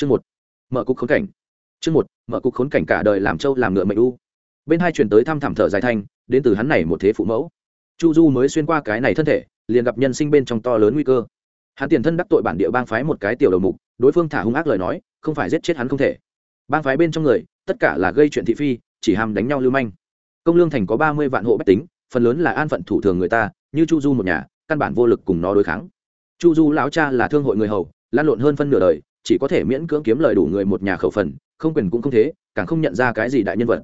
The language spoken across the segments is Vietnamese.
chương một, mở cục khốn cảnh. Chương một, mở cục khốn cảnh cả đời làm trâu làm ngựa mệnh u. Bên hai truyền tới thăm thảm thở dài thanh, đến từ hắn này một thế phụ mẫu. Chu du mới xuyên qua cái này thân thể, liền gặp nhân sinh bên trong to lớn nguy cơ. Hắn tiền thân đắc tội bản địa bang phái một cái tiểu đầu mục, đối phương thả hung ác lời nói, không phải giết chết hắn không thể. Bang phái bên trong người, tất cả là gây chuyện thị phi, chỉ ham đánh nhau lưu manh. Công lương thành có ba mươi vạn hộ bách tính, phần lớn là an phận thủ thường người ta, như chu du một nhà, căn bản vô lực cùng nó đối kháng. Chu du lão cha là thương hội người hầu, lan lộn hơn phân nửa đời chỉ có thể miễn cưỡng kiếm lời đủ người một nhà khẩu phần, không quyền cũng không thế, càng không nhận ra cái gì đại nhân vật.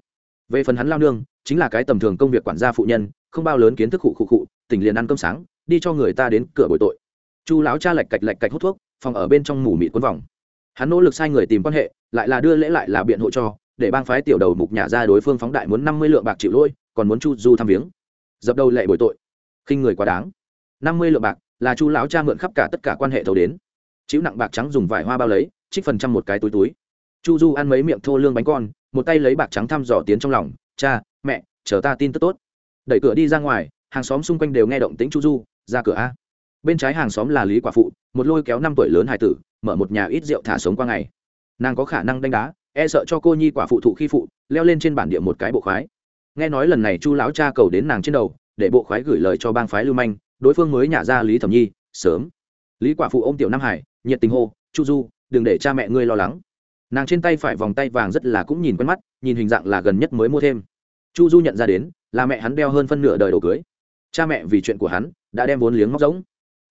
Về phần hắn lao nương, chính là cái tầm thường công việc quản gia phụ nhân, không bao lớn kiến thức khụ khụ khụ, tỉnh liền ăn cơm sáng, đi cho người ta đến cửa bồi tội. Chu lão cha lạch cạch lạch cạch hút thuốc, phòng ở bên trong mù mịt quấn vòng. Hắn nỗ lực sai người tìm quan hệ, lại là đưa lễ lại là biện hộ cho, để bang phái tiểu đầu mục nhà ra đối phương phóng đại muốn năm mươi lượng bạc chịu lỗi, còn muốn chu du thăm viếng. Dập đầu lệ bồi tội. Khinh người quá đáng. Năm mươi lượng bạc là chu lão cha mượn khắp cả tất cả quan hệ thầu đến chịu nặng bạc trắng dùng vải hoa bao lấy, trích phần trăm một cái túi túi. Chu du ăn mấy miệng thô lương bánh con, một tay lấy bạc trắng thăm dò tiến trong lòng, cha, mẹ, chờ ta tin tức tốt. Đẩy cửa đi ra ngoài, hàng xóm xung quanh đều nghe động tính chu du, ra cửa a. Bên trái hàng xóm là lý quả phụ, một lôi kéo năm tuổi lớn hải tử, mở một nhà ít rượu thả sống qua ngày. Nàng có khả năng đánh đá e sợ cho cô nhi quả phụ thụ khi phụ, leo lên trên bản địa một cái bộ khoái. Nghe nói lần này chu lão cha cầu đến nàng trên đầu, để bộ khoái gửi lời cho bang phái lưu manh, đối phương mới nhả ra lý thẩm nhi, sớm. Lý quả phụ ô m tiểu nam hải nhiệt tình hô, chu du, đừng để cha mẹ ngươi lo lắng. Nàng trên tay phải vòng tay vàng rất là cũng nhìn quen mắt, nhìn hình dạng là gần nhất mới mua thêm. Chu du nhận ra đến, là mẹ hắn đeo hơn phân nửa đời đồ cưới. Cha mẹ vì chuyện của hắn, đã đem vốn liếng móc giống.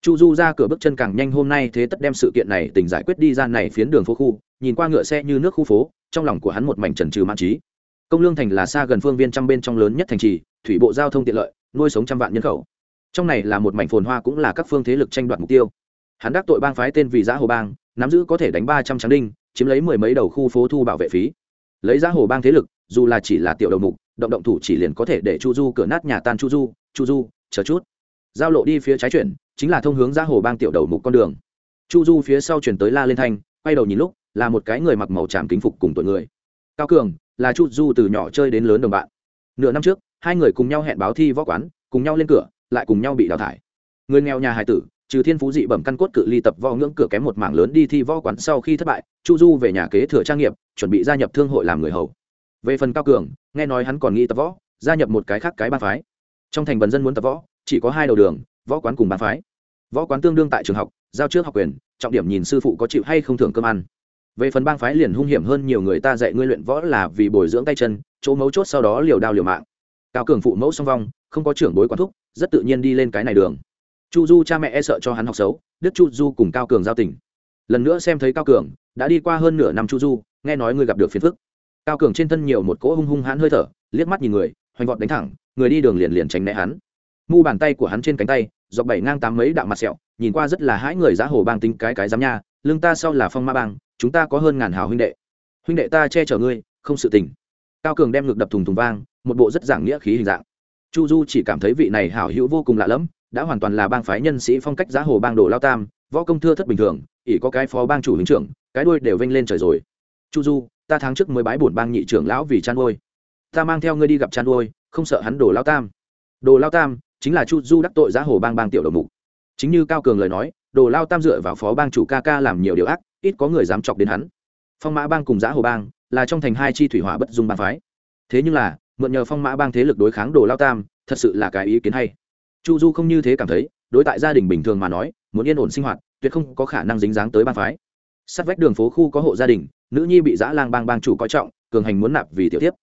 Chu du ra cửa bước chân càng nhanh hôm nay thế tất đem sự kiện này tỉnh giải quyết đi ra này phiến đường phố khu, nhìn qua ngựa xe như nước khu phố, trong lòng của hắn một mảnh trần trừ mãn trí. Công lương thành là xa gần phương viên trăm bên trong lớn nhất thành trì, thủy bộ giao thông tiện lợi, nuôi sống trăm vạn nhân khẩu. Trong này là một mảnh phồn hoa cũng là các phương thế lực tranh đoạt mục tiêu hắn đắc tội bang phái tên vì giã hồ bang, nắm giữ có thể đánh ba trăm tráng đinh, chiếm lấy mười mấy đầu khu phố thu bảo vệ phí. Lấy giá hồ bang thế lực, dù là chỉ là tiểu đầu mục, động động thủ chỉ liền có thể để chu du cửa nát nhà tan chu du chu du, chờ chút. Giao lộ đi phía trái chuyển, chính là thông hướng giá hồ bang tiểu đầu mục con đường. Chu du phía sau chuyển tới la lên thanh, quay đầu nhìn lúc, là một cái người mặc màu tràm kính phục cùng tuổi người. Cao cường, là chu du từ nhỏ chơi đến lớn đồng bạn. Nửa năm trước, hai người cùng nhau hẹn báo thi võ quán, cùng nhau lên cửa, lại cùng nhau bị đào thải. Người nghèo nhà hải tử trừ thiên phú dị bẩm căn cốt cự ly tập võ ngưỡng cửa kém một mảng lớn đi thi võ quán sau khi thất bại, chu du về nhà kế thừa trang nghiệp, chuẩn bị gia nhập thương hội làm người hầu. Về phần cao cường, nghe nói hắn còn nghĩ tập võ, gia nhập một cái khác cái ba phái. Trong thành bần dân muốn tập võ, chỉ có hai đầu đường, võ quán cùng ba phái. Võ quán tương đương tại trường học, giao trước học quyền, trọng điểm nhìn sư phụ có chịu hay không thưởng cơm ăn. Về phần bang phái liền hung hiểm hơn nhiều người ta dạy ngươi luyện võ là vì bồi dưỡng tay chân, chỗ mấu chốt sau đó liều đao liều mạng. Cao cường phụ mẫu song vong, không có trưởng bối quán thúc, rất tự nhiên đi lên cái này đường chu du cha mẹ e sợ cho hắn học xấu, đức chu du cùng cao cường giao tình. Lần nữa xem thấy cao cường, đã đi qua hơn nửa năm chu du, nghe nói ngươi gặp được phiền phức. Cao cường trên thân nhiều một cỗ hung hung hãn hơi thở, liếc mắt nhìn người, hoành vọt đánh thẳng, người đi đường liền liền tránh né hắn. Mu bàn tay của hắn trên cánh tay, dọc bảy ngang tám mấy đạo mặt sẹo, nhìn qua rất là hãi người giá hồ bang tính cái cái giám nha, lưng ta sau là phong ma bang, chúng ta có hơn ngàn hào huynh đệ. Huynh đệ ta che chở ngươi, không sự tình. Cao cường đem ngực đập thùng thùng vang, một bộ rất giảng nghĩa khí hình dạng. Chu du chỉ cảm thấy vị này hảo hữu vô cùng lạ lẫm đã hoàn toàn là bang phái nhân sĩ phong cách giá hồ bang đồ lao tam, võ công thưa thất bình thường, ỷ có cái phó bang chủ lính trưởng, cái đuôi đều vênh lên trời rồi. Chu du, ta tháng trước mới bái bổn bang nhị trưởng lão vì chăn nuôi ta mang theo ngươi đi gặp chăn nuôi không sợ hắn đồ lao tam. Đồ lao tam chính là chu du đắc tội giá hồ bang bang tiểu đầu mục. Chính như cao cường lời nói, đồ lao tam dựa vào phó bang chủ ca ca làm nhiều điều ác, ít có người dám chọc đến hắn. Phong mã bang cùng giá hồ bang là trong thành hai chi thủy hỏa bất dung bang phái. Thế nhưng là, mượn nhờ phong mã bang thế lực đối kháng đồ lao tam, thật sự là cái ý kiến hay chu du không như thế cảm thấy, đối tại gia đình bình thường mà nói, muốn yên ổn sinh hoạt, tuyệt không có khả năng dính dáng tới bang phái. Sát vách đường phố khu có hộ gia đình, nữ nhi bị giã lang bang bang chủ coi trọng, cường hành muốn nạp vì tiểu tiếp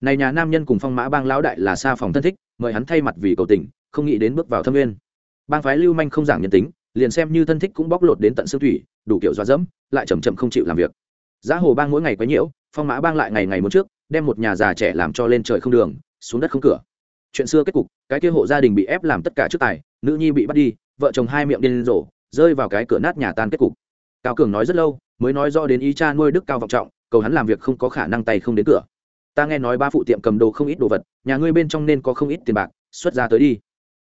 này nhà nam nhân cùng phong mã bang lão đại là xa phòng thân thích, mời hắn thay mặt vì cầu tình, không nghĩ đến bước vào thâm nguyên. Bang phái lưu manh không giảng nhân tính, liền xem như thân thích cũng bóc lột đến tận xương thủy, đủ kiểu dọa dẫm, lại chầm chậm không chịu làm việc. Giá hồ bang mỗi ngày quấy nhiễu, phong mã bang lại ngày ngày muốn trước, đem một nhà già trẻ làm cho lên trời không đường, xuống đất không cửa chuyện xưa kết cục, cái kia hộ gia đình bị ép làm tất cả trước tài, nữ nhi bị bắt đi, vợ chồng hai miệng điên rồ, rơi vào cái cửa nát nhà tan kết cục. Cao cường nói rất lâu, mới nói do đến ý cha nuôi đức cao vọng trọng, cầu hắn làm việc không có khả năng tay không đến cửa. Ta nghe nói ba phụ tiệm cầm đồ không ít đồ vật, nhà ngươi bên trong nên có không ít tiền bạc, xuất ra tới đi.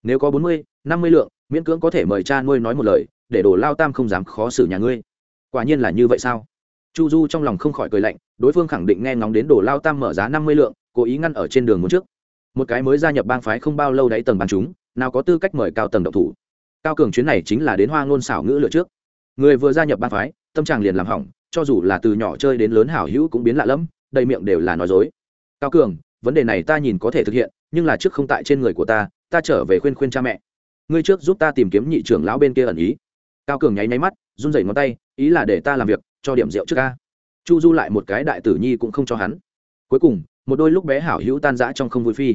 Nếu có bốn mươi, năm mươi lượng, miễn cưỡng có thể mời cha nuôi nói một lời, để đồ lao tam không dám khó xử nhà ngươi. Quả nhiên là như vậy sao? Chu du trong lòng không khỏi cười lạnh, đối phương khẳng định nghe ngóng đến đồ lao tam mở giá năm mươi lượng, cố ý ngăn ở trên đường muốn trước một cái mới gia nhập bang phái không bao lâu đáy tầng bàn chúng, nào có tư cách mời cao tầng độc thủ. Cao cường chuyến này chính là đến hoa ngôn xảo ngữ lựa trước. Người vừa gia nhập bang phái, tâm trạng liền làm hỏng, cho dù là từ nhỏ chơi đến lớn hảo hữu cũng biến lạ lẫm, đầy miệng đều là nói dối. Cao cường, vấn đề này ta nhìn có thể thực hiện, nhưng là trước không tại trên người của ta ta trở về khuyên khuyên cha mẹ. Ngươi trước giúp ta tìm kiếm nhị trưởng lão bên kia ẩn ý. Cao cường nháy nháy mắt, run rẩy ngón tay, ý là để ta làm việc, cho điểm rượu trước ca. Chu du lại một cái đại tử nhi cũng không cho hắn. Cuối cùng một đôi lúc bé hảo hữu tan rã trong không vui phi.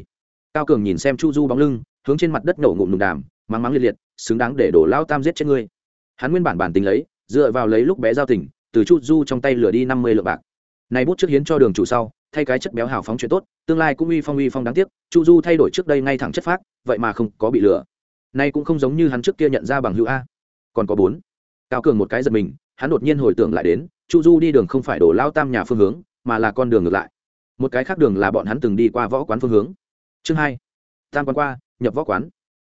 Cao cường nhìn xem chu du bóng lưng, hướng trên mặt đất nổ ngụm nùng đàm, mắng mắng liệt liệt, xứng đáng để đổ lao tam giết chết ngươi. Hắn nguyên bản bản tính lấy, dựa vào lấy lúc bé giao tình, từ chu du trong tay lửa đi năm mươi lượng bạc. Này bút trước hiến cho đường chủ sau, thay cái chất béo hào phóng chuyện tốt, tương lai cũng uy phong uy phong đáng tiếc, chu du thay đổi trước đây ngay thẳng chất phác, vậy mà không có bị lừa. Nay cũng không giống như hắn trước kia nhận ra bằng hữu a. Còn có bốn. Cao cường một cái giật mình, hắn đột nhiên hồi tưởng lại đến, chu du đi đường không phải đổ lao tam nhà phương hướng, mà là con đường ngược lại một cái khác đường là bọn hắn từng đi qua võ quán phương hướng. Chương hai, tam quan qua, nhập võ quán.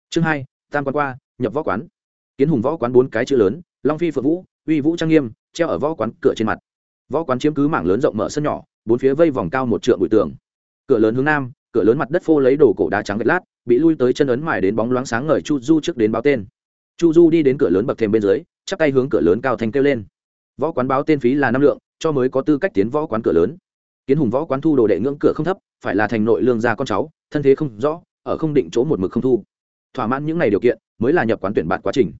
Chương hai, tam quan qua, nhập võ quán. Kiến hùng võ quán bốn cái chữ lớn, long phi phượng vũ, uy vũ trang nghiêm, treo ở võ quán cửa trên mặt. Võ quán chiếm cứ mảng lớn rộng mở sân nhỏ, bốn phía vây vòng cao một trượng bụi tường. Cửa lớn hướng nam, cửa lớn mặt đất phô lấy đồ cổ đá trắng gạch lát, bị lui tới chân ấn mài đến bóng loáng sáng ngời chu du trước đến báo tên. Chu du đi đến cửa lớn bậc thềm bên dưới, chắp tay hướng cửa lớn cao thanh kêu lên. Võ quán báo tên phí là năm lượng, cho mới có tư cách tiến võ quán cửa lớn kiến hùng võ quán thu đồ đệ ngưỡng cửa không thấp, phải là thành nội lương gia con cháu, thân thế không rõ, ở không định chỗ một mực không thu. Thỏa mãn những ngày điều kiện, mới là nhập quán tuyển bạn quá trình.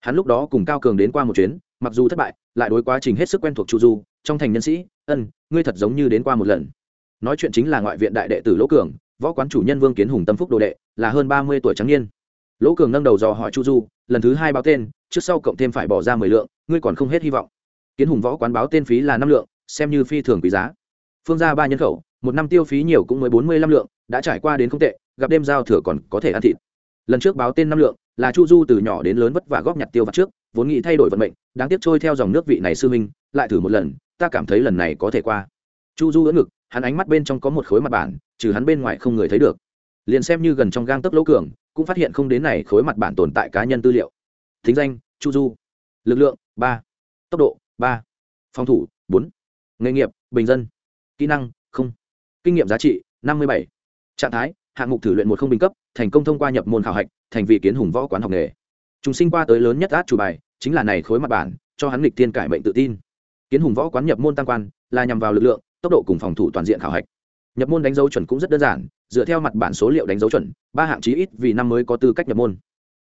Hắn lúc đó cùng cao cường đến qua một chuyến, mặc dù thất bại, lại đối quá trình hết sức quen thuộc chu du, trong thành nhân sĩ, ân, ngươi thật giống như đến qua một lần. Nói chuyện chính là ngoại viện đại đệ tử lỗ cường, võ quán chủ nhân vương kiến hùng tâm phúc đồ đệ, là hơn ba mươi tuổi trắng niên. Lỗ cường nâng đầu dò hỏi chu du, lần thứ hai báo tên, trước sau cộng thêm phải bỏ ra mười lượng, ngươi còn không hết hy vọng. Kiến hùng võ quán báo tên phí là năm lượng, xem như phi thường quý giá phương ra ba nhân khẩu, một năm tiêu phí nhiều cũng mới bốn mươi lăm lượng, đã trải qua đến không tệ, gặp đêm giao thừa còn có thể ăn thịt. Lần trước báo tên năm lượng, là chu du từ nhỏ đến lớn vất vả góp nhặt tiêu vặt trước, vốn nghĩ thay đổi vận mệnh, đáng tiếc trôi theo dòng nước vị này sư minh lại thử một lần, ta cảm thấy lần này có thể qua. Chu du ưỡn ngực, hắn ánh mắt bên trong có một khối mặt bản, trừ hắn bên ngoài không người thấy được. Liền xem như gần trong gang tấc lỗ cường, cũng phát hiện không đến này khối mặt bản tồn tại cá nhân tư liệu. Thính danh, chu du. Lực lượng, ba. Tốc độ, ba. Phòng thủ, bốn. Nghề nghiệp, bình dân kỹ năng, không. Kinh nghiệm giá trị, năm mươi bảy. Trạng thái, hạng mục thử luyện một không bình cấp, thành công thông qua nhập môn khảo hạch, thành vị kiến hùng võ quán học nghề. Chúng sinh qua tới lớn nhất át chủ bài, chính là này khối mặt bản, cho hắn lịch tiên cải mệnh tự tin. Kiến hùng võ quán nhập môn tam quan, là nhằm vào lực lượng, tốc độ cùng phòng thủ toàn diện khảo hạch. Nhập môn đánh dấu chuẩn cũng rất đơn giản, dựa theo mặt bản số liệu đánh dấu chuẩn, ba hạng chí ít vì năm mới có tư cách nhập môn.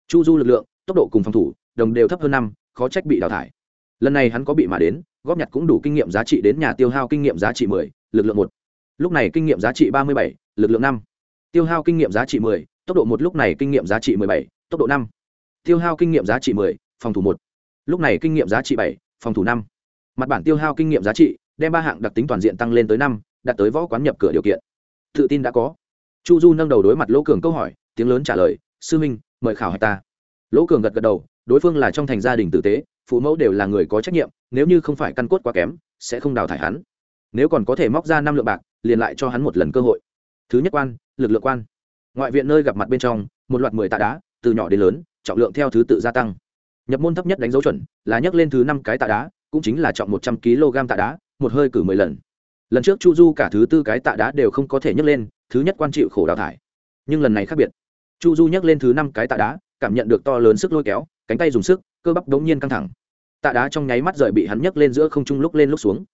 Chu du lực lượng, tốc độ cùng phòng thủ, đồng đều thấp hơn năm, khó trách bị đào thải. Lần này hắn có bị mà đến, góp nhặt cũng đủ kinh nghiệm giá trị đến nhà tiêu hao kinh nghiệm giá trị mười lực lượng một. Lúc này kinh nghiệm giá trị ba mươi bảy, lực lượng năm. Tiêu hao kinh nghiệm giá trị mười, tốc độ một lúc này kinh nghiệm giá trị mười bảy, tốc độ năm. Tiêu hao kinh nghiệm giá trị mười, phòng thủ một. Lúc này kinh nghiệm giá trị bảy, phòng thủ năm. Mặt bản tiêu hao kinh nghiệm giá trị, đem ba hạng đặc tính toàn diện tăng lên tới năm, đạt tới võ quán nhập cửa điều kiện. Tự tin đã có. Chu du nâng đầu đối mặt lỗ cường câu hỏi, tiếng lớn trả lời, sư minh, mời khảo hạch ta. Lỗ cường gật gật đầu, đối phương là trong thành gia đình tử tế, phụ mẫu đều là người có trách nhiệm, nếu như không phải căn cốt quá kém, sẽ không đào thải hắn nếu còn có thể móc ra năm lượng bạc, liền lại cho hắn một lần cơ hội. Thứ nhất quan, lực lượng quan. Ngoại viện nơi gặp mặt bên trong, một loạt mười tạ đá, từ nhỏ đến lớn, trọng lượng theo thứ tự gia tăng. Nhập môn thấp nhất đánh dấu chuẩn, là nhắc lên thứ năm cái tạ đá, cũng chính là trọng một trăm kg tạ đá, một hơi cử mười lần. Lần trước chu du cả thứ tư cái tạ đá đều không có thể nhấc lên, thứ nhất quan chịu khổ đào thải. Nhưng lần này khác biệt. Chu du nhấc lên thứ năm cái tạ đá, cảm nhận được to lớn sức lôi kéo, cánh tay dùng sức, cơ bắp đống nhiên căng thẳng. Tạ đá trong nháy mắt rời bị hắn nhấc lên giữa không trung lúc lên lúc xuống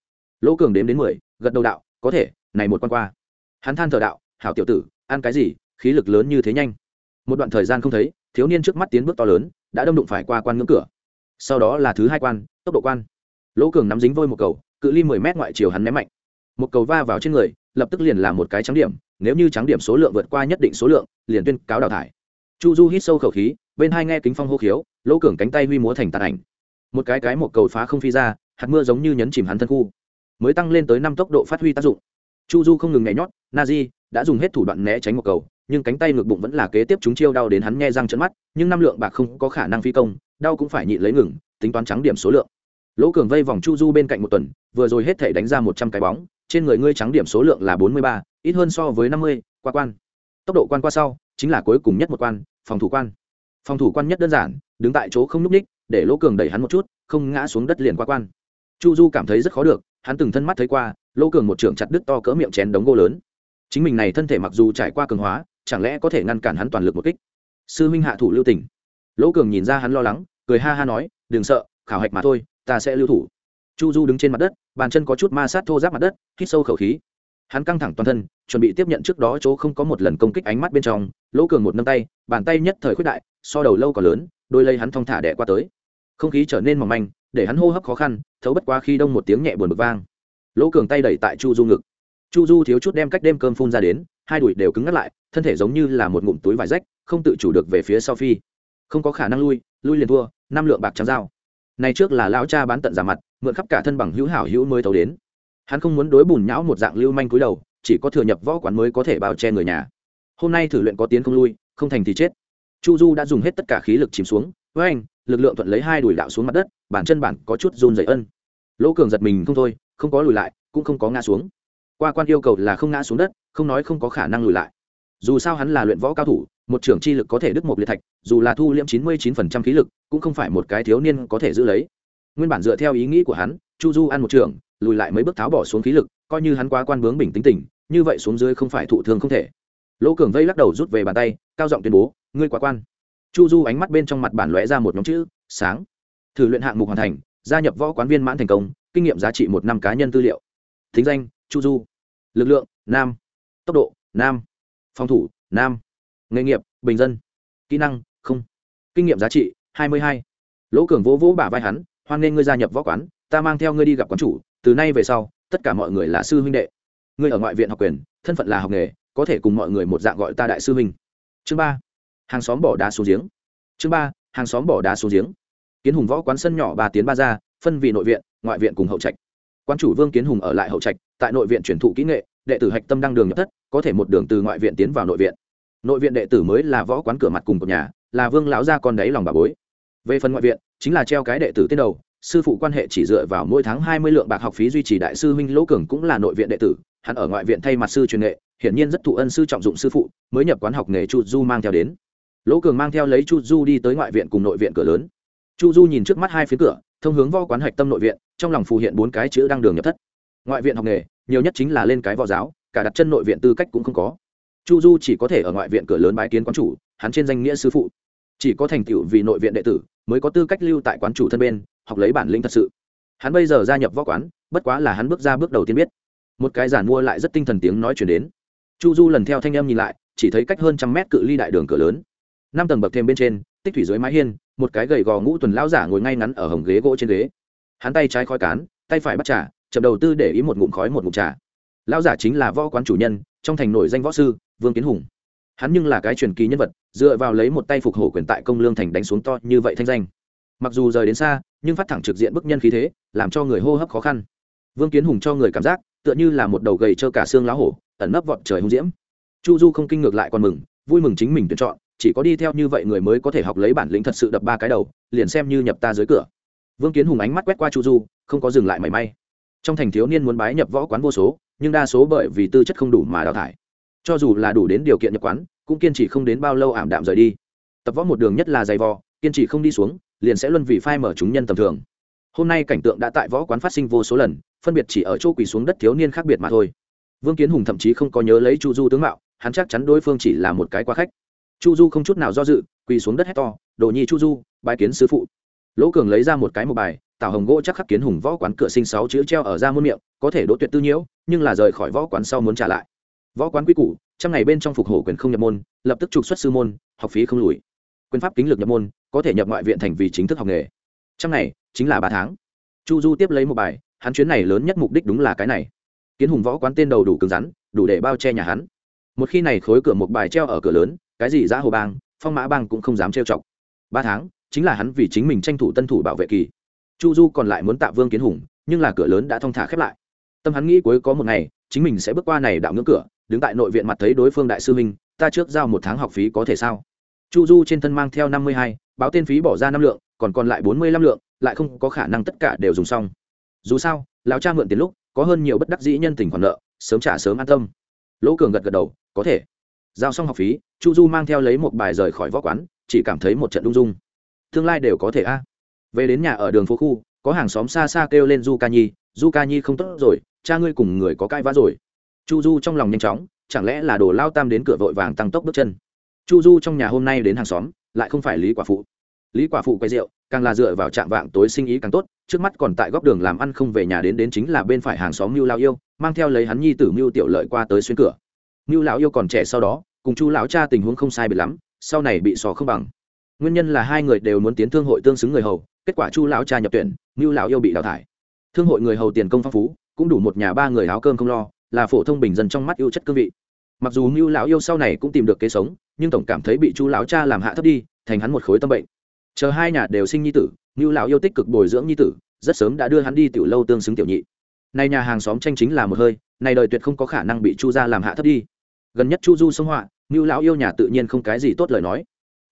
lỗ cường đếm đến mười, gật đầu đạo, có thể, này một quan qua. Hắn than thở đạo, hảo tiểu tử, ăn cái gì, khí lực lớn như thế nhanh. Một đoạn thời gian không thấy, thiếu niên trước mắt tiến bước to lớn, đã đâm đụng phải qua quan ngưỡng cửa. Sau đó là thứ hai quan, tốc độ quan. Lỗ cường nắm dính vôi một cầu, cự ly mười mét ngoại chiều hắn ném mạnh. Một cầu va vào trên người, lập tức liền làm một cái trắng điểm, nếu như trắng điểm số lượng vượt qua nhất định số lượng, liền tuyên cáo đào thải. Chu du hít sâu khẩu khí, bên hai nghe kính phong hô khiếu, lỗ cường cánh tay huy múa thành tàn ảnh. Một cái cái một cầu phá không phi ra, hạt mưa giống như nhấn chìm hắn thân khu mới tăng lên tới năm tốc độ phát huy tác dụng. Chu du không ngừng nhảy nhót na di đã dùng hết thủ đoạn né tránh một cầu, nhưng cánh tay ngược bụng vẫn là kế tiếp chúng chiêu đau đến hắn nghe răng trận mắt, nhưng năm lượng bạc không có khả năng phi công, đau cũng phải nhịn lấy ngừng, tính toán trắng điểm số lượng. Lỗ cường vây vòng chu du bên cạnh một tuần, vừa rồi hết thể đánh ra một trăm cái bóng, trên người ngươi trắng điểm số lượng là bốn mươi ba, ít hơn so với năm mươi, qua quan. Tốc độ quan qua sau, chính là cuối cùng nhất một quan, phòng thủ quan. Phòng thủ quan nhất đơn giản, đứng tại chỗ không n ú c ních, để lỗ cường đẩy hắn một chút, không ngã xuống đất liền qua quan. Chu du cảm thấy rất khó được hắn từng thân mắt thấy qua, lỗ cường một trưởng chặt đứt to cỡ miệng chén đống gỗ lớn. Chính mình này thân thể mặc dù trải qua cường hóa, chẳng lẽ có thể ngăn cản hắn toàn lực một kích? Sư minh hạ thủ lưu tỉnh lỗ cường nhìn ra hắn lo lắng, cười ha ha nói, đừng sợ, khảo hạch mà thôi, ta sẽ lưu thủ. Chu du đứng trên mặt đất, bàn chân có chút ma sát thô giáp mặt đất, hít sâu khẩu khí. Hắn căng thẳng toàn thân, chuẩn bị tiếp nhận trước đó chỗ không có một lần công kích ánh mắt bên trong, lỗ cường một nâng tay, bàn tay nhất thời khuyết đại, so đầu lâu còn lớn, đôi lây hắn thong thả đẻ qua tới. Không khí trở nên mỏng manh, để hắn hô hấp khó khăn thấu bất quá khi đông một tiếng nhẹ buồn bực vang. Lỗ cường tay đẩy tại chu du ngực. Chu du thiếu chút đem cách đêm cơm phun ra đến, hai đùi đều cứng ngắt lại, thân thể giống như là một ngụm túi vải rách, không tự chủ được về phía sau phi. Không có khả năng lui lui liền thua, năm lượng bạc trắng dao này trước là lão cha bán tận giả mặt, mượn khắp cả thân bằng hữu hảo hữu mới thấu đến. Hắn không muốn đối bùn nhão một dạng lưu manh cúi đầu, chỉ có thừa nhập võ quán mới có thể bao che người nhà. Hôm nay thử luyện có tiến không lui, không thành thì chết. Chu du đã dùng hết tất cả khí lực chìm xuống. Với anh lực lượng thuận lấy hai đùi đạo xuống mặt đất bản chân bản có chút run dày ân. Lỗ cường giật mình không thôi không có lùi lại cũng không có ngã xuống. Qua quan yêu cầu là không ngã xuống đất không nói không có khả năng lùi lại. Dù sao hắn là luyện võ cao thủ một trưởng chi lực có thể đứt một liệt thạch dù là thu liễm chín mươi chín phần trăm khí lực cũng không phải một cái thiếu niên có thể giữ lấy. Nguyên bản dựa theo ý nghĩ của hắn chu du ăn một trưởng lùi lại mấy bước tháo bỏ xuống khí lực coi như hắn quá quan bướng bình tính tình, như vậy xuống dưới không phải thụ thương không thể. Lỗ cường vây lắc đầu rút về bàn tay cao giọng tuyên bố ngươi quá quan chu du ánh mắt bên trong mặt bản lóe ra một nhóm chữ, sáng. Thử luyện hạng mục hoàn thành, gia nhập võ quán viên mãn thành công, kinh nghiệm giá trị một năm cá nhân tư liệu. Thính danh, chu du. Lực lượng, nam. Tốc độ, nam. Phòng thủ, nam. Nghề nghiệp, bình dân. Kỹ năng, không. Kinh nghiệm giá trị, hai mươi hai. Lỗ cường vỗ vỗ bả vai hắn, hoan nghênh ngươi gia nhập võ quán, ta mang theo ngươi đi gặp quán chủ, từ nay về sau, tất cả mọi người là sư huynh đệ. Ngươi ở ngoại viện học quyền, thân phận là học nghề, có thể cùng mọi người một dạng gọi ta đại sư huynh. Chương ba hàng xóm bỏ đá xuống giếng. Chương ba, hàng xóm bỏ đá xuống giếng. Kiến hùng võ quán sân nhỏ ba tiến ba ra, phân vị nội viện, ngoại viện cùng hậu trạch. Quan chủ vương kiến hùng ở lại hậu trạch, tại nội viện truyền thụ kỹ nghệ, đệ tử hạch tâm đăng đường nhập thất, có thể một đường từ ngoại viện tiến vào nội viện. Nội viện đệ tử mới là võ quán cửa mặt cùng cột nhà, là vương lão gia con đáy lòng bà bối. Về phần ngoại viện, chính là treo cái đệ tử tên đầu, sư phụ quan hệ chỉ dựa vào mỗi tháng hai mươi lượng bạc học phí duy trì đại sư huynh lỗ cường cũng là nội viện đệ tử, hắn ở ngoại viện thay mặt sư truyền nghệ, hiển nhiên rất thụ ân sư trọng dụng sư phụ, mới nhập quán học nghề chu du mang theo đến lỗ cường mang theo lấy chu du đi tới ngoại viện cùng nội viện cửa lớn. Chu du nhìn trước mắt hai phía cửa, thông hướng võ quán hạch tâm nội viện, trong lòng phù hiện bốn cái chữ đang đường nhập thất. Ngoại viện học nghề, nhiều nhất chính là lên cái võ giáo, cả đặt chân nội viện tư cách cũng không có. Chu du chỉ có thể ở ngoại viện cửa lớn bái kiến quán chủ, hắn trên danh nghĩa sư phụ. Chỉ có thành tựu vì nội viện đệ tử, mới có tư cách lưu tại quán chủ thân bên, học lấy bản lĩnh thật sự. Hắn bây giờ gia nhập võ quán, bất quá là hắn bước ra bước đầu tiên biết. Một cái giản mua lại rất tinh thần tiếng nói chuyển đến. Chu du lần theo thanh em nhìn lại, chỉ thấy cách hơn trăm mét cự ly đại đường cửa lớn năm tầng bậc thêm bên trên, tích thủy dưới mái hiên, một cái gầy gò ngũ tuần lao giả ngồi ngay ngắn ở hồng ghế gỗ trên ghế. Hắn tay trái khói cán, tay phải bắt trà, chậm đầu tư để ý một ngụm khói một ngụm trà. Lao giả chính là võ quán chủ nhân, trong thành nổi danh võ sư, vương kiến hùng. Hắn nhưng là cái truyền kỳ nhân vật, dựa vào lấy một tay phục hổ quyền tại công lương thành đánh xuống to như vậy thanh danh. Mặc dù rời đến xa, nhưng phát thẳng trực diện bức nhân khí thế, làm cho người hô hấp khó khăn. Vương kiến hùng cho người cảm giác, tựa như là một đầu gầy trơ cả xương lá hổ, ẩn nấp vọt trời hung diễm. Chu du không kinh ngược lại còn mừng, vui mừng chính mình tuyển chọn chỉ có đi theo như vậy người mới có thể học lấy bản lĩnh thật sự đập ba cái đầu, liền xem như nhập ta dưới cửa. Vương kiến hùng ánh mắt quét qua chu du, không có dừng lại mảy may. Trong thành thiếu niên muốn bái nhập võ quán vô số, nhưng đa số bởi vì tư chất không đủ mà đào thải. Cho dù là đủ đến điều kiện nhập quán, cũng kiên trì không đến bao lâu ảm đạm rời đi. Tập võ một đường nhất là dày vò, kiên trì không đi xuống, liền sẽ luân vì phai mở chúng nhân tầm thường. Hôm nay cảnh tượng đã tại võ quán phát sinh vô số lần, phân biệt chỉ ở chỗ quỳ xuống đất thiếu niên khác biệt mà thôi. Vương kiến hùng thậm chí không có nhớ lấy chu du tướng mạo, hắn chắc chắn đối phương chỉ là một cái quá khách chu du không chút nào do dự, quỳ xuống đất hét to, đồ nhi chu du bài kiến sứ phụ. Lỗ cường lấy ra một cái một bài, tảo hồng gỗ chắc khắc kiến hùng võ quán cửa sinh sáu chữ treo ở ra muôn miệng, có thể đỗ tuyệt tư nhiễu, nhưng là rời khỏi võ quán sau muốn trả lại. Võ quán quy củ trong ngày bên trong phục hổ quyền không nhập môn, lập tức trục xuất sư môn, học phí không lùi. Quyền pháp kính lực nhập môn, có thể nhập ngoại viện thành vì chính thức học nghề. Trong ngày, chính là ba tháng. Chu du tiếp lấy một bài, hắn chuyến này lớn nhất mục đích đúng là cái này. Kiến hùng võ quán tên đầu đủ cứng rắn, đủ để bao che nhà hắn. Một khi này khối cửa một bài treo ở cửa lớn cái gì giã hồ bang, phong mã bang cũng không dám trêu chọc. Ba tháng, chính là hắn vì chính mình tranh thủ tân thủ bảo vệ kỳ. Chu du còn lại muốn tạ vương kiến hùng, nhưng là cửa lớn đã thong thả khép lại. Tâm hắn nghĩ cuối có một ngày, chính mình sẽ bước qua này đạo ngưỡng cửa, đứng tại nội viện mặt thấy đối phương đại sư minh ta trước giao một tháng học phí có thể sao? Chu du trên thân mang theo năm mươi hai, báo tên phí bỏ ra năm lượng, còn còn lại bốn mươi lăm lượng, lại không có khả năng tất cả đều dùng xong. Dù sao, lão cha mượn tiền lúc, có hơn nhiều bất đắc dĩ nhân tình khoản nợ, sớm trả sớm an tâm. Lỗ cường gật gật đầu, có thể giao xong học phí, chu du mang theo lấy một bài rời khỏi võ quán, chỉ cảm thấy một trận lung dung. Tương lai đều có thể a. Về đến nhà ở đường phố khu, có hàng xóm xa xa kêu lên du ca nhi du ca nhi không tốt rồi, cha ngươi cùng người có cãi vã rồi. Chu du trong lòng nhanh chóng, chẳng lẽ là đồ lao tam đến cửa vội vàng tăng tốc bước chân? Chu du trong nhà hôm nay đến hàng xóm, lại không phải lý quả phụ. Lý quả phụ quay rượu, càng là dựa vào trạm vạng tối sinh ý càng tốt, trước mắt còn tại góc đường làm ăn không về nhà đến đến chính là bên phải hàng xóm mưu lão yêu, mang theo lấy hắn nhi tử mưu tiểu lợi qua tới xuyên cửa. Mưu lão yêu còn trẻ sau đó cùng chu lão cha tình huống không sai biệt lắm, sau này bị sò không bằng. Nguyên nhân là hai người đều muốn tiến thương hội tương xứng người hầu, kết quả chu lão cha nhập tuyển ngưu lão yêu bị đào thải. Thương hội người hầu tiền công phong phú, cũng đủ một nhà ba người áo cơm không lo, là phổ thông bình dân trong mắt yêu chất cương vị. Mặc dù ngưu lão yêu sau này cũng tìm được kế sống, nhưng tổng cảm thấy bị chu lão cha làm hạ thấp đi, thành hắn một khối tâm bệnh. Chờ hai nhà đều sinh nhi tử ngưu lão yêu tích cực bồi dưỡng nhi tử, rất sớm đã đưa hắn đi tiểu lâu tương xứng tiểu nhị. Nay nhà hàng xóm tranh chính là một hơi này đời tuyệt không có khả năng bị chu gia làm hạ thấp đi gần nhất chu du sông họa, ngưu lão yêu nhà tự nhiên không cái gì tốt lời nói.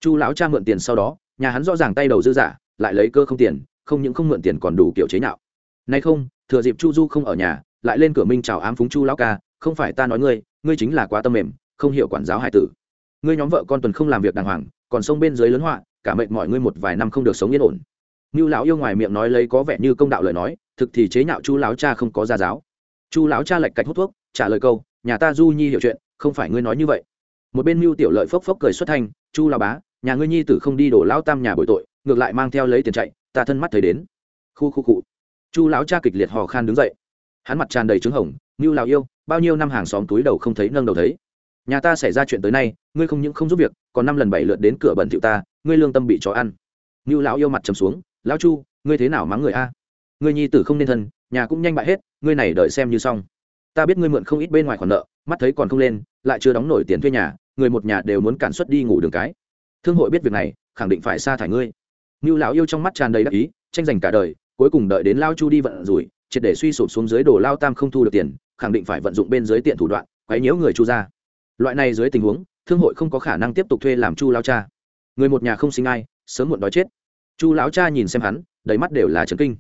Chu lão cha mượn tiền sau đó, nhà hắn rõ ràng tay đầu dư giả, lại lấy cơ không tiền, không những không mượn tiền còn đủ kiểu chế nhạo. Nay không, thừa dịp chu du không ở nhà, lại lên cửa minh chào ám phúng chu lão ca, không phải ta nói ngươi ngươi chính là quá tâm mềm, không hiểu quản giáo hải tử. Ngươi nhóm vợ con tuần không làm việc đàng hoàng, còn sông bên dưới lớn họa, cả mệnh mọi ngươi một vài năm không được sống yên ổn. Như lão yêu ngoài miệng nói lấy có vẻ như công đạo lời nói, thực thì chế nhạo chu lão cha không có gia giáo. Chu lão cha lệch cạch hút thuốc, trả lời câu, nhà ta du nhi hiểu chuyện không phải ngươi nói như vậy. Một bên mưu tiểu lợi phốc phốc cười xuất thanh, chu lão bá, nhà ngươi nhi tử không đi đổ lao tam nhà bội tội, ngược lại mang theo lấy tiền chạy, ta thân mắt thấy đến. Khu khu cụ chu lão cha kịch liệt hò khan đứng dậy. Hắn mặt tràn đầy trứng hồng, mưu lão yêu, bao nhiêu năm hàng xóm túi đầu không thấy nâng đầu thấy. Nhà ta xảy ra chuyện tới nay, ngươi không những không giúp việc, còn năm lần bảy lượt đến cửa bẩn thiệu ta, ngươi lương tâm bị chó ăn. Mưu lão yêu mặt trầm xuống, lão chu, ngươi thế nào mắng người a? Ngươi nhi tử không nên thân, nhà cũng nhanh bại hết, ngươi này đợi xem như xong. Ta biết ngươi mượn không ít bên ngoài khoản nợ mắt thấy còn không lên, lại chưa đóng nổi tiền thuê nhà, người một nhà đều muốn cản xuất đi ngủ đường cái. Thương hội biết việc này, khẳng định phải sa thải ngươi. Như lão yêu trong mắt tràn đầy đắc ý, tranh giành cả đời, cuối cùng đợi đến lao chu đi vận rủi, triệt để suy sụp xuống dưới đồ lao tam không thu được tiền, khẳng định phải vận dụng bên dưới tiện thủ đoạn, quấy nhiễu người chu ra loại này dưới tình huống, thương hội không có khả năng tiếp tục thuê làm chu lao cha. Người một nhà không sinh ai, sớm muộn đói chết. Chu lão cha nhìn xem hắn, đầy mắt đều là trấn kinh.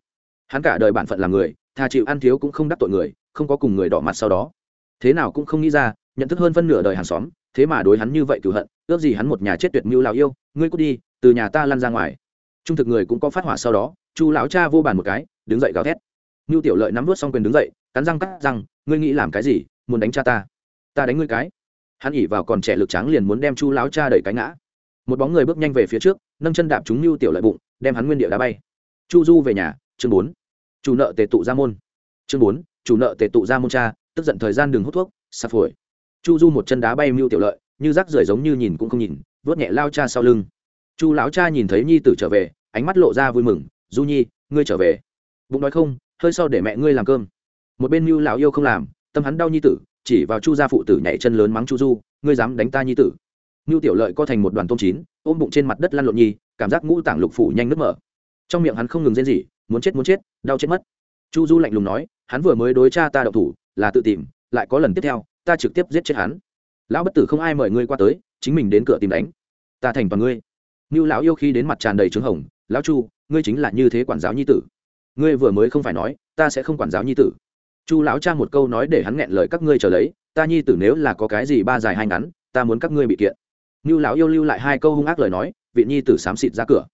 Hắn cả đời bản phận làm người thà chịu ăn thiếu cũng không đắc tội người, không có cùng người đỏ mặt sau đó thế nào cũng không nghĩ ra, nhận thức hơn phân nửa đời hàng xóm, thế mà đối hắn như vậy cửu hận, ước gì hắn một nhà chết tuyệt mưu lào yêu, ngươi cút đi, từ nhà ta lăn ra ngoài. Trung thực người cũng có phát hỏa sau đó, chu lão cha vô bàn một cái, đứng dậy gào thét. Mưu tiểu lợi nắm vớt xong quyền đứng dậy, cắn răng cắt răng, ngươi nghĩ làm cái gì, muốn đánh cha ta? Ta đánh ngươi cái. Hắn ỉ vào còn trẻ lực trắng liền muốn đem chu lão cha đẩy cái ngã. Một bóng người bước nhanh về phía trước, nâng chân đạp trúng mưu tiểu lợi bụng, đem hắn nguyên địa đá bay. Chu du về nhà, chương bốn. Chủ nợ tề tụ ra môn. Chương bốn, chủ nợ tề tụ ra môn cha tức giận thời gian đừng hút thuốc sạp phổi. Chu du một chân đá bay mưu tiểu lợi, như rác rưởi giống như nhìn cũng không nhìn, vớt nhẹ lao cha sau lưng. Chu lão cha nhìn thấy nhi tử trở về, ánh mắt lộ ra vui mừng, du nhi, ngươi trở về. Bụng nói không, hơi sau để mẹ ngươi làm cơm. Một bên mưu lão yêu không làm, tâm hắn đau nhi tử, chỉ vào chu gia phụ tử nhảy chân lớn mắng chu du, ngươi dám đánh ta nhi tử. Mưu tiểu lợi co thành một đoàn tôm chín, ôm bụng trên mặt đất lăn lộn nhi, cảm giác ngũ tảng lục phủ nhanh nứt mở. Trong miệng hắn không ngừng rên gì muốn chết muốn chết, đau chết mất. Chu du lạnh lùng nói, hắn vừa mới đối cha ta đậu thủ là tự tìm, lại có lần tiếp theo, ta trực tiếp giết chết hắn. Lão bất tử không ai mời ngươi qua tới, chính mình đến cửa tìm đánh. Ta thành toàn ngươi. Như lão yêu khi đến mặt tràn đầy trứng hồng, lão chu, ngươi chính là như thế quản giáo nhi tử. Ngươi vừa mới không phải nói, ta sẽ không quản giáo nhi tử. Chu lão cha một câu nói để hắn nghẹn lời các ngươi trở lấy, ta nhi tử nếu là có cái gì ba dài hai ngắn, ta muốn các ngươi bị kiện. Như lão yêu lưu lại hai câu hung ác lời nói, vị nhi tử xám xịt ra cửa.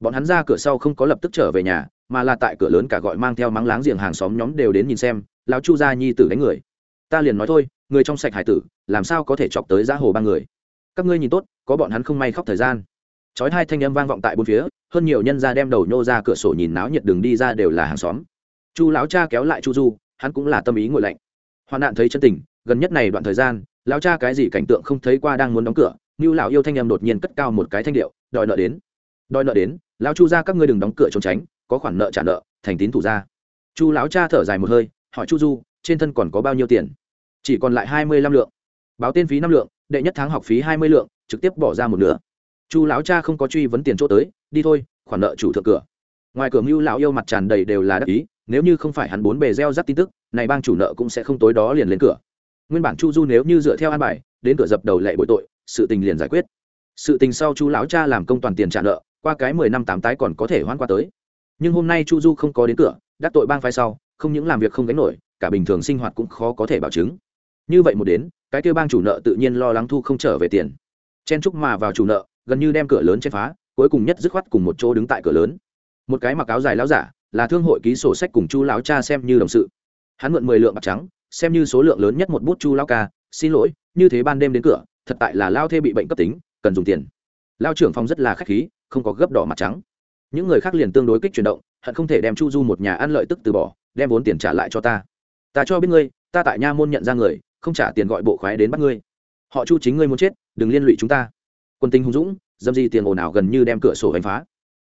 Bọn hắn ra cửa sau không có lập tức trở về nhà, mà là tại cửa lớn cả gọi mang theo mắng láng giềng hàng xóm nhóm đều đến nhìn xem lão chu gia nhi tử đánh người. Ta liền nói thôi, người trong sạch hải tử, làm sao có thể chọc tới giá hồ ba người? Các ngươi nhìn tốt, có bọn hắn không may khóc thời gian. Chói hai thanh âm vang vọng tại bốn phía, hơn nhiều nhân gia đem đầu nhô ra cửa sổ nhìn náo nhiệt đường đi ra đều là hàng xóm. Chu lão cha kéo lại chu du, hắn cũng là tâm ý ngồi lạnh. Hoạn nạn thấy chân tình, gần nhất này đoạn thời gian, lão cha cái gì cảnh tượng không thấy qua đang muốn đóng cửa như lão yêu thanh em đột nhiên cất cao một cái thanh điệu, đòi nợ đến. Đòi nợ đến, lão chu ra các ngươi đừng đóng cửa trốn tránh, có khoản nợ trả nợ, thành tín thủ ra chu lão cha thở dài một hơi hỏi chu du, trên thân còn có bao nhiêu tiền? Chỉ còn lại hai mươi lăm lượng. Báo tên phí năm lượng, đệ nhất tháng học phí hai mươi lượng, trực tiếp bỏ ra một nửa. Chu lão cha không có truy vấn tiền chỗ tới, đi thôi, khoản nợ chủ thượng cửa. Ngoài cửa mưu lão yêu mặt tràn đầy đều là đắc ý, nếu như không phải hắn bốn bề gieo rắc tin tức, này bang chủ nợ cũng sẽ không tối đó liền lên cửa. Nguyên bản chu du nếu như dựa theo an bài, đến cửa dập đầu lệ bội tội, sự tình liền giải quyết. Sự tình sau chu lão cha làm công toàn tiền trả nợ, qua cái mười năm tám tái còn có thể hoãn qua tới. Nhưng hôm nay chu du không có đến cửa, đắc tội bang phái sau không những làm việc không gánh nổi, cả bình thường sinh hoạt cũng khó có thể bảo chứng. Như vậy một đến, cái kêu bang chủ nợ tự nhiên lo lắng thu không trở về tiền. Chen trúc mà vào chủ nợ, gần như đem cửa lớn chen phá, cuối cùng nhất dứt khoát cùng một chỗ đứng tại cửa lớn. Một cái mặc áo dài láo giả, là thương hội ký sổ sách cùng chu lão cha xem như đồng sự. Hắn mượn mười lượng bạc trắng, xem như số lượng lớn nhất một bút chu lão ca, xin lỗi, như thế ban đêm đến cửa, thật tại là lao thê bị bệnh cấp tính, cần dùng tiền. Lao trưởng phòng rất là khách khí, không có gấp đỏ mặt trắng. Những người khác liền tương đối kích chuyển động, hận không thể đem chu du một nhà ăn lợi tức từ bỏ đem vốn tiền trả lại cho ta. Ta cho biết ngươi, ta tại nha môn nhận ra người, không trả tiền gọi bộ khoái đến bắt ngươi. Họ chu chính ngươi muốn chết, đừng liên lụy chúng ta. Quân tinh hùng dũng, dâm di tiền ồn ào gần như đem cửa sổ đánh phá.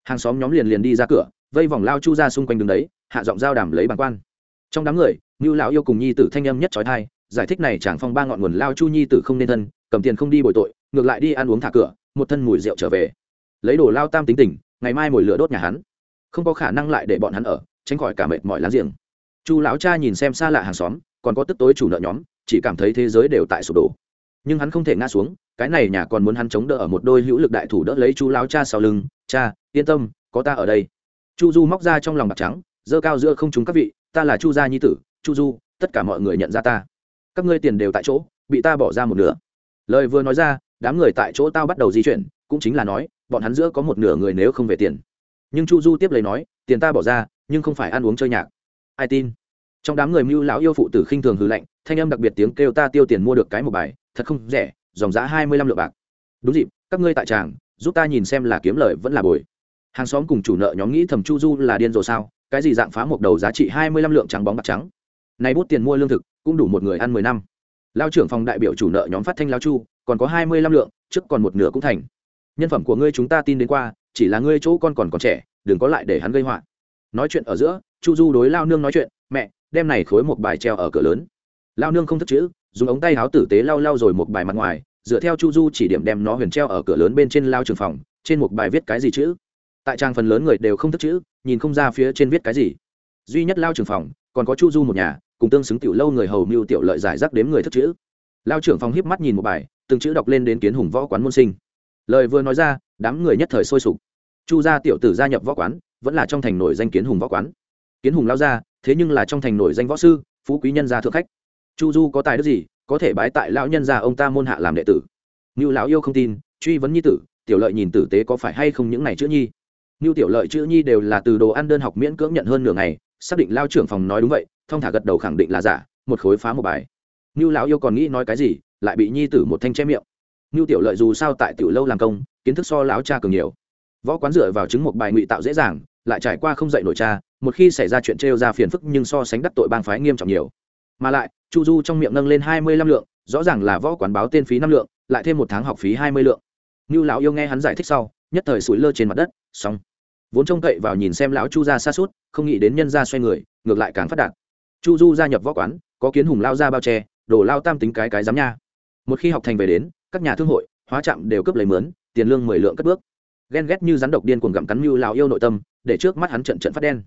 Hàng xóm nhóm liền liền đi ra cửa, vây vòng lao chu ra xung quanh đường đấy, hạ giọng giao đàm lấy bàn quan. Trong đám người, ngưu lão yêu cùng nhi tử thanh âm nhất trói thai, giải thích này chẳng phong ba ngọn nguồn lao chu nhi tử không nên thân, cầm tiền không đi bồi tội, ngược lại đi ăn uống thả cửa, một thân mùi rượu trở về. Lấy đồ lao tam tính tình, ngày mai mồi lửa đốt nhà hắn. Không có khả năng lại để bọn hắn ở tránh khỏi cả mệt mỏi láng giềng. Chu lão cha nhìn xem xa lạ hàng xóm, còn có tức tối chủ nợ nhóm, chỉ cảm thấy thế giới đều tại sụp đổ. Nhưng hắn không thể ngã xuống, cái này nhà còn muốn hắn chống đỡ ở một đôi hữu lực đại thủ đỡ lấy chu lão cha sau lưng, cha, yên tâm, có ta ở đây. Chu du móc ra trong lòng bạc trắng, dơ cao giữa không chúng các vị, ta là chu gia nhi tử, chu du, tất cả mọi người nhận ra ta. Các ngươi tiền đều tại chỗ, bị ta bỏ ra một nửa. Lời vừa nói ra, đám người tại chỗ tao bắt đầu di chuyển, cũng chính là nói, bọn hắn giữa có một nửa người nếu không về tiền. Nhưng chu du tiếp lấy nói, tiền ta bỏ ra nhưng không phải ăn uống chơi nhạc. Ai tin? Trong đám người mưu lão yêu phụ tử khinh thường hư lạnh, thanh âm đặc biệt tiếng kêu ta tiêu tiền mua được cái một bài, thật không rẻ, dòng giá hai mươi lăm lượng bạc. Đúng dịp, các ngươi tại tràng, giúp ta nhìn xem là kiếm lời vẫn là bồi. Hàng xóm cùng chủ nợ nhóm nghĩ thầm chu du là điên rồi sao, cái gì dạng phá một đầu giá trị hai mươi lăm lượng trắng bóng bạc trắng. Này bút tiền mua lương thực, cũng đủ một người ăn mười năm. Lao trưởng phòng đại biểu chủ nợ nhóm phát thanh lao chu, còn có hai mươi lăm lượng, trước còn một nửa cũng thành. Nhân phẩm của ngươi chúng ta tin đến qua, chỉ là ngươi chỗ con còn còn trẻ, đừng có lại để hắn gây họa nói chuyện ở giữa, chu du đối lao nương nói chuyện, mẹ, đem này khối một bài treo ở cửa lớn. Lao nương không thức chữ, dùng ống tay áo tử tế lau lau rồi một bài mặt ngoài, dựa theo chu du chỉ điểm đem nó huyền treo ở cửa lớn bên trên lao trường phòng, trên một bài viết cái gì chữ? Tại trang phần lớn người đều không thức chữ, nhìn không ra phía trên viết cái gì. Duy nhất lao trường phòng, còn có chu du một nhà, cùng tương xứng tiểu lâu người hầu mưu tiểu lợi giải rác đếm người thức chữ. Lao trưởng phòng hiếp mắt nhìn một bài, từng chữ đọc lên đến kiến hùng võ quán môn sinh. Lời vừa nói ra, đám người nhất thời sôi sục. Chu gia tiểu tử gia nhập võ quán vẫn là trong thành nổi danh kiến hùng võ quán. Kiến hùng lao ra, thế nhưng là trong thành nổi danh võ sư, phú quý nhân gia thượng khách. Chu du có tài đức gì, có thể bái tại lão nhân gia ông ta môn hạ làm đệ tử? Như lão yêu không tin, truy vấn nhi tử, tiểu lợi nhìn tử tế có phải hay không những này chữ nhi? Như tiểu lợi chữ nhi đều là từ đồ ăn đơn học miễn cưỡng nhận hơn nửa ngày, xác định lao trưởng phòng nói đúng vậy, thong thả gật đầu khẳng định là giả, một khối phá một bài. Như lão yêu còn nghĩ nói cái gì, lại bị nhi tử một thanh che miệng. Như tiểu lợi dù sao tại tiểu lâu làm công, kiến thức so lão cha cường nhiều võ quán dựa vào chứng một bài ngụy tạo dễ dàng, lại trải qua không dạy nổi cha, một khi xảy ra chuyện trêu ra phiền phức nhưng so sánh đắc tội bang phái nghiêm trọng nhiều. Mà lại, chu du trong miệng nâng lên hai mươi lăm lượng, rõ ràng là võ quán báo tên phí năm lượng, lại thêm một tháng học phí hai mươi lượng. Như lão yêu nghe hắn giải thích sau, nhất thời sủi lơ trên mặt đất, xong. Vốn trông cậy vào nhìn xem lão chu ra xa suốt, không nghĩ đến nhân ra xoay người, ngược lại càng phát đạt. Chu du gia nhập võ quán, có kiến hùng lao ra bao che đổ lao tam tính cái cái dám nha. Một khi học thành về đến, các nhà thương hội, hóa trạm đều cướp lấy mướn, tiền lương mười lượng cất bước ghen ghét như rắn độc điên cuồng gặm cắn mưu lào yêu nội tâm, để trước mắt hắn trận trận phát đen.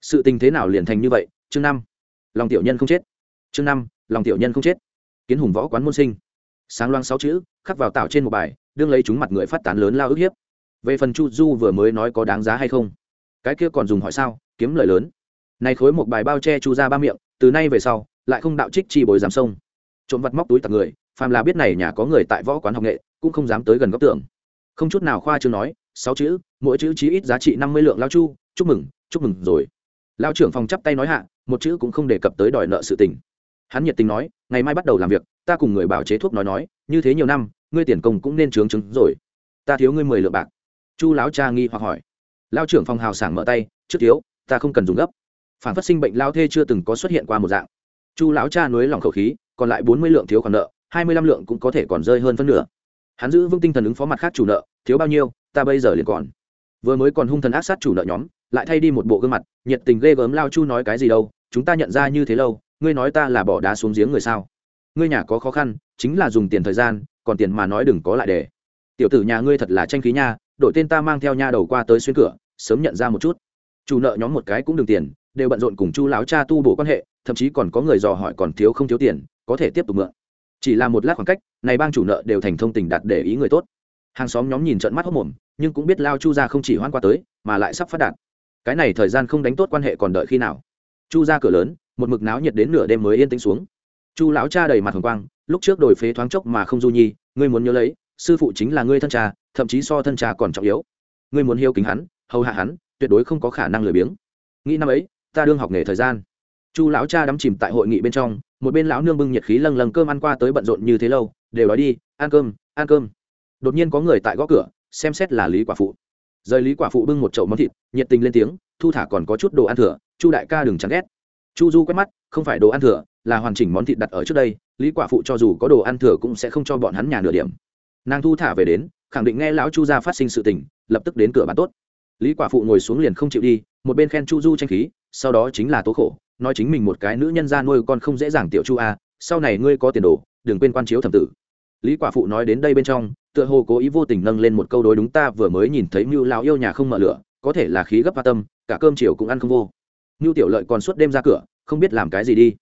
Sự tình thế nào liền thành như vậy? Chương năm. Lòng tiểu nhân không chết. Chương năm, lòng tiểu nhân không chết. Kiến hùng võ quán môn sinh. Sáng loang sáu chữ, khắc vào tạo trên một bài, đương lấy chúng mặt người phát tán lớn lao ức hiếp. Về phần chu du vừa mới nói có đáng giá hay không? Cái kia còn dùng hỏi sao? Kiếm lời lớn. Này khối một bài bao che chu ra ba miệng, từ nay về sau, lại không đạo trích chi bồi giảm sông. Trộm vặt móc túi tặc người, phàm là biết này nhà có người tại võ quán học nghệ, cũng không dám tới gần góc tường. Không chút nào khoa chưa nói sáu chữ, mỗi chữ chí ít giá trị năm mươi lượng lao chu, chúc mừng chúc mừng rồi. Lao trưởng phòng chắp tay nói hạ, một chữ cũng không đề cập tới đòi nợ sự tình. Hắn nhiệt tình nói, ngày mai bắt đầu làm việc, ta cùng người bảo chế thuốc nói nói, như thế nhiều năm, ngươi tiền công cũng nên trướng trứng rồi. Ta thiếu ngươi mười lượng bạc. Chu lão cha nghi hoặc hỏi. Lao trưởng phòng hào sảng mở tay, trước thiếu, ta không cần dùng gấp. Phản phát sinh bệnh lao thê chưa từng có xuất hiện qua một dạng. Chu lão cha nuối lòng khẩu khí, còn lại bốn mươi lượng thiếu khoản nợ, hai mươi lăm lượng cũng có thể còn rơi hơn phân nửa. Hắn giữ vững tinh thần ứng phó mặt khác chủ nợ, thiếu bao nhiêu ta bây giờ liền còn. Vừa mới còn hung thần ác sát chủ nợ nhóm, lại thay đi một bộ gương mặt, nhiệt tình ghê gớm lao chu nói cái gì đâu, chúng ta nhận ra như thế lâu, ngươi nói ta là bỏ đá xuống giếng người sao? Ngươi nhà có khó khăn, chính là dùng tiền thời gian, còn tiền mà nói đừng có lại để. Tiểu tử nhà ngươi thật là tranh khí nha, đội tên ta mang theo nha đầu qua tới xuyên cửa, sớm nhận ra một chút. Chủ nợ nhóm một cái cũng đừng tiền, đều bận rộn cùng chu láo cha tu bổ quan hệ, thậm chí còn có người dò hỏi còn thiếu không thiếu tiền, có thể tiếp tục mượn. Chỉ là một lát khoảng cách, này bang chủ nợ đều thành thông tình đạt để ý người tốt. Hàng xóm nhóm nhìn trận mắt hốc mồm nhưng cũng biết lao chu Gia không chỉ hoan qua tới, mà lại sắp phát đạt. Cái này thời gian không đánh tốt quan hệ còn đợi khi nào? Chu ra cửa lớn, một mực náo nhiệt đến nửa đêm mới yên tĩnh xuống. Chu lão cha đầy mặt hồng quang, lúc trước đổi phế thoáng chốc mà không du nhi, ngươi muốn nhớ lấy, sư phụ chính là ngươi thân cha, thậm chí so thân cha còn trọng yếu. Ngươi muốn hiếu kính hắn, hầu hạ hắn, tuyệt đối không có khả năng lười biếng. Nghĩ năm ấy, ta đương học nghề thời gian. Chu lão cha đắm chìm tại hội nghị bên trong, một bên lão nương bưng nhiệt khí lâng lâng cơm ăn qua tới bận rộn như thế lâu, đều nói đi, ăn cơm ăn cơm. Đột nhiên có người tại gõ cửa xem xét là lý quả phụ. Rời lý quả phụ bưng một chậu món thịt, nhiệt tình lên tiếng, thu thả còn có chút đồ ăn thừa, chu đại ca đừng chán ghét. Chu du quét mắt, không phải đồ ăn thừa, là hoàn chỉnh món thịt đặt ở trước đây, lý quả phụ cho dù có đồ ăn thừa cũng sẽ không cho bọn hắn nhà nửa điểm. Nàng thu thả về đến, khẳng định nghe lão chu gia phát sinh sự tình, lập tức đến cửa bán tốt. Lý quả phụ ngồi xuống liền không chịu đi, một bên khen chu du tranh khí, sau đó chính là tố khổ, nói chính mình một cái nữ nhân ra nuôi con không dễ dàng tiểu chu a, sau này ngươi có tiền đồ, đừng quên quan chiếu thẩm tử. Lý quả phụ nói đến đây bên trong tựa hồ cố ý vô tình nâng lên một câu đối đúng ta vừa mới nhìn thấy mưu lão yêu nhà không mở lửa, có thể là khí gấp hoa tâm, cả cơm chiều cũng ăn không vô. Mưu tiểu lợi còn suốt đêm ra cửa, không biết làm cái gì đi.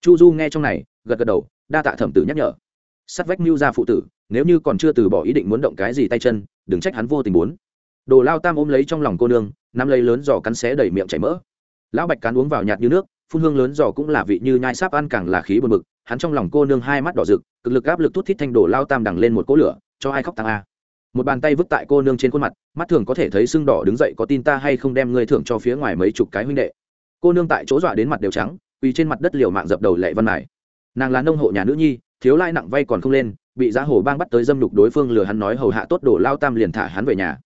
Chu du nghe trong này, gật gật đầu, đa tạ thẩm tử nhắc nhở. Sắt vách mưu ra phụ tử, nếu như còn chưa từ bỏ ý định muốn động cái gì tay chân, đừng trách hắn vô tình muốn. Đồ lao tam ôm lấy trong lòng cô nương, nắm lấy lớn giò cắn xé đầy miệng chảy mỡ. Lão bạch cán uống vào nhạt như nước, phun hương lớn giò cũng là vị như nhai sáp ăn càng là khí buồn bực, hắn trong lòng cô nương hai mắt đỏ rực, cực lực áp lực thút thít thanh đồ lao tam đằng lên một cỗ lửa cho ai khóc tăng a. Một bàn tay vứt tại cô nương trên khuôn mặt, mắt thường có thể thấy sưng đỏ đứng dậy có tin ta hay không đem ngươi thưởng cho phía ngoài mấy chục cái huynh đệ. Cô nương tại chỗ dọa đến mặt đều trắng uy trên mặt đất liều mạng dập đầu lệ văn mải. Nàng là nông hộ nhà nữ nhi, thiếu lai nặng vay còn không lên, bị giá hồ bang bắt tới dâm nhục đối phương lừa hắn nói hầu hạ tốt đổ lao tam liền thả hắn về nhà.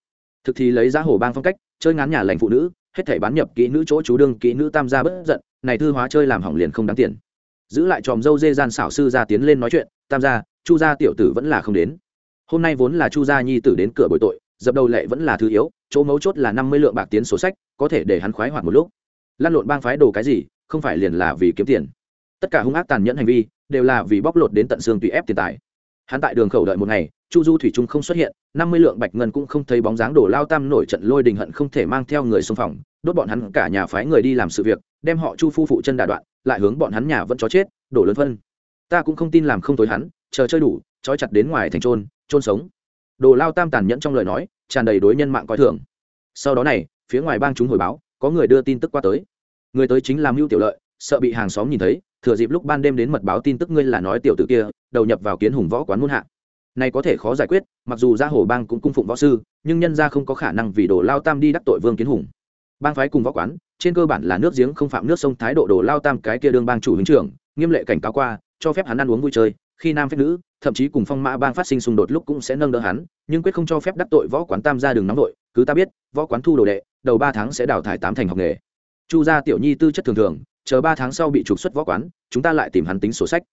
Thực thì lấy giá hồ bang phong cách, chơi ngán nhà lành phụ nữ, hết thể bán nhập kỹ nữ chỗ chú đương kỹ nữ tam gia bất giận, này thư hóa chơi làm hỏng liền không đáng tiền. Giữ lại tròm dâu dê gian xảo sư ra tiến lên nói chuyện, tam gia, chu gia tiểu tử vẫn là không đến hôm nay vốn là chu gia nhi tử đến cửa bồi tội, dập đầu lệ vẫn là thứ yếu, chỗ mấu chốt là năm mươi lượng bạc tiến sổ sách, có thể để hắn khoái hoạt một lúc. Lăn lộn bang phái đồ cái gì, không phải liền là vì kiếm tiền. Tất cả hung ác tàn nhẫn hành vi, đều là vì bóc lột đến tận xương tùy ép tiền tài. Hắn tại đường khẩu đợi một ngày, chu du thủy trung không xuất hiện, năm mươi lượng bạch ngân cũng không thấy bóng dáng đổ lao tam nổi trận lôi đình hận không thể mang theo người xung phòng, đốt bọn hắn cả nhà phái người đi làm sự việc, đem họ chu phu phụ chân đà đoạn, lại hướng bọn hắn nhà vẫn chó chết, đổ lớn phân. Ta cũng không tin làm không tối hắn, chờ chơi đủ, trói chặt đến ngoài thành trôn trôn sống. Đồ lao tam tàn nhẫn trong lời nói, tràn đầy đối nhân mạng coi thường. Sau đó này, phía ngoài bang chúng hồi báo, có người đưa tin tức qua tới. Người tới chính là mưu tiểu lợi, sợ bị hàng xóm nhìn thấy, thừa dịp lúc ban đêm đến mật báo tin tức ngươi là nói tiểu tử kia, đầu nhập vào kiến hùng võ quán muôn hạ. Này có thể khó giải quyết, mặc dù gia hồ bang cũng cung phụng võ sư, nhưng nhân gia không có khả năng vì đồ lao tam đi đắc tội vương kiến hùng. Bang phái cùng võ quán, trên cơ bản là nước giếng không phạm nước sông thái độ đồ lao tam cái kia đương bang chủ huynh trưởng, nghiêm lệ cảnh cáo qua, cho phép hắn ăn uống vui chơi khi nam phép nữ, thậm chí cùng phong mã bang phát sinh xung đột lúc cũng sẽ nâng đỡ hắn, nhưng quyết không cho phép đắc tội võ quán tam ra đường nóng đội cứ ta biết, võ quán thu đồ đệ, đầu ba tháng sẽ đào thải tám thành học nghề. Chu gia tiểu nhi tư chất thường thường, chờ ba tháng sau bị trục xuất võ quán, chúng ta lại tìm hắn tính sổ sách.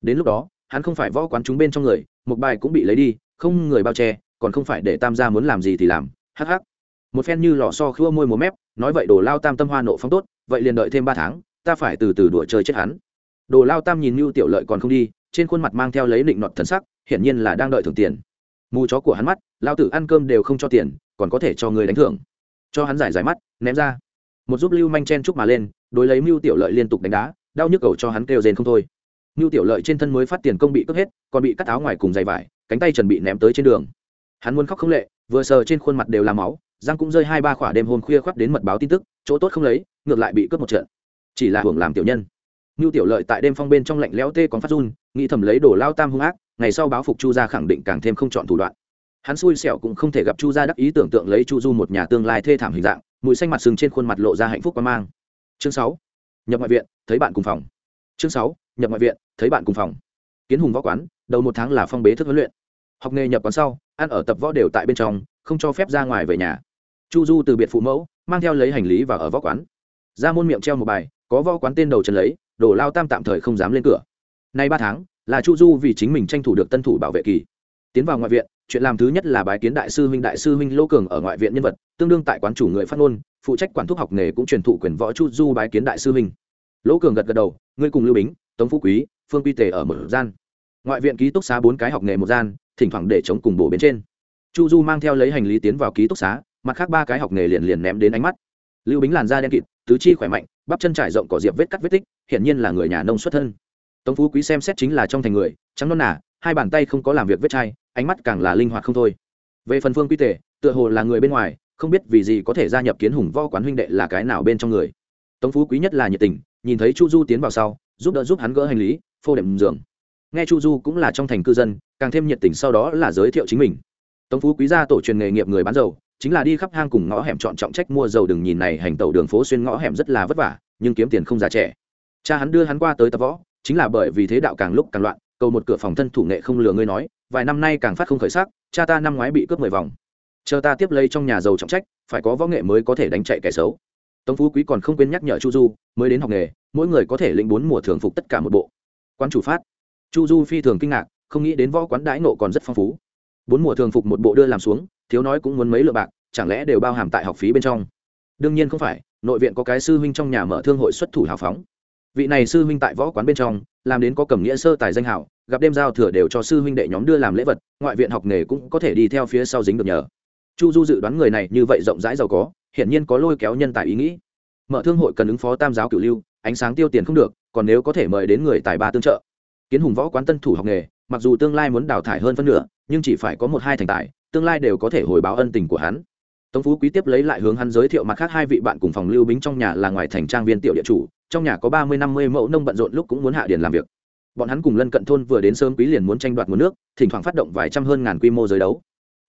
Đến lúc đó, hắn không phải võ quán chúng bên trong người, một bài cũng bị lấy đi, không người bao che, còn không phải để tam gia muốn làm gì thì làm, hắc hắc. Một phen như lò so khua môi múa mép, nói vậy đồ lao tam tâm hoa nộ phong tốt, vậy liền đợi thêm ba tháng, ta phải từ từ đùa chơi chết hắn. Đồ lao tam nhìn như tiểu lợi còn không đi trên khuôn mặt mang theo lấy định nọt thần sắc, hiển nhiên là đang đợi thưởng tiền. Mù chó của hắn mắt, lao tử ăn cơm đều không cho tiền, còn có thể cho người đánh thưởng. Cho hắn giải giải mắt, ném ra. Một giúp lưu manh chen chúc mà lên, đối lấy mưu tiểu lợi liên tục đánh đá, đau nhức cầu cho hắn kêu rền không thôi. Mưu tiểu lợi trên thân mới phát tiền công bị cướp hết, còn bị cắt áo ngoài cùng giày vải, cánh tay chuẩn bị ném tới trên đường. Hắn muốn khóc không lệ, vừa sờ trên khuôn mặt đều là máu giang cũng rơi hai ba khỏa đêm hôm khuya khoác đến mật báo tin tức, chỗ tốt không lấy, ngược lại bị cướp một trận. Chỉ là hưởng làm tiểu nhân. Nưu Tiểu Lợi tại đêm phong bên trong lạnh lẽo tê còn phát run, nghĩ thầm lấy đồ lao tam hung ác, ngày sau báo phục Chu gia khẳng định càng thêm không chọn thủ đoạn. Hắn xui xẻo cũng không thể gặp Chu gia đắc ý tưởng tượng lấy Chu Du một nhà tương lai thê thảm hình dạng, mũi xanh mặt sừng trên khuôn mặt lộ ra hạnh phúc quan mang. Chương 6. Nhập ngoại viện, thấy bạn cùng phòng. Chương 6. Nhập ngoại viện, thấy bạn cùng phòng. Kiến Hùng võ quán, đầu một tháng là phong bế thức huấn luyện. Học nghề nhập quán sau, ăn ở tập võ đều tại bên trong, không cho phép ra ngoài về nhà. Chu Du từ biệt phụ mẫu, mang theo lấy hành lý và ở võ quán. Ra môn miệng treo một bài, có võ quán tên đầu trần lấy, đồ lao tam tạm thời không dám lên cửa. Nay ba tháng, là chu du vì chính mình tranh thủ được tân thủ bảo vệ kỳ. Tiến vào ngoại viện, chuyện làm thứ nhất là bái kiến đại sư huynh, đại sư huynh lô cường ở ngoại viện nhân vật, tương đương tại quán chủ người phát ngôn, phụ trách quản thuốc học nghề cũng truyền thụ quyền võ chu du bái kiến đại sư huynh. Lỗ cường gật gật đầu, ngươi cùng lưu bính, tống phú quý, phương quy tề ở một gian. Ngoại viện ký túc xá bốn cái học nghề một gian, thỉnh thoảng để chống cùng bổ bên trên. Chu du mang theo lấy hành lý tiến vào ký túc xá, mặt khác ba cái học nghề liền liền ném đến ánh mắt. Lưu bính làn da đen kịt tứ chi khỏe mạnh bắp chân trải rộng cỏ diệp vết cắt vết tích hiển nhiên là người nhà nông xuất thân. Tống phú quý xem xét chính là trong thành người trắng non nà, hai bàn tay không có làm việc vết chai ánh mắt càng là linh hoạt không thôi. Về phần phương quy tề tựa hồ là người bên ngoài không biết vì gì có thể gia nhập kiến hùng võ quán huynh đệ là cái nào bên trong người. Tống phú quý nhất là nhiệt tình nhìn thấy chu du tiến vào sau giúp đỡ giúp hắn gỡ hành lý phô đệm giường. Nghe chu du cũng là trong thành cư dân càng thêm nhiệt tình sau đó là giới thiệu chính mình. Tống phú quý gia tổ truyền nghề nghiệp người bán dầu chính là đi khắp hang cùng ngõ hẻm chọn trọng trách mua dầu đừng nhìn này hành tẩu đường phố xuyên ngõ hẻm rất là vất vả, nhưng kiếm tiền không già trẻ. Cha hắn đưa hắn qua tới tập võ, chính là bởi vì thế đạo càng lúc càng loạn, cầu một cửa phòng thân thủ nghệ không lừa ngươi nói, vài năm nay càng phát không khởi sắc, cha ta năm ngoái bị cướp mười vòng. Chờ ta tiếp lấy trong nhà giàu trọng trách, phải có võ nghệ mới có thể đánh chạy kẻ xấu. Tống phú quý còn không quên nhắc nhở chu du, mới đến học nghề, mỗi người có thể lĩnh bốn mùa thường phục tất cả một bộ. Quán chủ phát. Chu du phi thường kinh ngạc, không nghĩ đến võ quán đãi nộ còn rất phong phú. Bốn mùa thường phục một bộ đưa làm xuống thiếu nói cũng muốn mấy lượng bạc, chẳng lẽ đều bao hàm tại học phí bên trong? Đương nhiên không phải, nội viện có cái sư huynh trong nhà mở thương hội xuất thủ hào phóng. Vị này sư huynh tại võ quán bên trong, làm đến có cầm nghĩa sơ tài danh hảo, gặp đêm giao thừa đều cho sư huynh đệ nhóm đưa làm lễ vật, ngoại viện học nghề cũng có thể đi theo phía sau dính được nhờ. Chu du dự đoán người này như vậy rộng rãi giàu có, hiển nhiên có lôi kéo nhân tài ý nghĩ. Mở thương hội cần ứng phó tam giáo cửu lưu, ánh sáng tiêu tiền không được, còn nếu có thể mời đến người tài ba tương trợ. Kiến hùng võ quán tân thủ học nghề, mặc dù tương lai muốn đào thải hơn phân nửa, nhưng chỉ phải có một hai thành tài tương lai đều có thể hồi báo ân tình của hắn. Tống phú quý tiếp lấy lại hướng hắn giới thiệu mặt khác hai vị bạn cùng phòng lưu bính trong nhà là ngoài thành trang viên tiểu địa chủ, trong nhà có ba mươi năm mươi mẫu nông bận rộn lúc cũng muốn hạ điền làm việc. Bọn hắn cùng lân cận thôn vừa đến sớm quý liền muốn tranh đoạt nguồn nước, thỉnh thoảng phát động vài trăm hơn ngàn quy mô giới đấu.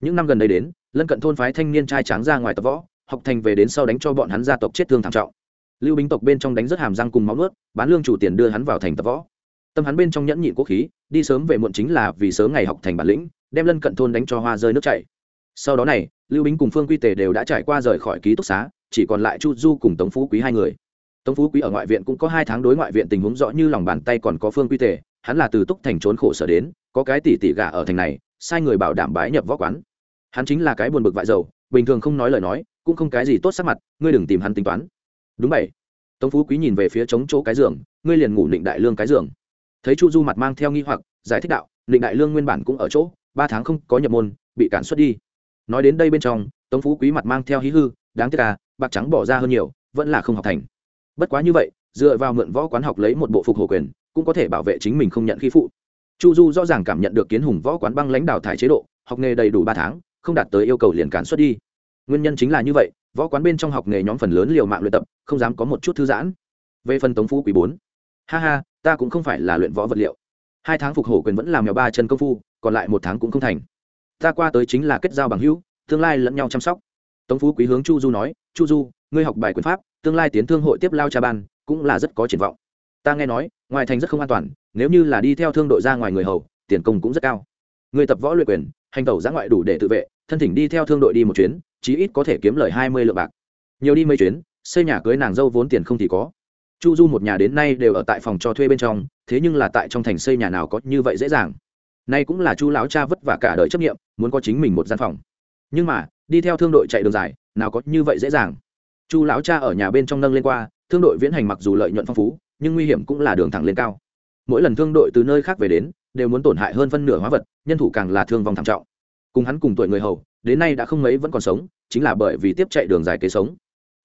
Những năm gần đây đến, lân cận thôn phái thanh niên trai tráng ra ngoài tập võ, học thành về đến sau đánh cho bọn hắn gia tộc chết thương thảm trọng. Lưu bính tộc bên trong đánh rất hàm răng cùng máu nuốt, bán lương chủ tiền đưa hắn vào thành tập võ. Tâm hắn bên trong nhẫn nhịn quốc khí, đi sớm về muộn chính là vì sớm ngày học thành bản lĩnh đem lân cận thôn đánh cho hoa rơi nước chảy. Sau đó này, lưu bính cùng phương quy tề đều đã trải qua rời khỏi ký túc xá, chỉ còn lại chu du cùng tống phú quý hai người. Tống phú quý ở ngoại viện cũng có hai tháng đối ngoại viện tình huống rõ như lòng bàn tay còn có phương quy tề, hắn là từ túc thành trốn khổ sở đến, có cái tỷ tỷ gà ở thành này, sai người bảo đảm bái nhập võ quán. Hắn chính là cái buồn bực vại dầu, bình thường không nói lời nói, cũng không cái gì tốt sắc mặt, ngươi đừng tìm hắn tính toán. Đúng vậy. Tống phú quý nhìn về phía trống chỗ cái giường, ngươi liền ngủ định đại lương cái giường. Thấy chu du mặt mang theo nghi hoặc, giải thích đạo định đại lương nguyên bản cũng ở chỗ ba tháng không có nhập môn, bị cản xuất đi. Nói đến đây bên trong, tống phú quý mặt mang theo hí hư, đáng tiếc à bạc trắng bỏ ra hơn nhiều, vẫn là không học thành. Bất quá như vậy, dựa vào mượn võ quán học lấy một bộ phục hồ quyền, cũng có thể bảo vệ chính mình không nhận khi phụ. Chu du rõ ràng cảm nhận được kiến hùng võ quán băng lãnh đạo thải chế độ, học nghề đầy đủ ba tháng, không đạt tới yêu cầu liền cản xuất đi. Nguyên nhân chính là như vậy, võ quán bên trong học nghề nhóm phần lớn liều mạng luyện tập, không dám có một chút thư giãn. Về phần tống phú quý bốn, ha ha, ta cũng không phải là luyện võ vật liệu hai tháng phục hổ quyền vẫn làm mèo ba chân công phu, còn lại một tháng cũng không thành. Ta qua tới chính là kết giao bằng hữu, tương lai lẫn nhau chăm sóc. Tống phú quý hướng chu du nói, chu du, ngươi học bài quyền pháp, tương lai tiến thương hội tiếp lao cha ban, cũng là rất có triển vọng. Ta nghe nói, ngoài thành rất không an toàn, nếu như là đi theo thương đội ra ngoài người hầu, tiền công cũng rất cao. Người tập võ luyện quyền, hành tẩu ra ngoại đủ để tự vệ, thân thỉnh đi theo thương đội đi một chuyến, chí ít có thể kiếm lời hai mươi lượng bạc. Nhiều đi mấy chuyến, xây nhà cưới nàng dâu vốn tiền không thì có chu du một nhà đến nay đều ở tại phòng cho thuê bên trong, thế nhưng là tại trong thành xây nhà nào có như vậy dễ dàng. Nay cũng là chu lão cha vất vả cả đời chấp nghiệm muốn có chính mình một gian phòng. Nhưng mà, đi theo thương đội chạy đường dài, nào có như vậy dễ dàng. Chu lão cha ở nhà bên trong nâng lên qua, thương đội viễn hành mặc dù lợi nhuận phong phú, nhưng nguy hiểm cũng là đường thẳng lên cao. Mỗi lần thương đội từ nơi khác về đến, đều muốn tổn hại hơn phân nửa hóa vật, nhân thủ càng là thương vong thảm trọng. Cùng hắn cùng tuổi người hầu, đến nay đã không mấy vẫn còn sống, chính là bởi vì tiếp chạy đường dài kế sống.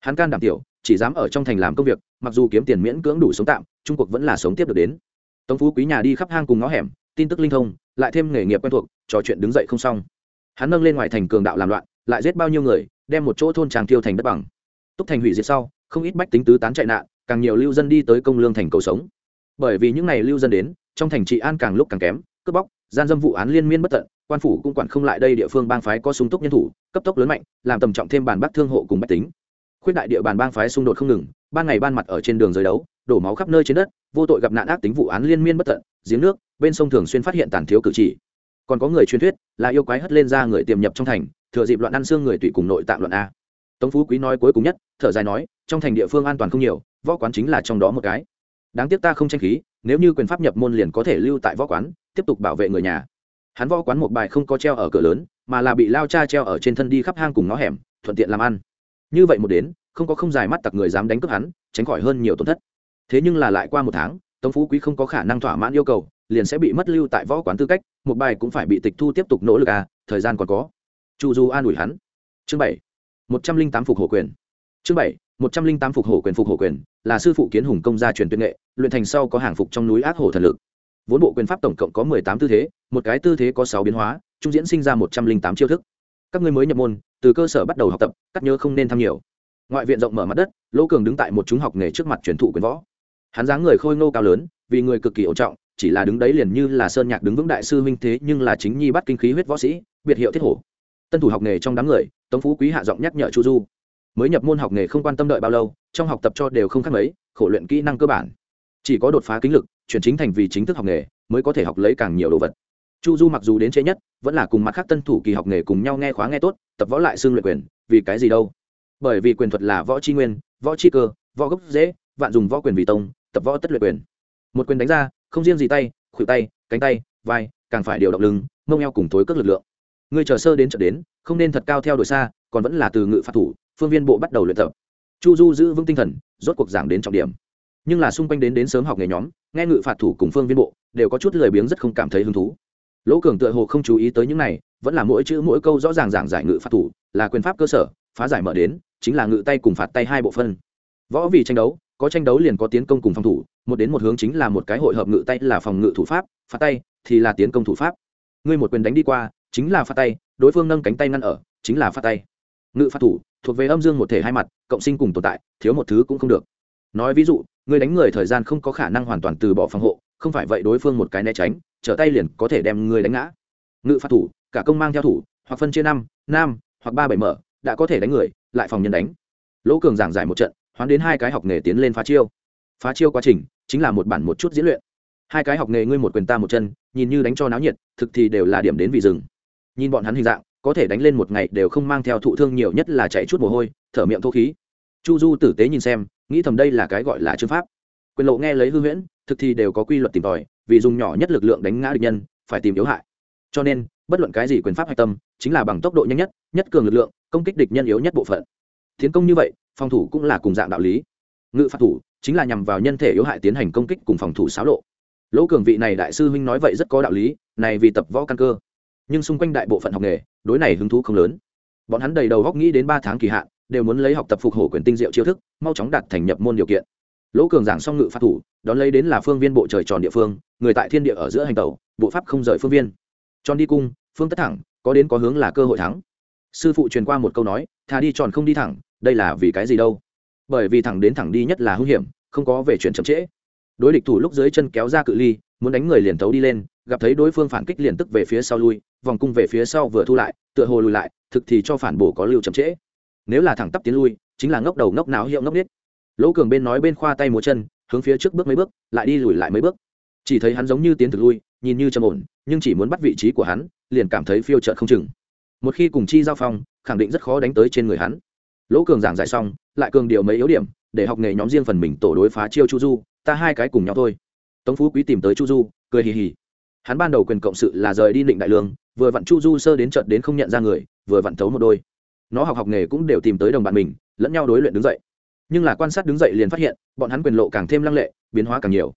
Hắn can đảm tiểu, chỉ dám ở trong thành làm công việc mặc dù kiếm tiền miễn cưỡng đủ sống tạm, trung cuộc vẫn là sống tiếp được đến. Tống phú quý nhà đi khắp hang cùng ngõ hẻm, tin tức linh thông, lại thêm nghề nghiệp quen thuộc, trò chuyện đứng dậy không xong. Hắn nâng lên ngoài thành cường đạo làm loạn, lại giết bao nhiêu người, đem một chỗ thôn tràng tiêu thành đất bằng. Túc thành hủy diệt sau, không ít bách tính tứ tán chạy nạn, càng nhiều lưu dân đi tới công lương thành cầu sống. Bởi vì những ngày lưu dân đến, trong thành trị an càng lúc càng kém, cướp bóc, gian dâm vụ án liên miên bất tận, quan phủ cũng quản không lại đây địa phương bang phái có sung túc nhân thủ, cấp tốc lớn mạnh, làm tầm trọng thêm bàn bắc thương hộ cùng bách tính khuyết đại địa bàn bang phái xung đột không ngừng, ban ngày ban mặt ở trên đường giới đấu, đổ máu khắp nơi trên đất, vô tội gặp nạn ác tính vụ án liên miên bất tận, giếng nước, bên sông thường xuyên phát hiện tàn thiếu cử chỉ. Còn có người truyền thuyết là yêu quái hất lên ra người tiềm nhập trong thành, thừa dịp loạn ăn xương người tùy cùng nội tạng loạn a. Tống phú quý nói cuối cùng nhất, thở dài nói, trong thành địa phương an toàn không nhiều, võ quán chính là trong đó một cái. Đáng tiếc ta không tranh khí, nếu như quyền pháp nhập môn liền có thể lưu tại võ quán, tiếp tục bảo vệ người nhà. Hắn võ quán một bài không có treo ở cửa lớn, mà là bị lao cha treo ở trên thân đi khắp hang cùng ngõ hẻm, thuận tiện làm ăn như vậy một đến, không có không dài mắt tặc người dám đánh cướp hắn, tránh khỏi hơn nhiều tổn thất. Thế nhưng là lại qua một tháng, tống phú quý không có khả năng thỏa mãn yêu cầu, liền sẽ bị mất lưu tại võ quán tư cách, một bài cũng phải bị tịch thu tiếp tục nỗ lực à thời gian còn có. Chu du an ủi hắn. Chương bảy, một trăm linh tám phục hổ quyền. Chương bảy, một trăm linh tám phục hổ quyền phục hổ quyền, là sư phụ kiến hùng công gia truyền tuyên nghệ, luyện thành sau có hàng phục trong núi ác hổ thần lực. Vốn bộ quyền pháp tổng cộng có mười tám tư thế, một cái tư thế có sáu biến hóa, trung diễn sinh ra một trăm linh tám chiêu thức. Các ngươi mới nhập môn từ cơ sở bắt đầu học tập, cắt nhớ không nên tham nhiều. Ngoại viện rộng mở mặt đất, lỗ cường đứng tại một chúng học nghề trước mặt truyền thụ quyền võ. Hắn dáng người khôi ngô cao lớn, vì người cực kỳ ổn trọng, chỉ là đứng đấy liền như là sơn nhạc đứng vững đại sư huynh thế nhưng là chính nhi bắt kinh khí huyết võ sĩ, biệt hiệu thiết hổ. Tân thủ học nghề trong đám người, tống phú quý hạ giọng nhắc nhở chu du. Mới nhập môn học nghề không quan tâm đợi bao lâu, trong học tập cho đều không khác mấy, khổ luyện kỹ năng cơ bản. Chỉ có đột phá kính lực, chuyển chính thành vì chính thức học nghề, mới có thể học lấy càng nhiều đồ vật chu du mặc dù đến trễ nhất, vẫn là cùng mặt khác tân thủ kỳ học nghề cùng nhau nghe khóa nghe tốt, tập võ lại xương luyện quyền, vì cái gì đâu? Bởi vì quyền thuật là võ chi nguyên, võ chi cơ, võ gốc dễ, vạn dùng võ quyền vì tông, tập võ tất luyện quyền. Một quyền đánh ra, không riêng gì tay, khuỷu tay, cánh tay, vai, càng phải điều động lưng, mông eo cùng tối cất lực lượng. Người chờ sơ đến chợ đến, không nên thật cao theo đuổi xa, còn vẫn là từ ngự phạt thủ, phương viên bộ bắt đầu luyện tập. Chu du giữ vững tinh thần, rốt cuộc giảng đến trọng điểm. Nhưng là xung quanh đến đến sớm học nghề nhóm, nghe ngự phạt thủ cùng phương viên bộ, đều có chút lười biếng rất không cảm thấy hứng thú lỗ cường tựa hồ không chú ý tới những này, vẫn là mỗi chữ mỗi câu rõ ràng giảng giải ngự phạt thủ, là quyền pháp cơ sở, phá giải mở đến, chính là ngự tay cùng phạt tay hai bộ phân. Võ vì tranh đấu, có tranh đấu liền có tiến công cùng phòng thủ, một đến một hướng chính là một cái hội hợp ngự tay là phòng ngự thủ pháp, phạt tay thì là tiến công thủ pháp. Ngươi một quyền đánh đi qua, chính là phạt tay, đối phương nâng cánh tay ngăn ở, chính là phạt tay. Ngự phạt thủ, thuộc về âm dương một thể hai mặt, cộng sinh cùng tồn tại, thiếu một thứ cũng không được. Nói ví dụ người đánh người thời gian không có khả năng hoàn toàn từ bỏ phòng hộ, không phải vậy đối phương một cái né tránh trở tay liền có thể đem người đánh ngã. Ngự phạt thủ, cả công mang theo thủ, hoặc phân chia năm, nam, hoặc ba bảy mở, đã có thể đánh người, lại phòng nhân đánh. Lỗ cường giảng giải một trận, hoán đến hai cái học nghề tiến lên phá chiêu. Phá chiêu quá trình, chính là một bản một chút diễn luyện. Hai cái học nghề ngươi một quyền ta một chân, nhìn như đánh cho náo nhiệt, thực thì đều là điểm đến vì rừng. Nhìn bọn hắn hình dạng, có thể đánh lên một ngày đều không mang theo thụ thương nhiều nhất là chạy chút mồ hôi, thở miệng thô khí. Chu du tử tế nhìn xem, nghĩ thầm đây là cái gọi là chương pháp. Quyền lộ nghe lấy hư huyễn, thực thì đều có quy luật tìm tòi vì dùng nhỏ nhất lực lượng đánh ngã địch nhân, phải tìm yếu hại. Cho nên, bất luận cái gì quyền pháp hạch tâm, chính là bằng tốc độ nhanh nhất nhất cường lực lượng, công kích địch nhân yếu nhất bộ phận. Tiến công như vậy, phòng thủ cũng là cùng dạng đạo lý. Ngự phạt thủ chính là nhằm vào nhân thể yếu hại tiến hành công kích cùng phòng thủ xáo lộ. Lỗ cường vị này đại sư huynh nói vậy rất có đạo lý, này vì tập võ căn cơ. Nhưng xung quanh đại bộ phận học nghề, đối này hứng thú không lớn. Bọn hắn đầy đầu góc nghĩ đến ba tháng kỳ hạn, đều muốn lấy học tập phục hổ quyền tinh diệu chiêu thức, mau chóng đạt thành nhập môn điều kiện lỗ cường giảng xong ngự phạt thủ, đón lấy đến là phương viên bộ trời tròn địa phương, người tại thiên địa ở giữa hành tàu bộ pháp không rời phương viên. Tròn đi cung, phương tất thẳng, có đến có hướng là cơ hội thắng. Sư phụ truyền qua một câu nói thà đi tròn không đi thẳng, đây là vì cái gì đâu? Bởi vì thẳng đến thẳng đi nhất là hữu hiểm, không có về chuyển chậm trễ. Đối địch thủ lúc dưới chân kéo ra cự ly, muốn đánh người liền thấu đi lên, gặp thấy đối phương phản kích liền tức về phía sau lui, vòng cung về phía sau vừa thu lại, tựa hồ lùi lại, thực thì cho phản bổ có lưu chậm trễ. Nếu là thẳng tắp tiến lui, chính là ngốc đầu ngốc não hiệu ngốc biết lỗ cường bên nói bên khoa tay múa chân, hướng phía trước bước mấy bước, lại đi lùi lại mấy bước. Chỉ thấy hắn giống như tiến thực lui, nhìn như trầm ổn, nhưng chỉ muốn bắt vị trí của hắn, liền cảm thấy phiêu trợn không chừng. Một khi cùng chi giao phong, khẳng định rất khó đánh tới trên người hắn. Lỗ cường giảng giải xong, lại cường điều mấy yếu điểm, để học nghề nhóm riêng phần mình tổ đối phá chiêu chu du, ta hai cái cùng nhau thôi. Tống phú quý tìm tới chu du, cười hì hì. Hắn ban đầu quyền cộng sự là rời đi định đại lương, vừa vặn chu du sơ đến trận đến không nhận ra người, vừa vặn thấu một đôi. Nó học học nghề cũng đều tìm tới đồng bạn mình, lẫn nhau đối luyện đứng dậy nhưng là quan sát đứng dậy liền phát hiện, bọn hắn quyền lộ càng thêm lăng lệ, biến hóa càng nhiều.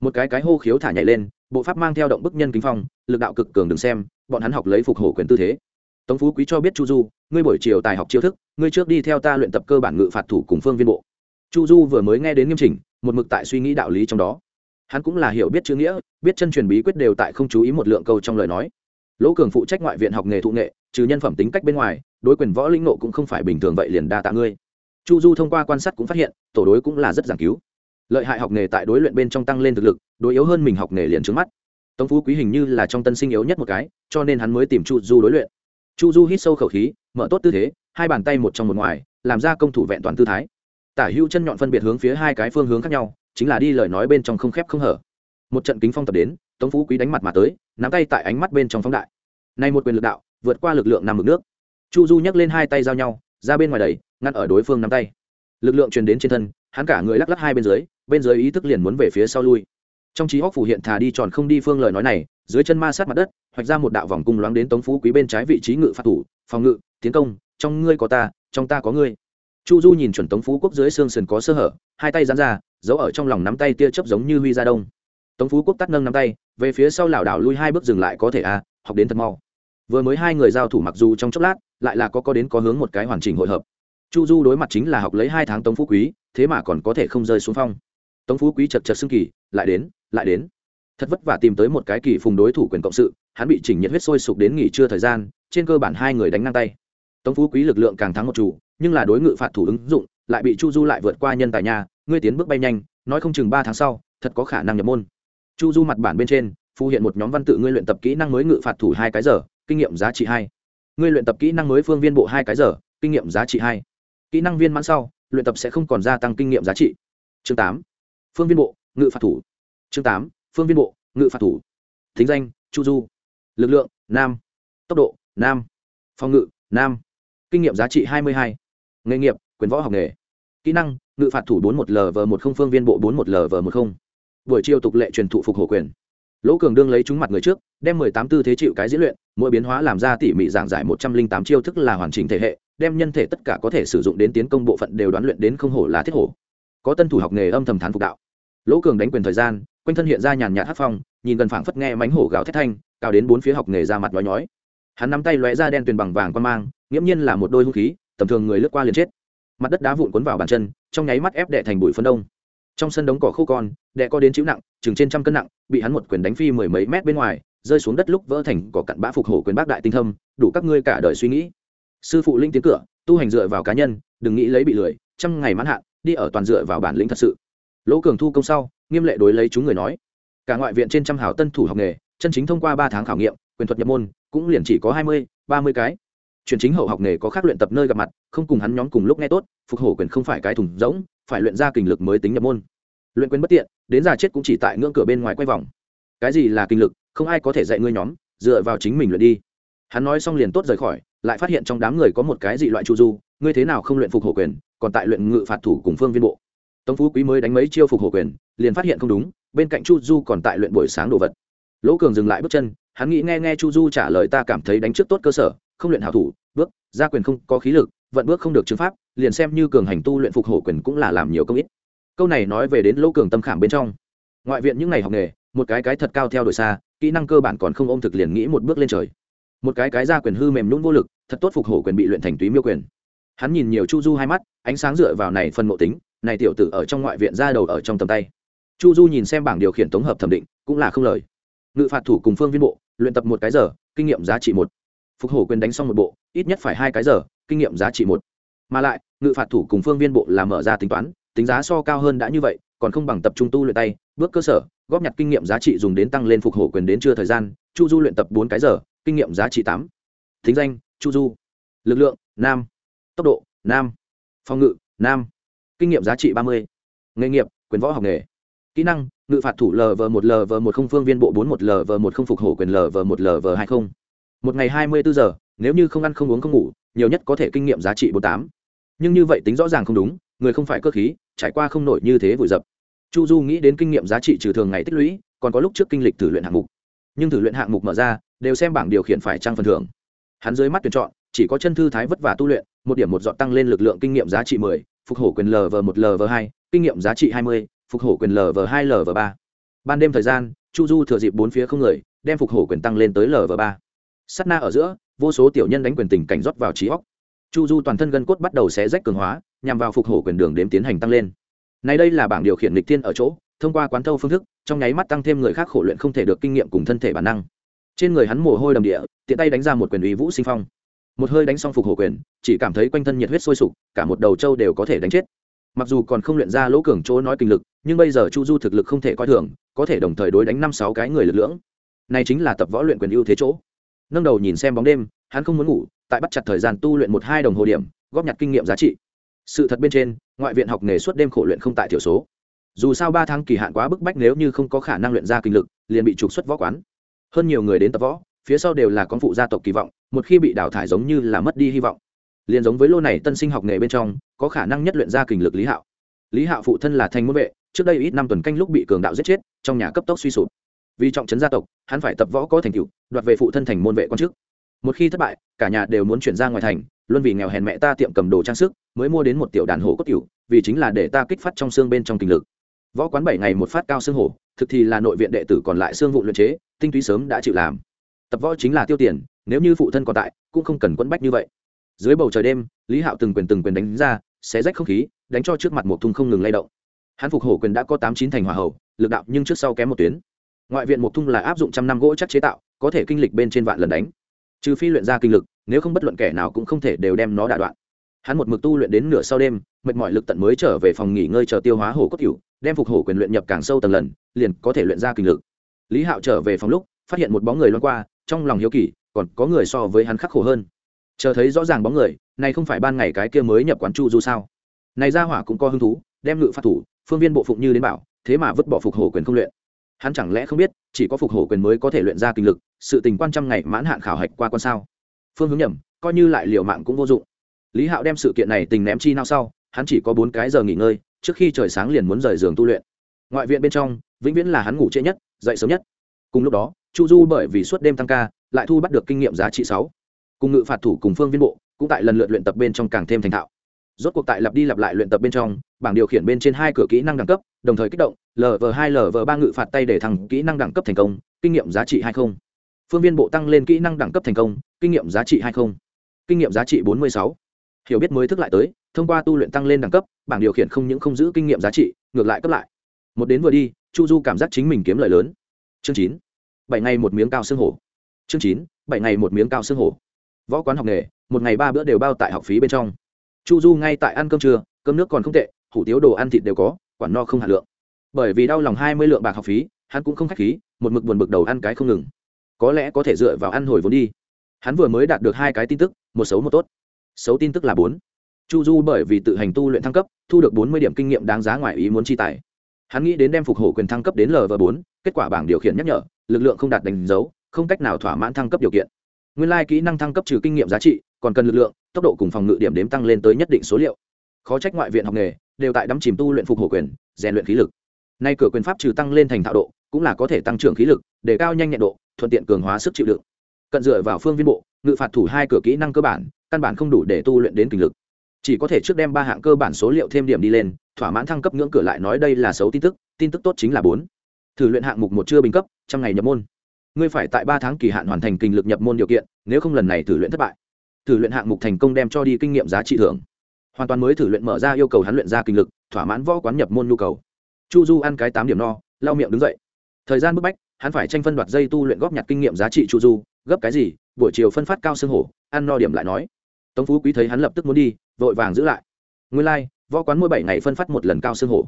Một cái cái hô khiếu thả nhảy lên, bộ pháp mang theo động bức nhân kính phong, lực đạo cực cường đừng xem, bọn hắn học lấy phục hổ quyền tư thế. Tống phú quý cho biết chu du, ngươi buổi chiều tài học chiêu thức, ngươi trước đi theo ta luyện tập cơ bản ngự phạt thủ cùng phương viên bộ. Chu du vừa mới nghe đến nghiêm chỉnh, một mực tại suy nghĩ đạo lý trong đó. Hắn cũng là hiểu biết chữ nghĩa, biết chân truyền bí quyết đều tại không chú ý một lượng câu trong lời nói. Lỗ cường phụ trách ngoại viện học nghề thụ nghệ, trừ nhân phẩm tính cách bên ngoài, đối quyền võ linh nộ cũng không phải bình thường vậy liền đa tạ ngươi chu du thông qua quan sát cũng phát hiện, tổ đối cũng là rất giảng cứu. Lợi hại học nghề tại đối luyện bên trong tăng lên thực lực, đối yếu hơn mình học nghề liền trước mắt. Tống phú quý hình như là trong tân sinh yếu nhất một cái, cho nên hắn mới tìm chu du đối luyện. Chu du hít sâu khẩu khí, mở tốt tư thế, hai bàn tay một trong một ngoài, làm ra công thủ vẹn toàn tư thái. Tả hữu chân nhọn phân biệt hướng phía hai cái phương hướng khác nhau, chính là đi lời nói bên trong không khép không hở. Một trận kính phong tập đến, tống phú quý đánh mặt mà tới, nắm tay tại ánh mắt bên trong phóng đại. Nay một quyền lực đạo, vượt qua lực lượng nằm mực nước. Chu du nhấc lên hai tay giao nhau, ra bên ngoài đầy ngăn ở đối phương nắm tay. Lực lượng truyền đến trên thân, hắn cả người lắc lắc hai bên dưới bên dưới ý thức liền muốn về phía sau lui. Trong trí hóc phủ hiện thà đi tròn không đi phương lời nói này, dưới chân ma sát mặt đất, hoạch ra một đạo vòng cung loáng đến tống phú quý bên trái vị trí ngự phạt thủ, phòng ngự, tiến công, trong ngươi có ta, trong ta có ngươi. Chu du nhìn chuẩn tống phú quốc dưới xương sườn có sơ hở, hai tay dán ra, giấu ở trong lòng nắm tay tia chấp giống như huy ra đông. Tống phú quốc tắt nâng nắm tay, về phía sau lảo đảo lui hai bước dừng lại có thể à học đến thật mau. Vừa mới hai người giao thủ mặc dù trong chốc lát, lại là có có đến có hướng một cái hoàn chỉnh hội hợp chu du đối mặt chính là học lấy hai tháng tống phú quý, thế mà còn có thể không rơi xuống phong. Tống phú quý chật chật xưng kỳ, lại đến lại đến. Thật vất vả tìm tới một cái kỳ phùng đối thủ quyền cộng sự, hắn bị chỉnh nhiệt huyết sôi sục đến nghỉ trưa thời gian, trên cơ bản hai người đánh ngang tay. Tống phú quý lực lượng càng thắng một chủ, nhưng là đối ngự phạt thủ ứng dụng, lại bị chu du lại vượt qua nhân tài nhà, ngươi tiến bước bay nhanh, nói không chừng ba tháng sau, thật có khả năng nhập môn. Chu du mặt bản bên trên phu hiện một nhóm văn tự ngươi luyện tập kỹ năng mới ngự phạt thủ hai cái giờ, kinh nghiệm giá trị hai. Ngươi luyện tập kỹ năng mới phương viên bộ hai cái giờ, kinh nghiệm giá trị hai kỹ năng viên mãn sau, luyện tập sẽ không còn gia tăng kinh nghiệm giá trị. Chương tám, phương viên bộ, ngự phạt thủ. Chương tám, phương viên bộ, ngự phạt thủ. Thính danh, chu du. Lực lượng, nam. Tốc độ, nam. Phòng ngự, nam. Kinh nghiệm giá trị hai mươi hai. Nghề nghiệp, quyền võ học nghề. Kỹ năng, ngự phạt thủ bốn một lv một không, phương viên bộ bốn một lv một không. Buổi chiều tục lệ truyền thụ phục hộ quyền. Lỗ cường đương lấy trúng mặt người trước, đem mười tám tư thế chịu cái diễn luyện, mỗi biến hóa làm ra tỉ mỉ giảng giải một trăm linh tám chiêu thức là hoàn chỉnh thể hệ đem nhân thể tất cả có thể sử dụng đến tiến công bộ phận đều đoán luyện đến không hổ là thiết hổ. Có tân thủ học nghề âm thầm thán phục đạo. Lỗ cường đánh quyền thời gian, quanh thân hiện ra nhàn nhạt hát phong, nhìn gần phảng phất nghe mánh hổ gào thét thanh cao đến bốn phía học nghề ra mặt nhói nhói. Hắn nắm tay lóe ra đen tuyền bằng vàng quan mang, nghiễm nhiên là một đôi hung khí, tầm thường người lướt qua liền chết. Mặt đất đá vụn cuốn vào bàn chân, trong nháy mắt ép đệ thành bụi phân đông. Trong sân đống cỏ khô con đệ có đến chịu nặng, chừng trên trăm cân nặng, bị hắn một quyền đánh phi mười mấy mét bên ngoài, rơi xuống đất lúc vỡ thành cỏ cặn bã phục hổ quyền bác đại tinh thâm, đủ các ngươi cả đời suy nghĩ sư phụ linh tiến cửa, tu hành dựa vào cá nhân, đừng nghĩ lấy bị lười, trăm ngày mãn hạn, đi ở toàn dựa vào bản lĩnh thật sự. Lỗ cường thu công sau, nghiêm lệ đối lấy chúng người nói. Cả ngoại viện trên trăm hảo tân thủ học nghề, chân chính thông qua ba tháng khảo nghiệm, quyền thuật nhập môn, cũng liền chỉ có hai mươi, ba mươi cái. Chuyển chính hậu học nghề có khác luyện tập nơi gặp mặt, không cùng hắn nhóm cùng lúc nghe tốt, phục hổ quyền không phải cái thùng rỗng, phải luyện ra kinh lực mới tính nhập môn. Luyện quyền bất tiện, đến già chết cũng chỉ tại ngưỡng cửa bên ngoài quay vòng. Cái gì là kinh lực, không ai có thể dạy ngươi nhóm, dựa vào chính mình luyện đi hắn nói xong liền tốt rời khỏi, lại phát hiện trong đám người có một cái dị loại chu du, ngươi thế nào không luyện phục hổ quyền, còn tại luyện ngự phạt thủ cùng phương viên bộ. Tống phú quý mới đánh mấy chiêu phục hổ quyền, liền phát hiện không đúng, bên cạnh chu du còn tại luyện buổi sáng đồ vật. Lỗ cường dừng lại bước chân, hắn nghĩ nghe nghe chu du trả lời ta cảm thấy đánh trước tốt cơ sở, không luyện hảo thủ, bước, ra quyền không có khí lực, vận bước không được chứng pháp, liền xem như cường hành tu luyện phục hổ quyền cũng là làm nhiều công ít. Câu này nói về đến lỗ cường tâm khảm bên trong. Ngoại viện những ngày học nghề, một cái cái thật cao theo đuổi xa, kỹ năng cơ bản còn không ôm thực liền nghĩ một bước lên trời một cái cái ra quyền hư mềm nhún vô lực, thật tốt phục hổ quyền bị luyện thành túy miêu quyền. Hắn nhìn nhiều chu du hai mắt, ánh sáng dựa vào này phần mộ tính, này tiểu tử ở trong ngoại viện ra đầu ở trong tầm tay. Chu du nhìn xem bảng điều khiển tổng hợp thẩm định, cũng là không lời. Ngự phạt thủ cùng phương viên bộ, luyện tập một cái giờ, kinh nghiệm giá trị một. Phục hổ quyền đánh xong một bộ, ít nhất phải hai cái giờ, kinh nghiệm giá trị một. Mà lại, ngự phạt thủ cùng phương viên bộ là mở ra tính toán, tính giá so cao hơn đã như vậy, còn không bằng tập trung tu luyện tay, bước cơ sở, góp nhặt kinh nghiệm giá trị dùng đến tăng lên phục hổ quyền đến chưa thời gian, chu du luyện tập bốn cái giờ kinh nghiệm giá trị tám. Thính danh, chu du. Lực lượng, nam. Tốc độ, nam. Phòng ngự, nam. Kinh nghiệm giá trị ba mươi. Nghề nghiệp, quyền võ học nghề. Kỹ năng, ngự phạt thủ lv một lv một không phương viên bộ bốn một lv một không phục hổ quyền lv một lv hai không. Một ngày hai mươi bốn giờ, nếu như không ăn không uống không ngủ, nhiều nhất có thể kinh nghiệm giá trị bốn tám. Nhưng như vậy tính rõ ràng không đúng, người không phải cơ khí, trải qua không nổi như thế vùi dập. Chu du nghĩ đến kinh nghiệm giá trị trừ thường ngày tích lũy, còn có lúc trước kinh lịch thử luyện hạng mục. Nhưng thử luyện hạng mục mở ra đều xem bảng điều khiển phải trang phần thưởng. Hắn dưới mắt tuyển chọn, chỉ có chân thư thái vất vả tu luyện, một điểm một dọn tăng lên lực lượng kinh nghiệm giá trị mười, phục hổ quyền lv một lv hai, kinh nghiệm giá trị hai mươi, phục hổ quyền lv hai lv ba. Ban đêm thời gian, chu du thừa dịp bốn phía không người, đem phục hổ quyền tăng lên tới lv ba. Sắt na ở giữa, vô số tiểu nhân đánh quyền tình cảnh rót vào trí óc. Chu du toàn thân gân cốt bắt đầu xé rách cường hóa, nhằm vào phục hổ quyền đường đếm tiến hành tăng lên. Này đây là bảng điều khiển lịch thiên ở chỗ, thông qua quán thâu phương thức, trong nháy mắt tăng thêm người khác khổ luyện không thể được kinh nghiệm cùng thân thể bản năng trên người hắn mồ hôi đầm địa, tiện tay đánh ra một quyền uy vũ sinh phong. Một hơi đánh xong phục hổ quyền, chỉ cảm thấy quanh thân nhiệt huyết sôi sục, cả một đầu trâu đều có thể đánh chết. Mặc dù còn không luyện ra lỗ cường chỗ nói kinh lực, nhưng bây giờ chu du thực lực không thể coi thường, có thể đồng thời đối đánh năm sáu cái người lực lưỡng. Này chính là tập võ luyện quyền ưu thế chỗ. Nâng đầu nhìn xem bóng đêm, hắn không muốn ngủ, tại bắt chặt thời gian tu luyện một hai đồng hồ điểm, góp nhặt kinh nghiệm giá trị. Sự thật bên trên, ngoại viện học nghề suốt đêm khổ luyện không tại thiểu số. Dù sao ba tháng kỳ hạn quá bức bách nếu như không có khả năng luyện ra kinh lực, liền bị trục xuất võ quán hơn nhiều người đến tập võ, phía sau đều là con phụ gia tộc kỳ vọng, một khi bị đào thải giống như là mất đi hy vọng. Liền giống với lô này tân sinh học nghề bên trong, có khả năng nhất luyện ra kình lực lý hạo. Lý hạo phụ thân là thành môn vệ, trước đây ít năm tuần canh lúc bị cường đạo giết chết, trong nhà cấp tốc suy sụp. Vì trọng trấn gia tộc, hắn phải tập võ có thành tựu, đoạt về phụ thân thành môn vệ quan chức. Một khi thất bại, cả nhà đều muốn chuyển ra ngoài thành luôn vì nghèo hèn mẹ ta tiệm cầm đồ trang sức, mới mua đến một tiểu đàn hổ cốt cựu vì chính là để ta kích phát trong xương bên trong kinh lực võ quán bảy ngày một phát cao xương hổ, thực thì là nội viện đệ tử còn lại xương vụ luyện chế, tinh túy sớm đã chịu làm. Tập võ chính là tiêu tiền, nếu như phụ thân còn tại, cũng không cần quẫn bách như vậy. Dưới bầu trời đêm, lý hạo từng quyền từng quyền đánh ra, xé rách không khí, đánh cho trước mặt một thung không ngừng lay động. Hắn phục hổ quyền đã có tám chín thành hỏa hậu lực đạo nhưng trước sau kém một tuyến. Ngoại viện một thung là áp dụng trăm năm gỗ chắc chế tạo, có thể kinh lịch bên trên vạn lần đánh. Trừ phi luyện ra kinh lực, nếu không bất luận kẻ nào cũng không thể đều đem nó đả đoạn. Hắn một mực tu luyện đến nửa sau đêm, mệt mỏi lực tận mới trở về phòng nghỉ ngơi chờ tiêu hóa hổ cốt cửu đem phục hổ quyền luyện nhập càng sâu tầng lần, liền có thể luyện ra kinh lực. Lý hạo trở về phòng lúc, phát hiện một bóng người loan qua, trong lòng hiếu kỳ, còn có người so với hắn khắc khổ hơn. Chờ thấy rõ ràng bóng người, này không phải ban ngày cái kia mới nhập quán chu du sao? Này ra hỏa cũng có hứng thú, đem ngự phạt thủ, phương viên bộ phụng như đến bảo, thế mà vứt bỏ phục hổ quyền không luyện. Hắn chẳng lẽ không biết, chỉ có phục hổ quyền mới có thể luyện ra kinh lực, sự tình quan trăm ngày mãn hạn khảo hạch qua con sao? Phương hướng nhầm, coi như lại liều mạng cũng vô dụng. Lý hạo đem sự kiện này tình ném chi nào sau, hắn chỉ có bốn cái giờ nghỉ ngơi trước khi trời sáng liền muốn rời giường tu luyện. Ngoại viện bên trong, vĩnh viễn là hắn ngủ trễ nhất, dậy sớm nhất. Cùng lúc đó, chu du bởi vì suốt đêm tăng ca, lại thu bắt được kinh nghiệm giá trị sáu. Cùng ngự phạt thủ cùng phương viên bộ, cũng tại lần lượt luyện tập bên trong càng thêm thành thạo. Rốt cuộc tại lặp đi lặp lại luyện tập bên trong, bảng điều khiển bên trên hai cửa kỹ năng đẳng cấp, đồng thời kích động lv hai lv ba ngự phạt tay để thằng kỹ năng đẳng cấp thành công, kinh nghiệm giá trị hai không. Phương viên bộ tăng lên kỹ năng đẳng cấp thành công, kinh nghiệm giá trị hai không. Kinh nghiệm giá trị bốn mươi sáu. Hiểu biết mới thức lại tới thông qua tu luyện tăng lên đẳng cấp, bảng điều khiển không những không giữ kinh nghiệm giá trị, ngược lại cấp lại. Một đến vừa đi, chu du cảm giác chính mình kiếm lời lớn. Chương chín. Bảy ngày một miếng cao xương hổ. Chương chín. Bảy ngày một miếng cao xương hổ. Võ quán học nghề, một ngày ba bữa đều bao tại học phí bên trong. Chu du ngay tại ăn cơm trưa, cơm nước còn không tệ, hủ tiếu đồ ăn thịt đều có, quản no không hạt lượng. Bởi vì đau lòng hai mươi lượng bạc học phí, hắn cũng không k h á c h khí, một mực buồn bực đầu ăn cái không ngừng. Có lẽ có thể dựa vào ăn hồi vốn đi. Hắn vừa mới đạt được hai cái tin tức, một xấu một tốt. Xấu tin tức là bốn chu du bởi vì tự hành tu luyện thăng cấp, thu được bốn mươi điểm kinh nghiệm đáng giá ngoài ý muốn chi tài. Hắn nghĩ đến đem phục hổ quyền thăng cấp đến lv bốn, kết quả bảng điều khiển nhắc nhở, lực lượng không đạt đánh dấu, không cách nào thỏa mãn thăng cấp điều kiện. Nguyên lai kỹ năng thăng cấp trừ kinh nghiệm giá trị, còn cần lực lượng, tốc độ cùng phòng ngự điểm đếm tăng lên tới nhất định số liệu. Khó trách ngoại viện học nghề đều tại đắm chìm tu luyện phục hổ quyền, rèn luyện khí lực. Nay cửa quyền pháp trừ tăng lên thành thạo độ, cũng là có thể tăng trưởng khí lực, để cao nhanh nhẹn độ, thuận tiện cường hóa sức chịu đựng. Cận dựa vào phương viên bộ, ngự phạt thủ hai cửa kỹ năng cơ bản, căn bản không đủ để tu luyện đến kình lực chỉ có thể trước đem ba hạng cơ bản số liệu thêm điểm đi lên, thỏa mãn thăng cấp ngưỡng cửa lại nói đây là xấu tin tức tin tức tốt chính là bốn. Thử luyện hạng mục một chưa bình cấp, trăm ngày nhập môn. Ngươi phải tại ba tháng kỳ hạn hoàn thành kinh lực nhập môn điều kiện, nếu không lần này thử luyện thất bại. Thử luyện hạng mục thành công đem cho đi kinh nghiệm giá trị thưởng. Hoàn toàn mới thử luyện mở ra yêu cầu hắn luyện ra kinh lực, thỏa mãn võ quán nhập môn nhu cầu. Chu du ăn cái tám điểm no, lau miệng đứng dậy. Thời gian bức bách, hắn phải tranh phân đoạt dây tu luyện góp nhặt kinh nghiệm giá trị chu du, gấp cái gì, buổi chiều phân phát cao xương hổ, ăn no điểm lại nói tống phú quý thấy hắn lập tức muốn đi vội vàng giữ lại. Nguyên lai、like, võ quán mỗi bảy ngày phân phát một lần cao xương hổ.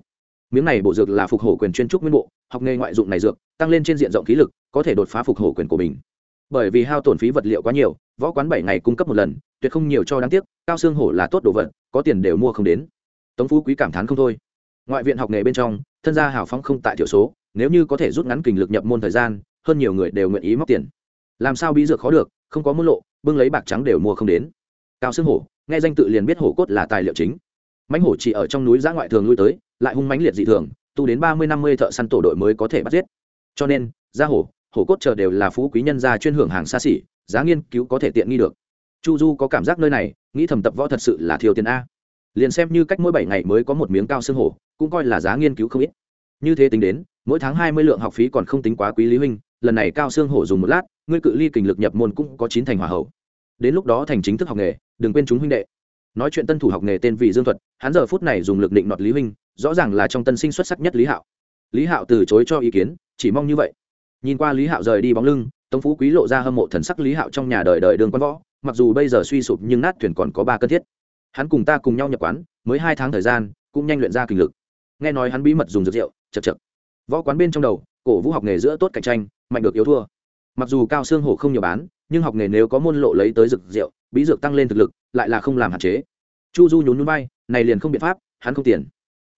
Miếng này bộ dược là phục hổ quyền chuyên trúc nguyên bộ học nghề ngoại dụng này dược tăng lên trên diện rộng khí lực có thể đột phá phục hổ quyền của mình. Bởi vì hao tổn phí vật liệu quá nhiều võ quán bảy ngày cung cấp một lần tuyệt không nhiều cho đáng tiếc cao xương hổ là tốt đồ vật có tiền đều mua không đến. Tống phú quý cảm thán không thôi. Ngoại viện học nghề bên trong thân gia hào phóng không tại thiểu số nếu như có thể rút ngắn kình lực nhập môn thời gian hơn nhiều người đều nguyện ý móc tiền. Làm sao bí dược khó được không có môn lộ bưng lấy bạc trắng đều mua không đến cao xương hổ, nghe danh tự liền biết hổ cốt là tài liệu chính. Mãnh hổ chỉ ở trong núi giã ngoại thường lui tới, lại hung mãnh liệt dị thường, tu đến ba mươi, năm mươi thợ săn tổ đội mới có thể bắt giết. Cho nên, gia hổ hổ cốt chờ đều là phú quý nhân gia chuyên hưởng hàng xa xỉ, giá nghiên cứu có thể tiện nghi được. Chu du có cảm giác nơi này, nghĩ thầm tập võ thật sự là thiêu tiền a. Liền xem như cách mỗi bảy ngày mới có một miếng cao xương hổ, cũng coi là giá nghiên cứu không ít. Như thế tính đến, mỗi tháng hai mươi lượng học phí còn không tính quá quý lý huynh, lần này cao xương hổ dùng một lát, ngươi cự ly kình lực nhập môn cũng có chín thành hòa hậu đến lúc đó thành chính thức học nghề, đừng quên chúng huynh đệ. Nói chuyện tân thủ học nghề tên vị dương thuật, hắn giờ phút này dùng lực định nọt lý huynh, rõ ràng là trong tân sinh xuất sắc nhất lý hạo. Lý hạo từ chối cho ý kiến, chỉ mong như vậy. Nhìn qua lý hạo rời đi bóng lưng, tống phú quý lộ ra hâm mộ thần sắc lý hạo trong nhà đời đời đường quan võ, mặc dù bây giờ suy sụp nhưng nát thuyền còn có ba cân thiết. Hắn cùng ta cùng nhau nhập quán, mới hai tháng thời gian, cũng nhanh luyện ra kinh lực. Nghe nói hắn bí mật dùng dược rượu chật chật võ quán bên trong đầu, cổ vũ học nghề giữa tốt cạnh tranh, mạnh được yếu thua mặc dù cao xương hổ không nhiều bán, nhưng học nghề nếu có môn lộ lấy tới dược rượu, bí dược tăng lên thực lực, lại là không làm hạn chế. Chu du nhún núi bay này liền không biện pháp, hắn không tiền.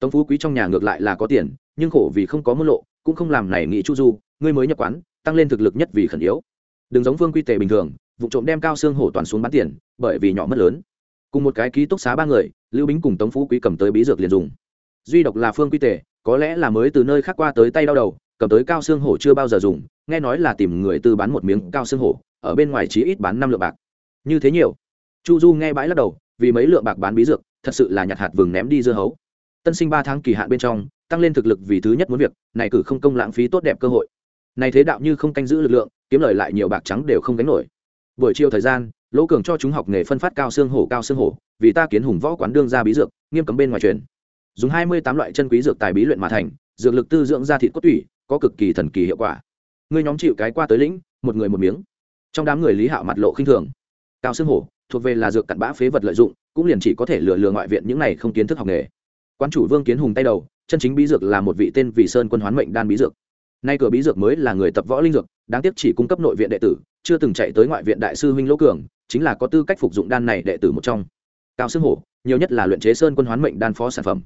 Tống phú quý trong nhà ngược lại là có tiền, nhưng khổ vì không có môn lộ, cũng không làm này nghĩ chu du, ngươi mới nhập quán, tăng lên thực lực nhất vì khẩn yếu. Đừng giống vương quy tề bình thường, vụ trộm đem cao xương hổ toàn xuống bán tiền, bởi vì nhỏ mất lớn. Cùng một cái ký túc xá ba người, lưu bính cùng tống phú quý cầm tới bí dược liền dùng. Duy độc là phương quy tề, có lẽ là mới từ nơi khác qua tới tay đau đầu cầm tới cao xương hổ chưa bao giờ dùng, nghe nói là tìm người tư bán một miếng cao xương hổ, ở bên ngoài chỉ ít bán năm lượng bạc. Như thế nhiều. Chu du nghe bãi lắc đầu, vì mấy lượng bạc bán bí dược, thật sự là nhặt hạt vừng ném đi dưa hấu. Tân sinh ba tháng kỳ hạn bên trong, tăng lên thực lực vì thứ nhất muốn việc, này cử không công lãng phí tốt đẹp cơ hội. Này thế đạo như không canh giữ lực lượng, kiếm lời lại nhiều bạc trắng đều không gánh nổi. Buổi chiều thời gian, lỗ cường cho chúng học nghề phân phát cao xương hổ, cao xương hổ, vì ta kiến hùng võ quán đương ra bí dược, nghiêm cấm bên ngoài truyền. Dùng hai mươi tám loại chân quý dược tài bí luyện mà thành, dược lực tư dưỡng ra thịt cốt tủy có cực kỳ thần kỳ hiệu quả. Ngươi nhóm chịu cái qua tới lĩnh, một người một miếng. Trong đám người lý hạo mặt lộ khinh thường. Cao xương hổ, thuộc về là dược cặn bã phế vật lợi dụng, cũng liền chỉ có thể lừa lừa ngoại viện những này không kiến thức học nghề. Quan chủ vương kiến hùng tay đầu, chân chính bí dược là một vị tên vị sơn quân hoán mệnh đan bí dược. Nay cửa bí dược mới là người tập võ linh dược, đáng tiếc chỉ cung cấp nội viện đệ tử, chưa từng chạy tới ngoại viện đại sư huynh lỗ cường, chính là có tư cách phục dụng đan này đệ tử một trong. Cao xương hổ, nhiều nhất là luyện chế sơn quân hoán mệnh đan phó sản phẩm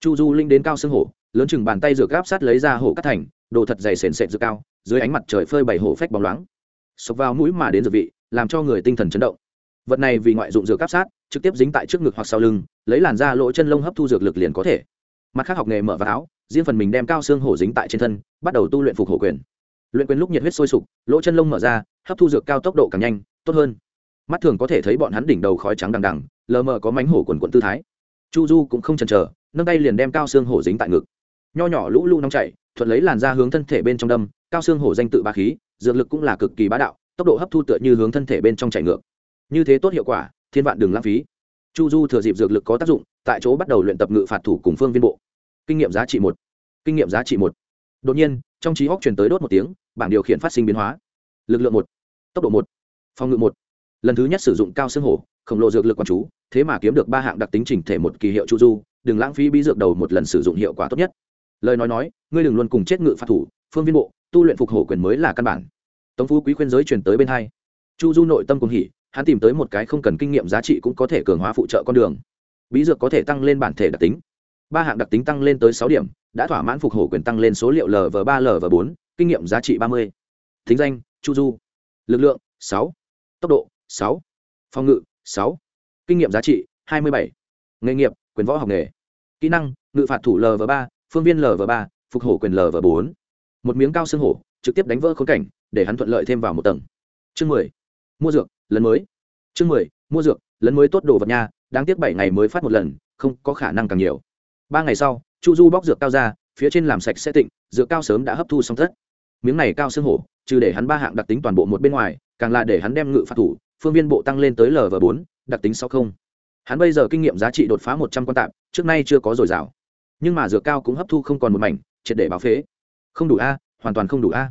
chu du linh đến cao xương hổ, lớn chừng bàn tay dược gáp sát lấy ra hổ cắt thành, đồ thật dày sền sệt dược cao, dưới ánh mặt trời phơi bảy hổ phách bóng loáng. Sộc vào mũi mà đến dược vị, làm cho người tinh thần chấn động. Vật này vì ngoại dụng dược gáp sát, trực tiếp dính tại trước ngực hoặc sau lưng, lấy làn da lỗ chân lông hấp thu dược lực liền có thể. Mặt khác học nghề mở vào áo, riêng phần mình đem cao xương hổ dính tại trên thân, bắt đầu tu luyện phục hổ quyền. Luyện quyền lúc nhiệt huyết sôi sục, lỗ chân lông mở ra, hấp thu dược cao tốc độ càng nhanh, tốt hơn. Mắt thường có thể thấy bọn hắn đỉnh đầu khói trắng đằng đằng, lờ mờ có mánh hổ quần quận tư thái. Chu du cũng không chần chờ nâng tay liền đem cao xương hổ dính tại ngực. Nho nhỏ lũ lũ nóng chảy, thuận lấy làn ra hướng thân thể bên trong đâm, cao xương hổ danh tự ba khí, dược lực cũng là cực kỳ bá đạo, tốc độ hấp thu tựa như hướng thân thể bên trong chạy ngược. Như thế tốt hiệu quả, thiên vạn đừng lãng phí. Chu du thừa dịp dược lực có tác dụng, tại chỗ bắt đầu luyện tập ngự phạt thủ cùng phương viên bộ. Kinh nghiệm giá trị một. Kinh nghiệm giá trị một. Đột nhiên, trong trí hóc chuyển tới đốt một tiếng, bảng điều khiển phát sinh biến hóa. Lực lượng một. Tốc độ một. Phòng ngự một. Lần thứ nhất sử dụng cao xương hổ, khổng lồ dược lực quán chú, thế mà kiếm được ba hạng đặc tính chỉnh thể một kỳ hiệu chu du đừng lãng phí bí dược đầu một lần sử dụng hiệu quả tốt nhất. Lời nói nói, ngươi đừng luôn cùng chết ngự phạt thủ, phương viên bộ, tu luyện phục hổ quyền mới là căn bản. Tống phú quý khuyên giới truyền tới bên hai. Chu du nội tâm cùng hỉ, hắn tìm tới một cái không cần kinh nghiệm giá trị cũng có thể cường hóa phụ trợ con đường. Bí dược có thể tăng lên bản thể đặc tính. Ba hạng đặc tính tăng lên tới sáu điểm, đã thỏa mãn phục hổ quyền tăng lên số liệu lv ba lv bốn, kinh nghiệm giá trị ba mươi. Thính danh, chu du. Lực lượng, sáu. Tốc độ, sáu. Phòng ngự, sáu. Kinh nghiệm giá trị, hai mươi bảy. Nghề nghiệp, quyền võ học nghề kỹ năng, ngự phạt thủ lv ba, phương viên lv ba, phục hổ quyền lv bốn. Một miếng cao xương hổ, trực tiếp đánh vỡ khốn cảnh, để hắn thuận lợi thêm vào một tầng. Chương mười. Mua dược, lần mới. Chương mười, mua dược, lần mới tốt đồ vật nha, đáng tiếc bảy ngày mới phát một lần, không có khả năng càng nhiều. Ba ngày sau, chu du bóc dược cao ra, phía trên làm sạch sẽ tịnh, dược cao sớm đã hấp thu xong tất. Miếng này cao xương hổ, trừ để hắn ba hạng đặc tính toàn bộ một bên ngoài, càng là để hắn đem ngự phạt thủ, phương viên bộ tăng lên tới lv bốn, đặc tính sáu không hắn bây giờ kinh nghiệm giá trị đột phá một trăm quan tạp, trước nay chưa có dồi dào. Nhưng mà dược cao cũng hấp thu không còn một mảnh, triệt để báo phế. Không đủ a, hoàn toàn không đủ a.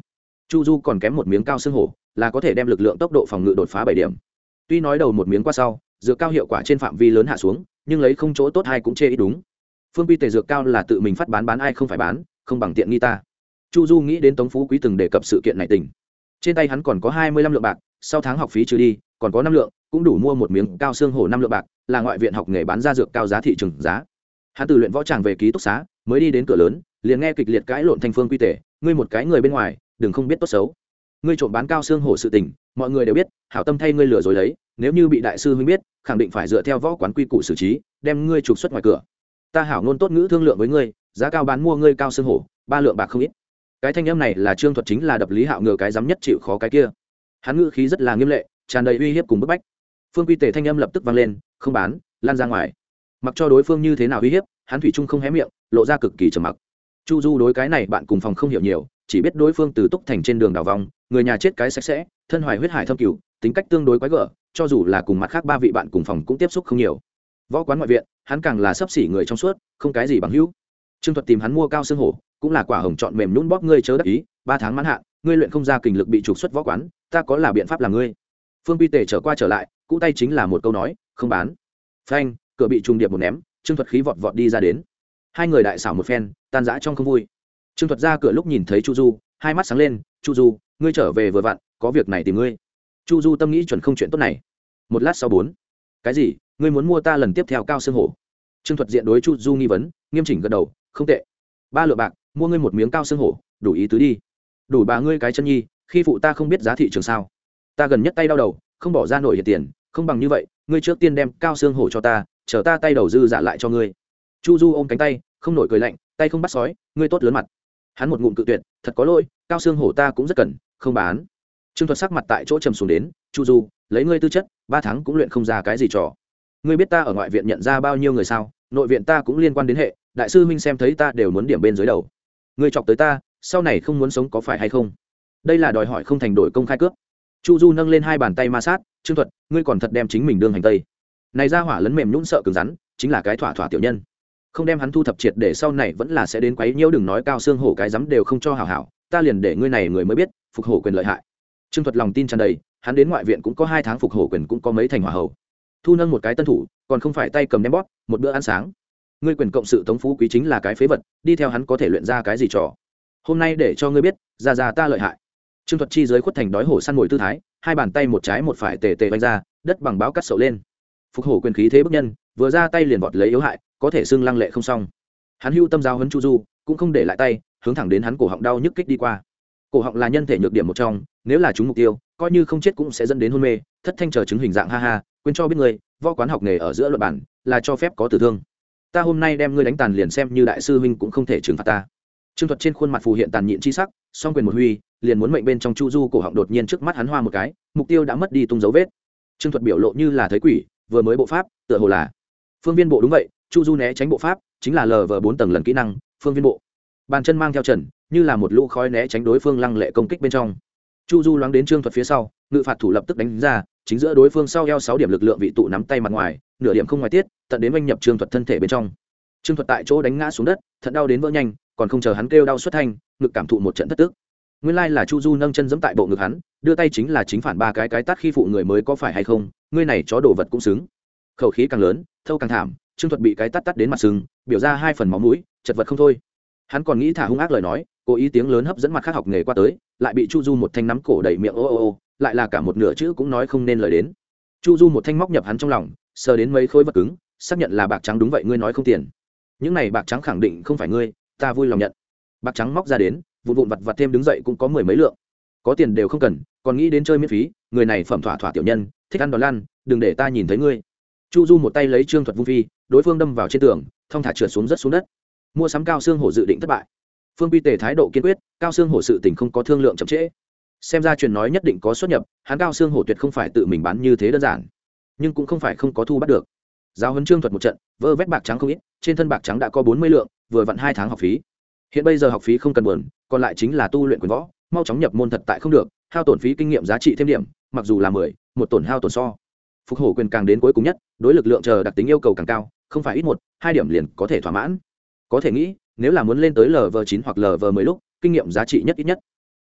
Chu du còn kém một miếng cao xương hổ, là có thể đem lực lượng tốc độ phòng ngự đột phá bảy điểm. Tuy nói đầu một miếng qua sau, dược cao hiệu quả trên phạm vi lớn hạ xuống, nhưng lấy không chỗ tốt hay cũng chê ít đúng. Phương quy tề dược cao là tự mình phát bán bán ai không phải bán, không bằng tiện nghi ta. Chu du nghĩ đến tống phú quý từng đề cập sự kiện này tình trên tay hắn còn có hai mươi lăm lượng bạc, sau tháng học phí trừ đi, còn có năm lượng cũng đủ mua một miếng cao xương hổ năm lượng bạc, là ngoại viện học nghề bán ra dược cao giá thị trường giá. Hắn từ luyện võ tràng về ký túc xá, mới đi đến cửa lớn, liền nghe kịch liệt cãi lộn thanh phương quy tể, ngươi một cái người bên ngoài, đừng không biết tốt xấu. Ngươi trộm bán cao xương hổ sự tình, mọi người đều biết, hảo tâm thay ngươi lừa rồi lấy, nếu như bị đại sư huynh biết, khẳng định phải dựa theo võ quán quy củ xử trí, đem ngươi trục xuất ngoài cửa. Ta hảo ngôn tốt ngữ thương lượng với ngươi, giá cao bán mua ngươi cao xương hổ, ba lượng bạc không ít. Cái thanh âm này là trương thuật chính là đập lý hạo ngừa cái dám nhất chịu khó cái kia. Hắn ngữ khí rất là nghiêm lệ, tràn đầy uy hiếp cùng bức bách phương quy tể thanh âm lập tức vang lên, không bán, lan ra ngoài. Mặc cho đối phương như thế nào uy hiếp, hắn thủy trung không hé miệng, lộ ra cực kỳ trầm mặc. Chu du đối cái này bạn cùng phòng không hiểu nhiều, chỉ biết đối phương từ túc thành trên đường đào vòng, người nhà chết cái sạch sẽ, thân hoài huyết hải thâm cửu tính cách tương đối quái gở, cho dù là cùng mặt khác ba vị bạn cùng phòng cũng tiếp xúc không nhiều. Võ quán ngoại viện, hắn càng là sấp xỉ người trong suốt, không cái gì bằng hữu. Trương thuật tìm hắn mua cao xương hổ, cũng là quả hồng chọn mềm nhún bóp ngươi chớ đắc ý, ba tháng mãn hạn, ngươi luyện không ra kình lực bị trục xuất võ quán, ta có là biện pháp là ngươi phương pi tề trở qua trở lại, cũ tay chính là một câu nói, không bán. Phanh, cửa bị trùng điệp một ném, trương thuật khí vọt vọt đi ra đến. Hai người đại xảo một phen, tan rã trong không vui. Trương thuật ra cửa lúc nhìn thấy chu du, hai mắt sáng lên, chu du, ngươi trở về vừa vặn, có việc này tìm ngươi. Chu du tâm nghĩ chuẩn không chuyện tốt này. Một lát sau bốn, cái gì? Ngươi muốn mua ta lần tiếp theo cao xương hổ? Trương thuật diện đối chu du nghi vấn, nghiêm chỉnh gật đầu, không tệ. Ba lựa bạc, mua ngươi một miếng cao xương hổ, đủ ý tứ đi. Đủ bà ngươi cái chân nhi, khi phụ ta không biết giá thị trường sao ta gần nhất tay đau đầu, không bỏ ra nổi hiện tiền, không bằng như vậy, ngươi trước tiên đem cao xương hổ cho ta, chờ ta tay đầu dư giả lại cho ngươi. Chu du ôm cánh tay, không nổi cười lạnh, tay không bắt sói, ngươi tốt lớn mặt. Hắn một ngụm cự tuyệt, thật có lỗi, cao xương hổ ta cũng rất cần, không bán. Trương thuật sắc mặt tại chỗ trầm xuống đến, chu du, lấy ngươi tư chất, ba tháng cũng luyện không ra cái gì trò. Ngươi biết ta ở ngoại viện nhận ra bao nhiêu người sao? Nội viện ta cũng liên quan đến hệ, đại sư minh xem thấy ta đều muốn điểm bên dưới đầu. Ngươi chọc tới ta, sau này không muốn sống có phải hay không? Đây là đòi hỏi không thành đổi công khai cướp chu du nâng lên hai bàn tay ma sát, trương thuật, ngươi còn thật đem chính mình đương hành tây. Này ra hỏa lấn mềm nhũn sợ cứng rắn, chính là cái thỏa thỏa tiểu nhân. Không đem hắn thu thập triệt để sau này vẫn là sẽ đến quấy nhiễu đừng nói cao xương hổ cái dám đều không cho hảo hảo, ta liền để ngươi này người mới biết, phục hổ quyền lợi hại. Trương thuật lòng tin tràn đầy, hắn đến ngoại viện cũng có hai tháng phục hổ quyền cũng có mấy thành hỏa hầu. thu nâng một cái tân thủ, còn không phải tay cầm đem bóp, một bữa ăn sáng. Ngươi quyền cộng sự tống phú quý chính là cái phế vật, đi theo hắn có thể luyện ra cái gì trò. Hôm nay để cho ngươi biết, ra ra ta lợi hại trương thuật chi giới khuất thành đói hổ săn mồi tư thái, hai bàn tay một trái một phải tề tề vanh ra, đất bằng báo cắt sậu lên. Phục hổ quyền khí thế bức nhân, vừa ra tay liền vọt lấy yếu hại, có thể xưng lăng lệ không xong. Hắn hưu tâm giao hấn chu du, cũng không để lại tay, hướng thẳng đến hắn cổ họng đau nhức kích đi qua. Cổ họng là nhân thể nhược điểm một trong, nếu là chúng mục tiêu, coi như không chết cũng sẽ dẫn đến hôn mê, thất thanh chờ chứng hình dạng ha ha, quên cho biết người, võ quán học nghề ở giữa luật bản, là cho phép có tử thương. Ta hôm nay đem ngươi đánh tàn liền xem như đại sư huynh cũng không thể trừng phạt ta. Trương thuật trên khuôn mặt phù hiện tàn nhịn chi sắc, song quyền một huy liền muốn mệnh bên trong chu du cổ họng đột nhiên trước mắt hắn hoa một cái, mục tiêu đã mất đi tung dấu vết. Trương thuật biểu lộ như là thấy quỷ, vừa mới bộ pháp, tựa hồ là phương viên bộ đúng vậy, chu du né tránh bộ pháp, chính là lờ vờ bốn tầng lần kỹ năng, phương viên bộ. Bàn chân mang theo trần, như là một lũ khói né tránh đối phương lăng lệ công kích bên trong. Chu du loáng đến trương thuật phía sau, ngự phạt thủ lập tức đánh ra, chính giữa đối phương sau eo sáu điểm lực lượng vị tụ nắm tay mặt ngoài, nửa điểm không ngoài tiết, tận đến oanh nhập trương thuật thân thể bên trong. Trương thuật tại chỗ đánh ngã xuống đất, thận đau đến vỡ nhanh, còn không chờ hắn kêu đau xuất thanh, ngực cảm thụ một trận thất tức nguyên lai là chu du nâng chân giẫm tại bộ ngực hắn, đưa tay chính là chính phản ba cái cái tát khi phụ người mới có phải hay không, ngươi này chó đồ vật cũng xứng. Khẩu khí càng lớn, thâu càng thảm, trương thuật bị cái tát tát đến mặt sưng biểu ra hai phần máu mũi, chật vật không thôi. Hắn còn nghĩ thả hung ác lời nói, cố ý tiếng lớn hấp dẫn mặt khác học nghề qua tới, lại bị chu du một thanh nắm cổ đầy miệng ô ô ô, lại là cả một nửa chữ cũng nói không nên lời đến. Chu du một thanh móc nhập hắn trong lòng, sờ đến mấy khối vật cứng, xác nhận là bạc trắng đúng vậy, ngươi nói không tiền. Những này bạc trắng khẳng định không phải ngươi, ta vui lòng nhận. Bạc trắng móc ra đến vụn vụn vặt vặt thêm đứng dậy cũng có mười mấy lượng. Có tiền đều không cần, còn nghĩ đến chơi miễn phí, người này phẩm thỏa thỏa tiểu nhân, thích ăn đòn lan đừng để ta nhìn thấy ngươi. Chu du một tay lấy trương thuật vung phi, đối phương đâm vào trên tường, thong thả trượt xuống rất xuống đất. Mua sắm cao xương hổ dự định thất bại. Phương pi tề thái độ kiên quyết, cao xương hổ sự tình không có thương lượng chậm trễ. Xem ra truyền nói nhất định có xuất nhập, hắn cao xương hổ tuyệt không phải tự mình bán như thế đơn giản. Nhưng cũng không phải không có thu bắt được. Giáo huấn trương thuật một trận, vơ vét bạc trắng không ít, trên thân bạc trắng đã có bốn mươi lượng, vừa vặn hai tháng học phí hiện bây giờ học phí không cần buồn, còn lại chính là tu luyện quyền võ, mau chóng nhập môn thật tại không được, hao tổn phí kinh nghiệm giá trị thêm điểm, mặc dù là mười, một tổn hao tổn so. Phục hổ quyền càng đến cuối cùng nhất, đối lực lượng chờ đặc tính yêu cầu càng cao, không phải ít một, hai điểm liền có thể thỏa mãn. Có thể nghĩ, nếu là muốn lên tới lv chín hoặc lv mười lúc, kinh nghiệm giá trị nhất ít nhất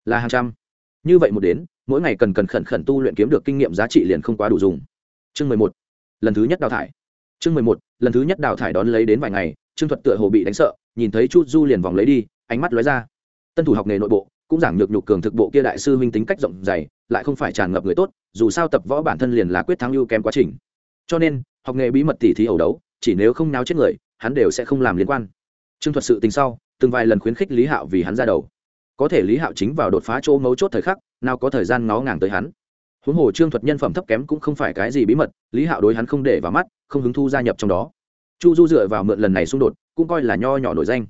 là hàng trăm. Như vậy một đến, mỗi ngày cần cần khẩn khẩn tu luyện kiếm được kinh nghiệm giá trị liền không quá đủ dùng. Chương mười một, lần thứ nhất đào thải. Chương mười một, lần thứ nhất đào thải đón lấy đến vài ngày, trương thuật tựa hồ bị đánh sợ nhìn thấy chu du liền vòng lấy đi, ánh mắt lóe ra. Tân thủ học nghề nội bộ, cũng giảng nhược nhục cường thực bộ kia đại sư huynh tính cách rộng dày lại không phải tràn ngập người tốt, dù sao tập võ bản thân liền là quyết thắng ưu kém quá trình. Cho nên, học nghề bí mật tỉ thí ẩu đấu, chỉ nếu không náo chết người, hắn đều sẽ không làm liên quan. Trương thuật sự tình sau, từng vài lần khuyến khích lý hạo vì hắn ra đầu. Có thể lý hạo chính vào đột phá chỗ mấu chốt thời khắc, nào có thời gian ngó ngàng tới hắn. Huống hồ trương thuật nhân phẩm thấp kém cũng không phải cái gì bí mật, lý hạo đối hắn không để vào mắt, không hứng thu gia nhập trong đó chu du dựa vào mượn lần này xung đột, cũng coi là nho nhỏ nổi danh.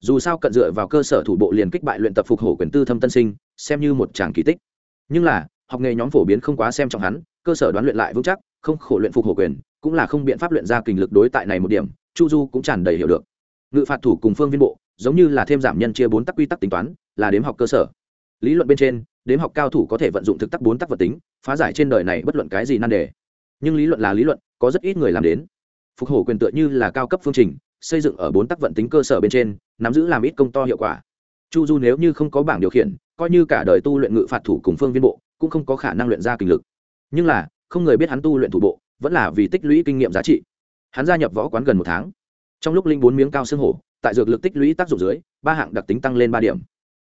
Dù sao cận dựa vào cơ sở thủ bộ liền kích bại luyện tập phục hổ quyền tư thâm tân sinh, xem như một tràng kỳ tích. Nhưng là, học nghề nhóm phổ biến không quá xem trọng hắn, cơ sở đoán luyện lại vững chắc, không khổ luyện phục hổ quyền, cũng là không biện pháp luyện ra kình lực đối tại này một điểm, chu du cũng tràn đầy hiểu được. Ngự phạt thủ cùng phương viên bộ, giống như là thêm giảm nhân chia bốn tắc quy tắc tính toán, là đếm học cơ sở. Lý luận bên trên, đếm học cao thủ có thể vận dụng thực tắc bốn tắc vật tính, phá giải trên đời này bất luận cái gì nan đề. Nhưng lý luận là lý luận, có rất ít người làm đến phục hổ quyền tựa như là cao cấp phương trình, xây dựng ở bốn tắc vận tính cơ sở bên trên, nắm giữ làm ít công to hiệu quả. Chu du nếu như không có bảng điều khiển, coi như cả đời tu luyện ngự phạt thủ cùng phương viên bộ, cũng không có khả năng luyện ra kinh lực. Nhưng là, không người biết hắn tu luyện thủ bộ, vẫn là vì tích lũy kinh nghiệm giá trị. Hắn gia nhập võ quán gần một tháng. Trong lúc linh bốn miếng cao xương hổ, tại dược lực tích lũy tác dụng dưới, ba hạng đặc tính tăng lên ba điểm.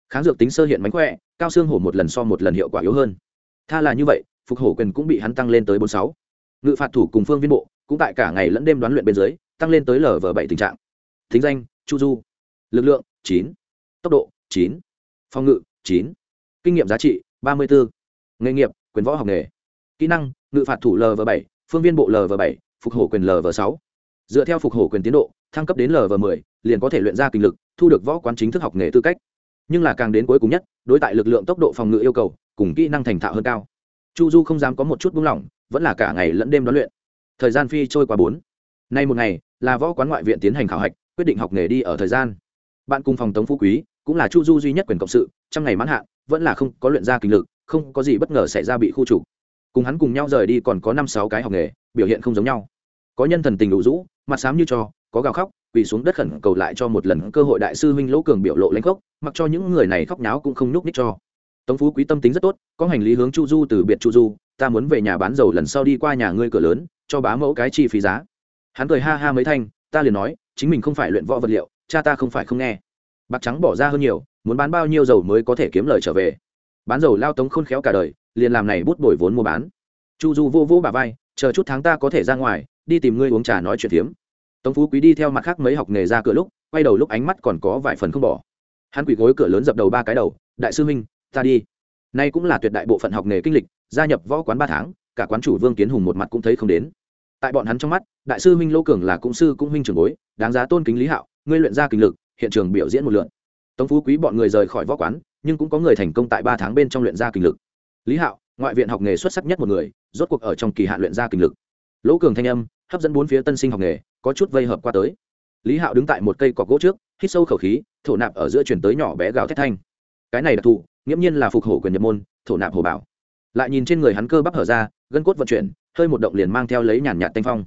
Kháng dược tính sơ hiện mánh khỏe, cao xương hổ một lần so một lần hiệu quả yếu hơn. Tha là như vậy, phục hổ quyền cũng bị hắn tăng lên tới bốn sáu. Ngự phạt thủ cùng phương viên bộ cũng tại cả ngày lẫn đêm đoán luyện bên dưới, tăng lên tới lv bảy tình trạng. Thính danh, chu du. Lực lượng, chín. Tốc độ, chín. Phòng ngự, chín. Kinh nghiệm giá trị, ba mươi bốn nghề nghiệp, quyền võ học nghề. Kỹ năng, ngự phạt thủ lv bảy, phương viên bộ lv bảy, phục hổ quyền lv sáu. Dựa theo phục hổ quyền tiến độ, thăng cấp đến lv 10 liền có thể luyện ra kinh lực, thu được võ quán chính thức học nghề tư cách. Nhưng là càng đến cuối cùng nhất, đối tại lực lượng tốc độ phòng ngự yêu cầu, cùng kỹ năng thành thạo hơn cao. Chu du không dám có một chút buông lỏng, vẫn là cả ngày lẫn đêm đoán luyện thời gian phi trôi qua bốn. Nay một ngày, là võ quán ngoại viện tiến hành khảo hạch, quyết định học nghề đi ở thời gian. Bạn cùng phòng tống phú quý, cũng là chu du duy nhất quyền cộng sự, trong ngày mãn hạn, vẫn là không có luyện ra kinh lực, không có gì bất ngờ xảy ra bị khu trục. Cùng hắn cùng nhau rời đi còn có năm sáu cái học nghề, biểu hiện không giống nhau. Có nhân thần tình đủ rũ, mặt xám như cho, có gào khóc, quỳ xuống đất khẩn cầu lại cho một lần cơ hội đại sư huynh lỗ cường biểu lộ lãnh khốc mặc cho những người này khóc nháo cũng không nhúc ních cho. Tống phú quý tâm tính rất tốt, có hành lý hướng chu du từ biệt chu du, ta muốn về nhà bán dầu lần sau đi qua nhà ngươi cửa lớn cho bá mẫu cái chi phí giá. Hắn cười ha ha mấy thanh, ta liền nói, chính mình không phải luyện võ vật liệu, cha ta không phải không nghe. Bạc trắng bỏ ra hơn nhiều, muốn bán bao nhiêu dầu mới có thể kiếm lời trở về. Bán dầu lao tống khôn khéo cả đời, liền làm này bút bồi vốn mua bán. Chu du vô vũ bà vai, chờ chút tháng ta có thể ra ngoài, đi tìm ngươi uống trà nói chuyện phiếm. Tống phú quý đi theo mặt khác mấy học nghề ra cửa lúc, quay đầu lúc ánh mắt còn có vài phần không bỏ. Hắn quỳ gối cửa lớn dập đầu ba cái đầu, đại sư huynh, ta đi. Nay cũng là tuyệt đại bộ phận học nghề kinh lịch, gia nhập võ quán ba tháng, cả quán chủ vương kiến hùng một mặt cũng thấy không đến tại bọn hắn trong mắt, đại sư huynh lô cường là cũng sư cũng huynh trường bối, đáng giá tôn kính lý hạo, ngươi luyện ra kinh lực, hiện trường biểu diễn một lượn tống phú quý bọn người rời khỏi võ quán, nhưng cũng có người thành công tại ba tháng bên trong luyện ra kinh lực. Lý hạo, ngoại viện học nghề xuất sắc nhất một người, rốt cuộc ở trong kỳ hạn luyện ra kinh lực. Lỗ cường thanh âm, hấp dẫn bốn phía tân sinh học nghề, có chút vây hợp qua tới. Lý hạo đứng tại một cây cọc gỗ trước, hít sâu khẩu khí, thổ nạp ở giữa chuyển tới nhỏ bé gào thét thanh. Cái này đặc thù, nghiễm nhiên là phục hổ quyền nhập môn, thổ nạp hồ bảo. Lại nhìn trên người hắn cơ bắp hở ra, gân cốt vận chuyển hơi một động liền mang theo lấy nhàn nhạt tanh phong.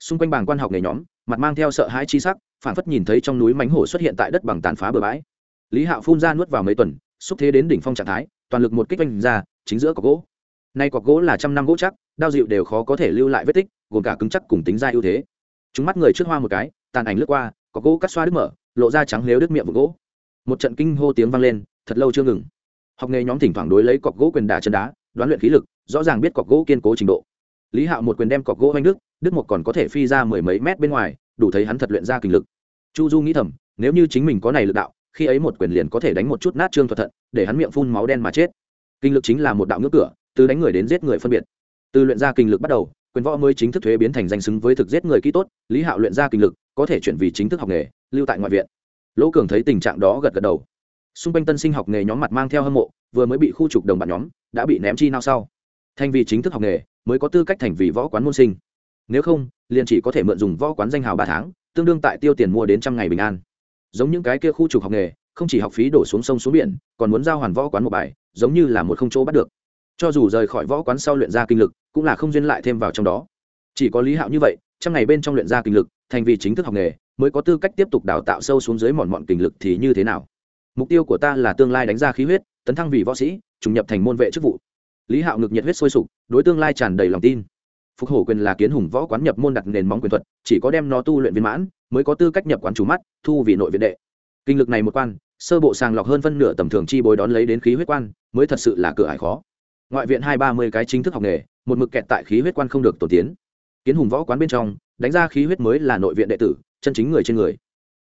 Xung quanh bảng quan học nghề nhóm, mặt mang theo sợ hãi chi sắc phản phất nhìn thấy trong núi mánh hổ xuất hiện tại đất bằng tàn phá bờ bãi. Lý hạo phun ra nuốt vào mấy tuần, xúc thế đến đỉnh phong trạng thái, toàn lực một kích oanh ra, chính giữa cọc gỗ. Nay cọc gỗ là trăm năm gỗ chắc, đao dịu đều khó có thể lưu lại vết tích, gồm cả cứng chắc cùng tính ra ưu thế. Chúng mắt người trước hoa một cái, tàn ảnh lướt qua, cọc gỗ cắt xoa đứt mở, lộ ra trắng lếu đứt miệng vụ gỗ. Một trận kinh hô tiếng vang lên, thật lâu chưa ngừng. Học nghề nhóm thỉnh thoảng đối lấy cọc gỗ quyền đả chân đá, đoán luyện khí lực, rõ ràng biết cọc gỗ kiên cố trình độ lý hạo một quyền đem cọc gỗ oanh đức đức một còn có thể phi ra mười mấy mét bên ngoài, đủ thấy hắn thật luyện ra kinh lực. Chu du nghĩ thầm, nếu như chính mình có này lực đạo, khi ấy một quyền liền có thể đánh một chút nát trương thuật thận, để hắn miệng phun máu đen mà chết. Kinh lực chính là một đạo ngưỡng cửa, từ đánh người đến giết người phân biệt. Từ luyện ra kinh lực bắt đầu, quyền võ mới chính thức thuế biến thành danh xứng với thực giết người kỹ tốt, lý hạo luyện ra kinh lực, có thể chuyển vì chính thức học nghề, lưu tại ngoại viện. Lỗ cường thấy tình trạng đó gật gật đầu. Xung quanh tân sinh học nghề nhóm mặt mang theo hâm mộ, vừa mới bị khu trục đồng bạn nhóm, đã bị ném chi nao sau. Thành vì chính thức học nghề mới có tư cách thành vì võ quán môn sinh. Nếu không, liền chỉ có thể mượn dùng võ quán danh hào ba tháng, tương đương tại tiêu tiền mua đến trăm ngày bình an. Giống những cái kia khu trục học nghề, không chỉ học phí đổ xuống sông xuống biển, còn muốn giao hoàn võ quán một bài, giống như là một không chỗ bắt được. Cho dù rời khỏi võ quán sau luyện ra kinh lực, cũng là không duyên lại thêm vào trong đó. Chỉ có lý hạo như vậy, trăm ngày bên trong luyện ra kinh lực, thành vì chính thức học nghề, mới có tư cách tiếp tục đào tạo sâu xuống dưới mòn mọn kinh lực thì như thế nào? Mục tiêu của ta là tương lai đánh ra khí huyết, tấn thăng vì võ sĩ, trùng nhập thành môn vệ chức vụ lý hạo ngực nhiệt huyết sôi sục, đối tương lai tràn đầy lòng tin. Phục hổ quyền là kiến hùng võ quán nhập môn đặt nền móng quyền thuật, chỉ có đem nó tu luyện viên mãn, mới có tư cách nhập quán chủ mắt, thu vì nội viện đệ. Kinh lực này một quan, sơ bộ sàng lọc hơn phân nửa tầm thường chi bối đón lấy đến khí huyết quan, mới thật sự là cửa ải khó. Ngoại viện hai ba mươi cái chính thức học nghề, một mực kẹt tại khí huyết quan không được tổ tiến. Kiến hùng võ quán bên trong, đánh ra khí huyết mới là nội viện đệ tử, chân chính người trên người.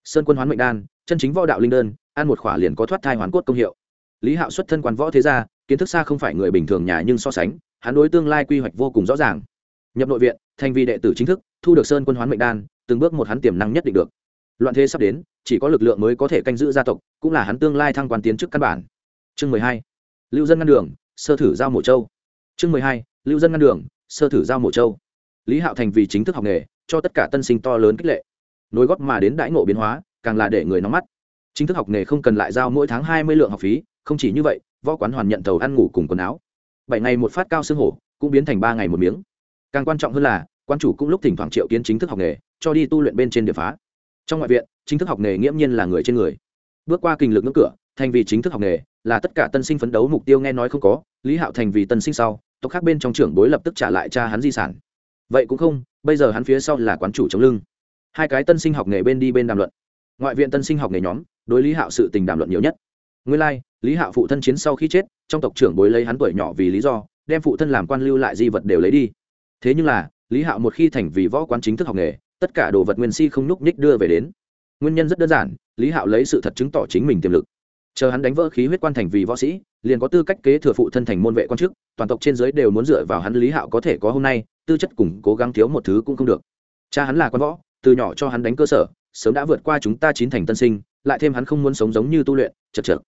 Sơn quân hoán mệnh đan, chân chính võ đạo linh đơn, ăn một khỏa liền có thoát thai hoàn cốt công hiệu. Lý hạo xuất thân quan võ thế gia kiến thức xa không phải người bình thường nhà nhưng so sánh, hắn đối tương lai quy hoạch vô cùng rõ ràng. Nhập nội viện, thành vì đệ tử chính thức, thu được sơn quân hoán mệnh đan, từng bước một hắn tiềm năng nhất định được. Loạn thế sắp đến, chỉ có lực lượng mới có thể canh giữ gia tộc, cũng là hắn tương lai thăng quan tiến chức căn bản. Chương mười hai, lưu dân ngăn đường, sơ thử giao mộ châu chương mười hai, lưu dân ngăn đường, sơ thử giao mộ châu lý hạo thành vì chính thức học nghề, cho tất cả tân sinh to lớn kích lệ. Nối góp mà đến đãi ngộ biến hóa, càng là để người nóng mắt. Chính thức học nghề không cần lại giao mỗi tháng hai mươi lượng học phí, không chỉ như vậy võ quán hoàn nhận thầu ăn ngủ cùng quần áo. Bảy ngày một phát cao xương hổ cũng biến thành ba ngày một miếng. Càng quan trọng hơn là quan chủ cũng lúc thỉnh thoảng triệu kiến chính thức học nghề cho đi tu luyện bên trên địa phá. Trong ngoại viện chính thức học nghề nghiễm nhiên là người trên người. Bước qua kinh lực ngưỡng cửa thành vì chính thức học nghề là tất cả tân sinh phấn đấu mục tiêu nghe nói không có lý hạo thành vì tân sinh sau tộc khác bên trong trưởng bối lập tức trả lại cha hắn di sản. Vậy cũng không bây giờ hắn phía sau là quán chủ chống lưng. Hai cái tân sinh học nghề bên đi bên đàm luận. Ngoại viện tân sinh học nghề nhóm đối lý hạo sự tình đàm luận nhiều nhất. Nguyên lai、like, lý hạo phụ thân chiến sau khi chết, trong tộc trưởng bối lấy hắn tuổi nhỏ vì lý do, đem phụ thân làm quan lưu lại di vật đều lấy đi. Thế nhưng là, lý hạo một khi thành vì võ quán chính thức học nghề, tất cả đồ vật nguyên si không nhúc nhích đưa về đến. Nguyên nhân rất đơn giản, lý hạo lấy sự thật chứng tỏ chính mình tiềm lực. Chờ hắn đánh vỡ khí huyết quan thành vì võ sĩ, liền có tư cách kế thừa phụ thân thành môn vệ quan chức, toàn tộc trên giới đều muốn dựa vào hắn lý hạo có thể có hôm nay, tư chất cùng cố gắng thiếu một thứ cũng không được. Cha hắn là quan võ, từ nhỏ cho hắn đánh cơ sở, sớm đã vượt qua chúng ta chín thành tân sinh, lại thêm hắn không muốn sống giống như tu luyện, chật chật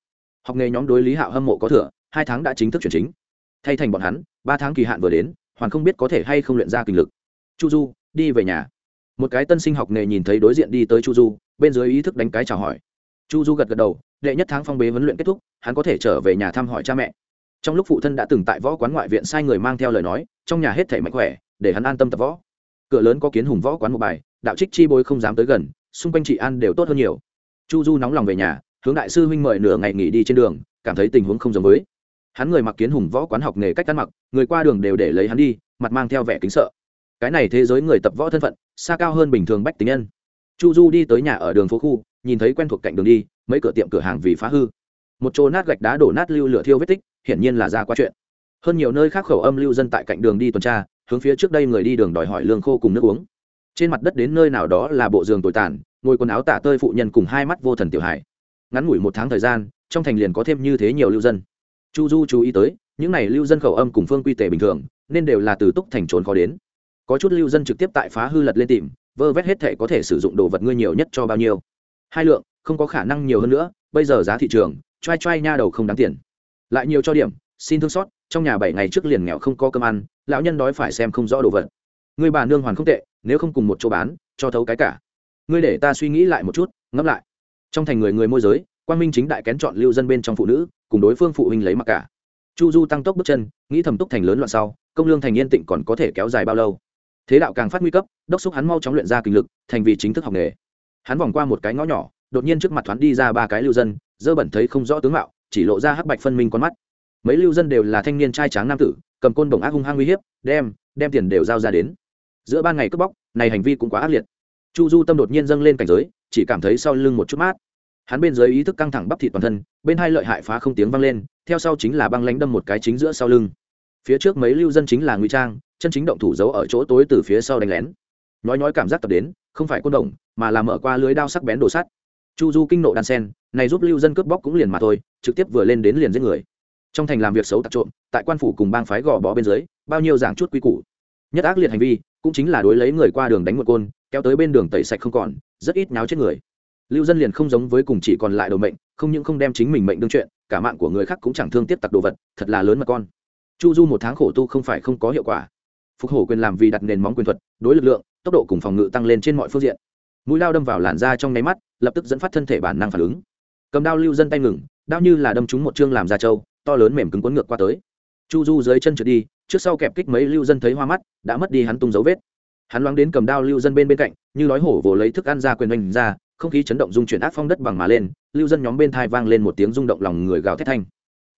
học nghề nhóm đối lý hạo hâm mộ có thừa, hai tháng đã chính thức chuyển chính. Thay thành bọn hắn, ba tháng kỳ hạn vừa đến, hoàn không biết có thể hay không luyện ra kinh lực. Chu du, đi về nhà. Một cái tân sinh học nghề nhìn thấy đối diện đi tới chu du, bên dưới ý thức đánh cái chào hỏi. Chu du gật gật đầu, đệ nhất tháng phong bế huấn luyện kết thúc, hắn có thể trở về nhà thăm hỏi cha mẹ. Trong lúc phụ thân đã từng tại võ quán ngoại viện sai người mang theo lời nói, trong nhà hết thể mạnh khỏe, để hắn an tâm tập võ. Cửa lớn có kiến hùng võ quán một bài, đạo trích chi bối không dám tới gần, xung quanh chị an đều tốt hơn nhiều. Chu du nóng lòng về nhà hướng đại sư huynh mời nửa ngày nghỉ đi trên đường, cảm thấy tình huống không giống với. Hắn người mặc kiến hùng võ quán học nghề cách ăn mặc, người qua đường đều để lấy hắn đi, mặt mang theo vẻ kính sợ. Cái này thế giới người tập võ thân phận, xa cao hơn bình thường bách tính nhân. Chu du đi tới nhà ở đường phố khu, nhìn thấy quen thuộc cạnh đường đi, mấy cửa tiệm cửa hàng vì phá hư. Một chỗ nát gạch đá đổ nát lưu lửa thiêu vết tích, hiển nhiên là ra quá chuyện. Hơn nhiều nơi khác khẩu âm lưu dân tại cạnh đường đi tuần tra, hướng phía trước đây người đi đường đòi hỏi lương khô cùng nước uống. Trên mặt đất đến nơi nào đó là bộ giường tồi tàn, ngồi quần áo tả tơi phụ nhân cùng hai mắt vô thần tiểu hải ngắn ngủi một tháng thời gian, trong thành liền có thêm như thế nhiều lưu dân. Chu du chú ý tới, những n à y lưu dân khẩu âm cùng phương quy tề bình thường, nên đều là từ túc thành trốn khó đến. Có chút lưu dân trực tiếp tại phá hư lật lên tìm, vơ vét hết thể có thể sử dụng đồ vật ngươi nhiều nhất cho bao nhiêu. Hai lượng, không có khả năng nhiều hơn nữa, bây giờ giá thị trường t r a i t r a i nha đầu không đáng tiền. Lại nhiều cho điểm, xin thương xót, trong nhà bảy ngày trước liền nghèo không có cơm ăn, lão nhân đói phải xem không rõ đồ vật. Người bà nương hoàn không tệ, nếu không cùng một chỗ bán, cho thấu cái cả. Ngươi để ta suy nghĩ lại một chút, ngẫm lại trong thành người người môi giới quan minh chính đại kén chọn lưu dân bên trong phụ nữ, cùng đối phương phụ huynh lấy mặc cả. Chu du tăng tốc bước chân, nghĩ thầm túc thành lớn loạn sau, công lương thành yên tịnh còn có thể kéo dài bao lâu. Thế đạo càng phát nguy cấp, đốc xúc hắn mau chóng luyện ra kinh lực, thành vì chính thức học nghề. Hắn vòng qua một cái ngõ nhỏ, đột nhiên trước mặt thoáng đi ra ba cái lưu dân, dơ bẩn thấy không rõ tướng mạo, chỉ lộ ra hắc bạch phân minh con mắt. Mấy lưu dân đều là thanh niên trai tráng nam tử, cầm côn bổng ác hung hăng uy hiếp, đem đem tiền đều giao ra đến. Giữa ban ngày cướp bóc, này hành vi cũng quá ác liệt. Chu du tâm đột nhiên dâng lên cảnh giới chỉ cảm thấy sau lưng một chút mát. Hắn bên dưới ý thức căng thẳng bắp thịt toàn thân, bên hai lợi hại phá không tiếng vang lên, theo sau chính là băng lánh đâm một cái chính giữa sau lưng. Phía trước mấy lưu dân chính là ngụy trang, chân chính động thủ giấu ở chỗ tối từ phía sau đánh lén. Nói nói cảm giác tập đến, không phải côn đồng, mà là mở qua lưới đao sắc bén đồ sắt. Chu du kinh nộ đan sen, này giúp lưu dân cướp bóc cũng liền mà thôi, trực tiếp vừa lên đến liền giết người. Trong thành làm việc xấu tặc trộm, tại quan phủ cùng bang phái gò bó bên dưới, bao nhiêu giảng chút quy củ. Nhất ác liệt hành vi, cũng chính là đối lấy người qua đường đánh một côn kéo tới bên đường tẩy sạch không còn, rất ít nháo chết người. Lưu dân liền không giống với cùng chỉ còn lại đồ mệnh, không những không đem chính mình mệnh đương chuyện, cả mạng của người khác cũng chẳng thương tiếc tặc đồ vật, thật là lớn mà con. Chu du một tháng khổ tu không phải không có hiệu quả. Phục hổ quyền làm vì đặt nền móng quyền thuật, đối lực lượng, tốc độ cùng phòng ngự tăng lên trên mọi phương diện. Mũi lao đâm vào làn da trong nháy mắt, lập tức dẫn phát thân thể bản năng phản ứng. Cầm đao lưu dân tay ngừng, đao như là đâm trúng một chương làm da trâu, to lớn mềm cứng quấn ngược qua tới. Chu du dưới chân trượt đi, trước sau kẹp kích mấy lưu dân thấy hoa mắt, đã mất đi hắn tung dấu vết hắn loáng đến cầm đao lưu dân bên bên cạnh, như nói hổ vồ lấy thức ăn ra quyền oanh ra, không khí chấn động dung chuyển ác phong đất bằng mà lên, lưu dân nhóm bên thai vang lên một tiếng rung động lòng người gào thét thanh.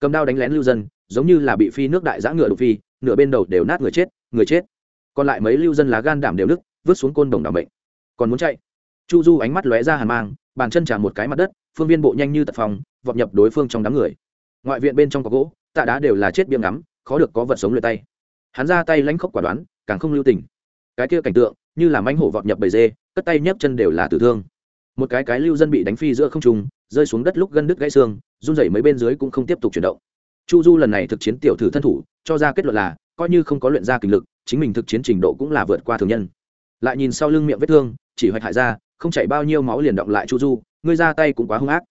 Cầm đao đánh lén lưu dân, giống như là bị phi nước đại giã ngựa đục phi, nửa bên đầu đều nát người chết người chết. Còn lại mấy lưu dân lá gan đảm đều nứt, vứt xuống côn đồng đảm bệnh còn muốn chạy? Chu du ánh mắt lóe ra hàn mang, bàn chân trả một cái mặt đất, phương viên bộ nhanh như tật phòng vọt nhập đối phương trong đám người. Ngoại viện bên trong có gỗ, tạ đá đều là chết biếng ngắm, khó được có vật sống lượt tay. Hắn ra tay lãnh khốc quả đoán, càng không lưu tình cái kia cảnh tượng, như là mánh hổ vọt nhập bầy dê, cất tay nhấc chân đều là tử thương. Một cái cái lưu dân bị đánh phi giữa không trung, rơi xuống đất lúc gân đứt gãy xương, run rẩy mấy bên dưới cũng không tiếp tục chuyển động. Chu du lần này thực chiến tiểu thử thân thủ, cho ra kết luận là, coi như không có luyện ra kinh lực, chính mình thực chiến trình độ cũng là vượt qua thường nhân. Lại nhìn sau lưng miệng vết thương, chỉ hoạch hại ra, không chảy bao nhiêu máu liền động lại chu du, ngươi ra tay cũng quá hung ác.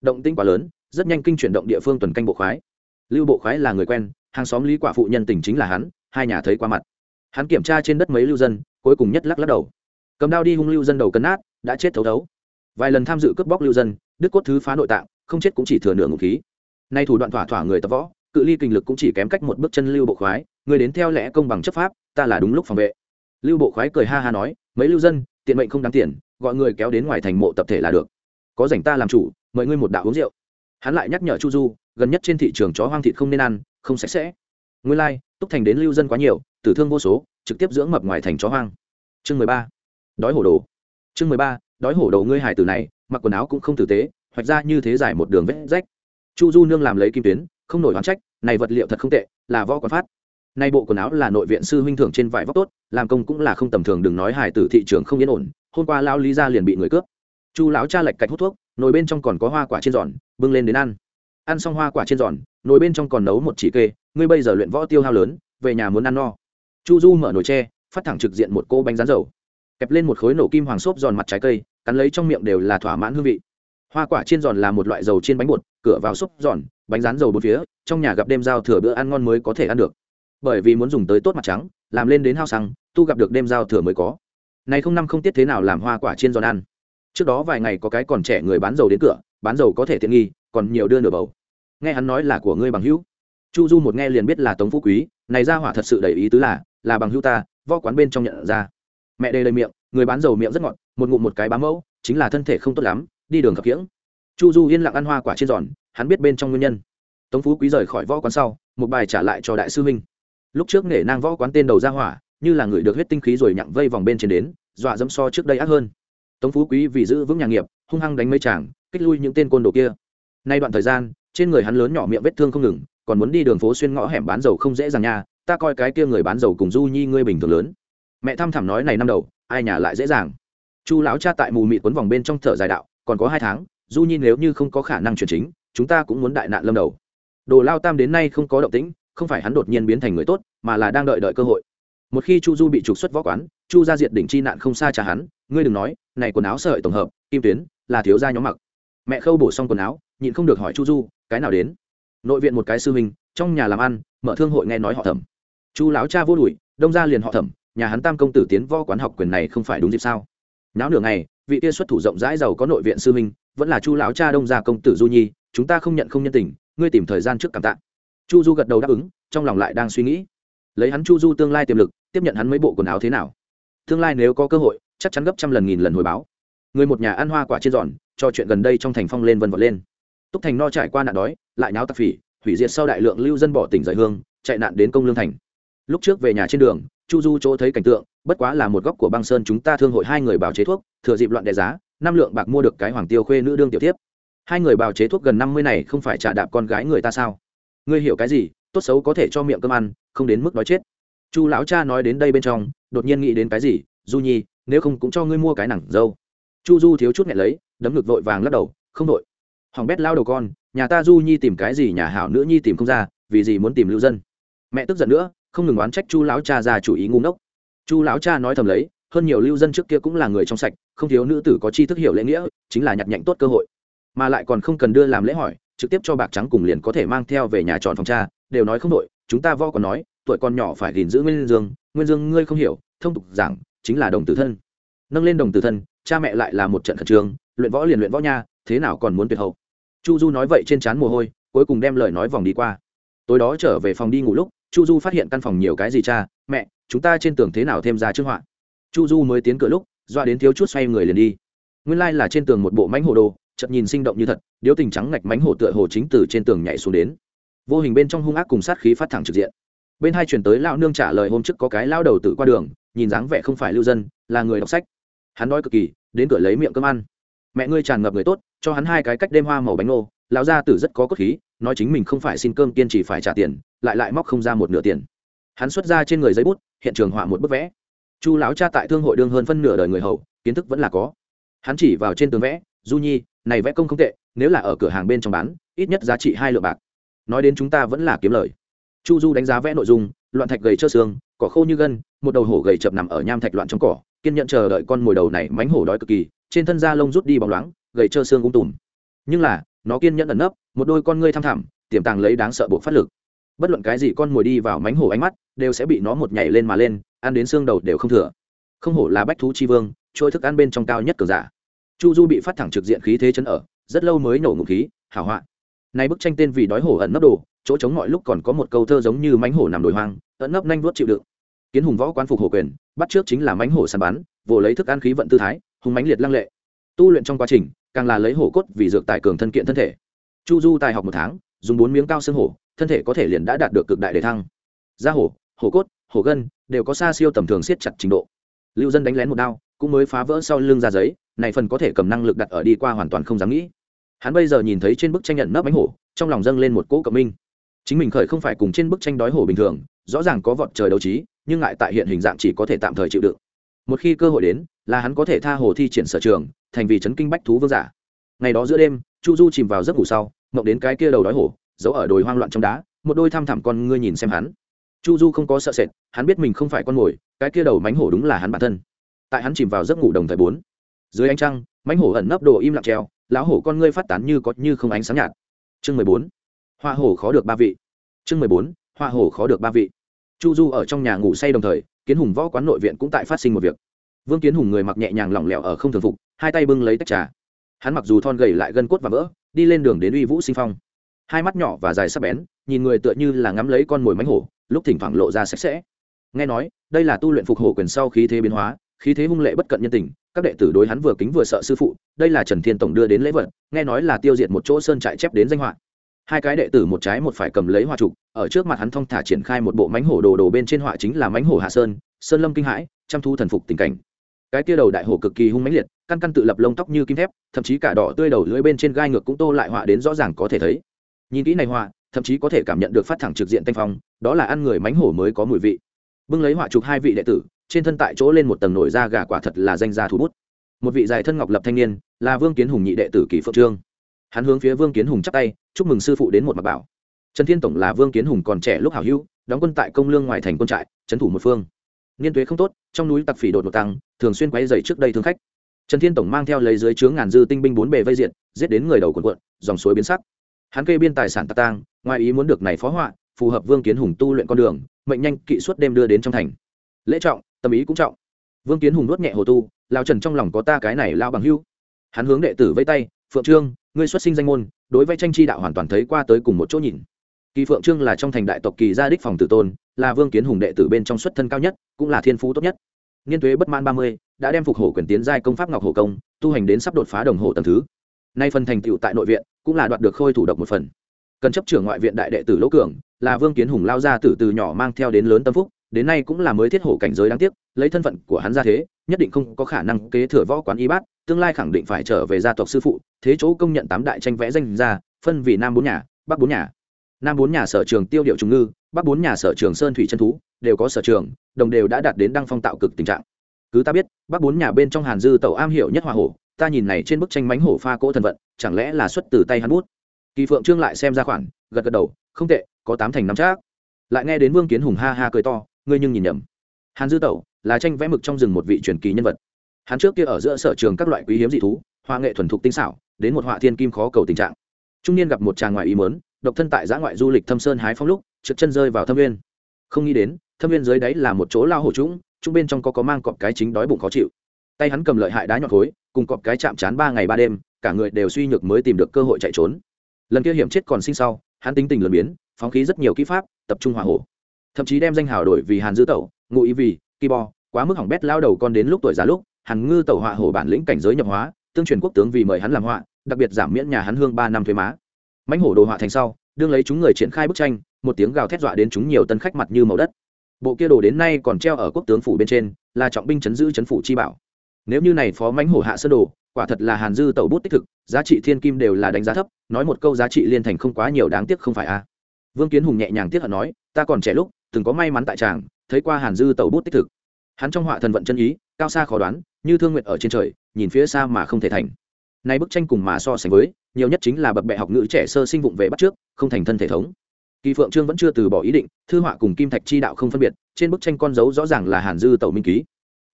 Động tinh quá lớn, rất nhanh kinh chuyển động địa phương tuần canh bộ khoái. Lưu bộ khoái là người quen, hàng xóm lý quả phụ nhân tình chính là hắn, hai nhà thấy qua mặt hắn kiểm tra trên đất mấy lưu dân cuối cùng nhất lắc lắc đầu. Cầm đao đi hung lưu dân đầu cân nát đã chết thấu thấu. Vài lần tham dự cướp bóc lưu dân đức cốt thứ phá nội tạng không chết cũng chỉ thừa nửa ngục khí. Nay thủ đoạn thỏa thỏa người tập võ cự ly kinh lực cũng chỉ kém cách một bước chân lưu bộ khoái người đến theo lẽ công bằng chấp pháp ta là đúng lúc phòng vệ. Lưu bộ khoái cười ha ha nói mấy lưu dân tiện mệnh không đáng tiền gọi người kéo đến ngoài thành mộ tập thể là được. Có rảnh ta làm chủ mời ngươi một đạo uống rượu. Hắn lại nhắc nhở chu du gần nhất trên thị trường chó hoang thịt không nên ăn không sạch sẽ. Nguyên lai、like, túc thành đến lưu dân quá nhiều tử thương vô số, trực tiếp dưỡng mập ngoài thành chó hoang. Chương mười ba. Đói hổ đồ. Chương mười ba. Đói hổ đồ ngươi hải tử này, mặc quần áo cũng không tử tế, hoạch ra như thế dài một đường vết rách. Chu du nương làm lấy kim tuyến, không nổi oán trách, này vật liệu thật không tệ, là võ quán phát. Nay bộ quần áo là nội viện sư huynh thưởng trên vải vóc tốt, làm công cũng là không tầm thường, đừng nói hải tử thị trường không yên ổn, hôm qua lão lý ra liền bị người cướp. Chu lão cha lệch cạch hút thuốc, nồi bên trong còn có hoa quả trên giòn, bưng lên đến ăn. Ăn xong hoa quả trên giòn, nồi bên trong còn nấu một chỉ kê, ngươi bây giờ luyện võ tiêu hao lớn, về nhà muốn ăn no chu du mở nồi tre, phát thẳng trực diện một cô bánh rán dầu. Kẹp lên một khối nổ kim hoàng xốp giòn mặt trái cây, cắn lấy trong miệng đều là thỏa mãn hương vị. Hoa quả chiên giòn là một loại dầu trên bánh bột, cửa vào xốp giòn, bánh rán dầu bốn phía, trong nhà gặp đêm giao thừa bữa ăn ngon mới có thể ăn được. Bởi vì muốn dùng tới tốt mặt trắng, làm lên đến hao xăng, tu gặp được đêm giao thừa mới có. Này không năm không tiết thế nào làm hoa quả chiên giòn ăn? Trước đó vài ngày có cái còn trẻ người bán dầu đến cửa, bán dầu có thể tiện nghi, còn nhiều đưa nửa bầu. Nghe hắn nói là của ngươi bằng hữu. Chu du một nghe liền biết là tống phú quý, này ra hỏa thật sự đầy ý tứ là là bằng hữu ta, võ quán bên trong nhận ra. Mẹ đây đầy miệng, người bán dầu miệng rất ngọt, một ngụm một cái bám mẫu, chính là thân thể không tốt lắm, đi đường khập khiễng chu du yên lặng ăn hoa quả trên giòn, hắn biết bên trong nguyên nhân. Tống phú quý rời khỏi võ quán sau, một bài trả lại cho đại sư huynh lúc trước nể nang võ quán tên đầu ra hỏa, như là người được huyết tinh khí rồi nhặng vây vòng bên trên đến, dọa dẫm so trước đây ác hơn. Tống phú quý vì giữ vững nhà nghiệp, hung hăng đánh mấy chàng, kích lui những tên côn đồ kia. Nay đoạn thời gian, trên người hắn lớn nhỏ miệng vết thương không ngừng, còn muốn đi đường phố xuyên ngõ hẻm bán dầu không dễ dàng nha ta coi cái kia người bán dầu cùng du nhi ngươi bình thường lớn. Mẹ thăm thẳm nói này năm đầu, ai nhà lại dễ dàng. Chu lão cha tại mù mịt quấn vòng bên trong thở dài đạo, còn có hai tháng, du nhi nếu như không có khả năng chuyển chính, chúng ta cũng muốn đại nạn lâm đầu. Đồ lao tam đến nay không có động tĩnh, không phải hắn đột nhiên biến thành người tốt, mà là đang đợi đợi cơ hội. Một khi chu du bị trục xuất võ quán, chu ra diệt đỉnh chi nạn không xa trả hắn, ngươi đừng nói, này quần áo sợi tổng hợp, kim tuyến, là thiếu gia nhóm mặc. Mẹ khâu bổ xong quần áo, nhịn không được hỏi chu du, cái nào đến? Nội viện một cái sư huynh, trong nhà làm ăn, mở thương hội nghe nói họ thẩm chu lão cha vô đùi đông ra liền họ thẩm nhà hắn tam công tử tiến võ quán học quyền này không phải đúng dịp sao? Náo nửa ngày vị kia xuất thủ rộng rãi giàu có nội viện sư minh, vẫn là chu lão cha đông gia công tử du nhi chúng ta không nhận không nhân tình ngươi tìm thời gian trước cảm tạ. Chu du gật đầu đáp ứng trong lòng lại đang suy nghĩ. Lấy hắn chu du tương lai tiềm lực tiếp nhận hắn mấy bộ quần áo thế nào? Tương lai nếu có cơ hội chắc chắn gấp trăm lần nghìn lần hồi báo. Người một nhà ăn hoa quả trên giòn cho chuyện gần đây trong thành phong lên vân vọt lên. Túc thành no trải qua nạn đói lại nháo tạp phỉ hủy diệt sau đại lượng lưu dân bỏ tỉnh rời hương chạy nạn đến công lương thành lúc trước về nhà trên đường, chu du chỗ thấy cảnh tượng, bất quá là một góc của băng sơn chúng ta thương hội hai người bào chế thuốc, thừa dịp loạn đẻ giá, năm lượng bạc mua được cái hoàng tiêu khuê nữ đương tiểu tiếp hai người bào chế thuốc gần năm mươi này không phải trả đạp con gái người ta sao? Ngươi hiểu cái gì, tốt xấu có thể cho miệng cơm ăn, không đến mức đói chết. Chu lão cha nói đến đây bên trong, đột nhiên nghĩ đến cái gì, du nhi, nếu không cũng cho ngươi mua cái nặng dâu. Chu du thiếu chút nghẹn lấy, đấm ngực vội vàng lắc đầu, không đội hỏng bét lao đầu con, nhà ta du nhi tìm cái gì, nhà hảo nữ nhi tìm không ra, vì gì muốn tìm lưu dân? Mẹ tức giận nữa không ngừng oán trách chu lão cha ra chủ ý ngu ngốc. Chu lão cha nói thầm lấy, hơn nhiều lưu dân trước kia cũng là người trong sạch, không thiếu nữ tử có chi thức hiểu lễ nghĩa, chính là nhặt nhạnh tốt cơ hội. Mà lại còn không cần đưa làm lễ hỏi, trực tiếp cho bạc trắng cùng liền có thể mang theo về nhà tròn phòng cha, đều nói không đội chúng ta vo còn nói, tuổi con nhỏ phải gìn giữ nguyên dương nguyên dương ngươi không hiểu, thông tục giảng, chính là đồng tử thân. Nâng lên đồng tử thân, cha mẹ lại là một trận khẩn trương, luyện võ liền luyện võ nha, thế nào còn muốn tuyệt hậu? Chu du nói vậy trên trán mồ hôi, cuối cùng đem lời nói vòng đi qua. Tối đó trở về phòng đi ngủ lúc chu du phát hiện căn phòng nhiều cái gì cha, mẹ, chúng ta trên tường thế nào thêm ra trước họa? Chu du mới tiến cửa lúc doa đến thiếu chút xoay người liền đi. Nguyên lai、like、là trên tường một bộ mánh hồ đồ chậm nhìn sinh động như thật, điếu tình trắng ngạch mánh hồ tựa hồ chính từ trên tường nhảy xuống đến. Vô hình bên trong hung ác cùng sát khí phát thẳng trực diện. Bên hai chuyển tới lão nương trả lời hôm trước có cái lao đầu tử qua đường, nhìn dáng vẻ không phải lưu dân, là người đọc sách. Hắn đói cực kỳ, đến cửa lấy miệng cơm ăn. Mẹ ngươi tràn ngập người tốt, cho hắn hai cái cách đêm hoa màu bánh ngô, lão gia tử rất có cốt khí, nói chính mình không phải xin cơm kiên trì phải trả tiền lại lại móc không ra một nửa tiền. Hắn xuất ra trên người giấy bút, hiện trường họa một bức vẽ. Chu lão cha tại thương hội đương hơn phân nửa đời người hầu, kiến thức vẫn là có. Hắn chỉ vào trên tường vẽ, du nhi, này vẽ công không tệ, nếu là ở cửa hàng bên trong bán, ít nhất giá trị hai lượng bạc. Nói đến chúng ta vẫn là kiếm lời. Chu du đánh giá vẽ nội dung, loạn thạch gầy trơ xương, cỏ khô như gân, một đầu hổ gầy chập nằm ở nham thạch loạn trong cỏ, kiên nhận chờ đợi con mồi đầu này mánh hổ đói cực kỳ, trên thân da lông rút đi bóng loáng, gầy trơ xương ung tùm. Nhưng là, nó kiên nhẫn ẩn nấp, một đôi con ngươi thăm thẳm, tiềm tàng lấy đáng sợ bộ phát lực bất luận cái gì con mồi đi vào mánh hổ ánh mắt, đều sẽ bị nó một nhảy lên mà lên, ăn đến xương đầu đều không thừa. Không hổ là bách thú chi vương trôi thức ăn bên trong cao nhất cờ giả. Chu du bị phát thẳng trực diện khí thế chân ở, rất lâu mới nổ ngụ khí, hảo hoạn nay bức tranh tên vì đói hổ ẩn nấp đồ, chỗ trống mọi lúc còn có một câu thơ giống như mánh hổ nằm đồi hoang, ẩn nấp nhanh vuốt chịu đựng. Kiến hùng võ quan phục hổ quyền, bắt trước chính là mánh hổ săn bắn, vồ lấy thức ăn khí vận tư thái hùng mánh liệt lăng lệ. Tu luyện trong quá trình, càng là lấy hổ cốt vì dược tài cường thân kiện thân thể. Chu du tài học một tháng, dùng bốn miếng cao xương hổ thân thể có thể liền đã đạt được cực đại đề thăng. Da hổ hổ cốt, hổ gân đều có xa siêu tầm thường siết chặt trình độ. Lưu dân đánh lén một đao, cũng mới phá vỡ sau lưng ra giấy, này phần có thể cầm năng lực đặt ở đi qua hoàn toàn không dám nghĩ. Hắn bây giờ nhìn thấy trên bức tranh nhận nấp bánh hổ, trong lòng dâng lên một cỗ cộng minh. Chính mình khởi không phải cùng trên bức tranh đói hổ bình thường, rõ ràng có vọt trời đấu trí, nhưng ngại tại hiện hình dạng chỉ có thể tạm thời chịu đựng. Một khi cơ hội đến, là hắn có thể tha hồ thi triển sở trường, thành vì chấn kinh bách thú vương giả. Ngày đó giữa đêm, chu du chìm vào giấc ngủ sau, mộng đến cái kia đầu đói hổ giấu ở đồi hoang loạn trong đá, một đôi thăm thẳm con ngươi nhìn xem hắn. Chu du không có sợ sệt, hắn biết mình không phải con mồi, cái kia đầu mánh hổ đúng là hắn bản thân. Tại hắn chìm vào giấc ngủ đồng thời bốn, dưới ánh trăng, mánh hổ ẩn nấp đồ im lặng treo lão hổ con ngươi phát tán như có như không ánh sáng nhạt. Chương mười bốn, hoa hổ khó được ba vị. Chương mười bốn, hoa hổ khó được ba vị. Chu du ở trong nhà ngủ say đồng thời, kiến hùng võ quán nội viện cũng tại phát sinh một việc. Vương kiến hùng người mặc nhẹ nhàng lỏng lẻo ở không thường phục, hai tay bưng lấy tách trà. Hắn mặc dù thon gầy lại gân cốt và vỡ, đi lên đường đến uy vũ sinh phong hai mắt nhỏ và dài sắc bén, nhìn người tựa như là ngắm lấy con mồi mánh hổ, lúc thỉnh thoảng lộ ra sạch sẽ. Nghe nói, đây là tu luyện phục hổ quyền sau khí thế biến hóa, khí thế hung lệ bất cận nhân tình, các đệ tử đối hắn vừa kính vừa sợ sư phụ, đây là trần thiên tổng đưa đến lễ vật, nghe nói là tiêu diệt một chỗ sơn trại chép đến danh họa. Hai cái đệ tử một trái một phải cầm lấy hoa trục, ở trước mặt hắn thong thả triển khai một bộ mánh hổ đồ đồ bên trên họa chính là mánh hổ hạ sơn sơn lâm kinh hãi, chăm thu thần phục tình cảnh. Cái tia đầu đại hổ cực kỳ hung mãnh liệt, căn căn tự lập lông tóc như kim thép, thậm chí cả đỏ tươi đầu lưỡi bên trên gai ngược cũng tô lại họa đến rõ ràng có thể thấy nhìn kỹ này họa, thậm chí có thể cảm nhận được phát thẳng trực diện tanh phong, đó là ăn người mánh hổ mới có mùi vị. Bưng lấy họa chụp hai vị đệ tử, trên thân tại chỗ lên một tầng nổi da gà quả thật là danh gia thủ bút. Một vị dài thân ngọc lập thanh niên, là vương kiến hùng nhị đệ tử kỳ phượng trương. Hắn hướng phía vương kiến hùng chắp tay, chúc mừng sư phụ đến một mặt bảo. Trần thiên tổng là vương kiến hùng còn trẻ lúc hảo hữu, đóng quân tại công lương ngoài thành quân trại, trấn thủ một phương. Niên tuế không tốt, trong núi tặc phỉ đột ngột tăng, thường xuyên quay dày trước đây thương khách. Trần thiên tổng mang theo lấy dưới chướng ngàn dư tinh binh bốn bề vây diện, giết đến người đầu quần quận dòng suối biến sắc hắn kê biên tài sản tạc tang, ngoài ý muốn được này phó họa, phù hợp vương kiến hùng tu luyện con đường, mệnh nhanh kỵ suốt đêm đưa đến trong thành. Lễ trọng, tâm ý cũng trọng. Vương kiến hùng nuốt nhẹ hồ tu, lao trần trong lòng có ta cái này lao bằng hưu hắn hướng đệ tử vây tay, phượng trương, ngươi xuất sinh danh môn, đối với tranh chi đạo hoàn toàn thấy qua tới cùng một chỗ nhìn. Kỳ phượng trương là trong thành đại tộc kỳ gia đích phòng tử tôn, là vương kiến hùng đệ tử bên trong xuất thân cao nhất, cũng là thiên phú tốt nhất. Niên thuế bất man ba mươi, đã đem phục hổ quyền tiến giai công pháp ngọc hổ công, tu hành đến sắp đột phá đồng hồ tầng thứ nay phần thành tựu tại nội viện, cũng là đoạt được khôi thủ độc một phần. Cần chấp trưởng ngoại viện đại đệ tử lỗ cường, là vương kiến hùng lao ra từ từ nhỏ mang theo đến lớn tâm phúc, đến nay cũng là mới thiết hổ cảnh giới đáng tiếc, lấy thân phận của hắn ra thế, nhất định không có khả năng kế thừa võ quán y bát, tương lai khẳng định phải trở về gia tộc sư phụ, thế chỗ công nhận tám đại tranh vẽ danh ra phân vì nam bốn nhà, bắc bốn nhà. Nam bốn nhà sở trường tiêu điệu trung ngư, bắc bốn nhà sở trường sơn thủy chân thú, đều có sở trường, đồng đều đã đạt đến đăng phong tạo cực tình trạng. Cứ ta biết, bắc bốn nhà bên trong hàn dư tàu am hiểu nhất hòa hổ ta nhìn này trên bức tranh mánh hổ pha cỗ thần vận, chẳng lẽ là xuất từ tay hắn bút? Kỳ phượng trương lại xem ra khoản gật gật đầu, không tệ, có tám thành năm chắc. Lại nghe đến vương kiến hùng ha ha cười to, ngươi nhưng nhìn nhầm. Hàn dư tẩu, là tranh vẽ mực trong rừng một vị truyền kỳ nhân vật. Hắn trước kia ở giữa sở trường các loại quý hiếm dị thú hoa nghệ thuần thục tinh xảo, đến một họa thiên kim khó cầu tình trạng. Trung niên gặp một chàng ngoại ý mớn độc thân tại giã ngoại du lịch thâm sơn hái phong lúc, trượt chân rơi vào thâm viên không nghĩ đến, thâm viên dưới đáy là một chỗ lao hổ trũng trung bên trong có có mang cọp cái chính đói bụng khó chịu tay hắn cầm lợi hại đá nhọn khối, cùng cọp cái chạm chán ba ngày ba đêm, cả người đều suy nhược mới tìm được cơ hội chạy trốn. Lần kia hiểm chết còn sinh sau, hắn tính tình lừa biến, phóng khí rất nhiều kỹ pháp, tập trung hỏa hổ. Thậm chí đem danh hào đổi vì hàn dư tẩu, ngụ ý vì kỳ bo quá mức hỏng bét lao đầu con đến lúc tuổi già lúc, hàn ngư tẩu họa hổ bản lĩnh cảnh giới nhập hóa, tương truyền quốc tướng vì mời hắn làm họa, đặc biệt giảm miễn nhà hắn hương ba năm thuế má. Mãnh hổ đồ họa thành sau, đương lấy chúng người triển khai bức tranh, một tiếng gào thét dọa đến chúng nhiều tân khách mặt như màu đất. Bộ kia đồ đến nay còn treo ở quốc tướng phủ bên trên, là trọng binh chấn giữ chấn phủ chi bảo nếu như này phó mãnh hổ hạ sơ đồ, quả thật là hàn dư tẩu bút tích thực, giá trị thiên kim đều là đánh giá thấp, nói một câu giá trị liên thành không quá nhiều đáng tiếc không phải a vương kiến hùng nhẹ nhàng tiếc hận nói, ta còn trẻ lúc, từng có may mắn tại tràng, thấy qua hàn dư tẩu bút tích thực. Hắn trong họa thần vận chân ý, cao xa khó đoán, như thương nguyện ở trên trời, nhìn phía xa mà không thể thành. Nay bức tranh cùng mà so sánh với, nhiều nhất chính là bậc bệ học ngữ trẻ sơ sinh vụng về bắt trước, không thành thân thể thống. Kỳ phượng trương vẫn chưa từ bỏ ý định, thư họa cùng kim thạch chi đạo không phân biệt, trên bức tranh con dấu rõ ràng là hàn dư tẩu minh ký.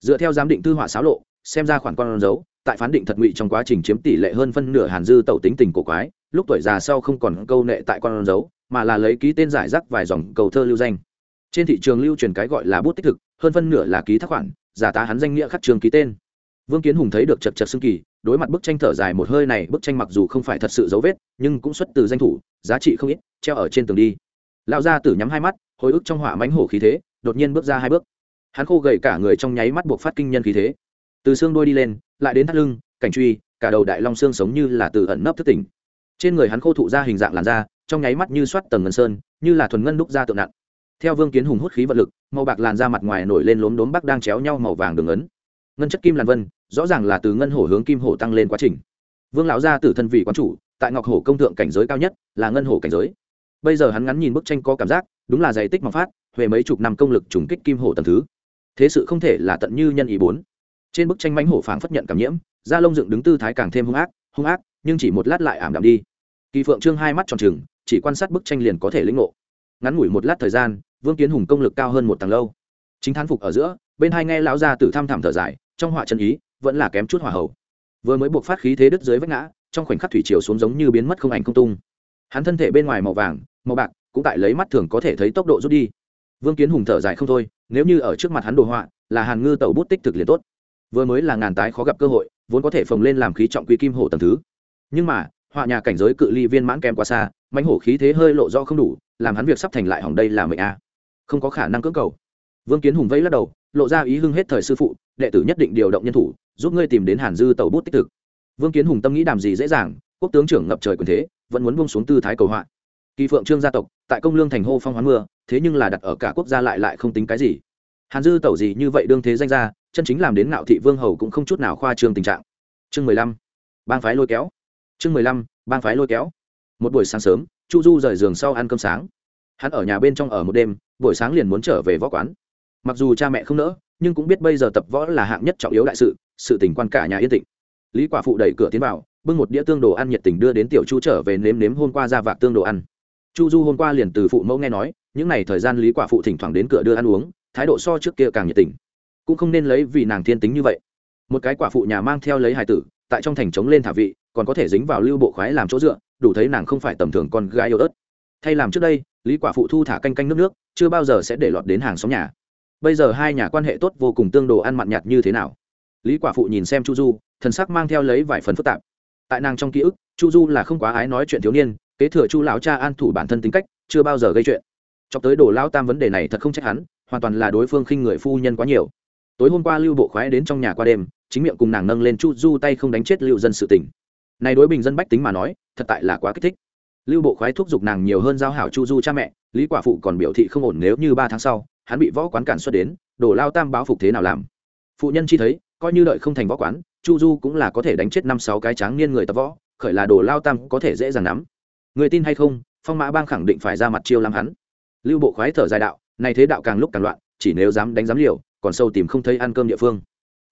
Dựa theo giám định thư họa xáo lộ xem ra khoản con dấu, tại phán định thật ngụy trong quá trình chiếm tỷ lệ hơn phân nửa hàn dư tẩu tính tình cổ quái, lúc tuổi già sau không còn câu nệ tại con dấu, mà là lấy ký tên giải rác vài dòng cầu thơ lưu danh. Trên thị trường lưu truyền cái gọi là bút tích thực, hơn phân nửa là ký thác khoản, giả tá hắn danh nghĩa khắc trường ký tên. Vương kiến hùng thấy được chật chật xưng kỳ, đối mặt bức tranh thở dài một hơi này, bức tranh mặc dù không phải thật sự dấu vết, nhưng cũng xuất từ danh thủ, giá trị không ít, treo ở trên tường đi. Lão gia tử nhắm hai mắt, hồi ức trong họa mánh hổ khí thế, đột nhiên bước ra hai bước. Hắn khô gầy cả người trong nháy mắt buộc phát kinh nhân khí thế từ xương đôi đi lên, lại đến thắt lưng, cảnh truy, cả đầu đại long xương sống như là từ ẩn nấp thức tỉnh. Trên người hắn khô thụ ra hình dạng làn da, trong nháy mắt như soát tầng ngân sơn, như là thuần ngân đúc ra tượng nặng. Theo vương kiến hùng hút khí vật lực, màu bạc làn da mặt ngoài nổi lên lốm đốm bắc đang chéo nhau màu vàng đường ấn. Ngân chất kim làn vân, rõ ràng là từ ngân hổ hướng kim hổ tăng lên quá trình. Vương lão gia tử thân vị quán chủ, tại ngọc hổ công thượng cảnh giới cao nhất, là ngân hổ cảnh giới. Bây giờ hắn ngắn nhìn bức tranh có cảm giác, đúng là dày tích mà phát, huệ mấy chục năm công lực trùng kích kim hổ tầng thứ. Thế sự không thể là tận như nhân ý bốn trên bức tranh mãnh hổ phảng phất nhận cảm nhiễm, da lông dựng đứng tư thái càng thêm hung ác hung ác, nhưng chỉ một lát lại ảm đạm đi. Kỳ phượng trương hai mắt tròn trừng, chỉ quan sát bức tranh liền có thể lĩnh ngộ. Ngắn ngủi một lát thời gian, vương kiến hùng công lực cao hơn một tầng lâu. Chính thán phục ở giữa, bên hai nghe lão gia tử tham thảm thở dài, trong họa chân ý, vẫn là kém chút hỏa hậu vừa mới buộc phát khí thế đứt dưới vách ngã, trong khoảnh khắc thủy chiều xuống giống như biến mất không ảnh không tung. Hắn thân thể bên ngoài màu vàng, màu bạc, cũng tại lấy mắt thường có thể thấy tốc độ rút đi. Vương kiến hùng thở dài không thôi, nếu như ở trước mặt hắn đồ họa, là hàn ngư tàu bút tích thực liền tốt vừa mới là ngàn tái khó gặp cơ hội, vốn có thể phồng lên làm khí trọng quy kim hổ tầng thứ. Nhưng mà, họa nhà cảnh giới cự ly viên mãn kém quá xa mánh hổ khí thế hơi lộ do không đủ, làm hắn việc sắp thành lại hỏng đây là mệnh a. Không có khả năng cưỡng cầu. Vương kiến hùng vẫy lắc đầu, lộ ra ý hưng hết thời sư phụ, đệ tử nhất định điều động nhân thủ, giúp ngươi tìm đến hàn dư tàu bút tích thực. Vương kiến hùng tâm nghĩ đàm gì dễ dàng, quốc tướng trưởng ngập trời quyền thế, vẫn muốn bông xuống tư thái cầu họa. Kỳ phượng trương gia tộc, tại công lương thành hô phong hoán mưa, thế nhưng là đặt ở cả quốc gia lại lại không tính cái gì. Hàn dư tẩu gì như vậy đương thế danh ra chân chính làm đến ngạo thị vương hầu cũng không chút nào khoa trương tình trạng. Chương mười lăm, bang phái lôi kéo. Chương mười lăm, bang phái lôi kéo. Một buổi sáng sớm, chu du rời giường sau ăn cơm sáng. Hắn ở nhà bên trong ở một đêm, buổi sáng liền muốn trở về võ quán. Mặc dù cha mẹ không nỡ, nhưng cũng biết bây giờ tập võ là hạng nhất trọng yếu đại sự sự tình quan cả nhà yên tĩnh. Lý quả phụ đẩy cửa tiến vào, bưng một đĩa tương đồ ăn nhiệt tình đưa đến tiểu chu trở về nếm nếm hôm qua ra vạc tương đồ ăn. Chu du hôm qua liền từ phụ mẫu nghe nói, những ngày thời gian lý quả phụ thỉnh thoảng đến cửa đưa ăn uống, thái độ so trước kia càng nhiệt tình cũng không nên lấy vì nàng thiên tính như vậy. Một cái quả phụ nhà mang theo lấy hài tử, tại trong thành trống lên thả vị, còn có thể dính vào lưu bộ khoái làm chỗ dựa, đủ thấy nàng không phải tầm thường con gái yêu ớt. Thay làm trước đây, lý quả phụ thu thả canh canh nước nước, chưa bao giờ sẽ để lọt đến hàng xóm nhà. Bây giờ hai nhà quan hệ tốt vô cùng tương đồ ăn mặn nhạt như thế nào? Lý quả phụ nhìn xem chu du, thần sắc mang theo lấy vài phần phức tạp. Tại nàng trong ký ức, chu du là không quá ái nói chuyện thiếu niên, kế thừa chu lão cha an thủ bản thân tính cách, chưa bao giờ gây chuyện. Cho tới đồ lao tam vấn đề này thật không trách hắn, hoàn toàn là đối phương khinh người phu nhân quá nhiều tối hôm qua lưu bộ khoái đến trong nhà qua đêm, chính miệng cùng nàng nâng lên chu du tay không đánh chết lưu dân sự tỉnh này đối bình dân bách tính mà nói, thật tại là quá kích thích. Lưu bộ khoái thúc giục nàng nhiều hơn giao hảo chu du cha mẹ, lý quả phụ còn biểu thị không ổn nếu như ba tháng sau, hắn bị võ quán cản xuất đến, đổ lao tam báo phục thế nào làm. Phụ nhân chi thấy, coi như đợi không thành võ quán, chu du cũng là có thể đánh chết năm sáu cái tráng niên người tập võ, khởi là đồ lao tam có thể dễ dàng nắm. Người tin hay không, phong mã bang khẳng định phải ra mặt chiêu làm hắn. Lưu bộ khoái thở dài đạo, này thế đạo càng lúc càng loạn, chỉ nếu dám đánh dám liều còn sâu tìm không thấy ăn cơm địa phương.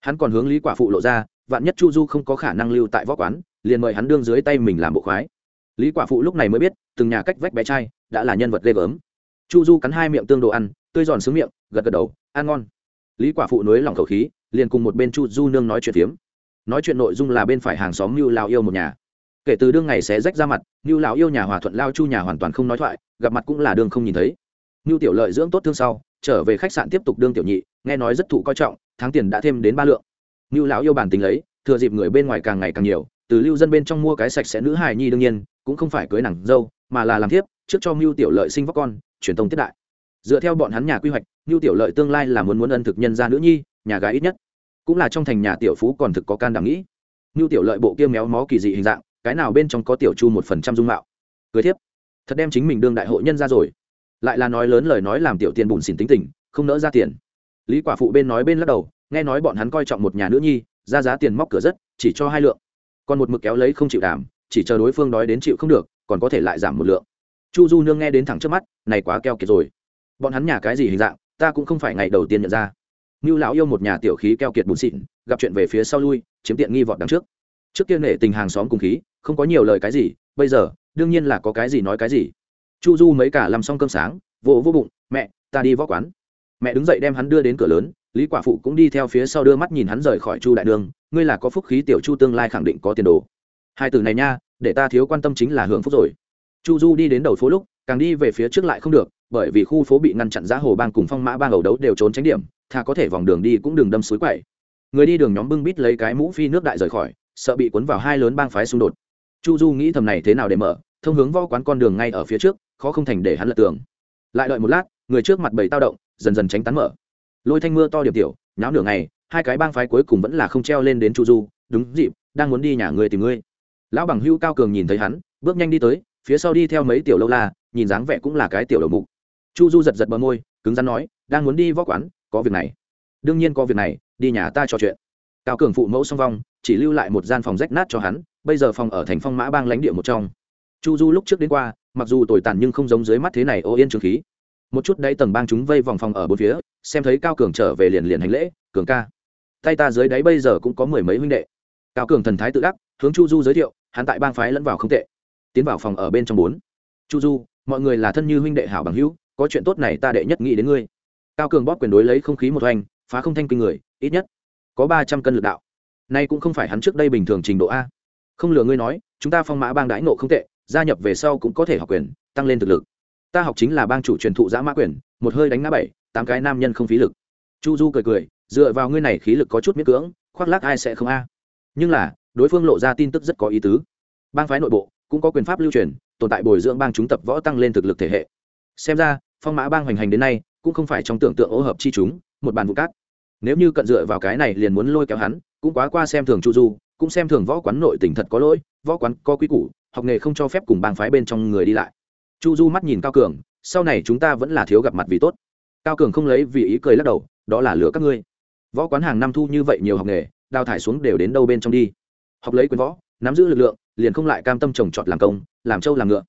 Hắn còn hướng lý quả phụ lộ ra, vạn nhất chu du không có khả năng lưu tại võ quán, liền mời hắn đương dưới tay mình làm bộ khoái. Lý quả phụ lúc này mới biết, từng nhà cách vách bé trai, đã là nhân vật ghê gớm. Chu du cắn hai miệng tương đồ ăn, tươi giòn sướng miệng, gật gật đầu, ăn ngon. Lý quả phụ nối lòng khẩu khí, liền cùng một bên chu du nương nói chuyện phiếm. Nói chuyện nội dung là bên phải hàng xóm như lào yêu một nhà. Kể từ đương ngày sẽ rách ra mặt như lão yêu nhà hòa thuận, lao chu nhà hoàn toàn không nói thoại, gặp mặt cũng là đương không nhìn thấy. Như tiểu lợi dưỡng tốt thương sau trở về khách sạn tiếp tục đương tiểu nhị, nghe nói rất thụ coi trọng, tháng tiền đã thêm đến ba lượng. Như lão yêu bản tính lấy, thừa dịp người bên ngoài càng ngày càng nhiều, từ lưu dân bên trong mua cái sạch sẽ nữ hài nhi đương nhiên, cũng không phải cưới nàng dâu, mà là làm thiếp, trước cho mưu tiểu lợi sinh vóc con, truyền tông tiết đại. Dựa theo bọn hắn nhà quy hoạch mưu tiểu lợi tương lai là muốn muốn ân thực nhân gia nữ nhi, nhà gái ít nhất. Cũng là trong thành nhà tiểu phú còn thực có can đảm nghĩ. Mưu tiểu lợi bộ kia méo mó kỳ dị hình dạng, cái nào bên trong có tiểu chu một phần trăm dung mạo. Cưới thiếp. Thật đem chính mình đương đại hội nhân ra rồi lại là nói lớn lời nói làm tiểu tiền bùn xỉn tính tình, không nỡ ra tiền. Lý quả phụ bên nói bên lắc đầu, nghe nói bọn hắn coi trọng một nhà nữ nhi, ra giá tiền móc cửa rất, chỉ cho hai lượng. Còn một mực kéo lấy không chịu đảm chỉ chờ đối phương đói đến chịu không được, còn có thể lại giảm một lượng. Chu du nương nghe đến thẳng trước mắt, này quá keo kiệt rồi. Bọn hắn nhà cái gì hình dạng, ta cũng không phải ngày đầu tiên nhận ra. Như lão yêu một nhà tiểu khí keo kiệt bùn xịn gặp chuyện về phía sau lui, chiếm tiện nghi vọt đằng trước. Trước kia nể tình hàng xóm cùng khí, không có nhiều lời cái gì, bây giờ, đương nhiên là có cái gì nói cái gì chu du mấy cả làm xong cơm sáng, vỗ vô bụng, mẹ, ta đi võ quán. Mẹ đứng dậy đem hắn đưa đến cửa lớn, lý quả phụ cũng đi theo phía sau đưa mắt nhìn hắn rời khỏi chu đại đường, ngươi là có phúc khí tiểu chu tương lai khẳng định có tiền đồ. Hai từ này nha, để ta thiếu quan tâm chính là hưởng phúc rồi. Chu du đi đến đầu phố lúc, càng đi về phía trước lại không được, bởi vì khu phố bị ngăn chặn giá hồ bang cùng phong mã bang ẩu đấu đều trốn tránh điểm thà có thể vòng đường đi cũng đừng đâm suối quậy. Người đi đường nhóm bưng bít lấy cái mũ phi nước đại rời khỏi, sợ bị cuốn vào hai lớn bang phái xung đột. Chu du nghĩ thầm này thế nào để mở, thông hướng võ quán con đường ngay ở phía trước khó không thành để hắn lật tường. Lại đợi một lát, người trước mặt bầy tao động, dần dần tránh tán mở. Lôi thanh mưa to điểm tiểu, nháo nửa ngày, hai cái bang phái cuối cùng vẫn là không treo lên đến chu du, đúng dịp, đang muốn đi nhà người tìm ngươi. Lão bằng hưu cao cường nhìn thấy hắn, bước nhanh đi tới, phía sau đi theo mấy tiểu lâu la, nhìn dáng vẻ cũng là cái tiểu đầu mục. Chu du giật giật bờ môi, cứng rắn nói, đang muốn đi võ quán, có việc này. Đương nhiên có việc này, đi nhà ta trò chuyện. Cao cường phụ mẫu song vong, chỉ lưu lại một gian phòng rách nát cho hắn, bây giờ phòng ở thành phong mã bang lãnh địa một trong chu du lúc trước đến qua, mặc dù tồi tàn nhưng không giống dưới mắt thế này ô yên trường khí. Một chút đáy tầng bang chúng vây vòng phòng ở bốn phía, xem thấy cao cường trở về liền liền hành lễ, cường ca, tay ta dưới đáy bây giờ cũng có mười mấy huynh đệ. Cao cường thần thái tự đắc, hướng chu du giới thiệu, hắn tại bang phái lẫn vào không tệ, tiến vào phòng ở bên trong bốn. Chu du, mọi người là thân như huynh đệ hảo bằng hữu, có chuyện tốt này ta đệ nhất nghĩ đến ngươi. Cao cường bóp quyền đối lấy không khí một hoành, phá không thanh kinh người, ít nhất, có ba trăm cân lực đạo. Nay cũng không phải hắn trước đây bình thường trình độ a. Không lừa ngươi nói, chúng ta phong mã bang đãi nộ không tệ gia nhập về sau cũng có thể học quyền, tăng lên thực lực. Ta học chính là bang chủ truyền thụ giã mã quyền, một hơi đánh ngã bảy, tám cái nam nhân không phí lực. Chu du cười cười, dựa vào ngươi này khí lực có chút miễn cưỡng, khoác lác ai sẽ không a. Nhưng là, đối phương lộ ra tin tức rất có ý tứ. Bang phái nội bộ cũng có quyền pháp lưu truyền, tồn tại bồi dưỡng bang chúng tập võ tăng lên thực lực thể hệ. Xem ra, phong mã bang hoành hành đến nay, cũng không phải trong tưởng tượng ô hợp chi chúng, một bàn vụ cát. Nếu như cận dựa vào cái này liền muốn lôi kéo hắn, cũng quá qua xem thường chu du, cũng xem thường võ quán nội tỉnh thật có lỗi, võ quán có quy củ học nghề không cho phép cùng bang phái bên trong người đi lại. Chu du mắt nhìn cao cường, sau này chúng ta vẫn là thiếu gặp mặt vì tốt. Cao cường không lấy vì ý cười lắc đầu, đó là lửa các ngươi. Võ quán hàng năm thu như vậy nhiều học nghề, đào thải xuống đều đến đâu bên trong đi. Học lấy quyền võ, nắm giữ lực lượng, liền không lại cam tâm trồng trọt làm công, làm trâu làm ngựa.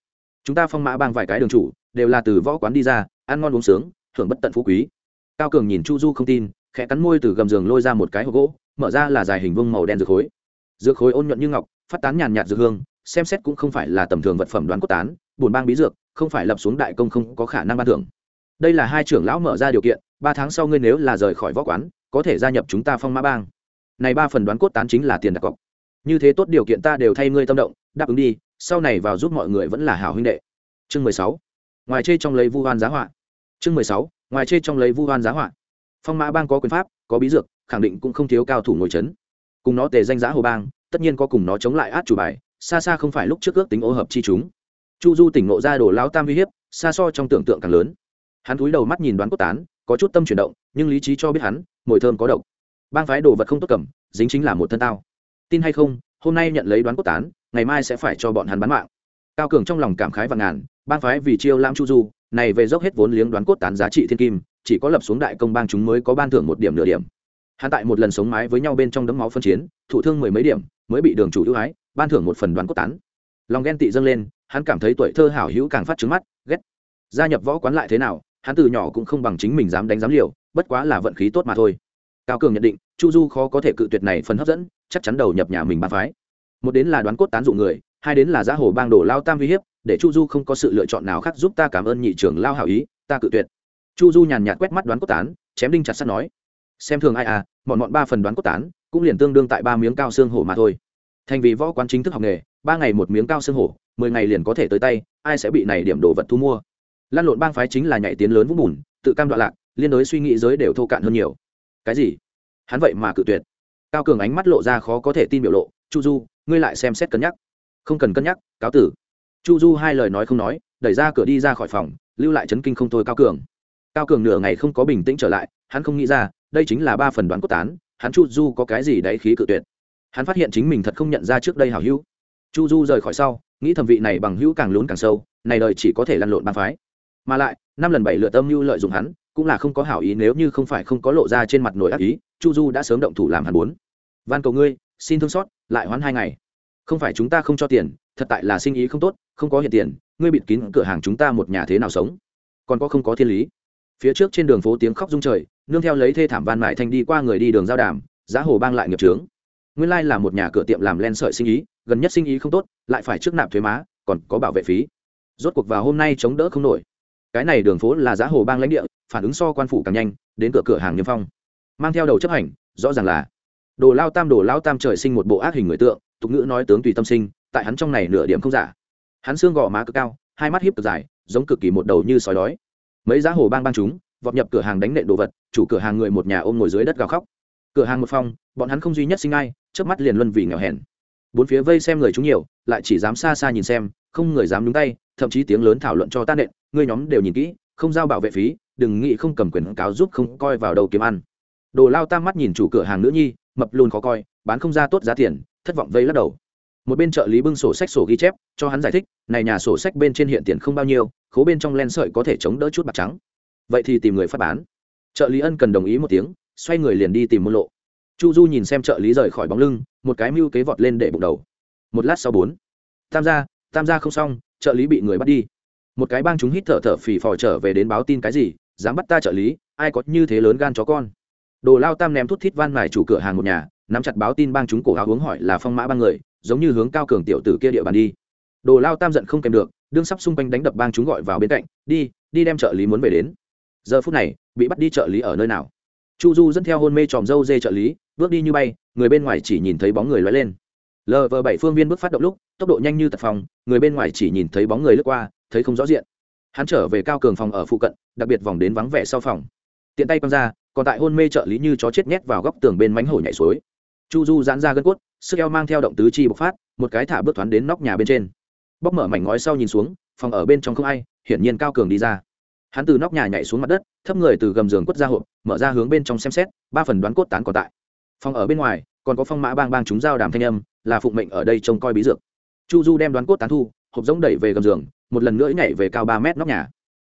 Chúng ta phong mã bang vài cái đường chủ, đều là từ võ quán đi ra, ăn ngon uống sướng, thưởng bất tận phú quý. Cao cường nhìn chu du không tin, khẽ cắn môi từ gầm giường lôi ra một cái hộp gỗ, mở ra là dài hình vuông màu đen dược khối. Dược khối ôn nhuận như ngọc, phát tán nhàn nhạt dược hương xem xét cũng không phải là tầm thường vật phẩm đoán cốt tán, buồn bang bí dược, không phải lập xuống đại công không có khả năng ban thưởng. Đây là hai trưởng lão mở ra điều kiện, ba tháng sau ngươi nếu là rời khỏi võ quán, có thể gia nhập chúng ta phong mã bang. Này ba phần đoán cốt tán chính là tiền đặt cọc. Như thế tốt điều kiện ta đều thay ngươi tâm động, đáp ứng đi, sau này vào giúp mọi người vẫn là hảo huynh đệ. Chương mười sáu. Ngoài chê trong lấy vu hoan giá họa. Chương mười sáu. Ngoài chê trong lấy vu hoan giá họa. Phong mã bang có quyền pháp, có bí dược, khẳng định cũng không thiếu cao thủ ngồi chấn. Cùng nó tề danh giá hồ bang, tất nhiên có cùng nó chống lại át chủ bài xa xa không phải lúc trước ước tính ô hợp chi chúng. Chu du tỉnh ngộ ra đồ lao tam uy hiếp, xa so trong tưởng tượng càng lớn. Hắn cúi đầu mắt nhìn đoán cốt tán, có chút tâm chuyển động, nhưng lý trí cho biết hắn, mùi thơm có độc. Bang phái đồ vật không tốt cầm, dính chính là một thân tao. Tin hay không, hôm nay nhận lấy đoán cốt tán, ngày mai sẽ phải cho bọn hắn bán mạng. Cao cường trong lòng cảm khái và ngàn, bang phái vì chiêu lam chu du, này về dốc hết vốn liếng đoán cốt tán giá trị thiên kim, chỉ có lập xuống đại công bang chúng mới có ban thưởng một điểm nửa điểm. Hắn tại một lần sống mái với nhau bên trong đấm máu phân chiến, thụ thương mười mấy điểm, mới bị đường chủ ưu ái ban thưởng một phần đoán cốt tán. Lòng ghen tị dâng lên, hắn cảm thấy tuổi thơ hảo hữu càng phát trứng mắt, ghét. Gia nhập võ quán lại thế nào, hắn từ nhỏ cũng không bằng chính mình dám đánh dám liều, bất quá là vận khí tốt mà thôi. Cao cường nhận định, chu du khó có thể cự tuyệt này phần hấp dẫn, chắc chắn đầu nhập nhà mình bàn phái. Một đến là đoán cốt tán dụ người, hai đến là giá hồ bang đổ lao tam uy hiếp, để chu du không có sự lựa chọn nào khác giúp ta cảm ơn nhị trưởng lao hảo ý, ta cự tuyệt. Chu du nhàn nhạt quét mắt đoán cốt tán, chém đinh chặt sắt nói, xem thường ai à mọn mọn ba phần đoán cốt tán, cũng liền tương đương tại ba miếng cao xương hổ mà thôi thành vì võ quán chính thức học nghề, ba ngày một miếng cao xương hổ, mười ngày liền có thể tới tay, ai sẽ bị này điểm đồ vật thu mua? Lan lộn bang phái chính là nhảy tiến lớn vũng bùn, tự cam đoạn lạc, liên đối suy nghĩ giới đều thô cạn hơn nhiều. Cái gì? Hắn vậy mà cự tuyệt. Cao cường ánh mắt lộ ra khó có thể tin biểu lộ, chu du, ngươi lại xem xét cân nhắc. Không cần cân nhắc, cáo tử. Chu du hai lời nói không nói, đẩy ra cửa đi ra khỏi phòng, lưu lại chấn kinh không thôi cao cường. Cao cường nửa ngày không có bình tĩnh trở lại, hắn không nghĩ ra, đây chính là ba phần đoán cốt tán, hắn chu du có cái gì đáy khí cự tuyệt hắn phát hiện chính mình thật không nhận ra trước đây hảo hữu. Chu du rời khỏi sau, nghĩ thẩm vị này bằng hữu càng lún càng sâu, này đời chỉ có thể lăn lộn bang phái. Mà lại, năm lần bảy lựa tâm mưu lợi dụng hắn, cũng là không có hảo ý nếu như không phải không có lộ ra trên mặt nổi ác ý, chu du đã sớm động thủ làm hắn muốn. Van cầu ngươi, xin thương xót, lại hoãn hai ngày. Không phải chúng ta không cho tiền, thật tại là sinh ý không tốt, không có hiện tiền, ngươi bịt kín cửa hàng chúng ta một nhà thế nào sống? Còn có không có thiên lý. Phía trước trên đường phố tiếng khóc rung trời, nương theo lấy thê thảm van mại thanh đi qua người đi đường giao đàm, giá hồ bang lại nghiệp trướng nguyên lai là một nhà cửa tiệm làm len sợi sinh ý, gần nhất sinh ý không tốt, lại phải trước nạp thuế má, còn có bảo vệ phí. Rốt cuộc vào hôm nay chống đỡ không nổi. Cái này đường phố là giá hồ bang lãnh địa, phản ứng so quan phủ càng nhanh, đến cửa cửa hàng niêm phong. Mang theo đầu chấp hành, rõ ràng là đồ lao tam đồ lao tam trời sinh một bộ ác hình người tượng, tục ngữ nói tướng tùy tâm sinh, tại hắn trong này nửa điểm không giả. Hắn xương gò má cực cao, hai mắt hiếp cực dài, giống cực kỳ một đầu như sói đói. Mấy giá hồ bang bang chúng, vọt nhập cửa hàng đánh nện đồ vật, chủ cửa hàng người một nhà ôm ngồi dưới đất gào khóc. Cửa hàng một phong bọn hắn không duy nhất sinh ai trước mắt liền luân vì nghèo hèn. Bốn phía vây xem người chúng nhiều, lại chỉ dám xa xa nhìn xem, không người dám nhúng tay, thậm chí tiếng lớn thảo luận cho tan nện, người nhóm đều nhìn kỹ, không giao bảo vệ phí, đừng nghĩ không cầm quyền cáo giúp không coi vào đầu kiếm ăn. Đồ lao tam mắt nhìn chủ cửa hàng nữ nhi, mập luôn khó coi, bán không ra tốt giá tiền, thất vọng vây lắc đầu. Một bên trợ lý bưng sổ sách sổ ghi chép, cho hắn giải thích, này nhà sổ sách bên trên hiện tiền không bao nhiêu, khố bên trong len sợi có thể chống đỡ chút bạc trắng. Vậy thì tìm người phát bán. Trợ lý ân cần đồng ý một tiếng, xoay người liền đi tìm môn lộ chu du nhìn xem trợ lý rời khỏi bóng lưng, một cái mưu kế vọt lên để bụng đầu. Một lát sau bốn. Tam gia tam gia không xong, trợ lý bị người bắt đi. Một cái bang chúng hít thở thở phì phò trở về đến báo tin cái gì, dám bắt ta trợ lý, ai có như thế lớn gan chó con. Đồ lao tam ném thút thít van mài chủ cửa hàng một nhà, nắm chặt báo tin bang chúng cổ áo hướng hỏi là phong mã ba người, giống như hướng cao cường tiểu tử kia địa bàn đi. Đồ lao tam giận không kèm được, đương sắp xung quanh đánh đập bang chúng gọi vào bên cạnh, đi đi đem trợ lý muốn về đến. Giờ phút này, bị bắt đi trợ lý ở nơi nào? Chu du dẫn theo hôn mê tròm dâu dê trợ lý bước đi như bay, người bên ngoài chỉ nhìn thấy bóng người lóe lên. Lv bảy phương viên bước phát động lúc, tốc độ nhanh như tật phòng, người bên ngoài chỉ nhìn thấy bóng người lướt qua, thấy không rõ diện. Hắn trở về cao cường phòng ở phụ cận, đặc biệt vòng đến vắng vẻ sau phòng. Tiện tay quăng ra, còn tại hôn mê trợ lý như chó chết nhét vào góc tường bên mánh hổ nhảy suối. Chu du giãn ra gân cốt, sức eo mang theo động tứ chi bộc phát, một cái thả bước thoáng đến nóc nhà bên trên. Bóc mở mảnh ngói sau nhìn xuống, phòng ở bên trong không ai, hiển nhiên cao cường đi ra. Hắn từ nóc nhà nhảy xuống mặt đất, thấp người từ gầm giường quất ra hộp, mở ra hướng bên trong xem xét, ba phần đoán cốt tán còn tại phòng ở bên ngoài, còn có phong mã bang bang chúng giao đàm thanh âm, là phụng mệnh ở đây trông coi bí dược. Chu du đem đoán cốt tán thu, hộp giống đẩy về gầm giường, một lần nữa nhảy về cao ba mét nóc nhà.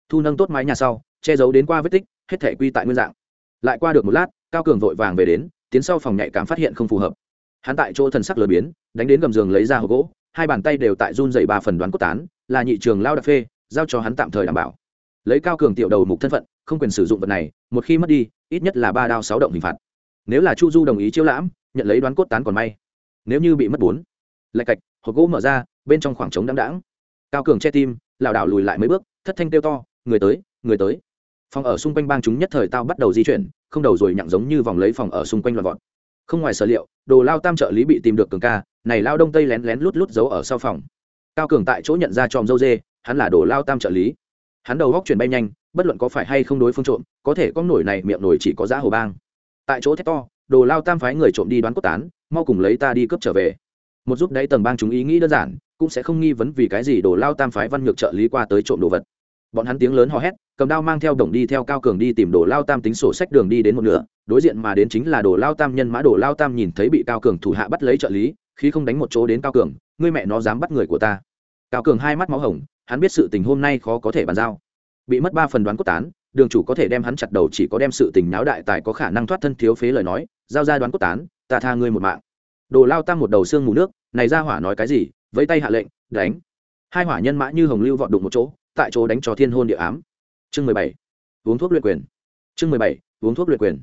Thu nâng tốt mái nhà sau, che giấu đến qua vết tích, hết thể quy tại nguyên dạng. Lại qua được một lát, cao cường vội vàng về đến, tiến sau phòng nhạy cảm phát hiện không phù hợp. Hắn tại chỗ thần sắc lờ biến, đánh đến gầm giường lấy ra hộp gỗ, hai bàn tay đều tại run dày ba phần đoán cốt tán, là nhị trường lao đặc phê, giao cho hắn tạm thời đảm bảo. Lấy cao cường tiểu đầu mục thân phận, không quyền sử dụng vật này, một khi mất đi, ít nhất là ba đao sáu động hình phạt nếu là chu du đồng ý chiêu lãm, nhận lấy đoán cốt tán còn may. Nếu như bị mất bốn, lạch cạch, hộp gỗ mở ra, bên trong khoảng trống đáng đáng cao cường che tim, lảo đảo lùi lại mấy bước, thất thanh kêu to, người tới người tới. Phòng ở xung quanh bang chúng nhất thời tao bắt đầu di chuyển, không đầu rồi nhặng giống như vòng lấy phòng ở xung quanh loạt vọt. Không ngoài sở liệu, đồ lao tam trợ lý bị tìm được cường ca, này lao đông tây lén lén lút lút giấu ở sau phòng. Cao cường tại chỗ nhận ra tròm dâu dê, hắn là đồ lao tam trợ lý. Hắn đầu góc chuyển bay nhanh, bất luận có phải hay không đối phương trộm, có thể con nổi này miệng nổi chỉ có giá hồ bang tại chỗ thét to, đồ lao tam phái người trộm đi đoán cốt tán, mau cùng lấy ta đi cướp trở về. Một giúp đáy tầng bang chúng ý nghĩ đơn giản, cũng sẽ không nghi vấn vì cái gì đồ lao tam phái văn nhược trợ lý qua tới trộm đồ vật. Bọn hắn tiếng lớn hò hét, cầm đao mang theo đồng đi theo cao cường đi tìm đồ lao tam tính sổ sách đường đi đến một nửa, đối diện mà đến chính là đồ lao tam nhân mã đồ lao tam nhìn thấy bị cao cường thủ hạ bắt lấy trợ lý, khi không đánh một chỗ đến cao cường, ngươi mẹ nó dám bắt người của ta. Cao cường hai mắt máu hồng, hắn biết sự tình hôm nay khó có thể bàn giao. Bị mất ba phần đoán cốt tán đường chủ có thể đem hắn chặt đầu chỉ có đem sự tình náo đại tài có khả năng thoát thân thiếu phế lời nói, giao ra đoán cốt tán, ta tha ngươi một mạng. Đồ lao tam một đầu xương mù nước, này ra hỏa nói cái gì, vẫy tay hạ lệnh, đánh. Hai hỏa nhân mã như hồng lưu vọt đụng một chỗ, tại chỗ đánh cho thiên hôn địa ám. Chương mười bảy, uống thuốc luyện quyền. Chương mười bảy, uống thuốc luyện quyền.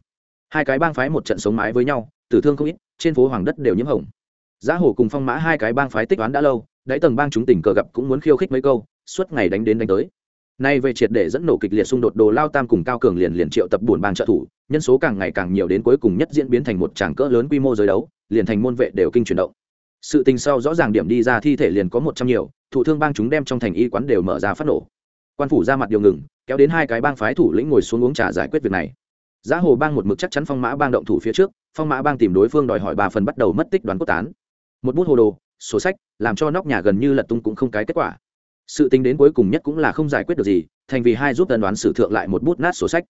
Hai cái bang phái một trận sống mái với nhau, tử thương không ít, trên phố hoàng đất đều nhiễm hồng. Giá hồ cùng phong mã hai cái bang phái tích toán đã lâu, đáy tầng bang chúng tình cờ gặp cũng muốn khiêu khích mấy câu, suốt ngày đánh đến đánh tới nay về triệt để dẫn nổ kịch liệt xung đột, đồ lao tam cùng cao cường liền liền triệu tập buồn bang trợ thủ, nhân số càng ngày càng nhiều đến cuối cùng nhất diễn biến thành một tràng cỡ lớn quy mô giới đấu, liền thành môn vệ đều kinh chuyển động. Sự tình sau rõ ràng điểm đi ra thi thể liền có một trăm nhiều, thủ thương bang chúng đem trong thành y quán đều mở ra phát nổ. Quan phủ ra mặt điều ngừng, kéo đến hai cái bang phái thủ lĩnh ngồi xuống uống trà giải quyết việc này. Giá hồ bang một mực chắc chắn phong mã bang động thủ phía trước, phong mã bang tìm đối phương đòi hỏi bà phần bắt đầu mất tích đoàn cốt tán. Một bút hồ đồ, sổ sách, làm cho nóc nhà gần như lật tung cũng không cái kết quả sự tính đến cuối cùng nhất cũng là không giải quyết được gì, thành vì hai giúp tân đoán sử thượng lại một bút nát sổ sách.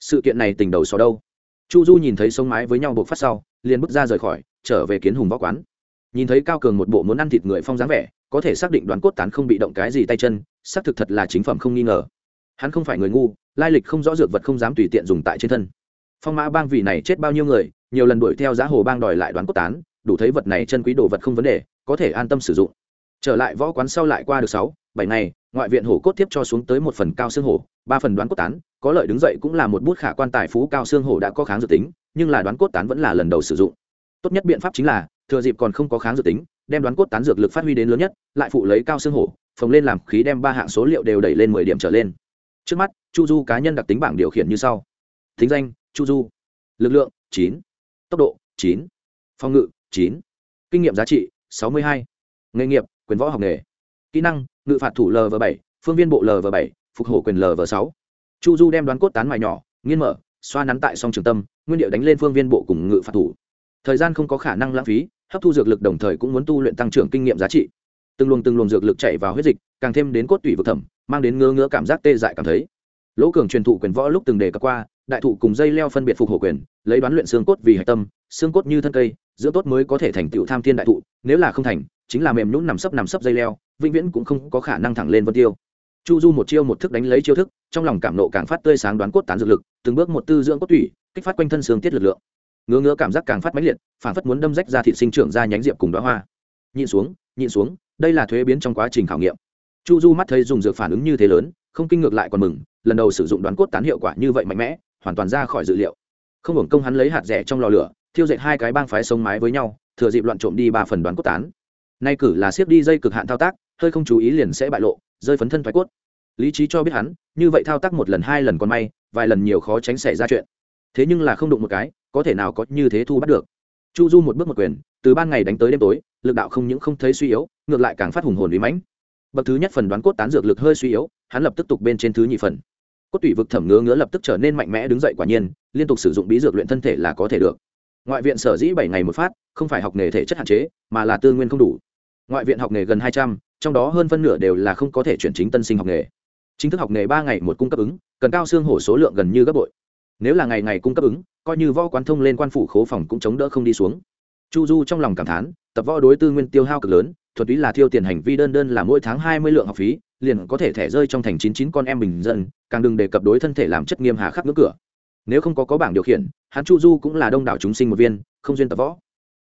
Sự kiện này tình đầu xó đâu? Chu du nhìn thấy sông mái với nhau buộc phát sau, liền bước ra rời khỏi, trở về kiến hùng võ quán. Nhìn thấy cao cường một bộ muốn ăn thịt người phong dáng vẻ, có thể xác định đoán cốt tán không bị động cái gì tay chân, xác thực thật là chính phẩm không nghi ngờ. Hắn không phải người ngu, lai lịch không rõ dược vật không dám tùy tiện dùng tại trên thân. Phong mã bang vì này chết bao nhiêu người, nhiều lần đuổi theo giá hồ bang đòi lại đoán cốt tán, đủ thấy vật này chân quý đồ vật không vấn đề, có thể an tâm sử dụng trở lại võ quán sau lại qua được sáu, bảy ngày, ngoại viện hổ cốt tiếp cho xuống tới một phần cao xương hổ, ba phần đoán cốt tán, có lợi đứng dậy cũng là một bút khả quan tài phú cao xương hổ đã có kháng dự tính, nhưng là đoán cốt tán vẫn là lần đầu sử dụng. Tốt nhất biện pháp chính là, thừa dịp còn không có kháng dự tính, đem đoán cốt tán dược lực phát huy đến lớn nhất, lại phụ lấy cao xương hổ, phồng lên làm khí đem ba hạng số liệu đều đẩy lên mười điểm trở lên. Trước mắt, chu du cá nhân đặc tính bảng điều khiển như sau. Thính danh, chu du. Lực lượng, chín. Tốc độ, chín. Phòng ngự, chín. Kinh nghiệm giá trị, sáu mươi hai. Nghề nghiệp quyền võ học nghề. Kỹ năng, ngự phạt thủ lv bảy, phương viên bộ lv bảy, phục hộ quyền lv sáu. Chu du đem đoán cốt tán mài nhỏ, nghiên mở, xoa nắn tại song trường tâm, nguyên điệu đánh lên phương viên bộ cùng ngự phạt thủ. Thời gian không có khả năng lãng phí, hấp thu dược lực đồng thời cũng muốn tu luyện tăng trưởng kinh nghiệm giá trị. Từng luồng từng luồng dược lực chạy vào huyết dịch, càng thêm đến cốt tủy vực thẩm, mang đến ngứa ngứa cảm giác tê dại cảm thấy. Lỗ cường truyền thụ quyền võ lúc từng đề cập qua, đại thụ cùng dây leo phân biệt phục hộ quyền, lấy đoán luyện xương cốt vì hạch tâm, xương cốt như thân cây dưỡng tốt mới có thể thành tựu tham thiên đại thụ, nếu là không thành chính là mềm nhũn nằm sấp nằm sấp dây leo, vĩnh viễn cũng không có khả năng thẳng lên vân tiêu. Chu du một chiêu một thức đánh lấy chiêu thức, trong lòng cảm nộ càng phát tươi sáng đoán cốt tán dược lực, từng bước một tư dưỡng cốt tủy, kích phát quanh thân xương tiết lực lượng. Ngứa ngứa cảm giác càng phát mãnh liệt, phản phất muốn đâm rách ra thị sinh trưởng ra nhánh diệp cùng đóa hoa. Nhịn xuống nhịn xuống, đây là thuế biến trong quá trình khảo nghiệm. Chu du mắt thấy dùng dược phản ứng như thế lớn, không kinh ngược lại còn mừng, lần đầu sử dụng đoán cốt tán hiệu quả như vậy mạnh mẽ, hoàn toàn ra khỏi dự liệu. Không hưởng công hắn lấy hạt rẻ trong lò lửa, thiêu dệt hai cái bang phái sống mái với nhau, thừa dịp loạn trộm đi ba phần đoán cốt tán nay cử là siết đi dây cực hạn thao tác, hơi không chú ý liền sẽ bại lộ, rơi phấn thân thoái cốt. Lý trí cho biết hắn, như vậy thao tác một lần hai lần còn may, vài lần nhiều khó tránh xảy ra chuyện. Thế nhưng là không đụng một cái, có thể nào có như thế thu bắt được. Chu du một bước một quyền, từ ban ngày đánh tới đêm tối, lực đạo không những không thấy suy yếu, ngược lại càng phát hùng hồn uy mãnh. Bậc thứ nhất phần đoán cốt tán dược lực hơi suy yếu, hắn lập tức tục bên trên thứ nhị phần. Cốt tủy vực thẩm ngứa ngứa lập tức trở nên mạnh mẽ đứng dậy quả nhiên, liên tục sử dụng bí dược luyện thân thể là có thể được ngoại viện sở dĩ bảy ngày một phát, không phải học nghề thể chất hạn chế, mà là tư nguyên không đủ. Ngoại viện học nghề gần hai trăm, trong đó hơn phân nửa đều là không có thể chuyển chính tân sinh học nghề. Chính thức học nghề ba ngày một cung cấp ứng, cần cao xương hổ số lượng gần như gấp bội. Nếu là ngày ngày cung cấp ứng, coi như võ quán thông lên quan phủ khố phòng cũng chống đỡ không đi xuống. Chu du trong lòng cảm thán, tập võ đối tư nguyên tiêu hao cực lớn, thuật ý là thiêu tiền hành vi đơn đơn là mỗi tháng hai mươi lượng học phí, liền có thể thẻ rơi trong thành chín chín con em bình dân, càng đừng đề cập đối thân thể làm chất nghiêm hà khắc ngưỡng cửa nếu không có có bảng điều khiển, hắn chu du cũng là đông đảo chúng sinh một viên, không duyên tập võ.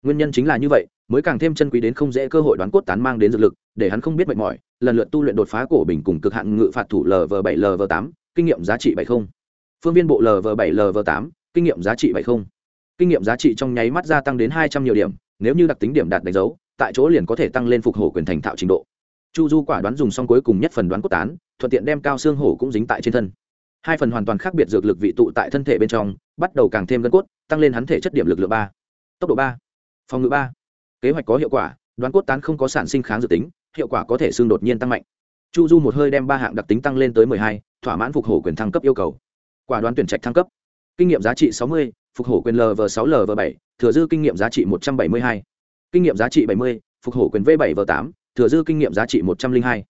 Nguyên nhân chính là như vậy, mới càng thêm chân quý đến không dễ cơ hội đoán cốt tán mang đến dược lực, để hắn không biết mệt mỏi, lần lượt tu luyện đột phá cổ bình cùng cực hạn ngự phạt thủ lv bảy lv tám, kinh nghiệm giá trị bảy không. Phương viên bộ lv bảy lv tám, kinh nghiệm giá trị bảy không. Kinh nghiệm giá trị trong nháy mắt gia tăng đến hai trăm nhiều điểm, nếu như đặc tính điểm đạt đánh dấu, tại chỗ liền có thể tăng lên phục hổ quyền thành thạo trình độ. Chu du quả đoán dùng xong cuối cùng nhất phần đoán cốt tán, thuận tiện đem cao xương hổ cũng dính tại trên thân hai phần hoàn toàn khác biệt dược lực vị tụ tại thân thể bên trong, bắt đầu càng thêm gân cốt, tăng lên hắn thể chất điểm lực lượng ba. Tốc độ ba. Phòng ngự ba. Kế hoạch có hiệu quả, đoán cốt tán không có sản sinh kháng dự tính, hiệu quả có thể xương đột nhiên tăng mạnh. Chu du một hơi đem ba hạng đặc tính tăng lên tới mười hai, thỏa mãn phục hổ quyền thăng cấp yêu cầu. Quả đoán tuyển trạch thăng cấp. Kinh nghiệm giá trị sáu mươi, phục hổ quyền lv sáu lv bảy, thừa dư kinh nghiệm giá trị một trăm bảy mươi hai. Kinh nghiệm giá trị bảy mươi, phục hổ quyền v bảy v tám, thừa dư kinh nghiệm giá trị một trăm linh hai.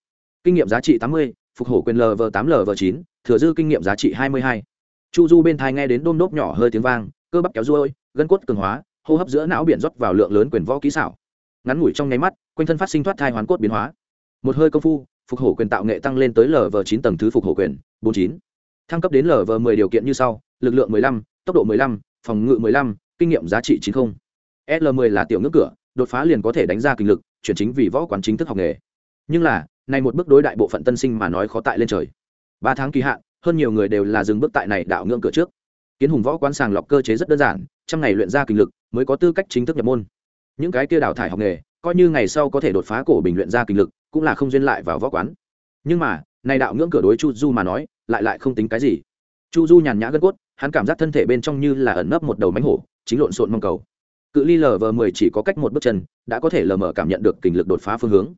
Kinh nghiệm giá trị tám mươi, phục hổ quyền lv tám lv chín thừa dư kinh nghiệm giá trị hai mươi hai. Chu du bên thai nghe đến đôm đốp nhỏ hơi tiếng vang, cơ bắp kéo ruôi, gân cốt cường hóa, hô hấp giữa não biển rót vào lượng lớn quyền võ kỹ xảo. Ngắn ngủi trong nháy mắt, quanh thân phát sinh thoát thai hoàn cốt biến hóa. Một hơi công phu, phục hổ quyền tạo nghệ tăng lên tới lv chín tầng thứ phục hổ quyền, bốn chín. Thăng cấp đến lv mười điều kiện như sau, lực lượng mười lăm, tốc độ mười lăm, phòng ngự mười lăm, kinh nghiệm giá trị chín không. L là tiểu ngưỡng cửa, đột phá liền có thể đánh ra kinh lực, chuyển chính vì võ quán chính thức học nghề. Nhưng là, này một bước đối đại bộ phận tân sinh mà nói khó tại lên trời ba tháng kỳ hạn, hơn nhiều người đều là dừng bước tại này đạo ngưỡng cửa trước. Kiến hùng võ quán sàng lọc cơ chế rất đơn giản, trăm ngày luyện ra kinh lực mới có tư cách chính thức nhập môn. Những cái kia đào thải học nghề, coi như ngày sau có thể đột phá cổ bình luyện ra kinh lực, cũng là không duyên lại vào võ quán. Nhưng mà, này đạo ngưỡng cửa đối chu du mà nói, lại lại không tính cái gì. Chu du nhàn nhã gân cốt, hắn cảm giác thân thể bên trong như là ẩn nấp một đầu mánh hổ, chính lộn xộn mong cầu. Cự ly lv mười chỉ có cách một bước chân, đã có thể lờ mờ cảm nhận được kinh lực đột phá phương hướng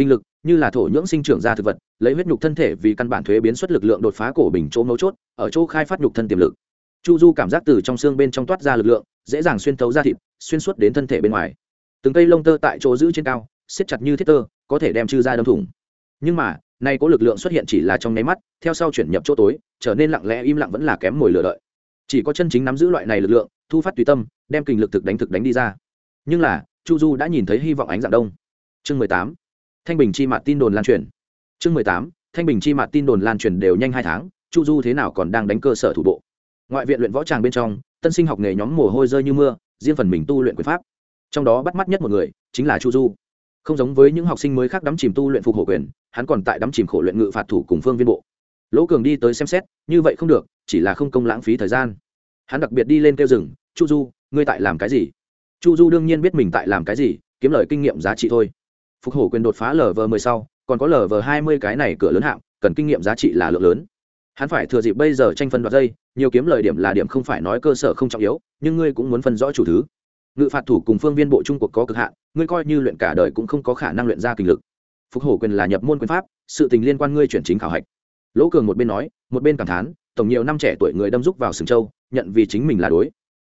kinh lực, như là thổ nhưỡng sinh trưởng ra thực vật, lấy huyết nhục thân thể vì căn bản thuế biến xuất lực lượng đột phá cổ bình chỗ mấu chốt, ở chỗ khai phát nhục thân tiềm lực. Chu du cảm giác từ trong xương bên trong toát ra lực lượng, dễ dàng xuyên thấu ra thịt, xuyên suốt đến thân thể bên ngoài. Từng cây lông tơ tại chỗ giữ trên cao, siết chặt như thiết tơ, có thể đem chư ra đâm thủng. Nhưng mà, nay có lực lượng xuất hiện chỉ là trong nháy mắt, theo sau chuyển nhập chỗ tối, trở nên lặng lẽ im lặng vẫn là kém mồi lửa đợi. Chỉ có chân chính nắm giữ loại này lực lượng, thu phát tùy tâm, đem kinh lực thực đánh thực đánh đi ra. Nhưng là, chu du đã nhìn thấy hy vọng ánh dạng đông. Chương mười tám thanh bình chi mạt tin đồn lan truyền. Chương mười tám, thanh bình chi mạt tin đồn lan truyền đều nhanh hai tháng, chu du thế nào còn đang đánh cơ sở thủ bộ. Ngoại viện luyện võ tràng bên trong, tân sinh học nghề nhóm mồ hôi rơi như mưa, riêng phần mình tu luyện quyền pháp. Trong đó bắt mắt nhất một người, chính là chu du. Không giống với những học sinh mới khác đắm chìm tu luyện phục hộ quyền, hắn còn tại đắm chìm khổ luyện ngự phạt thủ cùng phương viên bộ. Lỗ cường đi tới xem xét, như vậy không được, chỉ là không công lãng phí thời gian. Hắn đặc biệt đi lên kêu rừng chu du, ngươi tại làm cái gì? Chu du đương nhiên biết mình tại làm cái gì, kiếm lời kinh nghiệm giá trị thôi phục hổ quyền đột phá lv mười sau, còn có lv hai mươi cái này cửa lớn hạng, cần kinh nghiệm giá trị là lượng lớn. Hắn phải thừa dịp bây giờ tranh phân đoạt dây, nhiều kiếm lời điểm là điểm không phải nói cơ sở không trọng yếu, nhưng ngươi cũng muốn phân rõ chủ thứ. Ngự phạt thủ cùng phương viên bộ trung cuộc có cực hạn, ngươi coi như luyện cả đời cũng không có khả năng luyện ra kinh lực. Phục hổ quyền là nhập môn quyền pháp, sự tình liên quan ngươi chuyển chính khảo hạch. Lỗ cường một bên nói, một bên cảm thán, tổng nhiều năm trẻ tuổi người đâm rúc vào sừng châu, nhận vì chính mình là đối.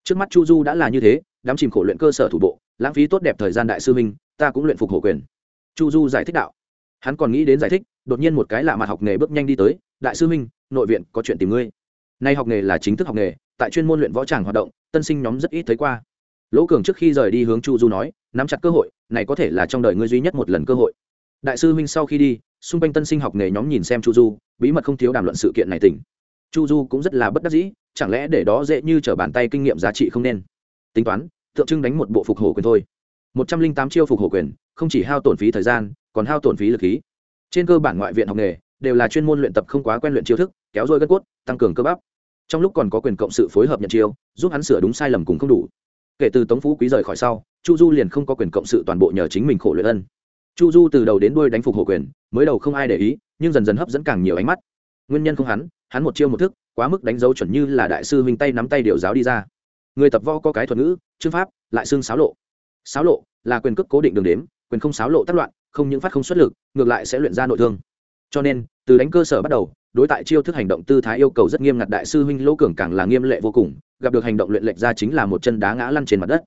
Trước mắt chu du đã là như thế, đám chìm khổ luyện cơ sở thủ bộ, lãng phí tốt đẹp thời gian đại sư minh ta cũng luyện phục hổ quyền chu du giải thích đạo. Hắn còn nghĩ đến giải thích, đột nhiên một cái lạ mặt học nghề bước nhanh đi tới, đại sư minh, nội viện có chuyện tìm ngươi. Nay học nghề là chính thức học nghề, tại chuyên môn luyện võ tràng hoạt động, tân sinh nhóm rất ít thấy qua. Lỗ cường trước khi rời đi hướng chu du nói, nắm chặt cơ hội, này có thể là trong đời ngươi duy nhất một lần cơ hội. Đại sư huynh sau khi đi, xung quanh tân sinh học nghề nhóm nhìn xem chu du, bí mật không thiếu đàm luận sự kiện này tỉnh chu du cũng rất là bất đắc dĩ, chẳng lẽ để đó dễ như t r ở bàn tay kinh nghiệm giá trị không nên? Tính toán, tượng trưng đánh một bộ phục hổ quyền thôi. Một trăm linh tám chiêu phục hổ quyền không chỉ hao tổn phí thời gian, còn hao tổn phí lực khí. Trên cơ bản ngoại viện học nghề đều là chuyên môn luyện tập không quá quen luyện chiêu thức, kéo dôi gân cốt, tăng cường cơ bắp. Trong lúc còn có quyền cộng sự phối hợp nhận chiêu, giúp hắn sửa đúng sai lầm cùng không đủ. Kể từ tống phú quý rời khỏi sau, chu du liền không có quyền cộng sự toàn bộ nhờ chính mình khổ luyện ân. Chu du từ đầu đến đuôi đánh phục hổ quyền, mới đầu không ai để ý, nhưng dần dần hấp dẫn càng nhiều ánh mắt. Nguyên nhân không hắn hắn một chiêu một thức, quá mức đánh dấu chuẩn như là đại sư huynh tay nắm tay điều giáo đi ra. Người tập võ có cái thuật ngữ chương pháp, lại xưng sáo lộ. Sáo lộ là quyền cước cố định đường đếm quyền không sáo lộ tác loạn, không những phát không xuất lực, ngược lại sẽ luyện ra nội thương. Cho nên, từ đánh cơ sở bắt đầu, đối tại chiêu thức hành động tư thái yêu cầu rất nghiêm ngặt đại sư huynh lỗ cường càng là nghiêm lệ vô cùng, gặp được hành động luyện lệch ra chính là một chân đá ngã lăn trên mặt đất.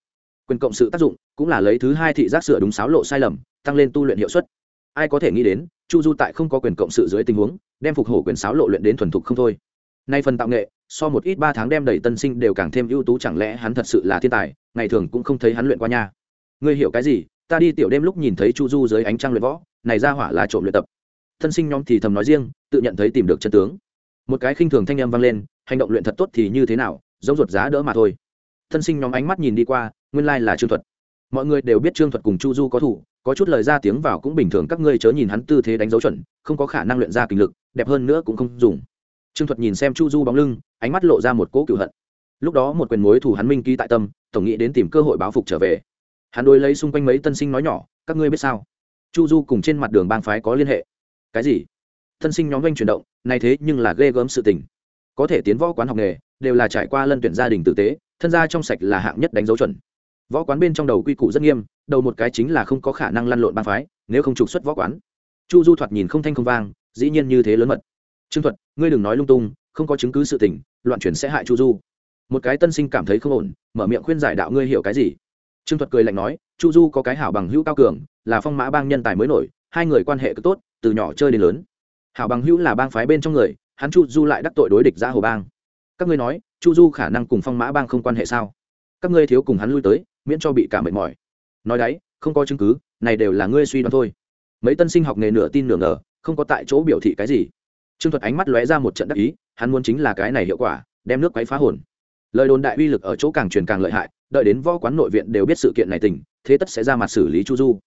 Quyền cộng sự tác dụng cũng là lấy thứ hai thị giác sửa đúng sáo lộ sai lầm, tăng lên tu luyện hiệu suất. Ai có thể nghĩ đến, chu du tại không có quyền cộng sự dưới tình huống, đem phục hổ quyền sáo lộ luyện đến thuần thục không thôi. Nay phần tạo nghệ, so một ít ba tháng đem đầy tân sinh đều càng thêm ưu tú, chẳng lẽ hắn thật sự là thiên tài, ngày thường cũng không thấy hắn luyện qua nha. Ngươi hiểu cái gì ta đi tiểu đêm lúc nhìn thấy chu du dưới ánh trăng luyện võ, này ra hỏa là trộm luyện tập. Thân sinh nhóm thì thầm nói riêng, tự nhận thấy tìm được chân tướng. Một cái khinh thường thanh âm vang lên, hành động luyện thật tốt thì như thế nào, giống ruột giá đỡ mà thôi. Thân sinh nhóm ánh mắt nhìn đi qua, nguyên lai là trương thuật. Mọi người đều biết trương thuật cùng chu du có thủ, có chút lời ra tiếng vào cũng bình thường, các ngươi chớ nhìn hắn tư thế đánh dấu chuẩn, không có khả năng luyện ra kinh lực, đẹp hơn nữa cũng không dùng. Trương thuật nhìn xem chu du bóng lưng, ánh mắt lộ ra một cỗ cựu hận. Lúc đó một quyền mối thủ hắn minh ký tại tâm, tổng nghĩ đến tìm cơ hội báo phục trở về hắn đối lấy xung quanh mấy tân sinh nói nhỏ, các ngươi biết sao? Chu du cùng trên mặt đường bang phái có liên hệ. Cái gì? Tân sinh nhóm doanh chuyển động, này thế nhưng là ghê gớm sự tình. Có thể tiến võ quán học nghề, đều là trải qua lân tuyển gia đình tử tế, thân gia trong sạch là hạng nhất đánh dấu chuẩn. Võ quán bên trong đầu quy củ rất nghiêm, đầu một cái chính là không có khả năng lăn lộn bang phái, nếu không trục xuất võ quán. Chu du thoạt nhìn không thanh không vang, dĩ nhiên như thế lớn mật. Trương thuật, ngươi đừng nói lung tung, không có chứng cứ sự tình, loạn chuyển sẽ hại chu du. Một cái tân sinh cảm thấy không ổn, mở miệng khuyên giải đạo, ngươi hiểu cái gì? Trương thuật cười lạnh nói, chu du có cái hảo bằng hữu cao cường, là phong mã bang nhân tài mới nổi, hai người quan hệ cực tốt, từ nhỏ chơi đến lớn. Hảo bằng hữu là bang phái bên trong người, hắn chu du lại đắc tội đối địch giã hồ bang. Các ngươi nói, chu du khả năng cùng phong mã bang không quan hệ sao? Các ngươi thiếu cùng hắn lui tới, miễn cho bị cả mệt mỏi. Nói đấy, không có chứng cứ, này đều là ngươi suy đoán thôi. Mấy tân sinh học nghề nửa tin nửa ngờ, không có tại chỗ biểu thị cái gì. Trương thuật ánh mắt lóe ra một trận đắc ý, hắn muốn chính là cái này hiệu quả, đem nước quấy phá hồn lời đồn đại uy lực ở chỗ càng truyền càng lợi hại, đợi đến võ quán nội viện đều biết sự kiện này tình, thế tất sẽ ra mặt xử lý chu du.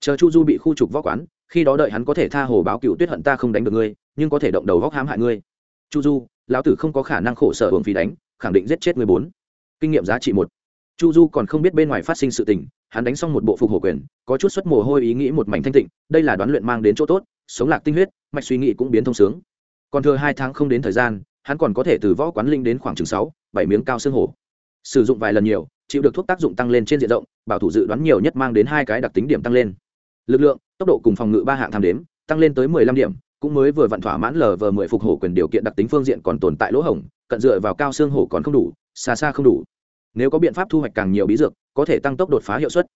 Chờ chu du bị khu trục võ quán, khi đó đợi hắn có thể tha hồ báo cựu tuyết hận ta không đánh được ngươi, nhưng có thể động đầu vóc hãm hại ngươi. Chu du, lão tử không có khả năng khổ sở hưởng phí đánh, khẳng định giết chết người bốn. Kinh nghiệm giá trị một. Chu du còn không biết bên ngoài phát sinh sự tình, hắn đánh xong một bộ phục hổ quyền, có chút xuất mồ hôi ý nghĩ một mảnh thanh tịnh, đây là đoán luyện mang đến chỗ tốt, sống lạc tinh huyết, mạch suy nghĩ cũng biến thông sướng. Còn thừa hai tháng không đến thời gian hắn còn có thể từ võ quán linh đến khoảng chừng sáu, bảy miếng cao xương hổ. Sử dụng vài lần nhiều, chịu được thuốc tác dụng tăng lên trên diện rộng, bảo thủ dự đoán nhiều nhất mang đến hai cái đặc tính điểm tăng lên. Lực lượng, tốc độ cùng phòng ngự ba hạng tham đếm, tăng lên tới mười lăm điểm, cũng mới vừa vặn thỏa mãn lờ vờ mười phục hổ quyền điều kiện đặc tính phương diện còn tồn tại lỗ hổng, cận dựa vào cao xương hổ còn không đủ, xa xa không đủ. Nếu có biện pháp thu hoạch càng nhiều bí dược, có thể tăng tốc đột phá hiệu suất.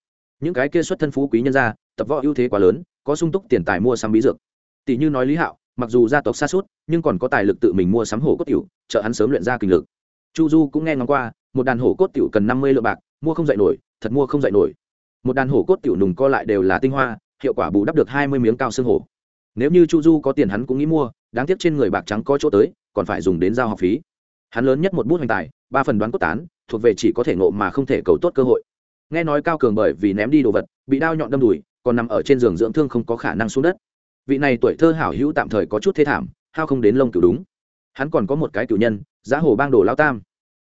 Những cái kia xuất thân phú quý nhân gia, tập võ ưu thế quá lớn, có sung túc tiền tài mua sắm bí dược. Tỷ như nói lý hạo mặc dù gia tộc xa suốt, nhưng còn có tài lực tự mình mua sắm hổ cốt tiểu, trợ hắn sớm luyện ra kinh lực. Chu du cũng nghe ngóng qua, một đàn hổ cốt tiểu cần năm mươi lượng bạc, mua không dạy nổi, thật mua không dạy nổi. Một đàn hổ cốt tiểu nùng co lại đều là tinh hoa, hiệu quả bù đắp được hai mươi miếng cao xương hổ. Nếu như chu du có tiền hắn cũng nghĩ mua, đáng tiếc trên người bạc trắng có chỗ tới, còn phải dùng đến giao học phí. Hắn lớn nhất một bút hoành tài, ba phần đoán cốt tán, thuộc về chỉ có thể ngộ mà không thể cầu tốt cơ hội. Nghe nói cao cường bởi vì ném đi đồ vật, bị đao nhọn đâm đùi, còn nằm ở trên giường dưỡng thương không có khả năng xuống đất vị này tuổi thơ hảo hữu tạm thời có chút thế thảm, hao không đến lông cửu đúng. Hắn còn có một cái cửu nhân, giá hồ bang đồ lao tam.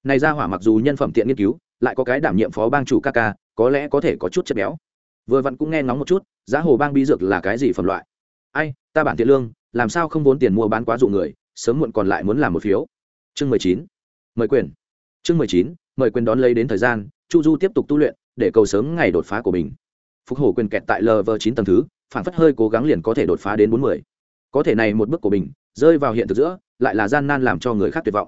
Này ra hỏa mặc dù nhân phẩm tiện nghiên cứu, lại có cái đảm nhiệm phó bang chủ ca ca, có lẽ có thể có chút chất béo. Vừa vặn cũng nghe ngóng một chút, giá hồ bang bí dược là cái gì phẩm loại. Ai, ta bản thiện lương, làm sao không vốn tiền mua bán quá dụ người, sớm muộn còn lại muốn làm một phiếu. Chương mười chín, mời quyền. Chương mười chín, mời quyền đón lấy đến thời gian, chu du tiếp tục tu luyện, để cầu sớm ngày đột phá của mình. Phục hổ quyền kẹt tại lv chín tầng thứ phản phất hơi cố gắng liền có thể đột phá đến bốn mươi. Có thể này một bước của mình, rơi vào hiện thực giữa, lại là gian nan làm cho người khác tuyệt vọng.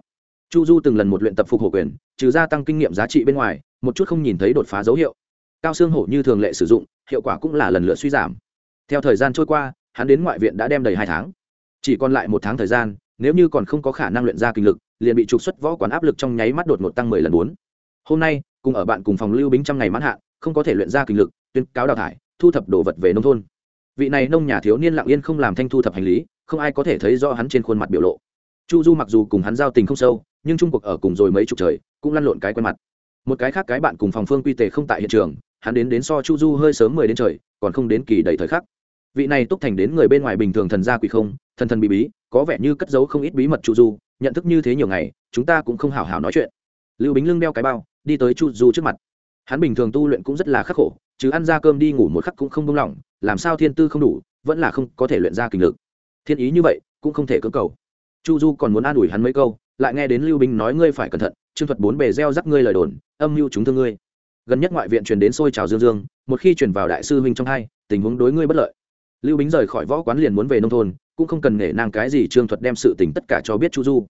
Chu du từng lần một luyện tập phục hổ quyền, trừ gia tăng kinh nghiệm giá trị bên ngoài, một chút không nhìn thấy đột phá dấu hiệu. Cao xương hổ như thường lệ sử dụng, hiệu quả cũng là lần lượt suy giảm. Theo thời gian trôi qua, hắn đến ngoại viện đã đem đầy hai tháng. Chỉ còn lại một tháng thời gian, nếu như còn không có khả năng luyện ra kinh lực, liền bị trục xuất võ quán áp lực trong nháy mắt đột ngột tăng mười lần bốn. Hôm nay, cùng ở bạn cùng phòng lưu bính trăm ngày mãn hạn, không có thể luyện ra kinh lực, tuyên cáo đào thải, thu thập đồ vật về nông thôn vị này nông nhà thiếu niên lặng yên không làm thanh thu thập hành lý, không ai có thể thấy rõ hắn trên khuôn mặt biểu lộ. Chu du mặc dù cùng hắn giao tình không sâu, nhưng trung cuộc ở cùng rồi mấy chục trời, cũng lăn lộn cái quen mặt. Một cái khác cái bạn cùng phòng phương quy tề không tại hiện trường, hắn đến đến so chu du hơi sớm mười đến trời, còn không đến kỳ đầy thời khắc. Vị này túc thành đến người bên ngoài bình thường thần gia quỷ không, thần thần bí bí, có vẻ như cất giấu không ít bí mật chu du, nhận thức như thế nhiều ngày, chúng ta cũng không hào hào nói chuyện. Lưu bính lưng đeo cái bao, đi tới chu du trước mặt. Hắn bình thường tu luyện cũng rất là khắc khổ, chứ ăn ra cơm đi ngủ một khắc cũng không buông lỏng làm sao thiên tư không đủ vẫn là không có thể luyện ra kinh lực. Thiên ý như vậy cũng không thể cưỡng cầu. Chu du còn muốn an ủi hắn mấy câu lại nghe đến lưu binh nói ngươi phải cẩn thận trương thuật bốn bề gieo rắc ngươi lời đồn âm mưu chúng thương ngươi. Gần nhất ngoại viện truyền đến sôi trào dương dương một khi truyền vào đại sư huynh trong hai tình huống đối ngươi bất lợi. Lưu bính rời khỏi võ quán liền muốn về nông thôn cũng không cần nể nang cái gì trương thuật đem sự tình tất cả cho biết chu du.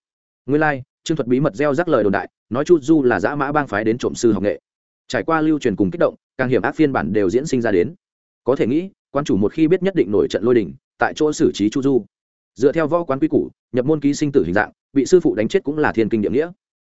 Ngươi lai、like, trương thuật bí mật gieo rắc lời đồn đại nói chu du là dã mã bang phái đến trộm sư học nghệ. Trải qua lưu truyền cùng kích động càng hiểm ác phiên bản đều diễn sinh ra đến. Có thể nghĩ quan chủ một khi biết nhất định nổi trận lôi đình, tại chỗ xử trí chu du. Dựa theo võ quán quy củ, nhập môn ký sinh tử hình dạng, bị sư phụ đánh chết cũng là thiên kinh địa nghĩa.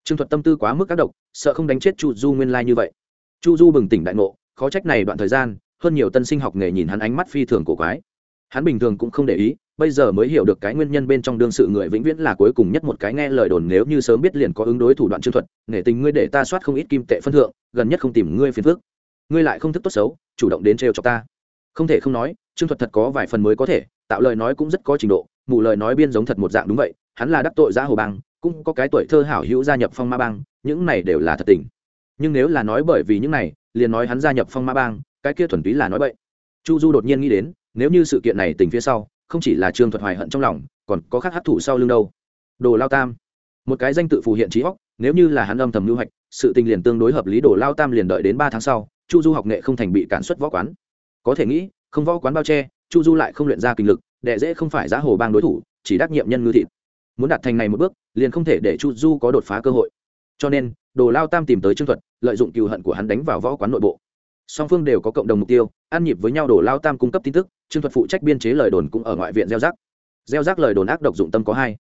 Trương thuật tâm tư quá mức các độc, sợ không đánh chết chu du nguyên lai như vậy. Chu du bừng tỉnh đại ngộ, khó trách này đoạn thời gian, hơn nhiều tân sinh học nghề nhìn hắn ánh mắt phi thường cổ quái. Hắn bình thường cũng không để ý, bây giờ mới hiểu được cái nguyên nhân bên trong đương sự người vĩnh viễn là cuối cùng nhất một cái nghe lời đồn nếu như sớm biết liền có ứng đối thủ đoạn trương thuật, nể tình ngươi để ta soát không ít kim tệ phân thượng, gần nhất không tìm ngươi phiền phước ngươi lại không thức tốt xấu, chủ động đến trêu cho ta không thể không nói, trương thuật thật có vài phần mới có thể, tạo lời nói cũng rất có trình độ, mù lời nói biên giống thật một dạng đúng vậy, hắn là đắc tội giã hồ bang, cũng có cái tuổi thơ hảo hữu gia nhập phong ma bang, những này đều là thật tình. Nhưng nếu là nói bởi vì những này, liền nói hắn gia nhập phong ma bang, cái kia thuần túy là nói bậy. Chu du đột nhiên nghĩ đến, nếu như sự kiện này tình phía sau, không chỉ là trương thuật hoài hận trong lòng, còn có khác hấp thủ sau lưng đâu. Đồ lao tam. Một cái danh tự phù hiện trí hóc nếu như là hắn âm thầm lưu hoạch, sự tình liền tương đối hợp lý, đồ lao tam liền đợi đến ba tháng sau, chu du học nghệ không thành bị cản xuất võ quán có thể nghĩ, không võ quán bao che, chu du lại không luyện ra kinh lực, đệ dễ không phải giá hồ bang đối thủ, chỉ đắc nhiệm nhân ngư thịt. Muốn đạt thành này một bước, liền không thể để chu du có đột phá cơ hội. Cho nên, đồ lao tam tìm tới trương thuật, lợi dụng cừu hận của hắn đánh vào võ quán nội bộ. Song phương đều có cộng đồng mục tiêu, ăn nhịp với nhau đồ lao tam cung cấp tin tức, trương thuật phụ trách biên chế lời đồn cũng ở ngoại viện gieo rắc. Gieo rắc lời đồn ác độc dụng tâm có hai.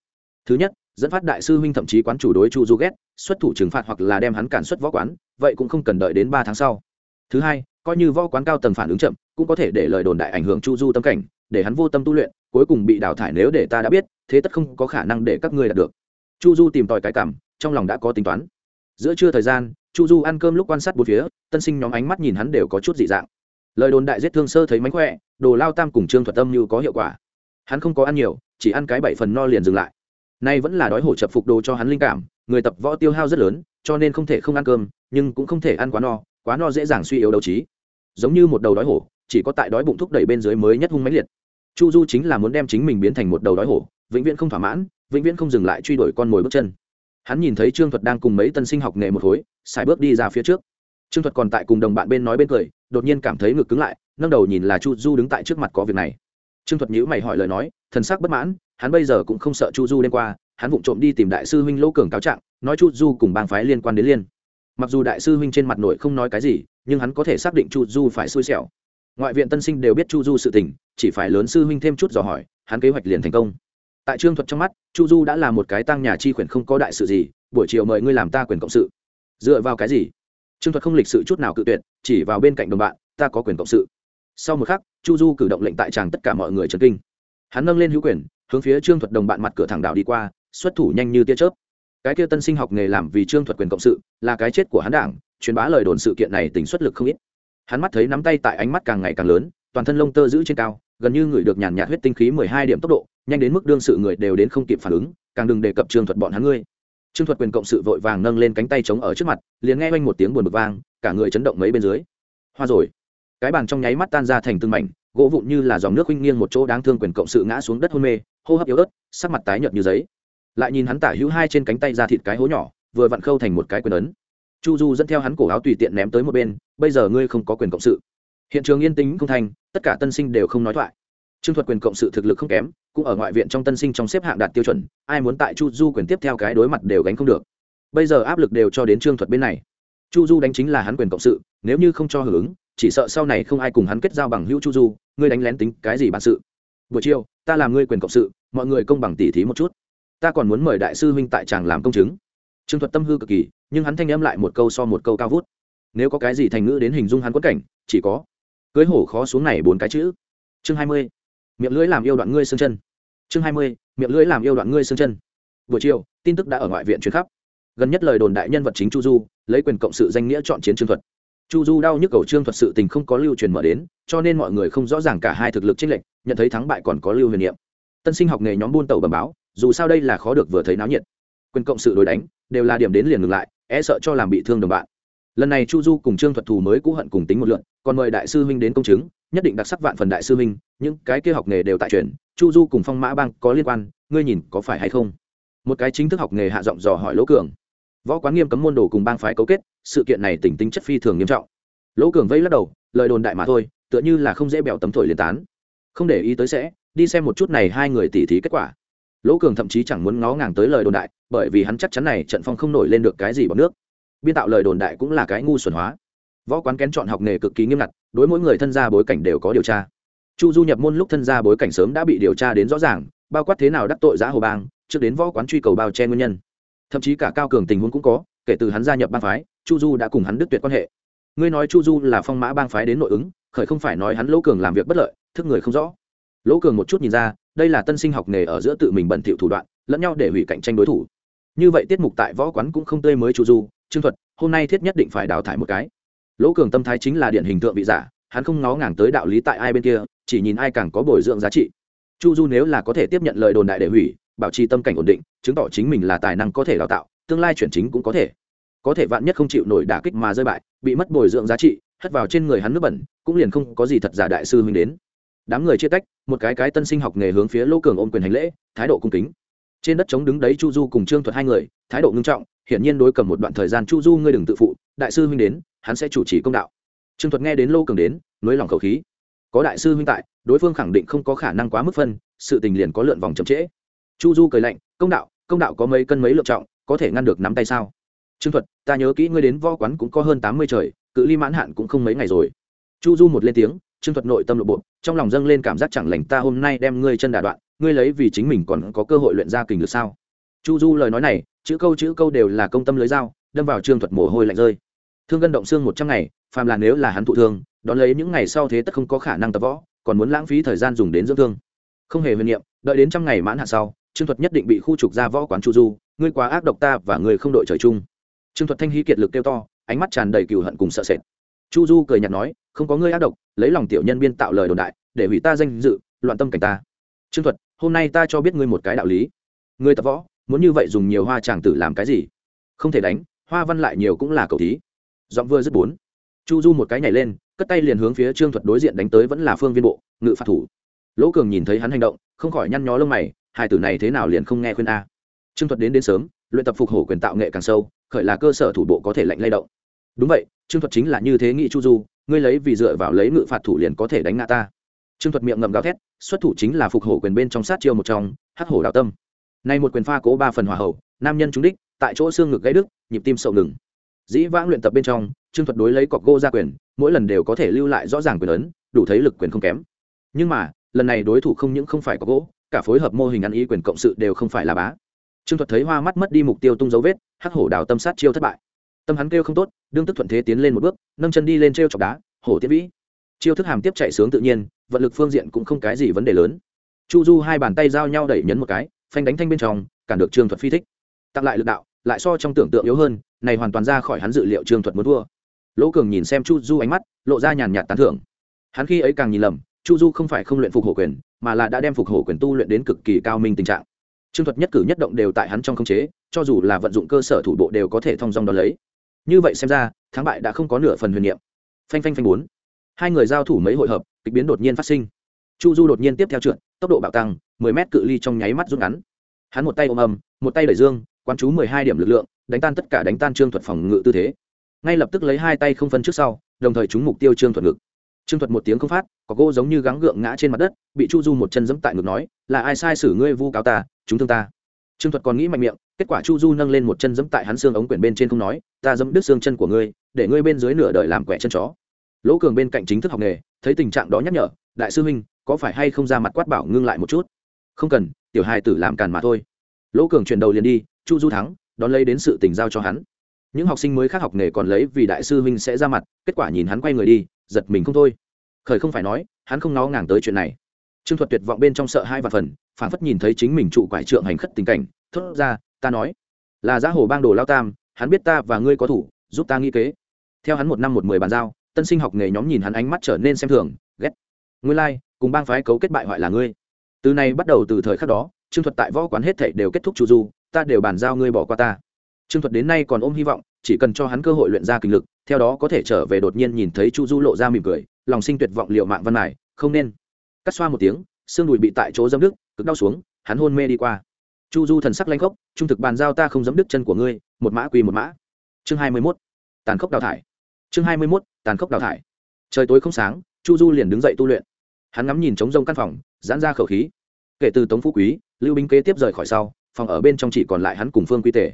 Thứ nhất, dẫn phát đại sư huynh thậm chí quán chủ đối chu du ghét, xuất thủ trừng phạt hoặc là đem hắn cản xuất võ quán, vậy cũng không cần đợi đến ba tháng sau. Thứ hai, coi như võ quán cao tầng phản ứng chậm cũng có thể để lời đồn đại ảnh hưởng chu du tâm cảnh, để hắn vô tâm tu luyện, cuối cùng bị đào thải nếu để ta đã biết, thế tất không có khả năng để các ngươi đạt được. Chu du tìm tòi cái cảm, trong lòng đã có tính toán. Giữa trưa thời gian, chu du ăn cơm lúc quan sát bốn phía, tân sinh nhóm ánh mắt nhìn hắn đều có chút dị dạng. Lời đồn đại giết thương sơ thấy mánh khỏe, đồ lao tam cùng trương thuật tâm như có hiệu quả. Hắn không có ăn nhiều, chỉ ăn cái bảy phần no liền dừng lại. Nay vẫn là đói hổ chập phục đồ cho hắn linh cảm, người tập võ tiêu hao rất lớn, cho nên không thể không ăn cơm, nhưng cũng không thể ăn quá no quá no dễ dàng suy yếu đầu trí. Giống như một đầu đói hổ chỉ có tại đói bụng thúc đẩy bên dưới mới nhất hung mãnh liệt. Chu du chính là muốn đem chính mình biến thành một đầu đói hổ, vĩnh viễn không thỏa mãn, vĩnh viễn không dừng lại truy đuổi con mồi bước chân. Hắn nhìn thấy trương thuật đang cùng mấy tân sinh học nghề một khối, xài bước đi ra phía trước. Trương thuật còn tại cùng đồng bạn bên nói bên cười, đột nhiên cảm thấy ngực cứng lại, nâng đầu nhìn là chu du đứng tại trước mặt có việc này. Trương thuật nhữ mày hỏi lời nói, thần sắc bất mãn, hắn bây giờ cũng không sợ chu du đêm qua, hắn vụng trộm đi tìm đại sư huynh lỗ cường cáo trạng, nói chu du cùng bang phái liên quan đến liên. Mặc dù đại sư huynh trên mặt nội không nói cái gì, nhưng hắn có thể xác định chu du phải xui xẻo ngoại viện tân sinh đều biết chu du sự tình, chỉ phải lớn sư huynh thêm chút dò hỏi, hắn kế hoạch liền thành công. Tại trương thuật trong mắt, chu du đã là một cái tăng nhà chi quyền không có đại sự gì, buổi chiều mời ngươi làm ta quyền cộng sự. Dựa vào cái gì? Trương thuật không lịch sự chút nào cự tuyệt, chỉ vào bên cạnh đồng bạn, ta có quyền cộng sự. Sau một khắc, chu du cử động lệnh tại tràng tất cả mọi người trần kinh. Hắn nâng lên hữu quyền, hướng phía trương thuật đồng bạn mặt cửa thẳng đạo đi qua, xuất thủ nhanh như tia chớp. Cái kia tân sinh học nghề làm vì trương thuật quyền cộng sự, là cái chết của hắn đảng, truyền bá lời đồn sự kiện này tính xuất lực không ít hắn mắt thấy nắm tay tại ánh mắt càng ngày càng lớn, toàn thân lông tơ giữ trên cao, gần như người được nhàn nhạt huyết tinh khí mười hai điểm tốc độ, nhanh đến mức đương sự người đều đến không kịp phản ứng, càng đừng đề cập trương thuật bọn hắn ngươi. Trương thuật quyền cộng sự vội vàng nâng lên cánh tay chống ở trước mặt, liền nghe oanh một tiếng buồn bực vang, cả người chấn động mấy bên dưới. Hoa rồi. Cái bàn trong nháy mắt tan ra thành từng mảnh, gỗ vụn như là dòng nước huynh nghiêng một chỗ đáng thương quyền cộng sự ngã xuống đất hôn mê, hô hấp yếu ớt, sắc mặt tái nhợt như giấy. Lại nhìn hắn tả hữu hai trên cánh tay ra thịt cái hố nhỏ, vừa vặn khâu thành một cái quyền ấn chu du dẫn theo hắn cổ áo tùy tiện ném tới một bên, bây giờ ngươi không có quyền cộng sự. Hiện trường yên tĩnh không thành, tất cả tân sinh đều không nói thoại. Trương thuật quyền cộng sự thực lực không kém, cũng ở ngoại viện trong tân sinh trong xếp hạng đạt tiêu chuẩn, ai muốn tại chu du quyền tiếp theo cái đối mặt đều gánh không được. Bây giờ áp lực đều cho đến trương thuật bên này. Chu du đánh chính là hắn quyền cộng sự, nếu như không cho hưởng ứng, chỉ sợ sau này không ai cùng hắn kết giao bằng hữu chu du, ngươi đánh lén tính cái gì bản sự? Buổi chiều, ta làm ngươi quyền cộng sự, mọi người công bằng tỉ thí một chút. Ta còn muốn mời đại sư huynh tại chàng làm công chứng trương thuật tâm hư cực kỳ, nhưng hắn thanh âm lại một câu so một câu cao vút. Nếu có cái gì thành ngữ đến hình dung hắn quất cảnh, chỉ có cưới hổ khó xuống này bốn cái chữ. Chương hai mươi, miệng lưỡi làm yêu đoạn ngươi xương chân. Chương hai mươi, miệng lưỡi làm yêu đoạn ngươi xương chân. Buổi chiều, tin tức đã ở ngoại viện truyền khắp. Gần nhất lời đồn đại nhân vật chính chu du, lấy quyền cộng sự danh nghĩa chọn chiến trương thuật. Chu du đau nhức cầu trương thuật sự tình không có lưu truyền mở đến, cho nên mọi người không rõ ràng cả hai thực lực chênh lệch, nhận thấy thắng bại còn có lưu huyền niệm. Tân sinh học nghề nhóm buôn tàu bầm báo, dù sao đây là khó được vừa thấy náo nhiệt quyền cộng sự đối đánh, đều là điểm đến liền ngừng lại e sợ cho làm bị thương đồng bạn. Lần này chu du cùng trương thuật thù mới cũ hận cùng tính một lượn còn mời đại sư huynh đến công chứng, nhất định đặc sắc vạn phần đại sư huynh, những cái kia học nghề đều tại truyền chu du cùng phong mã bang có liên quan, ngươi nhìn có phải hay không? Một cái chính thức học nghề hạ giọng dò hỏi lỗ cường. Võ quán nghiêm cấm môn đồ cùng bang phái cấu kết, sự kiện này tỉnh tính chất phi thường nghiêm trọng. Lỗ cường vây lắc đầu, lời đồn đại mà thôi, tựa như là không dễ bẹo tấm thổi liền tán. Không để ý tới sẽ, đi xem một chút này hai người tỉ thí kết quả lỗ cường thậm chí chẳng muốn ngó ngàng tới lời đồn đại, bởi vì hắn chắc chắn này trận phong không nổi lên được cái gì bằng nước. Biên tạo lời đồn đại cũng là cái ngu xuẩn hóa. Võ quán kén chọn học nghề cực kỳ nghiêm ngặt, đối mỗi người thân gia bối cảnh đều có điều tra. Chu du nhập môn lúc thân gia bối cảnh sớm đã bị điều tra đến rõ ràng, bao quát thế nào đắc tội giã hồ bang, trước đến võ quán truy cầu bao che nguyên nhân. Thậm chí cả cao cường tình huống cũng có, kể từ hắn gia nhập bang phái, chu du đã cùng hắn đứt tuyệt quan hệ. Ngươi nói chu du là phong mã bang phái đến nội ứng, khởi không phải nói hắn lỗ cường làm việc bất lợi, thức người không rõ. Lỗ cường một chút nhìn ra đây là tân sinh học nghề ở giữa tự mình bẩn thỉu thủ đoạn, lẫn nhau để hủy cạnh tranh đối thủ. Như vậy tiết mục tại võ quán cũng không tươi mới chu du, trương thuật, hôm nay thiết nhất định phải đào thải một cái. Lỗ cường tâm thái chính là điển hình tượng vị giả, hắn không ngó ngàng tới đạo lý tại ai bên kia, chỉ nhìn ai càng có bồi dưỡng giá trị. Chu du nếu là có thể tiếp nhận lời đồn đại để hủy, bảo trì tâm cảnh ổn định, chứng tỏ chính mình là tài năng có thể đào tạo, tương lai chuyển chính cũng có thể. Có thể vạn nhất không chịu nổi đả kích mà rơi bại, bị mất bồi dưỡng giá trị, hất vào trên người hắn nước bẩn, cũng liền không có gì thật giả đại sư huynh đến đám người chia tách, một cái cái tân sinh học nghề hướng phía lỗ cường ôm quyền hành lễ, thái độ cung kính. Trên đất chống đứng đấy chu du cùng trương thuật hai người, thái độ ngưng trọng, hiển nhiên đối cầm một đoạn thời gian chu du ngươi đừng tự phụ, đại sư huynh đến, hắn sẽ chủ trì công đạo. Trương thuật nghe đến lô cường đến nới lòng khẩu khí. Có đại sư huynh tại, đối phương khẳng định không có khả năng quá mức phân, sự tình liền có lượn vòng chậm trễ. Chu du cười lạnh, công đạo công đạo có mấy cân mấy lượng trọng, có thể ngăn được nắm tay sao? Trương thuật, ta nhớ kỹ ngươi đến võ quán cũng có hơn tám mươi trời, cự ly mãn hạn cũng không mấy ngày rồi. Chu du một lên tiếng trương thuật nội tâm lộ bộ trong lòng dâng lên cảm giác chẳng lành ta hôm nay đem ngươi chân đà đoạn ngươi lấy vì chính mình còn có cơ hội luyện ra kình được sao? Chu du lời nói này chữ câu chữ câu đều là công tâm lưới dao đâm vào trương thuật mồ hôi lạnh rơi. Thương gân động xương một trăm ngày phàm là nếu là hắn thụ thương đón lấy những ngày sau thế tất không có khả năng tập võ còn muốn lãng phí thời gian dùng đến dưỡng thương. Không hề huyền nhiệm, đợi đến trăm ngày mãn hạn sau trương thuật nhất định bị khu trục ra võ quán chu du ngươi quá ác độc ta và ngươi không đội trời chung. Trương thuật thanh hy kiệt lực kêu to ánh mắt tràn đầy cừu hận cùng sợ sệt. Chu du cười nhạt nói không có ngươi ác độc, lấy lòng tiểu nhân biên tạo lời đồn đại, để hủy ta danh dự, loạn tâm cảnh ta. Trương thuật, hôm nay ta cho biết ngươi một cái đạo lý. Ngươi tập võ, muốn như vậy dùng nhiều hoa tràng tử làm cái gì? Không thể đánh, hoa văn lại nhiều cũng là cầu thí. Giọng vừa dứt bốn. Chu du một cái nhảy lên, cất tay liền hướng phía trương thuật đối diện đánh tới vẫn là phương viên bộ, ngự phạt thủ. Lỗ cường nhìn thấy hắn hành động, không khỏi nhăn nhó lông mày, hai tử này thế nào liền không nghe khuyên a. Trương thuật đến đến sớm, luyện tập phục hổ quyền tạo nghệ càng sâu, khởi là cơ sở thủ bộ có thể lạnh lay động đúng vậy, trương thuật chính là như thế nghị chu du, ngươi lấy vì dựa vào lấy ngự phạt thủ liền có thể đánh ngã ta. Trương thuật miệng ngậm gào thét, xuất thủ chính là phục hổ quyền bên trong sát chiêu một trong, hắc hổ đạo tâm. Nay một quyền pha cố ba phần hòa hậu nam nhân trúng đích, tại chỗ xương ngực gãy đứt, nhịp tim sậu ngừng. Dĩ vãng luyện tập bên trong, trương thuật đối lấy cọc gỗ ra quyền, mỗi lần đều có thể lưu lại rõ ràng quyền ấn, đủ thấy lực quyền không kém. Nhưng mà, lần này đối thủ không những không phải có gỗ, cả phối hợp mô hình ăn ý quyền cộng sự đều không phải là bá. Trương thuật thấy hoa mắt mất đi mục tiêu tung dấu vết, hắc hổ đào tâm sát chiêu thất bại tâm hắn kêu không tốt, đương tức thuận thế tiến lên một bước, nâng chân đi lên t r e o chọc đá, hổ tiết vĩ. Chiêu thức hàm tiếp chạy sướng tự nhiên, vận lực phương diện cũng không cái gì vấn đề lớn. Chu du hai bàn tay giao nhau đẩy nhấn một cái, phanh đánh thanh bên trong, cản được trương thuật phi thích. Tặng lại lực đạo, lại so trong tưởng tượng yếu hơn, này hoàn toàn ra khỏi hắn dự liệu trương thuật muốn thua. Lỗ cường nhìn xem chu du ánh mắt, lộ ra nhàn nhạt tán thưởng. Hắn khi ấy càng nhìn lầm, chu du không phải không luyện phục hổ quyền, mà là đã đem phục hổ quyền tu luyện đến cực kỳ cao minh tình trạng. Trương thuật nhất cử nhất động đều tại hắn trong khống chế, cho dù là vận dụng cơ sở thủ bộ đều có thể thông dong đ ó lấy như vậy xem ra, thắng bại đã không có nửa phần huyền niệm. Phanh phanh phanh bốn. Hai người giao thủ mấy hội hợp, kịch biến đột nhiên phát sinh. Chu du đột nhiên tiếp theo trượt, tốc độ bạo tăng, mười mét cự ly trong nháy mắt rút ngắn. Hắn một tay ôm ầm, một tay đẩy dương quan chú mười hai điểm lực lượng, đánh tan tất cả đánh tan trương thuật phòng ngự tư thế. Ngay lập tức lấy hai tay không phân trước sau, đồng thời trúng mục tiêu trương thuật ngực. Trương thuật một tiếng không phát, có gỗ giống như gắng gượng ngã trên mặt đất, bị chu du một chân dẫm tại ngực nói, là ai sai xử ngươi vu cáo ta, chúng thương ta? Trương thuật còn nghĩ mạnh miệng, kết quả chu du nâng lên một chân dẫm tại hắn xương ống quyển bên trên không nói, ta dẫm đứt xương chân của ngươi, để ngươi bên dưới nửa đời làm quẻ chân chó. Lỗ cường bên cạnh chính thức học nghề, thấy tình trạng đó nhắc nhở, đại sư huynh, có phải hay không ra mặt quát bảo ngưng lại một chút? Không cần, tiểu hài tử làm càn mà thôi. Lỗ cường chuyển đầu liền đi, chu du thắng, đón lấy đến sự tình giao cho hắn. Những học sinh mới khác học nghề còn lấy vì đại sư huynh sẽ ra mặt, kết quả nhìn hắn quay người đi, giật mình không thôi. Khởi không phải nói, hắn không nó ngàng tới chuyện này trương thuật tuyệt vọng bên trong sợ hai và phần phản phất nhìn thấy chính mình trụ quải trượng hành khất tình cảnh thốt ra ta nói là giá hồ bang đồ lao tam hắn biết ta và ngươi có thủ giúp ta nghĩ kế. Theo hắn một năm một mười bàn giao tân sinh học nghề nhóm nhìn hắn ánh mắt trở nên xem thường ghét. Ngươi lai、like, cùng bang phái cấu kết bại hoại là ngươi. Từ này bắt đầu từ thời khắc đó trương thuật tại võ quán hết thảy đều kết thúc chu du ta đều bàn giao ngươi bỏ qua ta. Trương thuật đến nay còn ôm hy vọng chỉ cần cho hắn cơ hội luyện ra kinh lực theo đó có thể trở về đột nhiên nhìn thấy chu du lộ ra mỉm cười lòng sinh tuyệt vọng liệu mạng văn này không nên cắt xoa một tiếng, xương đùi bị tại chỗ dâm đức cực đau xuống, hắn hôn mê đi qua. Chu du thần sắc lanh khốc, trung thực bàn giao ta không dấm đứt chân của ngươi, một mã quy một mã. Chương hai mươi mốt, tàn khốc đào thải. Chương hai mươi mốt, tàn khốc đào thải. Trời tối không sáng, chu du liền đứng dậy tu luyện. Hắn ngắm nhìn trống rông căn phòng, giãn ra khẩu khí. Kể từ tống phú quý, lưu binh kế tiếp rời khỏi sau, phòng ở bên trong chỉ còn lại hắn cùng phương quy tề.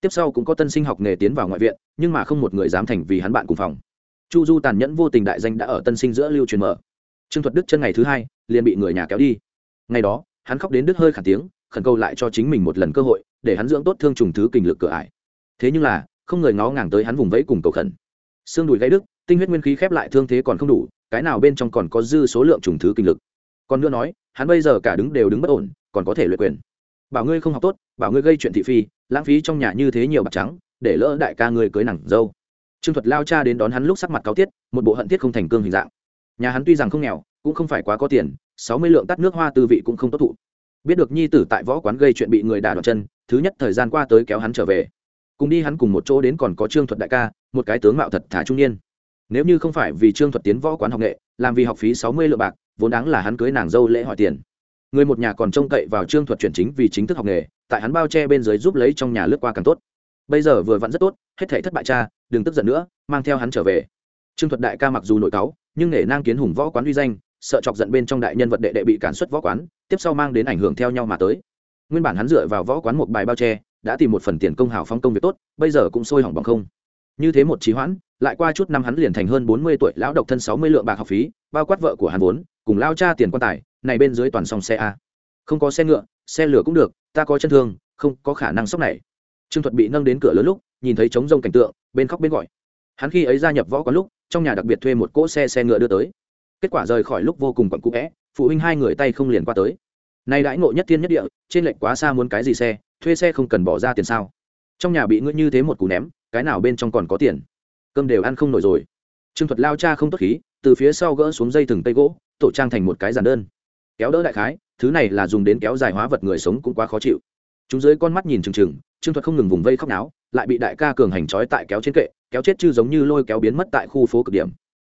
Tiếp sau cũng có tân sinh học nghề tiến vào ngoại viện, nhưng mà không một người dám thành vì hắn bạn cùng phòng. Chu du tàn nhẫn vô tình đại danh đã ở tân sinh giữa lưu truyền mở. Trương thuật đức chân ngày thứ hai liền bị người nhà kéo đi. Ngày đó, hắn khóc đến đứt hơi khản tiếng, khẩn cầu lại cho chính mình một lần cơ hội, để hắn dưỡng tốt thương trùng thứ kình lực cửa ải. Thế nhưng là, không người ngó ngàng tới hắn vùng vẫy cùng cầu khẩn. Xương đùi gãy đức tinh huyết nguyên khí khép lại thương thế còn không đủ, cái nào bên trong còn có dư số lượng trùng thứ kinh lực. Còn nữa nói, hắn bây giờ cả đứng đều đứng bất ổn, còn có thể luyện quyền. Bảo ngươi không học tốt, bảo ngươi gây chuyện thị phi, lãng phí trong nhà như thế nhiều bạc trắng, để lỡ đại ca ngươi cưới nặng dâu. Trương thuật lao cha đến đón hắn lúc sắc mặt cáo tiết, một bộ hận thiết không thành cương hình dạng. Nhà hắn tuy rằng không nghèo cũng không phải quá có tiền, sáu mươi lượng tắt nước hoa tư vị cũng không tốt thụ. Biết được nhi tử tại võ quán gây chuyện bị người đả đoạn chân, thứ nhất thời gian qua tới kéo hắn trở về. Cùng đi hắn cùng một chỗ đến còn có trương thuật đại ca, một cái tướng mạo thật thả trung niên. Nếu như không phải vì trương thuật tiến võ quán học nghệ, làm vì học phí sáu mươi lượng bạc, vốn đáng là hắn cưới nàng dâu lễ hỏi tiền. Người một nhà còn trông cậy vào trương thuật chuyển chính vì chính thức học nghề, tại hắn bao che bên dưới giúp lấy trong nhà lướt qua càng tốt. Bây giờ vừa vặn rất tốt, hết thể thất bại cha, đừng tức giận nữa, mang theo hắn trở về. Trương thuật đại ca mặc dù nội cáu, nhưng nghề nang kiến hùng võ quán uy danh sợ chọc giận bên trong đại nhân vật đệ đệ bị cản xuất võ quán, tiếp sau mang đến ảnh hưởng theo nhau mà tới. Nguyên bản hắn dựa vào võ quán một bài bao che, đã tìm một phần tiền công hào phong công việc tốt, bây giờ cũng sôi hỏng bằng không. Như thế một trí hoãn, lại qua chút năm hắn liền thành hơn bốn mươi tuổi lão độc thân sáu mươi lượng bạc học phí, bao quát vợ của hắn vốn, cùng lao cha tiền quan tài, này bên dưới toàn song xe a. Không có xe ngựa, xe lửa cũng được, ta có chân thương, không có khả năng sốc này. Trương thuật bị nâng đến cửa lớn lúc, nhìn thấy trống rông cảnh tượng, bên khóc bên gọi. Hắn khi ấy gia nhập võ quán lúc, trong nhà đặc biệt thuê một cỗ xe xe ngựa đưa tới kết quả rời khỏi lúc vô cùng quặn cũ vẽ phụ huynh hai người tay không liền qua tới. Nay đãi ngộ nhất thiên nhất địa, trên lệnh quá xa muốn cái gì xe, thuê xe không cần bỏ ra tiền sao? Trong nhà bị ngươi như thế một cú ném, cái nào bên trong còn có tiền? Cơm đều ăn không nổi rồi. Trương thuật lao cha không tốt khí, từ phía sau gỡ xuống dây thừng tây gỗ, tổ trang thành một cái giàn đơn. Kéo đỡ đại khái, thứ này là dùng đến kéo dài hóa vật người sống cũng quá khó chịu. Chúng dưới con mắt nhìn trừng trừng trương thuật không ngừng vùng vây khóc náo, lại bị đại ca cường hành trói tại kéo trên kệ, kéo chết chứ giống như lôi kéo biến mất tại khu phố cực điểm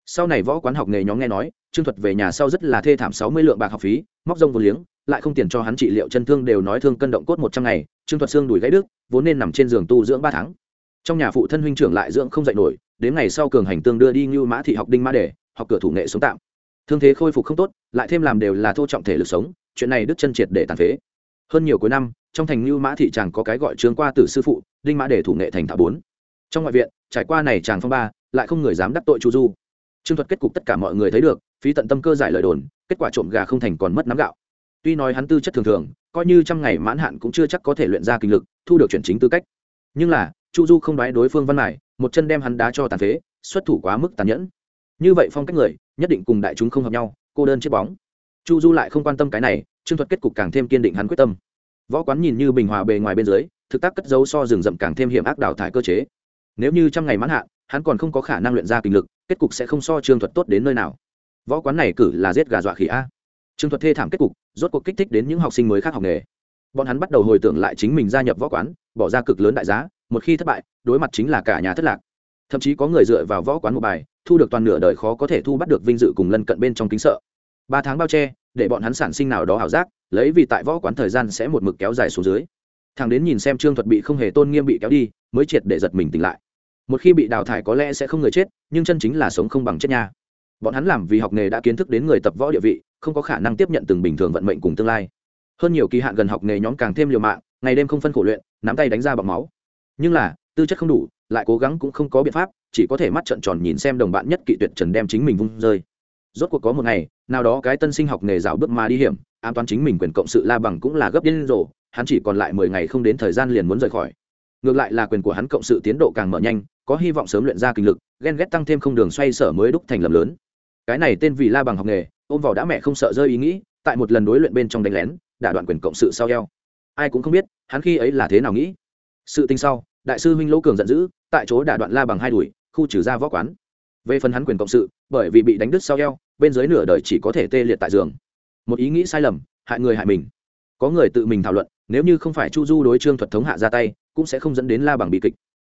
sau này võ quán học nghề nhóm nghe nói, trương thuật về nhà sau rất là thê thảm sáu mươi lượng bạc học phí, móc rông vô liếng, lại không tiền cho hắn trị liệu chân thương đều nói thương cân động cốt một trăm ngày, trương thuật xương đùi gãy đứt, vốn nên nằm trên giường tu dưỡng ba tháng. Trong nhà phụ thân huynh trưởng lại dưỡng không dạy nổi, đến ngày sau cường hành tương đưa đi như mã thị học đinh mã đề, học cửa thủ nghệ sống tạm. Thương thế khôi phục không tốt, lại thêm làm đều là thô trọng thể lực sống, chuyện này đức chân triệt để tàn phế. Hơn nhiều cuối năm, trong thành như mã thị chàng có cái gọi trương qua tử sư phụ, đinh mã đề thủ nghệ thành thảo bốn. Trong ngoại viện, trải qua này chàng phong ba, lại không người dám đắc tội chu du trương thuật kết cục tất cả mọi người thấy được, phí tận tâm cơ giải lời đồn, kết quả trộm gà không thành còn mất nắm gạo. Tuy nói hắn tư chất thường thường, coi như trăm ngày mãn hạn cũng chưa chắc có thể luyện ra kinh lực, thu được chuyển chính tư cách. Nhưng là, chu du không đoái đối phương văn này một chân đem hắn đá cho tàn phế, xuất thủ quá mức tàn nhẫn. Như vậy phong cách người, nhất định cùng đại chúng không hợp nhau, cô đơn chiếc bóng. Chu du lại không quan tâm cái này, trương thuật kết cục càng thêm kiên định hắn quyết tâm. Võ quán nhìn như bình hòa bề ngoài bên dưới, thực tác cất dấu so rừng rậm càng thêm hiểm ác đào thải cơ chế. Nếu như trăm ngày mãn hạn hắn còn không có khả năng luyện ra kinh lực, kết cục sẽ không so trương thuật tốt đến nơi nào. Võ quán này cử là giết gà dọa khỉ a. Trương thuật thê thảm kết cục, rốt cuộc kích thích đến những học sinh mới khác học nghề. Bọn hắn bắt đầu hồi tưởng lại chính mình gia nhập võ quán, bỏ ra cực lớn đại giá, một khi thất bại, đối mặt chính là cả nhà thất lạc. Thậm chí có người dựa vào võ quán một bài, thu được toàn nửa đời khó có thể thu bắt được vinh dự cùng lân cận bên trong kính sợ. Ba tháng bao che, để bọn hắn sản sinh nào đó ảo giác, lấy vì tại võ quán thời gian sẽ một mực kéo dài xuống dưới. Thằng đến nhìn xem trương thuật bị không hề tôn nghiêm bị kéo đi, mới triệt để giật mình tỉnh lại một khi bị đào thải có lẽ sẽ không người chết, nhưng chân chính là sống không bằng chết nha. Bọn hắn làm vì học nghề đã kiến thức đến người tập võ địa vị, không có khả năng tiếp nhận từng bình thường vận mệnh cùng tương lai. Hơn nhiều kỳ hạn gần học nghề nhóm càng thêm liều mạng, ngày đêm không phân khổ luyện, nắm tay đánh ra bằng máu. Nhưng là, tư chất không đủ, lại cố gắng cũng không có biện pháp, chỉ có thể mắt trợn tròn nhìn xem đồng bạn nhất kỵ tuyệt trần đem chính mình vung rơi. Rốt cuộc có một ngày, nào đó cái tân sinh học nghề rào bước mà đi hiểm, an toàn chính mình quyền cộng sự la bằng cũng là gấp điên rồ, hắn chỉ còn lại mười ngày không đến thời gian liền muốn rời khỏi ngược lại là quyền của hắn cộng sự tiến độ càng mở nhanh, có hy vọng sớm luyện ra kinh lực, ghen ghét tăng thêm không đường xoay sở mới đúc thành lầm lớn. Cái này tên vì la bằng học nghề, ôm vào đã mẹ không sợ rơi ý nghĩ, tại một lần đối luyện bên trong đánh lén đả đoạn quyền cộng sự sau eo. Ai cũng không biết, hắn khi ấy là thế nào nghĩ. Sự tinh sau, đại sư huynh lỗ cường giận dữ, tại chỗ đả đoạn la bằng hai đùi khu trừ ra võ quán. Về phần hắn quyền cộng sự, bởi vì bị đánh đứt sau eo, bên dưới nửa đời chỉ có thể tê liệt tại giường. Một ý nghĩ sai lầm, hại người hại mình. Có người tự mình thảo luận, nếu như không phải chu du đối trương thuật thống hạ ra tay cũng sẽ không dẫn đến la bằng bị kịch.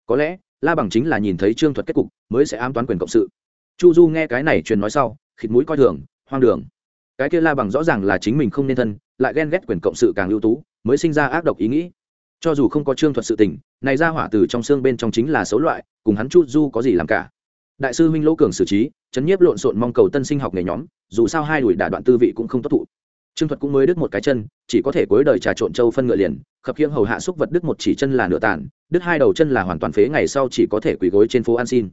Có lẽ, la bằng chính là nhìn thấy trương thuật kết cục, mới sẽ ám toán quyền cộng sự. Chu du nghe cái này truyền nói sau, khịt mũi coi thường, hoang đường. Cái kia la bằng rõ ràng là chính mình không nên thân, lại ghen ghét quyền cộng sự càng ưu tú, mới sinh ra ác độc ý nghĩ. Cho dù không có trương thuật sự tình, này ra hỏa từ trong xương bên trong chính là xấu loại, cùng hắn chu du có gì làm cả. Đại sư huynh lỗ cường xử trí, chấn nhiếp lộn xộn mong cầu tân sinh học nghề nhóm, dù sao hai đùi đả đoạn tư vị cũng không tốt thụ. Trương thuật cũng mới đứt một cái chân, chỉ có thể cuối đời trà trộn châu phân ngựa liền khập khiễng hầu hạ xúc vật đứt một chỉ chân là nửa tàn đứt hai đầu chân là hoàn toàn phế ngày sau chỉ có thể quỳ gối trên phố an xin.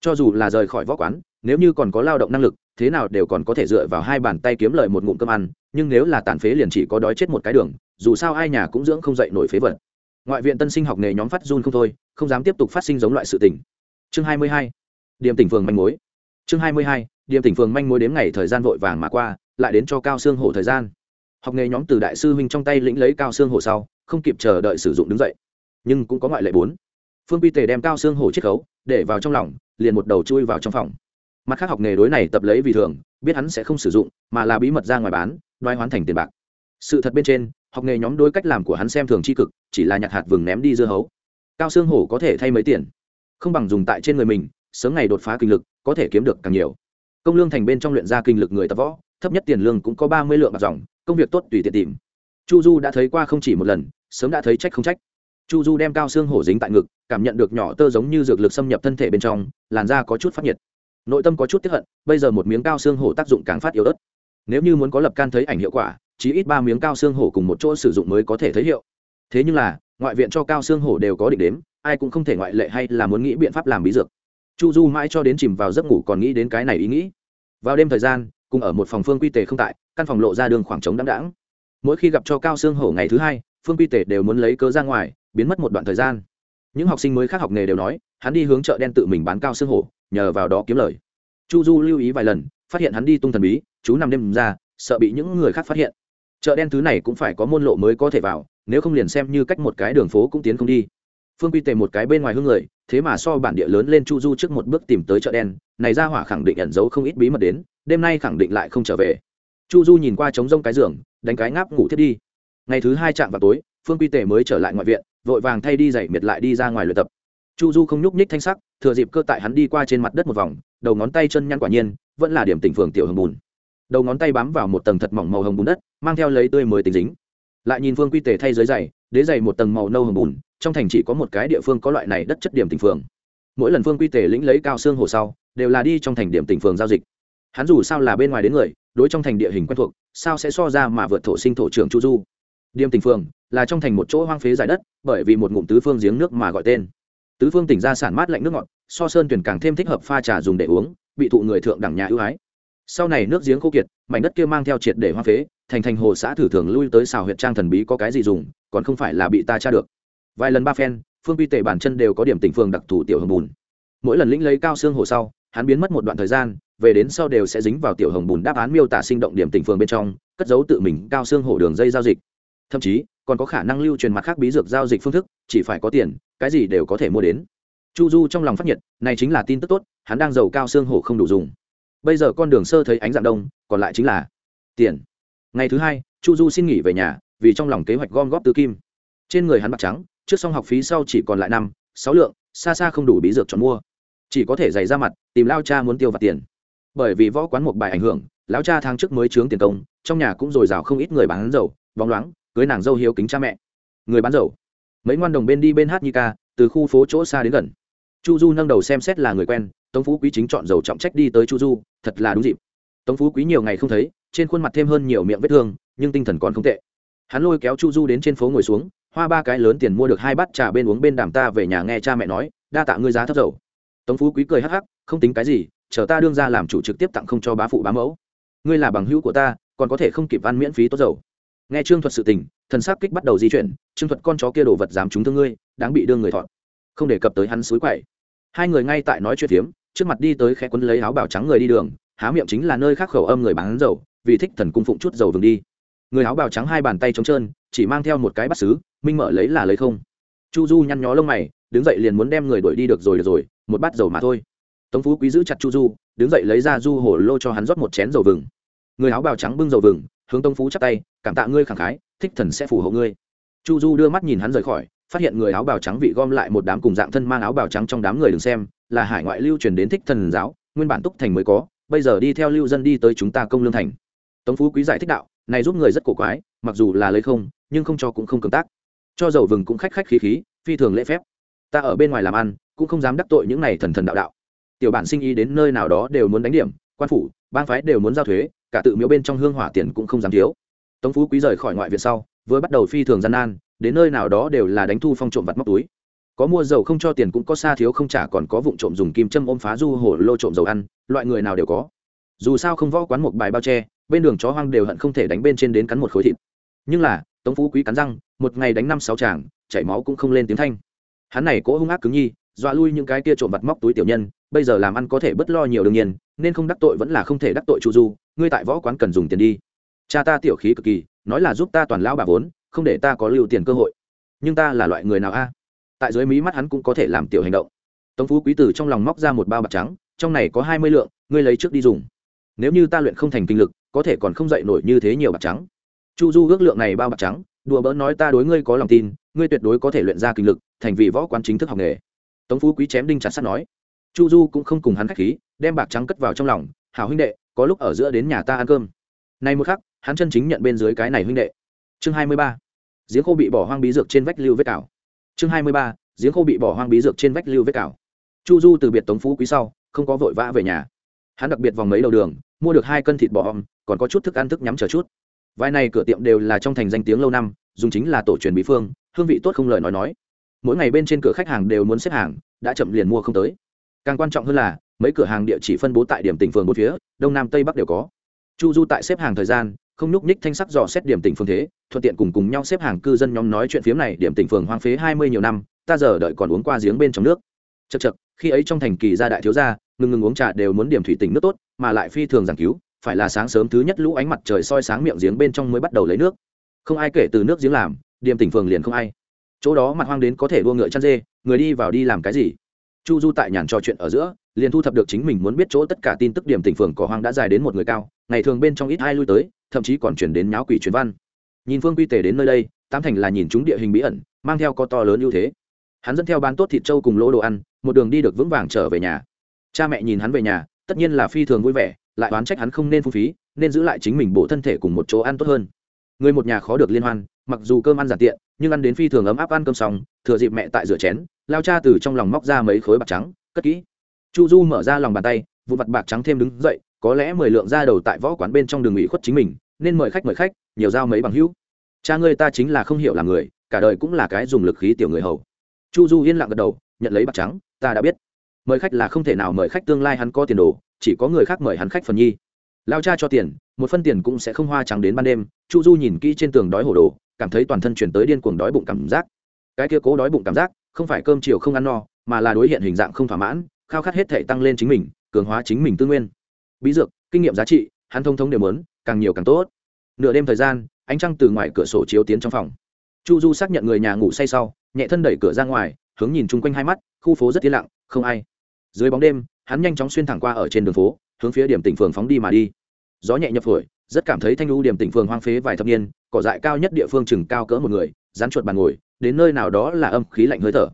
Cho dù là rời khỏi võ quán, nếu như còn có lao động năng lực, thế nào đều còn có thể dựa vào hai bàn tay kiếm lời một ngụm cơm ăn, nhưng nếu là tàn phế liền chỉ có đói chết một cái đường, dù sao ai nhà cũng dưỡng không dậy nổi phế vật. Ngoại viện tân sinh học nghề nhóm phát run không thôi, không dám tiếp tục phát sinh giống loại sự tình. Chương hai mươi hai điểm tỉnh phường manh mối. Chương hai mươi hai điểm tỉnh phường manh mối đếm ngày thời gian vội vàng mà qua, lại đến cho cao xương hổ thời gian học nghề nhóm từ đại sư huynh trong tay lĩnh lấy cao xương hổ sau, không kịp chờ đợi sử dụng đứng dậy. Nhưng cũng có ngoại lệ bốn. Phương pi tề đem cao xương hổ chiết khấu, để vào trong lòng, liền một đầu chui vào trong phòng. Mặt khác học nghề đối này tập lấy vì thường, biết hắn sẽ không sử dụng, mà là bí mật ra ngoài bán, đoái hoán thành tiền bạc. Sự thật bên trên, học nghề nhóm đối cách làm của hắn xem thường c h i cực, chỉ là nhặt hạt vừng ném đi dưa hấu. Cao xương hổ có thể thay mấy tiền? Không bằng dùng tại trên người mình, sớm ngày đột phá kinh lực, có thể kiếm được càng nhiều. Công lương thành bên trong luyện ra kinh lực người tập võ, thấp nhất tiền lương cũng có ba mươi lượng bạc dòng công việc tốt tùy tiện tìm. Chu du đã thấy qua không chỉ một lần, sớm đã thấy trách không trách. Chu du đem cao xương hổ dính tại ngực, cảm nhận được nhỏ tơ giống như dược lực xâm nhập thân thể bên trong, làn da có chút phát nhiệt. Nội tâm có chút tiếp hận, bây giờ một miếng cao xương hổ tác dụng càng phát yếu ớt. Nếu như muốn có lập can thấy ảnh hiệu quả chỉ ít ba miếng cao xương hổ cùng một chỗ sử dụng mới có thể thấy hiệu. Thế nhưng là, ngoại viện cho cao xương hổ đều có định đếm, ai cũng không thể ngoại lệ hay là muốn nghĩ biện pháp làm bí dược. Chu du mãi cho đến chìm vào giấc ngủ còn nghĩ đến cái này ý nghĩ. Vào đêm thời gian cùng ở một phòng phương quy tề không tại, căn phòng lộ ra đường khoảng trống đáng đáng mỗi khi gặp cho cao xương hổ ngày thứ hai, phương quy tề đều muốn lấy cớ ra ngoài, biến mất một đoạn thời gian. Những học sinh mới khác học nghề đều nói, hắn đi hướng chợ đen tự mình bán cao xương hổ, nhờ vào đó kiếm lời. Chu du lưu ý vài lần, phát hiện hắn đi tung thần bí, chú nằm đêm ra, sợ bị những người khác phát hiện. Chợ đen thứ này cũng phải có môn lộ mới có thể vào, nếu không liền xem như cách một cái đường phố cũng tiến không đi. Phương quy tề một cái bên ngoài hương người, thế mà so bản địa lớn lên chu du trước một bước tìm tới chợ đen, này ra hỏa khẳng định ẩn giấu không ít bí mật đến đêm nay khẳng định lại không trở về. Chu du nhìn qua trống rông cái giường đánh cái ngáp ngủ thiết đi. Ngày thứ hai chạm vào tối phương quy tề mới trở lại ngoại viện vội vàng thay đi dậy miệt lại đi ra ngoài luyện tập. Chu du không nhúc nhích thanh sắc thừa dịp cơ tại hắn đi qua trên mặt đất một vòng đầu ngón tay chân nhăn quả nhiên vẫn là điểm tỉnh phường tiểu hồng bùn. Đầu ngón tay bám vào một tầng thật mỏng màu hồng bùn đất mang theo lấy tươi mới tính dính. Lại nhìn phương quy tề thay dưới giày, đế giày một tầng màu nâu hồng bùn trong thành chỉ có một cái địa phương có loại này đất chất điểm tỉnh phường. Mỗi lần phương quy tề lĩnh lấy cao xương hồ sau đều là đi trong thành điểm tỉnh phường giao dịch hắn dù sao là bên ngoài đến người, đối trong thành địa hình quen thuộc, sao sẽ so ra mà vượt thổ sinh thổ trưởng chu du? Điềm tỉnh phường là trong thành một chỗ hoang phế dài đất, bởi vì một ngụm tứ phương giếng nước mà gọi tên. Tứ phương tỉnh ra sản mát lạnh nước ngọt, so sơn tuyển càng thêm thích hợp pha trà dùng để uống, bị thụ người thượng đẳng nhà ưu ái. Sau này nước giếng khô kiệt, mảnh đất kia mang theo triệt để hoang phế, thành thành hồ xã thử thường lui tới xào huyện trang thần bí có cái gì dùng, còn không phải là bị ta tra được. Vài lần ba phen, phương quy tệ bản chân đều có điểm tỉnh phương đặc thù tiểu hồng bùn. Mỗi lần lĩnh lấy cao xương hồ sau hắn biến mất một đoạn thời gian, về đến sau đều sẽ dính vào tiểu hồng bùn đáp án miêu tả sinh động điểm tỉnh phương bên trong, cất giấu tự mình cao xương hổ đường dây giao dịch. Thậm chí, còn có khả năng lưu truyền mặt khác bí dược giao dịch phương thức, chỉ phải có tiền, cái gì đều có thể mua đến. Chu du trong lòng phát nhiệt, này chính là tin tức tốt, hắn đang giàu cao xương hổ không đủ dùng. Bây giờ con đường sơ thấy ánh dạng đông, còn lại chính là tiền. Ngày thứ hai, chu du xin nghỉ về nhà, vì trong lòng kế hoạch gom góp tứ kim. Trên người hắn bạc trắng, trước xong học phí sau chỉ còn lại năm, sáu lượng, xa xa không đủ bí dược chọn mua chỉ có thể giày ra mặt, tìm lao cha muốn tiêu vặt tiền. Bởi vì võ quán một bài ảnh hưởng, lão cha tháng trước mới trướng tiền công, trong nhà cũng dồi dào không ít người bán dầu, bóng loáng, cưới nàng dâu hiếu kính cha mẹ. Người bán dầu. Mấy ngoan đồng bên đi bên hát nhi ca, từ khu phố chỗ xa đến gần. Chu du nâng đầu xem xét là người quen, tống phú quý chính chọn dầu trọng trách đi tới chu du, thật là đúng dịp. Tống phú quý nhiều ngày không thấy, trên khuôn mặt thêm hơn nhiều miệng vết thương, nhưng tinh thần còn không tệ. Hắn lôi kéo chu du đến trên phố ngồi xuống, hoa ba cái lớn tiền mua được hai bát trà bên uống bên đàm ta về nhà nghe cha mẹ nói, đa tạ ngươi giá thấp dầu tống phú quý cười hắc hắc, không tính cái gì, chờ ta đương ra làm chủ trực tiếp tặng không cho bá phụ bá mẫu. Ngươi là bằng hữu của ta, còn có thể không kịp ăn miễn phí tốt dầu. Nghe trương thuật sự tình, thần s á c kích bắt đầu di chuyển, trương thuật con chó kia đồ vật dám trúng thương ngươi, đáng bị đương người thọt. không đề cập tới hắn xối quậy. Hai người ngay tại nói chuyện phiếm, trước mặt đi tới khe quấn lấy áo bào trắng người đi đường, há miệng chính là nơi khác khẩu âm người bán dầu, vì thích thần cung phụng chút dầu vừng đi. Người áo bào trắng hai bàn tay trống trơn, chỉ mang theo một cái bắt xứ, minh mở lấy là lấy không. Chu du nhăn nhó lông mày đứng dậy liền muốn đem người đuổi đi được rồi được rồi, một bát dầu mà thôi. Tống phú quý giữ chặt chu du, đứng dậy lấy ra du hổ lô cho hắn rót một chén dầu vừng. Người áo bào trắng bưng dầu vừng, hướng tống phú chắp tay, cảm tạ ngươi khẳng khái, thích thần sẽ phù hộ ngươi. Chu du đưa mắt nhìn hắn rời khỏi, phát hiện người áo bào trắng bị gom lại một đám cùng dạng thân mang áo bào trắng trong đám người đừng xem, là hải ngoại lưu truyền đến thích thần giáo, nguyên bản túc thành mới có, bây giờ đi theo lưu dân đi tới chúng ta công lương thành. Tống phú quý giải thích đạo, này giúp người rất cổ quái, mặc dù là lấy không, nhưng không cho cũng không công tác. Cho dầu vừng cũng khách khách khí khí, phi thường lễ phép ta ở bên ngoài làm ăn, cũng không dám đắc tội những này thần thần đạo đạo. Tiểu bản sinh ý đến nơi nào đó đều muốn đánh điểm, quan phủ, bang phái đều muốn giao thuế, cả tự miếu bên trong hương hỏa tiền cũng không dám thiếu. Tống phú quý rời khỏi ngoại viện sau, vừa bắt đầu phi thường gian nan, đến nơi nào đó đều là đánh thu phong trộm vặt móc túi. Có mua dầu không cho tiền cũng có xa thiếu không trả, còn có vụ trộm dùng kim châm ôm phá du hổ lô trộm dầu ăn, loại người nào đều có. Dù sao không võ quán một bài bao che, bên đường chó hoang đều hận không thể đánh bên trên đến cắn một khối thịt. Nhưng là, tống phú quý cắn răng, một ngày đánh năm sáu tràng, chảy máu cũng không lên tiếng thanh hắn này cố hung ác cứng nhi, dọa lui những cái kia trộm vặt móc túi tiểu nhân, bây giờ làm ăn có thể bất lo nhiều đương nhiên, nên không đắc tội vẫn là không thể đắc tội chu du, ngươi tại võ quán cần dùng tiền đi. Cha ta tiểu khí cực kỳ, nói là giúp ta toàn lao bà vốn, không để ta có lưu tiền cơ hội. Nhưng ta là loại người nào a? Tại dưới mí mắt hắn cũng có thể làm tiểu hành động. Tống phú quý tử trong lòng móc ra một bao bạc trắng, trong này có hai mươi lượng, ngươi lấy trước đi dùng. Nếu như ta luyện không thành kinh lực, có thể còn không dậy nổi như thế nhiều bạc trắng. Chu du ước lượng này bao bạc trắng, đùa bỡn nói ta đối ngươi có lòng tin ngươi tuyệt đối có thể luyện ra kinh lực, thành vị võ quán chính thức học nghề. Tống phú quý chém đinh chặt sắt nói. Chu du cũng không cùng hắn khách khí, đem bạc trắng cất vào trong lòng. Hảo huynh đệ, có lúc ở giữa đến nhà ta ăn cơm. Nay một khắc, hắn chân chính nhận bên dưới cái này huynh đệ. Chương hai mươi ba. Giếng khô bị bỏ hoang bí dược trên vách lưu vết cào. Chương hai mươi ba. Giếng khô bị bỏ hoang bí dược trên vách lưu vết cào. Chu du từ biệt tống phú quý sau, không có vội vã về nhà. Hắn đặc biệt vòng mấy đầu đường, mua được hai cân thịt bò om, còn có chút thức ăn thức nhắm chờ chút. Vai này cửa tiệm đều là trong thành danh tiếng lâu năm, dùng chính là tổ truyền bí phương hương vị tốt không lời nói nói. Mỗi ngày bên trên cửa khách hàng đều muốn xếp hàng, đã chậm liền mua không tới. Càng quan trọng hơn là, mấy cửa hàng địa chỉ phân bố tại điểm tỉnh phường một phía, đông nam tây bắc đều có. Chu du tại xếp hàng thời gian, không nhúc nhích thanh sắc dò xét điểm tỉnh phường thế, thuận tiện cùng cùng nhau xếp hàng cư dân nhóm nói chuyện phiếm này, điểm tỉnh phường hoang phế hai mươi nhiều năm, ta giờ đợi còn uống qua giếng bên trong nước. Chật chật khi ấy trong thành kỳ gia đại thiếu gia, ngừng ngừng uống trà đều muốn điểm thủy tỉnh nước tốt, mà lại phi thường giảng cứu, phải là sáng sớm thứ nhất lũ ánh mặt trời soi sáng miệng giếng bên trong mới bắt đầu lấy nước. Không ai kể từ nước giếng làm điểm tỉnh phường liền không ai. Chỗ đó mặt hoang đến có thể đua ngựa chăn dê, người đi vào đi làm cái gì? Chu du tại nhàn trò chuyện ở giữa, liền thu thập được chính mình muốn biết chỗ tất cả tin tức điểm tỉnh phường cỏ hoang đã dài đến một người cao, ngày thường bên trong ít ai lui tới, thậm chí còn chuyển đến nháo quỷ truyền văn. Nhìn phương quy tề đến nơi đây tam thành là nhìn chúng địa hình bí ẩn, mang theo có to lớn ưu thế. Hắn dẫn theo bán tốt thịt trâu cùng lỗ đồ ăn, một đường đi được vững vàng trở về nhà. Cha mẹ nhìn hắn về nhà, tất nhiên là phi thường vui vẻ, lại oán trách hắn không nên phung phí, nên giữ lại chính mình bổ thân thể cùng một chỗ ăn tốt hơn người một nhà khó được liên hoan, mặc dù cơm ăn giản tiện, nhưng ăn đến phi thường ấm áp ăn cơm xong, thừa dịp mẹ tại rửa chén, lao cha từ trong lòng móc ra mấy khối bạc trắng, cất kỹ. Chu du mở ra lòng bàn tay vụ mặt bạc trắng thêm đứng dậy, có lẽ mười lượng ra đầu tại võ quán bên trong đường ủy khuất chính mình, nên mời khách mời khách, nhiều giao mấy bằng hữu. Cha ngươi ta chính là không hiểu là người, cả đời cũng là cái dùng lực khí tiểu người hầu. Chu du yên lặng gật đầu, nhận lấy bạc trắng, ta đã biết. Mời khách là không thể nào mời khách tương lai hắn có tiền đồ, chỉ có người khác mời hắn khách phần nhi lao cha cho tiền, một phân tiền cũng sẽ không hoa trắng đến ban đêm, chu du nhìn kỹ trên tường đói hổ đồ, cảm thấy toàn thân chuyển tới điên cuồng đói bụng cảm giác. Cái kia cố đói bụng cảm giác, không phải cơm chiều không ăn no, mà là đối hiện hình dạng không thỏa mãn, khao khát hết thể tăng lên chính mình, cường hóa chính mình tư nguyên. Bí dược, kinh nghiệm giá trị, hắn thông thông đều muốn, càng nhiều càng tốt. Nửa đêm thời gian, ánh trăng từ ngoài cửa sổ chiếu tiến trong phòng. Chu du xác nhận người nhà ngủ say sau, nhẹ thân đẩy cửa ra ngoài, hướng nhìn chung quanh hai mắt, khu phố rất yên lặng, không ai. Dưới bóng đêm, hắn nhanh chóng xuyên thẳng qua ở trên đường phố hướng phía điểm tỉnh phường phóng đi mà đi. Gió nhẹ nhập phổi rất cảm thấy thanh lưu điểm tỉnh phường hoang phế vài thập niên, cỏ dại cao nhất địa phương chừng cao cỡ một người rán chuột bàn ngồi, đến nơi nào đó là âm khí lạnh hơi thở.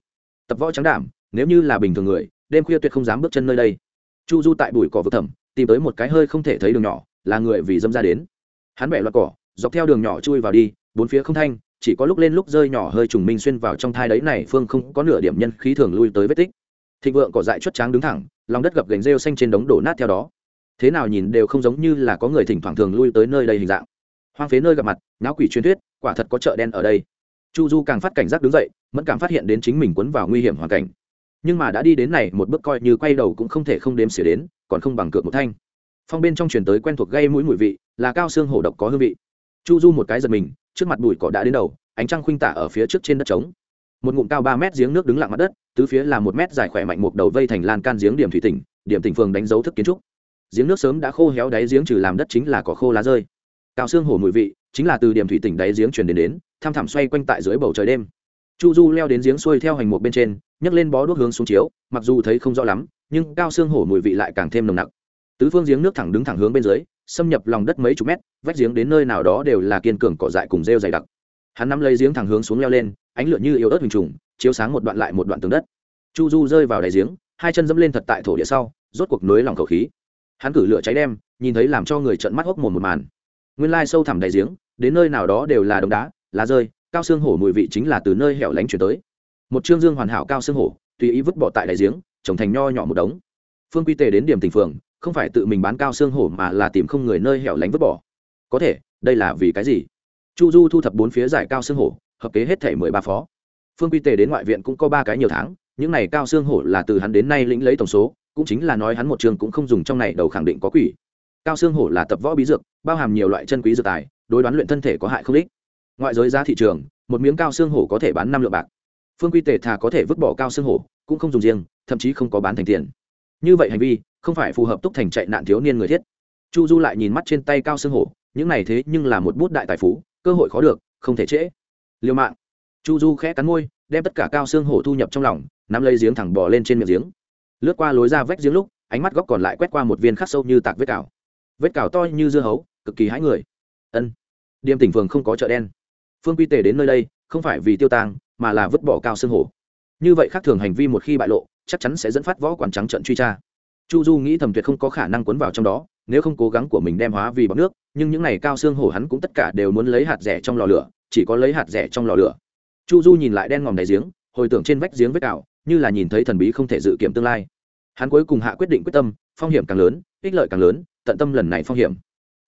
Tập võ trắng đảm, nếu như là bình thường người, đêm khuya tuyệt không dám bước chân nơi đây. Chu du tại bụi cỏ vực thẩm, tìm tới một cái hơi không thể thấy đường nhỏ, là người vì dâm ra đến. Hắn bẻ loạt cỏ, dọc theo đường nhỏ chui vào đi, bốn phía không thanh, chỉ có lúc lên lúc rơi nhỏ hơi trùng minh xuyên vào trong thai đấy này, phương không có nửa điểm nhân khí thường lui tới vết tích thịnh vượng cỏ dại chuất tráng đứng thẳng, lòng đất gập gành rêu xanh trên đống đổ nát theo đó. Thế nào nhìn đều không giống như là có người thỉnh thoảng thường lui tới nơi đây hình dạng. Hoang phế nơi gặp mặt, náo quỷ truyền thuyết, quả thật có chợ đen ở đây. Chu du càng phát cảnh giác đứng dậy, mẫn cảm phát hiện đến chính mình quấn vào nguy hiểm hoàn cảnh. Nhưng mà đã đi đến này, một bước coi như quay đầu cũng không thể không đếm xỉa đến, còn không bằng cược một thanh. Phong bên trong truyền tới quen thuộc gây mũi mùi vị, là cao xương hổ độc có hương vị. Chu du một cái giật mình, trước mặt bụi cỏ đã đến đầu, ánh trăng khuynh tả ở phía trước trên đất trống một ngụm cao ba mét giếng nước đứng lặng mặt đất, tứ phía là một mét dài khỏe mạnh một đầu vây thành lan can giếng điểm thủy tỉnh, điểm tỉnh phường đánh dấu thức kiến trúc. Giếng nước sớm đã khô héo đáy giếng trừ làm đất chính là cỏ khô lá rơi. Cao xương hổ mùi vị, chính là từ điểm thủy tỉnh đáy giếng truyền đến đến, tham thảm xoay quanh tại dưới bầu trời đêm. Chu du leo đến giếng xuôi theo hành một bên trên, nhấc lên bó đuốc hướng xuống chiếu, mặc dù thấy không rõ lắm, nhưng cao xương hổ mùi vị lại càng thêm nồng nặc. Tứ phương giếng nước thẳng đứng thẳng hướng bên dưới, xâm nhập lòng đất mấy chục mét, vách giếng đến nơi nào đó đều là kiên cường cỏ dại cùng rêu dày đặc. Hắn nắm lấy giếng thẳng hướng xuống leo lên ánh lửa như yếu ớt hình trùng, chiếu sáng một đoạn lại một đoạn tường đất. Chu du rơi vào đáy giếng, hai chân dẫm lên thật tại thổ địa sau, rốt cuộc nối lòng khẩu khí. Hắn cử lửa cháy đem, nhìn thấy làm cho người trợn mắt hốc mồm một màn. Nguyên lai sâu thẳm đáy giếng, đến nơi nào đó đều là đống đá, lá rơi, cao xương hổ mùi vị chính là từ nơi hẻo lánh chuyển tới. Một trương dương hoàn hảo cao xương hổ, tùy ý vứt bỏ tại đáy giếng, trồng thành nho nhỏ một đống. Phương quy tề đến điểm tình phường, không phải tự mình bán cao xương hổ mà là tìm không người nơi hẻo lánh vứt bỏ. Có thể, đây là vì cái gì? Chu du thu thập bốn phía giải cao xương hổ hợp kế hết thể mười ba phó. Phương quy tề đến ngoại viện cũng có ba cái nhiều tháng, những này cao xương hổ là từ hắn đến nay lĩnh lấy tổng số, cũng chính là nói hắn một trường cũng không dùng trong này đầu khẳng định có quỷ. Cao xương hổ là tập võ bí dược, bao hàm nhiều loại chân quý dược tài, đối đoán luyện thân thể có hại không ít. Ngoại giới giá thị trường, một miếng cao xương hổ có thể bán năm lượng bạc. Phương quy tề thà có thể vứt bỏ cao xương hổ, cũng không dùng riêng, thậm chí không có bán thành tiền. Như vậy hành vi, không phải phù hợp túc thành chạy nạn thiếu niên người thiết. Chu du lại nhìn mắt trên tay cao xương hổ, những này thế nhưng là một bút đại tài phú, cơ hội khó được, không thể trễ liêu mạng. Chu du khẽ cắn môi, đem tất cả cao xương hổ thu nhập trong lòng, nắm lấy giếng thẳng bỏ lên trên miệng giếng. Lướt qua lối ra vách giếng lúc, ánh mắt góc còn lại quét qua một viên khắc sâu như tạc vết cào. Vết cào to như dưa hấu, cực kỳ hãi người. Ân. Điềm tỉnh phường không có chợ đen. Phương quy tề đến nơi đây, không phải vì tiêu tang, mà là vứt bỏ cao xương hổ. Như vậy khác thường hành vi một khi bại lộ, chắc chắn sẽ dẫn phát võ quản trắng trận truy tra. Chu du nghĩ thầm tuyệt không có khả năng cuốn vào trong đó, nếu không cố gắng của mình đem hóa vì bọc nước nhưng những này cao xương hổ hắn cũng tất cả đều muốn lấy hạt rẻ trong lò lửa, chỉ có lấy hạt rẻ trong lò lửa. Chu du nhìn lại đen ngòm đáy giếng, hồi tưởng trên vách giếng vết ảo, như là nhìn thấy thần bí không thể dự kiểm tương lai. Hắn cuối cùng hạ quyết định quyết tâm, phong hiểm càng lớn, ích lợi càng lớn, tận tâm lần này phong hiểm.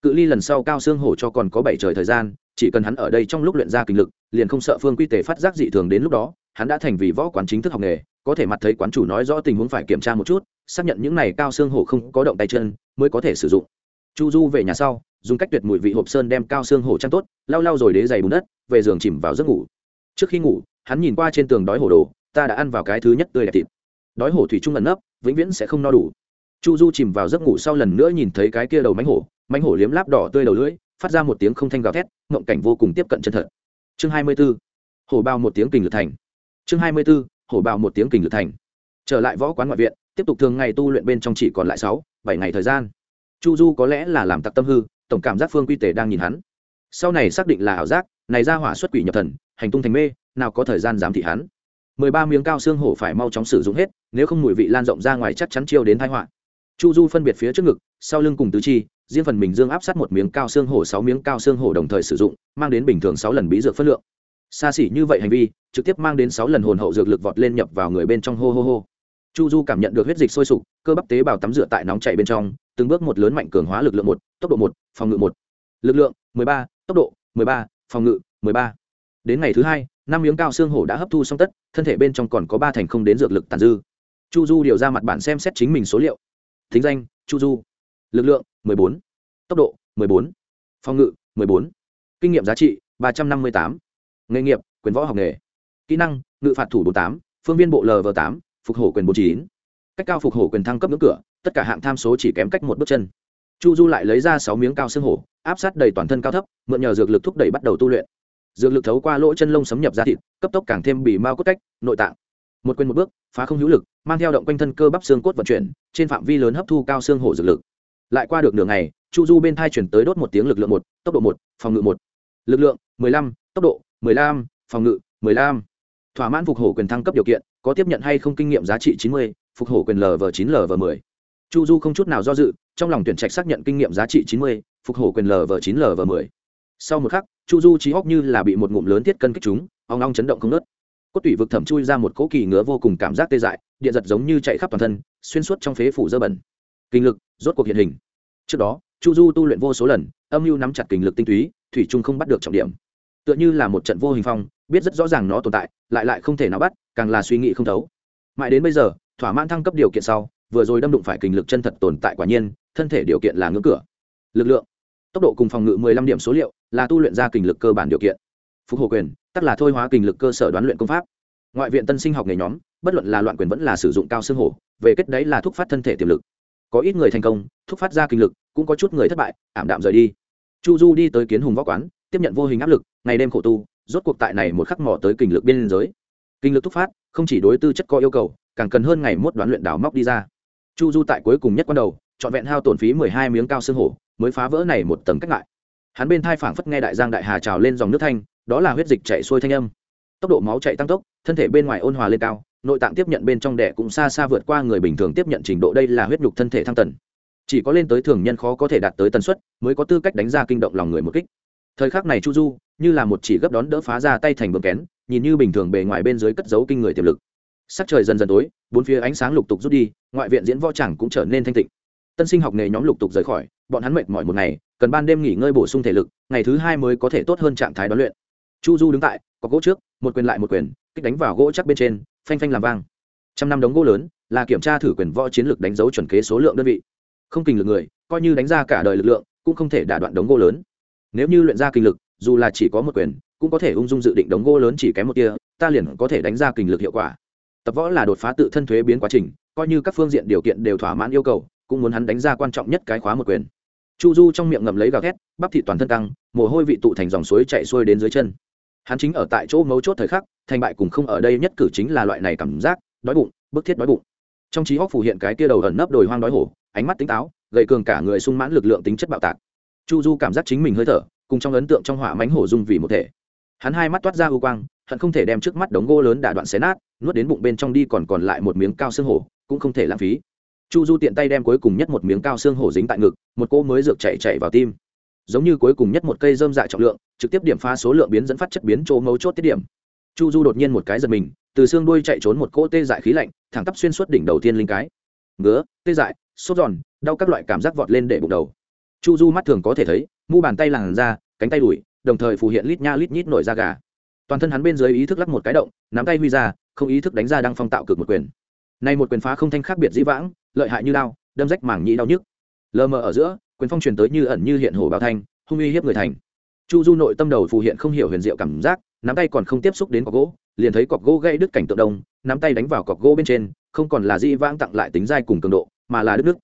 Cự ly lần sau cao xương hổ cho còn có bảy trời thời gian, chỉ cần hắn ở đây trong lúc luyện ra kinh lực, liền không sợ phương quy tề phát giác dị thường đến lúc đó, hắn đã thành vì võ quán chính thức học nghề, có thể mặt thấy quán chủ nói rõ tình huống phải kiểm tra một chút, xác nhận những này cao xương hổ không có động tay chân, mới có thể sử dụng. Chu du về nhà sau dùng cách tuyệt mùi vị hộp sơn đem cao xương hổ trang tốt, lau lau rồi đế dày bùn đất, về giường chìm vào giấc ngủ. Trước khi ngủ, hắn nhìn qua trên tường đói hổ đồ, ta đã ăn vào cái thứ nhất tươi đẹp thịt. Đói hổ thủy chung ẩn nấp, vĩnh viễn sẽ không no đủ. Chu du chìm vào giấc ngủ sau lần nữa nhìn thấy cái kia đầu mánh hổ mánh hổ liếm láp đỏ tươi đầu lưỡi, phát ra một tiếng không thanh gào thét, ngộng cảnh vô cùng tiếp cận chân thật. Chương hai mươi b ố hổ bao một tiếng kình lượt thành. Chương hai mươi b ố hổ bao một tiếng kình lượt thành. Trở lại võ quán ngoại viện, tiếp tục thường ngày tu luyện bên trong chỉ còn lại sáu, bảy ngày thời gian. Chu du có lẽ là làm tặc tâm hư tổng cảm giác phương quy tề đang nhìn hắn. Sau này xác định là ảo giác, này ra hỏa xuất quỷ nhập thần, hành tung thành mê, nào có thời gian dám thị hắn. Mười ba miếng cao xương hổ phải mau chóng sử dụng hết, nếu không mùi vị lan rộng ra ngoài chắc chắn chiêu đến thái họa. Chu du phân biệt phía trước ngực, sau lưng cùng tứ chi, riêng phần mình dương áp sát một miếng cao xương hổ, sáu miếng cao xương hổ đồng thời sử dụng, mang đến bình thường sáu lần bí dược phân lượng. Xa xỉ như vậy hành vi, trực tiếp mang đến sáu lần hồn hậu dược lực vọt lên nhập vào người bên trong hô hô hô. Chu du cảm nhận được huyết dịch sôi sục, cơ bắp tế bào tắm rửa tại nóng chảy bên trong từng bước một lớn mạnh cường hóa lực lượng một, tốc độ một, phòng ngự một. Lực lượng, mười ba, tốc độ, mười ba, phòng ngự, mười ba. Đến ngày thứ hai, năm miếng cao xương hổ đã hấp thu xong tất, thân thể bên trong còn có ba thành không đến dược lực tàn dư. Chu du điều ra mặt bản xem xét chính mình số liệu. Thính danh, chu du. Lực lượng, mười bốn, tốc độ, mười bốn, phòng ngự, mười bốn. Kinh nghiệm giá trị, ba trăm năm mươi tám. Nghề nghiệp, quyền võ học nghề. Kỹ năng, ngự phạt thủ bốn tám, phương viên bộ lv tám, phục hổ quyền bốn chín. Cách cao phục hổ quyền thăng cấp ngưỡng cửa tất cả hạng tham số chỉ kém cách một bước chân. Chu du lại lấy ra sáu miếng cao xương hổ, áp sát đầy toàn thân cao thấp, mượn nhờ dược lực thúc đẩy bắt đầu tu luyện. Dược lực thấu qua lỗ chân lông sấm nhập ra thịt, cấp tốc càng thêm bỉ mao cốt cách, nội tạng. Một quên một bước, phá không hữu lực, mang theo động quanh thân cơ bắp xương cốt vận chuyển, trên phạm vi lớn hấp thu cao xương hổ dược lực. Lại qua được nửa ngày, chu du bên thai chuyển tới đốt một tiếng lực lượng một, tốc độ một, phòng ngự một. Lực lượng, mười lăm, tốc độ, mười lăm, phòng ngự, mười lăm. Thỏa mãn phục hổ quyền thăng cấp điều kiện, có tiếp nhận hay không kinh nghiệm giá trị chín mươi, phục hổ quyền lv chín lv mười chu du không chút nào do dự, trong lòng tuyển trạch xác nhận kinh nghiệm giá trị chín mươi, phục hổ quyền lv chín lv mười. Sau một khắc, chu du trí hóc như là bị một ngụm lớn thiết cân kích chúng ong ong chấn động không nớt cốt tủy vực thẩm chui ra một cỗ kỳ ngứa vô cùng cảm giác tê dại điện giật giống như chạy khắp toàn thân, xuyên suốt trong phế phủ dơ bẩn. Kinh lực, rốt cuộc hiện hình. Trước đó, chu du tu luyện vô số lần, âm mưu nắm chặt kinh lực tinh túy, thủy trung không bắt được trọng điểm. Tựa như là một trận vô hình phong, biết rất rõ ràng nó tồn tại, lại lại không thể nào bắt, càng là suy nghĩ không thấu. Mãi đến bây giờ, thỏa mãn thăng cấp điều kiện sau vừa rồi đâm đụng phải kinh lực chân thật tồn tại quả nhiên, thân thể điều kiện là ngưỡng cửa. Lực lượng, tốc độ cùng phòng ngự 15 điểm số liệu là tu luyện ra kinh lực cơ bản điều kiện. Phục hồi quyền tức là thôi hóa kinh lực cơ sở đoán luyện công pháp. Ngoại viện tân sinh học nghề nhóm, bất luận là loạn quyền vẫn là sử dụng cao xương hổ, về kết đấy là thúc phát thân thể tiềm lực. Có ít người thành công, thúc phát ra kinh lực, cũng có chút người thất bại, ảm đạm rời đi. Chu du đi tới kiến hùng võ quán, tiếp nhận vô hình áp lực, ngày đêm khổ tu, rốt cuộc tại này một khắc mò tới kinh lực biên giới. Kinh lực thúc phát, không chỉ đối tư chất có yêu cầu, càng cần hơn ngày mốt đoán luyện đào móc đi ra chu du tại cuối cùng nhất quan đầu, trọn vẹn hao tổn phí mười hai miếng cao xương hổ, mới phá vỡ này một tầng cách lại. Hắn bên thai phảng phất nghe đại giang đại hà trào lên dòng nước thanh, đó là huyết dịch chạy xuôi thanh âm. Tốc độ máu chạy tăng tốc, thân thể bên ngoài ôn hòa lên cao, nội tạng tiếp nhận bên trong đẻ cũng xa xa vượt qua người bình thường tiếp nhận trình độ đây là huyết nhục thân thể thăng tần chỉ có lên tới thường nhân khó có thể đạt tới tần suất, mới có tư cách đánh ra kinh động lòng người một kích. Thời khắc này chu du, như là một chỉ gấp đón đỡ phá ra tay thành bơm kén, nhìn như bình thường bề ngoài bên dưới cất giấu kinh người tiềm lực sắc trời dần dần tối, bốn phía ánh sáng lục tục rút đi, ngoại viện diễn võ chẳng cũng trở nên thanh tịnh. Tân sinh học nghề nhóm lục tục rời khỏi, bọn hắn mệt mỏi một ngày, cần ban đêm nghỉ ngơi bổ sung thể lực, ngày thứ hai mới có thể tốt hơn trạng thái đón luyện. Chu du đứng tại, có gỗ trước, một quyền lại một quyền, kích đánh vào gỗ chắc bên trên, phanh phanh làm vang. Trăm năm đống gỗ lớn, là kiểm tra thử quyền võ chiến lược đánh dấu chuẩn kế số lượng đơn vị. Không kinh lực người, coi như đánh ra cả đời lực lượng, cũng không thể đả đoạn đống gỗ lớn. Nếu như luyện ra kinh lực, dù là chỉ có một quyền, cũng có thể ung dung dự định đống gỗ lớn chỉ kém một tia, ta liền có thể đánh ra kinh lực hiệu quả tập võ là đột phá tự thân thuế biến quá trình, coi như các phương diện điều kiện đều thỏa mãn yêu cầu, cũng muốn hắn đánh ra quan trọng nhất cái khóa một quyền. Chu du trong miệng ngậm lấy gào thét, bắp thị toàn thân căng, mồ hôi vị tụ thành dòng suối chạy xuôi đến dưới chân. Hắn chính ở tại chỗ mấu chốt thời khắc, thành bại cùng không ở đây nhất cử chính là loại này cảm giác, đói bụng, bức thiết đói bụng. Trong trí hóc phủ hiện cái tia đầu ẩn nấp đồi hoang đói hổ, ánh mắt tỉnh táo gậy cường cả người sung mãn lực lượng tính chất bạo tạc. Chu du cảm giác chính mình hơi thở, cùng trong ấn tượng trong hỏa mánh hổ dung vì một thể. Hắn hai mắt toát ra ưu quang hận không thể đem trước mắt đống gỗ lớn đả đoạn xé nát, nuốt đến bụng bên trong đi còn còn lại một miếng cao xương hổ, cũng không thể lãng phí. Chu du tiện tay đem cuối cùng nhất một miếng cao xương hổ dính tại ngực, một cỗ mới dược chạy chạy vào tim. Giống như cuối cùng nhất một cây dơm dạ trọng lượng, trực tiếp điểm phá số lượng biến dẫn phát chất biến chỗ mấu chốt tiết điểm. Chu du đột nhiên một cái giật mình, từ xương đuôi chạy trốn một cỗ tê dại khí lạnh, thẳng tắp xuyên suốt đỉnh đầu tiên linh cái. Ngứa, tê dại, sốt giòn, đau các loại cảm giác vọt lên để bụng đầu. Chu du mắt thường có thể thấy, mu bàn tay làn ra, cánh tay đùi, đồng thời phù hiện lít nha lít nhít nổi da gà toàn thân hắn bên dưới ý thức lắc một cái động, nắm tay huy ra, không ý thức đánh ra đang phong tạo cực một quyền. Nay một quyền phá không thanh khác biệt dĩ vãng, lợi hại như đao, đâm rách mảng nhĩ đau nhức. Lờ mờ ở giữa, quyền phong truyền tới như ẩn như hiện hồ báo thanh, hung uy hiếp người thành. Chu du nội tâm đầu phù hiện không hiểu huyền diệu cảm giác, nắm tay còn không tiếp xúc đến cọc gỗ, liền thấy cọc gỗ gây đứt cảnh tượng đông, nắm tay đánh vào cọc gỗ bên trên, không còn là dĩ vãng tặng lại tính dai cùng cường độ, mà là đứt đứt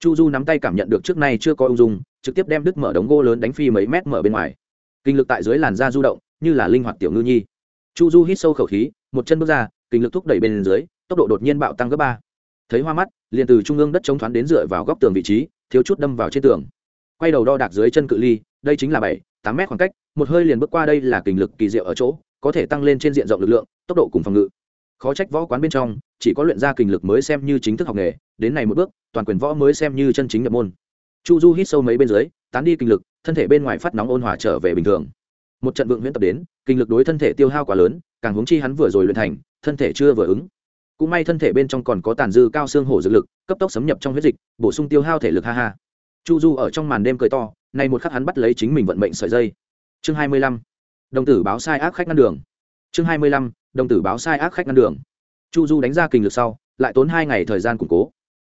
chu du nắm tay cảm nhận được trước nay chưa có ung dung, trực tiếp đem đứt mở đống gỗ lớn đánh phi mấy mét mở bên ngoài. Kinh lực tại dưới làn da du động như là linh hoạt tiểu ngư nhi. Chu du hít sâu khẩu khí, một chân bước ra, kinh lực thúc đẩy bên dưới, tốc độ đột nhiên bạo tăng gấp ba. Thấy hoa mắt, liền từ trung ương đất chống thoáng đến dựa vào góc tường vị trí, thiếu chút đâm vào trên tường. Quay đầu đo đạc dưới chân cự ly, đây chính là bảy, tám mét khoảng cách, một hơi liền bước qua đây là kinh lực kỳ diệu ở chỗ, có thể tăng lên trên diện rộng lực lượng, tốc độ cùng phòng ngự. Khó trách võ quán bên trong, chỉ có luyện ra kinh lực mới xem như chính thức học nghề, đến này một bước, toàn quyền võ mới xem như chân chính nhập môn. Chu du hít sâu mấy bên dưới, tán đi kinh lực, thân thể bên ngoài phát nóng ôn hòa trở về bình thường một trận vượng huyễn tập đến, kinh lực đối thân thể tiêu hao quá lớn, càng hướng chi hắn vừa rồi luyện thành, thân thể chưa vừa ứng. Cũng may thân thể bên trong còn có tàn dư cao xương hổ dược lực, cấp tốc xâm nhập trong huyết dịch, bổ sung tiêu hao thể lực, ha ha. Chu du ở trong màn đêm cười to, nay một khắc hắn bắt lấy chính mình vận mệnh sợi dây. Chương hai mươi lăm. Đồng tử báo sai ác khách ngăn đường. Chương hai mươi lăm. Đồng tử báo sai ác khách ngăn đường. Chu du đánh ra kinh lực sau, lại tốn hai ngày thời gian củng cố.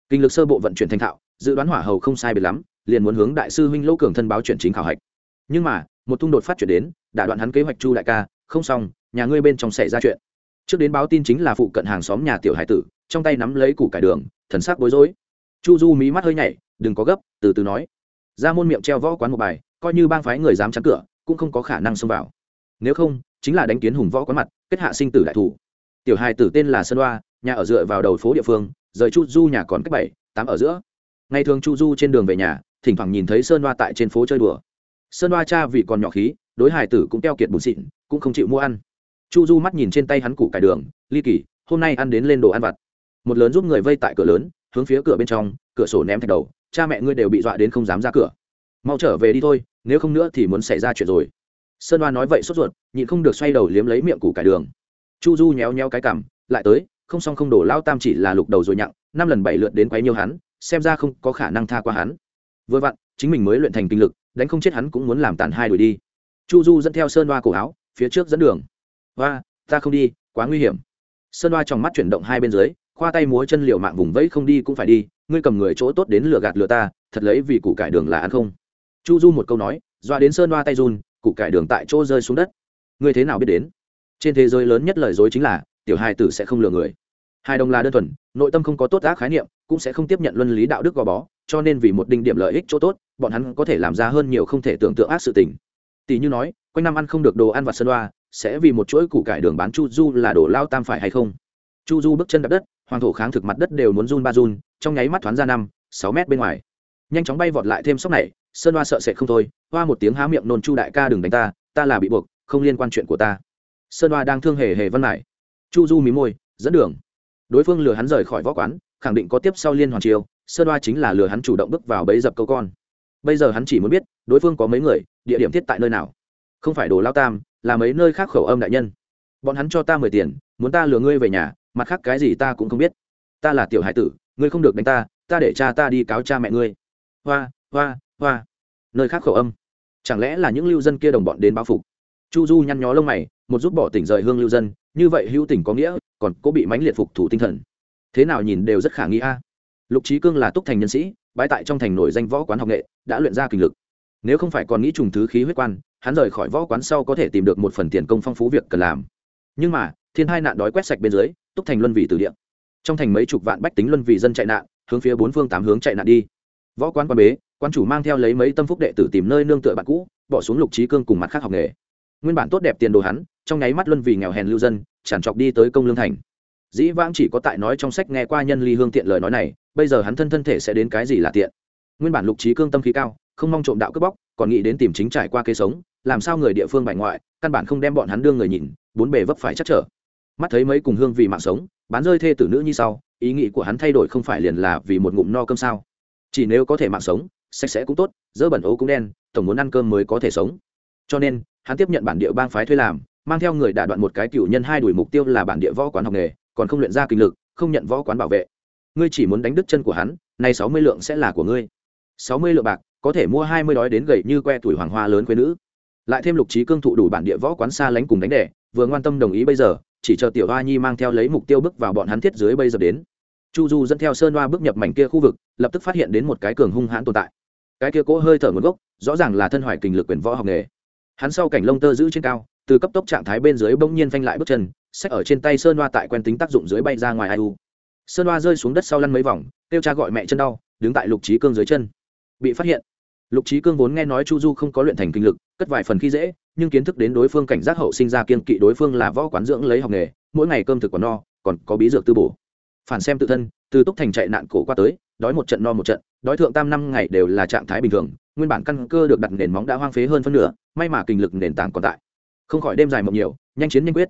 Kinh lực sơ bộ vận chuyển thành thạo, dự đoán hỏa hầu không sai biệt lắm, liền muốn hướng đại sư huynh lỗ cường thân báo chuyển chính khảo hạch. Nhưng mà một thung đột phát chuyển đến, đã đoạn hắn kế hoạch chu đại ca, không xong, nhà ngươi bên trong xảy ra chuyện. Trước đến báo tin chính là phụ cận hàng xóm nhà tiểu hải tử, trong tay nắm lấy củ cải đường, thần sắc bối rối. Chu du mí mắt hơi nhảy, đừng có gấp, từ từ nói. Ra môn miệng treo võ quán một bài, coi như bang phái người dám chắn cửa, cũng không có khả năng xông vào. Nếu không, chính là đánh kiến hùng võ quán mặt, kết hạ sinh tử đại thủ. Tiểu hài tử tên là sơn đoa nhà ở dựa vào đầu phố địa phương, rời chu du nhà còn cách bảy, tám ở giữa. Ngày thường chu du trên đường về nhà, thỉnh thoảng nhìn thấy sơn đoa tại trên phố chơi đùa sơn đoa cha vì còn nhỏ khí, đối Hải tử cũng keo kiệt bùn xịn, cũng không chịu mua ăn. Chu du mắt nhìn trên tay hắn củ cải đường, ly kỳ, hôm nay ăn đến lên đồ ăn vặt. Một lớn giúp người vây tại cửa lớn, hướng phía cửa bên trong, cửa sổ ném thạch đầu, cha mẹ ngươi đều bị dọa đến không dám ra cửa. Mau trở về đi thôi, nếu không nữa thì muốn xảy ra chuyện rồi. Sơn đoa nói vậy sốt ruột, nhịn không được xoay đầu liếm lấy miệng củ cải đường. Chu du nhéo nhéo cái cằm, lại tới, không xong không đổ lao tam chỉ là lục đầu rồi nhặng, năm lần bảy lượt đến quấy nhiều hắn, xem ra không có khả năng tha qua hắn. Vừa vặn, chính mình mới luyện thành kinh lực đánh không chết hắn cũng muốn làm tàn hai đuổi đi. Chu du dẫn theo sơn đoa cổ áo, phía trước dẫn đường. Và ta không đi, quá nguy hiểm. Sơn đoa trong mắt chuyển động hai bên dưới, khoa tay múa chân liều mạng vùng vẫy không đi cũng phải đi, ngươi cầm người chỗ tốt đến lừa gạt lừa ta, thật lấy vì củ cải đường là ăn không? Chu du một câu nói, doa đến sơn đoa tay run, củ cải đường tại chỗ rơi xuống đất. Ngươi thế nào biết đến? Trên thế giới lớn nhất lời dối chính là, tiểu hài tử sẽ không lừa người. Hai đồng là đơn thuần, nội tâm không có tốt ác khái niệm, cũng sẽ không tiếp nhận luân lý đạo đức gò bó cho nên vì một đinh điểm lợi ích chỗ tốt, bọn hắn có thể làm ra hơn nhiều không thể tưởng tượng ác sự tình. Tỷ như nói, quanh năm ăn không được đồ ăn vặt sơn đoa sẽ vì một chuỗi củ cải đường bán chu du là đồ lao tam phải hay không? Chu du bước chân đập đất, hoàng thổ kháng thực mặt đất đều muốn run ba run, trong nháy mắt thoáng ra năm, sáu mét bên ngoài. Nhanh chóng bay vọt lại thêm sốc này sơn hoa sợ sệt không thôi, hoa một tiếng há miệng nôn chu đại ca đừng đánh ta ta là bị buộc, không liên quan chuyện của ta. Sơn hoa đang thương hề hề văn lại chu du mí môi, dẫn đường. Đối phương lừa hắn rời khỏi võ quán, khẳng định có tiếp sau liên hoàn chiều sơn hoa chính là lừa hắn chủ động bước vào bẫy dập câu con. Bây giờ hắn chỉ muốn biết, đối phương có mấy người, địa điểm thiết tại nơi nào. Không phải đồ lao tam, là mấy nơi khác khẩu âm đại nhân. Bọn hắn cho ta mười tiền, muốn ta lừa ngươi về nhà, mặt khác cái gì ta cũng không biết. Ta là tiểu hải tử, ngươi không được đánh ta ta để cha ta đi cáo cha mẹ ngươi. Hoa hoa hoa. Nơi khác khẩu âm. Chẳng lẽ là những lưu dân kia đồng bọn đến báo phục? Chu du nhăn nhó lông mày, một giúp bỏ tỉnh rời hương lưu dân, như vậy hữu tỉnh có nghĩa, còn có bị mãnh liệt phục thủ tinh thần. Thế nào nhìn đều rất khả nghi a lục trí cương là túc thành nhân sĩ bãi tại trong thành nổi danh võ quán học nghệ, đã luyện ra kinh lực. Nếu không phải còn nghĩ trùng thứ khí huyết quan, hắn rời khỏi võ quán sau có thể tìm được một phần tiền công phong phú việc cần làm. Nhưng mà, thiên hai nạn đói quét sạch bên dưới, túc thành luân vị từ điện trong thành mấy chục vạn bách tính luân vị dân chạy nạn, hướng phía bốn phương tám hướng chạy nạn đi. Võ quán quan bế, quan chủ mang theo lấy mấy tâm phúc đệ tử tìm nơi nương tựa bạn cũ, bỏ xuống lục trí cương cùng mặt khác học nghề. Nguyên bản tốt đẹp tiền đồ hắn, trong nháy mắt luân vì nghèo hèn lưu dân, tràn trọc đi tới công lương thành dĩ vãng chỉ có tại nói trong sách nghe qua nhân ly hương tiện lời nói này, bây giờ hắn thân thân thể sẽ đến cái gì là tiện? Nguyên bản lục trí cương tâm khí cao, không mong trộm đạo cướp bóc, còn nghĩ đến tìm chính trải qua kế sống, làm sao người địa phương bại ngoại, căn bản không đem bọn hắn đương người nhìn, bốn bề vấp phải chắc trở. Mắt thấy mấy cùng hương vì mạng sống, bán rơi thê tử nữ như sau, ý nghĩ của hắn thay đổi không phải liền là vì một ngụm no cơm sao? Chỉ nếu có thể mạng sống, sạch sẽ cũng tốt, dỡ bẩn ố cũng đen, tổng muốn ăn cơm mới có thể sống. Cho nên, hắn tiếp nhận bản địa bang phái thuê làm, mang theo người đả đoạn một cái cựu nhân hai đuổi mục tiêu là bản địa võ quán học nghề còn không luyện ra kinh lực, không nhận võ quán bảo vệ. Ngươi chỉ muốn đánh đứt chân của hắn, nay sáu mươi lượng sẽ là của ngươi. Sáu mươi lượng bạc, có thể mua hai mươi đói đến gầy như que tuổi hoàng hoa lớn quê nữ. Lại thêm lục trí cương thụ đủ bản địa võ quán xa lánh cùng đánh đẻ, vừa ngoan tâm đồng ý bây giờ, chỉ chờ tiểu hoa nhi mang theo lấy mục tiêu bước vào bọn hắn thiết dưới bây giờ đến. Chu du dẫn theo sơn hoa bước nhập mảnh kia khu vực, lập tức phát hiện đến một cái cường hung hãn tồn tại. Cái kia cố hơi thở nguồn gốc, rõ ràng là thân hoài kình lực quyền võ học nghề. Hắn sau cảnh lông tơ giữ trên cao, từ cấp tốc trạng thái bên dưới bỗng nhiên phanh lại bước chân sách ở trên tay sơn hoa tại quen tính tác dụng dưới bay ra ngoài ai u. Sơn hoa rơi xuống đất sau lăn mấy vòng, kêu cha gọi mẹ chân đau, đứng tại lục trí cương dưới chân. Bị phát hiện, lục trí cương vốn nghe nói chu du không có luyện thành kinh lực, cất vài phần khi dễ, nhưng kiến thức đến đối phương cảnh giác hậu sinh ra kiên kỵ đối phương là võ quán dưỡng lấy học nghề, mỗi ngày cơm thực còn no, còn có bí dược tư bổ. Phản xem tự thân, từ túc thành chạy nạn cổ qua tới, đói một trận no một trận, đói thượng tam năm ngày đều là trạng thái bình thường, nguyên bản căn cơ được đặt nền móng đã hoang phế hơn phân nửa, may mà kinh lực nền tảng còn tại. Không khỏi đêm dài mộng nhiều, nhanh chiến nhanh quyết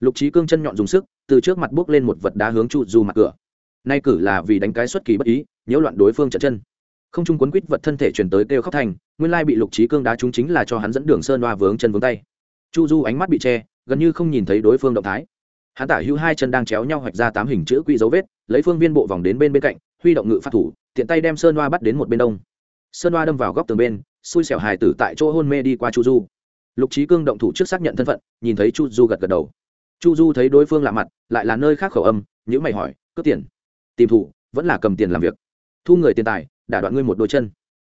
lục trí cương chân nhọn dùng sức, từ trước mặt bước lên một vật đá hướng chu du mặt cửa. Nay cử là vì đánh cái xuất kỳ bất ý, nhiễu loạn đối phương trận chân. Không trung quấn quýt vật thân thể chuyển tới kêu khóc thành, nguyên lai bị lục trí cương đá trúng chính là cho hắn dẫn đường sơn đoa vướng chân vướng tay. Chu du ánh mắt bị che, gần như không nhìn thấy đối phương động thái. Hắn tả hữu hai chân đang chéo nhau hoạch ra tám hình chữ quỹ dấu vết, lấy phương viên bộ vòng đến bên bên cạnh, huy động ngự phát thủ, tiện tay đem sơn đoa bắt đến một bên đông. Sơn đoa đâm vào góc tường bên, xui xẻo hài tử tại chỗ hôn mê đi qua chu du. Lục trí cương động thủ trước xác nhận thân phận, nhìn thấy chu du gật gật đầu chu du thấy đối phương lạ mặt, lại là nơi khác khẩu âm những mày hỏi, cướp tiền? Tìm thủ, vẫn là cầm tiền làm việc. Thu người tiền tài, đả đoạn ngươi một đôi chân.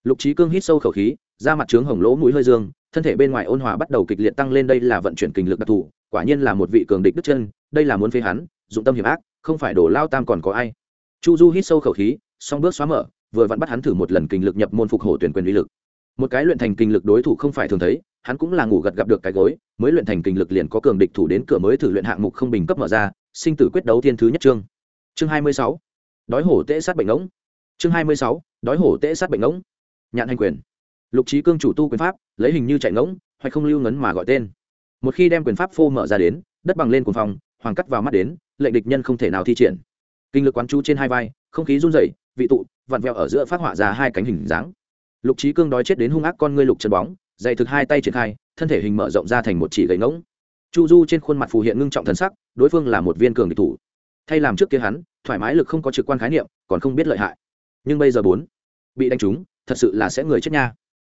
Lục trí cương hít sâu khẩu khí, da mặt trướng hồng lỗ mũi hơi dương, thân thể bên ngoài ôn hòa bắt đầu kịch liệt tăng lên đây là vận chuyển kinh lực đặc thù, quả nhiên là một vị cường địch đứt chân, đây là muốn phế hắn, dụng tâm hiểm ác, không phải đổ lao tam còn có ai. Chu du hít sâu khẩu khí, song bước xóa mở, vừa vặn bắt hắn thử một lần kinh lực nhập môn phục hổ tuyển quyền uy lực một cái luyện thành kinh lực đối thủ không phải thường thấy, hắn cũng là ngủ gật gặp được cái gối, mới luyện thành kinh lực liền có cường địch thủ đến cửa mới thử luyện hạng mục không bình cấp mở ra, sinh tử quyết đấu thiên thứ nhất chương. Chương hai mươi sáu. Đói hổ tễ sát bệnh ngỗng chương hai mươi sáu. Đói hổ tễ sát bệnh ngỗng nhạn hành quyền. Lục trí cương chủ tu quyền pháp, lấy hình như chạy ngỗng hoặc không lưu ngấn mà gọi tên. Một khi đem quyền pháp phô mở ra đến, đất bằng lên cùng phòng hoàng cắt vào mắt đến, lệnh địch nhân không thể nào thi triển. Kinh lực quán chú trên hai vai, không khí run rẩy, vị tụ, vặn vẹo ở giữa phát họa ra hai cánh hình dáng lục trí cương đói chết đến hung ác con ngươi lục chân bóng, dày thực hai tay triển khai, thân thể hình mở rộng ra thành một chỉ gậy ngỗng. Chu du trên khuôn mặt phù hiện ngưng trọng thần sắc, đối phương là một viên cường địch thủ. Thay làm trước kia hắn, thoải mái lực không có trực quan khái niệm, còn không biết lợi hại. Nhưng bây giờ bốn, bị đánh trúng, thật sự là sẽ người chết nha.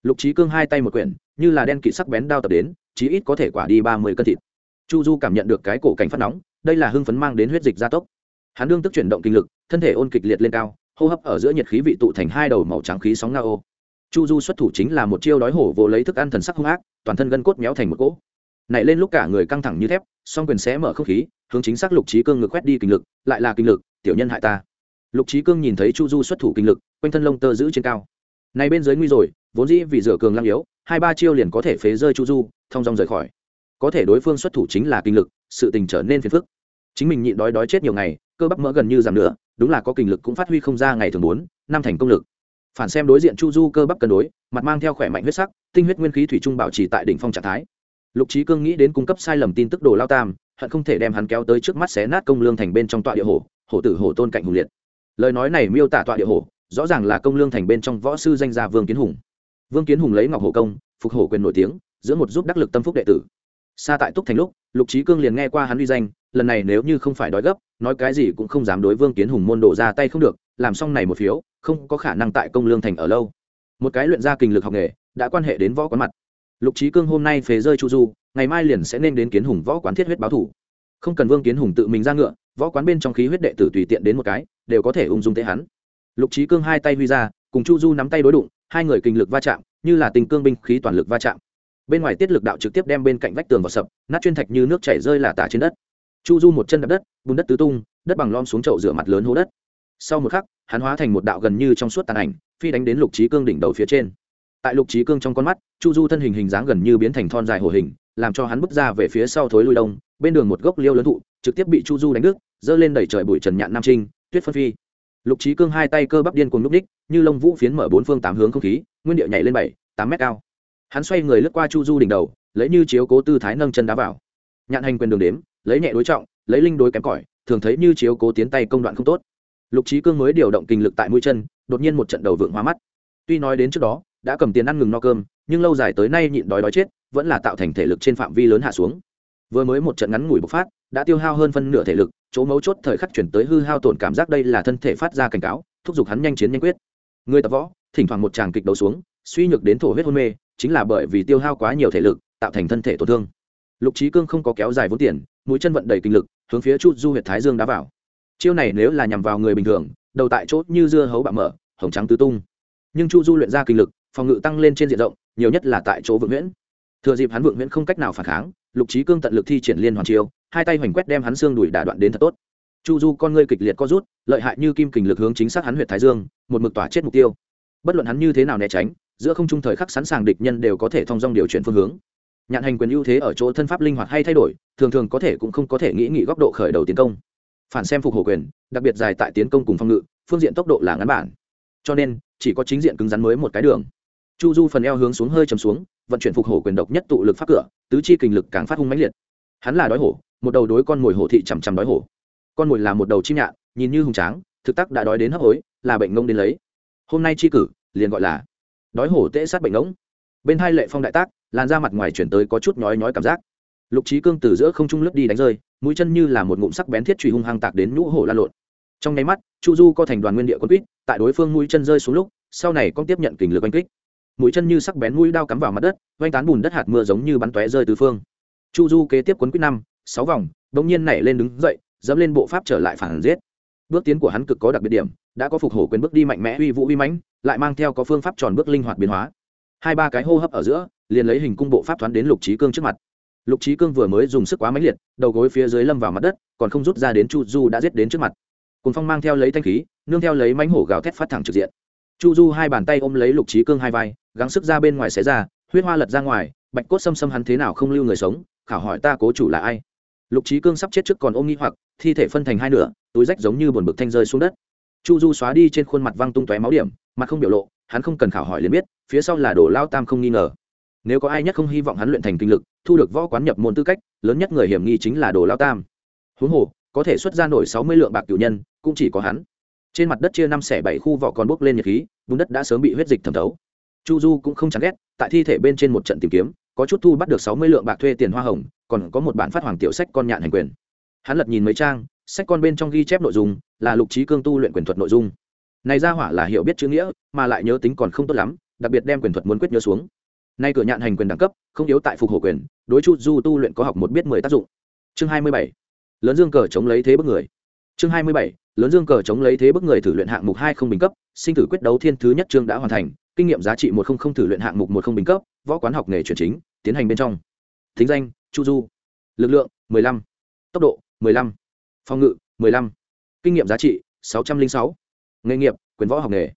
Lục trí cương hai tay một quyển, như là đen kỵ sắc bén đao tập đến, chí ít có thể quả đi ba mươi cân thịt. Chu du cảm nhận được cái cổ cảnh phát nóng, đây là hưng phấn mang đến huyết dịch gia tốc. Hắn đương tức chuyển động kinh lực, thân thể ôn kịch liệt lên cao, hô hấp ở giữa nhiệt khí vị tụ thành hai đầu màu trắng khí sóng nga ô chu du xuất thủ chính là một chiêu đói hổ vô lấy thức ăn thần sắc hung ác, toàn thân gân cốt méo thành một cỗ. Nảy lên lúc cả người căng thẳng như thép, song quyền xé mở không khí, hướng chính xác lục trí cương ngược quét đi kinh lực, lại là kinh lực, tiểu nhân hại ta. Lục trí cương nhìn thấy chu du xuất thủ kinh lực, quanh thân lông tơ giữ trên cao. Này bên dưới nguy rồi, vốn dĩ vì rửa cường lăng yếu, hai ba chiêu liền có thể phế rơi chu du thong dong rời khỏi. Có thể đối phương xuất thủ chính là kinh lực, sự tình trở nên phiền phức. Chính mình nhịn đói đói chết nhiều ngày, cơ bắp mỡ gần như giảm nữa đúng là có kinh lực cũng phát huy không ra ngày thường bốn, năm thành công lực phản xem đối diện chu du cơ bắp cân đối mặt mang theo khỏe mạnh huyết sắc tinh huyết nguyên khí thủy trung bảo trì tại đỉnh phong trạng thái. Lục trí cương nghĩ đến cung cấp sai lầm tin tức đồ lao tam hận không thể đem hắn kéo tới trước mắt xé nát công lương thành bên trong tọa địa hồ, hổ tử hổ tôn cạnh hùng liệt. Lời nói này miêu tả tọa địa hồ, rõ ràng là công lương thành bên trong võ sư danh gia vương kiến hùng. Vương kiến hùng lấy ngọc hổ công phục hổ quyền nổi tiếng giữa một giúp đắc lực tâm phúc đệ tử. Xa tại túc thành lúc lục trí cương liền nghe qua hắn uy danh lần này nếu như không phải đói gấp nói cái gì cũng không dám đối vương kiến hùng môn đổ ra tay không được, làm xong này một phiếu, không có khả năng tại công lương thành ở lâu. Một cái luyện ra kinh lực học nghề, đã quan hệ đến võ quán mặt. Lục trí cương hôm nay phế rơi chu du, ngày mai liền sẽ nên đến kiến hùng võ quán thiết huyết báo thủ. Không cần vương kiến hùng tự mình ra ngựa, võ quán bên trong khí huyết đệ tử tùy tiện đến một cái, đều có thể ung dung tế hắn. Lục trí cương hai tay huy ra, cùng chu du nắm tay đối đụng, hai người kinh lực va chạm, như là tình cương binh khí toàn lực va chạm. Bên ngoài tiết lực đạo trực tiếp đem bên cạnh vách tường vào sập, nát chuyên thạch như nước chảy rơi là tả trên đất chu du một chân đập đất, bùn đất tứ tung, đất bằng lom xuống chậu rửa mặt lớn hố đất. Sau một khắc, hắn hóa thành một đạo gần như trong suốt tàn ảnh, phi đánh đến lục trí cương đỉnh đầu phía trên. Tại lục trí cương trong con mắt, chu du thân hình hình dáng gần như biến thành thon dài hồ hình, làm cho hắn bước ra về phía sau thối lui đông, bên đường một gốc liêu lớn thụ, trực tiếp bị chu du đánh đứt, giơ lên đẩy trời bụi trần nhạn nam trinh, tuyết phân phi. Lục trí cương hai tay cơ bắp điên cùng núp ních như lông vũ phiến mở bốn phương tám hướng không khí, nguyên điệu nhảy lên bảy, tám mét cao. Hắn xoay người lướt qua chu du đỉnh đầu, lấy như chiếu cố tư thái nâng chân đá vào. Nhạn hành quyền đường đếm lấy nhẹ đối trọng, lấy linh đối kém cỏi, thường thấy như chiếu cố tiến tay công đoạn không tốt. Lục trí cương mới điều động kinh lực tại mũi chân, đột nhiên một trận đầu vượng hóa mắt. Tuy nói đến trước đó, đã cầm tiền ăn ngừng no cơm, nhưng lâu dài tới nay nhịn đói đói chết, vẫn là tạo thành thể lực trên phạm vi lớn hạ xuống. Vừa mới một trận ngắn ngủi bộc phát, đã tiêu hao hơn phân nửa thể lực, chỗ mấu chốt thời khắc chuyển tới hư hao tổn cảm giác đây là thân thể phát ra cảnh cáo, thúc giục hắn nhanh chiến nhanh quyết. Người tập võ, thỉnh thoảng một tràng kịch đấu xuống, suy nhược đến thổ huyết hôn mê, chính là bởi vì tiêu hao quá nhiều thể lực, tạo thành thân thể tổn thương. Lục trí cương không có kéo dài vốn tiền mũi chân vận đầy kinh lực, hướng phía chút du huyệt thái dương đá vào. Chiêu này nếu là nhằm vào người bình thường, đầu tại chốt như dưa hấu bạ mở hồng trắng tứ tung. Nhưng chu du luyện ra kinh lực, phòng ngự tăng lên trên diện rộng, nhiều nhất là tại chỗ vượng huyễn. Thừa dịp hắn vượng huyễn không cách nào phản kháng, lục trí cương tận lực thi triển liên hoàn chiêu, hai tay hoành quét đem hắn xương đùi đả đoạn đến thật tốt. Chu du con ngươi kịch liệt co rút, lợi hại như kim kình lực hướng chính xác hắn huyệt thái dương, một mực tỏa chết mục tiêu. Bất luận hắn như thế nào né tránh, giữa không trung thời khắc sẵn sàng địch nhân đều có thể thông dong điều chuyển phương hướng nhạn hành quyền ưu thế ở chỗ thân pháp linh hoạt hay thay đổi, thường thường có thể cũng không có thể nghĩ nghĩ góc độ khởi đầu tiến công. Phản xem phục hồi quyền, đặc biệt dài tại tiến công cùng phong ngự, phương diện tốc độ là ngắn bản. Cho nên, chỉ có chính diện cứng rắn mới một cái đường. Chu du phần eo hướng xuống hơi chầm xuống, vận chuyển phục hổ quyền độc nhất tụ lực pháp cửa, tứ chi kình lực càng phát hung mãnh liệt. Hắn là đói hổ, một đầu đối con mồi hổ thị chằm chằm đói hổ. Con mồi là một đầu chim nhạn, nhìn như hùng tráng, thực tắc đã đói đến hấp hối, là bệnh ngông đến lấy. Hôm nay chi cử, liền gọi là đói hổ tễ sát bệnh ngỗng. Bên hai lệ phong đại tác làn da mặt ngoài chuyển tới có chút nhói nhói cảm giác. Lục trí cương từ giữa không trung lướt đi đánh rơi, mũi chân như là một ngụm sắc bén thiết truy hung hăng tạc đến nhũ hổ lan lộn. Trong nháy mắt, chu du co thành đoàn nguyên địa quân quýt, tại đối phương mũi chân rơi xuống lúc, sau này con tiếp nhận kình lực oanh kích. Mũi chân như sắc bén mũi đao cắm vào mặt đất, oanh tán bùn đất hạt mưa giống như bắn tóe rơi từ phương. Chu du kế tiếp quấn quýt năm, sáu vòng, bỗng nhiên nảy lên đứng dậy, dẫm lên bộ pháp trở lại phản giết. Bước tiến của hắn cực có đặc biệt điểm, đã có phục hổ quyền bước đi mạnh mẽ, uy vũ uy mãnh, lại mang theo có phương pháp tròn bước linh hoạt biến hóa hai ba cái hô hấp ở giữa, liền lấy hình cung bộ pháp thoáng đến lục trí cương trước mặt. Lục trí cương vừa mới dùng sức quá mãnh liệt, đầu gối phía dưới lâm vào mặt đất, còn không rút ra đến chu du đã giết đến trước mặt. Cùng phong mang theo lấy thanh khí, nương theo lấy mánh hổ gào thét phát thẳng trực diện. Chu du hai bàn tay ôm lấy lục trí cương hai vai, gắng sức ra bên ngoài xé ra, huyết hoa lật ra ngoài, bạch cốt xâm xâm hắn thế nào không lưu người sống, khảo hỏi ta cố chủ là ai. Lục trí cương sắp chết trước còn ôm nghi hoặc, thi thể phân thành hai nửa, túi rách giống như buồn bực thanh rơi xuống đất. Chu du xóa đi trên khuôn mặt văng tung tóe máu điểm, mặt không biểu lộ hắn không cần khảo hỏi liền biết, phía sau là đồ lao tam không nghi ngờ. Nếu có ai nhất không hy vọng hắn luyện thành kinh lực, thu được võ quán nhập môn tư cách, lớn nhất người hiểm nghi chính là đồ lao tam. Huống hồ, có thể xuất ra nổi sáu mươi lượng bạc cửu nhân, cũng chỉ có hắn. Trên mặt đất chia năm xẻ bảy khu vỏ còn bốc lên nhiệt khí, bùn đất đã sớm bị huyết dịch thẩm thấu. Chu du cũng không chán ghét, tại thi thể bên trên một trận tìm kiếm, có chút thu bắt được sáu mươi lượng bạc thuê tiền hoa hồng, còn có một bản phát hoàng tiểu sách con nhạn hành quyền. Hắn lật nhìn mấy trang, sách con bên trong ghi chép nội dung, là lục trí cương tu luyện quyền thuật nội dung này ra hỏa là hiểu biết chữ nghĩa, mà lại nhớ tính còn không tốt lắm, đặc biệt đem quyền thuật muốn quyết nhớ xuống. Nay cửa nhạn hành quyền đẳng cấp, không yếu tại phục hộ quyền, đối chu du tu luyện có học một biết mười tác dụng. Chương hai mươi bảy, lớn dương cờ chống lấy thế bức người. Chương hai mươi bảy, lớn dương cờ chống lấy thế bức người thử luyện hạng mục hai không bình cấp, sinh tử quyết đấu thiên thứ nhất chương đã hoàn thành, kinh nghiệm giá trị một không không thử luyện hạng mục một không bình cấp, võ quán học nghề chuyển chính, tiến hành bên trong. Thính danh, chu du. Lực lượng, mười lăm. Tốc độ, mười lăm. Phòng ngự, mười lăm. Kinh nghiệm giá trị, sáu trăm linh sáu nghề nghiệp, quyền võ học nghề.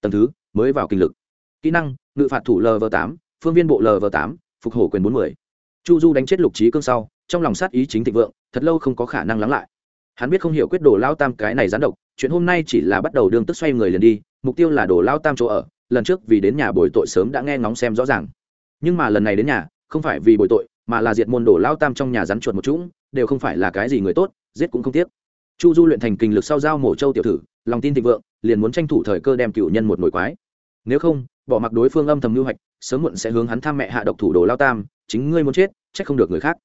Tầng thứ, mới vào kinh lực. Kỹ năng, ngự phạt thủ lv tám, phương viên bộ lv tám, phục hổ quyền bốn mươi. Chu du đánh chết lục trí cương sau, trong lòng sát ý chính thịnh vượng, thật lâu không có khả năng lắng lại. Hắn biết không hiểu quyết đồ lao tam cái này gián độc, chuyện hôm nay chỉ là bắt đầu đương tức xoay người liền đi, mục tiêu là đồ lao tam chỗ ở, lần trước vì đến nhà bồi tội sớm đã nghe ngóng xem rõ ràng. Nhưng mà lần này đến nhà, không phải vì bồi tội, mà là diệt môn đồ lao tam trong nhà rắn chuột một chúng đều không phải là cái gì người tốt, giết cũng không tiếc chu du luyện thành kinh lực sau giao mổ châu tiểu thử, lòng tin thịnh vượng, liền muốn tranh thủ thời cơ đem cựu nhân một nổi quái. Nếu không, bỏ mặc đối phương âm thầm lưu hoạch, sớm muộn sẽ hướng hắn tham mẹ hạ độc thủ đồ lao tam, chính ngươi muốn chết, trách không được người khác.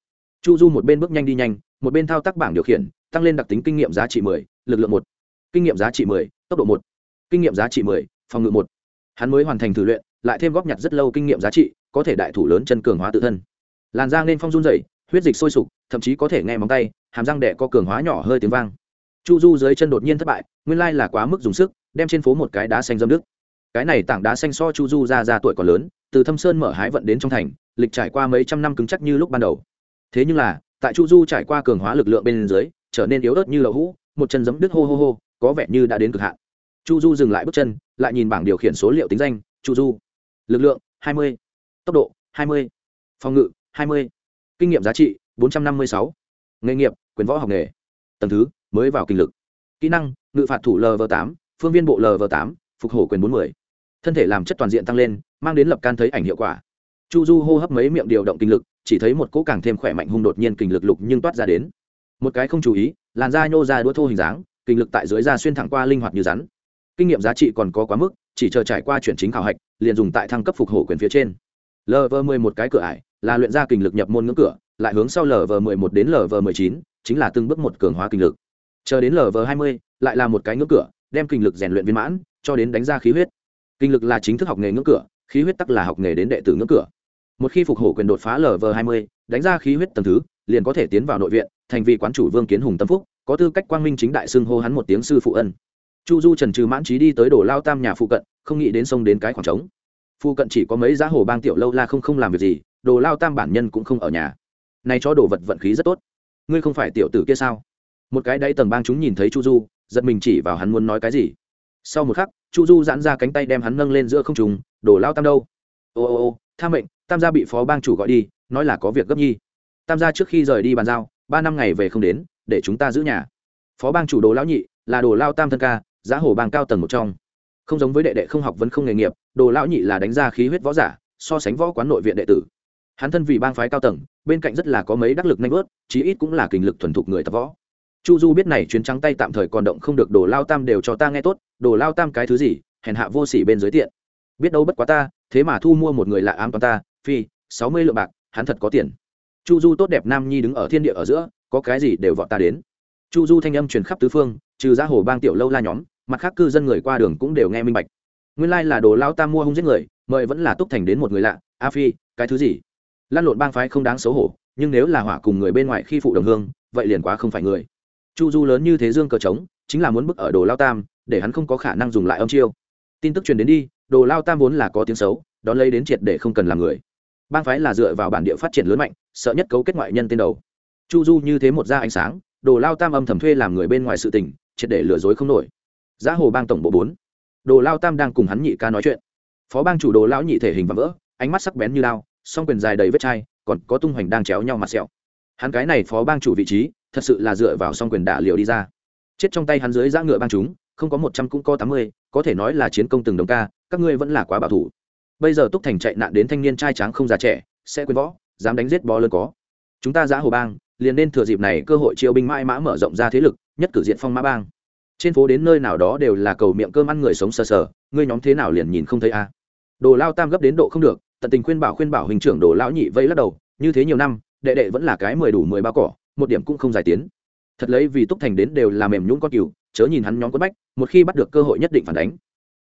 Chu du một bên bước nhanh đi nhanh, một bên thao tác bảng điều khiển, tăng lên đặc tính kinh nghiệm giá trị mười, lực lượng một. Kinh nghiệm giá trị mười, tốc độ một. Kinh nghiệm giá trị mười, phòng ngự một. Hắn mới hoàn thành thử luyện, lại thêm góp nhặt rất lâu kinh nghiệm giá trị, có thể đại thủ lớn chân cường hóa tự thân. Làn da nên phong run dày huyết dịch sôi sục, thậm chí có thể nghe móng tay, hàm răng đệ có cường hóa nhỏ hơi tiếng vang chu du dưới chân đột nhiên thất bại, nguyên lai là quá mức dùng sức, đem trên phố một cái đá xanh dâm đức cái này tảng đá xanh so chu du ra ra tuổi còn lớn, từ thâm sơn mở hái vận đến trong thành, lịch trải qua mấy trăm năm cứng chắc như lúc ban đầu thế nhưng là, tại chu du trải qua cường hóa lực lượng bên dưới, trở nên yếu ớt như lậu hũ, một chân giấm đứt hô hô hô, có vẻ như đã đến cực hạn chu du dừng lại bước chân, lại nhìn bảng điều khiển số liệu tính danh, chu du lực lượng 20. tốc độ 20. phòng ngự 20. kinh nghiệm giá trị 456. nghề nghiệp, quyền võ học nghề tầng thứ mới vào kinh lực. Kỹ năng, ngự phạt thủ lv tám, phương viên bộ lv tám, phục hổ quyền 40. thân thể làm chất toàn diện tăng lên, mang đến lập can thấy ảnh hiệu quả. Chu du hô hấp mấy miệng điều động kinh lực, chỉ thấy một cỗ càng thêm khỏe mạnh hung đột nhiên kinh lực lục nhưng toát ra đến. Một cái không chú ý, làn da nhô ra đũa thô hình dáng, kinh lực tại dưới da xuyên thẳng qua linh hoạt như rắn. Kinh nghiệm giá trị còn có quá mức, chỉ chờ trải qua chuyển chính khảo hạch, liền dùng tại thăng cấp phục hổ quyền phía trên. Lv mười một cái cửa ải, là luyện ra kinh lực nhập môn ngưỡng cửa, lại hướng sau lv mười một đến lv mười chín, chính là từng bước một cường hóa kinh lực chờ đến lv hai mươi, lại là một cái ngưỡng cửa, đem kinh lực rèn luyện viên mãn, cho đến đánh ra khí huyết. Kinh lực là chính thức học nghề ngưỡng cửa, khí huyết tắc là học nghề đến đệ tử ngưỡng cửa. Một khi phục hổ quyền đột phá lv hai mươi, đánh ra khí huyết tầng thứ, liền có thể tiến vào nội viện, thành vị quán chủ vương kiến hùng tâm phúc, có tư cách quang minh chính đại xưng hô hắn một tiếng sư phụ ân. Chu du trần trừ mãn trí đi tới đổ lao tam nhà phụ cận, không nghĩ đến sông đến cái khoảng trống. Phụ cận chỉ có mấy giá hồ bang tiểu lâu la không không làm việc gì, đồ lao tam bản nhân cũng không ở nhà. Này cho đồ vật vận khí rất tốt. Ngươi không phải tiểu tử kia sao? Một cái đáy tầng bang chúng nhìn thấy chu du, giật mình chỉ vào hắn muốn nói cái gì. Sau một khắc, chu du giãn ra cánh tay đem hắn nâng lên giữa không trùng đổ lao tam đâu? Ô ô ô tham mệnh, tam gia bị phó bang chủ gọi đi, nói là có việc gấp nhi. Tam gia trước khi rời đi bàn giao, ba năm ngày về không đến, để chúng ta giữ nhà. Phó bang chủ đồ lão nhị, là đồ lao tam thân ca, giá hồ bang cao tầng một trong. Không giống với đệ đệ không học vẫn không nghề nghiệp, đồ lão nhị là đánh ra khí huyết võ giả, so sánh võ quán nội viện đệ tử. Hắn thân vì bang phái cao tầng, bên cạnh rất là có mấy đắc lực nanh vớt, chí ít cũng là kình lực thuần thục người tập võ chu du biết này chuyến trắng tay tạm thời còn động không được, đồ lao tam đều cho ta nghe tốt, đồ lao tam cái thứ gì, hèn hạ vô sỉ bên dưới tiện. Biết đâu bất quá ta, thế mà thu mua một người lạ ám toàn ta, phi, sáu mươi lượng bạc, hắn thật có tiền. Chu du tốt đẹp nam nhi đứng ở thiên địa ở giữa, có cái gì đều vọt ta đến. Chu du thanh âm truyền khắp tứ phương, trừ ra hồ bang tiểu lâu la nhóm, mặt khác cư dân người qua đường cũng đều nghe minh bạch. Nguyên lai là đồ lao tam mua hung giết người, mời vẫn là túc thành đến một người lạ, a phi, cái thứ gì? Lan lộn bang phái không đáng xấu hổ, nhưng nếu là hỏa cùng người bên ngoài khi phụ đồng hương, vậy liền quá không phải người chu du lớn như thế dương cờ trống, chính là muốn bức ở đồ lao tam, để hắn không có khả năng dùng lại âm chiêu. Tin tức truyền đến đi, đồ lao tam vốn là có tiếng xấu, đón lấy đến triệt để không cần làm người. Bang phái là dựa vào bản địa phát triển lớn mạnh, sợ nhất cấu kết ngoại nhân tên đầu. Chu du như thế một ra ánh sáng, đồ lao tam âm thầm thuê làm người bên ngoài sự tình, triệt để lừa dối không nổi. Giá hồ bang tổng bộ bốn. Đồ lao tam đang cùng hắn nhị ca nói chuyện. Phó bang chủ đồ lão nhị thể hình và vỡ, ánh mắt sắc bén như lao song quyền dài đầy vết chai, còn có tung hoành đang chéo nhau mặt sẹo. Hắn cái này phó bang chủ vị trí thật sự là dựa vào song quyền đả liều đi ra. Chết trong tay hắn dưới giã ngựa bang chúng, không có một trăm cũng có tám mươi, có thể nói là chiến công từng đồng ca, các ngươi vẫn là quá bảo thủ. Bây giờ túc thành chạy nạn đến thanh niên trai tráng không già trẻ, sẽ quên võ, dám đánh giết bó lớn có. Chúng ta giã hồ bang, liền nên thừa dịp này cơ hội chiêu binh mãi mã mở rộng ra thế lực, nhất cử diện phong mã bang. Trên phố đến nơi nào đó đều là cầu miệng cơm ăn người sống sờ sờ, ngươi nhóm thế nào liền nhìn không thấy a. Đồ lao tam gấp đến độ không được, tận tình khuyên bảo khuyên bảo hình trưởng đồ lão nhị vây lắc đầu, như thế nhiều năm, đệ đệ vẫn là cái mười đủ mười bao cỏ một điểm cũng không giải tiến. Thật lấy vì túc thành đến đều là mềm nhũng con cừu, chớ nhìn hắn nhóm quất bách, một khi bắt được cơ hội nhất định phản đánh.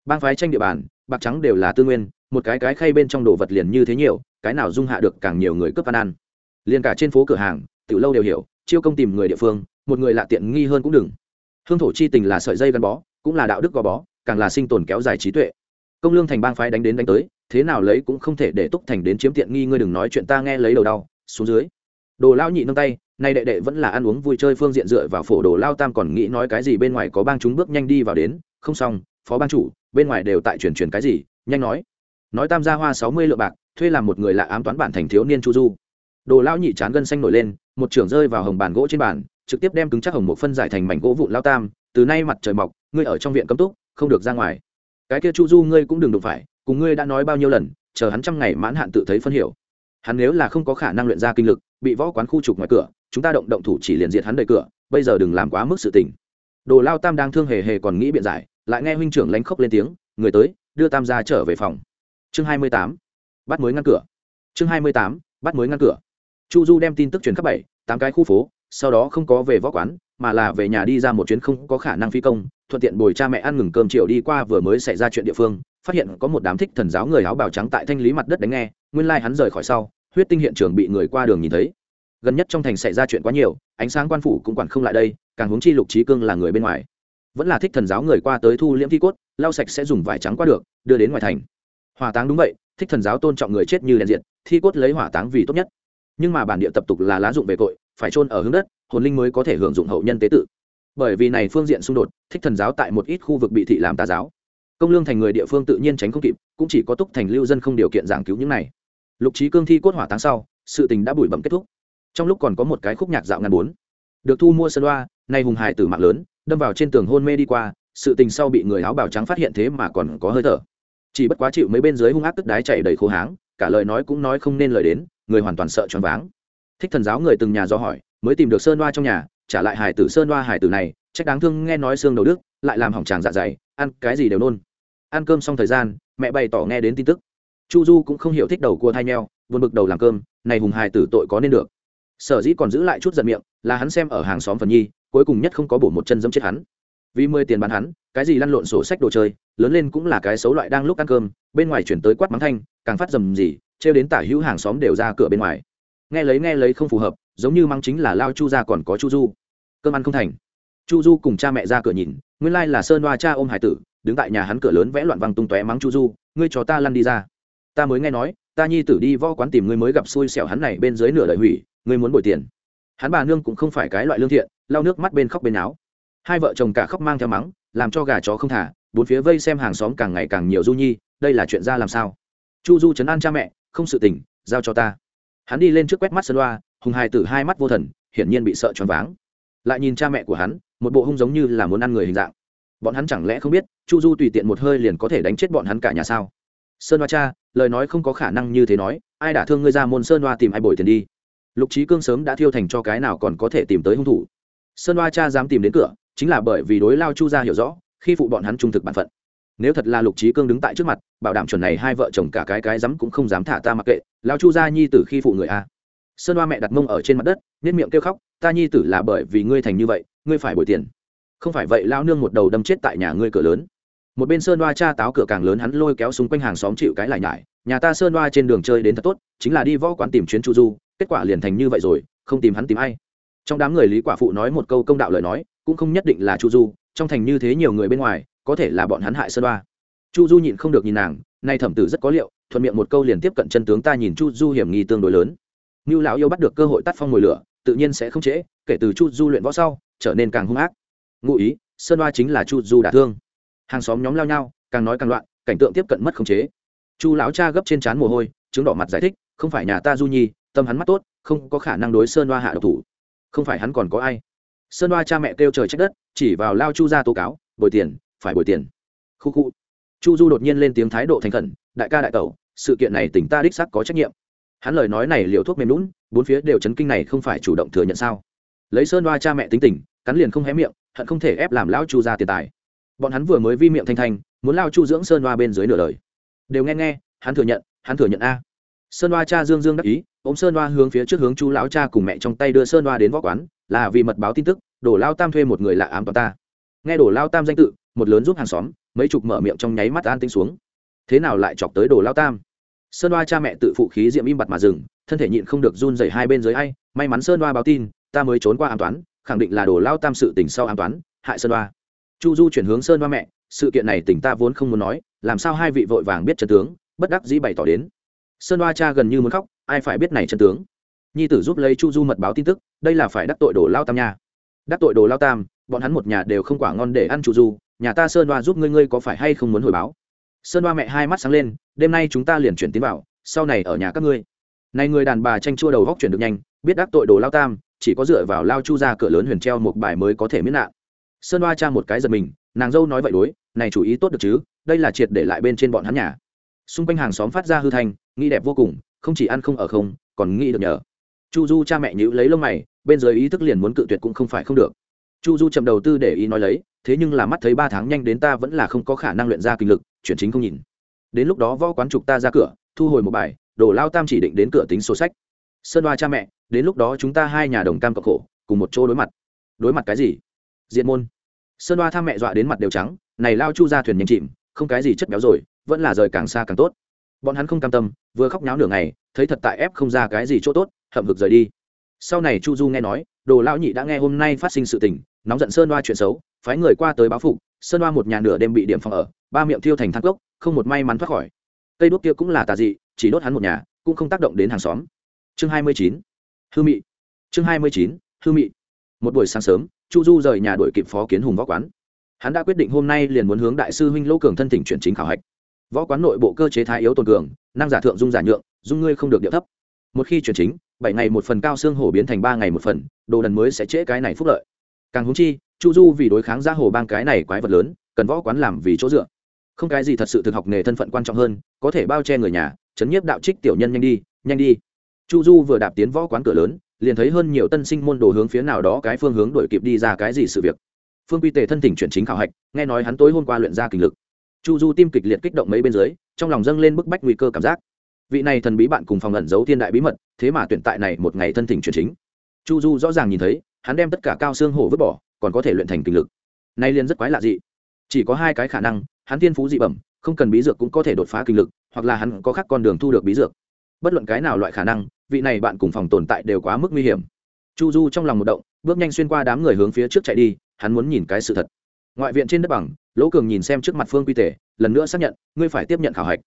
Bang phái tranh địa bàn, bạc trắng đều là tư nguyên, một cái cái khay bên trong đồ vật liền như thế nhiều, cái nào dung hạ được càng nhiều người cướp ăn ăn. Liền cả trên phố cửa hàng, tiểu lâu đều hiểu, chiêu công tìm người địa phương, một người lạ tiện nghi hơn cũng đừng. Hương thổ chi tình là sợi dây gắn bó, cũng là đạo đức gò bó, càng là sinh tồn kéo dài trí tuệ. Công lương thành bang phái đánh đến đánh tới, thế nào lấy cũng không thể để túc thành đến chiếm tiện nghi, ngươi đừng nói chuyện ta nghe lấy đầu đau, xuống dưới. Đồ lao nhị nâng tay nay đệ đệ vẫn là ăn uống vui chơi phương diện dựa vào phổ đồ lao tam còn nghĩ nói cái gì bên ngoài có bang chúng bước nhanh đi vào đến, không xong, phó bang chủ, bên ngoài đều tại truyền truyền cái gì, nhanh nói. Nói tam gia hoa sáu mươi lượng bạc, thuê làm một người lạ ám toán bản thành thiếu niên chu du. Đồ lao nhị chán gân xanh nổi lên, một trưởng rơi vào hồng bàn gỗ trên bàn, trực tiếp đem cứng chắc hồng một phân giải thành mảnh gỗ vụn lao tam, từ nay mặt trời mọc, ngươi ở trong viện cấm túc, không được ra ngoài. Cái kia chu du ngươi cũng đừng đụng phải, cùng ngươi đã nói bao nhiêu lần, chờ hắn trăm ngày mãn hạn tự thấy phân hiểu hắn nếu là không có khả năng luyện ra kinh lực bị võ quán khu trục ngoài cửa, chúng ta động động thủ chỉ liền diệt hắn đầy cửa, bây giờ đừng làm quá mức sự tình. Đồ lao tam đang thương hề hề còn nghĩ biện giải, lại nghe huynh trưởng lánh khóc lên tiếng, người tới, đưa tam ra trở về phòng. Chương hai mươi tám, bắt mới ngăn cửa. Chương hai mươi tám, bắt mới ngăn cửa. Chu du đem tin tức truyền khắp bảy, tám cái khu phố, sau đó không có về võ quán, mà là về nhà đi ra một chuyến không có khả năng phi công, thuận tiện bồi cha mẹ ăn ngừng cơm chiều đi qua vừa mới xảy ra chuyện địa phương, phát hiện có một đám thích thần giáo người áo bào trắng tại thanh lý mặt đất đánh nghe, nguyên lai、like、hắn rời khỏi sau huyết tinh hiện trường bị người qua đường nhìn thấy. Gần nhất trong thành xảy ra chuyện quá nhiều, ánh sáng quan phủ cũng quản không lại đây, càng hướng chi lục trí cương là người bên ngoài. Vẫn là thích thần giáo người qua tới thu liễm thi cốt, lau sạch sẽ dùng vải trắng qua được, đưa đến ngoài thành. Hỏa táng đúng vậy, thích thần giáo tôn trọng người chết như đèn diện thi cốt lấy hỏa táng vì tốt nhất. Nhưng mà bản địa tập tục là lá dụng về cội phải trôn ở hướng đất, hồn linh mới có thể hưởng dụng hậu nhân tế tự. Bởi vì này phương diện xung đột, thích thần giáo tại một ít khu vực bị thị làm tà giáo. Công lương thành người địa phương tự nhiên tránh không kịp, cũng chỉ có túc thành lưu dân không điều kiện giảng cứu những này lục trí cương thi cốt hỏa táng sau sự tình đã bụi bẩm kết thúc. Trong lúc còn có một cái khúc nhạc dạo ngàn bốn được thu mua sân đoa, nay hùng hải tử mạng lớn đâm vào trên tường hôn mê đi qua sự tình sau bị người áo bào trắng phát hiện thế mà còn có hơi thở. Chỉ bất quá chịu mấy bên dưới hung ác tức đái chạy đầy khô háng cả lời nói cũng nói không nên lời đến người hoàn toàn sợ choáng váng. Thích thần giáo người từng nhà do hỏi mới tìm được sơn đoa trong nhà trả lại hải tử sơn đoa hải tử này trách đáng thương nghe nói xương đầu đức lại làm hỏng tràng dạ dày ăn cái gì đều nôn. Ăn cơm xong thời gian mẹ bày tỏ nghe đến tin tức chu du cũng không hiểu thích đầu cua thai nheo, buồn bực đầu làm cơm, này hùng hài tử tội có nên được. Sở dĩ còn giữ lại chút giận miệng, là hắn xem ở hàng xóm phần nhi, cuối cùng nhất không có bổ một chân dẫm chết hắn. Vì mười tiền bán hắn, cái gì lăn lộn sổ sách đồ chơi, lớn lên cũng là cái xấu loại đang lúc ăn cơm, bên ngoài chuyển tới quát mắng thanh, càng phát dầm gì, trêu đến tả hữu hàng xóm đều ra cửa bên ngoài. Nghe lấy nghe lấy không phù hợp, giống như mắng chính là lao chu ra còn có chu du. Cơm ăn không thành. Chu du cùng cha mẹ ra cửa nhìn, nguyên lai là sơn đoa cha ôm hải tử, đứng tại nhà hắn cửa lớn vẽ loạn văng tung tóe mắng chu du, ngươi cho ta lăn đi ra ta mới nghe nói, ta nhi tử đi võ quán tìm ngươi mới gặp xui xẻo hắn này bên dưới nửa đời hủy, ngươi muốn bồi tiền. Hắn bà nương cũng không phải cái loại lương thiện, lau nước mắt bên khóc bên áo hai vợ chồng cả khóc mang theo mắng, làm cho gà chó không thả, bốn phía vây xem hàng xóm càng ngày càng nhiều du nhi, đây là chuyện ra làm sao? Chu du chấn an cha mẹ, không sự tình, giao cho ta. Hắn đi lên trước quét mắt sơn loa, hùng hai tử hai mắt vô thần, hiển nhiên bị sợ choáng váng. Lại nhìn cha mẹ của hắn, một bộ hung giống như là muốn ăn người hình dạng. Bọn hắn chẳng lẽ không biết, chu du tùy tiện một hơi liền có thể đánh chết bọn hắn cả nhà sao? Sơn hoa cha lời nói không có khả năng như thế nói, ai đã thương ngươi ra môn sơn hoa tìm ai bồi tiền đi. Lục trí cương sớm đã thiêu thành cho cái nào còn có thể tìm tới hung thủ. Sơn hoa cha dám tìm đến cửa, chính là bởi vì đối lao chu ra hiểu rõ, khi phụ bọn hắn trung thực bản phận. Nếu thật là lục trí cương đứng tại trước mặt, bảo đảm chuẩn này hai vợ chồng cả cái cái dám cũng không dám thả ta mặc kệ, lao chu gia nhi tử khi phụ người a. Sơn hoa mẹ đặt mông ở trên mặt đất nết miệng kêu khóc, ta nhi tử là bởi vì ngươi thành như vậy, ngươi phải bồi tiền. Không phải vậy lao nương một đầu đâm chết tại nhà ngươi cửa lớn một bên sơn Đoa cha táo cửa càng lớn hắn lôi kéo xung quanh hàng xóm chịu cái lại nhải. Nhà ta sơn Đoa trên đường chơi đến thật tốt, chính là đi võ quán tìm chuyến chu du, kết quả liền thành như vậy rồi, không tìm hắn tìm ai. Trong đám người lý quả phụ nói một câu công đạo lời nói, cũng không nhất định là chu du, trong thành như thế nhiều người bên ngoài, có thể là bọn hắn hại sơn Đoa. chu du nhịn không được nhìn nàng, nay thẩm tử rất có liệu, thuận miệng một câu liền tiếp cận chân tướng ta nhìn chu du hiểm nghi tương đối lớn. Như lão yêu bắt được cơ hội tắt phong mồi lửa, tự nhiên sẽ không trễ, kể từ chu du luyện võ sau, trở nên càng hung ác. Ngụ ý, sơn Đoa chính là chu du đả thương hàng xóm nhóm lao nhau, càng nói càng loạn, cảnh tượng tiếp cận mất khống chế. Chu lão cha gấp trên trán mồ hôi chứng đỏ mặt giải thích, không phải nhà ta du nhi, tâm hắn mắt tốt, không có khả năng đối sơn hoa hạ độc thủ. Không phải hắn còn có ai. Sơn hoa cha mẹ kêu trời trách đất, chỉ vào lao chu ra tố cáo, bồi tiền, phải bồi tiền. Khu khu. Chu du đột nhiên lên tiếng thái độ thành khẩn, đại ca đại tẩu, sự kiện này tỉnh ta đích xác có trách nhiệm. Hắn lời nói này liều thuốc mềm lún bốn phía đều chấn kinh này không phải chủ động thừa nhận sao? Lấy sơn Đoa cha mẹ tính tình, cắn liền không hé miệng, hận không thể ép làm lão chu ra tiền tài bọn hắn vừa mới vi miệng thanh thanh, muốn lao chu dưỡng sơn hoa bên dưới nửa đời đều nghe nghe, hắn thừa nhận, hắn thừa nhận a. Sơn hoa cha dương dương đắc ý ông sơn hoa hướng phía trước hướng chu lão cha cùng mẹ trong tay đưa sơn hoa đến võ quán, là vì mật báo tin tức, đổ lao tam thuê một người lạ ám toàn ta. Nghe đổ lao tam danh tự, một lớn giúp hàng xóm, mấy chục mở miệng trong nháy mắt an tính xuống. Thế nào lại chọc tới đồ lao tam? Sơn hoa cha mẹ tự phụ khí diệm im bặt mà dừng, thân thể nhịn không được run dày hai bên dưới hay may mắn sơn hoa báo tin, ta mới trốn qua an toán, khẳng định là đồ lao tam sự tình sau an toán, hại sơn hoa chu du chuyển hướng sơn Ba mẹ, sự kiện này tỉnh ta vốn không muốn nói, làm sao hai vị vội vàng biết chân tướng, bất đắc dĩ bày tỏ đến. Sơn Ba cha gần như muốn khóc, ai phải biết này chân tướng. Nhi tử giúp lấy chu du mật báo tin tức, đây là phải đắc tội đồ lao tam nha. Đắc tội đồ lao tam, bọn hắn một nhà đều không quả ngon để ăn chu du, nhà ta sơn Ba giúp ngươi ngươi có phải hay không muốn hồi báo? Sơn Ba mẹ hai mắt sáng lên, đêm nay chúng ta liền chuyển tiến vào, sau này ở nhà các ngươi. Này người đàn bà tranh chua đầu góc chuyển được nhanh, biết đắc tội đồ lao tam, chỉ có dựa vào lao chu ra cửa lớn huyền treo một bài mới có thể miễn nạn sơn hoa cha một cái giật mình, nàng dâu nói vậy đối, này chủ ý tốt được chứ, đây là triệt để lại bên trên bọn hắn nhà. Xung quanh hàng xóm phát ra hư thành nghĩ đẹp vô cùng, không chỉ ăn không ở không, còn nghĩ được nhờ. Chu du cha mẹ nhữ lấy lông mày, bên dưới ý thức liền muốn cự tuyệt cũng không phải không được. Chu du chậm đầu tư để ý nói lấy, thế nhưng là mắt thấy ba tháng nhanh đến ta vẫn là không có khả năng luyện ra kinh lực chuyển chính không nhìn. Đến lúc đó võ quán trục ta ra cửa, thu hồi một bài đổ lao tam chỉ định đến cửa tính sổ sách. Sơn Đoa cha mẹ, đến lúc đó chúng ta hai nhà đồng cam cộng khổ, cùng một chỗ đối mặt. Đối mặt cái gì? Diện môn. Sơn đoa tha mẹ dọa đến mặt đều trắng, này lao chu ra thuyền nhanh chìm, không cái gì chất béo rồi, vẫn là rời càng xa càng tốt. Bọn hắn không cam tâm, vừa khóc nháo nửa ngày, thấy thật tại ép không ra cái gì chỗ tốt, hậm hực rời đi. Sau này chu du nghe nói, đồ lão nhị đã nghe hôm nay phát sinh sự tình, nóng giận sơn đoa chuyện xấu, phái người qua tới báo phục, sơn đoa một nhà nửa đêm bị điểm phòng ở, ba miệng thiêu thành thác gốc không một may mắn thoát khỏi. Cây đốt kia cũng là tà dị, chỉ đốt hắn một nhà, cũng không tác động đến hàng xóm. Chương hai mươi chín, hư mị. Chương hai mươi chín, hư mị một buổi sáng sớm, chu du rời nhà đội kịp phó kiến hùng võ quán. Hắn đã quyết định hôm nay liền muốn hướng đại sư huynh lỗ cường thân thỉnh chuyển chính khảo hạch. Võ quán nội bộ cơ chế thái yếu tồn cường, năng giả thượng dung giả nhượng, dung ngươi không được điệu thấp. Một khi chuyển chính, bảy ngày một phần cao xương hổ biến thành ba ngày một phần, đồ đần mới sẽ trễ cái này phúc lợi. Càng húng chi, chu du vì đối kháng giá hồ bang cái này quái vật lớn, cần võ quán làm vì chỗ dựa. Không cái gì thật sự thực học nghề thân phận quan trọng hơn, có thể bao che người nhà, chấn nhiếp đạo trích tiểu nhân nhanh đi nhanh đi. Chu du vừa đạp tiến võ quán cửa lớn liền thấy hơn nhiều tân sinh môn đồ hướng phía nào đó cái phương hướng đổi kịp đi ra cái gì sự việc. Phương quy tề thân thỉnh chuyển chính khảo hạch, nghe nói hắn tối hôm qua luyện ra kinh lực. Chu du tim kịch liệt kích động mấy bên dưới, trong lòng dâng lên bức bách nguy cơ cảm giác. Vị này thần bí bạn cùng phòng ẩn giấu thiên đại bí mật, thế mà tuyển tại này một ngày thân thỉnh chuyển chính. Chu du rõ ràng nhìn thấy, hắn đem tất cả cao xương hổ vứt bỏ, còn có thể luyện thành kinh lực. Nay liên rất quái lạ dị. Chỉ có hai cái khả năng, hắn thiên phú dị bẩm, không cần bí dược cũng có thể đột phá kinh lực, hoặc là hắn có khác con đường thu được bí dược bất luận cái nào loại khả năng, vị này bạn cùng phòng tồn tại đều quá mức nguy hiểm. Chu du trong lòng một động, bước nhanh xuyên qua đám người hướng phía trước chạy đi, hắn muốn nhìn cái sự thật. Ngoại viện trên đất bằng, lỗ cường nhìn xem trước mặt phương quy tể lần nữa xác nhận, ngươi phải tiếp nhận khảo hạch.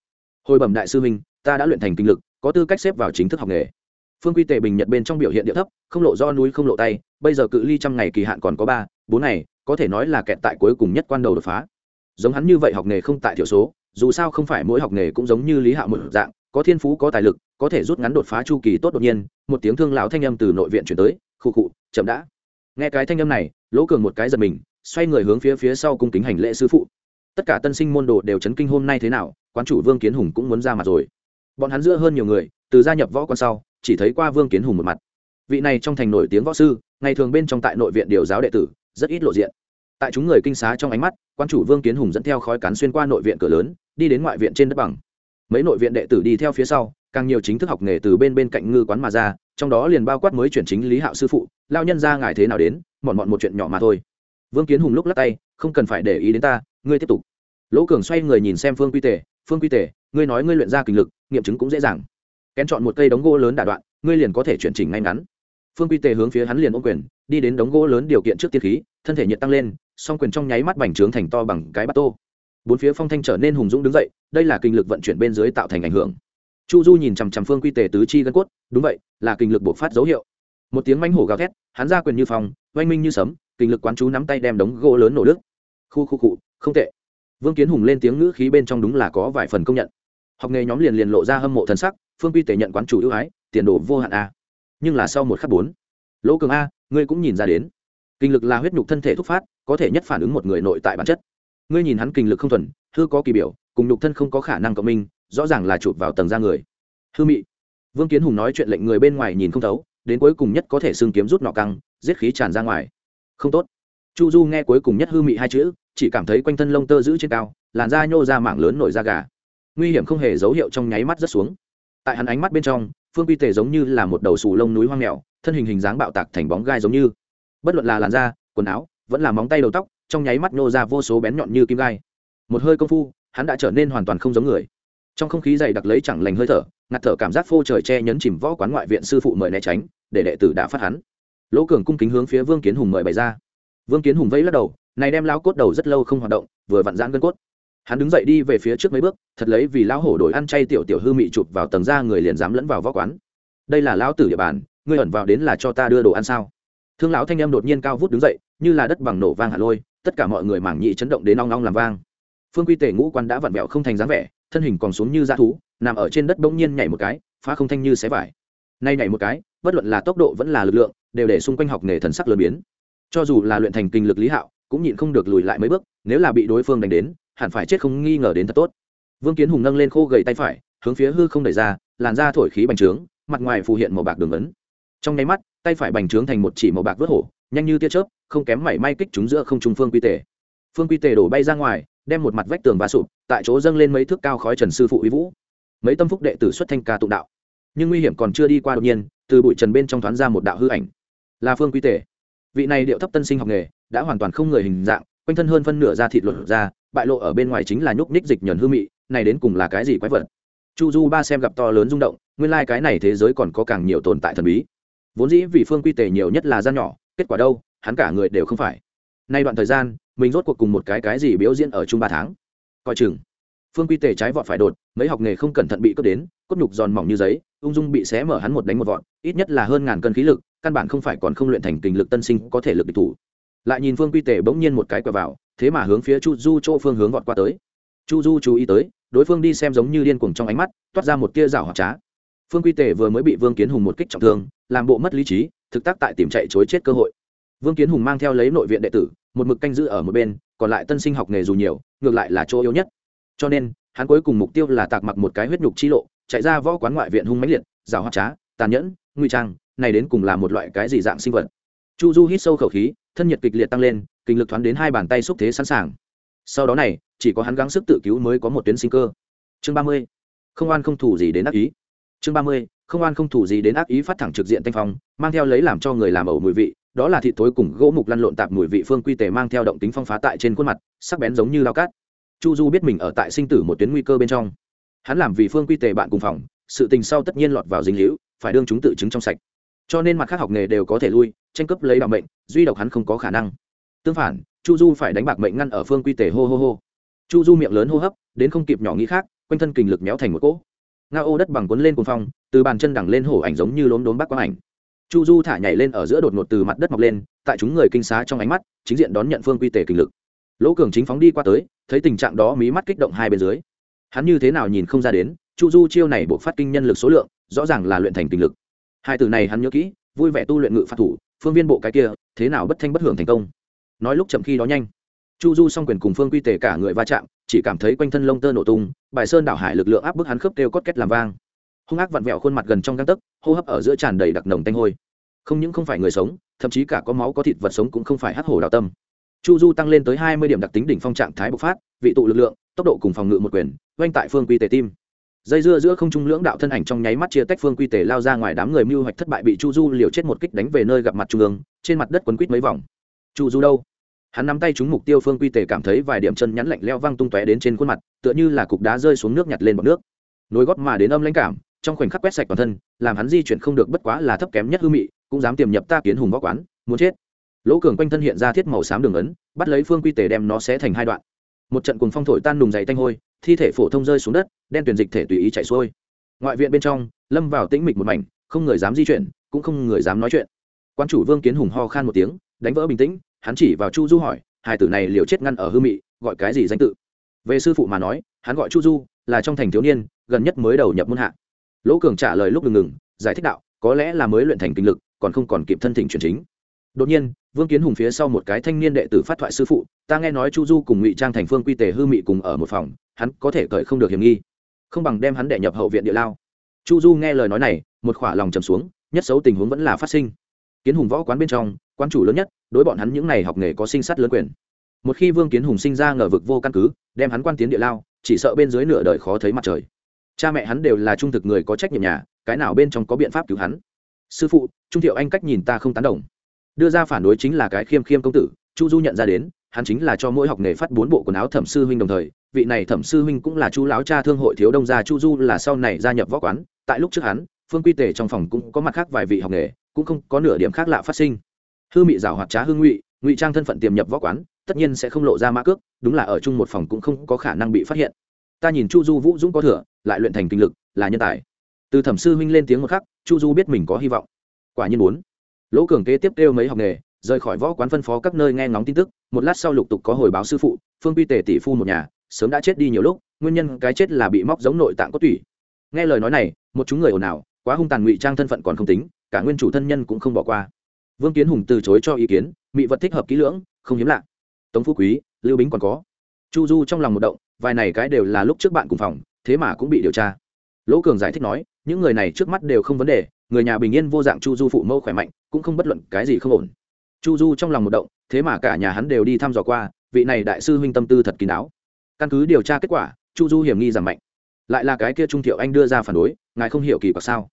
Hồi bẩm đại sư minh ta đã luyện thành kinh lực, có tư cách xếp vào chính thức học nghề. Phương quy tề bình nhật bên trong biểu hiện địa thấp, không lộ do núi không lộ tay, bây giờ cự ly trăm ngày kỳ hạn còn có ba, bốn ngày, có thể nói là kẹt tại cuối cùng nhất quan đầu đột phá. Giống hắn như vậy học nghề không tại thiểu số, dù sao không phải mỗi học nghề cũng giống như lý hạo một dạng có thiên phú, có tài lực, có thể rút ngắn đột phá chu kỳ tốt đột nhiên, một tiếng thương lão thanh âm từ nội viện chuyển tới khu cụ chậm đã. Nghe cái thanh âm này, lỗ cường một cái giật mình, xoay người hướng phía phía sau cung kính hành lễ sư phụ. Tất cả tân sinh môn đồ đều chấn kinh hôm nay thế nào, quán chủ vương kiến hùng cũng muốn ra mặt rồi. Bọn hắn giữa hơn nhiều người, từ gia nhập võ quan sau, chỉ thấy qua vương kiến hùng một mặt. Vị này trong thành nổi tiếng võ sư, ngày thường bên trong tại nội viện điều giáo đệ tử, rất ít lộ diện. Tại chúng người kinh xá trong ánh mắt quan chủ vương kiến hùng dẫn theo khói cắn xuyên qua nội viện cửa lớn, đi đến ngoại viện trên đất bằng mấy nội viện đệ tử đi theo phía sau, càng nhiều chính thức học nghề từ bên bên cạnh ngư quán mà ra, trong đó liền bao quát mới chuyển chính lý hạo sư phụ, lao nhân ra ngài thế nào đến, mọn mọn một chuyện nhỏ mà thôi. Vương kiến hùng lúc lắc tay, không cần phải để ý đến ta, ngươi tiếp tục. Lỗ cường xoay người nhìn xem phương quy tề, phương quy tề, ngươi nói ngươi luyện ra kinh lực, nghiệm chứng cũng dễ dàng. Kén chọn một cây đống gỗ lớn đà đoạn, ngươi liền có thể chuyển chỉnh ngay ngắn. Phương quy tề hướng phía hắn liền ôm quyền, đi đến đống gỗ lớn điều kiện trước tiên khí, thân thể nhiệt tăng lên, song quyền trong nháy mắt bành trướng thành to bằng cái bát tô bốn phía phong thanh trở nên hùng dũng đứng dậy, đây là kinh lực vận chuyển bên dưới tạo thành ảnh hưởng. Chu du nhìn chằm chằm phương quy tề tứ chi gân cốt, đúng vậy, là kinh lực buộc phát dấu hiệu. Một tiếng manh hổ gào thét, hắn ra quyền như phòng oanh minh như sấm, kinh lực quán chú nắm tay đem đống gỗ lớn nổ đức khu khu cụ không tệ. Vương kiến hùng lên tiếng ngữ khí bên trong đúng là có vài phần công nhận. Học nghề nhóm liền liền lộ ra hâm mộ thần sắc, phương quy tề nhận quán chủ ưu ái, tiền đồ vô hạn a. Nhưng là sau một khắc bốn, lỗ cường a, ngươi cũng nhìn ra đến. Kinh lực là huyết nhục thân thể thúc phát, có thể nhất phản ứng một người nội tại bản chất ngươi nhìn hắn kinh lực không thuần, hư có kỳ biểu, cùng nhục thân không có khả năng cộng minh, rõ ràng là chụp vào tầng da người. Hư mị. Vương kiến hùng nói chuyện lệnh người bên ngoài nhìn không thấu, đến cuối cùng nhất có thể xương kiếm rút nọ căng, giết khí tràn ra ngoài. Không tốt. Chu du nghe cuối cùng nhất hư mị hai chữ, chỉ cảm thấy quanh thân lông tơ giữ trên cao, làn da nhô ra mảng lớn nổi da gà. Nguy hiểm không hề dấu hiệu trong nháy mắt rất xuống. Tại hắn ánh mắt bên trong, phương quy tề giống như là một đầu sù lông núi hoang mèo, thân hình hình dáng bạo tạc thành bóng gai giống như. Bất luận là làn da, quần áo, vẫn là móng tay đầu tóc trong nháy mắt nô ra vô số bén nhọn như kim gai. Một hơi công phu, hắn đã trở nên hoàn toàn không giống người. Trong không khí dày đặc lấy chẳng lành hơi thở, ngạt thở cảm giác phô trời che nhấn chìm võ quán ngoại viện sư phụ mời né tránh, để đệ tử đã phát hắn. Lỗ cường cung kính hướng phía vương kiến hùng mời bày ra. Vương kiến hùng vẫy lắc đầu, này đem lao cốt đầu rất lâu không hoạt động, vừa vặn giãn gân cốt. Hắn đứng dậy đi về phía trước mấy bước, thật lấy vì lão hổ đổi ăn chay tiểu tiểu hư mị chụp vào tầng ra người liền dám lẫn vào võ quán. Đây là lão tử địa bàn, ngươi ẩn vào đến là cho ta đưa đồ ăn sao? Thương lão thanh em đột nhiên cao vút đứng dậy, như là đất bằng nổ vang hạ lôi tất cả mọi người mảng nhị chấn động đến ong ong làm vang. Phương quy tể ngũ quan đã vặn vẹo không thành dáng vẻ, thân hình còn xuống như dã thú, nằm ở trên đất bỗng nhiên nhảy một cái, phá không thanh như xé vải. Nay nhảy một cái, bất luận là tốc độ vẫn là lực lượng, đều để xung quanh học nghề thần sắc lừa biến. Cho dù là luyện thành kinh lực lý hạo, cũng nhịn không được lùi lại mấy bước, nếu là bị đối phương đánh đến, hẳn phải chết không nghi ngờ đến thật tốt. Vương kiến hùng nâng lên khô gầy tay phải, hướng phía hư không đẩy ra, làn da thổi khí bành trướng, mặt ngoài phù hiện màu bạc đường ấn. Trong nháy mắt, tay phải bành trướng thành một chỉ màu bạc vớt hổ, nhanh như tia chớp không kém mảy may kích chúng giữa không trung phương quy tề. Phương quy tề đổ bay ra ngoài, đem một mặt vách tường và sụp, tại chỗ dâng lên mấy thước cao khói trần sư phụ uy vũ. Mấy tâm phúc đệ tử xuất thanh ca tụng đạo. Nhưng nguy hiểm còn chưa đi qua đột nhiên, từ bụi trần bên trong thoáng ra một đạo hư ảnh. Là phương quy tề. Vị này điệu thấp tân sinh học nghề, đã hoàn toàn không người hình dạng, quanh thân hơn phân nửa da thịt luận ra, bại lộ ở bên ngoài chính là nhúc ních dịch nhờn hư mị, này đến cùng là cái gì quái vật? Chu du ba xem gặp to lớn rung động, nguyên lai、like、cái này thế giới còn có càng nhiều tồn tại thần bí. Vốn dĩ vì phương quy tề nhiều nhất là gian nhỏ, kết quả đâu? Hắn cả người đều không phải. Nay đoạn thời gian, mình rốt cuộc cùng một cái cái gì biểu diễn ở chung ba tháng? Coi chừng. Phương quy tề trái vọt phải đột, mấy học nghề không cẩn thận bị cướp đến, cốt nhục giòn mỏng như giấy, ung dung bị xé mở hắn một đánh một vọt, ít nhất là hơn ngàn cân khí lực, căn bản không phải còn không luyện thành kình lực tân sinh có thể lực địch thủ. Lại nhìn phương quy tề bỗng nhiên một cái quẹo vào, thế mà hướng phía chu du chỗ phương hướng vọt qua tới. Chu du chú ý tới, đối phương đi xem giống như điên cuồng trong ánh mắt, toát ra một tia rào hoạt trá. Phương quy tề vừa mới bị vương kiến hùng một kích trọng thương, làm bộ mất lý trí, thực tác tại tìm chạy chối chết cơ hội vương kiến hùng mang theo lấy nội viện đệ tử, một mực canh giữ ở một bên, còn lại tân sinh học nghề dù nhiều, ngược lại là chỗ yếu nhất. Cho nên, hắn cuối cùng mục tiêu là tạc mặc một cái huyết nhục chi lộ, chạy ra võ quán ngoại viện hung mãnh liệt rào hoạt trá, tàn nhẫn, nguy trang, này đến cùng là một loại cái gì dạng sinh vật? Chu du hít sâu khẩu khí, thân nhiệt kịch liệt tăng lên, kinh lực thoáng đến hai bàn tay xúc thế sẵn sàng. Sau đó này, chỉ có hắn gắng sức tự cứu mới có một tuyến sinh cơ. Chương ba mươi, không oan không thủ gì đến ác ý. Chương ba mươi, không oan không thủ gì đến ác ý phát thẳng trực diện thanh phong, mang theo lấy làm cho người làm ẩu mùi vị đó là thịt thối cùng gỗ mục lăn lộn tạp mùi vị phương quy tề mang theo động tính phong phá tại trên khuôn mặt, sắc bén giống như lao cát. Chu du biết mình ở tại sinh tử một tuyến nguy cơ bên trong. Hắn làm vì phương quy tề bạn cùng phòng, sự tình sau tất nhiên lọt vào dính hữu phải đương chúng tự chứng trong sạch. Cho nên mặt khác học nghề đều có thể lui, tranh cướp lấy bằng mệnh, duy độc hắn không có khả năng. Tương phản, chu du phải đánh bạc mệnh ngăn ở phương quy tề hô hô hô. Chu du miệng lớn hô hấp, đến không kịp nhỏ nghĩ khác, quanh thân kình lực méo thành một cỗ. Nga ô đất bằng cuốn lên cuồng phong, từ bàn chân đằng lên hổ ảnh giống như lốm đốm bắc quang ảnh chu du thả nhảy lên ở giữa đột ngột từ mặt đất mọc lên, tại chúng người kinh xá trong ánh mắt, chính diện đón nhận phương quy tề kình lực. Lỗ cường chính phóng đi qua tới, thấy tình trạng đó mí mắt kích động hai bên dưới. Hắn như thế nào nhìn không ra đến, chu du chiêu này buộc phát kinh nhân lực số lượng, rõ ràng là luyện thành kình lực. Hai từ này hắn nhớ kỹ, vui vẻ tu luyện ngự phạt thủ, phương viên bộ cái kia, thế nào bất thanh bất hưởng thành công. Nói lúc chậm khi đó nhanh. Chu du s quyền cùng phương quy tề cả người va chạm, chỉ cảm thấy quanh thân lông tơ nổ tung, bài sơn đảo hải lực lượng áp bức hắn khớp kêu cốt kết làm vang hung ác vặn vẹo khuôn mặt gần trong găng tấc, hô hấp ở giữa tràn đầy đặc nồng tanh hôi. Không những không phải người sống, thậm chí cả có máu có thịt vật sống cũng không phải hắc hổ đào tâm. Chu du tăng lên tới hai mươi điểm đặc tính đỉnh phong trạng thái bộc phát, vị tụ lực lượng, tốc độ cùng phòng ngự một quyền, oanh tại phương quy tề tim. Dây dưa giữa không trung lưỡng đạo thân ảnh trong nháy mắt chia tách phương quy tề lao ra ngoài đám người mưu hoạch thất bại bị chu du liều chết một kích đánh về nơi gặp mặt trung ương, trên mặt đất quấn quít mấy vòng. Chu du đâu? Hắn nắm tay trúng mục tiêu phương quy tề cảm thấy vài điểm chân nhắn lạnh leo văng tung tóe đến trên khuôn mặt, tựa như là cục đá rơi xuống nước nhặt lên bọc nước. Nối gót mà đến âm lãnh cảm trong khoảnh khắc quét sạch toàn thân, làm hắn di chuyển không được bất quá là thấp kém nhất hư mị, cũng dám tiềm nhập ta kiến hùng võ quán, muốn chết. Lỗ cường quanh thân hiện ra thiết màu xám đường ấn, bắt lấy phương quy tề đem nó xé thành hai đoạn. Một trận cùng phong thổi tan đùng dày tanh hôi, thi thể phổ thông rơi xuống đất, đen tuyển dịch thể tùy ý chảy xuôi. Ngoại viện bên trong, lâm vào tĩnh mịch một mảnh, không người dám di chuyển, cũng không người dám nói chuyện. Quan chủ vương kiến hùng ho khan một tiếng, đánh vỡ bình tĩnh, hắn chỉ vào chu du hỏi, hai tử này liều chết ngăn ở hư mị, gọi cái gì danh tự? Về sư phụ mà nói, hắn gọi chu du, là trong thành thiếu niên, gần nhất mới đầu nhập môn hạ lỗ cường trả lời lúc ngừng ngừng, giải thích đạo, có lẽ là mới luyện thành kinh lực, còn không còn kịp thân thỉnh chuyển chính. Đột nhiên, vương kiến hùng phía sau một cái thanh niên đệ tử phát thoại sư phụ, ta nghe nói chu du cùng ngụy trang thành phương quy tề hư mị cùng ở một phòng, hắn có thể cởi không được hiểm nghi. Không bằng đem hắn đệ nhập hậu viện địa lao. Chu du nghe lời nói này, một khỏa lòng trầm xuống, nhất xấu tình huống vẫn là phát sinh. Kiến hùng võ quán bên trong quan chủ lớn nhất, đối bọn hắn những n à y học nghề có sinh sát lớn quyền. Một khi vương kiến hùng sinh ra ngờ vực vô căn cứ, đem hắn quan tiến địa lao, chỉ sợ bên dưới nửa đời khó thấy mặt trời cha mẹ hắn đều là trung thực người có trách nhiệm nhà, cái nào bên trong có biện pháp cứu hắn? Sư phụ, trung thiệu anh cách nhìn ta không tán đồng. Đưa ra phản đối chính là cái khiêm khiêm công tử, chu du nhận ra đến, hắn chính là cho mỗi học nghề phát bốn bộ quần áo thẩm sư huynh đồng thời, vị này thẩm sư huynh cũng là chu láo cha thương hội thiếu đông gia chu du là sau này gia nhập võ quán, tại lúc trước hắn, phương quy tề trong phòng cũng có mặt khác vài vị học nghề, cũng không có nửa điểm khác lạ phát sinh. Hư mị rào hoạt trá hương ngụy ngụy trang thân phận tiềm nhập võ quán, tất nhiên sẽ không lộ ra mã cước, đúng là ở chung một phòng cũng không có khả năng bị phát hiện ta nhìn chu du vũ dũng có thừa, lại luyện thành kinh lực, là nhân tài. Từ thẩm sư huynh lên tiếng một khắc, chu du biết mình có hy vọng. Quả nhiên bốn lỗ cường kế tiếp kêu mấy học nghề, rời khỏi võ quán phân phó các nơi nghe ngóng tin tức, một lát sau lục tục có hồi báo sư phụ, phương pi tề tỷ phu một nhà, sớm đã chết đi nhiều lúc, nguyên nhân cái chết là bị móc giống nội tạng có tủy. Nghe lời nói này, một chúng người ồn ào, quá hung tàn ngụy trang thân phận còn không tính, cả nguyên chủ thân nhân cũng không bỏ qua. Vương kiến hùng từ chối cho ý kiến mỹ vật thích hợp kỹ lưỡng, không hiếm lạ. Tống phú quý, lưu bính còn có chu du trong lòng một động, vài này cái đều là lúc trước bạn cùng phòng, thế mà cũng bị điều tra. Lỗ cường giải thích nói, những người này trước mắt đều không vấn đề, người nhà bình yên vô dạng chu du phụ mẫu khỏe mạnh, cũng không bất luận cái gì không ổn. Chu du trong lòng một động, thế mà cả nhà hắn đều đi thăm dò qua, vị này đại sư huynh tâm tư thật kín đáo. Căn cứ điều tra kết quả, chu du hiểm nghi giảm mạnh. Lại là cái kia trung thiệu anh đưa ra phản đối, ngài không hiểu kỳ quặc sao?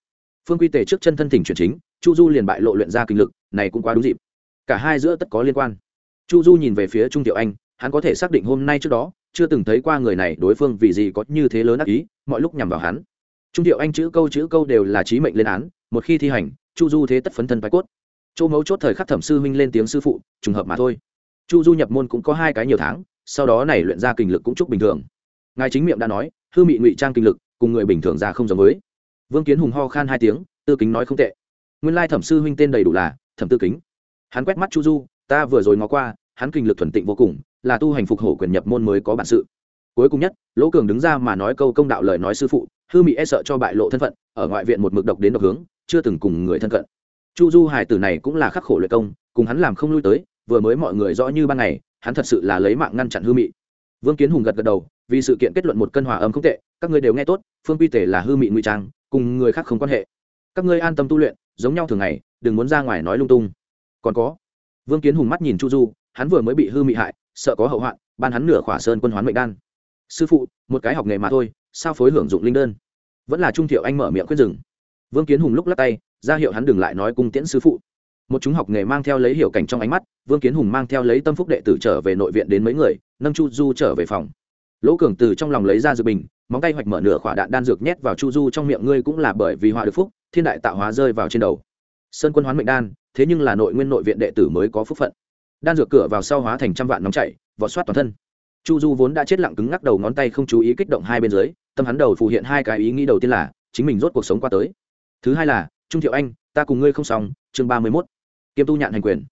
Phương quy tề trước chân thân thỉnh chuyển chính, chu du liền bại lộ luyện ra kinh lực, này cũng quá đúng dịp. Cả hai giữa tất có liên quan. Chu du nhìn về phía trung thiệu anh hắn có thể xác định hôm nay trước đó, chưa từng thấy qua người này, đối phương vì gì có như thế lớn ác ý, mọi lúc nhằm vào hắn. Trung thiệu anh chữ câu chữ câu đều là trí mệnh lên án, một khi thi hành, chu du thế tất phấn thân bài cốt. Chỗ mấu chốt thời khắc thẩm sư huynh lên tiếng sư phụ, trùng hợp mà thôi. Chu du nhập môn cũng có hai cái nhiều tháng, sau đó này luyện ra kinh lực cũng chúc bình thường. Ngài chính miệng đã nói, hư mị ngụy trang kinh lực, cùng người bình thường ra không giống với. Vương kiến hùng ho khan hai tiếng, tư kính nói không tệ. Nguyên lai thẩm sư huynh tên đầy đủ là, thẩm tư kính. Hắn quét mắt chu du, ta vừa rồi ngó qua hắn kinh lực thuần tịnh vô cùng, là tu hành phục hổ quyền nhập môn mới có bản sự. Cuối cùng nhất, lỗ cường đứng ra mà nói câu công đạo lời nói sư phụ, hư mị e sợ cho bại lộ thân phận, ở ngoại viện một mực độc đến độc hướng, chưa từng cùng người thân cận. Chu du hải tử này cũng là khắc khổ luyện công, cùng hắn làm không lui tới, vừa mới mọi người rõ như ban ngày, hắn thật sự là lấy mạng ngăn chặn hư mị. Vương kiến hùng gật gật đầu, vì sự kiện kết luận một cân hòa âm không tệ, các ngươi đều nghe tốt, phương quy tể là hư mị ngụy trang, cùng người khác không quan hệ. Các ngươi an tâm tu luyện, giống nhau thường ngày, đừng muốn ra ngoài nói lung tung. Còn có, vương kiến hùng mắt nhìn chu du hắn vừa mới bị hư mị hại, sợ có hậu hoạn, ban hắn nửa khỏa sơn quân hoán mệnh đan. Sư phụ, một cái học nghề mà thôi, sao phối hưởng dụng linh đơn? Vẫn là trung thiệu anh mở miệng quyết rừng vương kiến hùng lúc lắc tay, ra hiệu hắn đừng lại nói cung tiễn sư phụ. Một chúng học nghề mang theo lấy hiểu cảnh trong ánh mắt, vương kiến hùng mang theo lấy tâm phúc đệ tử trở về nội viện đến mấy người, nâng chu du trở về phòng. Lỗ cường từ trong lòng lấy ra dược bình, móng tay hoạch mở nửa khỏa đạn đan dược nhét vào chu du trong miệng ngươi cũng là bởi vì họa được phúc, thiên đại tạo hóa rơi vào trên đầu. Sơn quân hoán mệnh đan, thế nhưng là nội nguyên nội viện đệ tử mới có phúc phận đan dược cửa vào sau hóa thành trăm vạn nóng chảy, vọt soát toàn thân. Chu du vốn đã chết lặng cứng ngắc đầu ngón tay không chú ý kích động hai bên dưới, tâm hắn đầu phù hiện hai cái ý nghĩ đầu tiên là, chính mình rốt cuộc sống qua tới. Thứ hai là, trung thiệu anh, ta cùng ngươi không xong, chương ba mươi mốt. Kiêm tu nhạn hành quyền.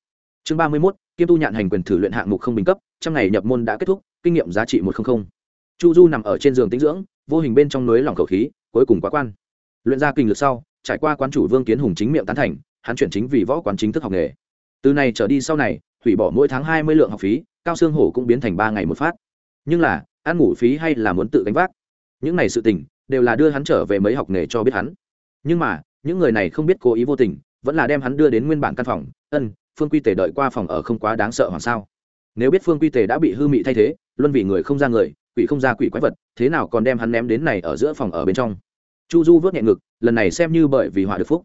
Chương ba mươi mốt, kiêm tu nhạn hành quyền thử luyện hạng mục không bình cấp trong ngày nhập môn đã kết thúc, kinh nghiệm giá trị một trăm linh chu du nằm ở trên giường tĩnh dưỡng, vô hình bên trong núi lỏng khẩu khí, cuối cùng quá quan. Luyện ra kinh lực sau, trải qua quán chủ vương kiến hùng chính miệng tán thành, hắn chuyển chính vì võ quán chính thức học nghề. Từ này trở đi sau này hủy bỏ mỗi tháng hai mươi lượng học phí, cao xương hổ cũng biến thành ba ngày một phát. Nhưng là, ăn ngủ phí hay là muốn tự gánh vác? Những này sự tình, đều là đưa hắn trở về mấy học nghề cho biết hắn. Nhưng mà, những người này không biết cố ý vô tình, vẫn là đem hắn đưa đến nguyên bản căn phòng. Ân, phương quy tề đợi qua phòng ở không quá đáng sợ hoặc sao? Nếu biết phương quy tề đã bị hư mị thay thế, luân vì người không ra người, quỷ không ra quỷ quái vật, thế nào còn đem hắn ném đến này ở giữa phòng ở bên trong? Chu du vớt nhẹ ngực, lần này xem như bởi vì họa được phúc.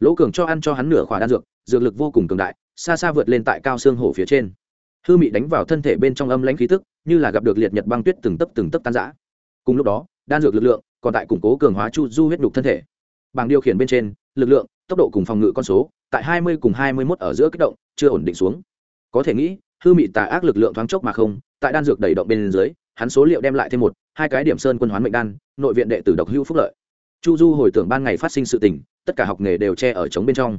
Lỗ cường cho ăn cho hắn nửa khỏa đan dược dược lực vô cùng cường đại, xa xa vượt lên tại cao xương hổ phía trên. Hư mị đánh vào thân thể bên trong âm lãnh khí tức, như là gặp được liệt nhật băng tuyết từng tấp từng tấp tan giã cùng lúc đó, đan dược lực lượng còn tại củng cố cường hóa chu du huyết đục thân thể. Bằng điều khiển bên trên, lực lượng, tốc độ cùng phòng ngự con số, tại hai mươi cùng hai mươi mốt ở giữa kích động, chưa ổn định xuống. Có thể nghĩ, hư mị tà ác lực lượng thoáng chốc mà không, tại đan dược đẩy động bên dưới, hắn số liệu đem lại thêm một, hai cái điểm sơn quân hoán mệnh đan, nội viện đệ tử độc hữu phúc lợi. Chu du hồi tưởng ban ngày phát sinh sự tình, tất cả học nghề đều che ở trống bên trong.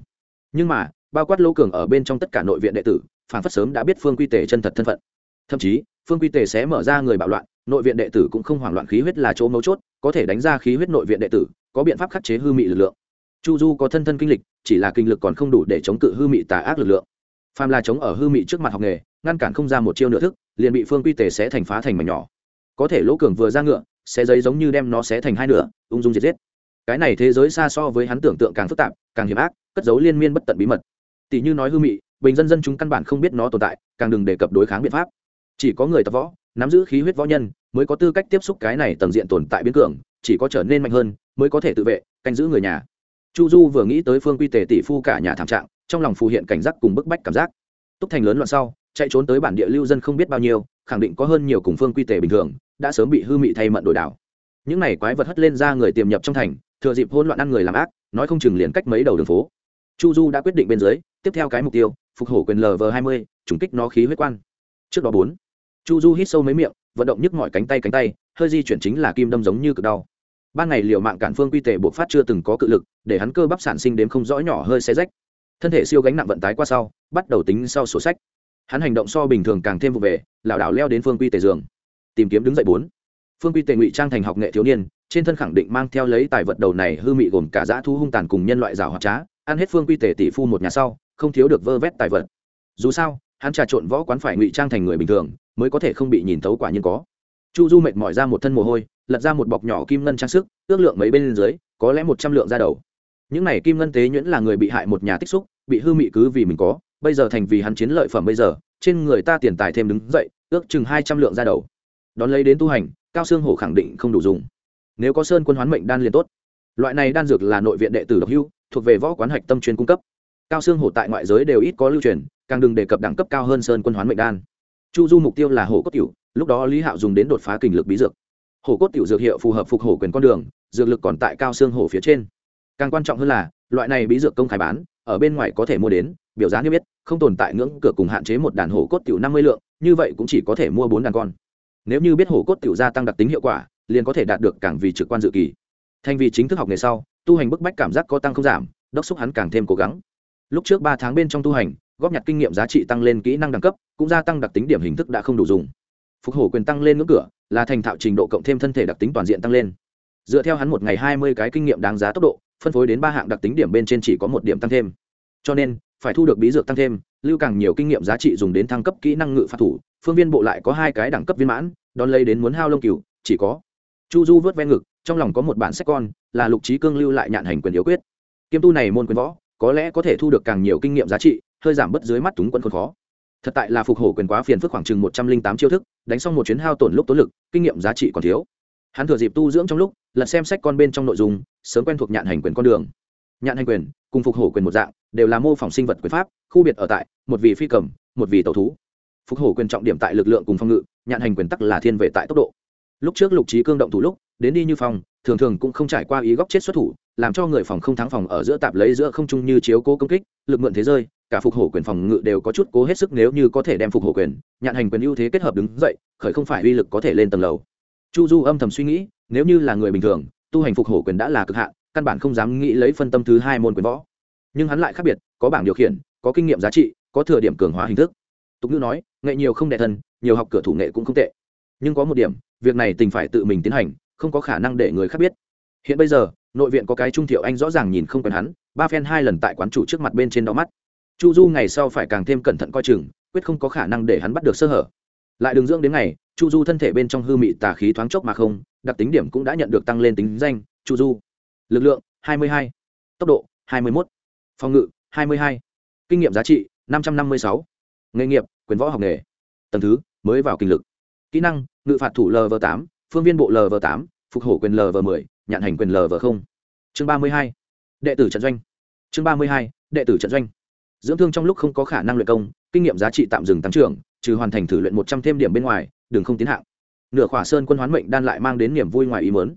Nhưng mà bao quát lỗ cường ở bên trong tất cả nội viện đệ tử, phản phất sớm đã biết phương quy tề chân thật thân phận. Thậm chí, phương quy tề sẽ mở ra người bạo loạn, nội viện đệ tử cũng không hoảng loạn khí huyết là chỗ mấu chốt, có thể đánh ra khí huyết nội viện đệ tử, có biện pháp khắc chế hư mị lực lượng. Chu du có thân thân kinh lịch, chỉ là kinh lực còn không đủ để chống cự hư mị tà ác lực lượng. Phàm là chống ở hư mị trước mặt học nghề, ngăn cản không ra một chiêu nửa thức, liền bị phương quy tề sẽ thành phá thành mảnh nhỏ. Có thể lỗ cường vừa ra ngựa, sẽ giấy giống như đem nó xé thành hai nửa, ung dung diệt giết. Cái này thế giới xa so với hắn tưởng tượng càng phức tạp, càng hiểm ác, cất giấu liên miên bất tận bí mật tỷ như nói hư mị, bình dân dân chúng căn bản không biết nó tồn tại, càng đừng đề cập đối kháng biện pháp. Chỉ có người tập võ, nắm giữ khí huyết võ nhân, mới có tư cách tiếp xúc cái này tầng diện tồn tại biến cường, chỉ có trở nên mạnh hơn, mới có thể tự vệ, canh giữ người nhà. Chu du vừa nghĩ tới phương quy tề tỷ phu cả nhà thảm trạng, trong lòng phù hiện cảnh giác cùng bức bách cảm giác. Túc thành lớn loạn sau, chạy trốn tới bản địa lưu dân không biết bao nhiêu, khẳng định có hơn nhiều cùng phương quy tề bình thường, đã sớm bị hư mị thay mận đổi đảo. Những này quái vật hất lên ra người tiềm nhập trong thành, thừa dịp hỗn loạn ăn người làm ác, nói không chừng liền cách mấy đầu đường phố chu du đã quyết định bên dưới, tiếp theo cái mục tiêu, phục hổ quyền lv hai mươi chủng kích nó khí huyết quan. Trước đó bốn, chu du hít sâu mấy miệng, vận động nhức mọi cánh tay cánh tay, hơi di chuyển chính là kim đâm giống như cực đau. Ban ngày liệu mạng cản phương quy tề buộc phát chưa từng có cự lực, để hắn cơ bắp sản sinh đến không rõ nhỏ hơi xe rách. Thân thể siêu gánh nặng vận tái qua sau, bắt đầu tính sau sổ sách. Hắn hành động so bình thường càng thêm vụ về, lảo đảo leo đến phương quy tề giường. Tìm kiếm đứng dậy bốn, phương quy tề ngụy trang thành học nghệ thiếu niên, trên thân khẳng định mang theo lấy tài vật đầu này hư mị gồm cả dã thu hung tàn cùng nhân loại rào hoạt trá ăn hết phương quy tề tỷ phu một nhà sau, không thiếu được vơ vét tài vật. Dù sao, hắn trà trộn võ quán phải ngụy trang thành người bình thường, mới có thể không bị nhìn tấu quả nhiên có. Chu du mệt mỏi ra một thân mồ hôi, lật ra một bọc nhỏ kim ngân trang sức, ước lượng mấy bên dưới, có lẽ một trăm lượng ra đầu. Những này kim ngân tế nhuyễn là người bị hại một nhà tích xúc, bị hư mị cứ vì mình có, bây giờ thành vì hắn chiến lợi phẩm bây giờ, trên người ta tiền tài thêm đứng dậy, ước chừng hai trăm lượng ra đầu. Đón lấy đến tu hành, cao xương hổ khẳng định không đủ dùng. Nếu có sơn quân hoán mệnh đan liền tốt loại này đan dược là nội viện đệ tử độc hưu thuộc về võ quán hạch tâm chuyên cung cấp. Cao xương hổ tại ngoại giới đều ít có lưu truyền, càng đừng đề cập đẳng cấp cao hơn sơn quân hoán mệnh đan. Chu du mục tiêu là hổ cốt tiểu, lúc đó lý hạo dùng đến đột phá kình lực bí dược. Hổ cốt tiểu dược hiệu phù hợp phục hổ quyền con đường, dược lực còn tại cao xương hổ phía trên. Càng quan trọng hơn là, loại này bí dược công khai bán, ở bên ngoài có thể mua đến, biểu giá niêm yết, không tồn tại ngưỡng cửa cùng hạn chế một đàn hổ cốt tiểu năm mươi lượng, như vậy cũng chỉ có thể mua bốn đàn con. Nếu như biết hổ cốt tiểu gia tăng đặc tính hiệu quả, liền có thể đạt được càng vì trực quan dự kỳ thành vì chính thức học nghề sau, tu hành bức bách cảm giác có tăng không giảm, đốc xúc hắn càng thêm cố gắng. Lúc trước ba tháng bên trong tu hành, góp nhặt kinh nghiệm giá trị tăng lên kỹ năng đẳng cấp, cũng gia tăng đặc tính điểm hình thức đã không đủ dùng. Phục hổ quyền tăng lên ngưỡng cửa, là thành thạo trình độ cộng thêm thân thể đặc tính toàn diện tăng lên. Dựa theo hắn một ngày hai mươi cái kinh nghiệm đáng giá tốc độ, phân phối đến ba hạng đặc tính điểm bên trên chỉ có một điểm tăng thêm. Cho nên, phải thu được bí dược tăng thêm, lưu càng nhiều kinh nghiệm giá trị dùng đến thăng cấp kỹ năng ngự phạt thủ, phương viên bộ lại có hai cái đẳng cấp viên mãn, đón lấy đến muốn hao lông cừu, chỉ có chu du vớt ven ngực trong lòng có một bản sách con, là lục trí cương lưu lại nhạn hành quyền yếu quyết. Kiêm tu này môn quyền võ, có lẽ có thể thu được càng nhiều kinh nghiệm giá trị, hơi giảm bớt dưới mắt túng quân khốn khó. Thật tại là phục hổ quyền quá phiền phức khoảng chừng một trăm linh tám chiêu thức, đánh xong một chuyến hao tổn lúc tốn lực, kinh nghiệm giá trị còn thiếu. Hắn thừa dịp tu dưỡng trong lúc, lật xem sách con bên trong nội dung, sớm quen thuộc nhạn hành quyền con đường. Nhạn hành quyền, cùng phục hổ quyền một dạng, đều là mô phỏng sinh vật quyền pháp, khu biệt ở tại, một vị phi cầm, một vị tàu thú. Phục hổ quyền trọng điểm tại lực lượng cùng phong ngự, nhạn hành quyền tắc là thiên về tại tốc độ. Lúc trước lục trí cương động thủ lúc đến đi như phòng thường thường cũng không trải qua ý góc chết xuất thủ, làm cho người phòng không thắng phòng ở giữa tạp lấy giữa không trung như chiếu cố công kích, lực mượn thế rơi, cả phục hổ quyền phòng ngự đều có chút cố hết sức nếu như có thể đem phục hổ quyền, nhạn hành quyền ưu thế kết hợp đứng dậy, khởi không phải uy lực có thể lên tầng lầu. Chu du âm thầm suy nghĩ, nếu như là người bình thường, tu hành phục hổ quyền đã là cực hạn, căn bản không dám nghĩ lấy phân tâm thứ hai môn quyền võ. Nhưng hắn lại khác biệt, có bảng điều khiển, có kinh nghiệm giá trị, có thừa điểm cường hóa hình thức. Tục ngữ nói, nghệ nhiều không đệ thân, nhiều học cửa thủ nghệ cũng không tệ. Nhưng có một điểm, việc này tình phải tự mình tiến hành không có khả năng để người khác biết hiện bây giờ, nội viện có cái trung thiệu anh rõ ràng nhìn không quen hắn, ba phen hai lần tại quán chủ trước mặt bên trên đỏ mắt chu du ngày sau phải càng thêm cẩn thận coi chừng, quyết không có khả năng để hắn bắt được sơ hở lại đường dưỡng đến ngày, chu du thân thể bên trong hư mị tà khí thoáng chốc mà không, đặc tính điểm cũng đã nhận được tăng lên tính danh, chu du lực lượng 22. tốc độ 21. phòng ngự 22. kinh nghiệm giá trị 556. nghề nghiệp, quyền võ học nghề tầng thứ, mới vào kinh lực kỹ năng, ngự phạt thủ lv tám phương viên bộ lv tám, phục hổ quyền lv mười, nhạn hành quyền lv không. Chương ba mươi hai, đệ tử trận doanh. Chương ba mươi hai, đệ tử trận doanh. Dưỡng thương trong lúc không có khả năng luyện công, kinh nghiệm giá trị tạm dừng tăng trưởng, trừ hoàn thành thử luyện một trăm thêm điểm bên ngoài, đừng không tiến hạng. Nửa khỏa sơn quân hoán mệnh đan lại mang đến niềm vui ngoài ý mớn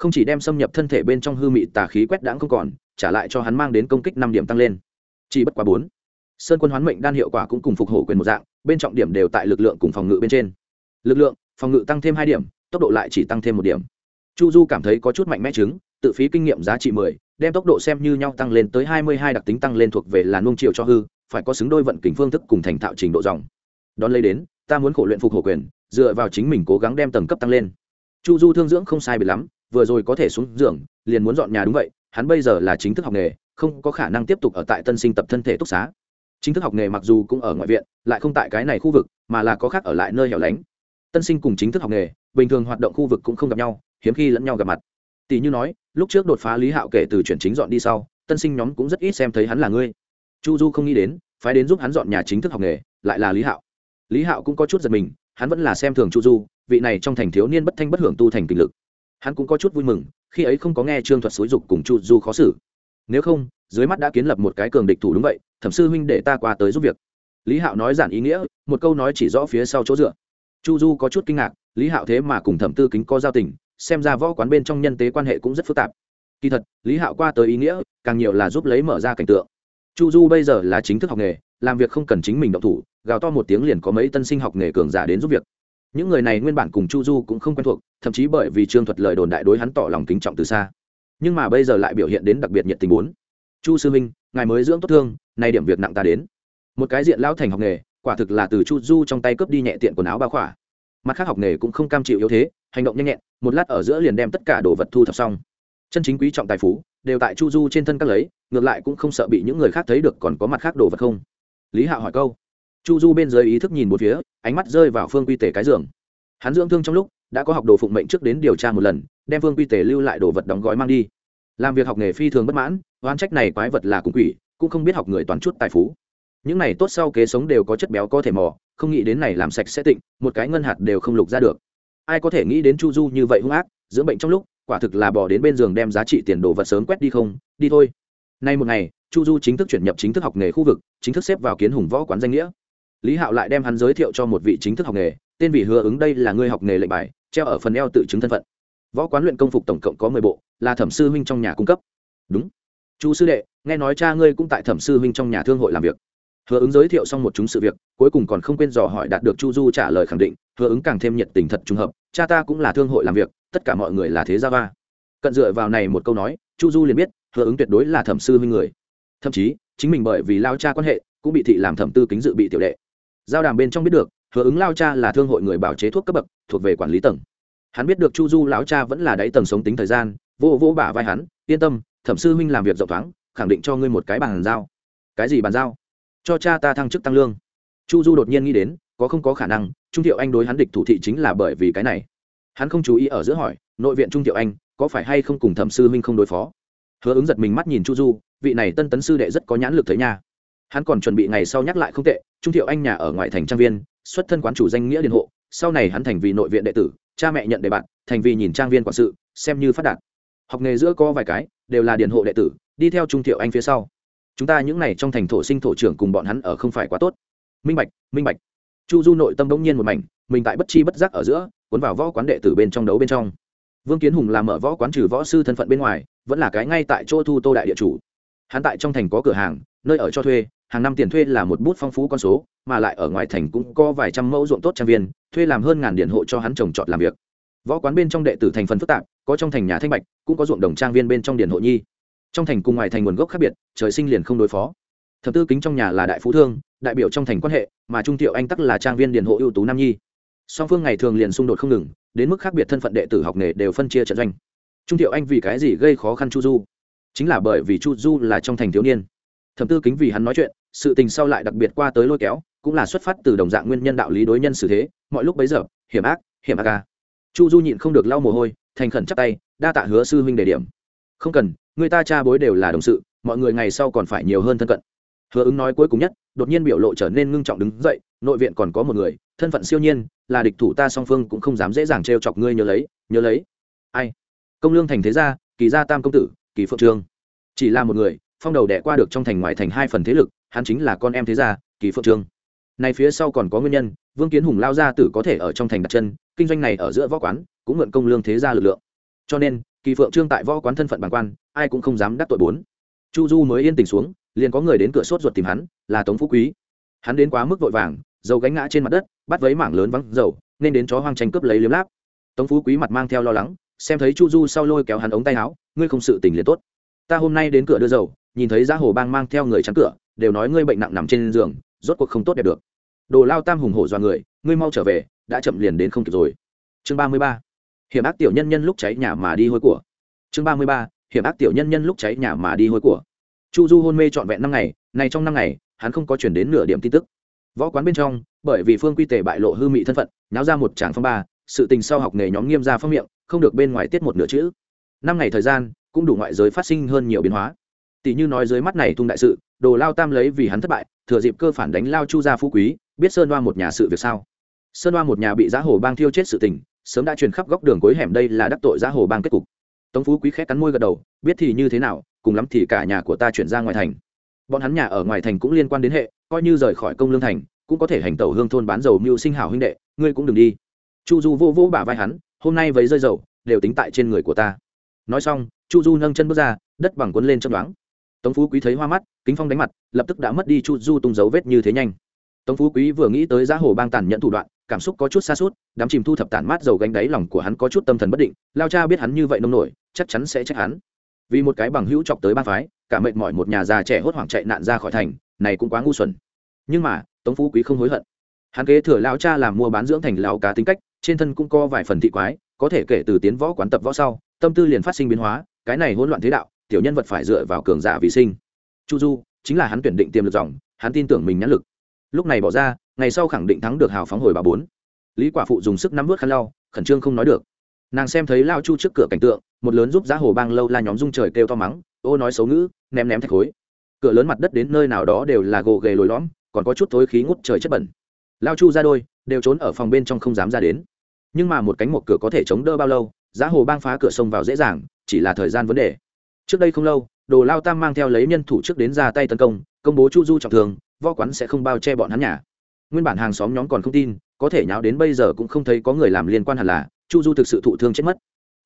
không chỉ đem xâm nhập thân thể bên trong hư mị tà khí quét đãng không còn, trả lại cho hắn mang đến công kích năm điểm tăng lên. Chỉ bất quá bốn, sơn quân hoán mệnh đan hiệu quả cũng cùng phục hổ quyền một dạng, bên trọng điểm đều tại lực lượng cùng phòng ngự bên trên. Lực lượng, phòng ngự tăng thêm hai điểm tốc độ lại chỉ tăng thêm một điểm. Chu du cảm thấy có chút mạnh mẽ chứng, tự phí kinh nghiệm giá trị mười, đem tốc độ xem như nhau tăng lên tới hai mươi hai đặc tính tăng lên thuộc về là nung chiều cho hư, phải có xứng đôi vận kính phương thức cùng thành thạo trình độ dòng. Đón lấy đến, ta muốn khổ luyện phục hổ quyền, dựa vào chính mình cố gắng đem tầng cấp tăng lên. Chu du thương dưỡng không sai bị lắm, vừa rồi có thể xuống giường, liền muốn dọn nhà đúng vậy, hắn bây giờ là chính thức học nghề, không có khả năng tiếp tục ở tại tân sinh tập thân thể túc xá. Chính thức học nghề mặc dù cũng ở ngoại viện, lại không tại cái này khu vực, mà là có khác ở lại nơi hẻo lánh. Tân sinh cùng chính thức học nghề bình thường hoạt động khu vực cũng không gặp nhau, hiếm khi lẫn nhau gặp mặt. Tỷ như nói, lúc trước đột phá lý hạo kể từ chuyển chính dọn đi sau, tân sinh nhóm cũng rất ít xem thấy hắn là ngươi. Chu du không nghĩ đến, phái đến giúp hắn dọn nhà chính thức học nghề, lại là lý hạo. Lý hạo cũng có chút giật mình, hắn vẫn là xem thường chu du, vị này trong thành thiếu niên bất thanh bất hưởng tu thành kinh lực. Hắn cũng có chút vui mừng, khi ấy không có nghe trương thuật xúi dục cùng chu du khó xử. Nếu không, dưới mắt đã kiến lập một cái cường địch thủ đúng vậy, thẩm sư huynh để ta qua tới giúp việc. Lý hạo nói giản ý nghĩa, một câu nói chỉ rõ phía sau chỗ dựa. Chu du có chút kinh ngạc lý hạo thế mà cùng thẩm tư kính có giao tình, xem ra võ quán bên trong nhân tế quan hệ cũng rất phức tạp. Kỳ thật, lý hạo qua tới ý nghĩa, càng nhiều là giúp lấy mở ra cảnh tượng. Chu du bây giờ là chính thức học nghề, làm việc không cần chính mình động thủ, gào to một tiếng liền có mấy tân sinh học nghề cường giả đến giúp việc. Những người này nguyên bản cùng chu du cũng không quen thuộc, thậm chí bởi vì trương thuật lời đồn đại đối hắn tỏ lòng kính trọng từ xa. Nhưng mà bây giờ lại biểu hiện đến đặc biệt nhiệt tình muốn chu sư minh ngài mới dưỡng tốt thương, nay điểm việc nặng ta đến. Một cái diện lao thành học nghề, quả thực là từ chu du trong tay cướp đi nhẹ tiện quần áo ba khỏa mặt khác học nghề cũng không cam chịu yếu thế, hành động nhanh nhẹn, một lát ở giữa liền đem tất cả đồ vật thu thập xong. Chân chính quý trọng tài phú, đều tại chu du trên thân các lấy, ngược lại cũng không sợ bị những người khác thấy được còn có mặt khác đồ vật không. Lý hạo hỏi câu. Chu du bên dưới ý thức nhìn một phía, ánh mắt rơi vào phương quy tề cái giường. Hắn dưỡng thương trong lúc, đã có học đồ phụng mệnh trước đến điều tra một lần, đem phương quy tề lưu lại đồ vật đóng gói mang đi. Làm việc học nghề phi thường bất mãn oan trách này quái vật là cùng quỷ, cũng không biết học người toán chút tài phú những này tốt sau kế sống đều có chất béo có thể mò, không nghĩ đến này làm sạch sẽ tịnh, một cái ngân hạt đều không lục ra được. Ai có thể nghĩ đến chu du như vậy hung ác, dưỡng bệnh trong lúc, quả thực là bỏ đến bên giường đem giá trị tiền đồ vật sớm quét đi không, đi thôi. Nay một ngày, chu du chính thức chuyển nhập chính thức học nghề khu vực, chính thức xếp vào kiến hùng võ quán danh nghĩa. Lý hạo lại đem hắn giới thiệu cho một vị chính thức học nghề, tên vị hứa ứng đây là người học nghề lệnh bài, treo ở phần eo tự chứng thân phận. Võ quán luyện công phục tổng cộng có mười bộ, là thẩm sư huynh trong nhà cung cấp. Đúng. Chu sư đệ, nghe nói cha ngươi cũng tại thẩm sư huynh trong nhà thương hội làm việc hứa ứng giới thiệu xong một chúng sự việc, cuối cùng còn không quên dò hỏi đạt được chu du trả lời khẳng định, hứa ứng càng thêm nhiệt tình thật trùng hợp, cha ta cũng là thương hội làm việc, tất cả mọi người là thế gia va cận dựa vào này một câu nói, chu du liền biết, hứa ứng tuyệt đối là thẩm sư huynh người. Thậm chí, chính mình bởi vì lao cha quan hệ, cũng bị thị làm thẩm tư kính dự bị tiểu đệ. Giao đàm bên trong biết được, hứa ứng lao cha là thương hội người bảo chế thuốc cấp bậc, thuộc về quản lý tầng. Hắn biết được chu du lão cha vẫn là đáy tầng sống tính thời gian, vô vô bả vai hắn, yên tâm, thẩm sư huynh làm việc rộng thoáng, khẳng định cho ngươi một cái bàn giao. Cái gì bàn giao? Cho cha ta thăng chức tăng lương. Chu du đột nhiên nghĩ đến, có không có khả năng, trung thiệu anh đối hắn địch thủ thị chính là bởi vì cái này. Hắn không chú ý ở giữa hỏi, nội viện trung thiệu anh, có phải hay không cùng thẩm sư huynh không đối phó? Hứa ứng giật mình mắt nhìn chu du, vị này tân tấn sư đệ rất có nhãn lực thấy nha. Hắn còn chuẩn bị ngày sau nhắc lại không tệ, trung thiệu anh nhà ở ngoại thành trang viên, xuất thân quán chủ danh nghĩa liên hộ, sau này hắn thành vì nội viện đệ tử, cha mẹ nhận đề bạn, thành vì nhìn trang viên quản sự, xem như phát đạt. Học nghề giữa có vài cái, đều là điền hộ đệ tử, đi theo trung thiệu anh phía sau chúng ta những n à y trong thành thổ sinh thổ trưởng cùng bọn hắn ở không phải quá tốt. Minh bạch minh bạch. Chu du nội tâm đ n g nhiên một mảnh, mình tại bất chi bất giác ở giữa, cuốn vào võ quán đệ tử bên trong đấu bên trong. Vương kiến hùng làm mở võ quán trừ võ sư thân phận bên ngoài, vẫn là cái ngay tại chỗ thu tô đại địa chủ. Hắn tại trong thành có cửa hàng, nơi ở cho thuê, hàng năm tiền thuê là một bút phong phú con số, mà lại ở ngoài thành cũng có vài trăm mẫu ruộng tốt trang viên, thuê làm hơn ngàn điện hộ cho hắn trồng trọt làm việc. Võ quán bên trong đệ tử thành phần phức tạp, có trong thành nhà thanh bạch, cũng có ruộng đồng trang viên bên trong điện hộ nhi trong thành cùng ngoài thành nguồn gốc khác biệt, trời sinh liền không đối phó. Thập tư kính trong nhà là đại phú thương, đại biểu trong thành quan hệ, mà trung thiệu anh tắc là trang viên điện hộ ưu tú nam nhi. Song phương ngày thường liền xung đột không ngừng, đến mức khác biệt thân phận đệ tử học nghề đều phân chia trận doanh. Trung thiệu anh vì cái gì gây khó khăn chu du? Chính là bởi vì chu du là trong thành thiếu niên. Thẩm tư kính vì hắn nói chuyện, sự tình sau lại đặc biệt qua tới lôi kéo, cũng là xuất phát từ đồng dạng nguyên nhân đạo lý đối nhân xử thế, mọi lúc bấy giờ, hiểm ác hiểm ác ca chu du nhịn không được lau mồ hôi, thành khẩn chắc tay, đa tạ hứa sư huynh đề điểm. Không cần người ta cha bối đều là đồng sự, mọi người ngày sau còn phải nhiều hơn thân cận. Hứa ứng nói cuối cùng nhất, đột nhiên biểu lộ trở nên ngưng trọng đứng dậy, nội viện còn có một người, thân phận siêu nhiên, là địch thủ ta song phương cũng không dám dễ dàng trêu chọc ngươi nhớ lấy nhớ lấy. Ai? Công lương thành thế gia, kỳ gia tam công tử, kỳ phượng trương. Chỉ là một người, phong đầu đẻ qua được trong thành ngoài thành hai phần thế lực, hắn chính là con em thế gia, kỳ phượng trương. Này phía sau còn có nguyên nhân, vương kiến hùng lao gia tử có thể ở trong thành đặt chân, kinh doanh này ở giữa võ quán, cũng mượn công lương thế gia lực lượng. Cho nên kỳ phượng trương tại võ quán thân phận bản quan, ai cũng không dám đắc tội bốn. Chu du mới yên tình xuống, liền có người đến cửa sốt ruột tìm hắn, là tống phú quý. Hắn đến quá mức vội vàng, dầu gánh ngã trên mặt đất, bắt vấy mảng lớn vắng dầu, nên đến chó hoang tranh cướp lấy liếm láp. Tống phú quý mặt mang theo lo lắng, xem thấy chu du sau lôi kéo hắn ống tay áo, ngươi không sự tình liền tốt. Ta hôm nay đến cửa đưa dầu, nhìn thấy giá hồ bang mang theo người chắn cửa, đều nói ngươi bệnh nặng nằm trên giường, rốt cuộc không tốt đẹp được. Đồ lao tam hùng hổ do người, ngươi mau trở về, đã chậm liền đến không kịp rồi. Chương ba mươi ba hiểm ác tiểu nhân nhân lúc cháy nhà mà đi hôi của. Chương ba mươi ba, hiểm ác tiểu nhân nhân lúc cháy nhà mà đi hôi của. Chu du hôn mê trọn vẹn năm ngày này trong năm ngày, hắn không có chuyển đến nửa điểm tin tức. Võ quán bên trong, bởi vì phương quy tề bại lộ hư mị thân phận, náo ra một tràng phong ba, sự tình sau học nghề nhóm nghiêm ra phong miệng, không được bên ngoài tiết một nửa chữ. Năm ngày thời gian, cũng đủ ngoại giới phát sinh hơn nhiều biến hóa. Tỷ như nói dưới mắt này tung đại sự, đồ lao tam lấy vì hắn thất bại, thừa dịp cơ phản đánh lao chu gia phú quý, biết sơn đoa một nhà sự việc sao? Sơn đoa một nhà bị giá hồ bang thiêu chết sự tình sớm đã truyền khắp góc đường cuối hẻm đây là đắc tội giá hồ bang kết cục. Tống phú quý khét cắn môi gật đầu, biết thì như thế nào, cùng lắm thì cả nhà của ta chuyển ra ngoài thành. Bọn hắn nhà ở ngoài thành cũng liên quan đến hệ, coi như rời khỏi công lương thành, cũng có thể hành tẩu hương thôn bán dầu mưu sinh hảo huynh đệ, ngươi cũng đừng đi. Chu du vô vô bả vai hắn, hôm nay với rơi dầu, đều tính tại trên người của ta. Nói xong, chu du nâng chân bước ra, đất bằng quấn lên chân đoán tống phú quý thấy hoa mắt, kính phong đánh mặt, lập tức đã mất đi chu du tung dấu vết như thế nhanh tống phú quý vừa nghĩ tới giá hồ bang tàn nhẫn thủ đoạn, cảm xúc có chút xa suốt, đám chìm thu thập tản mát dầu gánh đáy lòng của hắn có chút tâm thần bất định, lao cha biết hắn như vậy nông nổi, chắc chắn sẽ trách hắn. Vì một cái bằng hữu chọc tới ba phái, cả mệt mỏi một nhà già trẻ hốt hoảng chạy nạn ra khỏi thành, này cũng quá ngu xuẩn. Nhưng mà, tống phú quý không hối hận. Hắn kế thừa lao cha làm mua bán dưỡng thành lao cá tính cách, trên thân cũng có vài phần thị quái, có thể kể từ tiến võ quán tập võ sau, tâm tư liền phát sinh biến hóa, cái này hỗn loạn thế đạo, tiểu nhân vật phải dựa vào cường giả vì sinh. Chu du, chính là hắn tuyển định tiềm lực dòng, hắn tin tưởng mình nhãn lực lúc này bỏ ra, ngày sau khẳng định thắng được hào phóng hồi bà bốn. Lý quả phụ dùng sức nắm vớt khăn lau, khẩn trương không nói được. Nàng xem thấy lao chu trước cửa cảnh tượng, một lớn giúp giá hồ bang lâu la nhóm dung trời kêu to mắng, ô nói xấu ngữ, ném ném thạch khối. Cửa lớn mặt đất đến nơi nào đó đều là gồ ghề lồi lõm, còn có chút thối khí ngút trời chất bẩn. Lao chu ra đôi, đều trốn ở phòng bên trong không dám ra đến. Nhưng mà một cánh một cửa có thể chống đỡ bao lâu, giá hồ bang phá cửa sông vào dễ dàng, chỉ là thời gian vấn đề. Trước đây không lâu, đồ lao tam mang theo lấy nhân thủ trước đến ra tay tấn công công bố chu du trọng thương võ quán sẽ không bao che bọn hắn nhà. Nguyên bản hàng xóm nhóm còn không tin, có thể nháo đến bây giờ cũng không thấy có người làm liên quan hẳn là, chu du thực sự thụ thương chết mất.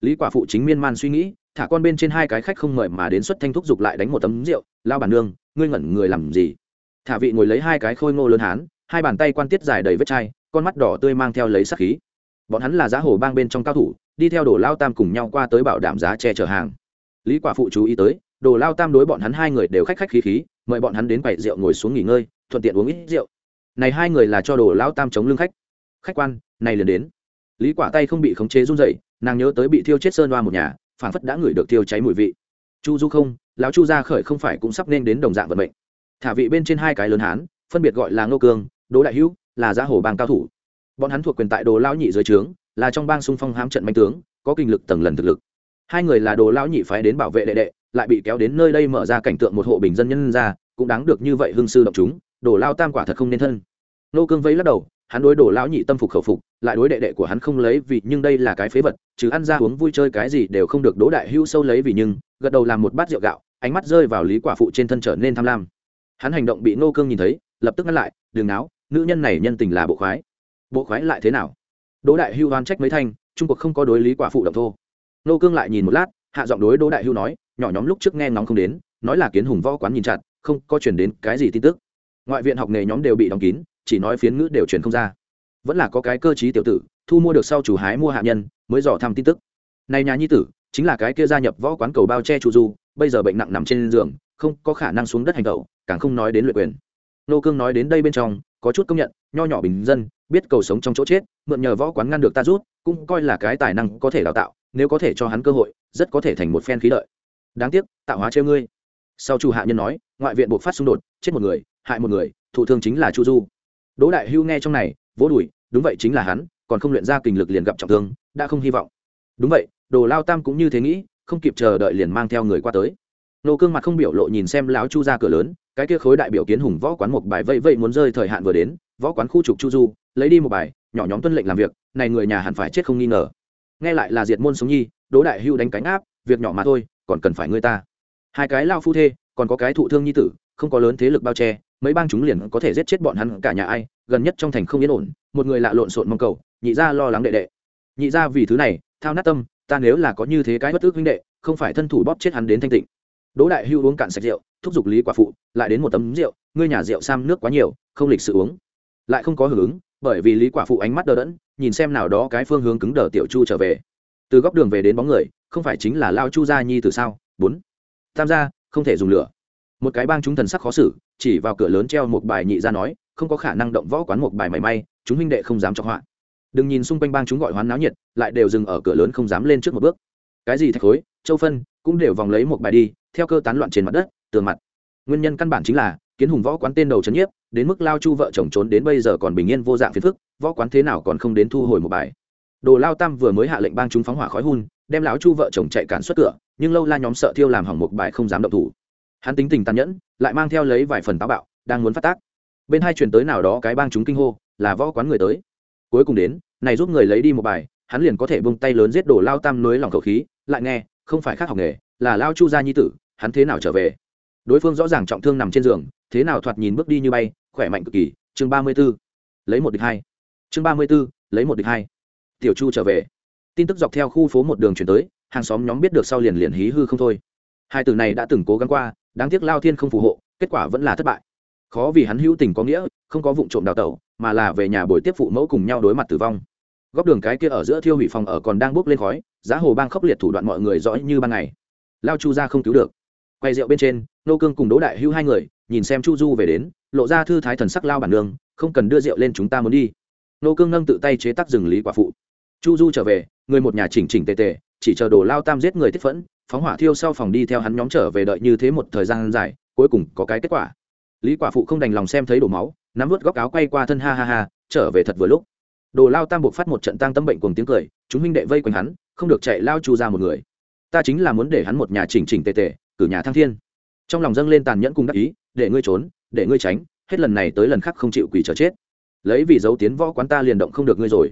Lý quả phụ chính miên man suy nghĩ, thả con bên trên hai cái khách không mời mà đến xuất thanh thúc giục lại đánh một tấm rượu lao bản nương, ngươi ngẩn người làm gì? Thả vị ngồi lấy hai cái khôi ngô lớn hán, hai bàn tay quan tiết dài đầy vết chai, con mắt đỏ tươi mang theo lấy sắc khí. Bọn hắn là giá hồ bang bên trong cao thủ, đi theo đồ lao tam cùng nhau qua tới bảo đảm giá che chở hàng. Lý quả phụ chú ý tới đồ lao tam đối bọn hắn hai người đều khách khách khí khí, mời bọn hắn đến quầy rượu ngồi xuống nghỉ ngơi, thuận tiện uống ít rượu. Này hai người là cho đồ lao tam chống lưng khách. Khách quan, này liền đến. Lý quả tay không bị khống chế run rẩy, nàng nhớ tới bị thiêu chết sơn hoa một nhà phản phất đã ngửi được thiêu cháy mùi vị. Chu du không, lão chu gia khởi không phải cũng sắp nên đến đồng dạng vận mệnh. Thả vị bên trên hai cái lớn hán, phân biệt gọi là ngô cương, đỗ đại hữu, là giá hồ bang cao thủ. Bọn hắn thuộc quyền tại đồ lão nhị dưới trướng, là trong bang xung phong hám trận manh tướng, có kinh lực tầng lần thực lực. Hai người là đồ lão nhị phái đến bảo vệ đệ đệ lại bị kéo đến nơi đây mở ra cảnh tượng một hộ bình dân nhân ra, cũng đáng được như vậy hương sư động chúng đổ lao tam quả thật không nên thân. Nô cương vây lắc đầu, hắn đối đổ lão nhị tâm phục khẩu phục, lại đối đệ đệ của hắn không lấy vì, nhưng đây là cái phế vật, chứ ăn ra uống vui chơi cái gì đều không được đỗ đại hưu sâu lấy vì nhưng, gật đầu làm một bát rượu gạo, ánh mắt rơi vào lý quả phụ trên thân trở nên tham lam. Hắn hành động bị nô cương nhìn thấy, lập tức ngăn lại đường náo, nữ nhân này nhân tình là bộ khoái. Bộ khoái lại thế nào? Đỗ đại hưu oan trách mấy thanh, trung cuộc không có đối lý quả phụ động thô. Nô cương lại nhìn một lát, hạ giọng đối đỗ đại hưu nói nhỏ nhóm lúc trước nghe ngóng không đến, nói là kiến hùng võ quán nhìn chặt, không có chuyển đến cái gì tin tức. Ngoại viện học nghề nhóm đều bị đóng kín, chỉ nói phiến ngữ đều truyền không ra. Vẫn là có cái cơ chí tiểu tử, thu mua được sau chủ hái mua hạ nhân, mới dò thăm tin tức. Này nhà nhi tử, chính là cái kia gia nhập võ quán cầu bao che chủ du, bây giờ bệnh nặng nằm trên giường, không có khả năng xuống đất hành tẩu, càng không nói đến luyện quyền. Nô cương nói đến đây bên trong, có chút công nhận, nho nhỏ bình dân, biết cầu sống trong chỗ chết, mượn nhờ võ quán ngăn được ta rút, cũng coi là cái tài năng có thể đào tạo, nếu có thể cho hắn cơ hội, rất có thể thành một phen khí lợi đáng tiếc, tạo hóa treo ngươi. Sau chu hạ nhân nói, ngoại viện buộc phát xung đột, chết một người, hại một người thụ thương chính là chu du. Đỗ đại hưu nghe trong này, vỗ đùi, đúng vậy chính là hắn, còn không luyện ra kình lực liền gặp trọng thương, đã không hy vọng. Đúng vậy, đồ lao tam cũng như thế nghĩ, không kịp chờ đợi liền mang theo người qua tới. Nô cương mặt không biểu lộ nhìn xem lão chu ra cửa lớn, cái kia khối đại biểu kiến hùng võ quán một bài vây vây muốn rơi thời hạn vừa đến, võ quán khu trục chu du, lấy đi một bài, nhỏ nhóm tuân lệnh làm việc, này người nhà hẳn phải chết không nghi ngờ. Nghe lại là diệt môn sống nhi, đỗ đại hưu đánh cánh áp, việc nhỏ mà thôi còn cần phải người ta. Hai cái lao phu thê, còn có cái thụ thương nhi tử, không có lớn thế lực bao che, mấy bang chúng liền có thể giết chết bọn hắn cả nhà ai, gần nhất trong thành không yên ổn, một người lạ lộn xộn mong cầu, nhị ra lo lắng đệ đệ. Nhị ra vì thứ này, thao nát tâm, ta nếu là có như thế cái bất ước huynh đệ, không phải thân thủ bóp chết hắn đến thanh tịnh. Đỗ đại hưu uống cạn sạch rượu, thúc giục lý quả phụ, lại đến một tấm rượu, ngươi nhà rượu sam nước quá nhiều, không lịch sự uống. Lại không có hưởng ứng, bởi vì lý quả phụ ánh mắt đờ đẫn, nhìn xem nào đó cái phương hướng cứng đờ tiểu chu trở về. Từ góc đường về đến bóng người không phải chính là lao chu gia nhi từ sao? Bốn. Tam gia, không thể dùng lửa. Một cái bang chúng thần sắc khó xử, chỉ vào cửa lớn treo một bài nhị ra nói, không có khả năng động võ quán một bài mảy may, chúng huynh đệ không dám cho họa. Đừng nhìn xung quanh bang chúng gọi hoán náo nhiệt, lại đều dừng ở cửa lớn không dám lên trước một bước. Cái gì thạch khối, châu phân, cũng đều vòng lấy một bài đi, theo cơ tán loạn trên mặt đất, tường mặt. Nguyên nhân căn bản chính là, kiến hùng võ quán tên đầu trấn nhiếp, đến mức lao chu vợ chồng trốn đến bây giờ còn bình yên vô dạng phiền phức, võ quán thế nào còn không đến thu hồi một bài. Đồ lao tam vừa mới hạ lệnh bang chúng phóng hỏa khói hun đem lão chu vợ chồng chạy cản xuất cửa, nhưng lâu la nhóm sợ thiêu làm hỏng một bài không dám động thủ. Hắn tính tình tàn nhẫn, lại mang theo lấy vài phần táo bạo, đang muốn phát tác. Bên hai chuyển tới nào đó cái bang chúng kinh hô, là võ quán người tới. Cuối cùng đến, này giúp người lấy đi một bài, hắn liền có thể bông tay lớn giết đổ lao tam nối lòng khẩu khí, lại nghe, không phải khác học nghề, là lao chu gia nhi tử, hắn thế nào trở về? Đối phương rõ ràng trọng thương nằm trên giường, thế nào thoạt nhìn bước đi như bay, khỏe mạnh cực kỳ. Chương ba mươi b ố lấy một địch hai. Chương ba mươi b ố lấy một địch hai. Tiểu chu trở về tin tức dọc theo khu phố một đường chuyển tới, hàng xóm nhóm biết được sau liền liền hí hư không thôi. Hai từ này đã từng cố gắng qua, đáng tiếc lao thiên không phù hộ, kết quả vẫn là thất bại. Khó vì hắn hữu tình có nghĩa, không có vụ trộm đào tẩu, mà là về nhà buổi tiếp phụ mẫu cùng nhau đối mặt tử vong. Góc đường cái kia ở giữa thiêu hủy phòng ở còn đang bốc lên khói, giá hồ bang khốc liệt thủ đoạn mọi người rõ như ban ngày. Lao chu ra không cứu được. Quay rượu bên trên, nô cương cùng đỗ đại hữu hai người, nhìn xem chu du về đến, lộ ra thư thái thần sắc lao bản nương, không cần đưa rượu lên chúng ta muốn đi. Nô cương nâng tự tay chế tác rừng lý quả phụ. Chu du trở về người một nhà chỉnh chỉnh tề tề, chỉ chờ đồ lao tam giết người tiết phẫn, phóng hỏa thiêu sau phòng đi theo hắn nhóm trở về đợi như thế một thời gian dài, cuối cùng có cái kết quả. Lý quả phụ không đành lòng xem thấy đổ máu, nắm vớt góc áo quay qua thân ha ha ha, trở về thật vừa lúc. Đồ lao tam buộc phát một trận tăng tâm bệnh cùng tiếng cười, chúng minh đệ vây quanh hắn, không được chạy lao chu ra một người. Ta chính là muốn để hắn một nhà chỉnh chỉnh tề tề, cử nhà thăng thiên. Trong lòng dâng lên tàn nhẫn cùng đắc ý, để ngươi trốn, để ngươi tránh, hết lần này tới lần khác không chịu quỷ trở chết. Lấy vì dấu tiến võ quán ta liền động không được ngươi rồi.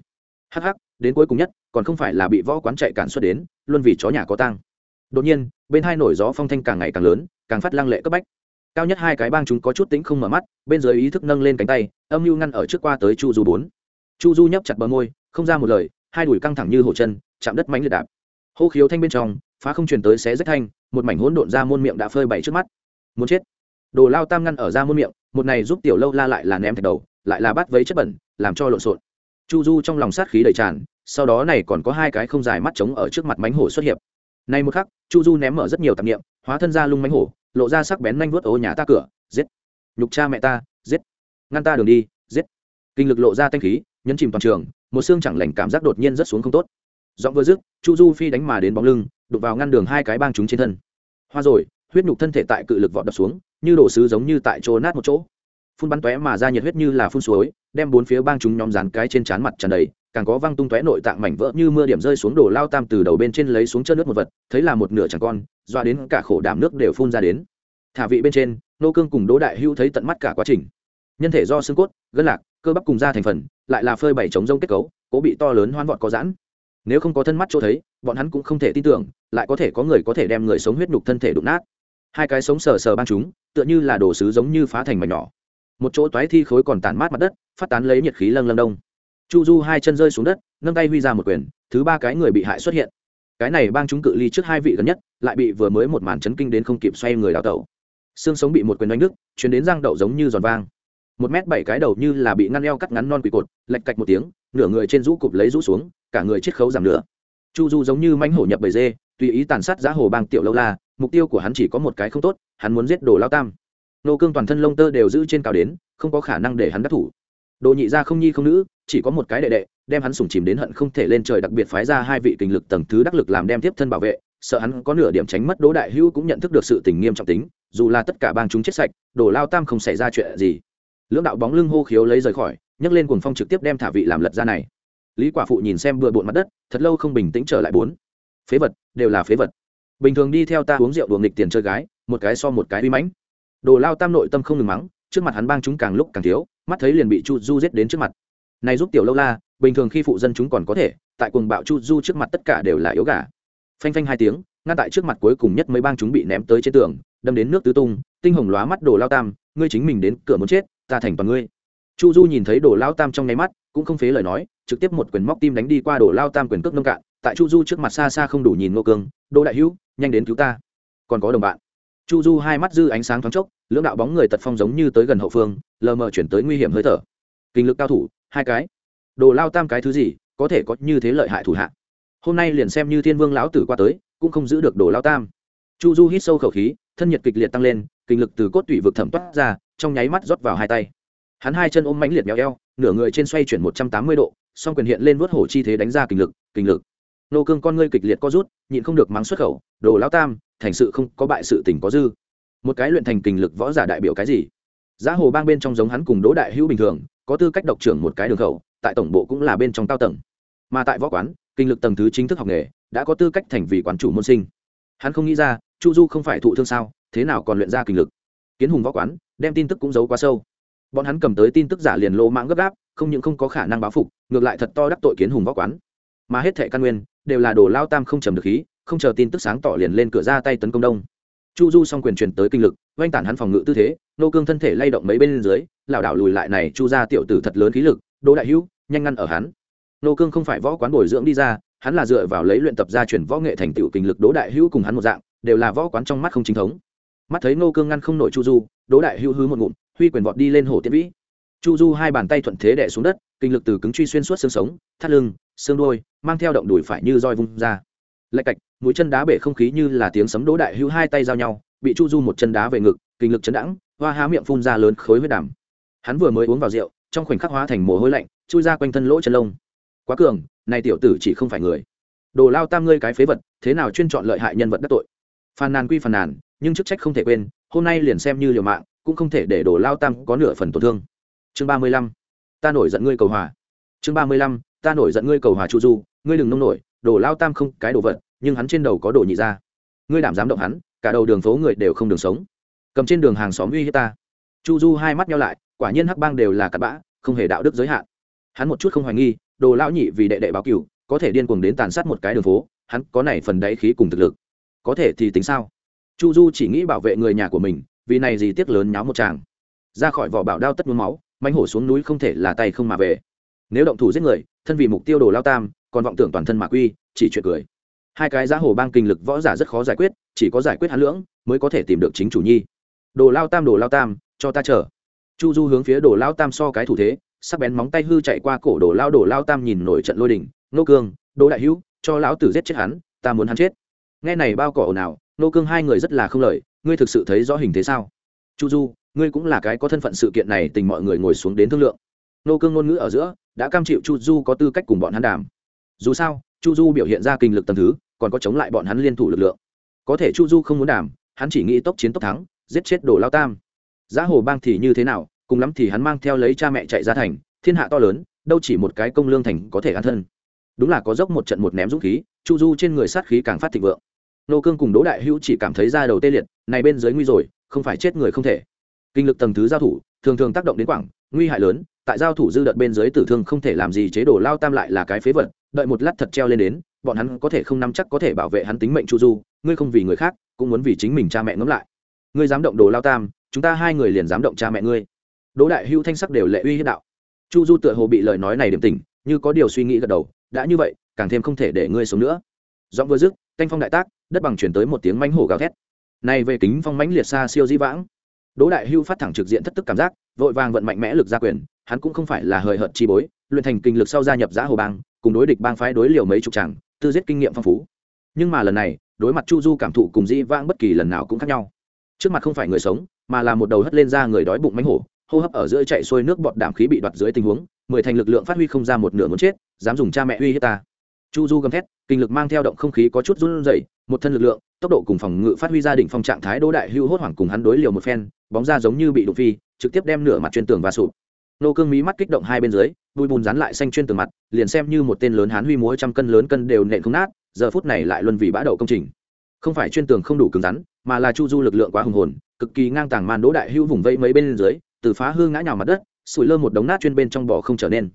Hắc hắc đến cuối cùng nhất, còn không phải là bị võ quán chạy cản xuất đến, luôn vì chó nhà có tang. Đột nhiên, bên hai nổi gió phong thanh càng ngày càng lớn, càng phát lăng lệ cấp bách. Cao nhất hai cái bang chúng có chút tính không mở mắt, bên dưới ý thức nâng lên cánh tay, âm mưu ngăn ở trước qua tới chu du bốn. Chu du nhấp chặt bờ môi, không ra một lời, hai đùi căng thẳng như hổ chân, chạm đất mánh liệt đạp. Hô khiếu thanh bên trong, phá không truyền tới xé rách thanh, một mảnh hỗn độn ra môn miệng đã phơi bày trước mắt. Muốn chết. Đồ lao tam ngăn ở ra môn miệng, một này giúp tiểu lâu la lại là ném thạch đầu, lại là bắt vấy chất bẩn, làm cho lộn xộn. Chu du trong lòng sát khí đầy tràn sau đó này còn có hai cái không dài mắt trống ở trước mặt mánh hổ xuất hiện nay một khắc, chu du ném mở rất nhiều tạp nghiệm hóa thân ra lung mánh hổ, lộ ra sắc bén nhanh vuốt, ô, nhà ta cửa, giết! Nhục cha mẹ ta, giết! Ngăn ta đường đi, giết! Kinh lực lộ ra thanh khí, nhấn chìm toàn trường, một xương chẳng lành cảm giác đột nhiên rất xuống không tốt. Giọng vừa dứt, chu du phi đánh mà đến bóng lưng đục vào ngăn đường hai cái bang chúng trên thân. Hoa rồi, huyết nhục thân thể tại cự lực vọt đập xuống, như đổ sứ giống như tại chỗ nát một chỗ. Phun bắn tóe mà ra nhiệt huyết như là phun suối, đem bốn phía bang chúng nhóm dán cái trên trán mặt tràn đầy càng có văng tung tóe nội tạng mảnh vỡ như mưa điểm rơi xuống đổ lao tam từ đầu bên trên lấy xuống chân nước một vật, thấy là một nửa chẳng con, doa đến cả khổ đảm nước đều phun ra đến. Thả vị bên trên, nô cương cùng đỗ đại hưu thấy tận mắt cả quá trình. Nhân thể do xương cốt, gân lạc, cơ bắp cùng da thành phần, lại là phơi bảy chống rông kết cấu, cố bị to lớn hoan vọt có giãn. Nếu không có thân mắt chỗ thấy, bọn hắn cũng không thể tin tưởng, lại có thể có người có thể đem người sống huyết nhục thân thể đụng nát. Hai cái sống sờ sờ ban chúng, tựa như là đồ sứ giống như phá thành mảnh nhỏ. Một chỗ toái thi khối còn tàn mát mặt đất, phát tán lấy nhiệt khí lâng lâng đông chu du hai chân rơi xuống đất, nâng tay huy ra một quyền, thứ ba cái người bị hại xuất hiện. Cái này bang chúng cự ly trước hai vị gần nhất, lại bị vừa mới một màn chấn kinh đến không kịp xoay người đào tẩu. Xương sống bị một quyền đánh đứt, chuyển đến răng đậu giống như giòn vang. Một mét bảy cái đầu như là bị ngăn eo cắt ngắn non quỳ cột lạch cạch một tiếng, nửa người trên rũ cụp lấy rũ xuống, cả người chiết khấu giảm nửa. Chu du giống như mánh hổ nhập bầy dê, tùy ý tàn sát giá hồ bang tiểu lâu la, mục tiêu của hắn chỉ có một cái không tốt, hắn muốn giết đồ lao tam. Nô cương toàn thân lông tơ đều giữ trên cao đến, không có khả năng để hắn đắc thủ. Đồ nhị gia không nhi không nữ chỉ có một cái đệ đệ, đem hắn sùng chìm đến hận không thể lên trời đặc biệt phái ra hai vị kình lực tầng thứ đắc lực làm đem tiếp thân bảo vệ, sợ hắn có nửa điểm tránh mất đỗ đại hữu cũng nhận thức được sự tình nghiêm trọng tính, dù là tất cả bang chúng chết sạch đổ lao tam không xảy ra chuyện gì. Lưỡng đạo bóng lưng hô khiếu lấy rời khỏi, nhấc lên cuồng phong trực tiếp đem thả vị làm lật ra này. Lý quả phụ nhìn xem bừa bộn mặt đất, thật lâu không bình tĩnh trở lại bốn. Phế vật, đều là phế vật. Bình thường đi theo ta uống rượu đùa nghịch tiền chơi gái, một cái so một cái uy mãnh. Đồ lao tam nội tâm không ngừng mắng, trước mặt hắn bang chúng càng lúc càng thiếu, mắt thấy liền bị chu du giết đến trước mặt này giúp tiểu lâu la, bình thường khi phụ dân chúng còn có thể, tại cuồng bạo chu du trước mặt tất cả đều là yếu gà. Phanh phanh hai tiếng, ngăn tại trước mặt cuối cùng nhất mấy bang chúng bị ném tới trên tường, đâm đến nước tứ tung, tinh hồng lóa mắt đồ lao tam, ngươi chính mình đến cửa muốn chết, ta thành toàn ngươi. Chu du nhìn thấy đồ lao tam trong nháy mắt, cũng không phế lời nói, trực tiếp một quyền móc tim đánh đi qua đồ lao tam quyền cước nông cạn, tại chu du trước mặt xa xa không đủ nhìn ngô cương đỗ đại hữu, nhanh đến cứu ta. Còn có đồng bạn. Chu du hai mắt dư ánh sáng thoáng chốc, lưỡng đạo bóng người tật phong giống như tới gần hậu phương, lờ mờ chuyển tới nguy hiểm hơi thở. Kinh lực cao thủ hai cái. Đồ lao tam cái thứ gì, có thể có như thế lợi hại thủ hạ. Hôm nay liền xem như thiên vương lão tử qua tới, cũng không giữ được đồ lao tam. Chu du hít sâu khẩu khí, thân nhiệt kịch liệt tăng lên, kinh lực từ cốt tủy vực thẩm toát ra, trong nháy mắt rót vào hai tay. Hắn hai chân ôm mãnh liệt méo eo, nửa người trên xoay chuyển một trăm tám mươi độ, song quyền hiện lên vớt hổ chi thế đánh ra kinh lực kinh lực. Nô cương con ngươi kịch liệt co rút, nhịn không được mắng xuất khẩu, đồ lao tam, thành sự không có bại sự tình có dư. Một cái luyện thành kinh lực võ giả đại biểu cái gì? Giá hồ bang bên trong giống hắn cùng đỗ đại hữu bình thường, có tư cách độc trưởng một cái đường khẩu, tại tổng bộ cũng là bên trong cao tầng. Mà tại võ quán, kinh lực tầng thứ chính thức học nghề, đã có tư cách thành vị quán chủ môn sinh. Hắn không nghĩ ra, chu du không phải thụ thương sao, thế nào còn luyện ra kinh lực. Kiến hùng võ quán, đem tin tức cũng giấu quá sâu. Bọn hắn cầm tới tin tức giả liền lô mãng gấp gáp, không những không có khả năng báo phục, ngược lại thật to đắc tội kiến hùng võ quán. Mà hết thệ căn nguyên, đều là đồ lao tam không trầm được khí, không chờ tin tức sáng tỏ liền lên cửa ra tay tấn công đông chu du xong quyền truyền tới kinh lực oanh tản hắn phòng ngự tư thế, nô cương thân thể lay động mấy bên dưới, lảo đảo lùi lại này chu ra tiểu tử thật lớn khí lực, đỗ đại hữu, nhanh ngăn ở hắn. Nô cương không phải võ quán bồi dưỡng đi ra, hắn là dựa vào lấy luyện tập gia truyền võ nghệ thành tựu kinh lực đỗ đại hữu cùng hắn một dạng, đều là võ quán trong mắt không chính thống. Mắt thấy nô cương ngăn không nổi chu du, đỗ đại hữu hứ một ngụm, huy quyền vọt đi lên hồ tiễn vĩ. Chu du hai bàn tay thuận thế đẻ xuống đất, kinh lực từ cứng truy xuyên suốt xương sống, thắt lưng, xương đôi mang theo động đùi phải như roi vung ra. Lạch cạch mũi chân đá bể không khí như là tiếng sấm đỗ đại hữu hai tay giao nhau, bị chu du một chân đá về ngực, kinh lực chấn đãng, hoa há miệng phun ra lớn khối huyết đàm. Hắn vừa mới uống vào rượu, trong khoảnh khắc hóa thành mồ hôi lạnh, chui ra quanh thân lỗ chân lông. Quá cường, này tiểu tử chỉ không phải người. Đồ lao tam ngươi cái phế vật, thế nào chuyên chọn lợi hại nhân vật đắc tội? Phàn nàn quy phàn nàn, nhưng chức trách không thể quên, hôm nay liền xem như liều mạng, cũng không thể để đồ lao tam có nửa phần tổn thương. Chương ba mươi lăm, ta nổi giận ngươi cầu hòa. Chương ba mươi lăm, ta nổi giận ngươi cầu hòa chu du, ngươi đừng nông nổi, đồ lao tam không cái đồ vật nhưng hắn trên đầu có đồ nhị ra. Ngươi đảm dám động hắn, cả đầu đường phố người đều không đường sống. Cầm trên đường hàng xóm uy hiếp ta. Chu du hai mắt nhau lại, quả nhiên hắc bang đều là cặn bã, không hề đạo đức giới hạn. Hắn một chút không hoài nghi, đồ lão nhị vì đệ đệ báo cửu, có thể điên cuồng đến tàn sát một cái đường phố, hắn có này phần đáy khí cùng thực lực. Có thể thì tính sao? Chu du chỉ nghĩ bảo vệ người nhà của mình, vì này gì tiếc lớn nháo một chàng ra khỏi vỏ bảo đao tất mướm máu mánh hổ xuống núi không thể là tay không mà về. Nếu động thủ giết người, thân vì mục tiêu đồ lao tam, còn vọng tưởng toàn thân mà quy, chỉ chuyện cười hai cái giá hồ bang kinh lực võ giả rất khó giải quyết, chỉ có giải quyết hắn lưỡng, mới có thể tìm được chính chủ nhi. Đồ lao tam, đồ lao tam, cho ta chờ. Chu du hướng phía đồ lao tam so cái thủ thế, sắc bén móng tay hư chạy qua cổ đồ lao đồ lao tam nhìn nổi trận lôi đình nô cương đồ đại hữu, cho lão tử giết chết hắn, ta muốn hắn chết. Nghe này bao cỏ ồn ào nô cương hai người rất là không lời, ngươi thực sự thấy rõ hình thế sao? Chu du, ngươi cũng là cái có thân phận sự kiện này, tình mọi người ngồi xuống đến thương lượng. Nô cương ngôn ngữ ở giữa, đã cam chịu chu du có tư cách cùng bọn hắn đàm. Dù sao chu du biểu hiện ra kinh lực tầm thứ, còn có chống lại bọn hắn liên thủ lực lượng. Có thể chu du không muốn đàm, hắn chỉ nghĩ tốc chiến tốc thắng, giết chết đồ lao tam. Giá hồ bang thì như thế nào, cùng lắm thì hắn mang theo lấy cha mẹ chạy ra thành, thiên hạ to lớn, đâu chỉ một cái công lương thành có thể an thân. Đúng là có dốc một trận một ném dũng khí, chu du trên người sát khí càng phát thịnh vượng. Nô cương cùng đỗ đại hữu chỉ cảm thấy ra đầu tê liệt, này bên dưới nguy rồi, không phải chết người không thể. Kinh lực tầng thứ giao thủ, thường thường tác động đến quảng, nguy hại lớn tại giao thủ dư đợt bên dưới tử thương không thể làm gì chế độ lao tam lại là cái phế vật, đợi một lát thật treo lên đến, bọn hắn có thể không nắm chắc có thể bảo vệ hắn tính mệnh chu du, ngươi không vì người khác, cũng muốn vì chính mình cha mẹ ngẫm lại. Ngươi dám động đồ lao tam, chúng ta hai người liền dám động cha mẹ ngươi. Đỗ đại hữu thanh sắc đều lệ uy hiếp đạo. Chu du tựa hồ bị lời nói này điểm tình như có điều suy nghĩ gật đầu, đã như vậy, càng thêm không thể để ngươi sống nữa. Giọng vừa dứt, canh phong đại tác, đất bằng chuyển tới một tiếng mánh hổ gào thét. Này về kính phong mãnh liệt xa siêu di vãng. Đỗ đại hưu phát thẳng trực diện thất tức cảm giác, vội vàng vận mạnh mẽ lực ra quyền hắn cũng không phải là hời hợt chi bối, luyện thành kinh lực sau gia nhập giã hồ bang, cùng đối địch bang phái đối liều mấy chục tràng tư giết kinh nghiệm phong phú. Nhưng mà lần này, đối mặt chu du cảm thụ cùng di vãng bất kỳ lần nào cũng khác nhau. Trước mặt không phải người sống, mà là một đầu hất lên ra người đói bụng mánh hổ, hô hấp ở giữa chạy xuôi nước bọt đảm khí bị đoạt dưới tình huống, mười thành lực lượng phát huy không ra một nửa muốn chết, dám dùng cha mẹ uy hiếp ta. Chu du gầm thét, kinh lực mang theo động không khí có chút run rẩy, một thân lực lượng, tốc độ cùng phòng ngự phát huy gia đình phong trạng thái đỗ đại hưu hốt hoảng cùng hắn đối liều một phen, bóng ra giống như bị đụng phi, trực tiếp đem nửa mặt chuyên tường và sụp nô cương mí mắt kích động hai bên dưới bụi bùn dán lại xanh chuyên từ mặt, liền xem như một tên lớn hán huy múa trăm cân lớn cân đều nện không nát, giờ phút này lại luân vì bã đậu công trình. Không phải chuyên tường không đủ cứng rắn, mà là chu du lực lượng quá hùng hồn, cực kỳ ngang tàng màn đỗ đại hưu vùng vây mấy bên dưới, từ phá hư ngã nhào mặt đất, sủi lơ một đống nát chuyên bên trong bò không trở nên.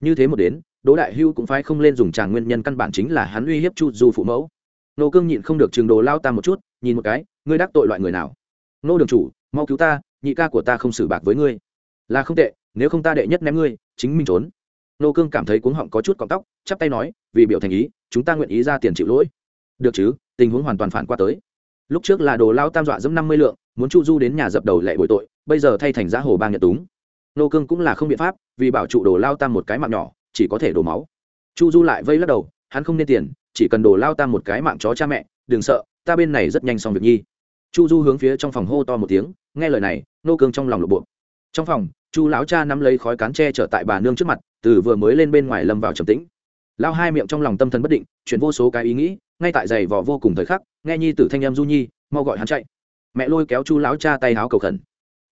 Như thế một đến, đỗ đại hưu cũng phải không lên dùng tràng nguyên nhân căn bản chính là hắn uy hiếp chu du phụ mẫu. Nô cương nhịn không được trường đồ lao ta một chút, nhìn một cái, ngươi đắc tội loại người nào? Nô đường chủ, mau cứu ta, nhị ca của ta không xử bạc với ngươi. Là không tệ nếu không ta đệ nhất ném ngươi, chính mình trốn. Nô cương cảm thấy cuống họng có chút cọng tóc, chắp tay nói, vì biểu thành ý, chúng ta nguyện ý ra tiền chịu lỗi. Được chứ, tình huống hoàn toàn phản qua tới. Lúc trước là đồ lao tam dọa dẫm năm mươi lượng, muốn chu du đến nhà dập đầu lệ bội tội, bây giờ thay thành giá hồ bang nhật túng. Nô cương cũng là không biện pháp, vì bảo trụ đồ lao tam một cái mạng nhỏ, chỉ có thể đổ máu. Chu du lại vây lắc đầu, hắn không nên tiền, chỉ cần đồ lao tam một cái mạng chó cha mẹ, đừng sợ, ta bên này rất nhanh xong việc nhi. Chu du hướng phía trong phòng hô to một tiếng, nghe lời này, nô cương trong lòng lộ bộ trong phòng chu lão cha nắm lấy khói cán tre trở tại bà nương trước mặt, từ vừa mới lên bên ngoài lâm vào trầm tĩnh. Lao hai miệng trong lòng tâm thần bất định, chuyển vô số cái ý nghĩ, ngay tại giày vò vô cùng thời khắc, nghe nhi tử thanh em du nhi, mau gọi hắn chạy. Mẹ lôi kéo chu lão cha tay háo cầu khẩn.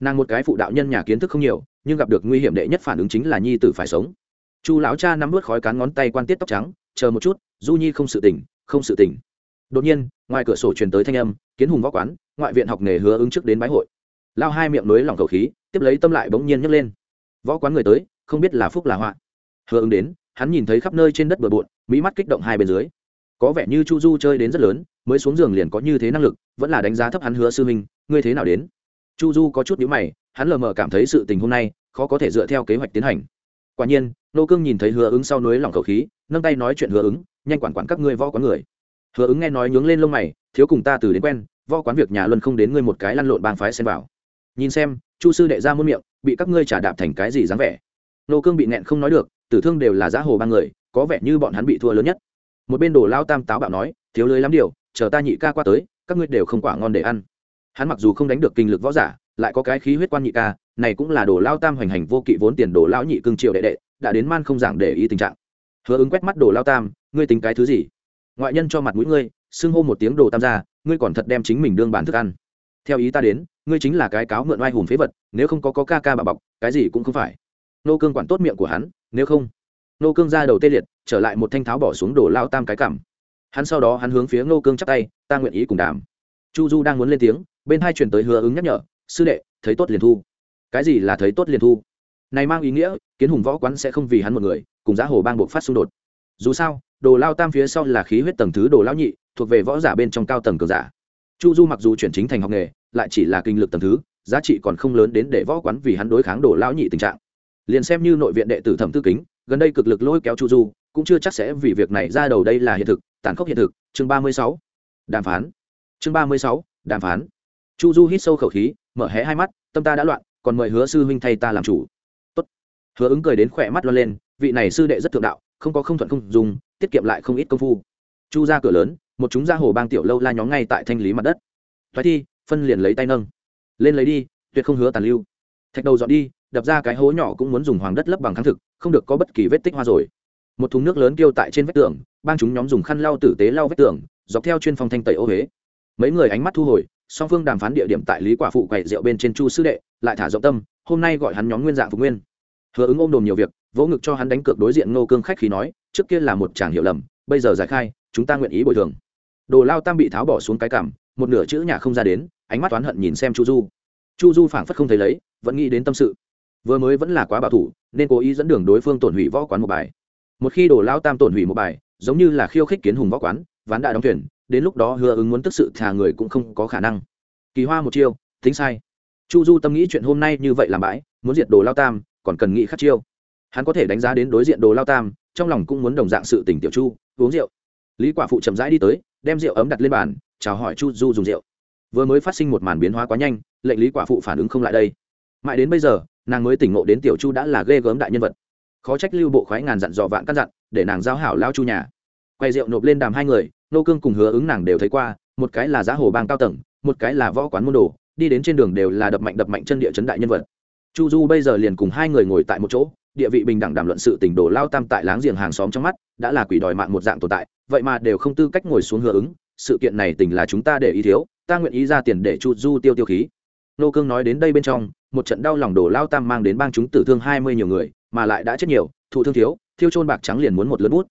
Nàng một cái phụ đạo nhân nhà kiến thức không nhiều, nhưng gặp được nguy hiểm đệ nhất phản ứng chính là nhi tử phải sống. Chu lão cha nắm vớt khói cán ngón tay quan tiết tóc trắng, chờ một chút, du nhi không sự tỉnh, không sự tỉnh. Đột nhiên, ngoài cửa sổ truyền tới thanh âm, kiến hùng võ quán, ngoại viện học nghề hứa ứng trước đến bái hội. Lao hai miệng nối lòng cầu khí tiếp lấy tâm lại bỗng nhiên nhấc lên. Võ quán người tới, không biết là phúc là họa. Hứa ứng đến, hắn nhìn thấy khắp nơi trên đất bừa bộn, mỹ mắt kích động hai bên dưới. Có vẻ như chu du chơi đến rất lớn, mới xuống giường liền có như thế năng lực, vẫn là đánh giá thấp hắn hứa sư minh ngươi thế nào đến? Chu du có chút nhíu mày, hắn lờ mờ cảm thấy sự tình hôm nay, khó có thể dựa theo kế hoạch tiến hành. Quả nhiên, nô cương nhìn thấy hứa ứng sau núi lỏng khẩu khí, nâng tay nói chuyện hứa ứng, nhanh quản quản các ngươi võ quán người. Hứa ứng nghe nói nhướng lên lông mày, thiếu cùng ta từ đến quen, võ quán việc nhà luân không đến ngươi một cái lăn lộn bang phái xem vào. Nhìn xem chu sư đệ ra muôn miệng bị các ngươi trả đạp thành cái gì dáng vẻ? Nô cương bị nẹn không nói được tử thương đều là giá hồ ba người có vẻ như bọn hắn bị thua lớn nhất. Một bên đồ lao tam táo bạo nói thiếu lưới lắm điều chờ ta nhị ca qua tới các ngươi đều không quả ngon để ăn. Hắn mặc dù không đánh được kinh lực võ giả lại có cái khí huyết quan nhị ca này cũng là đồ lao tam hoành hành vô kỵ vốn tiền đồ lão nhị cương triều đệ đệ đã đến man không giảng để ý tình trạng. Hứa ứng quét mắt đồ lao tam ngươi tính cái thứ gì? Ngoại nhân cho mặt mũi ngươi xưng hô một tiếng đồ tam gia, ngươi còn thật đem chính mình đương bản thức ăn theo ý ta đến, ngươi chính là cái cáo mượn oai hùng phế vật, nếu không có có ca ca bà bọc, cái gì cũng không phải. Nô cương quản tốt miệng của hắn, nếu không. Nô cương ra đầu tê liệt, trở lại một thanh tháo bỏ xuống đổ lao tam cái cảm hắn sau đó hắn hướng phía nô cương chắp tay, ta nguyện ý cùng đàm. Chu du đang muốn lên tiếng, bên hai truyền tới hứa ứng nhắc nhở, sư đệ, thấy tốt liền thu. Cái gì là thấy tốt liền thu? Này mang ý nghĩa, kiến hùng võ quán sẽ không vì hắn một người, cùng giá hồ bang buộc phát xung đột. Dù sao, đồ lao tam phía sau là khí huyết tầng thứ đồ lao nhị, thuộc về võ giả bên trong cao tầng cường giả chu du mặc dù chuyển chính thành học nghề, lại chỉ là kinh lực tầm thứ, giá trị còn không lớn đến để võ quán vì hắn đối kháng đồ lao nhị tình trạng. Liền xem như nội viện đệ tử thẩm tư kính, gần đây cực lực lôi kéo chu du, cũng chưa chắc sẽ vì việc này ra đầu đây là hiện thực, tàn khốc hiện thực. Chương ba mươi sáu, đàm phán. Chương ba mươi sáu, đàm phán. Chu du hít sâu khẩu khí, mở hé hai mắt, tâm ta đã loạn, còn mời hứa sư huynh thay ta làm chủ. Tốt. hứa ứng cười đến khỏe mắt lo lên, vị này sư đệ rất thượng đạo, không có không thuận không dùng, tiết kiệm lại không ít công phu. Chu ra cửa lớn một chúng ra hồ bang tiểu lâu la nhóm ngay tại thanh lý mặt đất. Thoái thi, phân liền lấy tay nâng. Lên lấy đi, tuyệt không hứa tàn lưu. Thạch đầu dọn đi, đập ra cái hố nhỏ cũng muốn dùng hoàng đất lấp bằng kháng thực, không được có bất kỳ vết tích hoa rồi. Một thùng nước lớn kêu tại trên vách tường, bang chúng nhóm dùng khăn lau tử tế lau vách tường, dọc theo chuyên phong thanh tẩy ô huế. Mấy người ánh mắt thu hồi, song phương đàm phán địa điểm tại lý quả phụ quậy rượu bên trên chu sư đệ, lại thả rộng tâm, hôm nay gọi hắn nhóm nguyên dạng phục nguyên. Hứa ứng ôm đồm nhiều việc, vỗ ngực cho hắn đánh cược đối diện ngô cương khách khi nói, trước kia là một chàng hiểu lầm, bây giờ giải khai, chúng ta nguyện ý bồi thường đồ lao tam bị tháo bỏ xuống cái cằm một nửa chữ nhà không ra đến, ánh mắt oán hận nhìn xem chu du. Chu du phảng phất không thấy lấy, vẫn nghĩ đến tâm sự. Vừa mới vẫn là quá bảo thủ, nên cố ý dẫn đường đối phương tổn hủy võ quán một bài. Một khi đồ lao tam tổn hủy một bài, giống như là khiêu khích kiến hùng võ quán, ván đại đóng thuyền, đến lúc đó hứa ứng muốn tức sự thà người cũng không có khả năng. Kỳ hoa một chiêu, tính sai. Chu du tâm nghĩ chuyện hôm nay như vậy làm bãi, muốn diệt đồ lao tam, còn cần nghĩ khắc chiêu. Hắn có thể đánh giá đến đối diện đồ lao tam, trong lòng cũng muốn đồng dạng sự tỉnh tiểu chu, uống rượu. Lý quả phụ chậm rãi đi tới đem rượu ấm đặt lên bàn, chào hỏi chu du dùng rượu. Vừa mới phát sinh một màn biến hóa quá nhanh, lệnh lý quả phụ phản ứng không lại đây. Mãi đến bây giờ, nàng mới tỉnh ngộ đến tiểu chu đã là ghê gớm đại nhân vật. Khó trách lưu bộ khoái ngàn dặn dò vạn căn dặn, để nàng giao hảo lao chu nhà. Quay rượu nộp lên đàm hai người, nô cương cùng hứa ứng nàng đều thấy qua, một cái là giá hồ bang cao tầng, một cái là võ quán môn đồ, đi đến trên đường đều là đập mạnh đập mạnh chân địa chấn đại nhân vật. Chu du bây giờ liền cùng hai người ngồi tại một chỗ địa vị bình đẳng đàm luận sự tình đồ lao tam tại láng giềng hàng xóm trong mắt, đã là quỷ đòi mạng một dạng tồn tại, vậy mà đều không tư cách ngồi xuống hứa ứng, sự kiện này tình là chúng ta để ý thiếu, ta nguyện ý ra tiền để chu du tiêu tiêu khí. Nô cương nói đến đây bên trong, một trận đau lòng đồ lao tam mang đến bang chúng tử thương hai mươi nhiều người, mà lại đã chết nhiều, thụ thương thiếu, thiêu trôn bạc trắng liền muốn một lớn bút.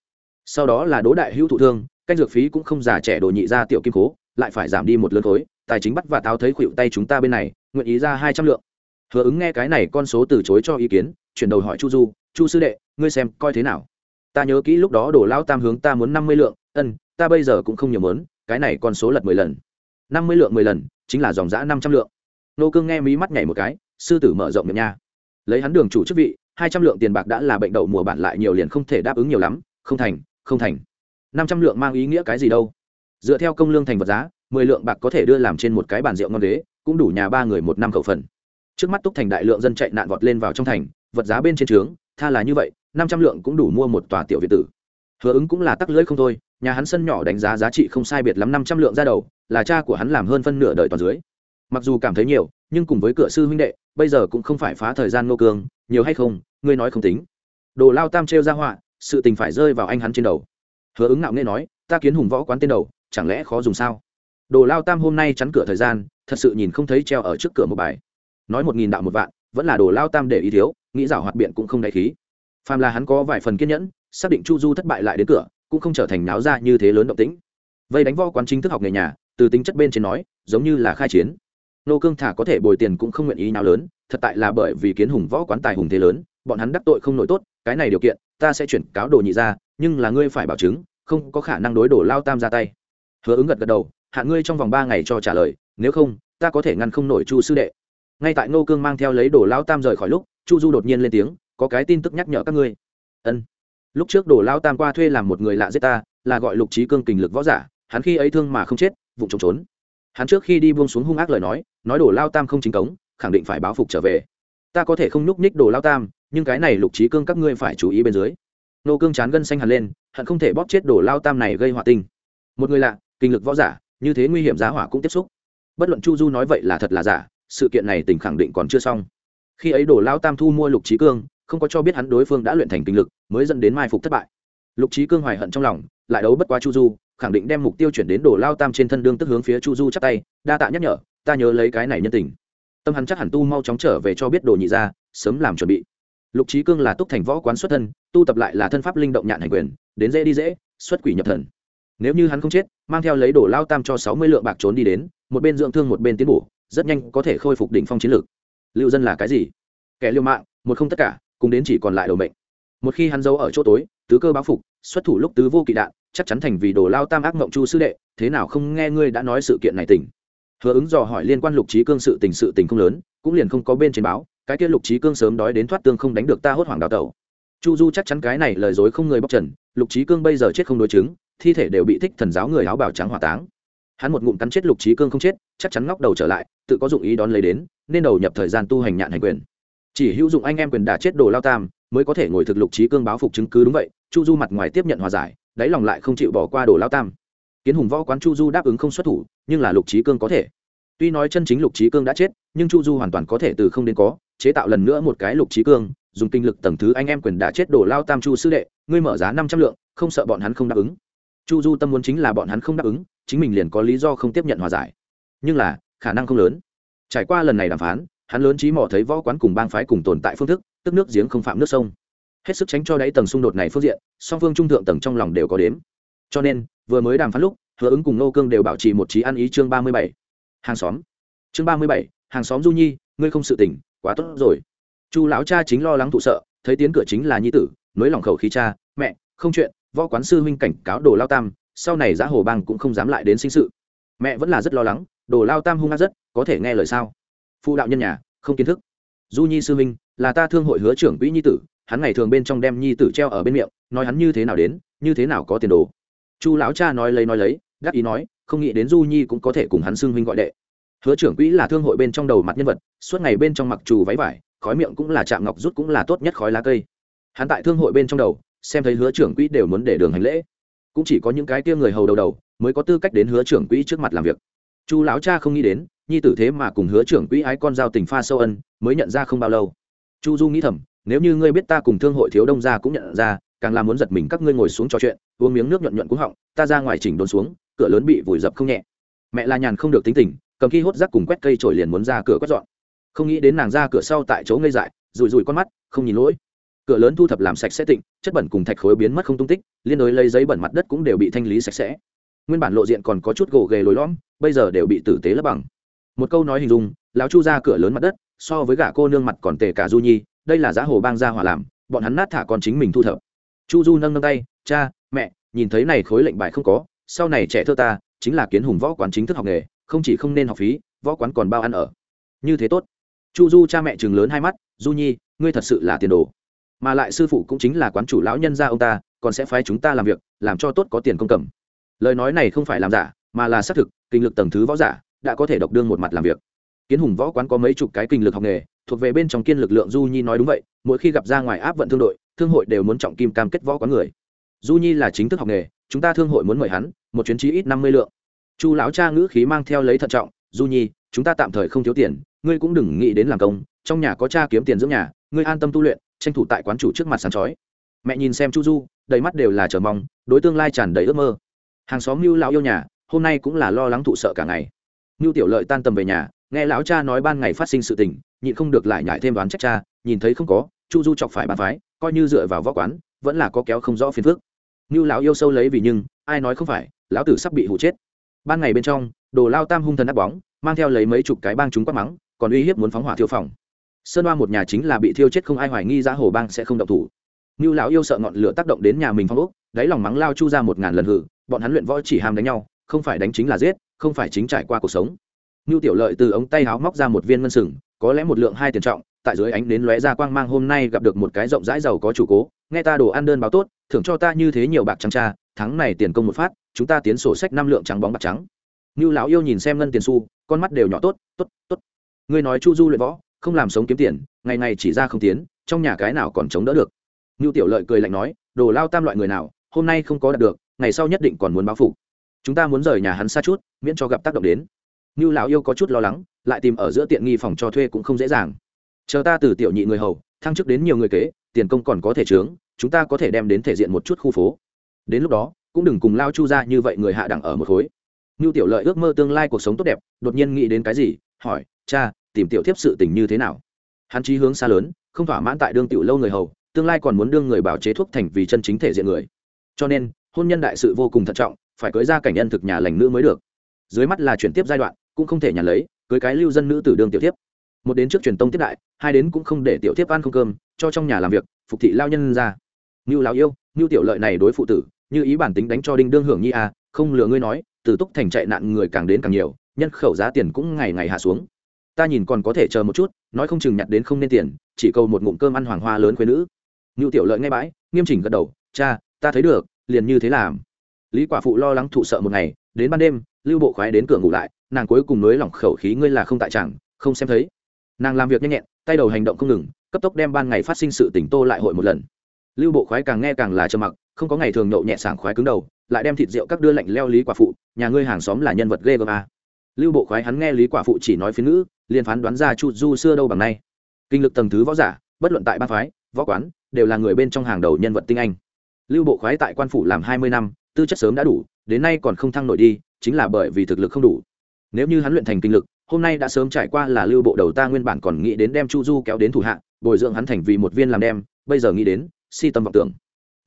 Sau đó là đỗ đại hữu thụ thương, canh dược phí cũng không già trẻ đồ nhị ra tiểu kim cố, lại phải giảm đi một lớn khối, tài chính bắt và tháo thấy khuỵu tay chúng ta bên này, nguyện ý ra hai trăm lượng. Hứa ứng nghe cái này con số từ chối cho ý kiến chuyển đầu hỏi chu du, chu sư đệ, ngươi xem, coi thế nào? Ta nhớ kỹ lúc đó đổ lao tam hướng ta muốn năm mươi lượng, ân, ta bây giờ cũng không nhiều mớn, cái này con số lật mười lần. năm mươi lượng mười lần, chính là dòng giã năm trăm lượng. Nô cương nghe mí mắt nhảy một cái, sư tử mở rộng miệng nha. Lấy hắn đường chủ chức vị, hai trăm lượng tiền bạc đã là bệnh đậu mùa bản lại nhiều liền không thể đáp ứng nhiều lắm, không thành không thành. Năm trăm lượng mang ý nghĩa cái gì đâu? Dựa theo công lương thành vật giá, mười lượng bạc có thể đưa làm trên một cái bàn rượu ngon đế cũng đủ nhà ba người một năm khẩu phần. Trước mắt túc thành đại lượng dân chạy nạn vọt lên vào trong thành vật giá bên trên trướng, tha là như vậy, năm trăm lượng cũng đủ mua một tòa tiểu việt tử. Hứa ứng cũng là tắc lưỡi không thôi, nhà hắn sân nhỏ đánh giá giá trị không sai biệt lắm năm trăm lượng ra đầu, là cha của hắn làm hơn phân nửa đời toàn dưới. Mặc dù cảm thấy nhiều, nhưng cùng với cửa sư huynh đệ, bây giờ cũng không phải phá thời gian nô cương, nhiều hay không, ngươi nói không tính. Đồ lao tam trêu ra họa, sự tình phải rơi vào anh hắn trên đầu. Hứa ứng ngạo nghe nói, ta kiến hùng võ quán tên đầu, chẳng lẽ khó dùng sao? Đồ lao tam hôm nay chắn cửa thời gian, thật sự nhìn không thấy treo ở trước cửa một bài. Nói một nghìn đạo một vạn, vẫn là đồ lao tam để ý thiếu nghĩ rảo hoạt biện cũng không đại khí. Phàm là hắn có vài phần kiên nhẫn, xác định chu du thất bại lại đến cửa, cũng không trở thành náo ra như thế lớn động tĩnh. Vây đánh võ quán chính thức học nghề nhà, từ tính chất bên trên nói, giống như là khai chiến. Nô cương thả có thể bồi tiền cũng không nguyện ý nào lớn, thật tại là bởi vì kiến hùng võ quán tài hùng thế lớn, bọn hắn đắc tội không nổi tốt, cái này điều kiện, ta sẽ chuyển cáo đồ nhị ra, nhưng là ngươi phải bảo chứng, không có khả năng đối đổ lao tam ra tay. Hứa ứng gật gật đầu, hạ ngươi trong vòng ba ngày cho trả lời, nếu không, ta có thể ngăn không nổi chu sư đệ. Ngay tại nô cương mang theo lấy đồ lao tam rời khỏi lúc chu du đột nhiên lên tiếng, có cái tin tức nhắc nhở các ngươi. Ân. Lúc trước đổ lao tam qua thuê làm một người lạ giết ta, là gọi lục trí cương kình lực võ giả, hắn khi ấy thương mà không chết vụ trốn trốn. Hắn trước khi đi buông xuống hung ác lời nói nói đổ lao tam không chính cống, khẳng định phải báo phục trở về. Ta có thể không nhúc nhích đổ lao tam, nhưng cái này lục trí cương các ngươi phải chú ý bên dưới. Nô cương chán gân xanh hẳn lên, hận không thể bóp chết đổ lao tam này gây hỏa tinh một người lạ kinh lực võ giả, như thế nguy hiểm giá hỏa cũng tiếp xúc. Bất luận chu du nói vậy là thật là giả, sự kiện này tỉnh khẳng định còn chưa xong khi ấy đổ lao tam thu mua lục trí cương, không có cho biết hắn đối phương đã luyện thành kinh lực, mới dẫn đến mai phục thất bại. Lục trí cương hoài hận trong lòng, lại đấu bất quá chu du, khẳng định đem mục tiêu chuyển đến đổ lao tam trên thân đương tức hướng phía chu du chắc tay, đa tạ nhắc nhở, ta nhớ lấy cái này nhân tình. Tâm hắn chắc hẳn tu mau chóng trở về cho biết đồ nhị ra sớm làm chuẩn bị. Lục trí cương là túc thành võ quán xuất thân, tu tập lại là thân pháp linh động nhạn hành quyền, đến dễ đi dễ, xuất quỷ nhập thần. Nếu như hắn không chết, mang theo lấy đồ lao tam cho sáu mươi lượng bạc trốn đi đến, một bên dưỡng thương một bên tiến bổ, rất nhanh có thể khôi phục đỉnh phong chiến lược lưu dân là cái gì? Kẻ liêu mạng, một không tất cả, cùng đến chỉ còn lại đầu mệnh. Một khi hắn giấu ở chỗ tối, tứ cơ báo phục, xuất thủ lúc tứ vô kỵ đạn, chắc chắn thành vì đồ lao tam ác mộng chu sư đệ, thế nào không nghe ngươi đã nói sự kiện này tỉnh hứa ứng dò hỏi liên quan lục trí cương sự tình sự tình không lớn, cũng liền không có bên trên báo, cái kia lục trí cương sớm đói đến thoát tương không đánh được ta hốt hoảng đào tẩu. Chu du chắc chắn cái này lời dối không người bóc trần, lục trí cương bây giờ chết không đối chứng, thi thể đều bị thích thần giáo người áo bào trắng hỏa táng hắn một ngụm cắn chết lục trí cương không chết, chắc chắn ngóc đầu trở lại, tự có dụng ý đón lấy đến, nên đầu nhập thời gian tu hành nhạn hành quyền. Chỉ hữu dụng anh em quyền đả chết đồ lao tam, mới có thể ngồi thực lục trí cương báo phục chứng cứ đúng vậy, chu du mặt ngoài tiếp nhận hòa giải, đáy lòng lại không chịu bỏ qua đồ lao tam. Kiến hùng võ quán chu du đáp ứng không xuất thủ, nhưng là lục trí cương có thể. Tuy nói chân chính lục trí cương đã chết, nhưng chu du hoàn toàn có thể từ không đến có, chế tạo lần nữa một cái lục trí cương, dùng kinh lực tầng thứ anh em quyền đả chết đồ lao tam chu sư đệ, ngươi mở giá năm trăm lượng, không sợ bọn hắn không đáp ứng. Chu du tâm muốn chính là bọn hắn không đáp ứng chính mình liền có lý do không tiếp nhận hòa giải. Nhưng là, khả năng không lớn. Trải qua lần này đàm phán, hắn lớn trí mò thấy võ quán cùng bang phái cùng tồn tại phương thức, tức nước giếng không phạm nước sông. Hết sức tránh cho đáy tầng xung đột này phương diện, song phương trung thượng tầng trong lòng đều có đếm. Cho nên, vừa mới đàm phán lúc, hứa ứng cùng nô cương đều bảo trì một trí ăn ý chương ba mươi bảy. Hàng xóm. Chương ba mươi bảy, hàng xóm du nhi, ngươi không sự tỉnh quá tốt rồi. Chu lão cha chính lo lắng thụ sợ, thấy tiến cửa chính là nhi tử, nới lòng khẩu khí cha, mẹ, không chuyện, võ quán sư huynh cảnh cáo đồ lao tam sau này giá hồ bang cũng không dám lại đến sinh sự. Mẹ vẫn là rất lo lắng, đồ lao tam hung hát rất, có thể nghe lời sao? Phụ đạo nhân nhà, không kiến thức. Du nhi sư minh là ta thương hội hứa trưởng quỹ nhi tử, hắn ngày thường bên trong đem nhi tử treo ở bên miệng, nói hắn như thế nào đến, như thế nào có tiền đồ. Chu lão cha nói lấy nói lấy gác ý nói, không nghĩ đến du nhi cũng có thể cùng hắn xưng huynh gọi đệ. Hứa trưởng quỹ là thương hội bên trong đầu mặt nhân vật, suốt ngày bên trong mặc trù váy vải, khói miệng cũng là chạm ngọc rút cũng là tốt nhất khói lá cây. Hắn tại thương hội bên trong đầu, xem thấy hứa trưởng quỹ đều muốn để đường hành lễ cũng chỉ có những cái kia người hầu đầu đầu mới có tư cách đến hứa trưởng quỹ trước mặt làm việc. Chu lão cha không nghĩ đến, nhi tử thế mà cùng hứa trưởng quỹ ái con giao tình pha sâu ân, mới nhận ra không bao lâu. Chu du nghĩ thầm, nếu như ngươi biết ta cùng thương hội thiếu đông gia cũng nhận ra, càng là muốn giật mình các ngươi ngồi xuống trò chuyện, uống miếng nước nhuận nhuận cũng họng, ta ra ngoài chỉnh đốn xuống, cửa lớn bị vùi dập không nhẹ. Mẹ la nhàn không được tính tình, cầm khi hốt rác cùng quét cây trổi liền muốn ra cửa quét dọn. Không nghĩ đến nàng ra cửa sau tại chỗ ngây dại rùi rùi con mắt, không nhìn lỗi cửa lớn thu thập làm sạch sẽ tịnh, chất bẩn cùng thạch khối biến mất không tung tích, liên đối lấy giấy bẩn mặt đất cũng đều bị thanh lý sạch sẽ. Nguyên bản lộ diện còn có chút gỗ ghề lồi lõm, bây giờ đều bị tử tế lấp bằng. Một câu nói hình dung, lão chu ra cửa lớn mặt đất, so với gã cô nương mặt còn tề cả du nhi, đây là giá hồ bang ra hỏa làm, bọn hắn nát thả con chính mình thu thập. Chu du nâng nâng tay, cha, mẹ, nhìn thấy này khối lệnh bài không có, sau này trẻ thơ ta, chính là kiến hùng võ quán chính thức học nghề, không chỉ không nên học phí, võ quán còn bao ăn ở. Như thế tốt. Chu du cha mẹ chừng lớn hai mắt, du nhi, ngươi thật sự là tiền đồ mà lại sư phụ cũng chính là quán chủ lão nhân gia ông ta, còn sẽ phái chúng ta làm việc, làm cho tốt có tiền công cầm. Lời nói này không phải làm giả, mà là xác thực, kinh lực tầng thứ võ giả đã có thể độc đương một mặt làm việc. Kiến hùng võ quán có mấy chục cái kinh lực học nghề, thuộc về bên trong kiên lực lượng du nhi nói đúng vậy, mỗi khi gặp ra ngoài áp vận thương đội, thương hội đều muốn trọng kim cam kết võ quán người. Du nhi là chính thức học nghề, chúng ta thương hội muốn mời hắn, một chuyến trí ít năm mươi lượng. Chu lão cha ngữ khí mang theo lấy thận trọng, du nhi, chúng ta tạm thời không thiếu tiền, ngươi cũng đừng nghĩ đến làm công, trong nhà có cha kiếm tiền dưỡng nhà, ngươi an tâm tu luyện tranh thủ tại quán chủ trước mặt sáng chói. Mẹ nhìn xem chu du, đầy mắt đều là chờ mong, đối tương lai tràn đầy ước mơ. Hàng xóm mưu lão yêu nhà, hôm nay cũng là lo lắng thụ sợ cả ngày. Mưu tiểu lợi tan tầm về nhà, nghe lão cha nói ban ngày phát sinh sự tình, nhịn không được lại nhải thêm đoán trách cha, nhìn thấy không có, chu du chọc phải bàn phái, coi như dựa vào võ quán, vẫn là có kéo không rõ phiền phức. Mưu lão yêu sâu lấy vì nhưng, ai nói không phải, lão tử sắp bị hụ chết. Ban ngày bên trong, đồ lao tam hung thần áp bóng, mang theo lấy mấy chục cái bang chúng quát mắng, còn uy hiếp muốn phóng hỏa thiêu phòng sơn hoa một nhà chính là bị thiêu chết không ai hoài nghi ra hồ bang sẽ không động thủ. Như lão yêu sợ ngọn lửa tác động đến nhà mình phong úc đáy lòng mắng lao chu ra một ngàn lần hử, bọn hắn luyện võ chỉ ham đánh nhau, không phải đánh chính là giết, không phải chính trải qua cuộc sống. Như tiểu lợi từ ống tay áo móc ra một viên ngân sừng, có lẽ một lượng hai tiền trọng, tại dưới ánh đến lóe ra quang mang hôm nay gặp được một cái rộng rãi giàu có chủ cố, nghe ta đồ ăn đơn báo tốt, thưởng cho ta như thế nhiều bạc trắng cha, tháng này tiền công một phát, chúng ta tiến sổ sách năm lượng trắng bóng bạc trắng. Như lão yêu nhìn xem ngân tiền xu, con mắt đều nhỏ tốt tốt tốt. Ngươi nói chu du luyện võ không làm sống kiếm tiền, ngày ngày chỉ ra không tiến, trong nhà cái nào còn chống đỡ được. Như tiểu lợi cười lạnh nói, đồ lao tam loại người nào, hôm nay không có đạt được, ngày sau nhất định còn muốn báo phục. Chúng ta muốn rời nhà hắn xa chút, miễn cho gặp tác động đến. Như lão yêu có chút lo lắng, lại tìm ở giữa tiện nghi phòng cho thuê cũng không dễ dàng. Chờ ta từ tiểu nhị người hầu, thăng chức đến nhiều người kế, tiền công còn có thể trướng chúng ta có thể đem đến thể diện một chút khu phố. Đến lúc đó, cũng đừng cùng lao chu ra như vậy người hạ đẳng ở một khối. Như tiểu lợi ước mơ tương lai cuộc sống tốt đẹp, đột nhiên nghĩ đến cái gì, hỏi, cha tìm tiểu thiếp sự tình như thế nào. Hắn chí hướng xa lớn, không thỏa mãn tại đương tiểu lâu người hầu, tương lai còn muốn đương người bảo chế thuốc thành vì chân chính thể diện người. Cho nên, hôn nhân đại sự vô cùng thận trọng, phải cưới ra cảnh nhân thực nhà lành nữ mới được. Dưới mắt là chuyển tiếp giai đoạn, cũng không thể nhà lấy, cưới cái lưu dân nữ tử đương tiểu thiếp. Một đến trước truyền tông tiếp đại, hai đến cũng không để tiểu thiếp ăn không cơm, cho trong nhà làm việc, phục thị lao nhân ra. Như lão yêu như tiểu lợi này đối phụ tử, như ý bản tính đánh cho đinh đương hưởng nhi à không lừa ngươi nói, từ túc thành chạy nạn người càng đến càng nhiều, nhân khẩu giá tiền cũng ngày ngày hạ xuống ta nhìn còn có thể chờ một chút, nói không chừng nhặt đến không nên tiền, chỉ cầu một ngụm cơm ăn hoàng hoa lớn khuyên nữ. Ngưu tiểu lợi ngay bãi, nghiêm chỉnh gật đầu, cha, ta thấy được, liền như thế làm. Lý quả phụ lo lắng thụ sợ một ngày, đến ban đêm, lưu bộ khoái đến cửa ngủ lại, nàng cuối cùng nới lỏng khẩu khí, ngươi là không tại chẳng, không xem thấy. Nàng làm việc nhanh nhẹn, tay đầu hành động không ngừng, cấp tốc đem ban ngày phát sinh sự tỉnh tô lại hội một lần. Lưu bộ khoái càng nghe càng là trầm mặc, không có ngày thường nhậu nhẹ sảng khoái cứng đầu, lại đem thịt rượu các đưa lạnh leo lý quả phụ, nhà ngươi hàng xóm là nhân vật ghê gớm à lưu bộ khoái hắn nghe lý quả phụ chỉ nói phiến ngữ, liền phán đoán ra chu du xưa đâu bằng nay. Kinh lực tầng thứ võ giả, bất luận tại ba phái, võ quán, đều là người bên trong hàng đầu nhân vật tinh anh. Lưu bộ khoái tại quan phủ làm hai mươi năm, tư chất sớm đã đủ, đến nay còn không thăng nổi đi, chính là bởi vì thực lực không đủ. Nếu như hắn luyện thành kinh lực, hôm nay đã sớm trải qua là lưu bộ đầu ta nguyên bản còn nghĩ đến đem chu du kéo đến thủ hạ, bồi dưỡng hắn thành vì một viên làm đem, bây giờ nghĩ đến, si tâm vọng tưởng.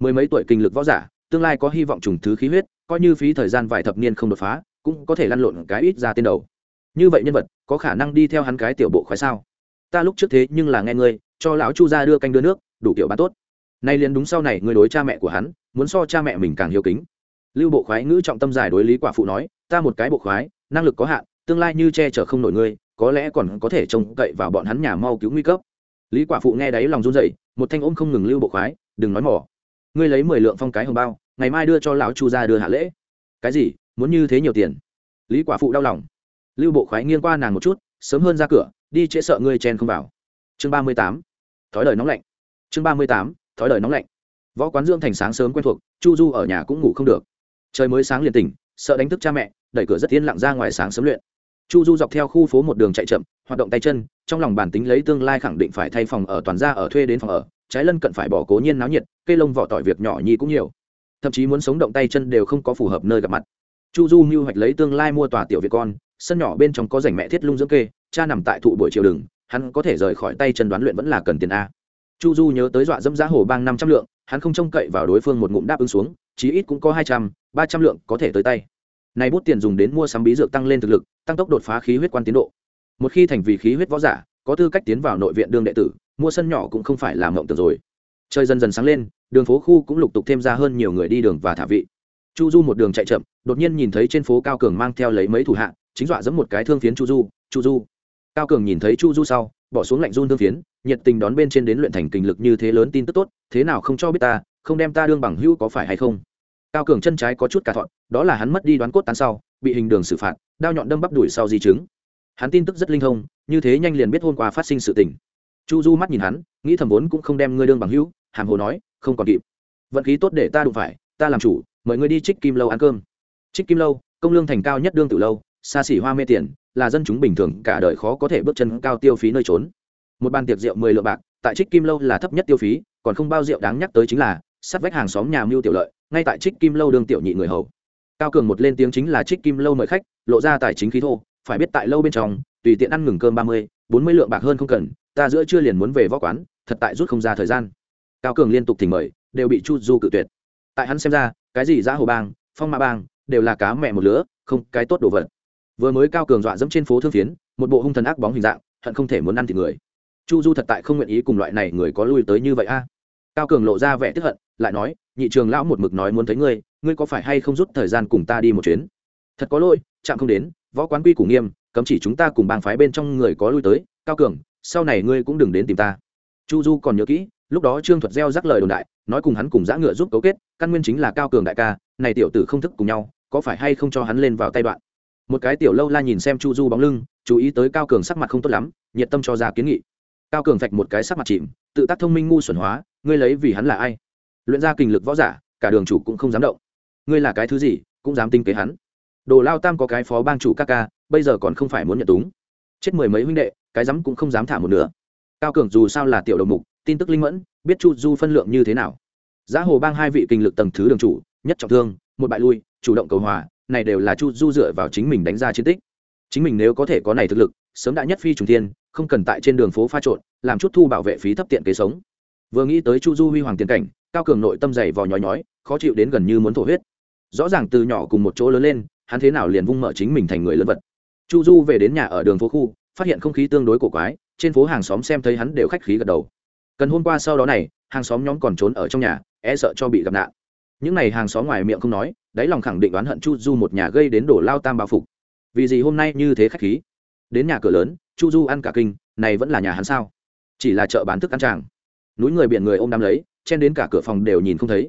Mười mấy tuổi kinh lực võ giả, tương lai có hy vọng trùng thứ khí huyết, coi như phí thời gian vài thập niên không đột phá cũng có thể lăn lộn cái ít ra tên đầu. Như vậy nhân vật, có khả năng đi theo hắn cái tiểu bộ khoái sao? Ta lúc trước thế nhưng là nghe ngươi, cho lão chu ra đưa canh đưa nước, đủ kiểu bán tốt. Nay liền đúng sau này người đối cha mẹ của hắn, muốn so cha mẹ mình càng hiếu kính. Lưu bộ khoái ngữ trọng tâm giải đối lý quả phụ nói, ta một cái bộ khoái, năng lực có hạn, tương lai như che chở không nổi ngươi, có lẽ còn có thể trông cậy vào bọn hắn nhà mau cứu nguy cấp. Lý quả phụ nghe đấy lòng run rẩy, một thanh ôm không ngừng lưu bộ khoái, đừng nói mỏ. Ngươi lấy mười lượng phong cái hồng bao, ngày mai đưa cho lão chu ra đưa hạ lễ. Cái gì? Muốn như thế nhiều tiền. Lý quả phụ đau lòng. Lưu bộ khoái nghiêng qua nàng một chút, sớm hơn ra cửa, đi trễ sợ ngươi chen không vào. Chương ba mươi tám. Thói đời nóng lạnh. Chương ba mươi tám. Thói đời nóng lạnh. Võ quán dương thành sáng sớm quen thuộc, chu du ở nhà cũng ngủ không được. Trời mới sáng liền tỉnh, sợ đánh thức cha mẹ, đẩy cửa rất yên lặng ra ngoài sáng sớm luyện. Chu du dọc theo khu phố một đường chạy chậm, hoạt động tay chân, trong lòng bản tính lấy tương lai khẳng định phải thay phòng ở toàn gia ở thuê đến phòng ở, trái lân cận phải bỏ cố nhiên náo nhiệt cây lông vỏ tỏi việc nhỏ nhi cũng nhiều. Thậm chí muốn sống động tay chân đều không có phù hợp nơi gặp mặt chu du mưu hoạch lấy tương lai mua tòa tiểu việt con, sân nhỏ bên trong có rảnh mẹ thiết lung dưỡng kê, cha nằm tại thụ buổi chiều đường, hắn có thể rời khỏi tay chân đoán luyện vẫn là cần tiền a. Chu du nhớ tới dọa dẫm giá hồ bang năm trăm lượng, hắn không trông cậy vào đối phương một ngụm đáp ứng xuống, chí ít cũng có hai trăm, ba trăm lượng có thể tới tay. Này bút tiền dùng đến mua sắm bí dược tăng lên thực lực, tăng tốc đột phá khí huyết quan tiến độ. Một khi thành vì khí huyết võ giả, có tư cách tiến vào nội viện đương đệ tử, mua sân nhỏ cũng không phải là mộng tưởng rồi. Chơi dần dần sáng lên, đường phố khu cũng lục tục thêm ra hơn nhiều người đi đường và thả vị chu du một đường chạy chậm, đột nhiên nhìn thấy trên phố cao cường mang theo lấy mấy thủ hạ, chính dọa dẫm một cái thương phiến chu du chu du. Cao cường nhìn thấy chu du sau, bỏ xuống lạnh run thương phiến, nhiệt tình đón bên trên đến luyện thành kinh lực như thế lớn tin tức tốt, thế nào không cho biết ta, không đem ta đương bằng hữu có phải hay không? Cao cường chân trái có chút cả thọn, đó là hắn mất đi đoán cốt tán sau, bị hình đường xử phạt, đao nhọn đâm bắp đuổi sau di chứng. Hắn tin tức rất linh thông, như thế nhanh liền biết hôm qua phát sinh sự tình. Chu du mắt nhìn hắn, nghĩ thầm vốn cũng không đem ngươi đương bằng hữu, hàm hồ nói, không còn kịp. Vận khí tốt để ta đụng phải, ta làm chủ mời ngươi đi trích kim lâu ăn cơm. Trích kim lâu, công lương thành cao nhất đương tử lâu, xa xỉ hoa mê tiền, là dân chúng bình thường cả đời khó có thể bước chân cao tiêu phí nơi trốn. Một bàn tiệc rượu mười lượng bạc, tại trích kim lâu là thấp nhất tiêu phí, còn không bao rượu đáng nhắc tới chính là, sát vách hàng xóm nhà mưu tiểu lợi, ngay tại trích kim lâu đương tiểu nhị người hầu. Cao cường một lên tiếng chính là trích kim lâu mời khách, lộ ra tài chính khí thô, phải biết tại lâu bên trong, tùy tiện ăn ngừng cơm ba mươi, bốn mươi lượng bạc hơn không cần, ta giữa chưa liền muốn về võ quán, thật tại rút không ra thời gian. Cao cường liên tục thỉnh mời, đều bị chu du cự tuyệt tại hắn xem ra, cái gì giã hồ bang, phong ma bang, đều là cá mẹ một lứa, không cái tốt đồ vật. Vừa mới cao cường dọa dẫm trên phố thương phiến, một bộ hung thần ác bóng hình dạng, hận không thể muốn ăn thịt người. Chu du thật tại không nguyện ý cùng loại này người có lui tới như vậy a. Cao cường lộ ra vẻ tức hận, lại nói, nhị trường lão một mực nói muốn thấy ngươi ngươi có phải hay không rút thời gian cùng ta đi một chuyến? Thật có lỗi, chạm không đến, võ quán quy củ nghiêm, cấm chỉ chúng ta cùng bang phái bên trong người có lui tới, cao cường, sau này ngươi cũng đừng đến tìm ta. Chu du còn nhớ kỹ, lúc đó trương thuật gieo rắc lời đồn đại nói cùng hắn cùng giã ngựa giúp cấu kết, căn nguyên chính là cao cường đại ca, này tiểu tử không thức cùng nhau, có phải hay không cho hắn lên vào tay đoạn? Một cái tiểu lâu la nhìn xem chu du bóng lưng, chú ý tới cao cường sắc mặt không tốt lắm, nhiệt tâm cho ra kiến nghị. Cao cường vạch một cái sắc mặt chìm, tự tác thông minh ngu xuẩn hóa, ngươi lấy vì hắn là ai? Luyện ra kinh lực võ giả, cả đường chủ cũng không dám động. Ngươi là cái thứ gì, cũng dám tinh kế hắn. Đồ lao tam có cái phó bang chủ ca ca, bây giờ còn không phải muốn nhận túng. Chết mười mấy huynh đệ, cái dám cũng không dám thả một nửa. Cao cường dù sao là tiểu đầu mục, tin tức linh mẫn, biết chu du phân lượng như thế nào giá hồ bang hai vị kinh lực tầng thứ đường chủ, nhất trọng thương, một bại lui, chủ động cầu hòa, này đều là chu du dựa vào chính mình đánh ra chiến tích. Chính mình nếu có thể có này thực lực, sớm đã nhất phi trùng thiên, không cần tại trên đường phố pha trộn, làm chút thu bảo vệ phí thấp tiện kế sống. Vừa nghĩ tới chu du huy hoàng tiền cảnh, cao cường nội tâm dày vò nhói nhói, khó chịu đến gần như muốn thổ huyết. Rõ ràng từ nhỏ cùng một chỗ lớn lên, hắn thế nào liền vung mở chính mình thành người lớn vật. Chu du về đến nhà ở đường phố khu, phát hiện không khí tương đối cổ quái, trên phố hàng xóm xem thấy hắn đều khách khí gật đầu. Cần hôm qua sau đó này, hàng xóm nhóm còn trốn ở trong nhà e sợ cho bị gặp nạn. Những n à y hàng xóm ngoài miệng không nói, đáy lòng khẳng định đoán hận chu du một nhà gây đến đổ lao tam bao phục. Vì gì hôm nay như thế khách khí? Đến nhà cửa lớn, chu du ăn cả kinh, này vẫn là nhà hắn sao? Chỉ là chợ bán thức ăn tràng núi người biển người ôm đám lấy, chen đến cả cửa phòng đều nhìn không thấy.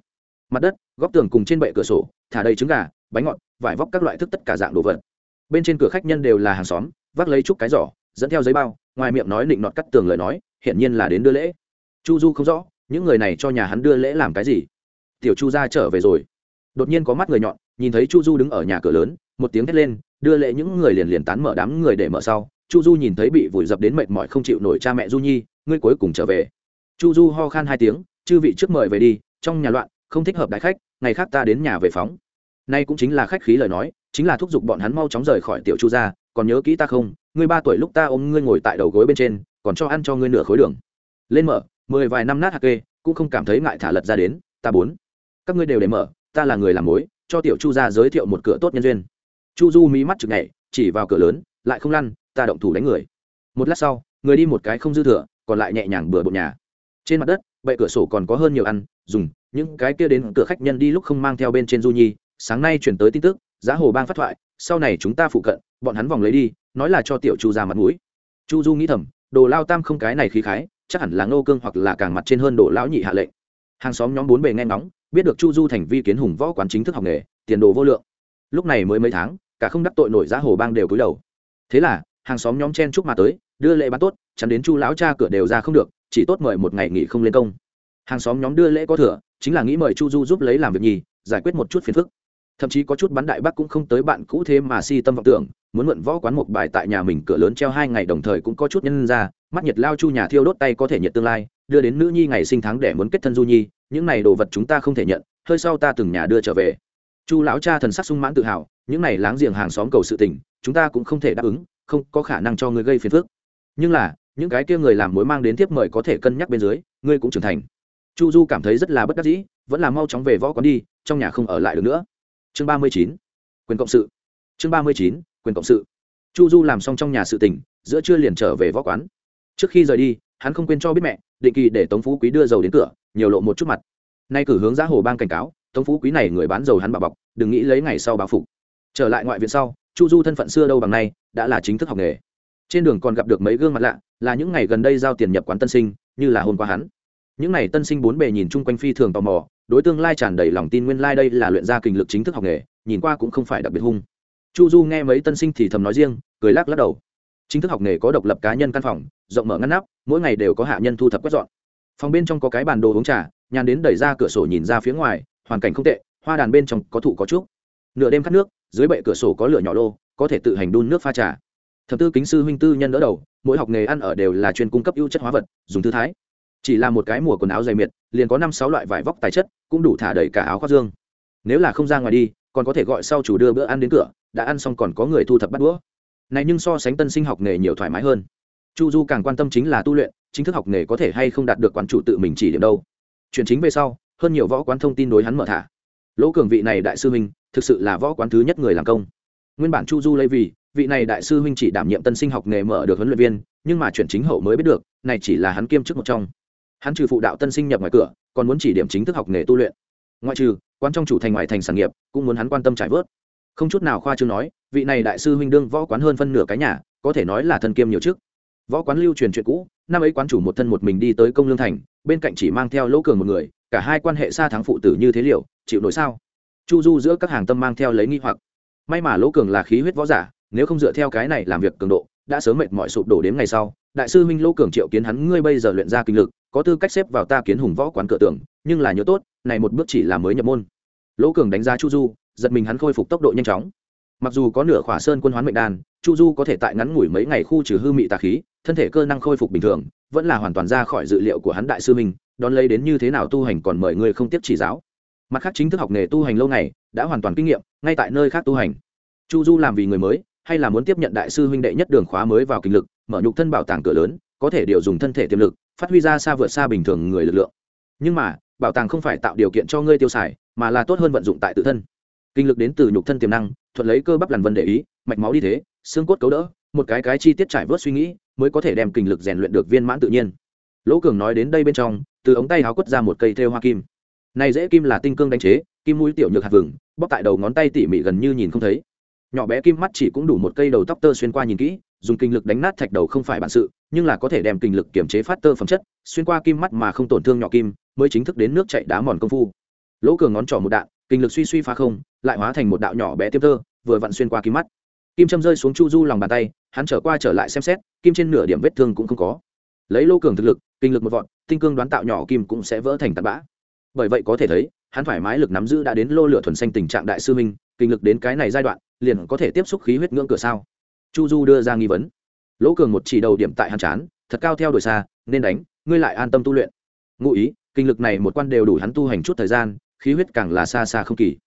Mặt đất, góc tường cùng trên bệ cửa sổ, thả đầy trứng gà, bánh ngọt, vải vóc các loại thức tất cả dạng đồ vật. Bên trên cửa khách nhân đều là hàng xóm, vác lấy chút cái giỏ, dẫn theo giấy bao, ngoài miệng nói định nọt cắt tường lời nói, hiển nhiên là đến đưa lễ. Chu du không rõ những người này cho nhà hắn đưa lễ làm cái gì? Tiểu chu ra trở về rồi. Đột nhiên có mắt người nhọn, nhìn thấy chu du đứng ở nhà cửa lớn, một tiếng thét lên, đưa lễ những người liền liền tán mở đám người để mở sau. Chu du nhìn thấy bị vùi dập đến mệt mỏi không chịu nổi cha mẹ du nhi, ngươi cuối cùng trở về. Chu du ho khan hai tiếng, chư vị trước mời về đi, trong nhà loạn, không thích hợp đại khách, ngày khác ta đến nhà về phóng. Nay cũng chính là khách khí lời nói, chính là thúc giục bọn hắn mau chóng rời khỏi tiểu chu gia, còn nhớ kỹ ta không? Ngươi ba tuổi lúc ta ôm ngươi ngồi tại đầu gối bên trên, còn cho ăn cho ngươi nửa khối đường. Lên mở mười vài năm nát hạt kê, cũng không cảm thấy ngại thả lật ra đến, ta bốn. Các ngươi đều để mở, ta là người làm mối, cho tiểu chu ra giới thiệu một cửa tốt nhân duyên. Chu du mí mắt chực nhảy, chỉ vào cửa lớn, lại không lăn, ta động thủ đánh người. Một lát sau, người đi một cái không dư thừa, còn lại nhẹ nhàng bừa bộn nhà. Trên mặt đất, bệ cửa sổ còn có hơn nhiều ăn, dùng, những cái kia đến cửa khách nhân đi lúc không mang theo bên trên du nhi, sáng nay chuyển tới tin tức, giá hồ bang phát thoại, sau này chúng ta phụ cận, bọn hắn vòng lấy đi, nói là cho tiểu chu ra mặt mũi. Chu du nghĩ thầm, đồ lao tam không cái này khí khái chắc hẳn là ngô cương hoặc là càng mặt trên hơn đổ lão nhị hạ lệnh. Hàng xóm nhóm bốn bề nghe ngóng, biết được chu du thành vi kiến hùng võ quán chính thức học nghề, tiền đồ vô lượng. Lúc này mới mấy tháng, cả không đắc tội nổi giá hồ bang đều cúi đầu. Thế là, hàng xóm nhóm chen chúc mà tới, đưa lễ bán tốt, chắn đến chu lão cha cửa đều ra không được, chỉ tốt mời một ngày nghỉ không lên công. Hàng xóm nhóm đưa lễ có thừa, chính là nghĩ mời chu du giúp lấy làm việc nhì, giải quyết một chút phiền phức. Thậm chí có chút bắn đại bắc cũng không tới bạn cũ thế mà si tâm vọng tưởng, muốn mượn võ quán một bài tại nhà mình cửa lớn treo hai ngày đồng thời cũng có chút nhân ra mắt nhiệt lao chu nhà thiêu đốt tay có thể nhiệt tương lai, đưa đến nữ nhi ngày sinh tháng để muốn kết thân du nhi, những này đồ vật chúng ta không thể nhận, hơi sau ta từng nhà đưa trở về. Chu lão cha thần sắc sung mãn tự hào, những này láng giềng hàng xóm cầu sự tình, chúng ta cũng không thể đáp ứng, không có khả năng cho ngươi gây phiền phức. Nhưng là, những cái kia người làm mối mang đến tiếp mời có thể cân nhắc bên dưới, ngươi cũng trưởng thành. Chu du cảm thấy rất là bất đắc dĩ, vẫn là mau chóng về võ quán đi, trong nhà không ở lại được nữa. Chương ba mươi chín, quyền cộng sự. Chương ba mươi chín, quyền cộng sự. Chu du làm xong trong nhà sự tỉnh giữa trưa liền trở về võ quán trước khi rời đi, hắn không quên cho biết mẹ, định kỳ để tống phú quý đưa dầu đến cửa, nhiều lộ một chút mặt. Nay cử hướng giá hồ bang cảnh cáo, tống phú quý này người bán dầu hắn bà bọc, đừng nghĩ lấy ngày sau báo phục. Trở lại ngoại viện sau, chu du thân phận xưa đâu bằng nay, đã là chính thức học nghề. Trên đường còn gặp được mấy gương mặt lạ, là những ngày gần đây giao tiền nhập quán tân sinh, như là hôm qua hắn. Những ngày tân sinh bốn bề nhìn chung quanh phi thường tò mò, đối tương lai tràn đầy lòng tin nguyên lai、like、đây là luyện gia kinh lực chính thức học nghề, nhìn qua cũng không phải đặc biệt hung. Chu du nghe mấy tân sinh thì thầm nói riêng, cười lắc lắc đầu. Chính thức học nghề có độc lập cá nhân căn phòng rộng mở ngăn nắp, mỗi ngày đều có hạ nhân thu thập quét dọn. Phòng bên trong có cái bàn đồ uống trà, nhàn đến đẩy ra cửa sổ nhìn ra phía ngoài, hoàn cảnh không tệ, hoa đàn bên trong có thụ có trúc nửa đêm cắt nước, dưới bệ cửa sổ có lửa nhỏ lô, có thể tự hành đun nước pha trà. Thập tư kính sư huynh tư nhân đỡ đầu, mỗi học nghề ăn ở đều là chuyên cung cấp ưu chất hóa vật, dùng thư thái. Chỉ là một cái mùa quần áo dày miệt, liền có năm sáu loại vải vóc tài chất, cũng đủ thả đầy cả áo khoác dương. Nếu là không ra ngoài đi, còn có thể gọi sau chủ đưa bữa ăn đến cửa, đã ăn xong còn có người thu thập bắt đũa. Này nhưng so sánh tân sinh học nghề nhiều thoải mái hơn chu du càng quan tâm chính là tu luyện, chính thức học nghề có thể hay không đạt được quán chủ tự mình chỉ điểm đâu. Chuyện chính về sau, hơn nhiều võ quán thông tin đối hắn mở thả. Lỗ cường vị này đại sư huynh, thực sự là võ quán thứ nhất người làm công. Nguyên bản chu du lấy vì, vị này đại sư huynh chỉ đảm nhiệm tân sinh học nghề mở được huấn luyện viên, nhưng mà chuyển chính hậu mới biết được, này chỉ là hắn kiêm chức một trong. Hắn trừ phụ đạo tân sinh nhập ngoài cửa, còn muốn chỉ điểm chính thức học nghề tu luyện. Ngoại trừ quan trong chủ thành ngoài thành sản nghiệp, cũng muốn hắn quan tâm trải vớt. Không chút nào khoa chưa nói, vị này đại sư huynh đương võ quán hơn phân nửa cái nhà, có thể nói là thân kiêm nhiều chức võ quán lưu truyền chuyện cũ, năm ấy quán chủ một thân một mình đi tới công lương thành, bên cạnh chỉ mang theo lỗ cường một người, cả hai quan hệ xa thắng phụ tử như thế liệu, chịu nổi sao? Chu du giữa các hàng tâm mang theo lấy nghi hoặc. May mà lỗ cường là khí huyết võ giả, nếu không dựa theo cái này làm việc cường độ, đã sớm mệt mỏi sụp đổ đến ngày sau, đại sư huynh lỗ cường triệu kiến hắn, ngươi bây giờ luyện ra kinh lực, có tư cách xếp vào ta kiến hùng võ quán cửa tưởng nhưng là nhớ tốt, này một bước chỉ là mới nhập môn. Lỗ cường đánh giá chu du, giật mình hắn khôi phục tốc độ nhanh chóng mặc dù có nửa khỏa sơn quân hoán mệnh đan, chu du có thể tại ngắn ngủi mấy ngày khu trừ hư mị tà khí, thân thể cơ năng khôi phục bình thường, vẫn là hoàn toàn ra khỏi dự liệu của hắn đại sư minh, đón lấy đến như thế nào tu hành còn mời người không tiếp chỉ giáo. Mặt khác chính thức học nghề tu hành lâu ngày, đã hoàn toàn kinh nghiệm, ngay tại nơi khác tu hành. Chu du làm vì người mới, hay là muốn tiếp nhận đại sư huynh đệ nhất đường khóa mới vào kinh lực, mở nhục thân bảo tàng cửa lớn, có thể điều dùng thân thể tiềm lực, phát huy ra xa vượt xa bình thường người lực lượng. Nhưng mà, bảo tàng không phải tạo điều kiện cho ngươi tiêu xài, mà là tốt hơn vận dụng tại tự thân. Kinh lực đến từ nhục thân tiềm năng thuận lấy cơ bắp lằn vân để ý, mạch máu đi thế, xương cốt cấu đỡ, một cái cái chi tiết trải vớt suy nghĩ mới có thể đem kinh lực rèn luyện được viên mãn tự nhiên. Lỗ cường nói đến đây bên trong, từ ống tay háo quất ra một cây thêu hoa kim. Này dễ kim là tinh cương đánh chế, kim mũi tiểu nhược hạt vừng bóc tại đầu ngón tay tỉ mỉ gần như nhìn không thấy. Nhỏ bé kim mắt chỉ cũng đủ một cây đầu tóc tơ xuyên qua nhìn kỹ, dùng kinh lực đánh nát thạch đầu không phải bản sự, nhưng là có thể đem kinh lực kiểm chế phát tơ phẩm chất, xuyên qua kim mắt mà không tổn thương nhỏ kim, mới chính thức đến nước chạy đá mòn công phu. Lỗ cường ngón trỏ một đạn, kinh lực suy suy phá không lại hóa thành một đạo nhỏ bé tiếp thơ, vừa vặn xuyên qua kim mắt. Kim châm rơi xuống chu du lòng bàn tay, hắn trở qua trở lại xem xét, kim trên nửa điểm vết thương cũng không có. Lấy lô cường thực lực, kinh lực một vọn tinh cương đoán tạo nhỏ kim cũng sẽ vỡ thành tạt bã. Bởi vậy có thể thấy, hắn thoải mái lực nắm giữ đã đến lô lửa thuần xanh tình trạng đại sư minh, kinh lực đến cái này giai đoạn, liền có thể tiếp xúc khí huyết ngưỡng cửa sao? Chu du đưa ra nghi vấn. Lỗ cường một chỉ đầu điểm tại hàn chán, thật cao theo đuổi xa, nên đánh, ngươi lại an tâm tu luyện. Ngụ ý, kinh lực này một quan đều đủ hắn tu hành chút thời gian, khí huyết càng là xa xa không kỳ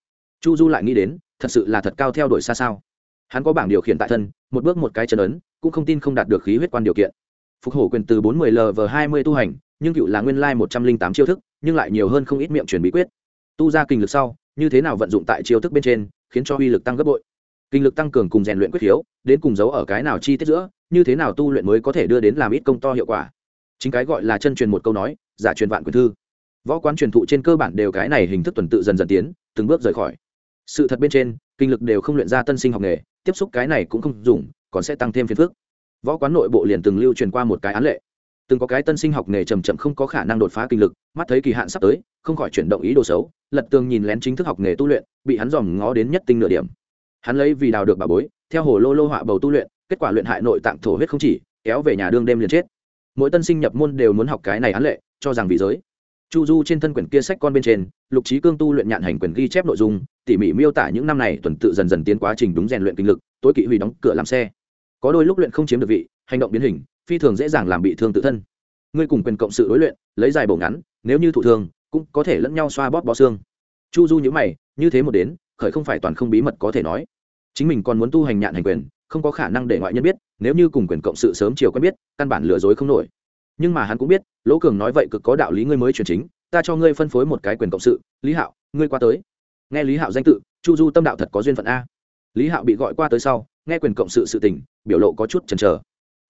chu du lại nghĩ đến, thật sự là thật cao theo đuổi xa sao? Hắn có bảng điều khiển tại thân, một bước một cái chân ấn, cũng không tin không đạt được khí huyết quan điều kiện. Phục hổ quyền từ bốn mươi lv hai mươi tu hành, nhưng cựu là nguyên lai một trăm linh tám chiêu thức, nhưng lại nhiều hơn không ít miệng truyền bí quyết. Tu ra kinh lực sau, như thế nào vận dụng tại chiêu thức bên trên, khiến cho uy lực tăng gấp bội. Kinh lực tăng cường cùng rèn luyện quyết khiếu đến cùng giấu ở cái nào chi tiết giữa, như thế nào tu luyện mới có thể đưa đến làm ít công to hiệu quả? Chính cái gọi là chân truyền một câu nói, giả truyền vạn quyền thư. Võ quán truyền thụ trên cơ bản đều cái này hình thức tuần tự dần dần tiến, từng bước rời khỏi sự thật bên trên, kinh lực đều không luyện ra tân sinh học nghề, tiếp xúc cái này cũng không dùng, còn sẽ tăng thêm phiền phức. Võ quán nội bộ liền từng lưu truyền qua một cái án lệ. Từng có cái tân sinh học nghề chầm chậm không có khả năng đột phá kinh lực, mắt thấy kỳ hạn sắp tới, không khỏi chuyển động ý đồ xấu, lật tường nhìn lén chính thức học nghề tu luyện, bị hắn dòm ngó đến nhất tinh nửa điểm. Hắn lấy vì đào được bà bối, theo hồ lô lô họa bầu tu luyện, kết quả luyện hại nội tạng thổ huyết không chỉ, kéo về nhà đương đêm liền chết. Mỗi tân sinh nhập môn đều muốn học cái này án lệ, cho rằng vì giới chu du trên thân quyển kia sách con bên trên, lục trí cương tu luyện nhạn hành quyển ghi chép nội dung, tỉ mỉ miêu tả những năm này tuần tự dần dần tiến quá trình đúng rèn luyện kinh lực, tối kỵ hủy đóng cửa làm xe. Có đôi lúc luyện không chiếm được vị, hành động biến hình, phi thường dễ dàng làm bị thương tự thân. Ngươi cùng quyền cộng sự đối luyện, lấy dài bổ ngắn, nếu như thụ thương, cũng có thể lẫn nhau xoa bóp bó xương. Chu du nhữ mày, như thế một đến, khởi không phải toàn không bí mật có thể nói. Chính mình còn muốn tu hành nhạn hành quyền, không có khả năng để ngoại nhân biết, nếu như cùng quyền cộng sự sớm chiều quen biết, căn bản lừa dối không nổi nhưng mà hắn cũng biết, lỗ cường nói vậy cực có đạo lý ngươi mới chuyển chính, ta cho ngươi phân phối một cái quyền cộng sự, lý hạo, ngươi qua tới. Nghe lý hạo danh tự, chu du tâm đạo thật có duyên phận a. Lý hạo bị gọi qua tới sau, nghe quyền cộng sự sự tình, biểu lộ có chút chần chờ.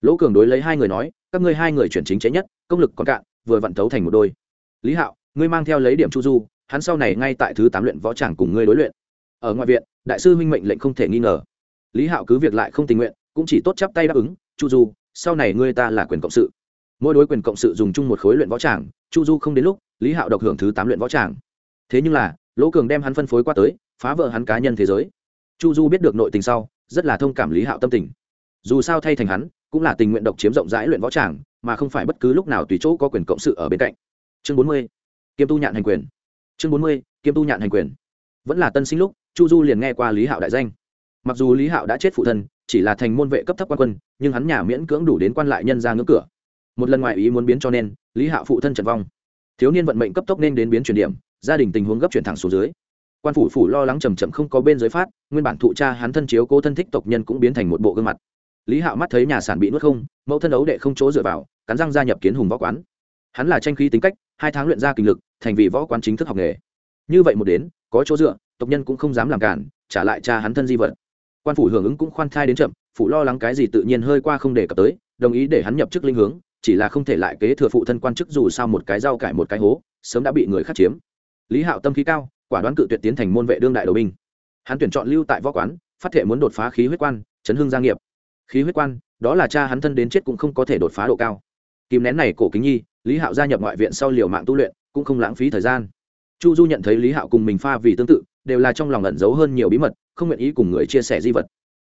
Lỗ cường đối lấy hai người nói, các ngươi hai người chuyển chính chế nhất, công lực còn cạn, vừa vặn thấu thành một đôi. Lý hạo, ngươi mang theo lấy điểm chu du, hắn sau này ngay tại thứ tám luyện võ tràng cùng ngươi đối luyện. Ở ngoại viện, đại sư huynh mệnh lệnh không thể nghi ngờ. Lý hạo cứ việc lại không tình nguyện, cũng chỉ tốt chắp tay đáp ứng, chu du, sau này ngươi ta là quyền cộng sự mỗi đối quyền cộng sự dùng chung một khối luyện võ tràng, chu du không đến lúc, lý hạo độc hưởng thứ tám luyện võ tràng. Thế nhưng là, lỗ cường đem hắn phân phối qua tới, phá vỡ hắn cá nhân thế giới. Chu du biết được nội tình sau, rất là thông cảm lý hạo tâm tình. Dù sao thay thành hắn, cũng là tình nguyện độc chiếm rộng rãi luyện võ tràng, mà không phải bất cứ lúc nào tùy chỗ có quyền cộng sự ở bên cạnh. Chương bốn mươi, kiêm tu nhạn hành quyền. Chương bốn mươi, kiêm tu nhạn hành quyền. Vẫn là tân sinh lúc, chu du liền nghe qua lý hạo đại danh. Mặc dù lý hạo đã chết phụ thân, chỉ là thành môn vệ cấp thấp quan quân, nhưng hắn nhà miễn cưỡng đủ đến quan lại nhân ra ngưỡng cửa một lần ngoại ý muốn biến cho nên, lý hạo phụ thân trần vong. Thiếu niên vận mệnh cấp tốc nên đến biến chuyển điểm, gia đình tình huống gấp chuyển thẳng xuống dưới. Quan phủ phủ lo lắng chầm chậm không có bên giới phát, nguyên bản thụ cha hắn thân chiếu cố thân thích tộc nhân cũng biến thành một bộ gương mặt. Lý hạo mắt thấy nhà sản bị nuốt không, mẫu thân ấu đệ không chỗ dựa vào, cắn răng gia nhập kiến hùng võ quán. Hắn là tranh khí tính cách, hai tháng luyện ra kinh lực, thành vì võ quán chính thức học nghề. Như vậy một đến, có chỗ dựa, tộc nhân cũng không dám làm cản, trả lại cha hắn thân di vật. Quan phủ hưởng ứng cũng khoan thai đến chậm, phủ lo lắng cái gì tự nhiên hơi qua không để cập tới, đồng ý để hắn nhập chức linh hướng chỉ là không thể lại kế thừa phụ thân quan chức dù sao một cái rau cải một cái hố, sớm đã bị người khác chiếm. Lý hạo tâm khí cao, quả đoán cự tuyệt tiến thành môn vệ đương đại đầu binh. Hắn tuyển chọn lưu tại võ quán, phát thể muốn đột phá khí huyết quan, chấn hương gia nghiệp. Khí huyết quan, đó là cha hắn thân đến chết cũng không có thể đột phá độ cao. Kìm nén này cổ kính nhi, lý hạo gia nhập ngoại viện sau liều mạng tu luyện, cũng không lãng phí thời gian. Chu du nhận thấy lý hạo cùng mình pha vì tương tự, đều là trong lòng ẩn giấu hơn nhiều bí mật, không nguyện ý cùng người chia sẻ di vật.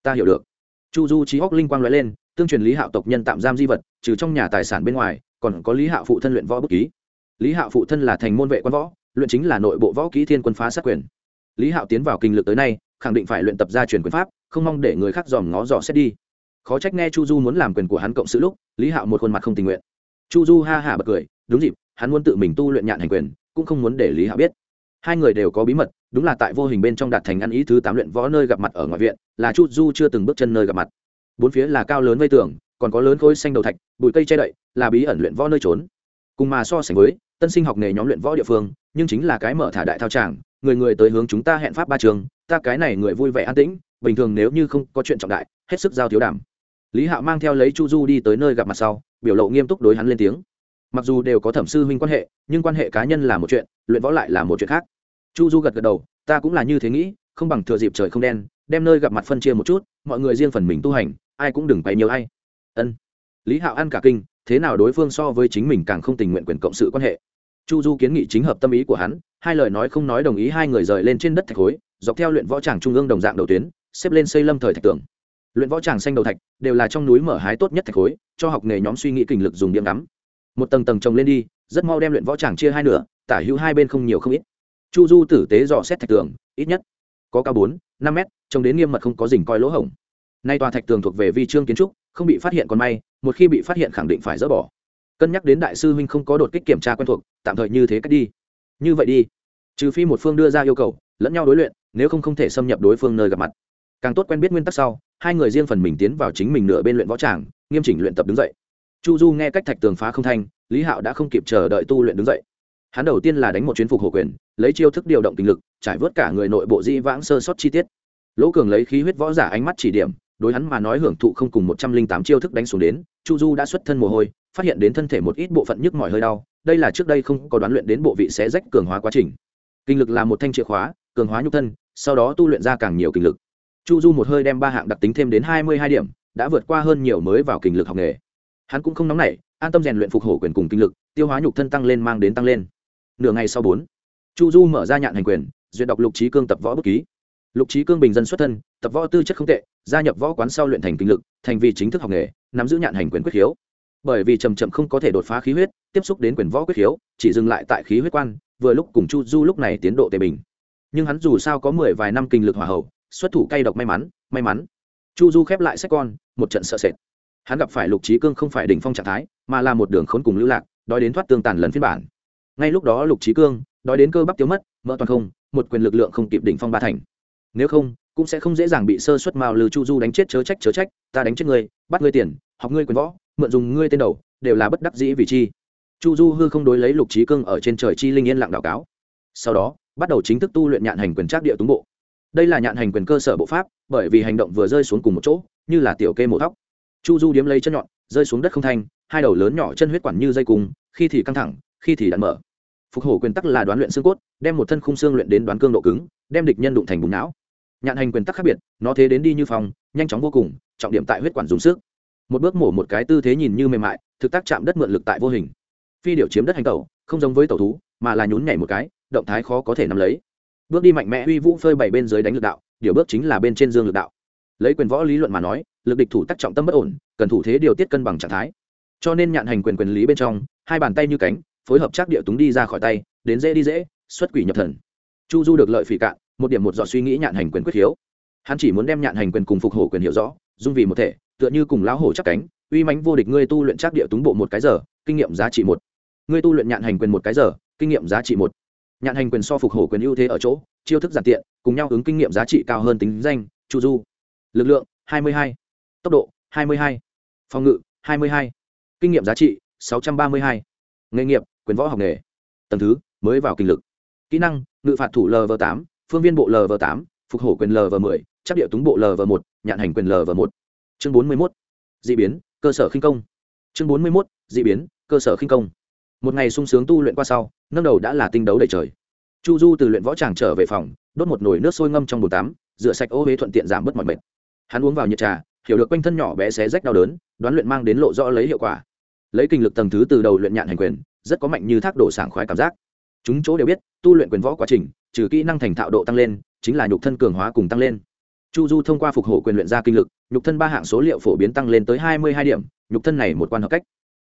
Ta hiểu được. Chu du trí óc linh quang l lên tương truyền lý hạo tộc nhân tạm giam di vật, trừ trong nhà tài sản bên ngoài, còn có lý hạo phụ thân luyện võ bút ký. Lý hạo phụ thân là thành môn vệ quan võ, luyện chính là nội bộ võ kỹ thiên quân phá sát quyền. Lý hạo tiến vào kinh lực tới nay, khẳng định phải luyện tập gia truyền quyền pháp, không mong để người khác dòm ngó dò xét đi. Khó trách nghe chu du muốn làm quyền của hắn cộng sự lúc, lý hạo một khuôn mặt không tình nguyện. Chu du ha hả bật cười, đúng dịp, hắn muốn tự mình tu luyện nhạn hành quyền, cũng không muốn để lý hạo biết. Hai người đều có bí mật, đúng là tại vô hình bên trong đạt thành ăn ý thứ tám luyện võ nơi gặp mặt ở ngoại viện, là chu du chưa từng bước chân nơi gặp mặt bốn phía là cao lớn vây tường, còn có lớn khối xanh đầu thạch, bụi cây che đậy, là bí ẩn luyện võ nơi trốn. Cùng mà so sánh với, tân sinh học nghề nhóm luyện võ địa phương, nhưng chính là cái mở thả đại thao tràng, người người tới hướng chúng ta hẹn pháp ba trường, ta cái này người vui vẻ an tĩnh, bình thường nếu như không có chuyện trọng đại, hết sức giao thiếu đảm lý hạo mang theo lấy chu du đi tới nơi gặp mặt sau, biểu lộ nghiêm túc đối hắn lên tiếng. Mặc dù đều có thẩm sư huynh quan hệ, nhưng quan hệ cá nhân là một chuyện, luyện võ lại là một chuyện khác. Chu du gật gật đầu, ta cũng là như thế nghĩ, không bằng thừa dịp trời không đen, đem nơi gặp mặt phân chia một chút, mọi người riêng phần mình tu hành ai cũng đừng quay nhiều ai. Ân. Lý hạo ăn cả kinh, thế nào đối phương so với chính mình càng không tình nguyện quyền cộng sự quan hệ. Chu du kiến nghị chính hợp tâm ý của hắn, hai lời nói không nói đồng ý hai người rời lên trên đất thạch khối, dọc theo luyện võ tràng trung ương đồng dạng đầu tuyến, xếp lên xây lâm thời thạch tường. Luyện võ tràng xanh đầu thạch đều là trong núi mở hái tốt nhất thạch khối, cho học nghề nhóm suy nghĩ kinh lực dùng điểm ngắm. Một tầng tầng trồng lên đi, rất mau đem luyện võ tràng chia hai nửa, tả hữu hai bên không nhiều không ít. Chu du tử tế dò xét thạch tường, ít nhất có cao bốn, năm mét, trông đến nghiêm mật không có rình coi lỗ hổng nay tòa thạch tường thuộc về vi trương kiến trúc, không bị phát hiện còn may, một khi bị phát hiện khẳng định phải dỡ bỏ. Cân nhắc đến đại sư huynh không có đột kích kiểm tra quen thuộc, tạm thời như thế cách đi. Như vậy đi. Trừ phi một phương đưa ra yêu cầu, lẫn nhau đối luyện, nếu không không thể xâm nhập đối phương nơi gặp mặt. Càng tốt quen biết nguyên tắc sau, hai người riêng phần mình tiến vào chính mình nửa bên luyện võ tràng, nghiêm chỉnh luyện tập đứng dậy. Chu du nghe cách thạch tường phá không thanh lý hạo đã không kịp chờ đợi tu luyện đứng dậy. Hắn đầu tiên là đánh một chuyến phục hộ quyền, lấy chiêu thức điều động tình lực, trải vớt cả người nội bộ di vãng sơ sót chi tiết. Lỗ cường lấy khí huyết võ giả ánh mắt chỉ điểm đối hắn mà nói hưởng thụ không cùng một trăm linh tám chiêu thức đánh xuống đến, chu du đã xuất thân mồ hôi, phát hiện đến thân thể một ít bộ phận nhức mỏi hơi đau, đây là trước đây không có đoán luyện đến bộ vị sẽ rách cường hóa quá trình. Kinh lực là một thanh chìa khóa, cường hóa nhục thân, sau đó tu luyện ra càng nhiều kinh lực. Chu du một hơi đem ba hạng đặc tính thêm đến hai mươi hai điểm, đã vượt qua hơn nhiều mới vào kinh lực học nghề. Hắn cũng không nóng nảy, an tâm rèn luyện phục hổ quyền cùng kinh lực, tiêu hóa nhục thân tăng lên mang đến tăng lên. Nửa ngày sau bốn, chu du mở ra nhạn hành quyền, duyệt đọc lục trí cương tập võ bút ký lục trí cương bình dân xuất thân, tập võ tư chất không tệ, gia nhập võ quán sau luyện thành kinh lực, thành vì chính thức học nghề, nắm giữ nhạn hành quyền quyết khiếu. Bởi vì chầm chậm không có thể đột phá khí huyết, tiếp xúc đến quyền võ quyết khiếu, chỉ dừng lại tại khí huyết quan, vừa lúc cùng chu du lúc này tiến độ tề bình. Nhưng hắn dù sao có mười vài năm kinh lực hỏa hậu, xuất thủ cay độc may mắn may mắn. Chu du khép lại sách con, một trận sợ sệt. Hắn gặp phải lục trí cương không phải đỉnh phong trạng thái, mà là một đường khốn cùng lưu lạc, đói đến thoát tương tàn lần phiên bản. Ngay lúc đó lục trí cương, đói đến cơ bắp tiêu mất mỡ toàn không, một quyền lực lượng không kịp đỉnh phong ba thành nếu không, cũng sẽ không dễ dàng bị sơ suất mao lư chu du đánh chết chớ trách chớ trách, ta đánh chết ngươi, bắt ngươi tiền, học ngươi quyền võ, mượn dùng ngươi tên đầu, đều là bất đắc dĩ vì chi. Chu du hư không đối lấy lục trí cương ở trên trời chi linh yên lặng đạo cáo. Sau đó, bắt đầu chính thức tu luyện nhạn hành quyền trác địa túng bộ. Đây là nhạn hành quyền cơ sở bộ pháp, bởi vì hành động vừa rơi xuống cùng một chỗ, như là tiểu kê mổ thóc. Chu du điếm lấy chân nhọn, rơi xuống đất không thanh hai đầu lớn nhỏ chân huyết quản như dây cung, khi thì căng thẳng, khi thì đạn mở. Phục hổ quyền tắc là đoán luyện xương cốt, đem một thân khung xương luyện đến đoán cương độ cứng, đem địch nhân đụng thành bùng não nhạn hành quyền tắc khác biệt, nó thế đến đi như phòng nhanh chóng vô cùng, trọng điểm tại huyết quản dùng sức. Một bước mổ một cái tư thế nhìn như mềm mại, thực tác chạm đất mượn lực tại vô hình. Phi điệu chiếm đất hành tẩu, không giống với tẩu thú, mà là nhún nhảy một cái, động thái khó có thể nắm lấy. Bước đi mạnh mẽ uy vũ phơi bảy bên dưới đánh lực đạo, điều bước chính là bên trên dương lực đạo. Lấy quyền võ lý luận mà nói, lực địch thủ tác trọng tâm bất ổn, cần thủ thế điều tiết cân bằng trạng thái. Cho nên nhạn hành quyền quyền lý bên trong, hai bàn tay như cánh, phối hợp chắc địa túng đi ra khỏi tay, đến dễ đi dễ, xuất quỷ nhập thần. Chu du được lợi phỉ cạn một điểm một giọt suy nghĩ nhạn hành quyền quyết hiếu hắn chỉ muốn đem nhạn hành quyền cùng phục hổ quyền hiểu rõ, dung vì một thể, tựa như cùng lão hổ chắc cánh, uy mãnh vô địch ngươi tu luyện chắc địa túng bộ một cái giờ, kinh nghiệm giá trị một ngươi tu luyện nhạn hành quyền một cái giờ, kinh nghiệm giá trị một nhạn hành quyền so phục hổ quyền ưu thế ở chỗ, chiêu thức giản tiện, cùng nhau ứng kinh nghiệm giá trị cao hơn tính danh, chu du lực lượng 22. tốc độ 22. phòng ngự 22. kinh nghiệm giá trị 632. nghề nghiệp, quyền võ học nghề tầng thứ, mới vào kinh lực kỹ năng, ngự phạt thủ lv tám phương viên bộ lv tám, phục hổ quyền lv mười chắc địa túng bộ lv một, nhạn hành quyền lv một. Chương bốn mươi mốt. D ị biến, cơ sở khinh công. Chương bốn mươi mốt d ị biến, cơ sở khinh công. Một ngày sung sướng tu luyện qua sau, nâng đầu đã là tinh đấu đầy trời. Chu du từ luyện võ tràng trở về phòng, đốt một nồi nước sôi ngâm trong bồn tắm, rửa sạch ô huế thuận tiện giảm bớt mọi mệt. Hắn uống vào nhiệt trà, hiểu được quanh thân nhỏ bé xé rách đau đớn, đoán luyện mang đến lộ rõ lấy hiệu quả. Lấy kinh lực tầng thứ từ đầu luyện nhạn hành quyền, rất có mạnh như thác đổ sảng khoái cảm giác. Chúng chỗ đều biết tu luyện quyền võ quá trình, trừ kỹ năng thành thạo độ tăng lên, chính là nhục thân cường hóa cùng tăng lên. Chu du thông qua phục hộ quyền luyện ra kinh lực, nhục thân ba hạng số liệu phổ biến tăng lên tới hai mươi hai điểm, nhục thân này một quan hợp cách.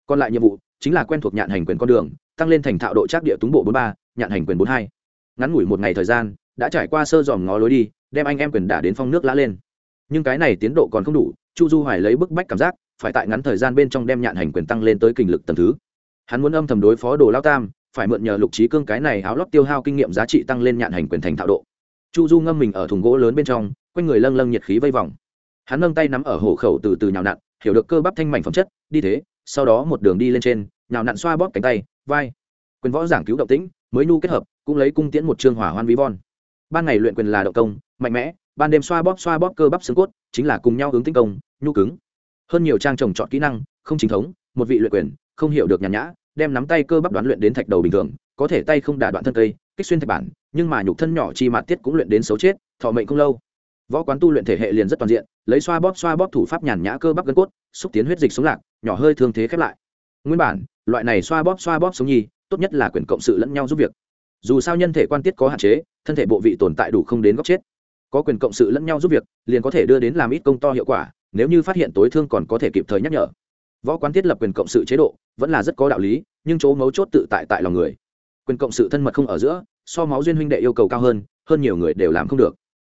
Còn lại nhiệm vụ, chính là quen thuộc nhạn hành quyền con đường, tăng lên thành thạo độ trác địa túng bộ bốn ba, nhạn hành quyền bốn hai. Ngắn ngủi một ngày thời gian, đã trải qua sơ dòm ngó lối đi, đem anh em quyền đả đến phong nước lã lên. Nhưng cái này tiến độ còn không đủ, chu du hoài lấy bức bách cảm giác, phải tại ngắn thời gian bên trong đem nhạn hành quyền tăng lên tới kinh lực tầng thứ. Hắn muốn âm thầm đối phó đồ lao tam phải mượn nhờ lục trí cương cái này áo lót tiêu hao kinh nghiệm giá trị tăng lên nhạn hành quyền thành thạo độ. Chu du ngâm mình ở thùng gỗ lớn bên trong, quanh người lâng lâng nhiệt khí vây vòng. Hắn nâng tay nắm ở hổ khẩu từ từ nhào nặn, hiểu được cơ bắp thanh mảnh phẩm chất, đi thế, sau đó một đường đi lên trên, nhào nặn xoa bóp cánh tay, vai. Quyền võ giảng cứu động tĩnh, mới nhu kết hợp, cũng lấy cung tiễn một trương hỏa hoan ví von. Ban ngày luyện quyền là động công, mạnh mẽ, ban đêm xoa bóp xoa bóp cơ bắp xương cốt, chính là cùng nhau hướng tinh công, nhu cứng. Hơn nhiều trang trồng chọn kỹ năng, không chính thống, một vị luyện quyền, không hiểu được nhàn nhã đem nắm tay cơ bắp đoán luyện đến thạch đầu bình thường, có thể tay không đả đoạn thân cây, kích xuyên thạch bản, nhưng mà nhục thân nhỏ chi mạt tiết cũng luyện đến xấu chết, thọ mệnh không lâu. Võ quán tu luyện thể hệ liền rất toàn diện, lấy xoa bóp xoa bóp thủ pháp nhàn nhã cơ bắp gân cốt, xúc tiến huyết dịch sống lạc, nhỏ hơi thương thế khép lại. Nguyên bản, loại này xoa bóp xoa bóp sống nhi, tốt nhất là quyền cộng sự lẫn nhau giúp việc. Dù sao nhân thể quan tiết có hạn chế, thân thể bộ vị tồn tại đủ không đến góc chết. Có quyền cộng sự lẫn nhau giúp việc, liền có thể đưa đến làm ít công to hiệu quả, nếu như phát hiện tối thương còn có thể kịp thời nhắc nhở võ quán thiết lập quyền cộng sự chế độ, vẫn là rất có đạo lý, nhưng chỗ mấu chốt tự tại tại lòng người. Quyền cộng sự thân mật không ở giữa, so máu duyên huynh đệ yêu cầu cao hơn hơn nhiều người đều làm không được.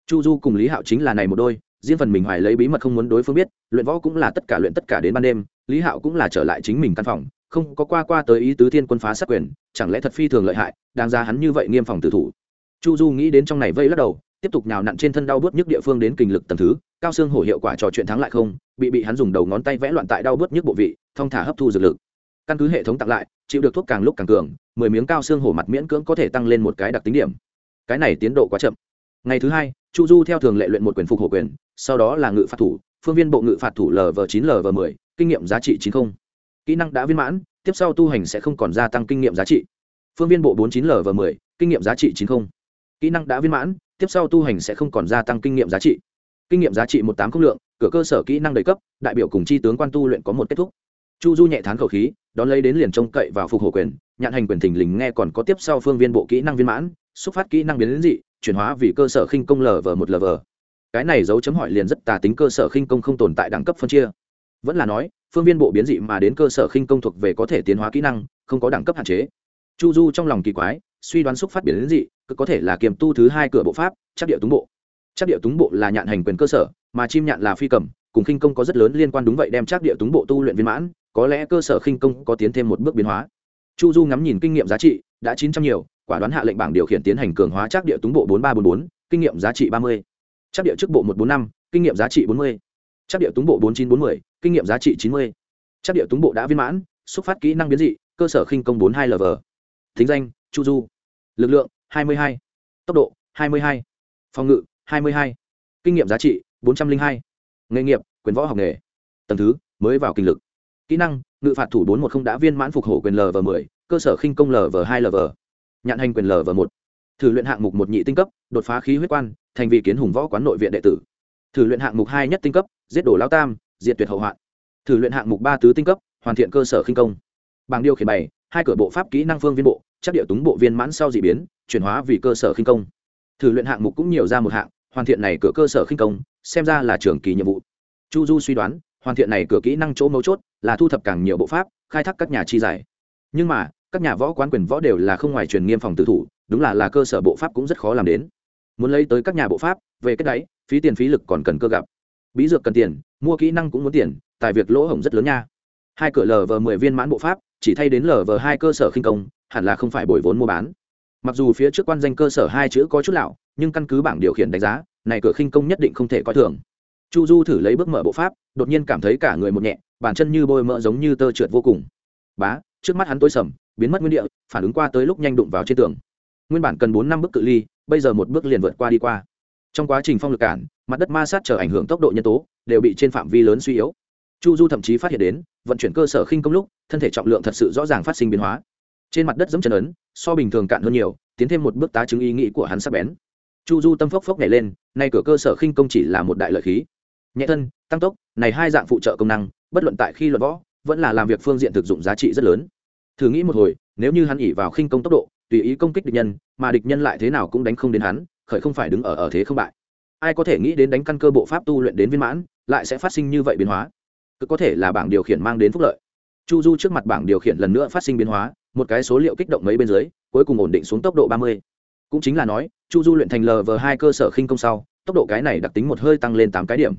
Chu du cùng lý hạo chính là này một đôi, riêng phần mình hoài lấy bí mật không muốn đối phương biết, luyện võ cũng là tất cả luyện tất cả đến ban đêm, lý hạo cũng là trở lại chính mình căn phòng, không có qua qua tới ý tứ thiên quân phá sát quyền, chẳng lẽ thật phi thường lợi hại đang ra hắn như vậy nghiêm phòng tử thủ. Chu du nghĩ đến trong này vây lắc đầu tiếp tục nhào nặn trên thân đau bớt nhức địa phương đến kinh lực tầm thứ, cao xương hổ hiệu quả trò chuyện thắng lại không, bị bị hắn dùng đầu ngón tay vẽ loạn tại đau bớt nhức bộ vị, thong thả hấp thu dược lực. Căn cứ hệ thống tặng lại, chịu được thuốc càng lúc càng cường, mười miếng cao xương hổ mặt miễn cưỡng có thể tăng lên một cái đặc tính điểm. Cái này tiến độ quá chậm. Ngày thứ hai, chu du theo thường lệ luyện một quyền phục hổ quyền, sau đó là ngự phạt thủ, phương viên bộ ngự phạt thủ lv chín lv m ộ kinh nghiệm giá trị chín không. Kỹ năng đã viên mãn, tiếp sau tu hành sẽ không còn gia tăng kinh nghiệm giá trị. Phương viên bộ bốn chín lv m ộ kinh nghiệm giá trị chín không kỹ năng đã viên mãn, tiếp sau tu hành sẽ không còn gia tăng kinh nghiệm giá trị. Kinh nghiệm giá trị một tám công lượng, cửa cơ sở kỹ năng đầy cấp, đại biểu cùng chi tướng quan tu luyện có một kết thúc. Chu du nhẹ thán khẩu khí, đón lấy đến liền trông cậy vào phục hộ quyền nhạn hành quyền thình lình nghe còn có tiếp sau phương viên bộ kỹ năng viên mãn, xúc phát kỹ năng biến đến dị, chuyển hóa vì cơ sở khinh công lờ vờ một lờ vờ. cái này dấu chấm hỏi liền rất tà tính cơ sở khinh công không tồn tại đẳng cấp phân chia. Vẫn là nói, phương viên bộ biến dị mà đến cơ sở khinh công thuộc về có thể tiến hóa kỹ năng, không có đẳng cấp hạn chế. Chu du trong lòng kỳ quái, suy đoán xúc phát biến đến dị cực có thể là kiềm tu thứ hai cửa bộ pháp, chắc địa túng bộ. Chắc địa túng bộ là nhạn hành quyền cơ sở, mà chim nhạn là phi cầm, cùng khinh công có rất lớn liên quan đúng vậy đem chắc địa túng bộ tu luyện viên mãn, có lẽ cơ sở khinh công có tiến thêm một bước biến hóa. Chu du ngắm nhìn kinh nghiệm giá trị, đã chín trăm nhiều, quả đoán hạ lệnh bảng điều khiển tiến hành cường hóa chắc địa túng bộ bốn ba bốn bốn, kinh nghiệm giá trị ba mươi. Chắc địa trước bộ một bốn năm, kinh nghiệm giá trị bốn mươi. Chắc địa túng bộ bốn chín bốn mươi kinh nghiệm giá trị chín mươi. Chắc địa túng bộ đã viên mãn, xúc phát kỹ năng biến dị, cơ sở khinh công bốn hai lv thính danh, chu du. Lực lượng hai mươi hai. Tốc độ, hai mươi hai. Phòng ngự, hai mươi hai. Kinh nghiệm giá trị, bốn trăm linh hai. Nghề nghiệp, quyền võ học nghề. Tầng thứ, mới vào kinh lực. Kỹ năng, ngự phạt thủ bốn một không đã viên mãn phục hổ quyền lv 10 cơ sở khinh công lv hai lv nhạn hành quyền lv một. Thử luyện hạng mục một nhị tinh cấp, đột phá khí huyết quan, thành vị kiến hùng võ quán nội viện đệ tử. Thử luyện hạng mục hai nhất tinh cấp, giết đổ lao tam, diệt tuyệt hậu hoạn. Thử luyện hạng mục ba tứ tinh cấp, hoàn thiện cơ sở khinh công. Bảng điều khiển bày hai cửa bộ pháp kỹ năng phương viên bộ, chắc địa túng bộ viên mãn sau d ị biến chuyển hóa vì cơ sở khinh công. Thử luyện hạng mục cũng nhiều ra một hạng, hoàn thiện này cửa cơ sở khinh công, xem ra là trường kỳ nhiệm vụ. Chu du suy đoán, hoàn thiện này cửa kỹ năng chỗ mấu chốt là thu thập càng nhiều bộ pháp, khai thác các nhà chi giải. Nhưng mà, các nhà võ quán quyền võ đều là không ngoài truyền nghiêm phòng tự thủ, đúng là là cơ sở bộ pháp cũng rất khó làm đến. Muốn lấy tới các nhà bộ pháp, về cái đáy, phí tiền phí lực còn cần cơ gặp. Bí dược cần tiền, mua kỹ năng cũng muốn tiền tại việc lỗ hổng rất lớn nha. Hai cửa lv mười viên mãn bộ pháp, chỉ thay đến lv hai cơ sở khinh công, hẳn là không phải bồi vốn mua bán mặc dù phía trước quan danh cơ sở hai chữ có chút lạo nhưng căn cứ bảng điều khiển đánh giá, này cửa khinh công nhất định không thể coi thường. Chu du thử lấy bước mở bộ pháp, đột nhiên cảm thấy cả người một nhẹ, bàn chân như bôi mỡ giống như tơ trượt vô cùng. Bá, trước mắt hắn tối sầm, biến mất nguyên địa, phản ứng qua tới lúc nhanh đụng vào trên tường. Nguyên bản cần bốn năm bước cự ly, bây giờ một bước liền vượt qua đi qua. Trong quá trình phong lực cản, mặt đất ma sát trở ảnh hưởng tốc độ nhân tố, đều bị trên phạm vi lớn suy yếu. Chu du thậm chí phát hiện đến, vận chuyển cơ sở khinh công lúc, thân thể trọng lượng thật sự rõ ràng phát sinh biến hóa trên mặt đất giống chân ấn, so bình thường cạn hơn nhiều, tiến thêm một bước tá chứng ý nghĩ của hắn sắp bén. Chu du tâm phốc phốc nhảy lên, nay cửa cơ sở khinh công chỉ là một đại lợi khí. Nhẹ thân, tăng tốc, này hai dạng phụ trợ công năng, bất luận tại khi luận võ, vẫn là làm việc phương diện thực dụng giá trị rất lớn. Thử nghĩ một hồi, nếu như hắn ỉ vào khinh công tốc độ, tùy ý công kích địch nhân, mà địch nhân lại thế nào cũng đánh không đến hắn, khởi không phải đứng ở ở thế không bại. Ai có thể nghĩ đến đánh căn cơ bộ pháp tu luyện đến viên mãn, lại sẽ phát sinh như vậy biến hóa. Cứ có thể là bảng điều khiển mang đến phúc lợi chu du trước mặt bảng điều khiển lần nữa phát sinh biến hóa, một cái số liệu kích động mấy bên dưới, cuối cùng ổn định xuống tốc độ ba mươi. Cũng chính là nói, chu du luyện thành lv hai cơ sở khinh công sau, tốc độ cái này đặc tính một hơi tăng lên tám cái điểm.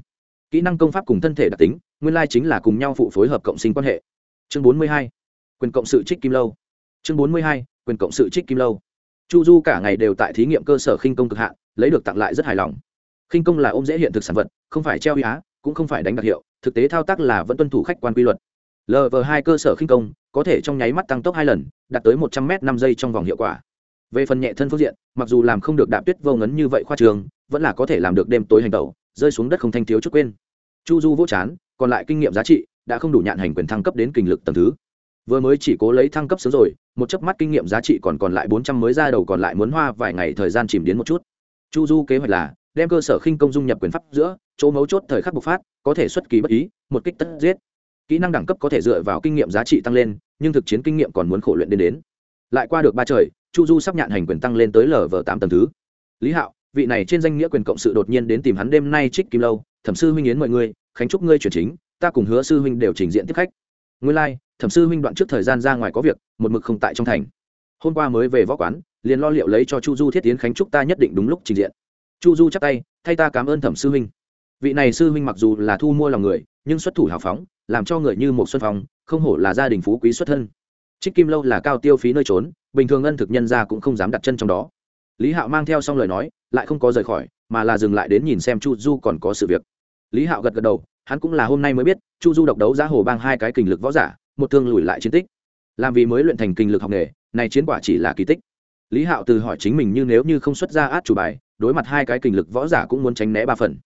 Kỹ năng công pháp cùng thân thể đặc tính, nguyên lai chính là cùng nhau phụ phối hợp cộng sinh quan hệ. Chương bốn mươi hai, quyền cộng sự trích kim lâu. Chương bốn mươi hai, quyền cộng sự trích kim lâu. Chu du cả ngày đều tại thí nghiệm cơ sở khinh công cực hạn, lấy được tặng lại rất hài lòng. Khinh công là ôm dễ hiện thực sản vật, không phải treo y á, cũng không phải đánh đặc hiệu, thực tế thao tác là vẫn tuân thủ khách quan quy luật lv hai cơ sở khinh công, có thể trong nháy mắt tăng tốc hai lần, đạt tới một trăm m năm giây trong vòng hiệu quả. Về phần nhẹ thân phương diện, mặc dù làm không được đạp tuyết vô ngấn như vậy khoa trường, vẫn là có thể làm được đêm tối hành tẩu, rơi xuống đất không thanh thiếu chút quên. Chu du vỗ chán, còn lại kinh nghiệm giá trị đã không đủ nhạn hành quyền thăng cấp đến kinh lực tầng thứ. Vừa mới chỉ cố lấy thăng cấp sớm rồi, một chớp mắt kinh nghiệm giá trị còn còn lại bốn trăm mới ra đầu còn lại muốn hoa vài ngày thời gian chìm đến một chút. Chu du kế hoạch là, đem cơ sở khinh công dung nhập quyền pháp giữa, chỗ mấu chốt thời khắc bộc phát, có thể xuất kỳ bất ý, một kích tất giết kỹ năng đẳng cấp có thể dựa vào kinh nghiệm giá trị tăng lên nhưng thực chiến kinh nghiệm còn muốn khổ luyện đến đến. Lại qua được ba trời chu du sắp nhạn hành quyền tăng lên tới lv tám tầng thứ. Lý hạo vị này trên danh nghĩa quyền cộng sự đột nhiên đến tìm hắn đêm nay trích kim lâu thẩm sư huynh yến mọi người khánh chúc ngươi chuyển chính ta cùng hứa sư huynh đều trình diện tiếp khách. Nguyên lai、like, thẩm sư huynh đoạn trước thời gian ra ngoài có việc một mực không tại trong thành. Hôm qua mới về võ quán liền lo liệu lấy cho chu du thiết tiến khánh trúc ta nhất định đúng lúc trình diện. Chu du chắc tay thay ta cảm ơn thẩm sư huynh vị này sư huynh mặc dù là thu mua lòng người, nhưng xuất thủ hào phóng, làm cho người như một xuân phong, không hổ là gia đình phú quý xuất thân. Trích kim lâu là cao tiêu phí nơi trốn, bình thường ân thực nhân ra cũng không dám đặt chân trong đó. Lý hạo mang theo xong lời nói, lại không có rời khỏi, mà là dừng lại đến nhìn xem chu du còn có sự việc. Lý hạo gật gật đầu, hắn cũng là hôm nay mới biết, chu du độc đấu giá hồ bang hai cái kình lực võ giả, một thương lùi lại chiến tích. Làm vì mới luyện thành kình lực học nghề, này chiến quả chỉ là kỳ tích. Lý hạo từ hỏi chính mình như nếu như không xuất ra át chủ bài, đối mặt hai cái kình lực võ giả cũng muốn tránh né ba phần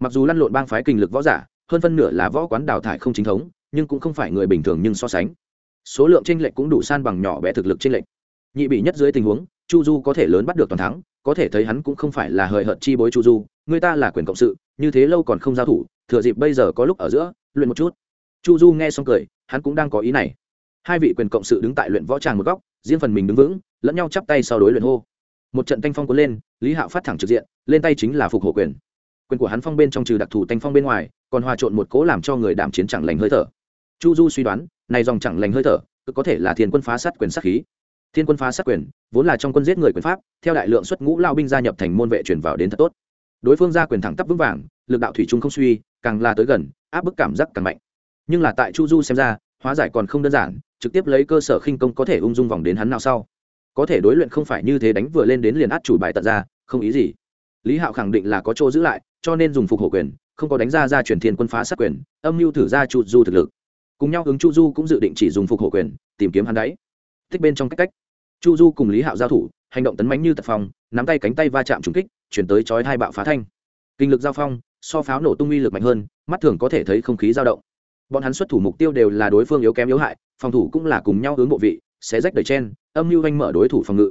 mặc dù lăn lộn bang phái kinh lực võ giả, hơn phân nửa là võ quán đào thải không chính thống, nhưng cũng không phải người bình thường nhưng so sánh. Số lượng tranh lệch cũng đủ san bằng nhỏ bé thực lực tranh lệch. Nhị bị nhất dưới tình huống, chu du có thể lớn bắt được toàn thắng, có thể thấy hắn cũng không phải là hời hợt chi bối chu du, người ta là quyền cộng sự, như thế lâu còn không giao thủ, thừa dịp bây giờ có lúc ở giữa, luyện một chút. Chu du nghe xong cười, hắn cũng đang có ý này. Hai vị quyền cộng sự đứng tại luyện võ tràng một góc, riêng phần mình đứng vững, lẫn nhau chắp tay sau đối luyện hô. Một trận thanh phong cuốn lên, lý hạo phát thẳng trực diện, lên tay chính là phục hộ quyền quyền của hắn phong bên trong trừ đặc thù thanh phong bên ngoài, còn hòa trộn một cố làm cho người đảm chiến chẳng lành hơi thở. Chu du suy đoán, này dòng chẳng lành hơi thở cực có thể là thiên quân phá sát quyền sát khí. Thiên quân phá sát quyền, vốn là trong quân giết người quyền pháp, theo đại lượng xuất ngũ lao binh gia nhập thành môn vệ chuyển vào đến thật tốt. Đối phương ra quyền thẳng tắp vững vàng, lực đạo thủy trung không suy, càng là tới gần, áp bức cảm giác càng mạnh. Nhưng là tại chu du xem ra, hóa giải còn không đơn giản, trực tiếp lấy cơ sở khinh công có thể ung dung vòng đến hắn nào sau. Có thể đối luyện không phải như thế đánh vừa lên đến liền át chủ bài tận ra, không ý gì lý hạo khẳng định là có chỗ giữ lại, cho nên dùng phục hộ quyền, không có đánh ra ra chuyển thiên quân phá sát quyền, âm mưu thử ra chu du thực lực. Cùng nhau ứng chu du cũng dự định chỉ dùng phục hộ quyền, tìm kiếm hắn đáy thích bên trong cách cách. Chu du cùng lý hạo giao thủ, hành động tấn mánh như tật phong, nắm tay cánh tay va chạm trúng kích, chuyển tới chói hai bạo phá thanh. Kinh lực giao phong, so pháo nổ tung uy lực mạnh hơn, mắt thường có thể thấy không khí dao động. Bọn hắn xuất thủ mục tiêu đều là đối phương yếu kém yếu hại, phòng thủ cũng là cùng nhau hướng bộ vị sẽ rách đầy chen, âm mưu anh mở đối thủ phòng ngự.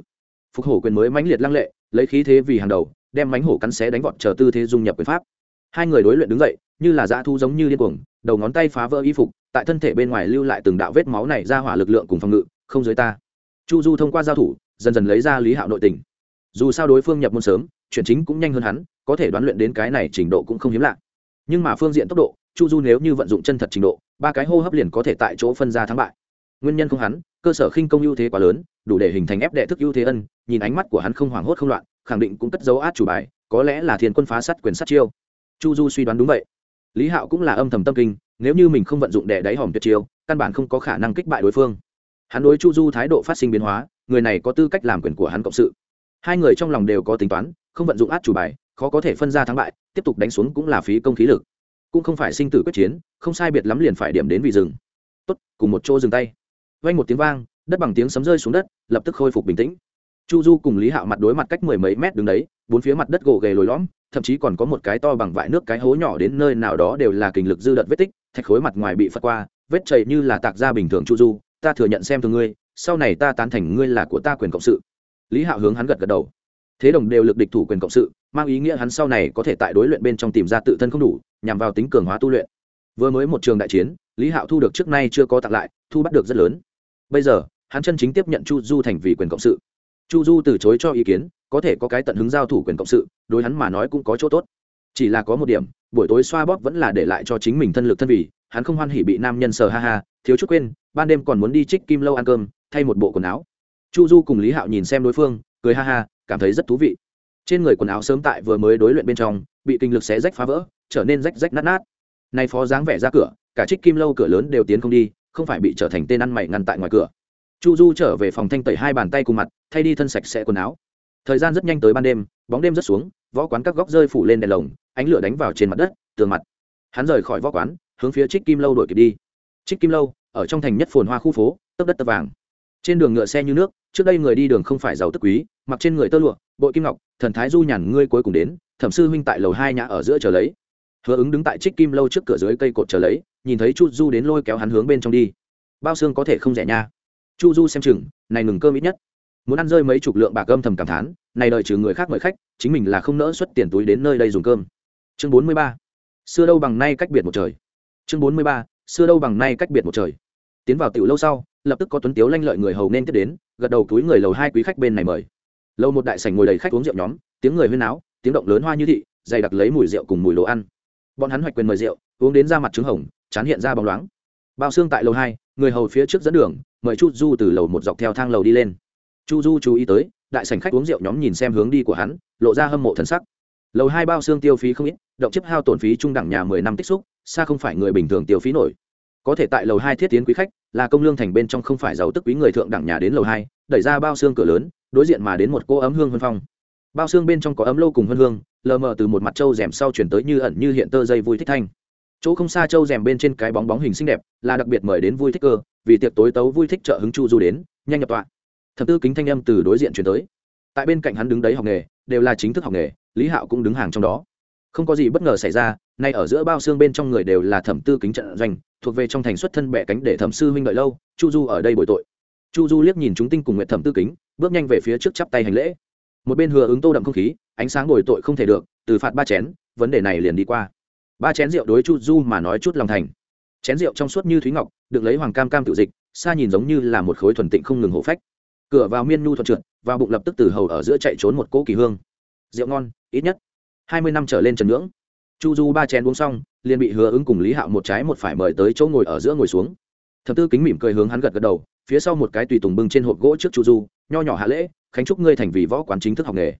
Phục hổ quyền mới mãnh liệt lăng lệ, lấy khí thế vì hàng đầu đem mánh hổ cắn xé đánh vọt chờ tư thế dung nhập quyền pháp. Hai người đối luyện đứng dậy, như là dã thu giống như điên cuồng, đầu ngón tay phá vỡ y phục, tại thân thể bên ngoài lưu lại từng đạo vết máu này ra hỏa lực lượng cùng phòng ngự, không dưới ta. Chu du thông qua giao thủ, dần dần lấy ra lý hạo nội tình. Dù sao đối phương nhập môn sớm, chuyển chính cũng nhanh hơn hắn, có thể đoán luyện đến cái này trình độ cũng không hiếm lạ. Nhưng mà phương diện tốc độ, chu du nếu như vận dụng chân thật trình độ, ba cái hô hấp liền có thể tại chỗ phân ra thắng bại. Nguyên nhân không hắn, cơ sở khinh công ưu thế quá lớn, đủ để hình thành ép đệ thức ưu thế ân, nhìn ánh mắt của hắn không hoảng hốt không loạn khẳng định cũng cất dấu át chủ bài, có lẽ là thiên quân phá sát quyền sát chiêu. Chu du suy đoán đúng vậy. Lý hạo cũng là âm thầm tâm kinh, nếu như mình không vận dụng đè đáy hòm tuyệt chiêu, căn bản không có khả năng kích bại đối phương. Hắn đối chu du thái độ phát sinh biến hóa, người này có tư cách làm quyền của hắn cộng sự. Hai người trong lòng đều có tính toán, không vận dụng át chủ bài, khó có thể phân ra thắng bại, tiếp tục đánh xuống cũng là phí công khí lực. Cũng không phải sinh tử quyết chiến, không sai biệt lắm liền phải điểm đến vì rừng. Tốt, cùng một chỗ dừng tay. Vay một tiếng vang, đất bằng tiếng sấm rơi xuống đất, lập tức khôi phục bình tĩnh chu du cùng lý hạo mặt đối mặt cách mười mấy mét đứng đấy, bốn phía mặt đất gồ ghề lồi lõm, thậm chí còn có một cái to bằng vại nước cái hố nhỏ đến nơi nào đó đều là kình lực dư đợt vết tích, thạch khối mặt ngoài bị phật qua, vết chảy như là tạc ra bình thường chu du, ta thừa nhận xem thường ngươi, sau này ta tán thành ngươi là của ta quyền cộng sự. Lý hạo hướng hắn gật gật đầu. Thế đồng đều lực địch thủ quyền cộng sự, mang ý nghĩa hắn sau này có thể tại đối luyện bên trong tìm ra tự thân không đủ, nhằm vào tính cường hóa tu luyện. Vừa mới một trường đại chiến, lý hạo thu được trước nay chưa có tặng lại, thu bắt được rất lớn. Bây giờ, hắn chân chính tiếp nhận chu du thành vì quyền cộng sự chu du từ chối cho ý kiến, có thể có cái tận hứng giao thủ quyền cộng sự, đối hắn mà nói cũng có chỗ tốt. Chỉ là có một điểm, buổi tối xoa bóp vẫn là để lại cho chính mình thân lực thân vì hắn không hoan hỉ bị nam nhân sờ ha ha, thiếu chút quên, ban đêm còn muốn đi trích kim lâu ăn cơm, thay một bộ quần áo. Chu du cùng lý hạo nhìn xem đối phương, cười ha ha, cảm thấy rất thú vị. Trên người quần áo sớm tại vừa mới đối luyện bên trong, bị kinh lực xé rách phá vỡ, trở nên rách rách nát nát. Nay phó dáng vẻ ra cửa, cả trích kim lâu cửa lớn đều tiến không đi, không phải bị trở thành tên ăn mày ngăn tại ngoài cửa chu du trở về phòng thanh tẩy hai bàn tay cùng mặt, thay đi thân sạch sẽ quần áo. Thời gian rất nhanh tới ban đêm, bóng đêm rất xuống, võ quán các góc rơi phủ lên đèn lồng, ánh lửa đánh vào trên mặt đất, tường mặt. Hắn rời khỏi võ quán, hướng phía trích kim lâu đổi kịp đi. Trích kim lâu, ở trong thành nhất phồn hoa khu phố, tấp đất tấp vàng. Trên đường ngựa xe như nước, trước đây người đi đường không phải giàu tức quý, mặc trên người tơ lụa, bội kim ngọc, thần thái du nhàn ngươi cuối cùng đến, thẩm sư huynh tại lầu hai nhà ở giữa chờ lấy. Hứa ứng đứng tại trích kim lâu trước cửa dưới cây cột chờ lấy, nhìn thấy chu du đến lôi kéo hắn hướng bên trong đi. Bao xương có thể không rẻ nha chu du xem chừng, này ngừng cơm ít nhất. Muốn ăn rơi mấy chục lượng bạc cơm thầm cảm thán, này đợi trừ người khác mời khách, chính mình là không nỡ xuất tiền túi đến nơi đây dùng cơm. Chương bốn mươi ba. Xưa đâu bằng nay cách biệt một trời. Chương bốn mươi ba. Xưa đâu bằng nay cách biệt một trời. Tiến vào tiểu lâu sau, lập tức có tuấn tiếu lanh lợi người hầu nên tiếp đến, gật đầu túi người lầu hai quý khách bên này mời. Lâu một đại sảnh ngồi đầy khách uống rượu nhóm, tiếng người huyên áo tiếng động lớn hoa như thị, dày đặc lấy mùi rượu cùng mùi đồ ăn. Bọn hắn hoạch quyền mời rượu, uống đến ra mặt trứng hồng, chán hiện ra bóng loáng. Bao xương tại lầu hai người hầu phía trước dẫn đường, mời chu du từ lầu một dọc theo thang lầu đi lên. Chu du chú ý tới, đại sảnh khách uống rượu nhóm nhìn xem hướng đi của hắn, lộ ra hâm mộ thần sắc. Lầu hai bao xương tiêu phí không ít, động chấp hao tổn phí trung đẳng nhà mười năm tích xúc, xa không phải người bình thường tiêu phí nổi. Có thể tại lầu hai thiết tiến quý khách, là công lương thành bên trong không phải giàu tức quý người thượng đẳng nhà đến lầu hai, đẩy ra bao xương cửa lớn, đối diện mà đến một cô ấm hương vân phong. Bao xương bên trong có ấm lô cùng hân hương, lờ mờ từ một mặt trâu rèm sau chuyển tới như ẩn như hiện tơ dây vui thích thanh chỗ không xa châu rèm bên trên cái bóng bóng hình xinh đẹp, là đặc biệt mời đến vui thích cơ, vì tiệc tối tấu vui thích trợ hứng chu du đến, nhanh nhập tọa. Thập tư kính thanh âm từ đối diện chuyển tới. Tại bên cạnh hắn đứng đấy học nghề, đều là chính thức học nghề, lý hạo cũng đứng hàng trong đó. Không có gì bất ngờ xảy ra, nay ở giữa bao xương bên trong người đều là thẩm tư kính trận doanh, thuộc về trong thành xuất thân bẻ cánh để thẩm sư huynh đợi lâu, chu du ở đây bồi tội. Chu du liếc nhìn chúng tinh cùng nguyện thẩm tư kính, bước nhanh về phía trước chắp tay hành lễ. Một bên hừa ứng tô đậm không khí, ánh sáng bồi tội không thể được, từ phạt ba chén, vấn đề này liền đi qua ba chén rượu đối chu du mà nói chút lòng thành. Chén rượu trong suốt như thúy ngọc được lấy hoàng cam cam tự dịch xa nhìn giống như là một khối thuần tịnh không ngừng hổ phách. Cửa vào miên nhu thuận trượt vào bụng lập tức từ hầu ở giữa chạy trốn một cỗ kỳ hương. Rượu ngon ít nhất. Hai mươi năm trở lên trần ngưỡng. Chu du ba chén uống xong liền bị hứa ứng cùng lý hạo một trái một phải mời tới chỗ ngồi ở giữa ngồi xuống. Thập tư kính mỉm cười hướng hắn gật gật đầu phía sau một cái tùy tùng bưng trên hộp gỗ trước chu du nho nhỏ hạ lễ khánh chúc ngươi thành vì võ quán chính thức học nghề.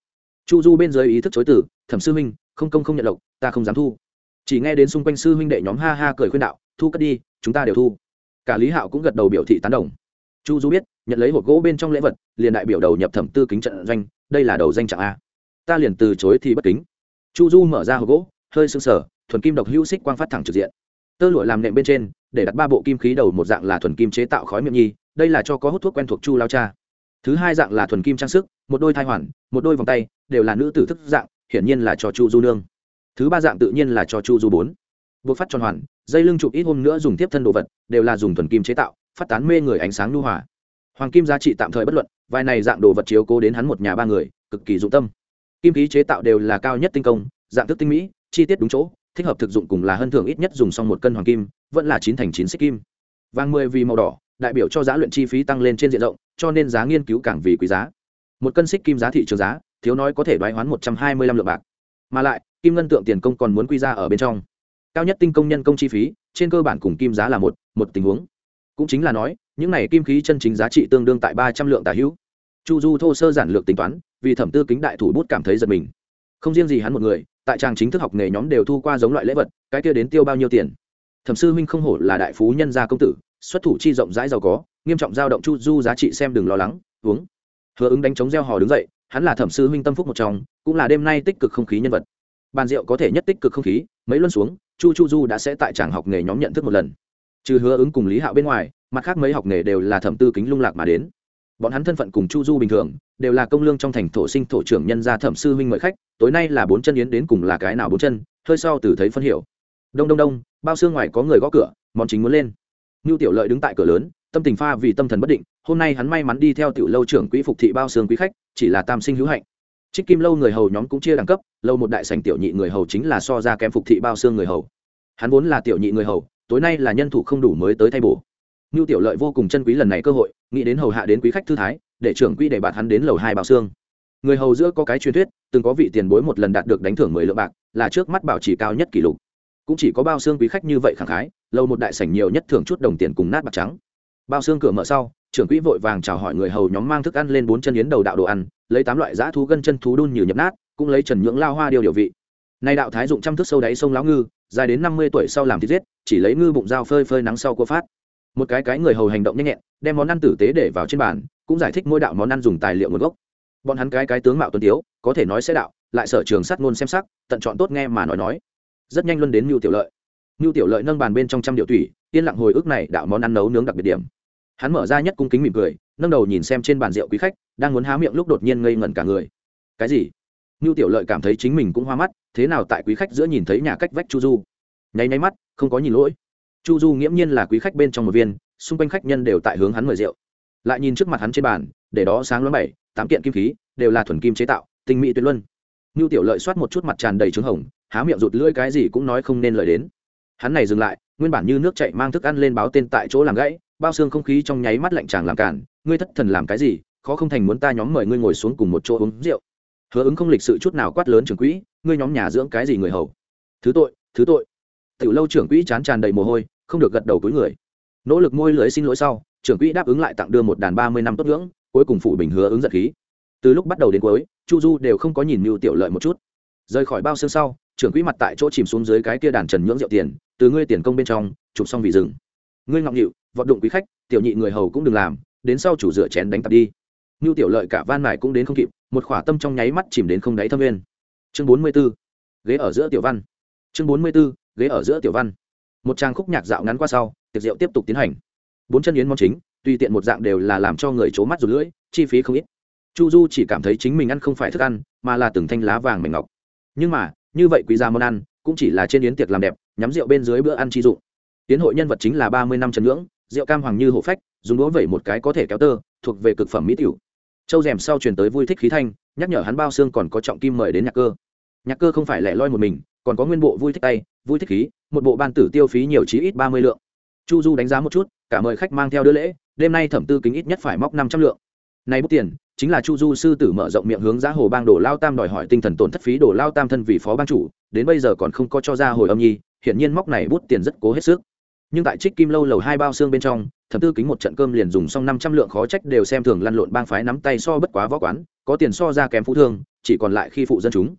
Chu du bên dưới ý thức chối tử thẩm sư minh, không công không nhận lộc ta không dám thu chỉ nghe đến xung quanh sư huynh đệ nhóm ha ha cười khuyên đạo, thu cất đi, chúng ta đều thu. Cả lý hạo cũng gật đầu biểu thị tán đồng. Chu du biết, nhận lấy hộp gỗ bên trong lễ vật, liền đại biểu đầu nhập thẩm tư kính trận doanh, đây là đầu danh trạng a. Ta liền từ chối thì bất kính. Chu du mở ra hộp gỗ, hơi sưng sở thuần kim độc hữu xích quang phát thẳng trực diện. Tơ lụa làm nệm bên trên, để đặt ba bộ kim khí đầu, một dạng là thuần kim chế tạo khói miệng nhi, đây là cho có hút thuốc quen thuộc chu lao cha. Thứ hai dạng là thuần kim trang sức, một đôi thai hoàn, một đôi vòng tay, đều là nữ tử thức dạng, hiển nhiên là cho chu du nương thứ ba dạng tự nhiên là cho chu du bốn. Buộc phát tròn hoàn, dây lưng chụp ít hôm nữa dùng tiếp thân đồ vật, đều là dùng thuần kim chế tạo, phát tán mê người ánh sáng lưu hỏa hoàng kim giá trị tạm thời bất luận, vài này dạng đồ vật chiếu cố đến hắn một nhà ba người, cực kỳ dụng tâm. Kim khí chế tạo đều là cao nhất tinh công, dạng thức tinh mỹ, chi tiết đúng chỗ, thích hợp thực dụng cùng là hơn thường ít nhất dùng xong một cân hoàng kim, vẫn là chín thành chín xích kim. Vàng mười vì màu đỏ, đại biểu cho giá luyện chi phí tăng lên trên diện rộng, cho nên giá nghiên cứu càng vì quý giá. Một cân xích kim giá thị trường giá, thiếu nói có thể đoái hoán một trăm hai mươi lăm lượng bạc mà lại, kim ngân tượng tiền công còn muốn quy ra ở bên trong. Cao nhất tinh công nhân công chi phí, trên cơ bản cùng kim giá là một một tình huống. Cũng chính là nói, những này kim khí chân chính giá trị tương đương tại ba trăm lượng tả hữu. Chu du thô sơ giản lược tính toán, vì thẩm tư kính đại thủ bút cảm thấy giật mình. Không riêng gì hắn một người, tại trang chính thức học nghề nhóm đều thu qua giống loại lễ vật, cái kia đến tiêu bao nhiêu tiền. Thẩm sư huynh không hổ là đại phú nhân gia công tử, xuất thủ chi rộng rãi giàu có, nghiêm trọng giao động chu du giá trị xem đừng lo lắng, uống. Hứa ứng đánh chống gieo hò đứng dậy hắn là thẩm sư huynh tâm phúc một trong, cũng là đêm nay tích cực không khí nhân vật. Bàn rượu có thể nhất tích cực không khí, mấy luân xuống, chu chu du đã sẽ tại tràng học nghề nhóm nhận thức một lần. Trừ hứa ứng cùng lý hạo bên ngoài, mặt khác mấy học nghề đều là thẩm tư kính lung lạc mà đến. Bọn hắn thân phận cùng chu du bình thường, đều là công lương trong thành thổ sinh thổ trưởng nhân gia thẩm sư huynh mời khách, tối nay là bốn chân yến đến cùng là cái nào bốn chân, hơi sau từ thấy phân hiểu. Đông đông đông, bao xương ngoài có người gõ cửa, món chính muốn lên. Ngưu tiểu lợi đứng tại cửa lớn tâm tình pha vì tâm thần bất định, hôm nay hắn may mắn đi theo tiểu lâu trưởng quỹ phục thị bao xương quý khách, chỉ là tam sinh hữu hạnh. Trích kim lâu người hầu nhóm cũng chia đẳng cấp, lâu một đại sảnh tiểu nhị người hầu chính là so ra kém phục thị bao xương người hầu. Hắn vốn là tiểu nhị người hầu, tối nay là nhân thủ không đủ mới tới thay bổ. Ngưu tiểu lợi vô cùng chân quý lần này cơ hội, nghĩ đến hầu hạ đến quý khách thư thái, để trưởng quỹ để bạn hắn đến lầu hai bao xương. Người hầu giữa có cái truyền thuyết, từng có vị tiền bối một lần đạt được đánh thưởng mười lượng bạc, là trước mắt bảo trì cao nhất kỷ lục. Cũng chỉ có bao xương quý khách như vậy khẳng khái, lâu một đại sảnh nhiều nhất thưởng chút đồng tiền cùng nát bạc trắng bao xương cửa mở sau, trưởng quỹ vội vàng chào hỏi người hầu nhóm mang thức ăn lên bốn chân yến đầu đạo đồ ăn, lấy tám loại giã thú gân chân thú đun như nhập nát, cũng lấy trần nhưỡng lao hoa điều điều vị. Nay đạo thái dụng trăm thước sâu đáy sông lão ngư, dài đến năm mươi tuổi sau làm thịt giết, chỉ lấy ngư bụng dao phơi phơi nắng sau cua phát. Một cái cái người hầu hành động nhanh nhẹn, đem món ăn tử tế để vào trên bàn, cũng giải thích mỗi đạo món ăn dùng tài liệu nguồn gốc. Bọn hắn cái cái tướng mạo tuân tiếu, có thể nói sẽ đạo, lại sở trường sát ngôn xem sắc, tận chọn tốt nghe mà nói nói. Rất nhanh luân đến mưu tiểu lợi. Mưu tiểu lợi nâng bàn bên trong trăm điệu thủy yên lặng hồi ức này đạo món ăn nấu nướng đặc biệt điểm hắn mở ra nhất cung kính mỉm cười, nâng đầu nhìn xem trên bàn rượu quý khách, đang muốn há miệng lúc đột nhiên ngây ngẩn cả người. Cái gì? Ngưu tiểu lợi cảm thấy chính mình cũng hoa mắt, thế nào tại quý khách giữa nhìn thấy nhà cách vách chu du? Nháy nháy mắt, không có nhìn lỗi. Chu du nghiễm nhiên là quý khách bên trong một viên, xung quanh khách nhân đều tại hướng hắn mời rượu. Lại nhìn trước mặt hắn trên bàn, để đó sáng loáng bảy, tám kiện kim khí, đều là thuần kim chế tạo, tinh mỹ tuyệt luân. Ngưu tiểu lợi soát một chút mặt tràn đầy trứng hồng, há miệng rụt lưỡi cái gì cũng nói không nên lời đến. Hắn này dừng lại, nguyên bản như nước chạy mang thức ăn lên báo tên tại chỗ làm gãy bao xương không khí trong nháy mắt lạnh chàng làm cản. Ngươi thất thần làm cái gì? Khó không thành muốn ta nhóm mời ngươi ngồi xuống cùng một chỗ uống rượu. Hứa ứng không lịch sự chút nào quát lớn trưởng quỹ, ngươi nhóm nhà dưỡng cái gì người hầu? Thứ tội thứ tội. Tiểu lâu trưởng quỹ chán tràn đầy mồ hôi, không được gật đầu cuối người. Nỗ lực môi lưới xin lỗi sau, trưởng quỹ đáp ứng lại tặng đưa một đàn ba mươi năm tốt ngưỡng cuối cùng phủ bình hứa ứng giật khí. Từ lúc bắt đầu đến cuối, chu du đều không có nhìn mưu tiểu lợi một chút. Rời khỏi bao xương sau, trưởng quỹ mặt tại chỗ chìm xuống dưới cái kia đàn trần nhưỡng rượu tiền, từ ngươi tiền công bên trong, chụp xong vị rừng. Ngươi ngọng nghịu vọt đụng quý khách, tiểu nhị người hầu cũng đừng làm, đến sau chủ rửa chén đánh tập đi. Mưu tiểu lợi cả van mài cũng đến không kịp, một khỏa tâm trong nháy mắt chìm đến không đáy thâm nguyên. Chương bốn mươi 44. ghế ở giữa tiểu văn. Chương bốn mươi 44. ghế ở giữa tiểu văn. Một trang khúc nhạc dạo ngắn qua sau, tiệc rượu tiếp tục tiến hành. Bốn chân yến món chính, tùy tiện một dạng đều là làm cho người c mắt rụt lưỡi, chi phí không ít. Chu du chỉ cảm thấy chính mình ăn không phải thức ăn, mà là từng thanh lá vàng mảnh ngọc. Nhưng mà, như vậy quý giá món ăn, cũng chỉ là trên yến tiệc làm đẹp, nhắm rượu bên dưới bữa ăn chi dụng. Tiến hội nhân vật chính là ba mươi năm trần ngưỡng rượu cam hoàng như hộ phách, dùng đũa vẩy một cái có thể kéo tơ, thuộc về cực phẩm mỹ tiểu. Châu rèm sau truyền tới vui thích khí thanh, nhắc nhở hắn bao xương còn có trọng kim mời đến nhạc cơ. Nhạc cơ không phải lẻ loi một mình, còn có nguyên bộ vui thích tay, vui thích khí, một bộ ban tử tiêu phí nhiều chí ít ba mươi lượng. Chu du đánh giá một chút, cả mời khách mang theo đứa lễ, đêm nay thẩm tư kính ít nhất phải móc năm trăm lượng. Nay bút tiền, chính là chu du sư tử mở rộng miệng hướng giá hồ bang đồ lao tam đòi hỏi tinh thần tổn thất phí đồ lao tam thân vì phó bang chủ, đến bây giờ còn không có cho ra hồi âm nhi, hiển nhiên móc này bút tiền rất cố hết sức nhưng tại trích kim lâu lầu hai bao xương bên trong, thẩm tư kính một trận cơm liền dùng xong năm trăm lượng khó trách đều xem thường lăn lộn bang phái nắm tay so bất quá võ quán, có tiền so ra kém phú thương, chỉ còn lại khi phụ dân chúng.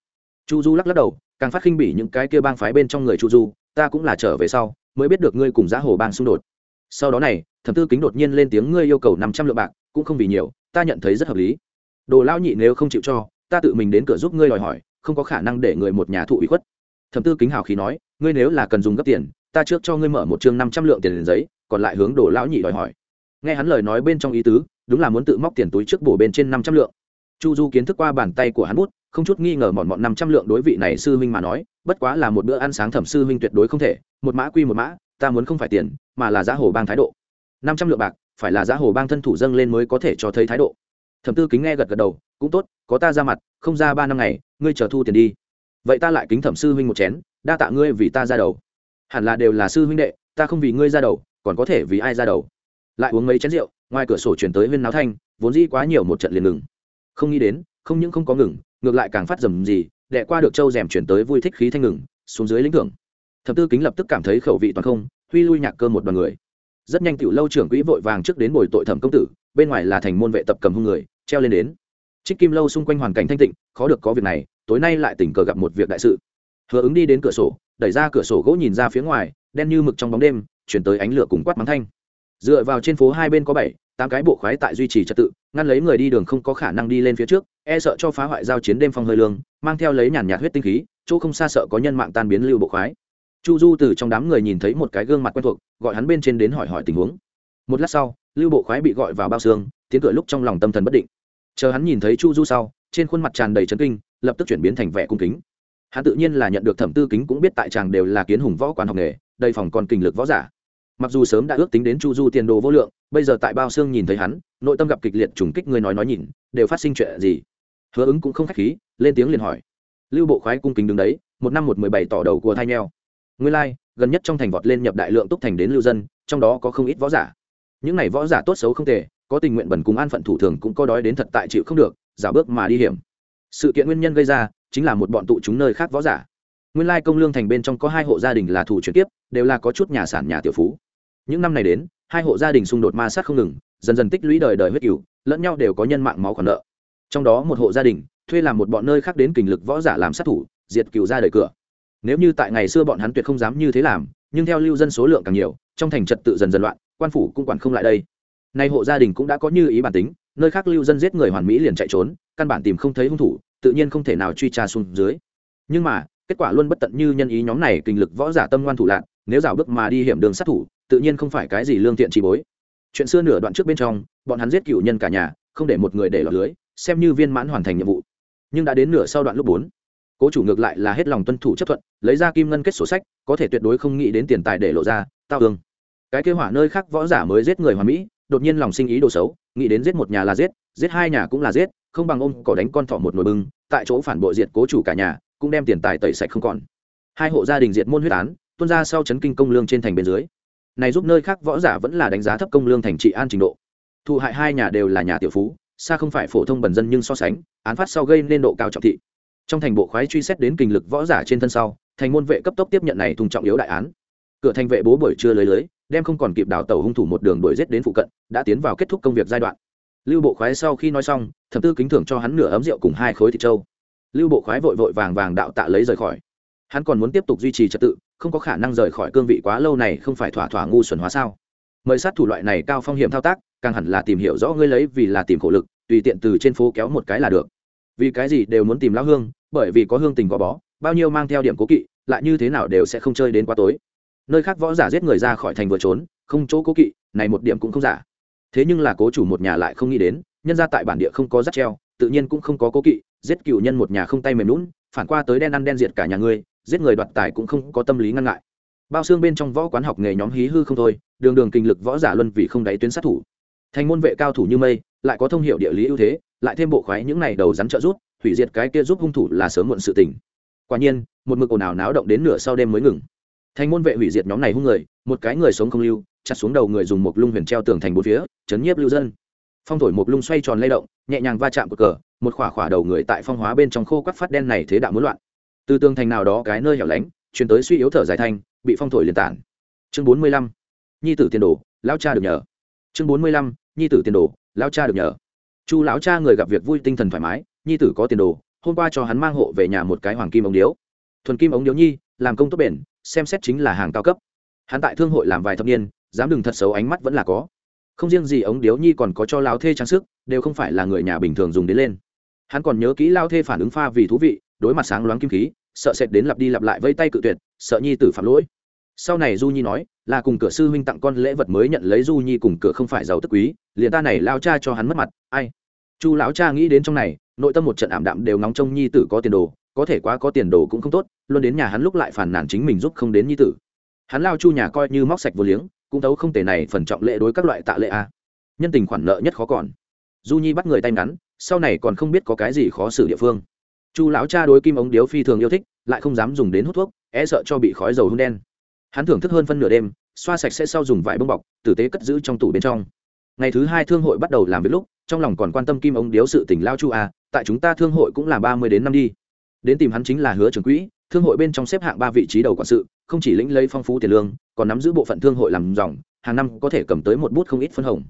Chu du lắc lắc đầu, càng phát khinh bỉ những cái kia bang phái bên trong người chu du, ta cũng là trở về sau, mới biết được ngươi cùng giá hồ bang xung đột. Sau đó này, thẩm tư kính đột nhiên lên tiếng ngươi yêu cầu năm trăm lượng bạc, cũng không vì nhiều, ta nhận thấy rất hợp lý. Đồ lao nhị nếu không chịu cho, ta tự mình đến cửa giúp ngươi đòi hỏi, không có khả năng để người một nhà thụ ủy khuất. Thẩm tư kính hào khí nói, ngươi nếu là cần dùng gấp tiền ta trước cho ngươi mở một chương năm trăm lượng tiền giấy, còn lại hướng đồ lão nhị đòi hỏi. Nghe hắn lời nói bên trong ý tứ, đúng là muốn tự móc tiền túi trước bổ bên trên năm trăm lượng. Chu du kiến thức qua bàn tay của hắn bút, không chút nghi ngờ mọn mọn năm trăm lượng đối vị này sư huynh mà nói, bất quá là một bữa ăn sáng thẩm sư huynh tuyệt đối không thể, một mã quy một mã, ta muốn không phải tiền, mà là giá hồ bang thái độ. Năm trăm lượng bạc, phải là giá hồ bang thân thủ dâng lên mới có thể cho thấy thái độ. Thẩm tư kính nghe gật gật đầu, cũng tốt, có ta ra mặt, không ra ba năm ngày, ngươi chờ thu tiền đi. Vậy ta lại kính thẩm sư huynh một chén, đa tạ ngươi vì ta ra đầu hẳn là đều là sư huynh đệ, ta không vì ngươi ra đầu, còn có thể vì ai ra đầu. Lại uống mấy chén rượu, ngoài cửa sổ chuyển tới huyên náo thanh, vốn dĩ quá nhiều một trận liền ngừng. Không nghĩ đến, không những không có ngừng, ngược lại càng phát dầm gì đệ qua được châu rèm chuyển tới vui thích khí thanh ngừng, xuống dưới lĩnh thưởng. Thập tư kính lập tức cảm thấy khẩu vị toàn không, huy lui nhạc cơ một đoàn người. Rất nhanh tiểu lâu trưởng quỹ vội vàng trước đến bồi tội thẩm công tử, bên ngoài là thành môn vệ tập cầm hung người, treo lên đến. Trích kim lâu xung quanh hoàn cảnh thanh tịnh, khó được có việc này, tối nay lại tình cờ gặp một việc đại sự. Hứa ứng đi đến cửa sổ đẩy ra cửa sổ gỗ nhìn ra phía ngoài, đen như mực trong bóng đêm, chuyển tới ánh lửa cùng quát mắng thanh. Dựa vào trên phố hai bên có bảy, tám cái bộ khoái tại duy trì trật tự, ngăn lấy người đi đường không có khả năng đi lên phía trước e sợ cho phá hoại giao chiến đêm phong hơi lương, mang theo lấy nhàn nhạt huyết tinh khí, chỗ không xa sợ có nhân mạng tan biến lưu bộ khoái. Chu du từ trong đám người nhìn thấy một cái gương mặt quen thuộc, gọi hắn bên trên đến hỏi hỏi tình huống. Một lát sau, lưu bộ khoái bị gọi vào bao xương, tiến cửa lúc trong lòng tâm thần bất định. Chờ hắn nhìn thấy chu du sau, trên khuôn mặt tràn đầy trấn kinh, lập tức chuyển biến thành vẻ cung kính hắn tự nhiên là nhận được thẩm tư kính cũng biết tại chàng đều là kiến hùng võ quán học nghề, đây phòng còn kinh lực võ giả. Mặc dù sớm đã ước tính đến chu du tiền đồ vô lượng, bây giờ tại bao xương nhìn thấy hắn, nội tâm gặp kịch liệt trùng kích người nói nói nhìn, đều phát sinh chuyện gì? Hứa ứng cũng không khách khí, lên tiếng liền hỏi. Lưu bộ khoái cung kính đứng đấy, một năm một mười bảy tỏ đầu của thai nheo. Nguyên lai, gần nhất trong thành vọt lên nhập đại lượng túc thành đến lưu dân, trong đó có không ít võ giả. Những này võ giả tốt xấu không tệ, có tình nguyện bẩn cùng an phận thủ thường cũng có đói đến thật tại chịu không được, giả bước mà đi hiểm. Sự kiện nguyên nhân gây ra chính là một bọn tụ chúng nơi khác võ giả. Nguyên lai công lương thành bên trong có hai hộ gia đình là thủ chuyển tiếp đều là có chút nhà sản nhà tiểu phú. Những năm này đến, hai hộ gia đình xung đột ma sát không ngừng, dần dần tích lũy đời đời huyết cửu, lẫn nhau đều có nhân mạng máu còn nợ. Trong đó một hộ gia đình, thuê làm một bọn nơi khác đến kình lực võ giả làm sát thủ, diệt cửu ra đời cửa. Nếu như tại ngày xưa bọn hắn tuyệt không dám như thế làm, nhưng theo lưu dân số lượng càng nhiều, trong thành trật tự dần dần loạn, quan phủ cũng quản không lại đây. Nay hộ gia đình cũng đã có như ý bản tính nơi khác lưu dân giết người hoàn mỹ liền chạy trốn, căn bản tìm không thấy hung thủ, tự nhiên không thể nào truy tra xuống dưới. Nhưng mà, kết quả luôn bất tận như nhân ý nhóm này kinh lực võ giả tâm ngoan thủ lạc nếu rào bước mà đi hiểm đường sát thủ, tự nhiên không phải cái gì lương thiện trì bối. Chuyện xưa nửa đoạn trước bên trong, bọn hắn giết cựu nhân cả nhà, không để một người để lọt lưới, xem như viên mãn hoàn thành nhiệm vụ. Nhưng đã đến nửa sau đoạn lúc bốn, cố chủ ngược lại là hết lòng tuân thủ chấp thuận, lấy ra kim ngân kết sổ sách, có thể tuyệt đối không nghĩ đến tiền tài để lộ ra, tao ương cái kế hỏa nơi khác võ giả mới giết người hoàn mỹ đột nhiên lòng sinh ý đồ xấu, nghĩ đến giết một nhà là giết giết hai nhà cũng là giết, không bằng ôm cỏ đánh con thỏ một nồi bưng, tại chỗ phản bội diệt cố chủ cả nhà, cũng đem tiền tài tẩy sạch không còn. Hai hộ gia đình diệt môn huyết án, tuôn ra sau chấn kinh công lương trên thành bên dưới. Này giúp nơi khác võ giả vẫn là đánh giá thấp công lương thành trị an trình độ. Thụ hại hai nhà đều là nhà tiểu phú, xa không phải phổ thông bần dân nhưng so sánh, án phát sau gây nên độ cao trọng thị. Trong thành bộ khoái truy xét đến kinh lực võ giả trên thân sau, thành môn vệ cấp tốc tiếp nhận này thùng trọng yếu đại án. Cửa thành vệ bố buổi trưa lưới lưới đem không còn kịp đào tàu hung thủ một đường đuổi giết đến phụ cận, đã tiến vào kết thúc công việc giai đoạn. Lưu bộ khoái sau khi nói xong, thẩm tư kính thưởng cho hắn nửa ấm rượu cùng hai khối thịt trâu. Lưu bộ khoái vội vội vàng vàng đạo tạ lấy rời khỏi. Hắn còn muốn tiếp tục duy trì trật tự, không có khả năng rời khỏi cương vị quá lâu này không phải thỏa thỏa ngu xuẩn hóa sao. Mời sát thủ loại này cao phong hiểm thao tác, càng hẳn là tìm hiểu rõ ngươi lấy vì là tìm khổ lực, tùy tiện từ trên phố kéo một cái là được. Vì cái gì đều muốn tìm lão hương, bởi vì có hương tình gò bó, bao nhiêu mang theo điểm cố kỵ, lại như thế nào đều sẽ không chơi đến quá tối nơi khác võ giả giết người ra khỏi thành vừa trốn, không chỗ cố kỵ, này một điểm cũng không giả. Thế nhưng là cố chủ một nhà lại không nghĩ đến, nhân ra tại bản địa không có rắt treo, tự nhiên cũng không có cố kỵ, giết cựu nhân một nhà không tay mềm lún phản qua tới đen ăn đen diệt cả nhà ngươi, giết người đoạt tài cũng không có tâm lý ngăn ngại. Bao xương bên trong võ quán học nghề nhóm hí hư không thôi, đường đường kinh lực võ giả luân vì không đáy tuyến sát thủ. Thành môn vệ cao thủ như mây, lại có thông hiệu địa lý ưu thế, lại thêm bộ khoái những này đầu rắn trợ rút hủy diệt cái kia giúp hung thủ là sớm muộn sự tình. Quả nhiên, một mực ồn ào náo động đến nửa sau đêm mới ngừng thành môn vệ hủy diệt nhóm này hung người, một cái người sống không lưu, chặt xuống đầu người dùng một lung huyền treo tường thành bốn phía, chấn nhiếp lưu dân. Phong thổi một lung xoay tròn lay động, nhẹ nhàng va chạm của cờ, một khỏa khỏa đầu người tại phong hóa bên trong khô quắc phát đen này thế đạo muốn loạn. Từ tường thành nào đó cái nơi hẻo lánh chuyển tới suy yếu thở dài thanh, bị phong thổi liền tản. Chương bốn mươi lăm, nhi tử tiền đồ lao cha được nhờ. Chương bốn mươi lăm, nhi tử tiền đồ lao cha được nhờ. Chu lão cha người gặp việc vui tinh thần thoải mái, nhi tử có tiền đồ, hôm qua cho hắn mang hộ về nhà một cái hoàng kim ống điếu. Thuần kim ống điếu nhi, làm công tốt bền xem xét chính là hàng cao cấp. Hắn tại thương hội làm vài thập niên, dám đừng thật xấu ánh mắt vẫn là có. Không riêng gì ống điếu nhi còn có cho lao thê trang sức, đều không phải là người nhà bình thường dùng đến lên. Hắn còn nhớ kỹ lao thê phản ứng pha vì thú vị, đối mặt sáng loáng kim khí, sợ sệt đến lặp đi lặp lại vây tay cự tuyệt, sợ nhi tử phạm lỗi. Sau này du nhi nói, là cùng cửa sư huynh tặng con lễ vật mới nhận lấy du nhi cùng cửa không phải giàu tức quý, liền ta này lao cha cho hắn mất mặt, ai? Chu lão cha nghĩ đến trong này, nội tâm một trận ảm đạm đều ngóng trông nhi tử có tiền đồ có thể quá có tiền đồ cũng không tốt, luôn đến nhà hắn lúc lại phản nản chính mình giúp không đến nhi tử. Hắn lao chu nhà coi như móc sạch vô liếng, cũng thấu không thể này phần trọng lệ đối các loại tạ lệ a. Nhân tình khoản nợ nhất khó còn. Du nhi bắt người tay ngắn, sau này còn không biết có cái gì khó xử địa phương. Chu lão cha đối kim ống điếu phi thường yêu thích, lại không dám dùng đến hút thuốc e sợ cho bị khói dầu hương đen. Hắn thưởng thức hơn phân nửa đêm, xoa sạch sẽ sau dùng vải bông bọc, tử tế cất giữ trong tủ bên trong. Ngày thứ hai thương hội bắt đầu làm việc lúc, trong lòng còn quan tâm kim ống điếu sự tỉnh lao chu a, tại chúng ta thương hội cũng là ba mươi đến năm đi đến tìm hắn chính là hứa trưởng quỹ, thương hội bên trong xếp hạng ba vị trí đầu quản sự, không chỉ lĩnh lấy phong phú tiền lương, còn nắm giữ bộ phận thương hội làm dòng, hàng năm có thể cầm tới một bút không ít phân hồng.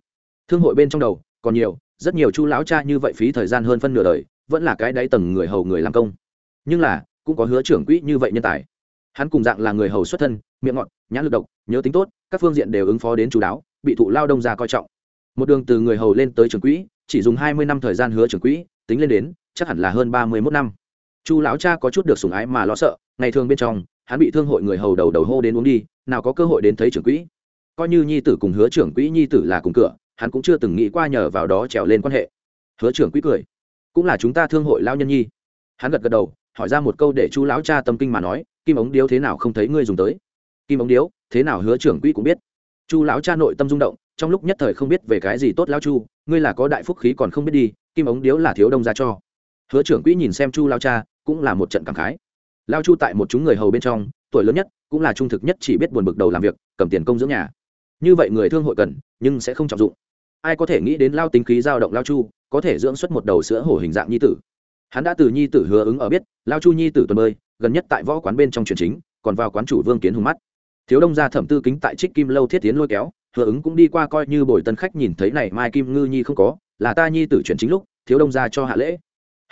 Thương hội bên trong đầu, còn nhiều, rất nhiều chu lão cha như vậy phí thời gian hơn phân nửa đời, vẫn là cái đáy tầng người hầu người làm công. Nhưng là, cũng có hứa trưởng quỹ như vậy nhân tài. Hắn cùng dạng là người hầu xuất thân, miệng ngọt, nhãn lực độc, nhớ tính tốt, các phương diện đều ứng phó đến chú đáo, bị thụ lao đông ra coi trọng. Một đường từ người hầu lên tới trưởng quỹ, chỉ dùng hai mươi năm thời gian hứa trưởng quỹ, tính lên đến, chắc hẳn là hơn ba mươi mốt năm chu lão cha có chút được sủng ái mà lo sợ, ngày thường bên trong, hắn bị thương hội người hầu đầu đầu hô đến uống đi, nào có cơ hội đến thấy trưởng quỹ. Coi như nhi tử cùng hứa trưởng quỹ nhi tử là cùng cửa, hắn cũng chưa từng nghĩ qua nhờ vào đó trèo lên quan hệ. Hứa trưởng quỹ cười. Cũng là chúng ta thương hội lao nhân nhi. Hắn gật gật đầu, hỏi ra một câu để chu lão cha tâm kinh mà nói, kim ống điếu thế nào không thấy ngươi dùng tới? Kim ống điếu, thế nào hứa trưởng quỹ cũng biết. Chu lão cha nội tâm rung động, trong lúc nhất thời không biết về cái gì tốt lão chu, ngươi là có đại phúc khí còn không biết đi, kim ống điếu là thiếu đông ra cho hứa trưởng quỹ nhìn xem chu lao cha, cũng là một trận cảm khái. Lao chu tại một chúng người hầu bên trong, tuổi lớn nhất, cũng là trung thực nhất chỉ biết buồn bực đầu làm việc, cầm tiền công dưỡng nhà. Như vậy người thương hội cần, nhưng sẽ không trọng dụng. Ai có thể nghĩ đến lao tính khí dao động lao chu, có thể dưỡng xuất một đầu sữa hổ hình dạng nhi tử. Hắn đã từ nhi tử hứa ứng ở biết, lao chu nhi tử tuần bơi, gần nhất tại võ quán bên trong truyền chính, còn vào quán chủ vương kiến hùng mắt. Thiếu đông gia thẩm tư kính tại trích kim lâu thiết tiến lôi kéo, hứa ứng cũng đi qua coi như bồi tân khách nhìn thấy này mai kim ngư nhi không có, là ta nhi tử chuyển chính lúc, thiếu đông gia cho hạ lễ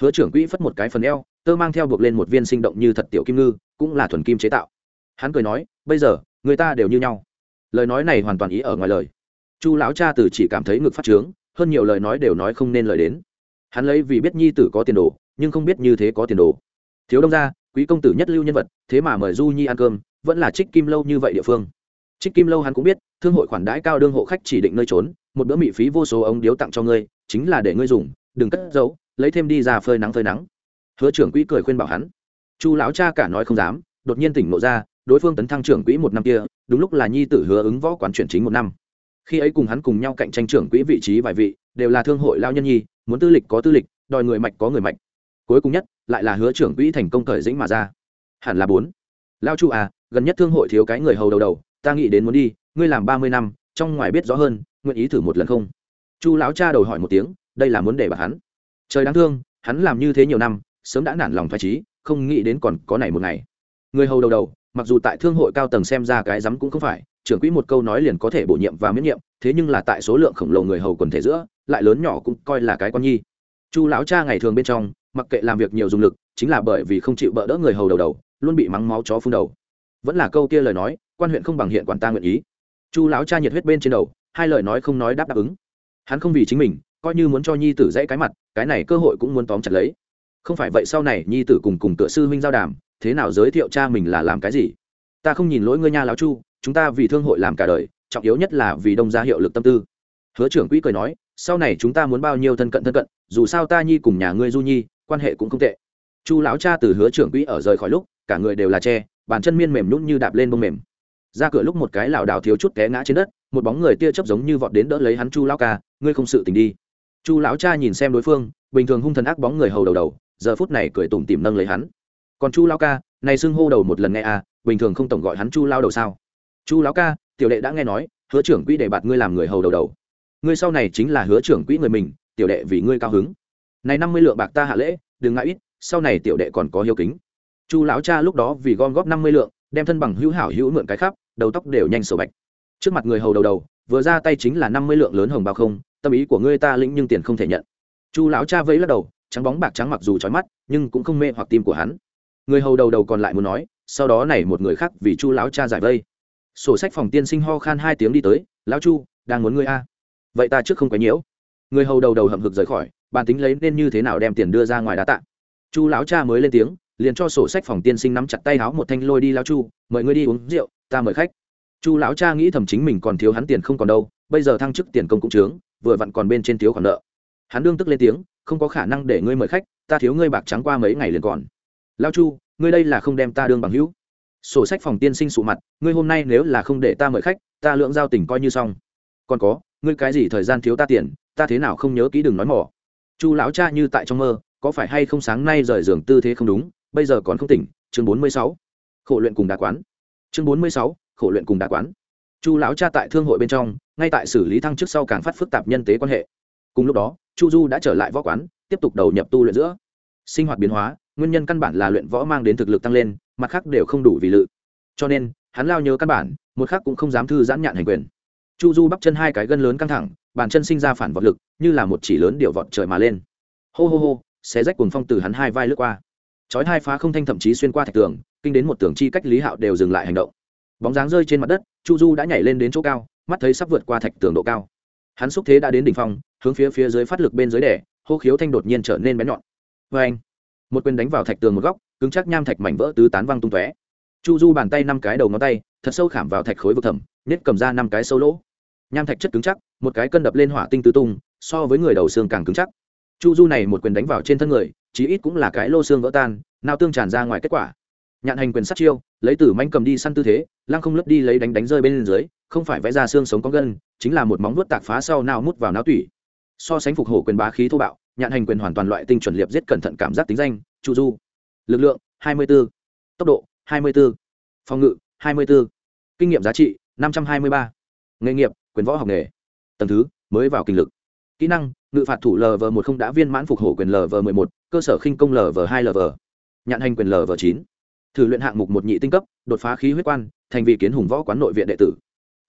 hứa trưởng quỹ phất một cái phần eo, tơ mang theo buộc lên một viên sinh động như thật tiểu kim ngư, cũng là thuần kim chế tạo. Hắn cười nói, bây giờ, người ta đều như nhau. Lời nói này hoàn toàn ý ở ngoài lời. Chu lão cha từ chỉ cảm thấy ngực phát trướng, hơn nhiều lời nói đều nói không nên lời đến. Hắn lấy vì biết nhi tử có tiền đồ, nhưng không biết như thế có tiền đồ. Thiếu đông gia, quý công tử nhất lưu nhân vật, thế mà mời du nhi ăn cơm, vẫn là trích kim lâu như vậy địa phương. Trích kim lâu hắn cũng biết, thương hội khoản đãi cao đương hộ khách chỉ định nơi trốn, một bữa mị phí vô số ống điếu tặng cho ngươi, chính là để ngươi dùng, đừng cất giấu lấy thêm đi ra phơi nắng phơi nắng. Hứa trưởng quỹ cười khuyên bảo hắn. Chu lão cha cả nói không dám, đột nhiên tỉnh ngộ ra, đối phương tấn thăng trưởng quỹ một năm kia, đúng lúc là nhi tử hứa ứng võ quán chuyển chính một năm. Khi ấy cùng hắn cùng nhau cạnh tranh trưởng quỹ vị trí vài vị, đều là thương hội lao nhân nhi, muốn tư lịch có tư lịch, đòi người mạch có người mạch. Cuối cùng nhất, lại là hứa trưởng quỹ thành công thời dĩnh mà ra. Hẳn là bốn. Lao chu à gần nhất thương hội thiếu cái người hầu đầu đầu, ta nghĩ đến muốn đi, ngươi làm ba mươi năm, trong ngoài biết rõ hơn, nguyện ý thử một lần không? Chu lão cha đầu hỏi một tiếng, đây là muốn để bà hắn trời đáng thương, hắn làm như thế nhiều năm, sớm đã nản lòng phải trí không nghĩ đến còn có này một ngày. Người hầu đầu đầu, mặc dù tại thương hội cao tầng xem ra cái rắm cũng không phải, trưởng quỹ một câu nói liền có thể bổ nhiệm và miễn nhiệm, thế nhưng là tại số lượng khổng lồ người hầu quần thể giữa, lại lớn nhỏ cũng coi là cái con nhi. Chu lão cha ngày thường bên trong, mặc kệ làm việc nhiều dùng lực, chính là bởi vì không chịu bỡ đỡ người hầu đầu đầu, luôn bị mắng máu chó phun đầu. Vẫn là câu kia lời nói, quan huyện không bằng hiện quản ta nguyện ý. Chu lão cha nhiệt huyết bên trên đầu, hai lời nói không nói đáp đáp ứng. Hắn không vì chính mình coi như muốn cho nhi tử dãy cái mặt, cái này cơ hội cũng muốn tóm chặt lấy. Không phải vậy sau này nhi tử cùng cùng tựa sư huynh giao đàm, thế nào giới thiệu cha mình là làm cái gì? Ta không nhìn lỗi ngươi nha lão chu, chúng ta vì thương hội làm cả đời, trọng yếu nhất là vì đông gia hiệu lực tâm tư. Hứa trưởng quỹ cười nói, sau này chúng ta muốn bao nhiêu thân cận thân cận, dù sao ta nhi cùng nhà ngươi du nhi, quan hệ cũng không tệ. Chu lão cha từ hứa trưởng quỹ ở rời khỏi lúc, cả người đều là tre bàn chân miên mềm nhún như đạp lên bông mềm. Ra cửa lúc một cái lảo đảo thiếu chút té ngã trên đất, một bóng người tia chớp giống như vọt đến đỡ lấy hắn chu lão ca, ngươi không sự tình đi chu lão cha nhìn xem đối phương, bình thường hung thần ác bóng người hầu đầu đầu, giờ phút này cười tủm tỉm nâng lấy hắn. Còn chu lão ca, này xưng hô đầu một lần nghe à bình thường không tổng gọi hắn chu lao đầu sao? Chu lão ca, tiểu đệ đã nghe nói, hứa trưởng quỹ để bạt ngươi làm người hầu đầu đầu. Ngươi sau này chính là hứa trưởng quỹ người mình, tiểu đệ vì ngươi cao hứng. Này năm mươi lượng bạc ta hạ lễ, đừng ngại ít, sau này tiểu đệ còn có hiếu kính. Chu lão cha lúc đó vì gom góp năm mươi lượng, đem thân bằng hữu hảo hữu mượn cái khắp, đầu tóc đều nhanh sổ bạch. Trước mặt người hầu đầu đầu, vừa ra tay chính là năm mươi lượng lớn hồng bao không tâm ý của ngươi ta lĩnh nhưng tiền không thể nhận. Chu lão cha vẫy lắc đầu, trắng bóng bạc trắng mặc dù trói mắt, nhưng cũng không mê hoặc tim của hắn. Người hầu đầu đầu còn lại muốn nói, sau đó này một người khác vì chu lão cha giải vây. Sổ sách phòng tiên sinh ho khan hai tiếng đi tới, lão chu, đang muốn ngươi a. Vậy ta trước không quấy nhiễu. Người hầu đầu đầu hậm hực rời khỏi bàn tính lấy nên như thế nào đem tiền đưa ra ngoài đá tạ. Chu lão cha mới lên tiếng, liền cho sổ sách phòng tiên sinh nắm chặt tay áo một thanh lôi đi, lão chu, mời ngươi đi uống rượu, ta mời khách. Chu lão cha nghĩ thầm chính mình còn thiếu hắn tiền không còn đâu, bây giờ thăng chức tiền công cũng trướng vừa vặn còn bên trên thiếu khoản nợ. Hắn đương tức lên tiếng, không có khả năng để ngươi mời khách, ta thiếu ngươi bạc trắng qua mấy ngày liền còn. Lão chu, ngươi đây là không đem ta đương bằng hữu. Sổ sách phòng tiên sinh sụ mặt, ngươi hôm nay nếu là không để ta mời khách, ta lượng giao tình coi như xong. Còn có, ngươi cái gì thời gian thiếu ta tiền, ta thế nào không nhớ kỹ đừng nói mỏ chu lão cha như tại trong mơ, có phải hay không sáng nay rời giường tư thế không đúng, bây giờ còn không tỉnh, chương bốn mươi sáu. Khổ luyện cùng đà quán. Chương bốn mươi sáu, khổ luyện cùng đà quán. Chu lão cha tại thương hội bên trong ngay tại xử lý thăng chức sau càng phát phức tạp nhân tế quan hệ. Cùng lúc đó, chu du đã trở lại võ quán, tiếp tục đầu nhập tu luyện giữa. Sinh hoạt biến hóa, nguyên nhân căn bản là luyện võ mang đến thực lực tăng lên, mặt khác đều không đủ vì lự. Cho nên, hắn lao nhớ căn bản, một khác cũng không dám thư giãn nhạn hành quyền. Chu du bắp chân hai cái gân lớn căng thẳng, bàn chân sinh ra phản vật lực, như là một chỉ lớn điệu vọt trời mà lên. Hô hô hô, xé rách cuồng phong từ hắn hai vai lướt qua. Chói hai phá không thanh thậm chí xuyên qua thạch tường, kinh đến một tường chi cách lý hạo đều dừng lại hành động. Bóng dáng rơi trên mặt đất, chu du đã nhảy lên đến chỗ cao mắt thấy sắp vượt qua thạch tường độ cao. Hắn xúc thế đã đến đỉnh phong, hướng phía phía dưới phát lực bên dưới đẻ hô khiếu thanh đột nhiên trở nên bén nhọn. Vê anh, một quyền đánh vào thạch tường một góc, cứng chắc nham thạch mảnh vỡ tứ tán văng tung tóe. Chu du bàn tay năm cái đầu ngón tay, thật sâu khảm vào thạch khối vực thẩm nết cầm ra năm cái sâu lỗ. Nham thạch chất cứng chắc, một cái cân đập lên hỏa tinh tứ tung, so với người đầu xương càng cứng chắc. Chu du này một quyền đánh vào trên thân người, chí ít cũng là cái lô xương vỡ tan, nào tương tràn ra ngoài kết quả. Nhạn hành quyền sát chiêu, lấy tử manh cầm đi săn tư thế, lăng không lướt đi lấy đánh đánh rơi bên dưới không phải vẽ ra xương sống có gân, chính là một móng vuốt tạc phá sau nào mút vào não tủy so sánh phục hổ quyền bá khí thô bạo, nhạn hành quyền hoàn toàn loại tinh chuẩn liệp giết cẩn thận cảm giác tính danh, chu du lực lượng 24. tốc độ 24. phòng ngự 24. kinh nghiệm giá trị 523. nghề nghiệp, quyền võ học nghề tầng thứ, mới vào kinh lực kỹ năng, ngự phạt thủ lv một không đã viên mãn phục hổ quyền lv một một, cơ sở khinh công lv hai lv nhạn hành quyền lv chín thử luyện hạng mục một nhị tinh cấp, đột phá khí huyết quan, thành vị kiến hùng võ quán nội viện đệ tử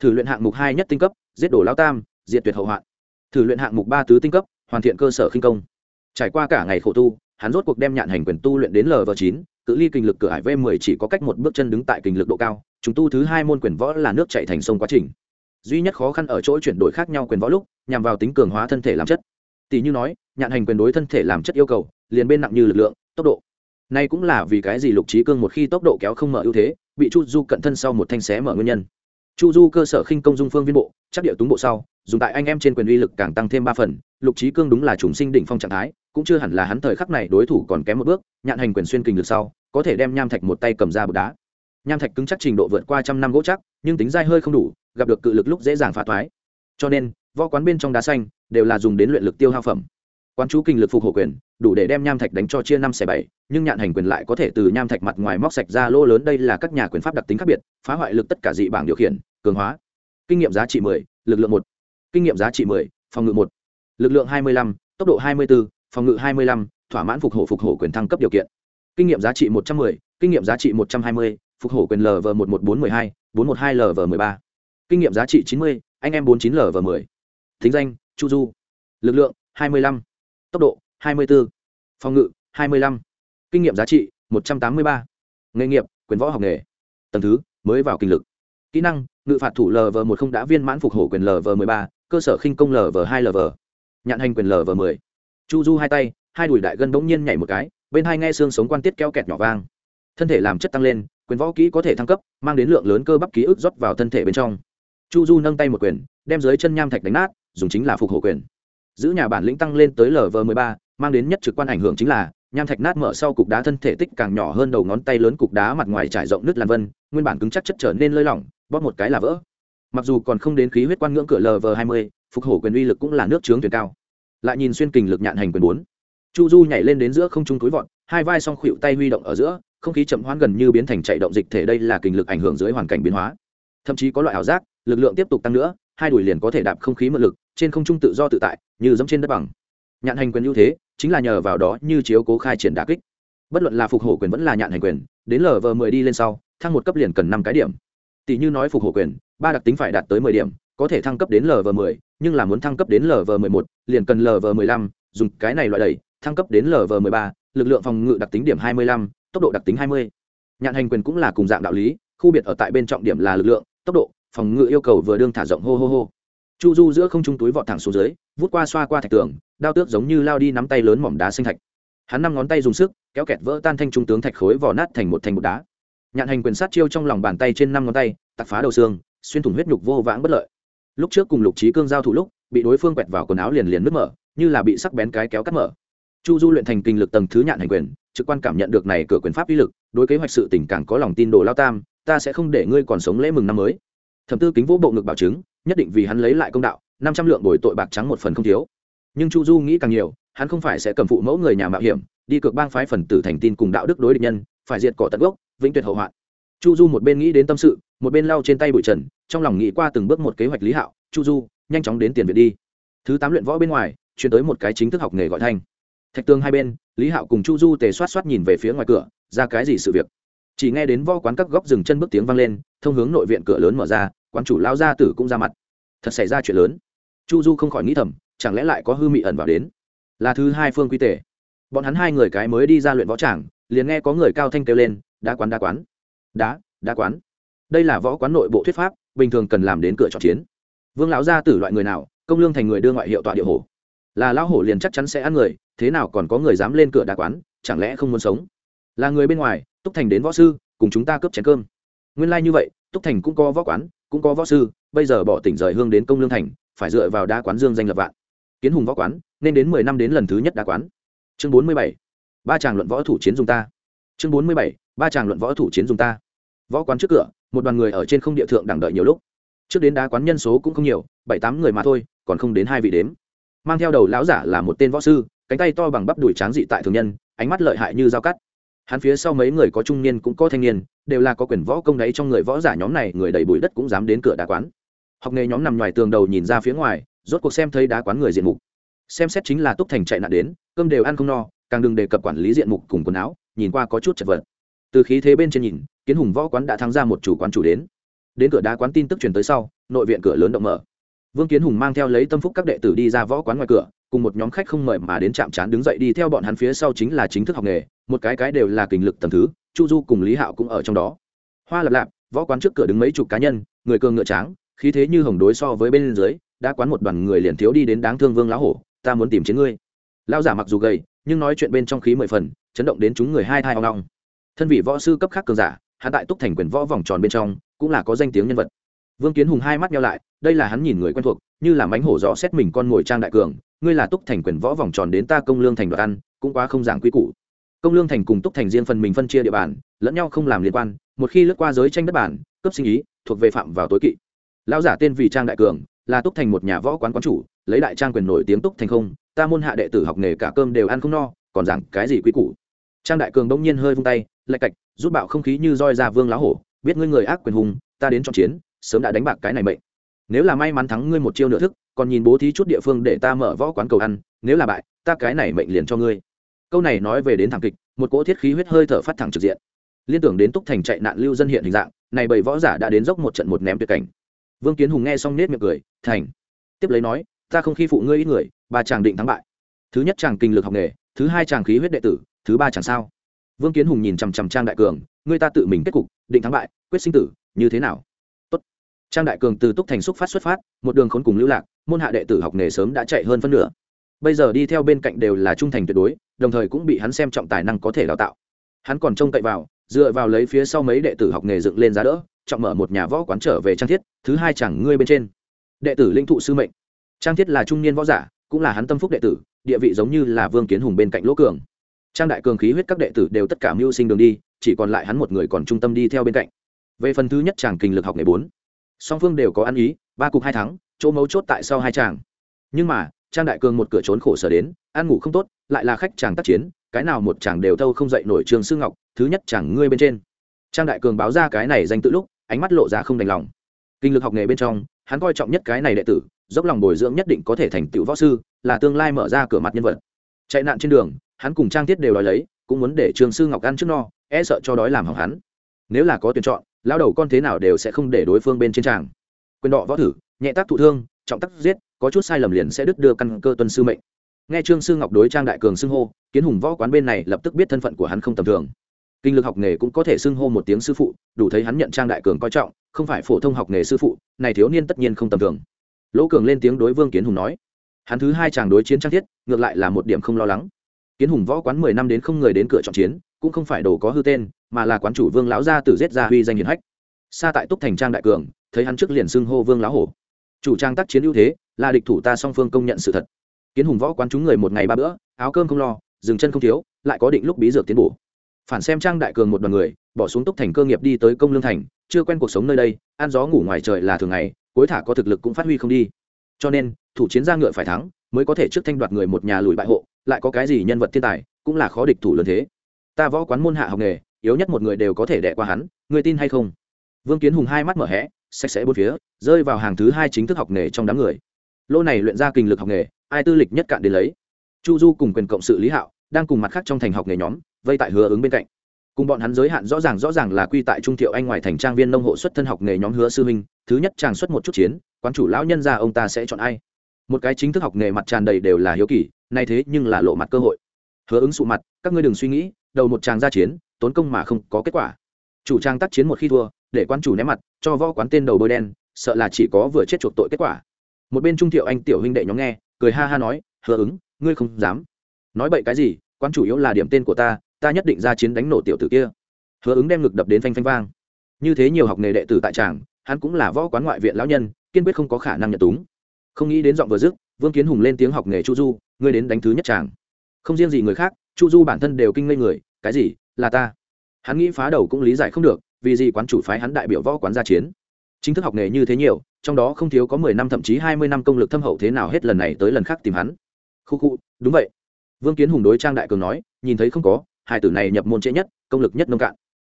thử luyện hạng mục hai nhất tinh cấp, giết đổ lao tam, diệt tuyệt hậu hoạn. Thử luyện hạng mục ba tứ tinh cấp, hoàn thiện cơ sở khinh công. Trải qua cả ngày khổ tu, hắn rốt cuộc đem nhạn hành quyền tu luyện đến lv chín, cự ly kinh lực cửa hải v 10 chỉ có cách một bước chân đứng tại kinh lực độ cao, chúng tu thứ hai môn quyền võ là nước chạy thành sông quá trình. Duy nhất khó khăn ở chỗ chuyển đổi khác nhau quyền võ lúc, nhằm vào tính cường hóa thân thể làm chất. Tỷ như nói, nhạn hành quyền đối thân thể làm chất yêu cầu, liền bên nặng như lực lượng, tốc độ. Nay cũng là vì cái gì lục trí cương một khi tốc độ kéo không mở ưu thế, bị chu du cận thân sau một thanh xé mở nguyên nhân chu du cơ sở khinh công dung phương viên bộ, chắc địa túng bộ sau, dùng tại anh em trên quyền uy lực càng tăng thêm ba phần, lục trí cương đúng là trùng sinh đỉnh phong trạng thái, cũng chưa hẳn là hắn thời khắc này đối thủ còn kém một bước, nhạn hành quyền xuyên kình lực sau, có thể đem nham thạch một tay cầm ra bột đá. Nham thạch cứng chắc trình độ vượt qua trăm năm gỗ chắc, nhưng tính dai hơi không đủ, gặp được cự lực lúc dễ dàng phá thoái cho nên, võ quán bên trong đá xanh đều là dùng đến luyện lực tiêu hao phẩm. Quán chú kinh lực phục hộ quyền, đủ để đem nham thạch đánh cho chia năm xẻ bảy, nhưng nhạn hành quyền lại có thể từ nham thạch mặt ngoài móc sạch ra lỗ lớn, đây là các nhà quyền pháp đặc tính khác biệt, phá hoại lực tất cả dị bảng điều khiển cường hóa. Kinh nghiệm giá trị mười, lực lượng một. Kinh nghiệm giá trị mười, phòng ngự một. Lực lượng hai mươi lăm, tốc độ hai mươi bốn phòng ngự hai mươi lăm, thỏa mãn phục hộ phục hộ quyền thăng cấp điều kiện. Kinh nghiệm giá trị một trăm mười, kinh nghiệm giá trị một trăm hai mươi, phục hộ quyền lv một một bốn mười hai, bốn một hai lv mười ba. Kinh nghiệm giá trị chín mươi, anh em bốn chín lv mười. Thính danh, chu du. Lực lượng, hai mươi lăm, tốc độ, hai mươi bốn phòng ngự, hai mươi lăm. Kinh nghiệm giá trị, một trăm tám mươi ba. Nghề nghiệp, quyền võ học nghề. Tầng thứ, mới vào kinh lực kỹ năng, ngự phạt thủ lv một không đã viên mãn phục hổ quyền lv m ba, cơ sở khinh công lv hai lv nhạn hành quyền lv m chu du hai tay, hai đùi đại gân bỗng nhiên nhảy một cái, bên hai nghe xương sống quan tiết keo kẹt nhỏ vang. Thân thể làm chất tăng lên, quyền võ kỹ có thể thăng cấp, mang đến lượng lớn cơ bắp ký ức rót vào thân thể bên trong. Chu du nâng tay một quyền, đem dưới chân nham thạch đánh nát, dùng chính là phục hổ quyền. Giữ nhà bản lĩnh tăng lên tới lv m ba, mang đến nhất trực quan ảnh hưởng chính là, nham thạch nát mở sau cục đá thân thể tích càng nhỏ hơn đầu ngón tay lớn cục đá mặt ngoài trải rộng nước lan vân, nguyên bản cứng chắc chất trở nên lơi lỏng bóp một cái là vỡ. Mặc dù còn không đến khí huyết quan ngưỡng cửa lv hai mươi, phục hổ quyền uy lực cũng là nước trướng tuyển cao. Lại nhìn xuyên kình lực nhạn hành quyền bốn. Chu du nhảy lên đến giữa không trung túi vọt, hai vai song khuỵu tay huy động ở giữa, không khí chậm hoãn gần như biến thành chạy động dịch thể đây là kình lực ảnh hưởng dưới hoàn cảnh biến hóa. Thậm chí có loại ảo giác, lực lượng tiếp tục tăng nữa, hai đùi liền có thể đạp không khí mượn lực, trên không trung tự do tự tại, như giống trên đất bằng. Nhạn hành quyền ưu thế, chính là nhờ vào đó như chiếu cố khai triển đà kích. Bất luận là phục hổ quyền vẫn là nhạn hành quyền, đến lv mười đi lên sau, thăng một cấp liền cần năm cái điểm tỷ như nói phục hộ quyền, ba đặc tính phải đạt tới mười điểm, có thể thăng cấp đến lv mười, nhưng là muốn thăng cấp đến lv mười một, liền cần lv mười lăm, dùng cái này loại đẩy, thăng cấp đến lv mười ba, lực lượng phòng ngự đặc tính điểm hai mươi lăm, tốc độ đặc tính hai mươi. Nhạn hành quyền cũng là cùng dạng đạo lý, khu biệt ở tại bên trọng điểm là lực lượng, tốc độ, phòng ngự yêu cầu vừa đương thả rộng hô hô hô. Chu du giữa không trung túi vọt thẳng xuống dưới, vút qua xoa qua thạch tường, đao tước giống như lao đi nắm tay lớn mỏm đá xanh thạch. Hắn năm ngón tay dùng sức, kéo kẹt vỡ tan thanh trung tướng thạch khối vỏ nát thành một thành một đá nhạn hành quyền sát chiêu trong lòng bàn tay trên năm ngón tay tặc phá đầu xương, xuyên thủng huyết nhục vô vãng bất lợi. Lúc trước cùng lục trí cương giao thủ lúc, bị đối phương quẹt vào quần áo liền liền nứt mở, như là bị sắc bén cái kéo cắt mở. Chu du luyện thành kinh lực tầng thứ nhạn hành quyền, trực quan cảm nhận được này cửa quyền pháp uy lực, đối kế hoạch sự tình càng có lòng tin đồ lao tam, ta sẽ không để ngươi còn sống lễ mừng năm mới. Thẩm tư kính vũ bộ ngực bảo chứng, nhất định vì hắn lấy lại công đạo, năm trăm lượng bồi tội bạc trắng một phần không thiếu. Nhưng chu du nghĩ càng nhiều, hắn không phải sẽ cầm phụ mẫu người nhà mạo hiểm, đi cược bang phái phần tử thành tin cùng đạo đức đối địch nhân, phải diệt cỏ tận gốc vĩnh tuyệt hậu hoạn. Chu du một bên nghĩ đến tâm sự, một bên lau trên tay bụi trần, trong lòng nghĩ qua từng bước một kế hoạch lý hạo, chu du, nhanh chóng đến tiền viện đi. Thứ tám luyện võ bên ngoài, chuyển tới một cái chính thức học nghề gọi thanh. Thạch tương hai bên, lý hạo cùng chu du tề soát soát nhìn về phía ngoài cửa, ra cái gì sự việc? Chỉ nghe đến vo quán các góc dừng chân bước tiếng vang lên, thông hướng nội viện cửa lớn mở ra, quán chủ lao gia tử cũng ra mặt. Thật xảy ra chuyện lớn. Chu du không khỏi nghĩ thầm, chẳng lẽ lại có hư mị ẩn vào đến? Là thứ hai phương quy tể bọn hắn hai người cái mới đi ra luyện võ tràng, liền nghe có người cao thanh kêu lên đá quán đá quán. Đá đá quán. Đây là võ quán nội bộ thuyết pháp, bình thường cần làm đến cửa trọn chiến. Vương lão gia tử loại người nào, công lương thành người đưa ngoại hiệu tọa địa hổ. Là lão hổ liền chắc chắn sẽ ăn người, thế nào còn có người dám lên cửa đá quán, chẳng lẽ không muốn sống? Là người bên ngoài, túc thành đến võ sư, cùng chúng ta cướp chén cơm. Nguyên lai như vậy, túc thành cũng có võ quán, cũng có võ sư, bây giờ bỏ tỉnh rời hương đến công lương thành, phải dựa vào đá quán dương danh lập vạn. Kiến hùng võ quán, nên đến mười năm đến lần thứ nhất đá quán. Chương bốn mươi bảy. Ba chàng luận võ thủ chiến dùng ta. Chương bốn mươi bảy ba chàng luận võ thủ chiến dùng ta. Võ quán trước cửa, một đoàn người ở trên không địa thượng đẳng đợi nhiều lúc. Trước đến đá quán nhân số cũng không nhiều, bảy tám người mà thôi, còn không đến hai vị đếm. Mang theo đầu lão giả là một tên võ sư, cánh tay to bằng bắp đùi tráng dị tại thường nhân, ánh mắt lợi hại như dao cắt. Hắn phía sau mấy người có trung niên cũng có thanh niên, đều là có quyền võ công đấy, trong người võ giả nhóm này, người đầy bụi đất cũng dám đến cửa đá quán. Học nghề nhóm nằm ngoài tường đầu nhìn ra phía ngoài, rốt cuộc xem thấy đá quán người diện mục. Xem xét chính là túc thành chạy nạn đến, cơm đều ăn không no, càng đừng đề cập quản lý diện mục cùng quần áo, nhìn qua có chút chật vật từ khí thế bên trên nhìn, kiến hùng võ quán đã thắng ra một chủ quán chủ đến. Đến cửa đá quán tin tức truyền tới sau, nội viện cửa lớn động mở. Vương kiến hùng mang theo lấy tâm phúc các đệ tử đi ra võ quán ngoài cửa, cùng một nhóm khách không mời mà đến chạm trán đứng dậy đi theo bọn hắn phía sau chính là chính thức học nghề, một cái cái đều là kình lực tầm thứ, chu du cùng lý hạo cũng ở trong đó. Hoa lạp lạp, võ quán trước cửa đứng mấy chục cá nhân, người cường ngựa tráng, khí thế như hồng đối so với bên dưới, đã quán một đoàn người liền thiếu đi đến đáng thương vương lão hổ, ta muốn tìm chiến ngươi. Lao giả mặc dù gầy, nhưng nói chuyện bên trong khí mười phần, chấn động đến chúng người hai thai hoang long thân vị võ sư cấp khác cường giả, hắn tại túc thành quyền võ vòng tròn bên trong, cũng là có danh tiếng nhân vật. Vương kiến hùng hai mắt nhau lại, đây là hắn nhìn người quen thuộc, như là mánh hổ rõ xét mình con ngồi trang đại cường, ngươi là túc thành quyền võ vòng tròn đến ta công lương thành đoạt ăn, cũng quá không giảng quy củ. Công lương thành cùng túc thành riêng phần mình phân chia địa bàn, lẫn nhau không làm liên quan, một khi lướt qua giới tranh đất bản cấp sinh ý, thuộc về phạm vào tối kỵ. Lão giả tên vì trang đại cường, là túc thành một nhà võ quán quán chủ, lấy đại trang quyền nổi tiếng túc thành không, ta môn hạ đệ tử học nghề cả cơm đều ăn không no, còn giảng cái gì quy củ? Trang đại cường đông nhiên hơi vung tay lạch cạch, rút bạo không khí như roi ra vương lá hổ, biết ngươi người ác quyền hùng, ta đến chọn chiến, sớm đã đánh bạc cái này mệnh. Nếu là may mắn thắng ngươi một chiêu nửa thức, còn nhìn bố thí chút địa phương để ta mở võ quán cầu ăn, nếu là bại, ta cái này mệnh liền cho ngươi. Câu này nói về đến thảm kịch, một cỗ thiết khí huyết hơi thở phát thẳng trực diện. Liên tưởng đến túc thành chạy nạn lưu dân hiện hình dạng, này bảy võ giả đã đến dốc một trận một ném tuyệt cảnh. Vương kiến hùng nghe xong nết miệng cười, thành. Tiếp lấy nói, ta không khi phụ ngươi ít người, ba chàng định thắng bại. Thứ nhất chàng kinh lực học nghề, thứ hai chàng khí huyết đệ tử, thứ ba chàng sao? Vương kiến hùng nhìn chằm chằm trang đại cường người ta tự mình kết cục, định thắng bại, quyết sinh tử, như thế nào? Tốt. trang đại cường từ túc thành xúc phát xuất phát, một đường khốn cùng lưu lạc, môn hạ đệ tử học nghề sớm đã chạy hơn phân nửa. Bây giờ đi theo bên cạnh đều là trung thành tuyệt đối, đồng thời cũng bị hắn xem trọng tài năng có thể đào tạo. Hắn còn trông cậy vào, dựa vào lấy phía sau mấy đệ tử học nghề dựng lên giá đỡ, trọng mở một nhà võ quán trở về trang thiết, thứ hai chẳng ngươi bên trên. Đệ tử linh thụ sư mệnh. Trang thiết là trung niên võ giả, cũng là hắn tâm phúc đệ tử, địa vị giống như là vương kiến hùng bên cạnh lỗ cường trang đại cường khí huyết các đệ tử đều tất cả mưu sinh đường đi, chỉ còn lại hắn một người còn trung tâm đi theo bên cạnh. Về phần thứ nhất chàng kinh lực học nghề bốn, song phương đều có ăn ý, ba cục hai thắng, chỗ mấu chốt tại sau hai chàng. Nhưng mà, trang đại cường một cửa trốn khổ sở đến, ăn ngủ không tốt, lại là khách chàng tác chiến, cái nào một chàng đều thâu không dậy nổi trường sư ngọc, thứ nhất chàng ngươi bên trên. Trang đại cường báo ra cái này danh tự lúc, ánh mắt lộ ra không đành lòng. Kinh lực học nghề bên trong, hắn coi trọng nhất cái này đệ tử, dốc lòng bồi dưỡng nhất định có thể thành tựu võ sư, là tương lai mở ra cửa mặt nhân vật. Chạy nạn trên đường hắn cùng trang thiết đều đòi lấy, cũng muốn để trường sư ngọc ăn trước no e sợ cho đói làm hỏng hắn. Nếu là có tuyển chọn lao đầu con thế nào đều sẽ không để đối phương bên trên tràng. Quyền đọ võ thử, nhẹ tác thụ thương, trọng tác giết, có chút sai lầm liền sẽ đứt đưa căn cơ tuân sư mệnh. Nghe trương sư ngọc đối trang đại cường xưng hô, kiến hùng võ quán bên này lập tức biết thân phận của hắn không tầm thường. Kinh lực học nghề cũng có thể xưng hô một tiếng sư phụ, đủ thấy hắn nhận trang đại cường coi trọng, không phải phổ thông học nghề sư phụ, này thiếu niên tất nhiên không tầm thường. Lỗ cường lên tiếng đối vương kiến hùng nói, hắn thứ hai chàng đối chiến trang thiết, ngược lại là một điểm không lo lắng kiến hùng võ quán mười năm đến không người đến cửa trọng chiến, cũng không phải đồ có hư tên, mà là quán chủ vương lão gia tử giết ra huy danh hiển hách. Xa tại túc thành trang đại cường, thấy hắn trước liền xưng hô vương lão hổ. Chủ trang tác chiến ưu thế, là địch thủ ta song phương công nhận sự thật. Kiến hùng võ quán chúng người một ngày ba bữa, áo cơm không lo dừng chân không thiếu, lại có định lúc bí dược tiến bổ. Phản xem trang đại cường một đoàn người, bỏ xuống túc thành cơ nghiệp đi tới công lương thành, chưa quen cuộc sống nơi đây, ăn gió ngủ ngoài trời là thường ngày, cuối thả có thực lực cũng phát huy không đi. Cho nên, thủ chiến gia ngựa phải thắng, mới có thể trước thanh đoạt người một nhà lùi bại hộ lại có cái gì nhân vật thiên tài, cũng là khó địch thủ lớn thế. Ta võ quán môn hạ học nghề, yếu nhất một người đều có thể đẻ qua hắn người tin hay không? Vương kiến hùng hai mắt mở hẽ sạch sẽ bốn phía, rơi vào hàng thứ hai chính thức học nghề trong đám người. Lô này luyện ra kinh lực học nghề, ai tư lịch nhất cạn đến lấy? Chu du cùng quyền cộng sự lý hạo, đang cùng mặt khác trong thành học nghề nhóm, vây tại hứa ứng bên cạnh. Cùng bọn hắn giới hạn rõ ràng rõ ràng là quy tại trung thiệu anh ngoài thành trang viên nông hộ xuất thân học nghề nhóm hứa sư minh thứ nhất tràng xuất một chút chiến, quán chủ lão nhân ra ông ta sẽ chọn ai? Một cái chính thức học nghề mặt tràn đầy đều là hiếu kỳ nay thế nhưng là lộ mặt cơ hội. Hứa ứng sụ mặt, các ngươi đừng suy nghĩ, đầu một tràng ra chiến, tốn công mà không có kết quả. Chủ trang tác chiến một khi thua, để quan chủ ném mặt, cho võ quán tên đầu bôi đen, sợ là chỉ có vừa chết chuộc tội kết quả. Một bên trung thiệu anh tiểu huynh đệ nhóm nghe, cười ha ha nói, hứa ứng, ngươi không dám. Nói bậy cái gì, quan chủ yếu là điểm tên của ta ta nhất định ra chiến đánh nổ tiểu tử kia. Hứa ứng đem ngực đập đến phanh phanh vang. Như thế nhiều học nghề đệ tử tại tràng, hắn cũng là võ quán ngoại viện lão nhân, kiên quyết không có khả năng nhận túng. Không nghĩ đến giọng vừa dứt, vương kiến hùng lên tiếng học nghề chu du ngươi đến đánh thứ nhất chàng, không riêng gì người khác chu du bản thân đều kinh ngây người cái gì là ta? Hắn nghĩ phá đầu cũng lý giải không được vì gì quán chủ phái hắn đại biểu võ quán gia chiến. Chính thức học nghề như thế nhiều trong đó không thiếu có mười năm thậm chí hai mươi năm công lực thâm hậu thế nào hết lần này tới lần khác tìm hắn. Khu khu đúng vậy. Vương kiến hùng đối trang đại cường nói nhìn thấy không có hai tử này nhập môn trễ nhất công lực nhất nông cạn.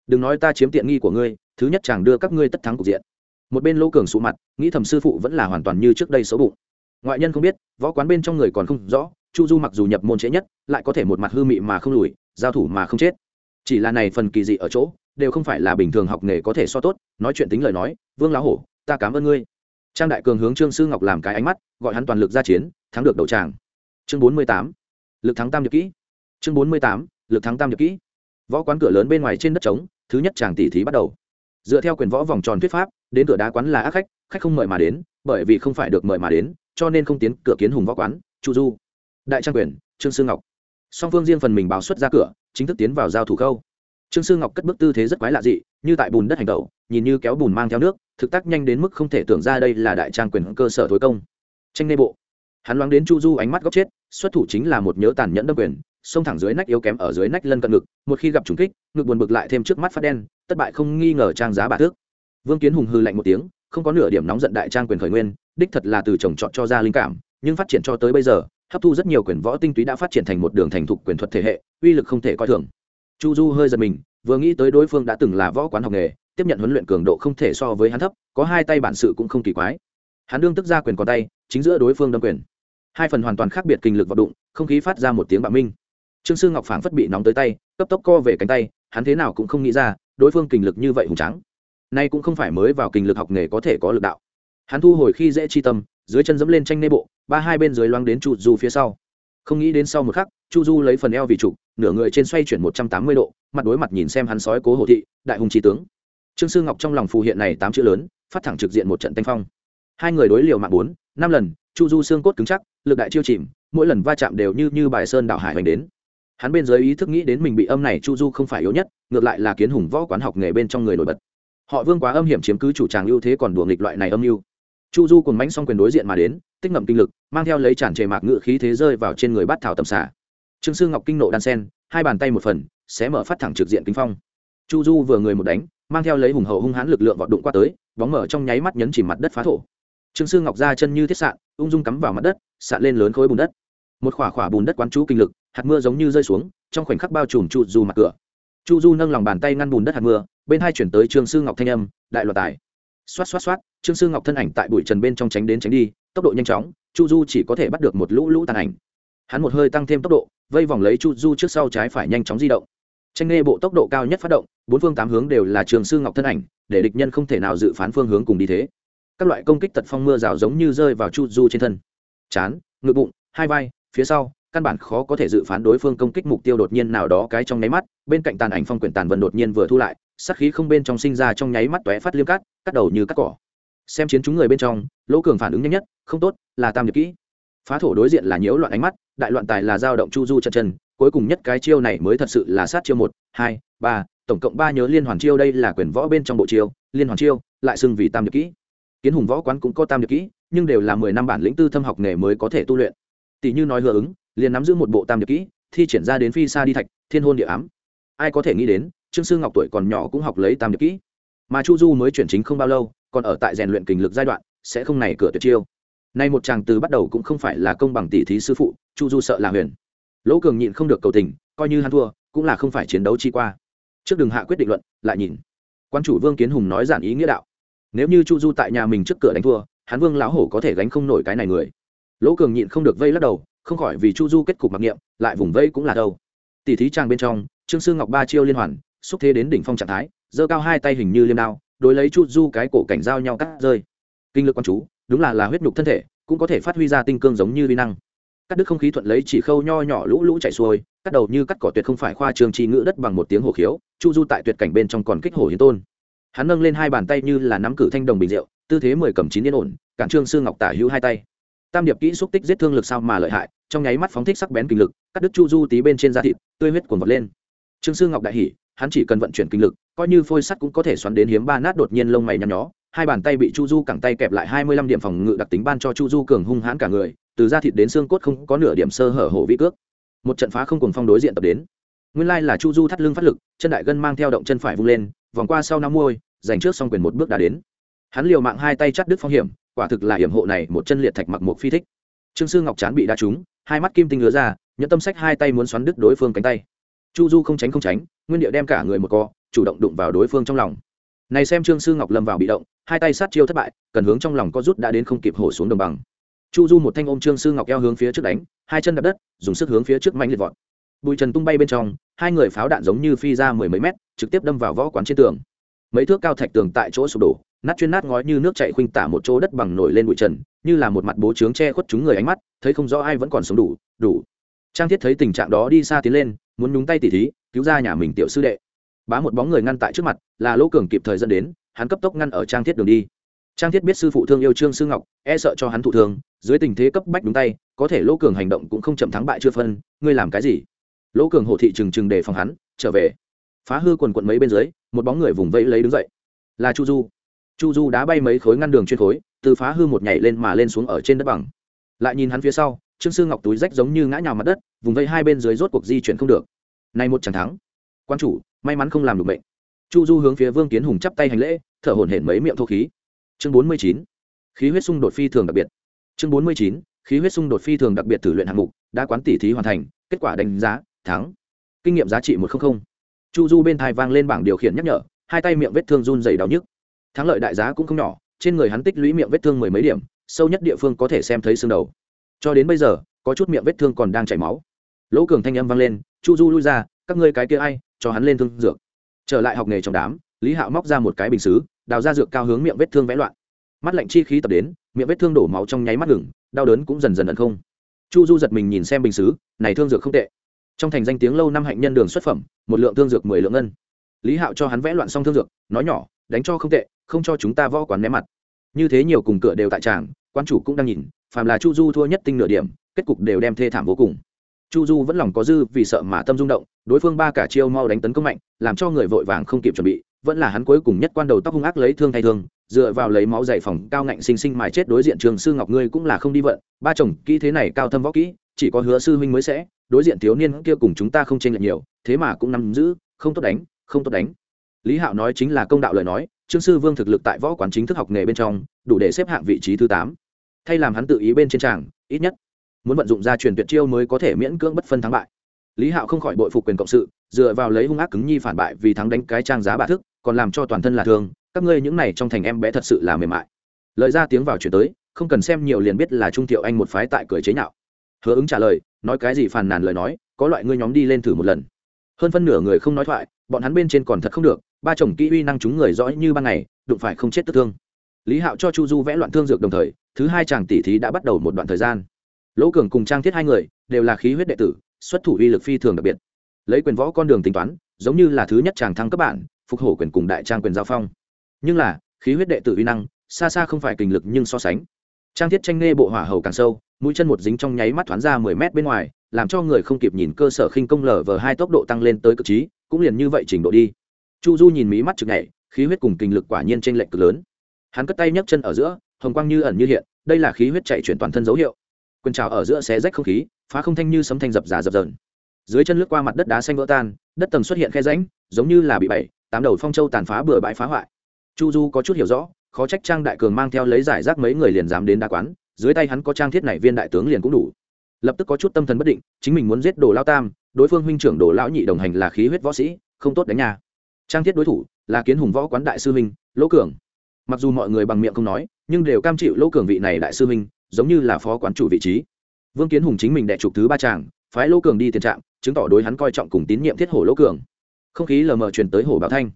Đừng nói ta chiếm tiện nghi của ngươi thứ nhất chàng đưa các ngươi tất thắng cục diện. Một bên lỗ cường sụ mặt nghĩ thầm sư phụ vẫn là hoàn toàn như trước đây xấu bụng ngoại nhân không biết, võ quán bên trong người còn không rõ, chu du mặc dù nhập môn trễ nhất, lại có thể một mặt hư mị mà không lùi, giao thủ mà không chết. Chỉ là này phần kỳ dị ở chỗ, đều không phải là bình thường học nghề có thể so tốt, nói chuyện tính lời nói, vương lá hổ, ta cảm ơn ngươi. Trang đại cường hướng trương sư ngọc làm cái ánh mắt, gọi hắn toàn lực ra chiến, thắng được đầu tràng. Chương bốn mươi tám, lực thắng tam nhật kỹ. Chương bốn mươi tám, lực thắng tam nhật kỹ. Võ quán cửa lớn bên ngoài trên đất trống, thứ nhất chàng tỷ thí bắt đầu. Dựa theo quyền võ vòng tròn thuyết pháp, đến cửa đá quán là ác khách khách không mời mà đến, bởi vì không phải được mời mà đến cho nên không tiến cửa kiến hùng võ quán, chu du, đại trang quyền, trương sư ngọc. Song phương riêng phần mình báo xuất ra cửa, chính thức tiến vào giao thủ khâu. Trương sư ngọc cất bước tư thế rất quái lạ dị, như tại bùn đất hành tẩu nhìn như kéo bùn mang theo nước, thực tác nhanh đến mức không thể tưởng ra đây là đại trang quyền cơ sở thối công. Tranh nê bộ. Hắn loáng đến chu du ánh mắt góc chết, xuất thủ chính là một nhớ tàn nhẫn đâm quyền, xông thẳng dưới nách yếu kém ở dưới nách lân cận ngực, một khi gặp trùng kích, ngực buồn bực lại thêm trước mắt phát đen tất bại không nghi ngờ trang giá bà thước. Vương kiến hùng hư lạnh một tiếng, không có nửa điểm nóng giận đại trang quyền khởi nguyên đích thật là từ trồng trọt cho ra linh cảm, nhưng phát triển cho tới bây giờ, hấp thu rất nhiều quyền võ tinh túy đã phát triển thành một đường thành thục quyền thuật thể hệ, uy lực không thể coi thường. Chu du hơi giật mình, vừa nghĩ tới đối phương đã từng là võ quán học nghề, tiếp nhận huấn luyện cường độ không thể so với hắn thấp, có hai tay bản sự cũng không kỳ quái. Hắn đương tức ra quyền còn tay, chính giữa đối phương đâm quyền. Hai phần hoàn toàn khác biệt kinh lực vào đụng, không khí phát ra một tiếng bạo minh. Trương sư ngọc phảng phất bị nóng tới tay, cấp tốc co về cánh tay, hắn thế nào cũng không nghĩ ra, đối phương kinh lực như vậy hùng trắng nay cũng không phải mới vào kinh lực học nghề có thể có lực đạo hắn thu hồi khi dễ chi tâm, dưới chân dẫm lên tranh nê bộ, ba hai bên dưới loáng đến chu du phía sau. Không nghĩ đến sau một khắc, chu du lấy phần eo vì trục nửa người trên xoay chuyển một trăm tám mươi độ, mặt đối mặt nhìn xem hắn sói cố hồ thị, đại hùng trí tướng. Trương sư ngọc trong lòng phù hiện này tám chữ lớn, phát thẳng trực diện một trận tanh phong. Hai người đối liều mạng bốn, năm lần, chu du xương cốt cứng chắc, lực đại chiêu chìm, mỗi lần va chạm đều như như bài sơn đảo hải hoành đến. Hắn bên dưới ý thức nghĩ đến mình bị âm này chu du không phải yếu nhất, ngược lại là kiến hùng võ quán học nghề bên trong người nổi bật. Họ vương quá âm hiểm chiếm cứ chủ tràng ưu thế còn đùa nghịch loại này âm mưu chu du cùng mánh xong quyền đối diện mà đến, tích ngậm kinh lực, mang theo lấy tràn trề mạc ngự khí thế rơi vào trên người bát thảo tầm xả trương sư ngọc kinh nộ đan sen, hai bàn tay một phần xé mở phát thẳng trực diện kinh phong. Chu du vừa người một đánh, mang theo lấy hùng hậu hung hãn lực lượng vọt đụng qua tới, bóng mở trong nháy mắt nhấn chìm mặt đất phá thổ. Trương sư ngọc ra chân như thiết sạn, ung dung cắm vào mặt đất, sạn lên lớn khối bùn đất. Một khỏa khỏa bùn đất quán chú kinh lực, hạt mưa giống như rơi xuống, trong khoảnh khắc bao trùm chu du mặt cửa. Chu du nâng lòng bàn tay ngăn bùn đất hạt mưa, bên hai chuyển tới trương sư ngọc thanh âm, đại loạt tài xoát xoát xoát, trương sư ngọc thân ảnh tại bụi trần bên trong tránh đến tránh đi, tốc độ nhanh chóng, chu du chỉ có thể bắt được một lũ lũ tàn ảnh. Hắn một hơi tăng thêm tốc độ, vây vòng lấy chu du trước sau trái phải nhanh chóng di động. Tranh nghe bộ tốc độ cao nhất phát động, bốn phương tám hướng đều là trường sư ngọc thân ảnh, để địch nhân không thể nào dự phán phương hướng cùng đi thế. Các loại công kích tật phong mưa rào giống như rơi vào chu du trên thân. Chán, ngực bụng, hai vai, phía sau, căn bản khó có thể dự phán đối phương công kích mục tiêu đột nhiên nào đó cái trong nháy mắt, bên cạnh tàn ảnh phong quyển tàn vần đột nhiên vừa thu lại sắc khí không bên trong sinh ra trong nháy mắt tóe phát liêm cắt cắt đầu như cắt cỏ. Xem chiến chúng người bên trong, lỗ cường phản ứng nhanh nhất, không tốt, là tam điệp kỹ. Phá thổ đối diện là nhiễu loạn ánh mắt, đại loạn tài là dao động chu du chân chân, cuối cùng nhất cái chiêu này mới thật sự là sát chiêu một, hai, ba, tổng cộng ba nhớ liên hoàn chiêu đây là quyền võ bên trong bộ chiêu, liên hoàn chiêu, lại xưng vì tam điệp kỹ. Kiến hùng võ quán cũng có tam điệp kỹ, nhưng đều là mười năm bản lĩnh tư thâm học nghề mới có thể tu luyện. Tỷ như nói hứa ứng, liền nắm giữ một bộ tam điệp kỹ, thi triển ra đến phi xa đi thạch, thiên hôn địa ám. Ai có thể nghĩ đến trương sư ngọc tuổi còn nhỏ cũng học lấy tam nhược kỹ. Mà chu du mới chuyển chính không bao lâu, còn ở tại rèn luyện kình lực giai đoạn, sẽ không này cửa tuyệt chiêu. Nay một chàng từ bắt đầu cũng không phải là công bằng tỷ thí sư phụ, chu du sợ là huyền. Lỗ cường nhịn không được cầu tình, coi như hắn thua, cũng là không phải chiến đấu chi qua. Trước đừng hạ quyết định luận, lại nhìn. Quan chủ vương kiến hùng nói giản ý nghĩa đạo. Nếu như chu du tại nhà mình trước cửa đánh thua, hắn vương lão hổ có thể gánh không nổi cái này người. Lỗ cường nhịn không được vây lắc đầu, không khỏi vì chu du kết cục mặc niệm, lại vùng vây cũng là đâu. Tỷ thí trang bên trong, trương sư ngọc ba chiêu liên hoàn xúc thế đến đỉnh phong trạng thái, giơ cao hai tay hình như liêm đao, đối lấy chu du cái cổ cảnh giao nhau cắt rơi. Kinh lực quan chú, đúng là là huyết nhục thân thể, cũng có thể phát huy ra tinh cương giống như vi năng. Cắt đứt không khí thuận lấy chỉ khâu nho nhỏ lũ lũ chạy xuôi, cắt đầu như cắt cỏ tuyệt không phải khoa trường trì ngữ đất bằng một tiếng hồ khiếu, chu du tại tuyệt cảnh bên trong còn kích hồ hiến tôn. Hắn nâng lên hai bàn tay như là nắm cử thanh đồng bình rượu, tư thế mười cầm chín yên ổn, cản trương sư ngọc tả hữu hai tay. Tam điệp kỹ xúc tích giết thương lực sao mà lợi hại, trong nháy mắt phóng thích sắc bén kinh lực, cắt đứt chu du tí bên trên da thịt, tươi huyết cuồn vọt lên. Trương sư ngọc đại hỉ hắn chỉ cần vận chuyển kinh lực, coi như phôi sắt cũng có thể xoắn đến hiếm ba nát đột nhiên lông mày nhăn nhó. Hai bàn tay bị chu du cẳng tay kẹp lại hai mươi lăm điểm phòng ngự đặc tính ban cho chu du cường hung hãn cả người, từ da thịt đến xương cốt không có nửa điểm sơ hở hổ vĩ cước. Một trận phá không cùng phong đối diện tập đến. Nguyên lai là chu du thắt lưng phát lực, chân đại gân mang theo động chân phải vung lên, vòng qua sau năm môi, giành trước xong quyền một bước đã đến. Hắn liều mạng hai tay chắt đứt phong hiểm, quả thực là hiểm hộ này một chân liệt thạch mặc một phi thích. Trương sư ngọc chán bị đa trúng, hai mắt kim tinh lứa ra, nhẫn tâm sách hai tay muốn xoắn đứt đối phương cánh tay chu du không tránh không tránh, nguyên địa đem cả người một co, chủ động đụng vào đối phương trong lòng. Này xem trương sư ngọc lâm vào bị động, hai tay sát chiêu thất bại, cần hướng trong lòng có rút đã đến không kịp hổ xuống đồng bằng. Chu du một thanh ôm trương sư ngọc eo hướng phía trước đánh, hai chân đập đất, dùng sức hướng phía trước mạnh liệt vọt. Bụi trần tung bay bên trong, hai người pháo đạn giống như phi ra mười mấy mét, trực tiếp đâm vào võ quán trên tường. Mấy thước cao thạch tường tại chỗ sụp đổ, nát chuyên nát ngói như nước chạy khuynh tả một chỗ đất bằng nổi lên bụi trần, như là một mặt bố trướng che khuất chúng người ánh mắt, thấy không rõ ai vẫn còn sống đủ đủ trang thiết thấy tình trạng đó đi xa tiến lên, muốn nhúng tay tỉ thí, cứu ra nhà mình tiểu sư đệ. Bá một bóng người ngăn tại trước mặt, là lỗ cường kịp thời dẫn đến, hắn cấp tốc ngăn ở trang thiết đường đi. Trang thiết biết sư phụ thương yêu trương sư ngọc e sợ cho hắn thụ thương, dưới tình thế cấp bách đúng tay, có thể lỗ cường hành động cũng không chậm thắng bại chưa phân, ngươi làm cái gì? Lỗ cường hộ thị trừng trừng để phòng hắn, trở về. Phá hư quần quận mấy bên dưới, một bóng người vùng vẫy lấy đứng dậy. Là chu du. Chu du đá bay mấy khối ngăn đường chuyên khối, từ phá hư một nhảy lên mà lên xuống ở trên đất bằng. Lại nhìn hắn phía sau trương sư ngọc túi rách giống như ngã nhào mặt đất, vùng vây hai bên dưới rốt cuộc di chuyển không được. Nay một chẳng thắng. Quan chủ, may mắn không làm được bệnh chu du hướng phía vương kiến hùng chắp tay hành lễ, thở hổn hển mấy miệng thô khí. Chương bốn mươi chín. Khí huyết xung đột phi thường đặc biệt. Chương bốn mươi chín. Khí huyết xung đột phi thường đặc biệt thử luyện hạng mục, đã quán tỉ thí hoàn thành, kết quả đánh giá, thắng. Kinh nghiệm giá trị một trăm linh chu du bên thai vang lên bảng điều khiển nhắc nhở, hai tay miệng vết thương run dày đau nhức. Thắng lợi đại giá cũng không nhỏ, trên người hắn tích lũy miệng vết thương mười mấy điểm, sâu nhất địa phương có thể xem thấy xương đầu cho đến bây giờ, có chút miệng vết thương còn đang chảy máu. Lỗ cường thanh âm vang lên, chu du lui ra, các ngươi cái kia ai, cho hắn lên thương dược. Trở lại học nghề trong đám, lý hạo móc ra một cái bình xứ, đào ra dược cao hướng miệng vết thương vẽ loạn. Mắt lạnh chi khí tập đến, miệng vết thương đổ máu trong nháy mắt ngừng, đau đớn cũng dần dần ẩn không. Chu du giật mình nhìn xem bình xứ, này thương dược không tệ. Trong thành danh tiếng lâu năm hạnh nhân đường xuất phẩm, một lượng thương dược mười lượng ngân. Lý hạo cho hắn vẽ loạn xong thương dược, nói nhỏ, đánh cho không tệ, không cho chúng ta võ quán né mặt. Như thế nhiều cùng cửa đều tại tràng quan chủ cũng đang nhìn phàm là chu du thua nhất tinh nửa điểm, kết cục đều đem thê thảm vô cùng. Chu du vẫn lòng có dư vì sợ mà tâm rung động, đối phương ba cả chiêu mau đánh tấn công mạnh, làm cho người vội vàng không kịp chuẩn bị, vẫn là hắn cuối cùng nhất quan đầu tóc hung ác lấy thương thay thương, dựa vào lấy máu dày phòng cao ngạnh sinh sinh mài chết đối diện trường sư ngọc ngươi cũng là không đi vận, ba chồng kỹ thế này cao thâm võ kỹ, chỉ có hứa sư huynh mới sẽ, đối diện thiếu niên kia cùng chúng ta không tranh lệch nhiều, thế mà cũng nắm giữ, không tốt đánh, không tốt đánh. Lý hạo nói chính là công đạo lời nói, trương sư vương thực lực tại võ quán chính thức học nghề bên trong, đủ để xếp hạng vị trí thứ tám thay làm hắn tự ý bên trên tràng, ít nhất, muốn vận dụng ra truyền tuyệt chiêu mới có thể miễn cưỡng bất phân thắng bại. Lý hạo không khỏi bội phục quyền cộng sự, dựa vào lấy hung ác cứng nhi phản bại vì thắng đánh cái trang giá bạ thức, còn làm cho toàn thân là thương, các ngươi những này trong thành em bé thật sự là mềm mại. Lời ra tiếng vào chuyển tới, không cần xem nhiều liền biết là trung thiệu anh một phái tại cười chế nhạo. Hứa ứng trả lời, nói cái gì phàn nàn lời nói, có loại ngươi nhóm đi lên thử một lần. Hơn phân nửa người không nói thoại, bọn hắn bên trên còn thật không được, ba chồng kỹ uy năng chúng người rõ như ban ngày, đụng phải không chết tức thương lý hạo cho chu du vẽ loạn thương dược đồng thời, thứ hai chàng tỷ thí đã bắt đầu một đoạn thời gian. Lỗ cường cùng trang thiết hai người đều là khí huyết đệ tử, xuất thủ uy lực phi thường đặc biệt. Lấy quyền võ con đường tính toán, giống như là thứ nhất chàng thăng cấp bản, phục hổ quyền cùng đại trang quyền giao phong. Nhưng là, khí huyết đệ tử uy năng, xa xa không phải kình lực nhưng so sánh. Trang thiết tranh nghe bộ hỏa hầu càng sâu, mũi chân một dính trong nháy mắt thoáng ra mười mét bên ngoài, làm cho người không kịp nhìn cơ sở khinh công lở vờ hai tốc độ tăng lên tới cực trí, cũng liền như vậy trình độ đi. Chu du nhìn mí mắt chực nhảy, khí huyết cùng kinh lực quả nhiên trên lệch cực lớn hắn cất tay nhấc chân ở giữa, hồng quang như ẩn như hiện, đây là khí huyết chạy chuyển toàn thân dấu hiệu. Quyền trào ở giữa xé rách không khí, phá không thanh như sấm thanh dập giả dập dờn. Dưới chân lướt qua mặt đất đá xanh vỡ tan, đất tầng xuất hiện khe rãnh, giống như là bị bảy, tám đầu phong châu tàn phá bừa bãi phá hoại. Chu du có chút hiểu rõ, khó trách trang đại cường mang theo lấy giải rác mấy người liền dám đến đa quán, dưới tay hắn có trang thiết này viên đại tướng liền cũng đủ. Lập tức có chút tâm thần bất định, chính mình muốn giết đồ lao tam, đối phương huynh trưởng đồ lão nhị đồng hành là khí huyết võ sĩ, không tốt đánh nhà. Trang thiết đối thủ là kiến hùng võ quán đại sư huynh, lỗ cường mặc dù mọi người bằng miệng không nói, nhưng đều cam chịu lỗ cường vị này đại sư minh giống như là phó quán chủ vị trí. Vương kiến hùng chính mình đệ trục thứ ba tràng phái lỗ cường đi tiền trạm, chứng tỏ đối hắn coi trọng cùng tín nhiệm thiết hổ lỗ cường. Không khí lờ mờ truyền tới hổ bảo thanh.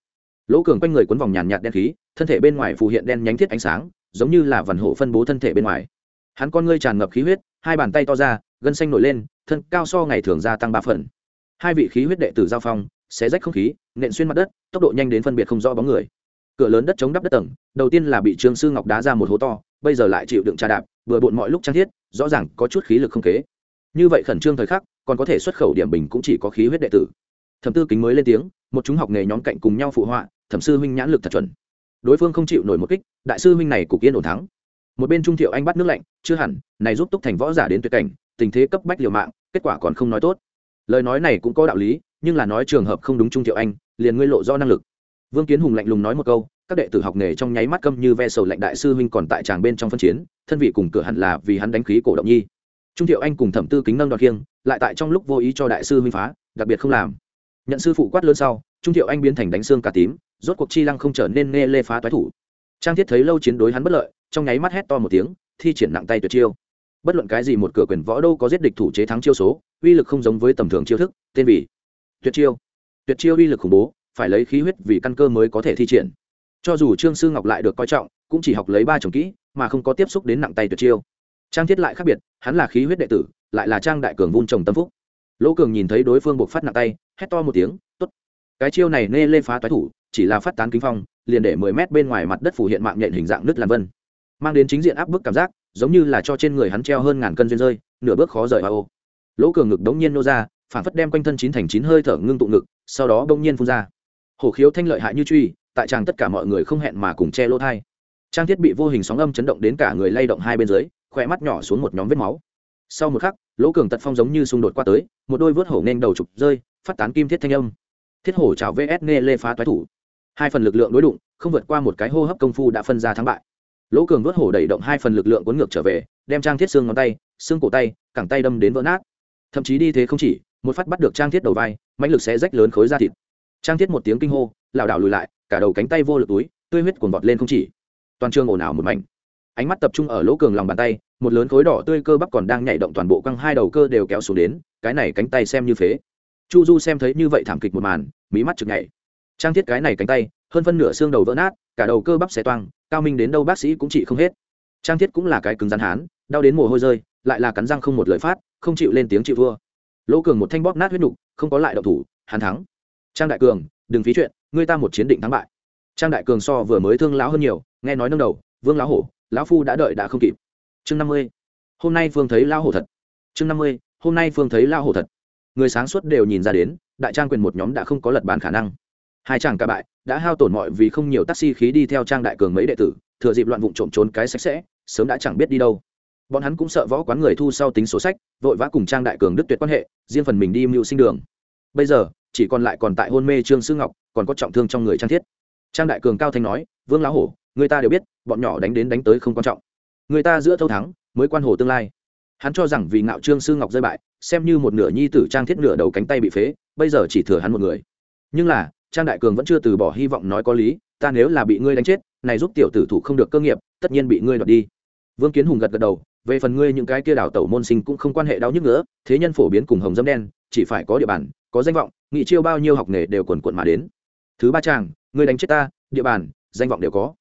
Lỗ cường quanh người quấn vòng nhàn nhạt đen khí, thân thể bên ngoài phù hiện đen nhánh thiết ánh sáng, giống như là vằn hổ phân bố thân thể bên ngoài. Hắn con ngươi tràn ngập khí huyết, hai bàn tay to ra, gân xanh nổi lên, thân cao so ngày thường gia tăng ba phần. Hai vị khí huyết đệ tử giao phong, xé rách không khí, nện xuyên mặt đất, tốc độ nhanh đến phân biệt không rõ bóng người cửa lớn đất chống đắp đất tầng, đầu tiên là bị trương sư ngọc đá ra một hố to, bây giờ lại chịu đựng trà đạp, vừa bộn mọi lúc trang thiết, rõ ràng có chút khí lực không kế. Như vậy khẩn trương thời khắc, còn có thể xuất khẩu điểm bình cũng chỉ có khí huyết đệ tử. Thẩm tư kính mới lên tiếng, một chúng học nghề nhóm cạnh cùng nhau phụ họa, thẩm sư huynh nhãn lực thật chuẩn. Đối phương không chịu nổi một kích, đại sư huynh này cục yên ổn thắng. Một bên trung thiệu anh bắt nước lạnh, chưa hẳn, này giúp túc thành võ giả đến tuyệt cảnh, tình thế cấp bách liều mạng, kết quả còn không nói tốt. Lời nói này cũng có đạo lý, nhưng là nói trường hợp không đúng trung thiệu anh, liền ngươi lộ do năng lực vương kiến hùng lạnh lùng nói một câu, các đệ tử học nghề trong nháy mắt câm như ve sầu lạnh đại sư huynh còn tại tràng bên trong phân chiến, thân vị cùng cửa hẳn là vì hắn đánh khí cổ động nhi. Trung thiệu anh cùng thẩm tư kính nâng đoạt kiêng lại tại trong lúc vô ý cho đại sư huynh phá, đặc biệt không làm. Nhận sư phụ quát lớn sau, trung thiệu anh biến thành đánh xương cả tím, rốt cuộc chi lăng không trở nên nghe lê phá toái thủ. Trang thiết thấy lâu chiến đối hắn bất lợi, trong nháy mắt hét to một tiếng, thi triển nặng tay tuyệt chiêu. Bất luận cái gì một cửa quyền võ đâu có giết địch thủ chế thắng chiêu số, uy lực không giống với tầm thường chiêu thức, tên vì tuyệt chiêu. Tuyệt chiêu uy lực khủng bố phải lấy khí huyết vì căn cơ mới có thể thi triển. Cho dù trương sư ngọc lại được coi trọng, cũng chỉ học lấy ba chồng kỹ, mà không có tiếp xúc đến nặng tay tuyệt chiêu. Trang thiết lại khác biệt, hắn là khí huyết đệ tử, lại là trang đại cường vun trồng tâm phúc. Lỗ cường nhìn thấy đối phương buộc phát nặng tay, hét to một tiếng, tốt! Cái chiêu này nê lên phá toái thủ, chỉ là phát tán kính phong, liền để mười mét bên ngoài mặt đất phủ hiện mạng nhện hình dạng nứt lan vân. Mang đến chính diện áp bức cảm giác, giống như là cho trên người hắn treo hơn ngàn cân duyên rơi, nửa bước khó rời hoa ô. Lỗ cường ngực đống nhiên nô ra, phản phất đem quanh thân chín thành chín hơi thở ngưng tụ ngực, sau đó bỗng nhiên phun ra hổ khiếu thanh lợi hại như truy, tại tràng tất cả mọi người không hẹn mà cùng che lỗ thai. Trang thiết bị vô hình sóng âm chấn động đến cả người lay động hai bên dưới, khỏe mắt nhỏ xuống một nhóm vết máu. Sau một khắc, lỗ cường tật phong giống như xung đột qua tới, một đôi vớt hổ nên đầu trục rơi, phát tán kim thiết thanh âm. Thiết hổ chào vs nghe lê phá toái thủ. Hai phần lực lượng đối đụng, không vượt qua một cái hô hấp công phu đã phân ra thắng bại. Lỗ cường vớt hổ đẩy động hai phần lực lượng cuốn ngược trở về, đem trang thiết xương ngón tay, xương cổ tay, cẳng tay đâm đến vỡ nát. Thậm chí đi thế không chỉ, một phát bắt được trang thiết đầu vai, mãnh lực sẽ rách lớn khối da thịt trang thiết một tiếng kinh hô, lảo đảo lùi lại, cả đầu cánh tay vô lực túi, tươi huyết cuồn vọt lên không chỉ. Toàn trường ồn ào một mảnh. Ánh mắt tập trung ở lỗ cường lòng bàn tay, một lớn khối đỏ tươi cơ bắp còn đang nhảy động toàn bộ căng hai đầu cơ đều kéo xuống đến, cái này cánh tay xem như phế. Chu du xem thấy như vậy thảm kịch một màn, mí mắt chực nhảy. Trang thiết cái này cánh tay, hơn phân nửa xương đầu vỡ nát, cả đầu cơ bắp xé toang, cao minh đến đâu bác sĩ cũng chỉ không hết. Trang thiết cũng là cái cứng rắn hán, đau đến mồ hôi rơi, lại là cắn răng không một lời phát, không chịu lên tiếng chịu thua lỗ cường một thanh bóp nát huyết nục, không có lại động thủ hàn thắng trang đại cường, đừng phí chuyện, ngươi ta một chiến định thắng bại. Trang đại cường so vừa mới thương lão hơn nhiều, nghe nói nâng đầu, vương lão hổ, lão phu đã đợi đã không kịp. Chương năm mươi, hôm nay phương thấy lão hổ thật. Chương năm mươi, hôm nay phương thấy Lão hổ thật. Người sáng suốt đều nhìn ra đến, đại trang quyền một nhóm đã không có lật bàn khả năng. Hai chàng ca bại, đã hao tổn mọi vì không nhiều taxi khí đi theo trang đại cường mấy đệ tử, thừa dịp loạn vụ trộm trốn cái sạch sẽ, sớm đã chẳng biết đi đâu. Bọn hắn cũng sợ võ quán người thu sau tính sổ sách, vội vã cùng trang đại cường đức tuyệt quan hệ, riêng phần mình đi mưu sinh đường. Bây giờ chỉ còn lại còn tại hôn mê trương sư ngọc, còn có trọng thương trong người trang thiết. Trang đại cường cao thanh nói, vương lão hổ, người ta đều biết, bọn nhỏ đánh đến đánh tới không quan trọng. Người ta giữa thâu thắng, mới quan hồ tương lai. Hắn cho rằng vì ngạo trương sư ngọc rơi bại, xem như một nửa nhi tử trang thiết nửa đầu cánh tay bị phế, bây giờ chỉ thừa hắn một người. Nhưng là, trang đại cường vẫn chưa từ bỏ hy vọng nói có lý, ta nếu là bị ngươi đánh chết, này giúp tiểu tử thủ không được cơ nghiệp, tất nhiên bị ngươi đoạt đi. Vương kiến hùng gật gật đầu, về phần ngươi những cái kia đảo tẩu môn sinh cũng không quan hệ đau nhức nữa, thế nhân phổ biến cùng hồng dâm đen, chỉ phải có địa bàn có danh vọng, nghị chiêu bao nhiêu học nghề đều quần quận mà đến. Thứ ba chàng, ngươi đánh chết ta, địa bàn, danh vọng đều có.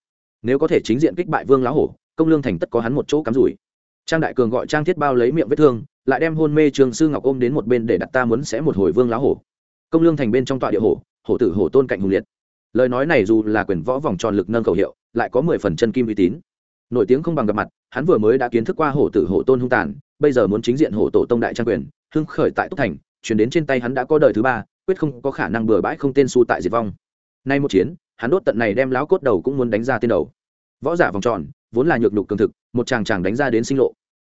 Nếu có thể chính diện kích bại vương lá hổ, công lương thành tất có hắn một chỗ cắm rủi. Trang đại cường gọi trang thiết bao lấy miệng vết thương, lại đem hôn mê trường sư ngọc ôm đến một bên để đặt ta muốn sẽ một hồi vương lá hổ. Công lương thành bên trong tọa địa hổ hổ tử hổ tôn cạnh hùng liệt. Lời nói này dù là quyền võ vòng tròn lực nâng khẩu hiệu, lại có mười phần chân kim uy tín. Nổi tiếng không bằng gặp mặt, hắn vừa mới đã kiến thức qua hổ tử hổ tôn hung tàn, bây giờ muốn chính diện hổ tổ tông đại trang quyền, hưng khởi tại túc thành chuyển đến trên tay hắn đã có đời thứ ba, quyết không có khả năng bừa bãi không tên su tại diệt vong. Nay một chiến, hắn đốt tận này đem láo cốt đầu cũng muốn đánh ra tên đầu. Võ giả vòng tròn, vốn là nhược nhục cường thực, một chàng chàng đánh ra đến sinh lộ.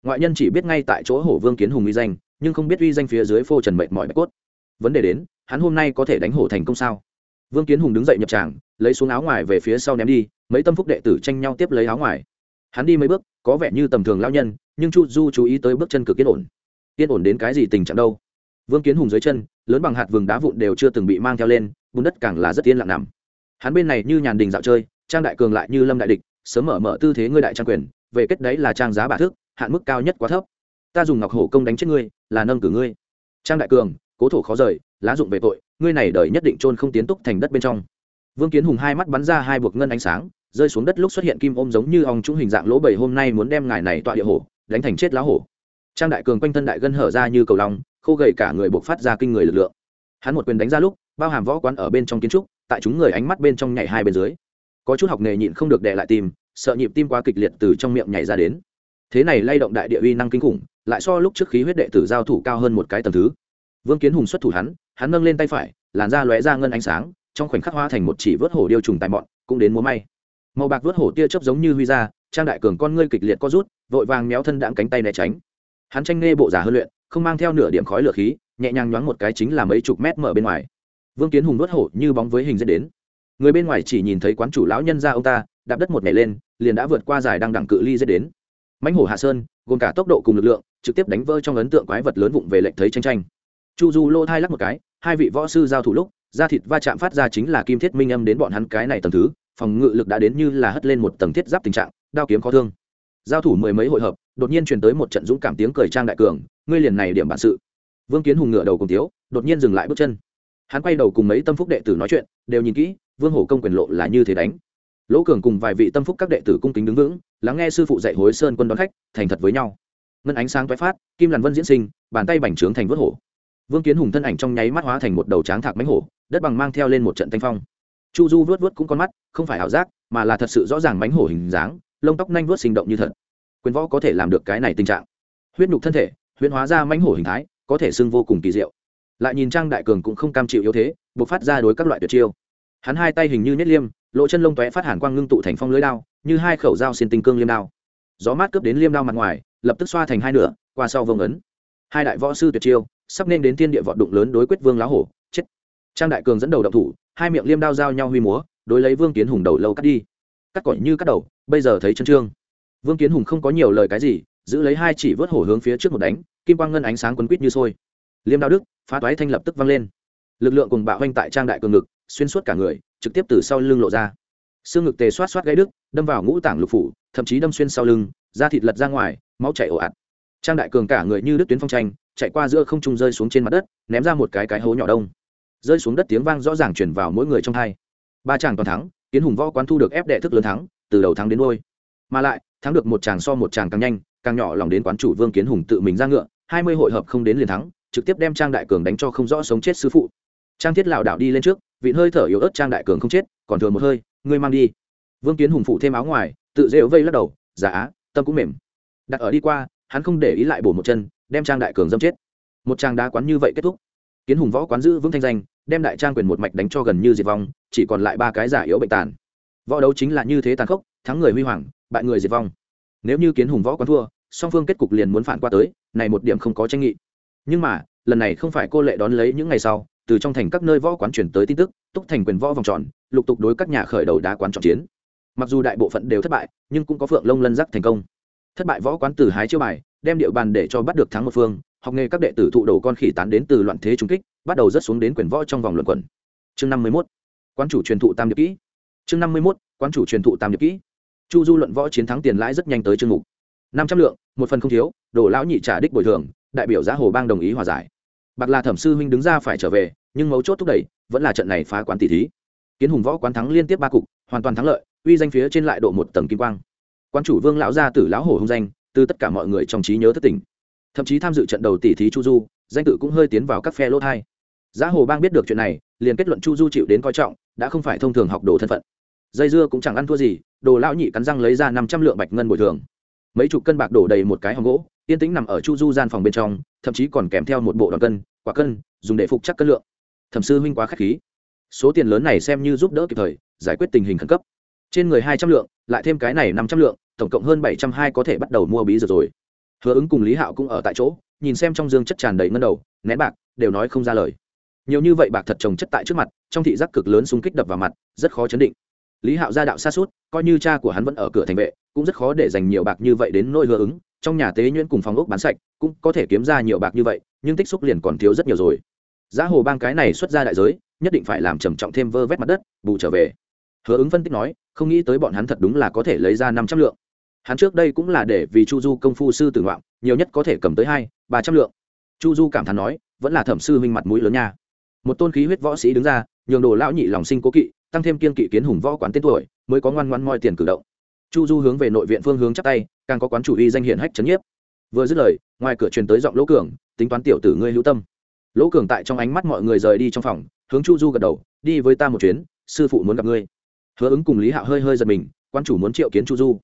Ngoại nhân chỉ biết ngay tại chỗ hổ vương kiến hùng uy danh, nhưng không biết uy danh phía dưới phô trần mệnh mọi bạch cốt. Vấn đề đến, hắn hôm nay có thể đánh hổ thành công sao? Vương kiến hùng đứng dậy nhập tràng, lấy xuống áo ngoài về phía sau ném đi, mấy tâm phúc đệ tử tranh nhau tiếp lấy áo ngoài. Hắn đi mấy bước, có vẻ như tầm thường lao nhân, nhưng chu du chú ý tới bước chân cực yên ổn. Yên ổn đến cái gì tình trạng đâu? Vương kiến hùng dưới chân lớn bằng hạt vừng đá vụn đều chưa từng bị mang theo lên bùn đất càng là rất yên lặng nằm. Hắn bên này như nhàn đình dạo chơi trang đại cường lại như lâm đại địch sớm mở mở tư thế ngươi đại trang quyền về kết đấy là trang giá bà thước, hạn mức cao nhất quá thấp. Ta dùng ngọc hổ công đánh chết ngươi là nâng cử ngươi. Trang đại cường cố thổ khó rời lá dụng về tội ngươi này đời nhất định trôn không tiến túc thành đất bên trong. Vương kiến hùng hai mắt bắn ra hai buộc ngân ánh sáng rơi xuống đất lúc xuất hiện kim ôm giống như ong trũng hình dạng lỗ bầy hôm nay muốn đem ngài này tọa địa hổ đánh thành chết lá hổ. Trang đại cường quanh thân đại gân hở ra như cầu lòng khô gầy cả người buộc phát ra kinh người lực lượng. Hắn một quyền đánh ra lúc, bao hàm võ quán ở bên trong kiến trúc, tại chúng người ánh mắt bên trong nhảy hai bên dưới. Có chút học nghề nhịn không được đè lại tim, sợ nhịp tim quá kịch liệt từ trong miệng nhảy ra đến. Thế này lay động đại địa uy năng kinh khủng, lại so lúc trước khí huyết đệ tử giao thủ cao hơn một cái tầm thứ. Vương kiến hùng xuất thủ hắn hắn nâng lên tay phải, làn da lóe ra ngân ánh sáng, trong khoảnh khắc hoa thành một chỉ vớt hổ điêu trùng tài mọn, cũng đến múa may. Màu bạc vớt hổ tia chớp giống như huy ra, trang đại cường con ngươi kịch liệt co rút, vội vàng méo thân đạm cánh tay né tránh. Hắn tranh nghe bộ giả hơn luyện không mang theo nửa điểm khói lửa khí, nhẹ nhàng nhoáng một cái chính là mấy chục mét mở bên ngoài. Vương kiến hùng đốt hổ như bóng với hình dễ đến. Người bên ngoài chỉ nhìn thấy quán chủ lão nhân ra ông ta, đạp đất một nhảy lên, liền đã vượt qua dài đang đẳng cự ly dễ đến. Mãnh hổ hạ sơn, gồm cả tốc độ cùng lực lượng, trực tiếp đánh vỡ trong ấn tượng quái vật lớn vụng về lệnh thấy tranh tranh. Chu du lô thai lắc một cái, hai vị võ sư giao thủ lúc, da thịt va chạm phát ra chính là kim thiết minh âm đến bọn hắn cái này tầng thứ, phòng ngự lực đã đến như là hất lên một tầng thiết giáp tình trạng, đao kiếm khó thương giao thủ mười mấy hội hợp, đột nhiên truyền tới một trận dũng cảm tiếng cười trang đại cường, ngươi liền này điểm bản sự. Vương kiến hùng ngựa đầu cùng tiếu, đột nhiên dừng lại bước chân. Hắn quay đầu cùng mấy tâm phúc đệ tử nói chuyện, đều nhìn kỹ, vương hổ công quyền lộ là như thế đánh. Lỗ cường cùng vài vị tâm phúc các đệ tử cung kính đứng vững, lắng nghe sư phụ dạy hối sơn quân đón khách, thành thật với nhau. Ngân ánh sáng toái phát, kim làn vân diễn sinh, bàn tay bành trướng thành vớt hổ. Vương kiến hùng thân ảnh trong nháy mắt hóa thành một đầu tráng thạc mánh hổ, đất bằng mang theo lên một trận thanh phong. Chu du vớt vớt cũng con mắt, không phải ảo giác, mà là thật sự rõ ràng mánh hổ hình dáng lông tóc nhanh vuốt sinh động như thật. Quyền võ có thể làm được cái này tình trạng. Huyết nhục thân thể, huyễn hóa ra mãnh hổ hình thái, có thể xưng vô cùng kỳ diệu. Lại nhìn trang đại cường cũng không cam chịu yếu thế, buộc phát ra đối các loại tuyệt chiêu. Hắn hai tay hình như nhất liêm, lỗ chân lông tóe phát hàn quang ngưng tụ thành phong lưới đao, như hai khẩu dao xin tinh cương liêm đao. Gió mát cướp đến liêm đao mặt ngoài, lập tức xoa thành hai nửa, qua sau vông ấn. Hai đại võ sư tuyệt chiêu, sắp nên đến thiên địa vọt đụng lớn đối quyết vương lá hổ, chết. Trang đại cường dẫn đầu động thủ, hai miệng liêm đao giao nhau huy múa, đối lấy vương kiến hùng đầu lâu cắt đi cắt cỏi như cắt đầu, bây giờ thấy chân trương. Vương kiến hùng không có nhiều lời cái gì, giữ lấy hai chỉ vớt hổ hướng phía trước một đánh, kim quang ngân ánh sáng quấn quýt như sôi. Liêm đao đức, phá toái thanh lập tức văng lên. Lực lượng cùng bạo hoanh tại trang đại cường ngực, xuyên suốt cả người, trực tiếp từ sau lưng lộ ra. Xương ngực tề xoát xoát gãy đứt, đâm vào ngũ tảng lục phủ, thậm chí đâm xuyên sau lưng, da thịt lật ra ngoài, máu chảy ồ ạt. Trang đại cường cả người như đứt tuyến phong tranh, chạy qua giữa không trung rơi xuống trên mặt đất, ném ra một cái cái hố nhỏ đông. Rơi xuống đất tiếng vang rõ ràng chuyển vào mỗi người trong hai. Ba chàng toàn thắng kiến hùng võ quán thu được ép đệ thức lớn thắng, từ đầu thắng đến đôi mà lại, thắng được một chàng so một chàng càng nhanh, càng nhỏ lòng đến quán chủ vương kiến hùng tự mình ra ngựa, hai mươi hội hợp không đến liền thắng, trực tiếp đem trang đại cường đánh cho không rõ sống chết sư phụ. Trang thiết lảo đảo đi lên trước vị hơi thở yếu ớt trang đại cường không chết, còn thừa một hơi, ngươi mang đi. Vương kiến hùng phụ thêm áo ngoài, tự rêu vây lắc đầu giả á tâm cũng mềm. Đặt ở đi qua, hắn không để ý lại bổ một chân, đem trang đại cường dâm chết. Một trang đá quán như vậy kết thúc. Kiến hùng võ quán giữ vững thanh danh đem đại trang quyền một mạch đánh cho gần như diệt vong, chỉ còn lại ba cái giả yếu bệnh tàn. Võ đấu chính là như thế tàn khốc, thắng người huy hoàng, bại người diệt vong. Nếu như kiến hùng võ quán thua, song phương kết cục liền muốn phản qua tới, này một điểm không có tranh nghị. Nhưng mà, lần này không phải cô lệ đón lấy những ngày sau, từ trong thành các nơi võ quán chuyển tới tin tức, túc thành quyền võ vòng tròn, lục tục đối các nhà khởi đầu đá quán trọng chiến. Mặc dù đại bộ phận đều thất bại, nhưng cũng có phượng lông lân giác thành công. Thất bại võ quán từ hái chiêu bài, đem địa bàn để cho bắt được thắng một phương học nghề các đệ tử thụ đầu con khỉ tán đến từ loạn thế trung kích, bắt đầu rất xuống đến quyền võ trong vòng luận quẩn. Chương năm mươi mốt quan chủ truyền thụ tam điệp kỹ. Chương năm mươi mốt quan chủ truyền thụ tam điệp kỹ. Chu du luận võ chiến thắng tiền lãi rất nhanh tới chương mục. năm trăm lượng, một phần không thiếu, đồ lão nhị trả đích bồi thường, đại biểu giá hồ bang đồng ý hòa giải. Bạc là thẩm sư huynh đứng ra phải trở về, nhưng mấu chốt thúc đẩy, vẫn là trận này phá quán tỷ thí. Kiến hùng võ quán thắng liên tiếp ba cục, hoàn toàn thắng lợi, uy danh phía trên lại độ một tầng kim quang. Quan chủ vương lão gia tử lão hổ hung danh, từ tất cả mọi người trong trí nhớ thất tỉnh thậm chí tham dự trận đầu tỷ thí chu du, danh tự cũng hơi tiến vào các phe lỗ thai. Giá hồ bang biết được chuyện này, liền kết luận chu du chịu đến coi trọng, đã không phải thông thường học đồ thân phận. Dây dưa cũng chẳng ăn thua gì, đồ lão nhị cắn răng lấy ra năm trăm lượng bạch ngân bồi thường. Mấy chục cân bạc đổ đầy một cái hòm gỗ, yên tĩnh nằm ở chu du gian phòng bên trong, thậm chí còn kèm theo một bộ đòn cân, quả cân, dùng để phục chắc cân lượng. Thẩm sư huynh quá k h á c h khí. Số tiền lớn này xem như giúp đỡ kịp thời, giải quyết tình hình khẩn cấp. Trên người hai trăm lượng, lại thêm cái này năm trăm lượng, tổng cộng hơn bảy trăm hai có thể bắt đầu mua bí dược rồi hứa ứng cùng lý hạo cũng ở tại chỗ, nhìn xem trong dương chất tràn đầy ngân đầu, nén bạc, đều nói không ra lời. Nhiều như vậy bạc thật trồng chất tại trước mặt, trong thị giác cực lớn xung kích đập vào mặt, rất khó chấn định. Lý hạo gia đạo xa suốt, coi như cha của hắn vẫn ở cửa thành vệ, cũng rất khó để dành nhiều bạc như vậy đến nỗi hứa ứng, trong nhà tế nhuyễn cùng phòng ốc bán sạch, cũng có thể kiếm ra nhiều bạc như vậy, nhưng tích xúc liền còn thiếu rất nhiều rồi. Giá hồ bang cái này xuất ra đại giới, nhất định phải làm trầm trọng thêm vơ vét mặt đất, bù trở về. Hứa ứng phân tích nói, không nghĩ tới bọn hắn thật đúng là có thể lấy ra năm trăm lượng hắn trước đây cũng là để vì chu du công phu sư tử ngoạm, nhiều nhất có thể cầm tới hai, ba trăm lượng. Chu du cảm thán nói, vẫn là thẩm sư huynh mặt mũi lớn nha. Một tôn khí huyết võ sĩ đứng ra, nhường đồ lão nhị lòng sinh cố kỵ, tăng thêm kiên kỵ kiến hùng võ quán tên tuổi, mới có ngoan ngoan moi tiền cử động. Chu du hướng về nội viện phương hướng chắc tay, càng có quán chủ y danh hiển hách trấn nhiếp. Vừa dứt lời, ngoài cửa truyền tới giọng lỗ cường, tính toán tiểu tử ngươi hữu tâm. Lỗ cường tại trong ánh mắt mọi người rời đi trong phòng, hướng chu du gật đầu, đi với ta một chuyến, sư phụ muốn gặp ngươi. Hứa ứng cùng lý hạo hơi hơi giật mình quan chủ muốn triệu kiến chu du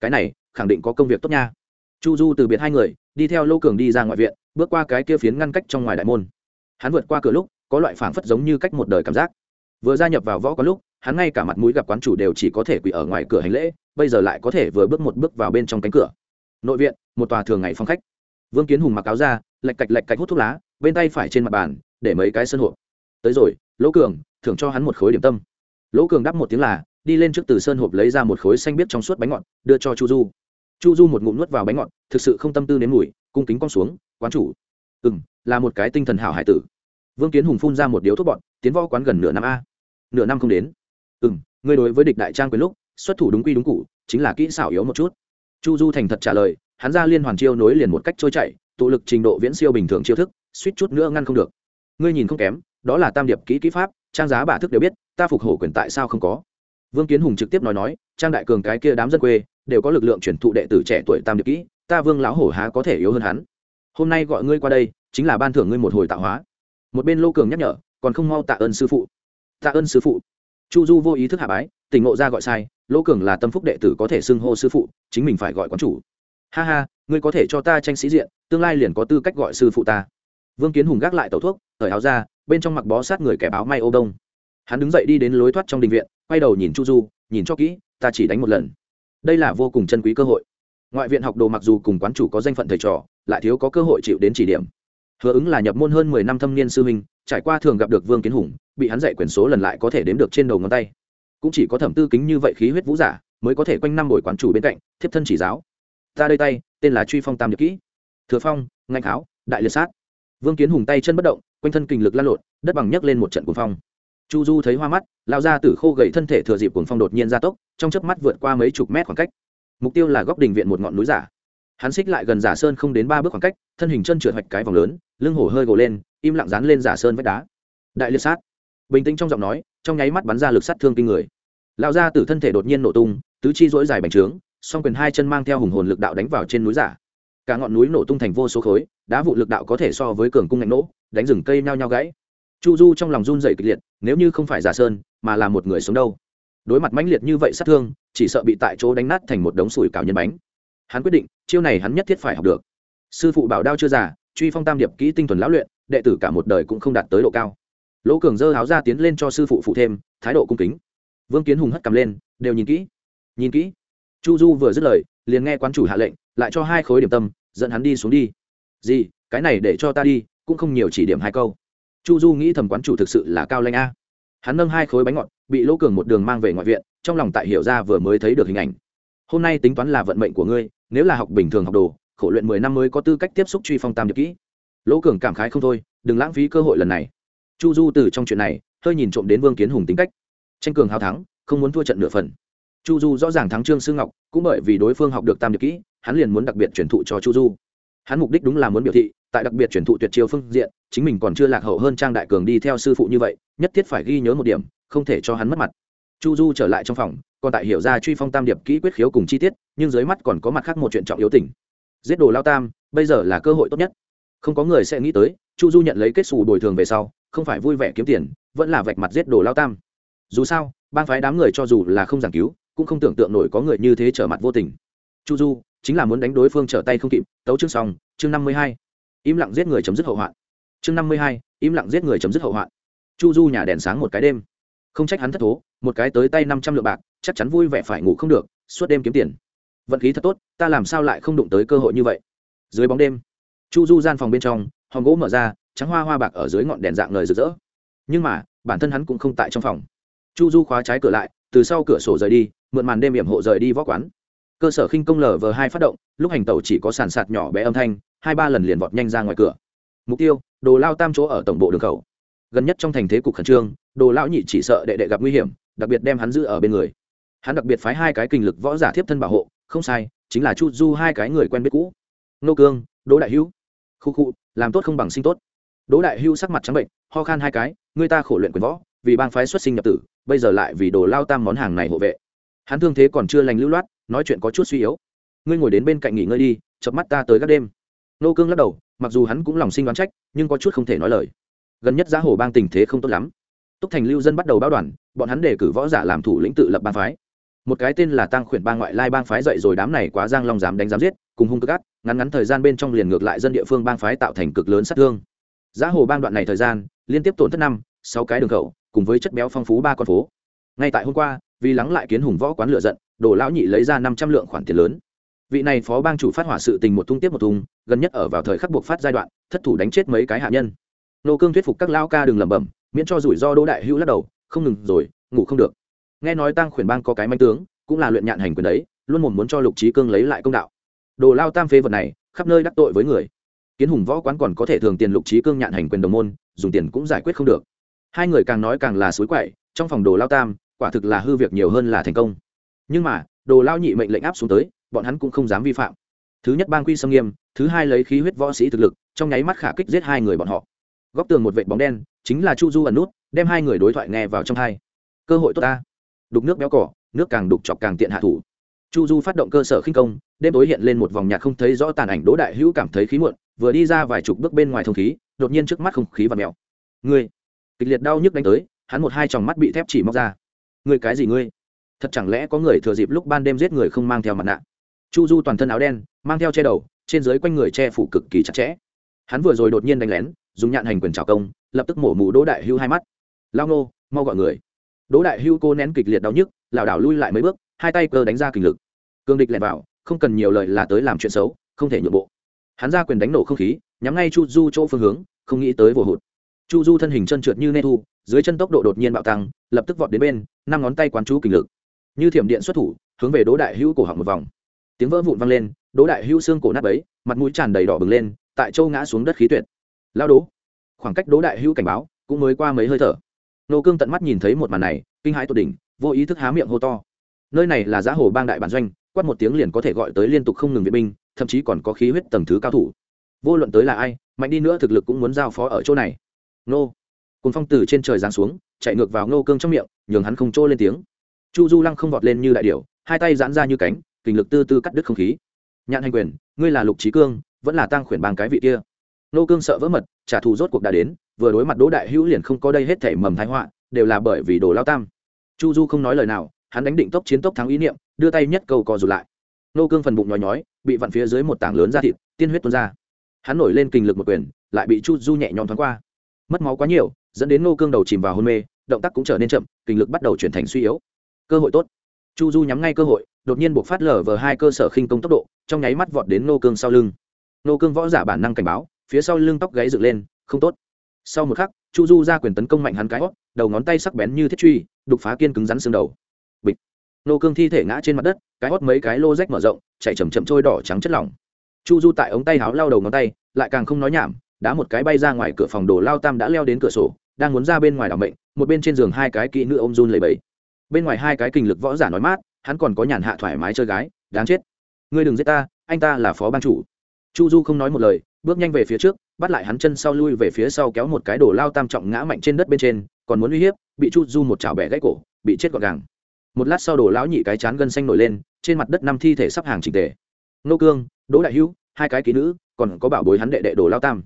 cái này, khẳng định có công việc tốt nha. Chu du từ biệt hai người, đi theo lô cường đi ra ngoại viện, bước qua cái kia phiến ngăn cách trong ngoài đại môn. Hắn vượt qua cửa lúc, có loại phảng phất giống như cách một đời cảm giác. Vừa gia nhập vào võ có lúc, hắn ngay cả mặt mũi gặp quán chủ đều chỉ có thể quỳ ở ngoài cửa hành lễ, bây giờ lại có thể vừa bước một bước vào bên trong cánh cửa. Nội viện, một tòa thường ngày phong khách. Vương kiến hùng mặc áo ra lạch cạch lạch cạch hút thuốc lá, bên tay phải trên mặt bàn, để mấy cái sân hộp. Tới rồi lỗ cường, thưởng cho hắn một khối điểm tâm. Lỗ cường đáp một tiếng là đi lên trước từ sơn hộp lấy ra một khối xanh biếc trong suốt bánh ngọt, đưa cho chu du. Chu du một ngụm nuốt vào bánh ngọt, thực sự không tâm tư nếm mùi, cung kính cong xuống, quán chủ. Ừ m là một cái tinh thần hảo hải tử. Vương kiến hùng phun ra một điếu thuốc bọn tiến võ quán gần nửa năm a. Nửa năm không đến. Ừ m ngươi đối với địch đại trang quyền lúc, xuất thủ đúng quy đúng cụ chính là kỹ xảo yếu một chút. Chu du thành thật trả lời, hắn ra liên hoàn chiêu nối liền một cách trôi chảy, tụ lực trình độ viễn siêu bình thường chiêu thức, suýt chút nữa ngăn không được. Ngươi nhìn không kém, đó là tam điệp kỹ kỹ pháp, trang giá bả thức đều biết, ta phục hổ quyền tại sao không có? Vương kiến hùng trực tiếp nói nói, trang đại cường cái kia đám dân quê, đều có lực lượng chuyển thụ đệ tử trẻ tuổi tam điệp kỹ, ta vương lão hổ há có thể yếu hơn hắn. Hôm nay gọi ngươi qua đây, chính là ban thưởng ngươi một hồi tạo hóa. Một bên lô cường nhắc nhở, còn không mau tạ ơn sư phụ. Tạ ơn sư phụ. Chu du vô ý thức hạ bái, tỉnh ngộ ra gọi sai lỗ cường là tâm phúc đệ tử có thể xưng hô sư phụ, chính mình phải gọi quán chủ. Ha ha, ngươi có thể cho ta tranh sĩ diện, tương lai liền có tư cách gọi sư phụ ta. Vương kiến hùng gác lại tẩu thuốc thời áo ra, bên trong mặc bó sát người kẻ báo may ô đông. Hắn đứng dậy đi đến lối thoát trong đình viện quay đầu nhìn chu du, nhìn cho kỹ, ta chỉ đánh một lần. Đây là vô cùng chân quý cơ hội. Ngoại viện học đồ mặc dù cùng quán chủ có danh phận thầy trò, lại thiếu có cơ hội chịu đến chỉ điểm. Hứa ứng là nhập môn hơn mười năm thâm niên sư huynh, trải qua thường gặp được vương kiến hùng, bị hắn dạy quyền số lần lại có thể đếm được trên đầu ngón tay. Cũng chỉ có thẩm tư kính như vậy khí huyết vũ giả, mới có thể quanh năm ngồi quán chủ bên cạnh, thiếp thân chỉ giáo. Ta đây tay, tên là truy phong tam nhật kỹ. Thừa phong, ngạnh kháo, đại liệt sát. Vương kiến hùng tay chân bất động, quanh thân kình lực lan lộn, đất bằng nhấc lên một trận cuồng phong chu du thấy hoa mắt, lao ra từ khô gậy thân thể thừa dịp cuồng phong đột nhiên ra tốc, trong chớp mắt vượt qua mấy chục mét khoảng cách. Mục tiêu là góc đình viện một ngọn núi giả. Hắn xích lại gần giả sơn không đến ba bước khoảng cách, thân hình chân trượt hoạch cái vòng lớn, lưng hổ hơi gồ lên, im lặng dán lên giả sơn vách đá. Đại liệt sát. Bình tĩnh trong giọng nói, trong nháy mắt bắn ra lực sát thương kinh người. Lao ra từ thân thể đột nhiên nổ tung, tứ chi dỗi dài bành trướng, song quyền hai chân mang theo hùng hồn lực đạo đánh vào trên núi giả. Cả ngọn núi nổ tung thành vô số khối, đá vụ lực đạo có thể so với cường cung ngạnh nổ, đánh rừng cây nhao nhao gãy chu du trong lòng run dày kịch liệt, nếu như không phải giả sơn, mà là một người sống đâu? Đối mặt mãnh liệt như vậy sát thương, chỉ sợ bị tại chỗ đánh nát thành một đống sủi cảo nhân bánh. Hắn quyết định, chiêu này hắn nhất thiết phải học được. Sư phụ bảo đao chưa già, truy phong tam điệp kỹ tinh thuần lão luyện, đệ tử cả một đời cũng không đạt tới độ cao. Lỗ cường dơ háo ra tiến lên cho sư phụ phụ thêm, thái độ cung kính. Vương kiến hùng hất cầm lên, đều nhìn kỹ. Nhìn kỹ. Chu du vừa dứt lời, liền nghe quán chủ hạ lệnh, lại cho hai khối điểm tâm, dẫn hắn đi xuống đi. Gì, cái này để cho ta đi, cũng không nhiều chỉ điểm hai câu chu du nghĩ thầm quán chủ thực sự là cao lanh a. Hắn nâng hai khối bánh ngọt, bị lỗ cường một đường mang về ngoại viện, trong lòng tại hiểu ra vừa mới thấy được hình ảnh. Hôm nay tính toán là vận mệnh của ngươi, nếu là học bình thường học đồ, khổ luyện mười năm mới có tư cách tiếp xúc truy phong tam điệp kỹ. Lỗ cường cảm khái không thôi, đừng lãng phí cơ hội lần này. Chu du từ trong chuyện này, hơi nhìn trộm đến vương kiến hùng tính cách. Tranh cường hào thắng, không muốn thua trận nửa phần. Chu du rõ ràng thắng trương sư ngọc, cũng bởi vì đối phương học được tam điệp kỹ, hắn liền muốn đặc biệt truyền thụ cho chu du. Hắn mục đích đúng là muốn biểu thị tại đặc biệt truyền thụ tuyệt chiêu phương diện, chính mình còn chưa lạc hậu hơn trang đại cường đi theo sư phụ như vậy, nhất thiết phải ghi nhớ một điểm, không thể cho hắn mất mặt. Chu du trở lại trong phòng, còn tại hiểu ra truy phong tam điệp kỹ quyết khiếu cùng chi tiết, nhưng dưới mắt còn có mặt khác một chuyện trọng yếu tỉnh giết đồ lao tam, bây giờ là cơ hội tốt nhất. Không có người sẽ nghĩ tới, chu du nhận lấy kết xù bồi thường về sau, không phải vui vẻ kiếm tiền, vẫn là vạch mặt giết đồ lao tam. Dù sao, bang phái đám người cho dù là không giảng cứu, cũng không tưởng tượng nổi có người như thế trở mặt vô tình. Chu du, chính là muốn đánh đối phương trở tay không kịp, tấu chương xong, chương năm mươi hai im lặng giết người chấm dứt hậu hoạn. Chương năm mươi hai, im lặng giết người chấm dứt hậu hoạn. Chu du nhà đèn sáng một cái đêm. Không trách hắn thất thố, một cái tới tay năm trăm lượng bạc, chắc chắn vui vẻ phải ngủ không được, suốt đêm kiếm tiền. Vận khí thật tốt, ta làm sao lại không đụng tới cơ hội như vậy? Dưới bóng đêm, chu du gian phòng bên trong, hòm gỗ mở ra, trắng hoa hoa bạc ở dưới ngọn đèn dạng lời rực rỡ. Nhưng mà, bản thân hắn cũng không tại trong phòng. Chu du khóa trái cửa lại, từ sau cửa sổ rời đi, mượn màn đêm hiểm hộ rời đi võ quán. Cơ sở khinh công lờ vờ hai phát động, lúc hành tàu chỉ có sàn sạt nhỏ bé âm thanh hai ba lần liền vọt nhanh ra ngoài cửa. Mục tiêu, đồ lao tam chỗ ở tổng bộ đường khẩu. Gần nhất trong thành thế cục khẩn trương, đồ lão nhị chỉ sợ đệ đệ gặp nguy hiểm, đặc biệt đem hắn giữ ở bên người. Hắn đặc biệt phái hai cái kinh lực võ giả thiếp thân bảo hộ, không sai, chính là chu du hai cái người quen biết cũ. Nô cương, đỗ đại hữu. Khu khu, làm tốt không bằng sinh tốt. Đỗ đại hữu sắc mặt trắng bệnh, ho khan hai cái, người ta khổ luyện quyền võ, vì bang phái xuất sinh nhập tử, bây giờ lại vì đồ lao tam món hàng này hộ vệ. Hắn thương thế còn chưa lành lưu loát, nói chuyện có chút suy yếu. Ngươi ngồi đến bên cạnh nghỉ ngơi đi chập mắt ta tới các đêm nô cương lắc đầu, mặc dù hắn cũng lòng sinh đoán trách, nhưng có chút không thể nói lời. Gần nhất giá hồ bang tình thế không tốt lắm. Túc thành lưu dân bắt đầu báo đoàn, bọn hắn đề cử võ giả làm thủ lĩnh tự lập bang phái. Một cái tên là tăng khuyển bang ngoại lai bang phái dậy rồi đám này quá giang long dám đánh dám giết, cùng hung cực ác, ngắn ngắn thời gian bên trong liền ngược lại dân địa phương bang phái tạo thành cực lớn sát thương. Giá hồ bang đoạn này thời gian, liên tiếp tổn thất năm, sáu cái đường khẩu, cùng với chất béo phong phú ba con phố. Ngay tại hôm qua, vì lắng lại kiến hùng võ quán lựa giận, đồ lão nhị lấy ra năm trăm lượng khoản tiền lớn vị này phó bang chủ phát hỏa sự tình một tung tiếp một tung gần nhất ở vào thời khắc buộc phát giai đoạn, thất thủ đánh chết mấy cái hạ nhân. Nô cương thuyết phục các lao ca đừng lẩm bẩm, miễn cho rủi ro đỗ đại hữu lắc đầu, không ngừng rồi, ngủ không được. Nghe nói tăng khuyển bang có cái manh tướng, cũng là luyện nhạn hành quyền đấy, luôn mồm muốn cho lục trí cương lấy lại công đạo. Đồ lao tam phế vật này, khắp nơi đắc tội với người. Kiến hùng võ quán còn có thể thường tiền lục trí cương nhạn hành quyền đồng môn, dùng tiền cũng giải quyết không được. Hai người càng nói càng là suối quậy, trong phòng đồ lao tam, quả thực là hư việc nhiều hơn là thành công. Nhưng mà, đồ lao nhị mệnh lệnh áp xuống tới bọn hắn cũng không dám vi phạm. Thứ nhất bang quy xâm nghiêm, thứ hai lấy khí huyết võ sĩ thực lực, trong nháy mắt khả kích giết hai người bọn họ. Góc tường một vệ bóng đen, chính là chu du ẩn nút, đem hai người đối thoại nghe vào trong hai. Cơ hội tốt ta. Đục nước béo cỏ, nước càng đục chọc càng tiện hạ thủ. Chu du phát động cơ sở khinh công, đêm tối hiện lên một vòng nhạc không thấy rõ tàn ảnh đỗ đại hữu cảm thấy khí muộn, vừa đi ra vài chục bước bên ngoài thông khí, đột nhiên trước mắt không khí và mèo. Ngươi, kịch liệt đau nhức đánh tới, hắn một hai tròng mắt bị thép chỉ móc ra. Ngươi cái gì ngươi? Thật chẳng lẽ có người thừa dịp lúc ban đêm giết người không mang theo mặt nạ? Chu du toàn thân áo đen, mang theo che đầu, trên dưới quanh người che phủ cực kỳ chặt chẽ. Hắn vừa rồi đột nhiên đánh lén, dùng nhạn hành quyền trào công, lập tức mổ mù đỗ đại hưu hai mắt. Lao nô, mau gọi người. Đỗ đại hưu cô nén kịch liệt đau nhức, lảo đảo lui lại mấy bước, hai tay cơ đánh ra kình lực. Cương địch lẹn vào, không cần nhiều lời là tới làm chuyện xấu, không thể nhượng bộ. Hắn ra quyền đánh nổ không khí, nhắm ngay chu du chỗ phương hướng, không nghĩ tới vồ hụt. Chu du thân hình chân trượt như nê thu, dưới chân tốc độ đột nhiên bạo tăng, lập tức vọt đến bên, năm ngón tay quán chú kình lực. Như thiểm điện xuất thủ, hướng về đỗ đại hữu cổ họng một vòng tiếng vỡ vụn vang lên, đỗ đại hữu xương cổ nát ấy mặt mũi tràn đầy đỏ bừng lên, tại châu ngã xuống đất khí tuyệt. Lao đố khoảng cách đỗ đại hữu cảnh báo cũng mới qua mấy hơi thở. Nô cương tận mắt nhìn thấy một màn này, kinh hãi tột đỉnh, vô ý thức há miệng hô to. Nơi này là giá hồ bang đại bản doanh, quát một tiếng liền có thể gọi tới liên tục không ngừng viện binh, thậm chí còn có khí huyết tầng thứ cao thủ. Vô luận tới là ai, mạnh đi nữa thực lực cũng muốn giao phó ở chỗ này. Nô cùng phong từ trên trời giáng xuống, chạy ngược vào nô cương trong miệng, nhường hắn không trô lên tiếng. Chu du lăng không vọt lên như đại điểu, hai tay giãn ra như cánh kình lực tư tư cắt đứt không khí. Nhạn hành quyền, ngươi là lục trí cương, vẫn là tăng khuyển bằng cái vị kia. Nô cương sợ vỡ mật, trả thù rốt cuộc đã đến, vừa đối mặt đỗ đại hữu liền không có đây hết thể mầm thái họa, đều là bởi vì đồ lao tam. Chu du không nói lời nào, hắn đánh định tốc chiến tốc thắng ý niệm, đưa tay nhất câu co rụt lại. Nô cương phần bụng nhói nhói, bị vặn phía dưới một tảng lớn ra thịt, tiên huyết tuôn ra. Hắn nổi lên kinh lực một quyền, lại bị chu du nhẹ nhõm thoáng qua. Mất máu quá nhiều, dẫn đến nô cương đầu chìm vào hôn mê, động tác cũng trở nên chậm, kinh lực bắt đầu chuyển thành suy yếu. Cơ hội tốt. Chu du nhắm ngay cơ hội đột nhiên buộc phát lở vờ hai cơ sở khinh công tốc độ, trong nháy mắt vọt đến nô cương sau lưng. Nô cương võ giả bản năng cảnh báo, phía sau lưng tóc gáy dựng lên, không tốt. Sau một khắc, chu du ra quyền tấn công mạnh hắn cái hót đầu ngón tay sắc bén như thiết truy, đục phá kiên cứng rắn xương đầu. Bịch. Nô cương thi thể ngã trên mặt đất, cái hót mấy cái lô rách mở rộng chạy chầm chậm trôi đỏ trắng chất lỏng. Chu du tại ống tay háo lao đầu ngón tay, lại càng không nói nhảm đá một cái bay ra ngoài cửa phòng đồ lao tam đã leo đến cửa sổ, đang muốn ra bên ngoài đảo mệnh, một bên trên giường hai cái kỹ nữ ôm run lầy bẫy bên ngoài hai cái kinh lực võ giả nói mát hắn còn có nhàn hạ thoải mái chơi gái, đáng chết. Ngươi đừng giết ta, anh ta là phó ban chủ. Chu du không nói một lời, bước nhanh về phía trước, bắt lại hắn chân sau lui về phía sau kéo một cái đồ lao tam trọng ngã mạnh trên đất bên trên, còn muốn uy hiếp, bị chu du một chảo bẻ gãy cổ, bị chết gọn gàng. Một lát sau đồ lão nhị cái chán gân xanh nổi lên, trên mặt đất năm thi thể sắp hàng trình tề. Nô cương, đỗ đại hữu, hai cái ký nữ, còn có bảo bối hắn đệ đệ đồ lao tam.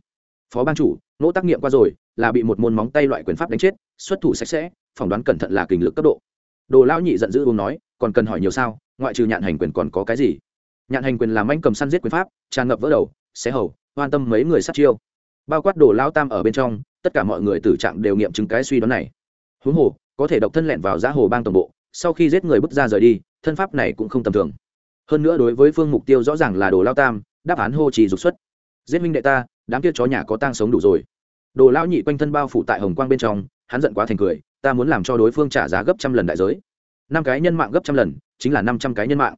Phó ban chủ, nỗ tác nghiệm qua rồi, là bị một môn móng tay loại quyền pháp đánh chết, xuất thủ sạch sẽ, phỏng đoán cẩn thận là kình lực cấp độ. Đồ lão nhị giận dữ uống nói còn cần hỏi nhiều sao, ngoại trừ nhạn hành quyền còn có cái gì? Nhạn hành quyền làm anh cầm săn giết quyền pháp, tràn ngập vỡ đầu, xé hầu hoan tâm mấy người sát chiêu. Bao quát đồ lao tam ở bên trong, tất cả mọi người tử trạng đều nghiệm chứng cái suy đoán này. Huống hồ, có thể độc thân lẹn vào giá hồ bang tổng bộ, sau khi giết người bước ra rời đi, thân pháp này cũng không tầm thường. Hơn nữa đối với phương mục tiêu rõ ràng là đồ lao tam, đáp án hô trì dục xuất. Giết minh đệ ta, đám kia chó nhà có tang sống đủ rồi. Đồ lão nhị quanh thân bao phủ tại hồng quang bên trong, hắn giận quá thành cười, ta muốn làm cho đối phương trả giá gấp trăm lần đại giới năm cái nhân mạng gấp trăm lần, chính là năm trăm cái nhân mạng.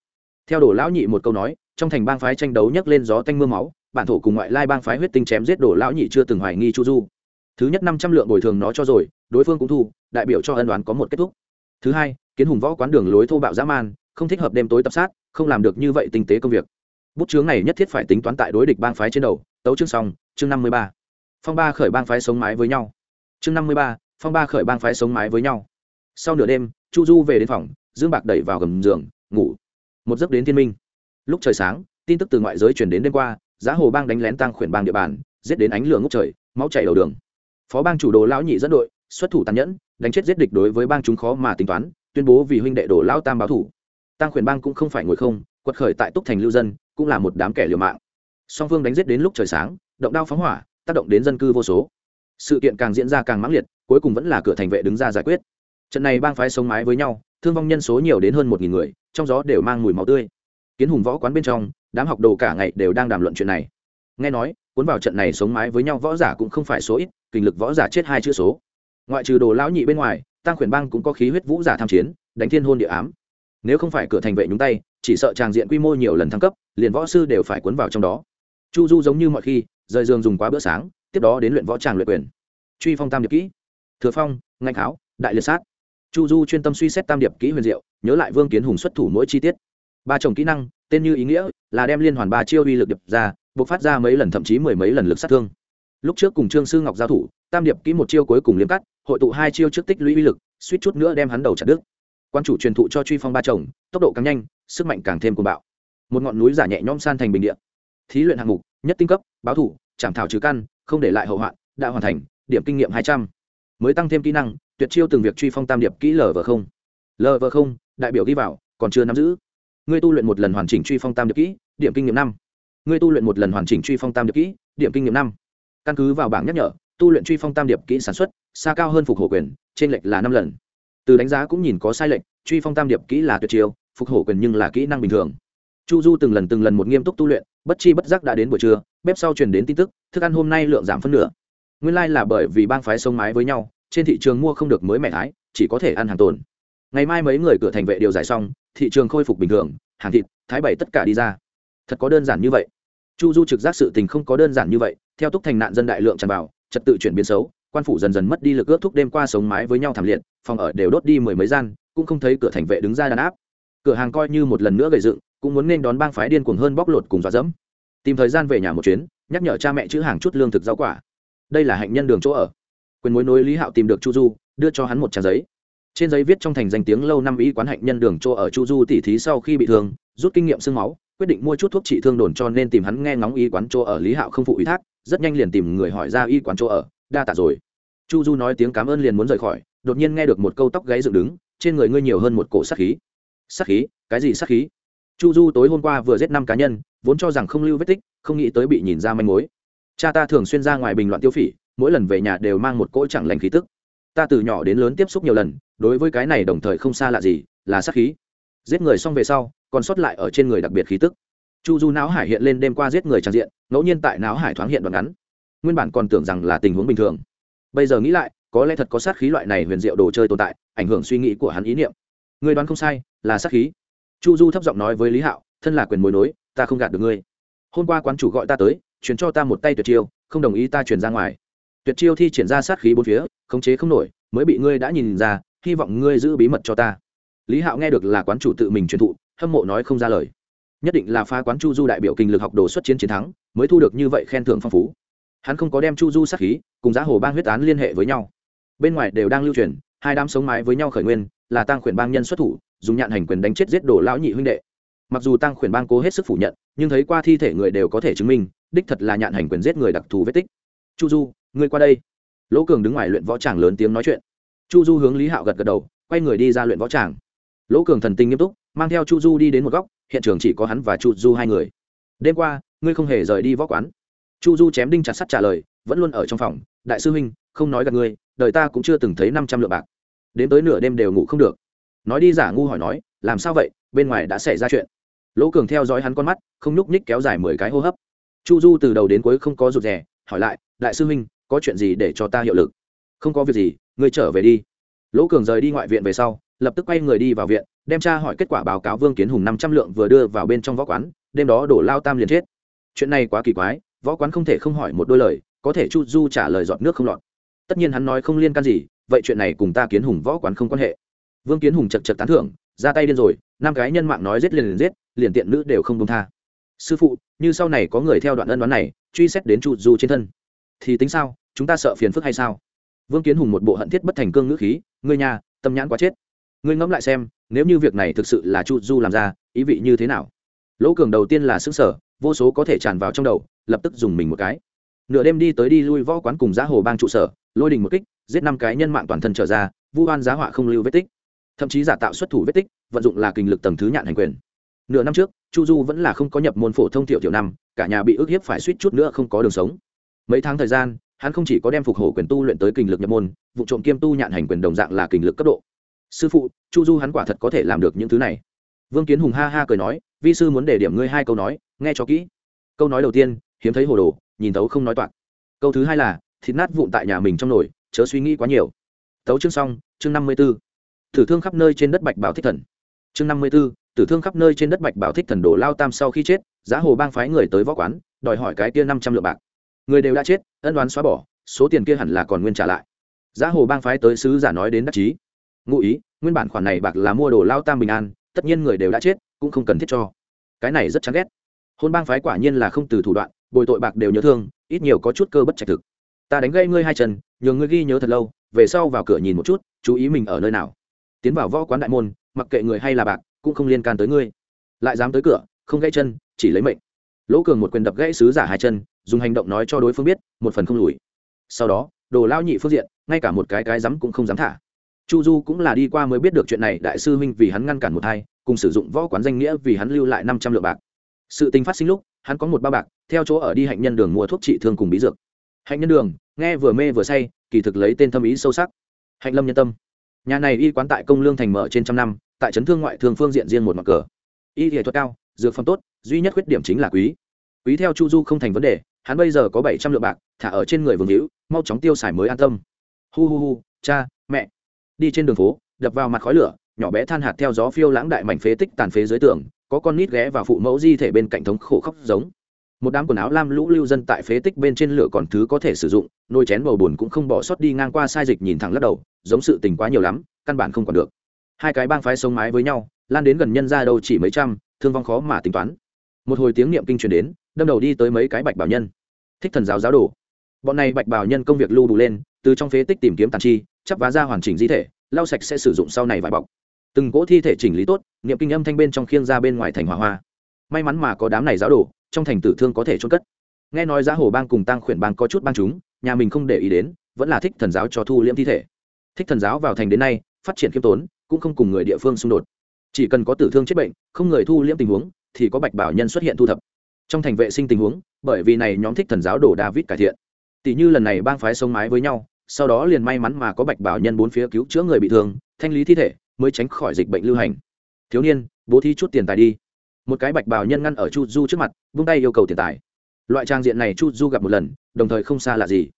Theo đồ lão nhị một câu nói, trong thành bang phái tranh đấu nhấc lên gió tanh mưa máu, bản thổ cùng ngoại lai bang phái huyết tinh chém giết đồ lão nhị chưa từng hoài nghi chu du. Thứ nhất năm trăm lượng bồi thường nó cho rồi, đối phương cũng thu, đại biểu cho ân đoán có một kết thúc. Thứ hai, kiến hùng võ quán đường lối thô bạo dã man, không thích hợp đêm tối tập sát, không làm được như vậy tinh tế công việc. Bút chướng này nhất thiết phải tính toán tại đối địch bang phái trên đầu, tấu chương xong, chương năm mươi ba. Phong ba khởi bang phái sống mái với nhau. Chương năm mươi ba, phong ba khởi bang phái sống mái với nhau. Sau nửa đêm chu du về đến phòng, dương bạc đẩy vào gầm giường, ngủ. Một giấc đến thiên minh. Lúc trời sáng, tin tức từ ngoại giới chuyển đến đêm qua, giá hồ bang đánh lén tăng khuyển bang địa bàn, giết đến ánh lửa ngốc trời, máu chảy đầu đường. Phó bang chủ đồ lão nhị dẫn đội, xuất thủ tàn nhẫn, đánh chết giết địch đối với bang chúng khó mà tính toán, tuyên bố vì huynh đệ đồ lão tam báo thủ. Tăng khuyển bang cũng không phải ngồi không, quật khởi tại túc thành lưu dân, cũng là một đám kẻ liều mạng. Song phương đánh giết đến lúc trời sáng, động đao phóng hỏa, tác động đến dân cư vô số. Sự kiện càng diễn ra càng mãng liệt, cuối cùng vẫn là cửa thành vệ đứng ra giải quyết trận này bang phái sống mái với nhau, thương vong nhân số nhiều đến hơn một nghìn người, trong gió đều mang mùi máu tươi. Kiến hùng võ quán bên trong, đám học đồ cả ngày đều đang đàm luận chuyện này. Nghe nói, cuốn vào trận này sống mái với nhau võ giả cũng không phải số ít, kinh lực võ giả chết hai chữ số. Ngoại trừ đồ lão nhị bên ngoài tăng khuyển bang cũng có khí huyết vũ giả tham chiến, đánh thiên hôn địa ám. Nếu không phải cửa thành vệ nhúng tay, chỉ sợ tràng diện quy mô nhiều lần thăng cấp, liền võ sư đều phải cuốn vào trong đó. Chu du giống như mọi khi, rời giường dùng quá bữa sáng, tiếp đó đến luyện võ tràng luyện quyền. Truy phong tam điệp kỹ. Thừa phong, ngạnh háo đại liệt sát chu du chuyên tâm suy xét tam điệp kỹ huyền diệu, nhớ lại vương kiến hùng xuất thủ mỗi chi tiết. Ba chồng kỹ năng, tên như ý nghĩa, là đem liên hoàn ba chiêu uy lực điệp ra buộc phát ra mấy lần thậm chí mười mấy lần lực sát thương. Lúc trước cùng trương sư ngọc giao thủ, tam điệp kỹ một chiêu cuối cùng liếm cắt, hội tụ hai chiêu trước tích lũy uy lực, suýt chút nữa đem hắn đầu chặt đứt. Quan chủ truyền thụ cho truy phong ba chồng, tốc độ càng nhanh, sức mạnh càng thêm cuồng bạo. Một ngọn núi giả nhẹ nhõm san thành bình địa. Thí luyện hạng mục, nhất tinh cấp, báo thủ chảm thảo trừ căn, không để lại hậu hoạn, đã hoàn thành, điểm kinh nghiệm hai trăm. Mới tăng thêm kỹ năng tuyệt chiêu từng việc truy phong tam điệp kỹ lv không. Lv không, đại biểu ghi vào, còn chưa nắm giữ. Ngươi tu luyện một lần hoàn chỉnh truy phong tam điệp kỹ, điểm kinh nghiệm năm. Ngươi tu luyện một lần hoàn chỉnh truy phong tam điệp kỹ, điểm kinh nghiệm năm. Căn cứ vào bảng nhắc nhở, tu luyện truy phong tam điệp kỹ sản xuất, xa cao hơn phục hổ quyền, trên lệch là năm lần. Từ đánh giá cũng nhìn có sai lệch, truy phong tam điệp kỹ là tuyệt chiêu, phục hổ quyền nhưng là kỹ năng bình thường. Chu du từng lần từng lần một nghiêm túc tu luyện, bất chi bất giác đã đến buổi trưa, bếp sau truyền đến tin tức, thức ăn hôm nay lượng giảm phân nửa. Nguyên lai là bởi vì bang phái sông mái với nhau trên thị trường mua không được mới mẻ thái, chỉ có thể ăn hàng tồn. Ngày mai mấy người cửa thành vệ điều giải xong, thị trường khôi phục bình thường, hàng thịt, thái bảy tất cả đi ra. Thật có đơn giản như vậy. Chu du trực giác sự tình không có đơn giản như vậy, theo túc thành nạn dân đại lượng tràn vào, trật tự chuyển biến xấu, quan phủ dần dần mất đi lực ước thúc đêm qua sống mái với nhau thảm liệt, phòng ở đều đốt đi mười mấy gian, cũng không thấy cửa thành vệ đứng ra đàn áp. Cửa hàng coi như một lần nữa gầy dựng, cũng muốn nên đón bang phái điên cuồng hơn bóc lột cùng dọa dẫm. Tìm thời gian về nhà một chuyến, nhắc nhở cha mẹ chữ hàng chút lương thực rau quả. Đây là hạnh nhân đường chỗ ở quyền mối nối lý hạo tìm được chu du, đưa cho hắn một trang giấy. Trên giấy viết trong thành danh tiếng lâu năm y quán hạnh nhân đường chỗ ở chu du tỉ thí sau khi bị thương, rút kinh nghiệm sương máu, quyết định mua chút thuốc trị thương đồn cho nên tìm hắn nghe ngóng y quán chỗ ở lý hạo không phụ ý thác, rất nhanh liền tìm người hỏi ra y quán chỗ ở, đa tạ rồi. Chu du nói tiếng cảm ơn liền muốn rời khỏi, đột nhiên nghe được một câu tóc gáy dựng đứng, trên người ngươi nhiều hơn một cổ sát khí. Sát khí? Cái gì sát khí? Chu du tối hôm qua vừa giết năm cá nhân, vốn cho rằng không lưu vết tích, không nghĩ tới bị nhìn ra manh mối. Cha ta thường xuyên ra ngoài bình loạn tiêu phỉ mỗi lần về nhà đều mang một cỗ chẳng lành khí tức. Ta từ nhỏ đến lớn tiếp xúc nhiều lần, đối với cái này đồng thời không xa lạ gì, là sát khí. Giết người xong về sau, còn sót lại ở trên người đặc biệt khí tức. Chu du não hải hiện lên đêm qua giết người trang diện, ngẫu nhiên tại não hải thoáng hiện đoạn ngắn. Nguyên bản còn tưởng rằng là tình huống bình thường. Bây giờ nghĩ lại, có lẽ thật có sát khí loại này huyền diệu đồ chơi tồn tại, ảnh hưởng suy nghĩ của hắn ý niệm. Người đoán không sai, là sát khí. Chu du thấp giọng nói với lý hạo, thân là quyền mối nối, ta không gạt được ngươi. Hôm qua quán chủ gọi ta tới chuyển cho ta một tay tuyệt chiêu, không đồng ý ta chuyển ra ngoài tuyệt chiêu thi triển ra sát khí bốn phía, khống chế không nổi, mới bị ngươi đã nhìn ra, hy vọng ngươi giữ bí mật cho ta. Lý hạo nghe được là quán chủ tự mình truyền thụ, hâm mộ nói không ra lời. Nhất định là pha quán chu du đại biểu kinh lực học đồ xuất chiến chiến thắng, mới thu được như vậy khen thưởng phong phú. Hắn không có đem chu du sát khí cùng giá hồ bang huyết án liên hệ với nhau. Bên ngoài đều đang lưu truyền, hai đám sống mái với nhau khởi nguyên, là tăng khuyển bang nhân xuất thủ, dùng nhạn hành quyền đánh chết giết đổ lão nhị huynh đệ. Mặc dù tăng khuyển bang cố hết sức phủ nhận, nhưng thấy qua thi thể người đều có thể chứng minh, đích thật là nhạn hành quyền giết người đặc thù vết tích. Chu du ngươi qua đây. Lỗ cường đứng ngoài luyện võ tràng lớn tiếng nói chuyện. Chu du hướng lý hạo gật gật đầu, quay người đi ra luyện võ tràng. Lỗ cường thần tinh nghiêm túc, mang theo chu du đi đến một góc, hiện trường chỉ có hắn và chu du hai người. Đêm qua, ngươi không hề rời đi võ quán. Chu du chém đinh chặt sắt trả lời, vẫn luôn ở trong phòng. Đại sư huynh, không nói gặp ngươi, đời ta cũng chưa từng thấy năm trăm lượng bạc. Đến tới nửa đêm đều ngủ không được. Nói đi giả ngu hỏi nói, làm sao vậy, bên ngoài đã xảy ra chuyện. Lỗ cường theo dõi hắn con mắt, không nhúc nhích kéo dài mười cái hô hấp. Chu du từ đầu đến cuối không có rụt rè, hỏi lại, đại sư huynh có chuyện gì để cho ta hiệu lực? Không có việc gì, ngươi trở về đi. Lỗ cường rời đi ngoại viện về sau, lập tức quay người đi vào viện, đem tra hỏi kết quả báo cáo vương kiến hùng năm trăm lượng vừa đưa vào bên trong võ quán, đêm đó đổ lao tam liền chết. Chuyện này quá kỳ quái, võ quán không thể không hỏi một đôi lời, có thể chu du trả lời dọn nước không lọt. Tất nhiên hắn nói không liên can gì, vậy chuyện này cùng ta kiến hùng võ quán không quan hệ. Vương kiến hùng chật chật tán thưởng, ra tay điên rồi, năm cái nhân mạng nói giết liền liền giết, liền tiện nữ đều không công tha. Sư phụ, như sau này có người theo đoạn ân đoán này, truy xét đến chu du trên thân thì tính sao? Chúng ta sợ phiền phức hay sao? Vương kiến hùng một bộ hận thiết bất thành cương ngữ khí, ngươi nhà tâm nhãn quá chết. Ngươi ngẫm lại xem, nếu như việc này thực sự là chu du làm ra, ý vị như thế nào? Lỗ cường đầu tiên là xứng sở vô số có thể tràn vào trong đầu, lập tức dùng mình một cái. Nửa đêm đi tới đi lui võ quán cùng giá hồ bang trụ sở, lôi đình một kích, giết năm cái nhân mạng toàn thân trở ra, vu oan giá họa không lưu vết tích. Thậm chí giả tạo xuất thủ vết tích, vận dụng là kinh lực tầng thứ nhạn hành quyền. Nửa năm trước, chu du vẫn là không có nhập môn phổ thông tiểu tiểu năm, cả nhà bị ức hiếp phải suýt chút nữa không có đường sống mấy tháng thời gian, hắn không chỉ có đem phục hổ quyền tu luyện tới kinh lực nhập môn, vụ trộm kiêm tu nhạn hành quyền đồng dạng là kinh lực cấp độ. Sư phụ, chu du hắn quả thật có thể làm được những thứ này. Vương kiến hùng ha ha cười nói, vi sư muốn để điểm ngươi hai câu nói, nghe cho kỹ. Câu nói đầu tiên, hiếm thấy hồ đồ, nhìn tấu không nói toạc. Câu thứ hai là, thịt nát vụn tại nhà mình trong nồi, chớ suy nghĩ quá nhiều. Tấu chương xong, chương năm mươi b ố tử thương khắp nơi trên đất bạch bảo thích thần. Chương năm mươi b ố tử thương khắp nơi trên đất bạch bảo thích thần đổ lao tam sau khi chết, giá hồ bang phái người tới võ quán, đòi hỏi cái kia năm trăm lượng bạc người đều đã chết, ân đoán xóa bỏ, số tiền kia hẳn là còn nguyên trả lại. Giá hồ bang phái tới sứ giả nói đến đắc chí. Ngụ ý, nguyên bản khoản này bạc là mua đồ lao tam bình an, tất nhiên người đều đã chết, cũng không cần thiết cho. Cái này rất chán ghét. Hôn bang phái quả nhiên là không từ thủ đoạn, bồi tội bạc đều nhớ thương, ít nhiều có chút cơ bất trạch thực. Ta đánh gây ngươi hai chân, nhường ngươi ghi nhớ thật lâu, về sau vào cửa nhìn một chút, chú ý mình ở nơi nào. Tiến vào võ quán đại môn, mặc kệ người hay là bạc, cũng không liên can tới ngươi. Lại dám tới cửa, không gãy chân, chỉ lấy mệnh lỗ cường một quyền đập gãy sứ giả hai chân, dùng hành động nói cho đối phương biết, một phần không lùi. Sau đó, đồ lao nhị phương diện, ngay cả một cái cái dám cũng không dám thả. Chu du cũng là đi qua mới biết được chuyện này, đại sư huynh vì hắn ngăn cản một hai, cùng sử dụng võ quán danh nghĩa vì hắn lưu lại năm trăm lượng bạc. Sự tình phát sinh lúc, hắn có một ba bạc, theo chỗ ở đi hạnh nhân đường mua thuốc trị thương cùng bí dược. Hạnh nhân đường, nghe vừa mê vừa say, kỳ thực lấy tên thâm ý sâu sắc. Hạnh lâm nhân tâm. Nhà này y quán tại công lương thành mở trên trăm năm, tại chấn thương ngoại thương phương diện riêng một mặt cờ. Y thể thuật cao dược phẩm tốt, duy nhất khuyết điểm chính là quý. Quý theo chu du không thành vấn đề, hắn bây giờ có bảy trăm lượng bạc, thả ở trên người vương hữu, mau chóng tiêu xài mới an tâm. Hu hu hu, cha, mẹ. Đi trên đường phố, đập vào mặt khói lửa, nhỏ bé than hạt theo gió phiêu lãng đại mảnh phế tích tàn phế dưới tường, có con nít ghé vào phụ mẫu di thể bên cạnh thống khổ khóc giống. Một đám quần áo lam lũ lưu dân tại phế tích bên trên lửa còn thứ có thể sử dụng nồi chén bầu bùn cũng không bỏ sót đi ngang qua sai dịch nhìn thẳng lắc đầu, giống sự tình quá nhiều lắm, căn bản không còn được. Hai cái bang phái sống mái với nhau, lan đến gần nhân ra đâu chỉ mấy trăm thương vong khó mà tính toán. Một hồi tiếng niệm kinh truyền đến, đâm đầu đi tới mấy cái bạch bảo nhân. Thích thần giáo giáo đồ. Bọn này bạch bảo nhân công việc lưu đủ lên, từ trong phế tích tìm kiếm tàn chi, chắp vá ra hoàn chỉnh di thể, lau sạch sẽ sử dụng sau này vải bọc. Từng cỗ thi thể chỉnh lý tốt, niệm kinh âm thanh bên trong khiêng ra bên ngoài thành hỏa hoa. May mắn mà có đám này giáo đồ, trong thành tử thương có thể trôn cất. Nghe nói giá hồ bang cùng tăng khuyển bang có chút bang chúng, nhà mình không để ý đến, vẫn là thích thần giáo cho thu liễm thi thể. Thích thần giáo vào thành đến nay, phát triển khiêm tốn, cũng không cùng người địa phương xung đột chỉ cần có tử thương chết bệnh, không người thu liễm tình huống, thì có bạch bảo nhân xuất hiện thu thập. Trong thành vệ sinh tình huống, bởi vì này nhóm thích thần giáo đồ david cải thiện. Tỷ như lần này bang phái sống mái với nhau, sau đó liền may mắn mà có bạch bảo nhân bốn phía cứu chữa người bị thương, thanh lý thi thể, mới tránh khỏi dịch bệnh lưu hành. Thiếu niên, bố thí chút tiền tài đi. Một cái bạch bảo nhân ngăn ở chu du trước mặt, vung tay yêu cầu tiền tài. Loại trang diện này chu du gặp một lần, đồng thời không xa là gì.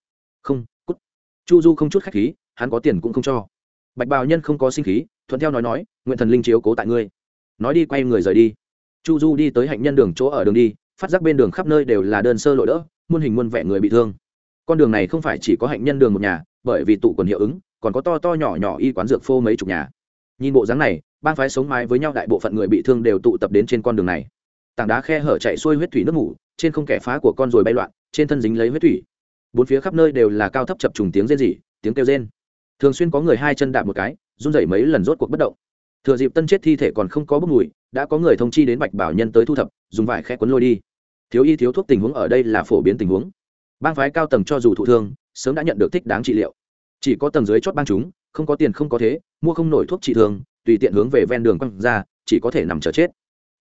Không, cút. Chu du không chút khách khí, hắn có tiền cũng không cho. Bạch bào nhân không có sinh khí, thuận theo nói nói nguyện thần linh chiếu cố tại ngươi. Nói đi, quay người rời đi. Chu du đi tới hạnh nhân đường chỗ ở đường đi, phát giác bên đường khắp nơi đều là đơn sơ lội đỡ, muôn hình muôn vẻ người bị thương. Con đường này không phải chỉ có hạnh nhân đường một nhà, bởi vì tụ quần hiệu ứng, còn có to to nhỏ nhỏ y quán dược phô mấy chục nhà. Nhìn bộ dáng này ban phái sống mái với nhau đại bộ phận người bị thương đều tụ tập đến trên con đường này. Tảng đá khe hở chạy xuôi huyết thủy nước ngủ trên không kẻ phá của con rồi bay loạn, trên thân dính lấy huyết thủy. Bốn phía khắp nơi đều là cao thấp chập trùng tiếng rên rỉ, tiếng kêu rên. Thường xuyên có người hai chân đạp một cái, run rẩy mấy lần rốt cuộc bất động thừa dịp tân chết thi thể còn không có bốc mùi, đã có người thông chi đến bạch bảo nhân tới thu thập, dùng vải khe quấn lôi đi. Thiếu y thiếu thuốc tình huống ở đây là phổ biến tình huống. Bang phái cao tầng cho dù thụ thương, sớm đã nhận được thích đáng trị liệu. Chỉ có tầng dưới chót bang chúng, không có tiền không có thế, mua không nổi thuốc trị thương, tùy tiện hướng về ven đường quăng ra, chỉ có thể nằm chờ chết.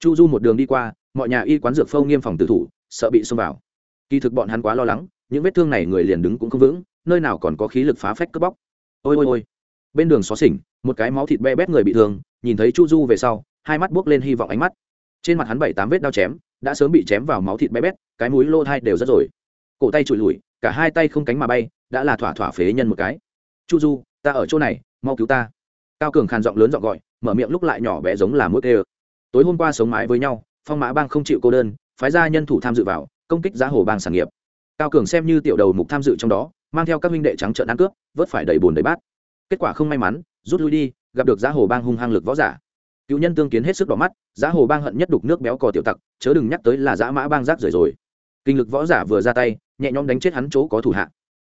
Chu du một đường đi qua, mọi nhà y quán dược phâu nghiêm phòng tử thủ, sợ bị xông vào. Kỳ thực bọn hắn quá lo lắng, những vết thương này người liền đứng cũng không vững, nơi nào còn có khí lực phá phách cướp bóc. Ôi ôi ôi bên đường xó xỉnh, một cái máu thịt be bét người bị thương, nhìn thấy chu du về sau, hai mắt buốc lên hy vọng ánh mắt. Trên mặt hắn bảy tám vết đao chém, đã sớm bị chém vào máu thịt be bét, cái mũi lô thai đều rất rồi. Cổ tay trụi lùi, cả hai tay không cánh mà bay, đã là thỏa thỏa phế nhân một cái. Chu du, ta ở chỗ này, mau cứu ta. Cao cường khàn giọng lớn giọng gọi, mở miệng lúc lại nhỏ bé giống là mũi tê tối hôm qua sống mái với nhau, phong mã bang không chịu cô đơn, phái ra nhân thủ tham dự vào, công kích giá hồ bang sản nghiệp. Cao cường xem như tiểu đầu mục tham dự trong đó, mang theo các minh đệ trắng trợn ăn cướp, vớt phải đầy bùn đầy bát kết quả không may mắn, rút lui đi, gặp được giá hồ bang hung hăng lực võ giả. Cựu nhân tương kiến hết sức đỏ mắt, giá hồ bang hận nhất đục nước béo cò tiểu tặc, chớ đừng nhắc tới là giã mã bang rác rời rồi. Kinh lực võ giả vừa ra tay, nhẹ nhõm đánh chết hắn chỗ có thủ hạ.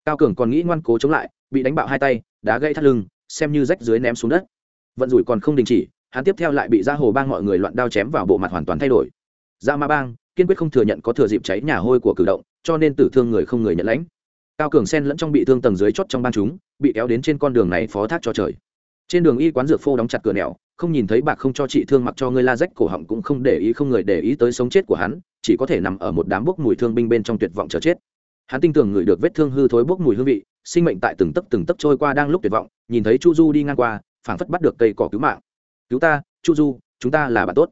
Cao cường còn nghĩ ngoan cố chống lại, bị đánh bạo hai tay, đá gây thắt lưng, xem như rách dưới ném xuống đất. Vận rủi còn không đình chỉ, hắn tiếp theo lại bị Giá hồ bang mọi người loạn đao chém vào bộ mặt hoàn toàn thay đổi. Giá ma bang, kiên quyết không thừa nhận có thừa dịp cháy nhà hôi của cử động, cho nên tử thương người không người nhận lãnh cao cường sen lẫn trong bị thương tầng dưới chót trong ban chúng, bị kéo đến trên con đường này phó thác cho trời. Trên đường y quán dược phô đóng chặt cửa nẻo, không nhìn thấy bạc không cho chị thương mặc cho ngươi la rách cổ họng cũng không để ý, không người để ý tới sống chết của hắn, chỉ có thể nằm ở một đám bốc mùi thương binh bên trong tuyệt vọng chờ chết. Hắn tin tưởng người được vết thương hư thối bốc mùi hương vị, sinh mệnh tại từng tấc từng tấc trôi qua đang lúc tuyệt vọng, nhìn thấy chu du đi ngang qua, phảng phất bắt được cây cỏ cứu mạng. Cứu ta, chu du, chúng ta là bạn tốt.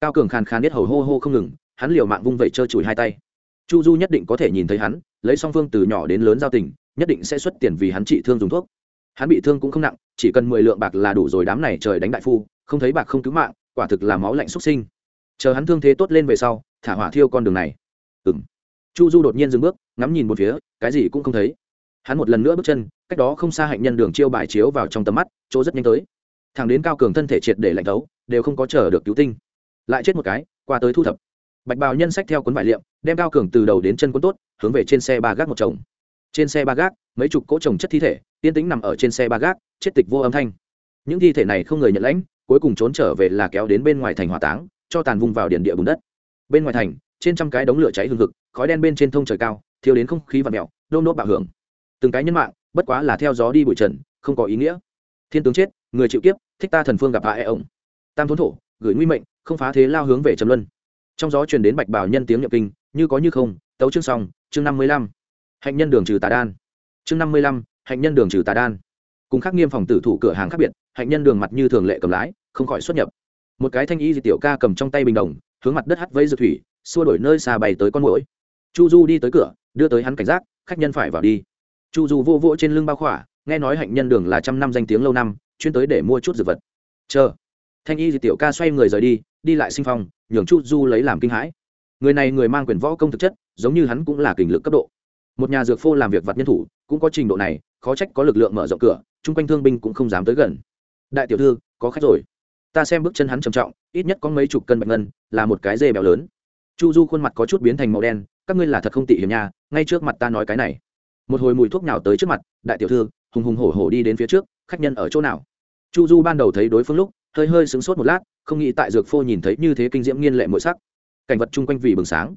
Cao cường khàn khàn biết hầu hô hô không ngừng, hắn liều mạng vung vẩy trơ chùi hai tay chu du nhất định có thể nhìn thấy hắn, lấy song phương từ nhỏ đến lớn giao tình, nhất định sẽ xuất tiền vì hắn trị thương dùng thuốc. Hắn bị thương cũng không nặng, chỉ cần mười lượng bạc là đủ rồi, đám này trời đánh đại phu, không thấy bạc không cứu mạng, quả thực là máu lạnh xuất sinh. Chờ hắn thương thế tốt lên về sau, thả hỏa thiêu con đường này. Ừng chu du đột nhiên dừng bước, ngắm nhìn một phía, cái gì cũng không thấy. Hắn một lần nữa bước chân, cách đó không xa hạnh nhân đường chiêu bài chiếu vào trong tầm mắt, chỗ rất nhanh tới. Thằng đến cao cường thân thể triệt để lạnh thấu, đều không có chờ được cứu tinh. Lại chết một cái, qua tới thu thập bạch bào nhân sách theo cuốn vải liệm, đem cao cường từ đầu đến chân cuốn tốt, hướng về trên xe ba gác một chồng. Trên xe ba gác, mấy chục cỗ trồng chất thi thể tiên tính nằm ở trên xe ba gác, chết tịch vô âm thanh. Những thi thể này không người nhận lãnh, cuối cùng trốn trở về là kéo đến bên ngoài thành hỏa táng, cho tàn vung vào điện địa bùn đất. Bên ngoài thành, trên trăm cái đống lửa cháy hừng hực, khói đen bên trên thông trời cao thiếu đến không khí và mèo đôm nốt bạo hưởng. Từng cái nhân mạng, bất quá là theo gió đi bụi trần, không có ý nghĩa. Thiên tướng chết, người chịu kiếp, thích ta thần phương gặp hạ e ổng. Tam thốn thổ, gửi nguy mệnh, không phá thế lao hướng về trầm luân trong gió truyền đến bạch bảo nhân tiếng nhậm kinh, như có như không, tấu chương xong, chương năm mươi lăm. Hạnh nhân đường trừ tà đan. Chương năm mươi lăm, hạnh nhân đường trừ tà đan. Cùng khắc nghiêm phòng tử thủ cửa hàng khác biệt, hạnh nhân đường mặt như thường lệ cầm lái, không khỏi xuất nhập. Một cái thanh y di tiểu ca cầm trong tay bình đồng, hướng mặt đất hắt vây dược thủy, xua đổi nơi xa bày tới con mũi chu du đi tới cửa, đưa tới hắn cảnh giác, khách nhân phải vào đi. Chu du vô vỗ trên lưng bao khỏa, nghe nói hạnh nhân đường là trăm năm danh tiếng lâu năm, chuyên tới để mua chút dược vật. Chờ. Thanh y di tiểu ca xoay người rời đi đi lại sinh phong nhường chu du lấy làm kinh hãi. Người này người mang quyền võ công thực chất, giống như hắn cũng là kình lực cấp độ. Một nhà dược phô làm việc vặt nhân thủ, cũng có trình độ này, khó trách có lực lượng mở rộng cửa, chung quanh thương binh cũng không dám tới gần. Đại tiểu thư, có khách rồi. Ta xem bước chân hắn trầm trọng, ít nhất có mấy chục cân bạch ngân, là một cái dê béo lớn. Chu du khuôn mặt có chút biến thành màu đen, các ngươi là thật không tị hiểm nha, ngay trước mặt ta nói cái này. Một hồi mùi thuốc nào tới trước mặt, đại tiểu thư, hùng hùng hổ hổ đi đến phía trước, khách nhân ở chỗ nào? Chu du ban đầu thấy đối phương lúc, hơi hơi sững sốt một lát không nghĩ tại dược phô nhìn thấy như thế kinh diễm nghiên lệ mỗi sắc. Cảnh vật chung quanh vì bừng sáng.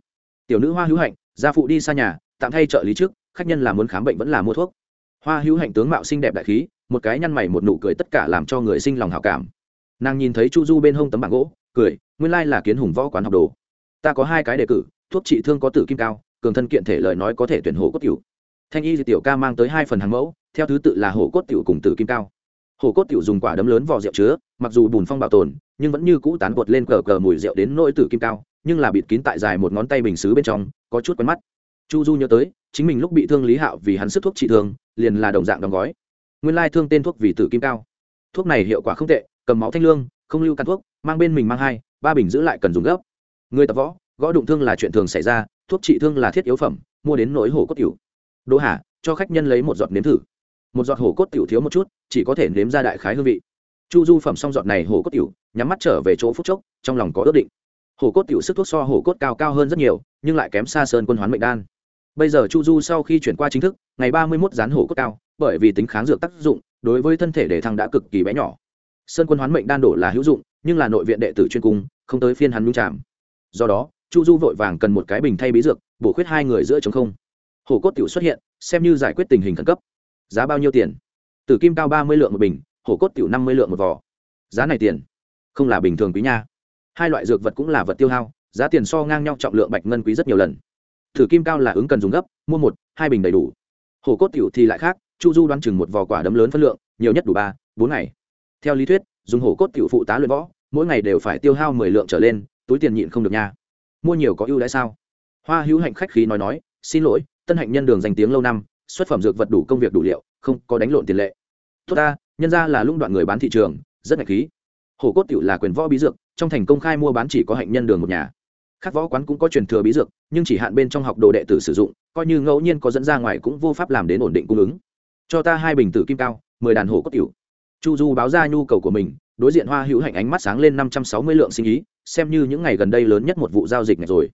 Tiểu nữ hoa hữu hạnh, gia phụ đi xa nhà, tạm thay trợ lý trước, khách nhân là muốn khám bệnh vẫn là mua thuốc. Hoa hữu hạnh tướng mạo xinh đẹp đại khí, một cái nhăn mày một nụ cười tất cả làm cho người sinh lòng hảo cảm. Nàng nhìn thấy chu du bên hông tấm bảng gỗ, cười, nguyên lai là kiến hùng võ quán học đồ. Ta có hai cái đề cử, thuốc trị thương có tử kim cao, cường thân kiện thể lời nói có thể tuyển hổ cốt tiểu. Thanh y tiểu ca mang tới hai phần hàng mẫu, theo thứ tự là hổ cốt tiểu cùng tử kim cao. Hổ cốt tiểu dùng quả đấm lớn vỏ rượu chứa, mặc dù bùn phong bảo tồn nhưng vẫn như cũ tán bột lên cờ cờ mùi rượu đến nỗi tử kim cao, nhưng là bịt kín tại dài một ngón tay bình xứ bên trong, có chút quen mắt. Chu du nhớ tới, chính mình lúc bị thương lý hạo vì hắn sức thuốc trị thương, liền là đồng dạng đóng gói. Nguyên lai thương tên thuốc vì tử kim cao. Thuốc này hiệu quả không tệ, cầm máu thanh lương, không lưu căn thuốc, mang bên mình mang hai, ba bình giữ lại cần dùng gấp. Người tập võ, gõ đụng thương là chuyện thường xảy ra, thuốc trị thương là thiết yếu phẩm, mua đến nỗi hổ cốt tiểu. Đỗ hà, cho khách nhân lấy một giọt nếm thử. Một giọt hổ cốt tiểu thiếu một chút, chỉ có thể nếm ra đại khái hương vị chu du phẩm xong giọt này hổ cốt tiểu, nhắm mắt trở về chỗ phút chốc, trong lòng có ước định. Hổ cốt tiểu sức thuốc so hổ cốt cao cao hơn rất nhiều, nhưng lại kém xa sơn quân hoán mệnh đan. Bây giờ chu du sau khi chuyển qua chính thức, ngày ba mươi mốt dán hổ cốt cao, bởi vì tính kháng dược tác dụng, đối với thân thể đề thăng đã cực kỳ bé nhỏ. Sơn quân hoán mệnh đan đổ là hữu dụng, nhưng là nội viện đệ tử chuyên cung, không tới phiên hắn nhung chạm. Do đó, chu du vội vàng cần một cái bình thay bí dược, bổ khuyết hai người giữa chống không. Hổ cốt tiểu xuất hiện, xem như giải quyết tình hình khẩn cấp. Giá bao nhiêu tiền? Tử kim cao ba mươi lượng một bình hổ cốt tiểu năm mươi lượng một vỏ. Giá này tiền, không là bình thường quý nha. Hai loại dược vật cũng là vật tiêu hao, giá tiền so ngang nhau trọng lượng bạch ngân quý rất nhiều lần. Thử kim cao là ứng cần dùng gấp, mua một, hai bình đầy đủ. Hổ cốt tiểu thì lại khác, chu du đoán chừng một vỏ quả đấm lớn phân lượng, nhiều nhất đủ ba, bốn ngày. Theo lý thuyết, dùng hổ cốt tiểu phụ tá luyện võ, mỗi ngày đều phải tiêu hao mười lượng trở lên, túi tiền nhịn không được nha. Mua nhiều có ưu đãi sao? Hoa hữu hạnh khách khí nói nói, xin lỗi, tân hạnh nhân đường danh tiếng lâu năm, xuất phẩm dược vật đủ công việc đủ liệu, không có đánh lộn tiền lệ. Tốt ta nhân ra là lũng đoạn người bán thị trường, rất ngạch khí. Hổ cốt tiểu là quyền võ bí dược, trong thành công khai mua bán chỉ có hạnh nhân đường một nhà. Các võ quán cũng có truyền thừa bí dược, nhưng chỉ hạn bên trong học đồ đệ tử sử dụng, coi như ngẫu nhiên có dẫn ra ngoài cũng vô pháp làm đến ổn định cung ứng. Cho ta hai bình tử kim cao, mười đàn hổ cốt tiểu. Chu du báo ra nhu cầu của mình, đối diện hoa hữu hạnh ánh mắt sáng lên năm trăm sáu mươi lượng sinh ý, xem như những ngày gần đây lớn nhất một vụ giao dịch này rồi.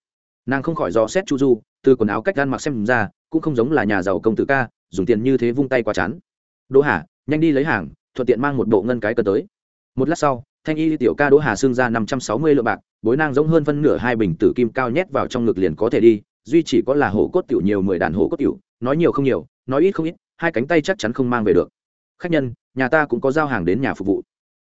Nàng không khỏi dò xét chu du, từ quần áo cách gan mặc xem ra, cũng không giống là nhà giàu công tử ca, dùng tiền như thế vung tay qua chán đỗ hà, nhanh đi lấy hàng, thuận tiện mang một bộ ngân cái cờ tới. Một lát sau, thanh y tiểu ca đỗ hà xương ra năm trăm sáu mươi lượng bạc, bối nang giống hơn phân nửa hai bình tử kim cao nhét vào trong ngực liền có thể đi, duy chỉ có là hổ cốt tiểu nhiều mười đàn hổ cốt tiểu, nói nhiều không nhiều, nói ít không ít, hai cánh tay chắc chắn không mang về được. Khách nhân, nhà ta cũng có giao hàng đến nhà phục vụ.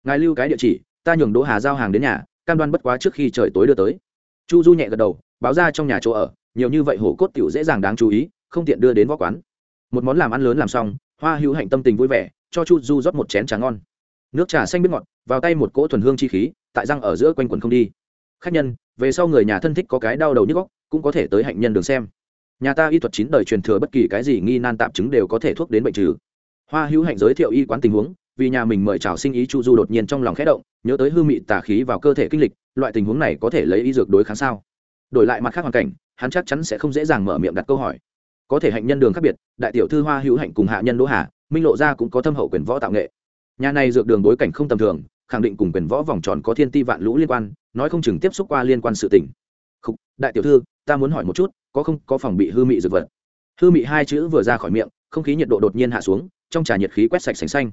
Ngài lưu cái địa chỉ, ta nhường đỗ hà giao hàng đến nhà, cam đoan bất quá trước khi trời tối đưa tới. Chu du nhẹ gật đầu, báo ra trong nhà chỗ ở, nhiều như vậy hổ cốt tiểu dễ dàng đáng chú ý, không tiện đưa đến võ quán. Một món làm ăn lớn làm xong hoa hữu hạnh tâm tình vui vẻ, cho chu du rót một chén trà ngon. Nước trà xanh biết ngọt, vào tay một cỗ thuần hương chi khí, tại răng ở giữa quanh quần không đi. Khách nhân, về sau người nhà thân thích có cái đau đầu nhức góc cũng có thể tới hạnh nhân đường xem. Nhà ta y thuật chín đời truyền thừa bất kỳ cái gì nghi nan tạm chứng đều có thể thuốc đến bệnh trừ. Hoa hữu hạnh giới thiệu y quán tình huống, vì nhà mình mời chào sinh ý chu du đột nhiên trong lòng khẽ động, nhớ tới hư mị tà khí vào cơ thể kinh lịch, loại tình huống này có thể lấy y dược đối kháng sao? Đổi lại mặt khác hoàn cảnh, hắn chắc chắn sẽ không dễ dàng mở miệng đặt câu hỏi có thể hạnh nhân đường khác biệt đại tiểu thư hoa hữu hạnh cùng hạ nhân đỗ hà minh lộ ra cũng có thâm hậu quyền võ tạo nghệ. Nhà này dược đường bối cảnh không tầm thường khẳng định cùng quyền võ vòng tròn có thiên ti vạn lũ liên quan nói không chừng tiếp xúc qua liên quan sự tình. Khúc, đại tiểu thư ta muốn hỏi một chút có không có phòng bị hư mị dược vật? Hư mị hai chữ vừa ra khỏi miệng không khí nhiệt độ đột nhiên hạ xuống trong trà nhiệt khí quét sạch sành xanh.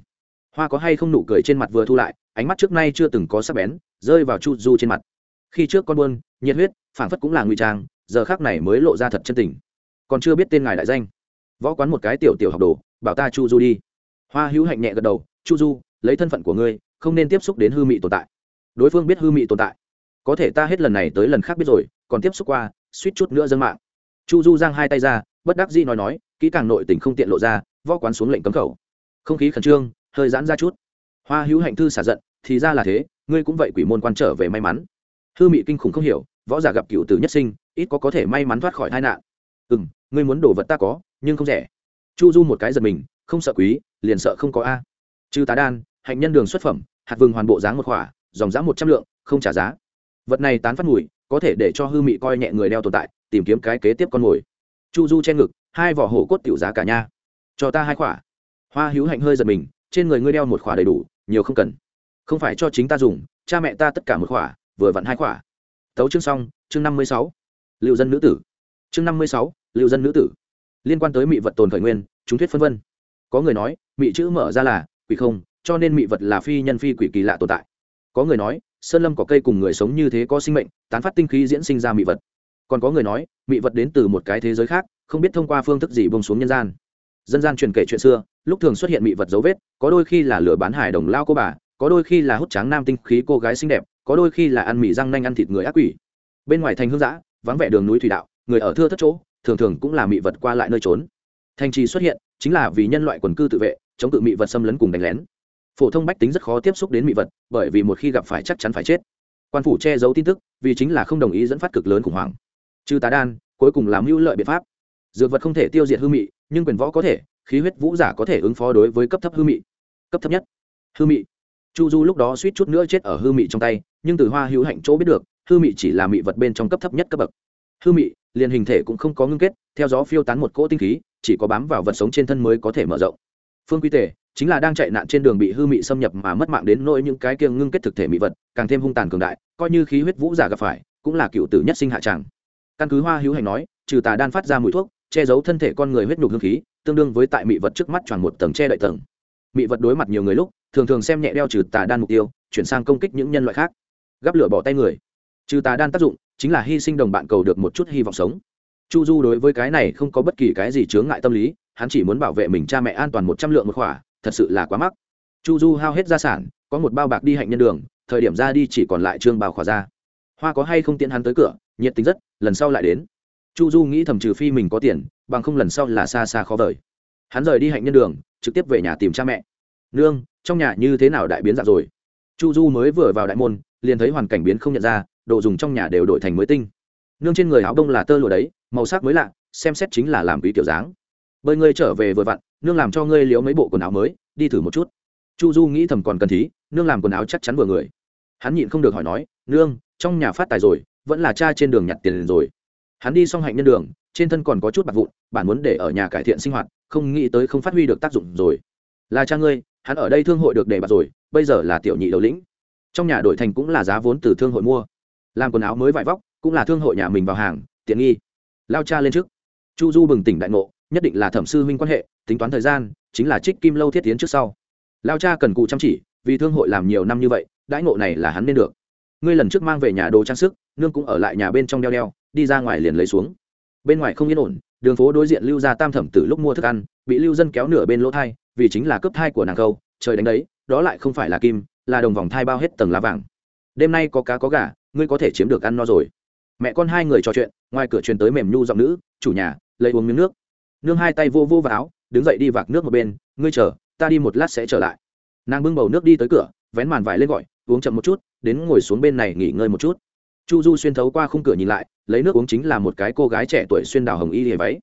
Hoa có hay không nụ cười trên mặt vừa thu lại ánh mắt trước nay chưa từng có sắc bén rơi vào chu du trên mặt. Khi trước con buôn nhiệt huyết phảng phất cũng là ngụy trang giờ khác này mới lộ ra thật chân tình còn chưa biết tên ngài đại danh. Võ quán một cái tiểu tiểu học đồ, bảo ta chu du đi. Hoa hữu hạnh nhẹ gật đầu, chu du, lấy thân phận của ngươi, không nên tiếp xúc đến hư mị tồn tại. Đối phương biết hư mị tồn tại. Có thể ta hết lần này tới lần khác biết rồi, còn tiếp xúc qua, suýt chút nữa dân mạng. Chu du giang hai tay ra, bất đắc dĩ nói nói, kỹ càng nội tình không tiện lộ ra, võ quán xuống lệnh cấm khẩu. Không khí khẩn trương, hơi giãn ra chút. Hoa hữu hạnh thư xả giận, thì ra là thế, ngươi cũng vậy quỷ môn quan trở về may mắn. Hư mị kinh khủng không hiểu, võ giả gặp cựu tử nhất sinh, ít có có thể may mắn thoát khỏi tai nạn. Ừ m ngươi muốn đổ vật ta có, nhưng không rẻ. Chu du một cái giật mình, không sợ quý, liền sợ không có a. Trừ tá đan, hạnh nhân đường xuất phẩm, hạt vừng hoàn bộ dáng một khỏa, dòng giá một trăm lượng, không trả giá. Vật này tán phát mùi, có thể để cho hư mị coi nhẹ người đeo tồn tại, tìm kiếm cái kế tiếp con mồi. Chu du che ngực, hai vỏ hổ cốt tiểu giá cả nha. Cho ta hai khỏa. Hoa hữu hạnh hơi giật mình, trên người ngươi đeo một khỏa đầy đủ, nhiều không cần. Không phải cho chính ta dùng, cha mẹ ta tất cả một khỏa, vừa vặn hai khỏa. Tấu chương xong, chương năm mươi sáu. Liệu dân nữ tử. Chương năm mươi sáu liệu dân nữ tử. Liên quan tới mị vật tồn khởi nguyên, chúng thuyết phân vân. Có người nói, mị chữ mở ra là quỷ không, cho nên mị vật là phi nhân phi quỷ kỳ lạ tồn tại. Có người nói, sơn lâm có cây cùng người sống như thế có sinh mệnh, tán phát tinh khí diễn sinh ra mị vật. Còn có người nói, mị vật đến từ một cái thế giới khác, không biết thông qua phương thức gì bông xuống nhân gian. Dân gian truyền kể chuyện xưa, lúc thường xuất hiện mị vật dấu vết, có đôi khi là lửa bán hải đồng lao cô bà, có đôi khi là hút tráng nam tinh khí cô gái xinh đẹp, có đôi khi là ăn mị răng nanh ăn thịt người ác quỷ. Bên ngoài thành hương giã vắng vẻ đường núi thủy đạo, người ở thưa thất chỗ thường thường cũng là mị vật qua lại nơi trốn. Thành trì xuất hiện, chính là vì nhân loại quần cư tự vệ, chống cự mị vật xâm lấn cùng đánh lén. Phổ thông bách tính rất khó tiếp xúc đến mị vật, bởi vì một khi gặp phải chắc chắn phải chết. Quan phủ che giấu tin tức, vì chính là không đồng ý dẫn phát cực lớn khủng hoảng. Trừ tá đan, cuối cùng làm hữu lợi biện pháp. Dược vật không thể tiêu diệt hư mị, nhưng quyền võ có thể, khí huyết vũ giả có thể ứng phó đối với cấp thấp hư mị. Cấp thấp nhất, hư mị. Chu du lúc đó suýt chút nữa chết ở hư mị trong tay, nhưng từ hoa hữu hạnh chỗ biết được, hư mị chỉ là mị vật bên trong cấp thấp nhất cấp bậc. Hư mị liền hình thể cũng không có ngưng kết, theo gió phiêu tán một cỗ tinh khí, chỉ có bám vào vật sống trên thân mới có thể mở rộng. Phương quy tề, chính là đang chạy nạn trên đường bị hư mị xâm nhập mà mất mạng đến nỗi những cái kiêng ngưng kết thực thể mị vật, càng thêm hung tàn cường đại, coi như khí huyết vũ giả gặp phải, cũng là cựu tử nhất sinh hạ tràng. Căn cứ hoa hữu hành nói, trừ tà đan phát ra mùi thuốc, che giấu thân thể con người huyết nhục hương khí, tương đương với tại mị vật trước mắt tròn một tầng che đậy tầng. Mị vật đối mặt nhiều người lúc, thường thường xem nhẹ đeo trừ tà đan mục tiêu, chuyển sang công kích những nhân loại khác. Gắp lửa bỏ tay người trừ tà đan tác dụng, chính là hy sinh đồng bạn cầu được một chút hy vọng sống. Chu du đối với cái này không có bất kỳ cái gì chướng ngại tâm lý, hắn chỉ muốn bảo vệ mình cha mẹ an toàn một trăm lượng một khỏa, thật sự là quá mắc. Chu du hao hết gia sản, có một bao bạc đi hạnh nhân đường, thời điểm ra đi chỉ còn lại trương bào khỏa ra. Hoa có hay không tiễn hắn tới cửa, nhiệt tính rất, lần sau lại đến. Chu du nghĩ thầm trừ phi mình có tiền, bằng không lần sau là xa xa khó vời. Hắn rời đi hạnh nhân đường, trực tiếp về nhà tìm cha mẹ. Nương, trong nhà như thế nào đại biến dạng rồi? Chu du mới vừa vào đại môn, liền thấy hoàn cảnh biến không nhận ra đồ dùng trong nhà đều đổi thành mới tinh. Nương trên người áo đông là tơ lụa đấy, màu sắc mới lạ, xem xét chính là làm quý kiểu dáng. Bơi ngươi trở về vừa vặn, nương làm cho ngươi liếu mấy bộ quần áo mới, đi thử một chút. Chu du nghĩ thầm còn cần thí, nương làm quần áo chắc chắn vừa người. Hắn nhịn không được hỏi nói, nương, trong nhà phát tài rồi, vẫn là cha trên đường nhặt tiền rồi. Hắn đi xong hạnh nhân đường, trên thân còn có chút bạc vụn bản muốn để ở nhà cải thiện sinh hoạt, không nghĩ tới không phát huy được tác dụng rồi. Là cha ngươi, hắn ở đây thương hội được để bạc rồi, bây giờ là tiểu nhị đầu lĩnh. Trong nhà đổi thành cũng là giá vốn từ thương hội mua làm quần áo mới vải vóc, cũng là thương hội nhà mình vào hàng, tiện nghi. Lao cha lên trước. Chu du bừng tỉnh đại ngộ, nhất định là thẩm sư huynh quan hệ, tính toán thời gian, chính là trích kim lâu thiết tiến trước sau. Lao cha cần cụ chăm chỉ, vì thương hội làm nhiều năm như vậy, đãi ngộ này là hắn nên được. Ngươi lần trước mang về nhà đồ trang sức, nương cũng ở lại nhà bên trong đeo đeo, đi ra ngoài liền lấy xuống. Bên ngoài không yên ổn, đường phố đối diện lưu ra tam thẩm từ lúc mua thức ăn, bị lưu dân kéo nửa bên lỗ thai, vì chính là cướp thai của nàng câu, trời đánh đấy, đó lại không phải là kim, là đồng vòng thai bao hết tầng lá vàng. Đêm nay có cá có gà ngươi có thể chiếm được ăn no rồi. Mẹ con hai người trò chuyện, ngoài cửa truyền tới mềm nhu giọng nữ, chủ nhà, lấy uống miếng nước. Nương hai tay vô vô vào áo, đứng dậy đi vạc nước một bên, ngươi chờ, ta đi một lát sẽ trở lại. Nàng bưng bầu nước đi tới cửa, vén màn vải lên gọi, uống chậm một chút, đến ngồi xuống bên này nghỉ ngơi một chút. Chu du xuyên thấu qua khung cửa nhìn lại, lấy nước uống chính là một cái cô gái trẻ tuổi xuyên đào hồng y hề váy.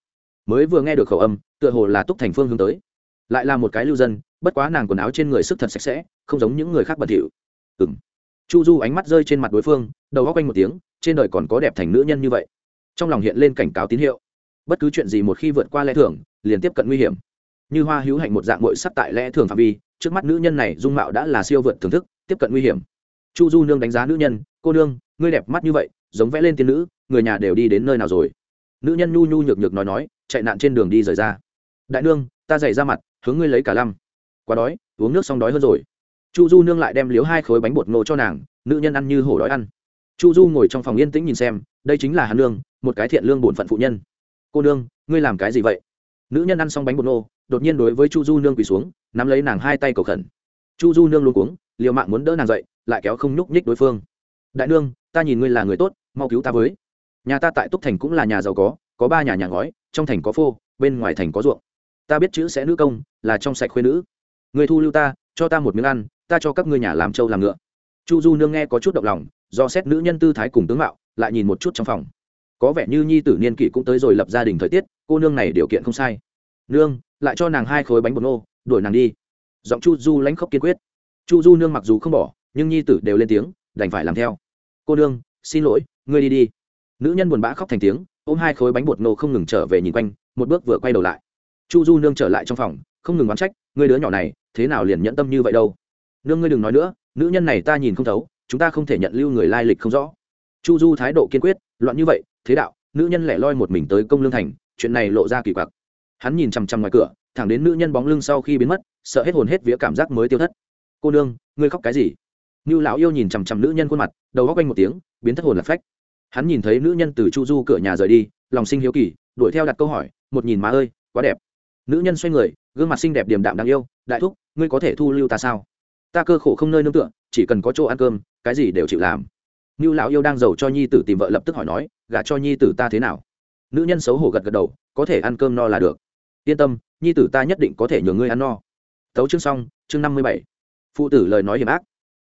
Mới vừa nghe được khẩu âm, tựa hồ là túc thành phương hướng tới. Lại là một cái lưu dân, bất quá nàng quần áo trên người sức thật sạch sẽ, không giống những người khác bẩn thỉu. Ừng chu du ánh mắt rơi trên mặt đối phương, đầu góc quanh một tiếng, trên đời còn có đẹp thành nữ nhân như vậy. Trong lòng hiện lên cảnh cáo tín hiệu. Bất cứ chuyện gì một khi vượt qua lẽ thường, liền tiếp cận nguy hiểm. Như hoa hữu hạnh một dạng bội sắc tại lẽ thường phạm vi, trước mắt nữ nhân này dung mạo đã là siêu vượt thưởng thức, tiếp cận nguy hiểm. Chu du nương đánh giá nữ nhân, cô nương, ngươi đẹp mắt như vậy, giống vẽ lên tiên nữ, người nhà đều đi đến nơi nào rồi? Nữ nhân nhu nhu nhược nhược nói nói, chạy nạn trên đường đi rời ra. Đại nương, ta dậy ra mặt, hướng ngươi lấy cả lăm. Quá đói, uống nước xong đói hơn rồi chu du nương lại đem liếu hai khối bánh bột ngô cho nàng, nữ nhân ăn như hổ đói ăn. Chu du ngồi trong phòng yên tĩnh nhìn xem, đây chính là hắn nương, một cái thiện lương bổn phận phụ nhân. Cô nương, ngươi làm cái gì vậy? Nữ nhân ăn xong bánh bột ngô đột nhiên đối với chu du nương quỳ xuống, nắm lấy nàng hai tay cầu khẩn. Chu du nương luôn cuống, liều mạng muốn đỡ nàng dậy, lại kéo không nhúc nhích đối phương. Đại nương, ta nhìn ngươi là người tốt, mau cứu ta với. Nhà ta tại túc thành cũng là nhà giàu có có ba nhà nhà ngói, trong thành có phô, bên ngoài thành có ruộng. Ta biết chữ sẽ nữ công, là trong sạch khuyên nữ. Người thu lưu ta, cho ta một miếng ăn ta cho các ngươi nhà làm trâu làm ngựa. Chu du nương nghe có chút động lòng, do xét nữ nhân tư thái cùng tướng mạo, lại nhìn một chút trong phòng. Có vẻ như nhi tử niên kỷ cũng tới rồi lập gia đình thời tiết, cô nương này điều kiện không sai. Nương, lại cho nàng hai khối bánh bột nô, đuổi nàng đi. Giọng chu du lãnh khốc kiên quyết. Chu du nương mặc dù không bỏ, nhưng nhi tử đều lên tiếng, đành phải làm theo. Cô nương, xin lỗi, ngươi đi đi. Nữ nhân buồn bã khóc thành tiếng, ôm hai khối bánh bột nô không ngừng trở về nhìn quanh, một bước vừa quay đầu lại. Chu du nương trở lại trong phòng, không ngừng oán trách, ngươi đứa nhỏ này, thế nào liền nhẫn tâm như vậy đâu? Nương ngươi đừng nói nữa, nữ nhân này ta nhìn không thấu, chúng ta không thể nhận lưu người lai lịch không rõ. Chu du thái độ kiên quyết, loạn như vậy, thế đạo, nữ nhân lẻ loi một mình tới công lương thành, chuyện này lộ ra kỳ quặc. Hắn nhìn chằm chằm ngoài cửa, thẳng đến nữ nhân bóng lưng sau khi biến mất, sợ hết hồn hết vía cảm giác mới tiêu thất. Cô nương, ngươi khóc cái gì? Như lão yêu nhìn chằm chằm nữ nhân khuôn mặt, đầu góc quanh một tiếng, biến thất hồn lạc phách. Hắn nhìn thấy nữ nhân từ chu du cửa nhà rời đi, lòng sinh hiếu kỳ, đuổi theo đặt câu hỏi, một nhìn má ơi, quá đẹp. Nữ nhân xoay người, gương mặt xinh đẹp điềm đạm đáng yêu, đại thúc, ngươi có thể thu lưu ta sao? Ta cơ khổ không nơi nương tựa, chỉ cần có chỗ ăn cơm, cái gì đều chịu làm. Như lão yêu đang giàu cho nhi tử tìm vợ lập tức hỏi nói, gả cho nhi tử ta thế nào? Nữ nhân xấu hổ gật gật đầu, có thể ăn cơm no là được. Yên tâm, nhi tử ta nhất định có thể nhường ngươi ăn no. Tấu chương xong, chương năm mươi bảy. Phụ tử lời nói hiểm ác.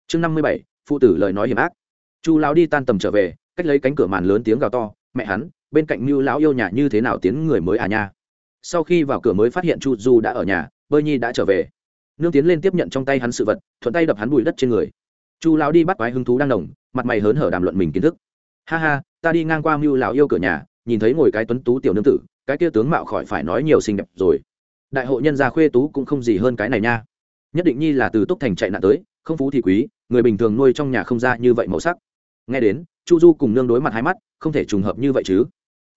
Chương năm mươi bảy, phụ tử lời nói hiểm ác. Chu lão đi tan tầm trở về, cách lấy cánh cửa màn lớn tiếng gào to, mẹ hắn, bên cạnh mưu lão yêu nhà như thế nào tiến người mới à nha? Sau khi vào cửa mới phát hiện chu du đã ở nhà, bơi nhi đã trở về nương tiến lên tiếp nhận trong tay hắn sự vật, thuận tay đập hắn bụi đất trên người. Chu lão đi bắt quái hứng thú đang nồng mặt mày hớn hở đàm luận mình kiến thức. Ha ha, ta đi ngang qua mưu lão yêu cửa nhà, nhìn thấy ngồi cái tuấn tú tiểu nương tử, cái kia tướng mạo khỏi phải nói nhiều xinh đẹp rồi. Đại hội nhân gia khuê tú cũng không gì hơn cái này nha. Nhất định nhi là từ túc thành chạy nạn tới, không phú thì quý, người bình thường nuôi trong nhà không ra như vậy màu sắc. Nghe đến, chu du cùng nương đối mặt hai mắt, không thể trùng hợp như vậy chứ.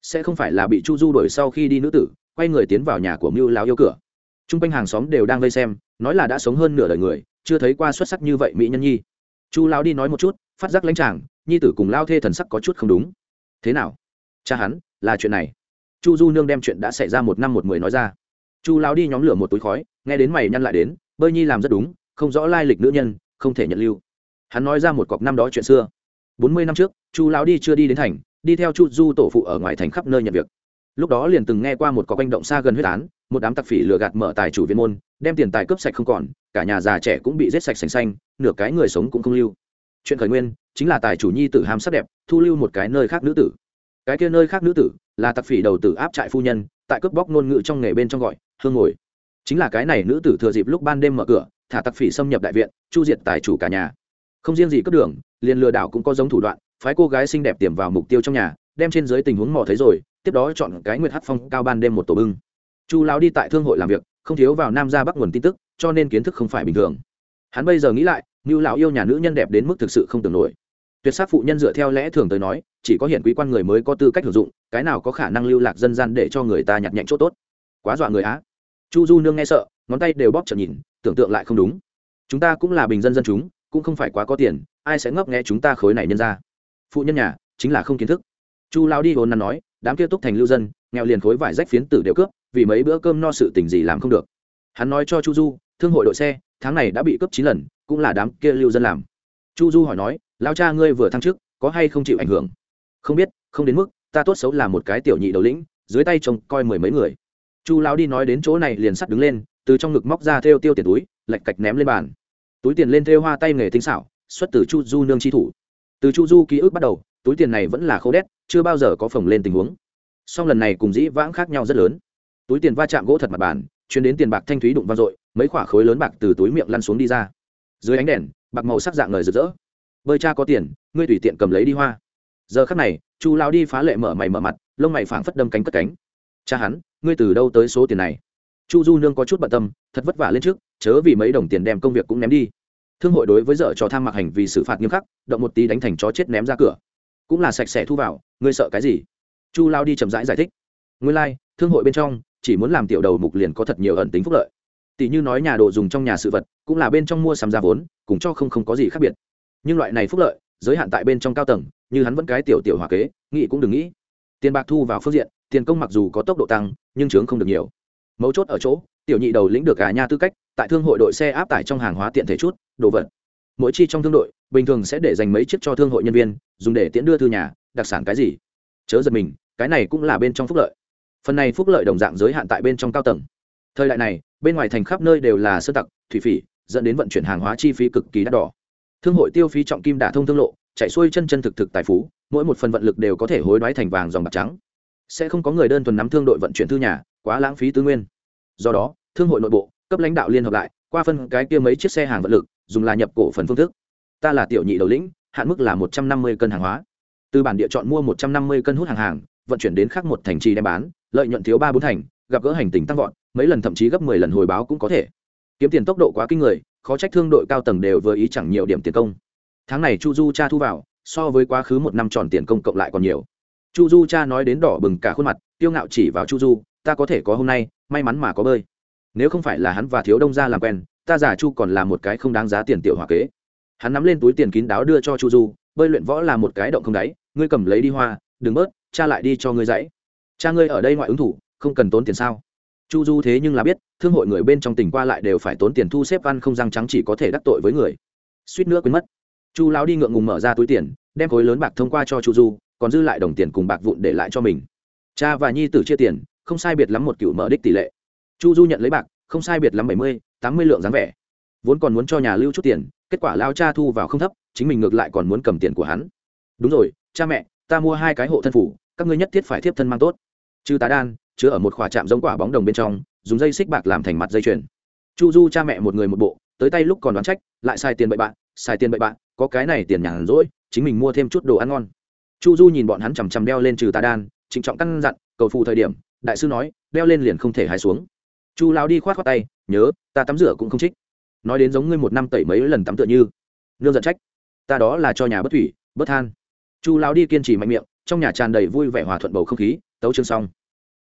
Sẽ không phải là bị chu du đuổi sau khi đi nữ tử, quay người tiến vào nhà của mưu lão yêu cửa. T r u n g quanh hàng xóm đều đang vây xem nói là đã sống hơn nửa đời người, chưa thấy qua xuất sắc như vậy mỹ nhân nhi. Chu lao đi nói một chút, phát giác lãnh tràng nhi tử cùng lao thê thần sắc có chút không đúng. Thế nào? Cha hắn, là chuyện này. Chu du nương đem chuyện đã xảy ra một năm một mười nói ra. Chu lao đi nhóm lửa một túi khói, nghe đến mày nhăn lại đến, bơi nhi làm rất đúng, không rõ lai lịch nữ nhân, không thể nhận lưu. Hắn nói ra một cọc năm đó chuyện xưa. Bốn mươi năm trước, chu lao đi chưa đi đến thành, đi theo chu du tổ phụ ở ngoài thành khắp nơi nhận việc. Lúc đó liền từng nghe qua một có quanh động xa gần huyết án, một đám tặc phỉ lừa gạt mở tài chủ viên môn đem tiền tài cướp sạch không còn, cả nhà già trẻ cũng bị giết sạch sành xanh, nửa cái người sống cũng không lưu. Chuyện khởi nguyên chính là tài chủ nhi tử ham sắc đẹp, thu lưu một cái nơi khác nữ tử. Cái kia nơi khác nữ tử là tặc phỉ đầu tử áp trại phu nhân, tại cướp bóc ngôn ngữ trong nghề bên trong gọi, hương ngồi. Chính là cái này nữ tử thừa dịp lúc ban đêm mở cửa, thả tặc phỉ xâm nhập đại viện, chu diệt tài chủ cả nhà. Không riêng gì cướp đường, liền lừa đảo cũng có giống thủ đoạn, phái cô gái xinh đẹp tiềm vào mục tiêu trong nhà, đem trên dưới tình huống mò thấy rồi, tiếp đó chọn cái nguyệt hát phong cao ban đêm một tổ bưng. Chu lão đi tại thương hội làm việc không thiếu vào nam ra bắc nguồn tin tức, cho nên kiến thức không phải bình thường. Hắn bây giờ nghĩ lại như lão yêu nhà nữ nhân đẹp đến mức thực sự không tưởng nổi. Tuyệt sắc phụ nhân dựa theo lẽ thường tới nói, chỉ có hiện quý quan người mới có tư cách sử dụng, cái nào có khả năng lưu lạc dân gian để cho người ta nhặt nhạnh chỗ tốt. Quá dọa người á. Chu du nương nghe sợ, ngón tay đều bóp chợt nhìn, tưởng tượng lại không đúng. Chúng ta cũng là bình dân dân chúng, cũng không phải quá có tiền, ai sẽ ngấp nghe chúng ta khối này nhân ra? Phụ nhân nhà, chính là không kiến thức. Chu lao đi hồn nắn nói, đám kia túc thành lưu dân, nghèo liền khối vải rách phiến tử đều cướp vì mấy bữa cơm no sự tình gì làm không được. Hắn nói cho chu du, thương hội đội xe, tháng này đã bị cướp chín lần, cũng là đám kia lưu dân làm. Chu du hỏi nói, lao cha ngươi vừa thăng chức, có hay không chịu ảnh hưởng? Không biết, không đến mức, ta tốt xấu là một cái tiểu nhị đầu lĩnh, dưới tay chồng coi mười mấy người. Chu lao đi nói đến chỗ này liền sắt đứng lên, từ trong ngực móc ra theo tiêu tiền túi, lạch cạch ném lên bàn. Túi tiền lên thêu hoa tay nghề tinh xảo, xuất từ chu du nương chi thủ. Từ chu du ký ức bắt đầu, túi tiền này vẫn là khâu đét, chưa bao giờ có phồng lên tình huống. Song lần này cùng dĩ vãng khác nhau rất lớn túi tiền va chạm gỗ thật mặt bàn chuyến đến tiền bạc thanh thúy đụng vang dội mấy khoả khối lớn bạc từ túi miệng lăn xuống đi ra. Dưới ánh đèn bạc màu sắc dạng lời rực rỡ. Bơi cha có tiền ngươi tùy tiện cầm lấy đi hoa. Giờ khắc này chu lao đi phá lệ mở mày mở mặt lông mày phảng phất đâm cánh cất cánh. Cha hắn ngươi từ đâu tới số tiền này? Chu du nương có chút bận tâm thật vất vả lên trước chớ vì mấy đồng tiền đem công việc cũng ném đi. Thương hội đối với dợ cho tham mặc hành vì xử phạt nghiêm khắc động một tí đánh thành chó chết ném ra cửa. Cũng là sạch sẽ thu vào ngươi sợ cái gì? Chu lao đi chậm rãi giải, giải thích. Ngươi lai、like, thương hội bên trong chỉ muốn làm tiểu đầu mục liền có thật nhiều ẩn tính phúc lợi. Tỷ như nói nhà đồ dùng trong nhà sự vật, cũng là bên trong mua sắm ra vốn cũng cho không không có gì khác biệt. Nhưng loại này phúc lợi, giới hạn tại bên trong cao tầng, như hắn vẫn cái tiểu tiểu hòa kế, nghĩ cũng đừng nghĩ. Tiền bạc thu vào phương diện, tiền công mặc dù có tốc độ tăng, nhưng chướng không được nhiều. Mấu chốt ở chỗ, tiểu nhị đầu lĩnh được gà nha tư cách, tại thương hội đội xe áp tải trong hàng hóa tiện thể chút, đồ vật. Mỗi chi trong thương đội, bình thường sẽ để dành mấy chiếc cho thương hội nhân viên, dùng để tiễn đưa thư nhà, đặc sản cái gì. Chớ giật mình, cái này cũng là bên trong phúc lợi phần này phúc lợi đồng dạng giới hạn tại bên trong cao tầng. Thời đại này, bên ngoài thành khắp nơi đều là sơ tặc, thủy phỉ, dẫn đến vận chuyển hàng hóa chi phí cực kỳ đắt đỏ. Thương hội tiêu phí trọng kim đả thông thương lộ, chạy xuôi chân chân thực thực tài phú, mỗi một phần vận lực đều có thể hối đoái thành vàng dòng bạc trắng. Sẽ không có người đơn thuần nắm thương đội vận chuyển thư nhà, quá lãng phí tư nguyên. Do đó, thương hội nội bộ, cấp lãnh đạo liên hợp lại, qua phân cái kia mấy chiếc xe hàng vận lực, dùng là nhập cổ phần phương thức. Ta là tiểu nhị đầu lĩnh, hạn mức là một trăm năm mươi cân hàng hóa. Từ bản địa chọn mua một trăm năm mươi cân hút hàng hàng, vận chuyển đến khác một thành trì đem bán lợi nhuận thiếu ba bốn thành, gặp gỡ hành tình tăng vọt, mấy lần thậm chí gấp mười lần hồi báo cũng có thể. Kiếm tiền tốc độ quá kinh người, khó trách thương đội cao tầng đều vừa ý chẳng nhiều điểm tiền công. Tháng này chu du cha thu vào, so với quá khứ một năm tròn tiền công cộng lại còn nhiều. Chu du cha nói đến đỏ bừng cả khuôn mặt tiêu ngạo chỉ vào chu du, ta có thể có hôm nay, may mắn mà có bơi. Nếu không phải là hắn và thiếu đông gia làm quen, ta giả chu còn là một cái không đáng giá tiền tiểu hòa kế. Hắn nắm lên túi tiền kín đáo đưa cho chu du, bơi luyện võ là một cái động không đáy, ngươi cầm lấy đi hoa, đừng bớt, cha lại đi cho ngươi dãy cha ngươi ở đây ngoại ứng thủ, không cần tốn tiền sao? Chu du thế nhưng là biết, thương hội người bên trong tỉnh qua lại đều phải tốn tiền thu xếp ăn không răng trắng chỉ có thể đắc tội với người. Suýt nữa quên mất. Chu lão đi ngượng ngùng mở ra túi tiền, đem khối lớn bạc thông qua cho chu du, còn dư lại đồng tiền cùng bạc vụn để lại cho mình. Cha và nhi tử chia tiền, không sai biệt lắm một cựu mở đích tỷ lệ. Chu du nhận lấy bạc, không sai biệt lắm bảy mươi, tám mươi lượng dáng vẻ. Vốn còn muốn cho nhà lưu chút tiền, kết quả lao cha thu vào không thấp, chính mình ngược lại còn muốn cầm tiền của hắn. Đúng rồi, cha mẹ, ta mua hai cái hộ thân phủ, các ngươi nhất thiết phải tiếp thân mang tốt trừ tá đan, chứa ở một khỏa chạm giống quả bóng đồng bên trong, dùng dây xích bạc làm thành mặt dây chuyền. Chu du cha mẹ một người một bộ, tới tay lúc còn đoán trách, lại xài tiền bậy bạn, xài tiền bậy bạn, có cái này tiền nhàn rỗi, chính mình mua thêm chút đồ ăn ngon. Chu du nhìn bọn hắn chằm chằm đeo lên trừ tà đan, trịnh trọng căn dặn, cầu phù thời điểm, đại sư nói, đeo lên liền không thể hái xuống. Chu lao đi khoát khoát tay, nhớ, ta tắm rửa cũng không trích. Nói đến giống ngươi một năm tẩy mấy lần tắm tựa như. Nương giận trách, ta đó là cho nhà bất thủy, bất than. Chu lao đi kiên trì mạnh miệng, trong nhà tràn đầy vui vẻ hòa thuận bầu không khí tấu chương xong.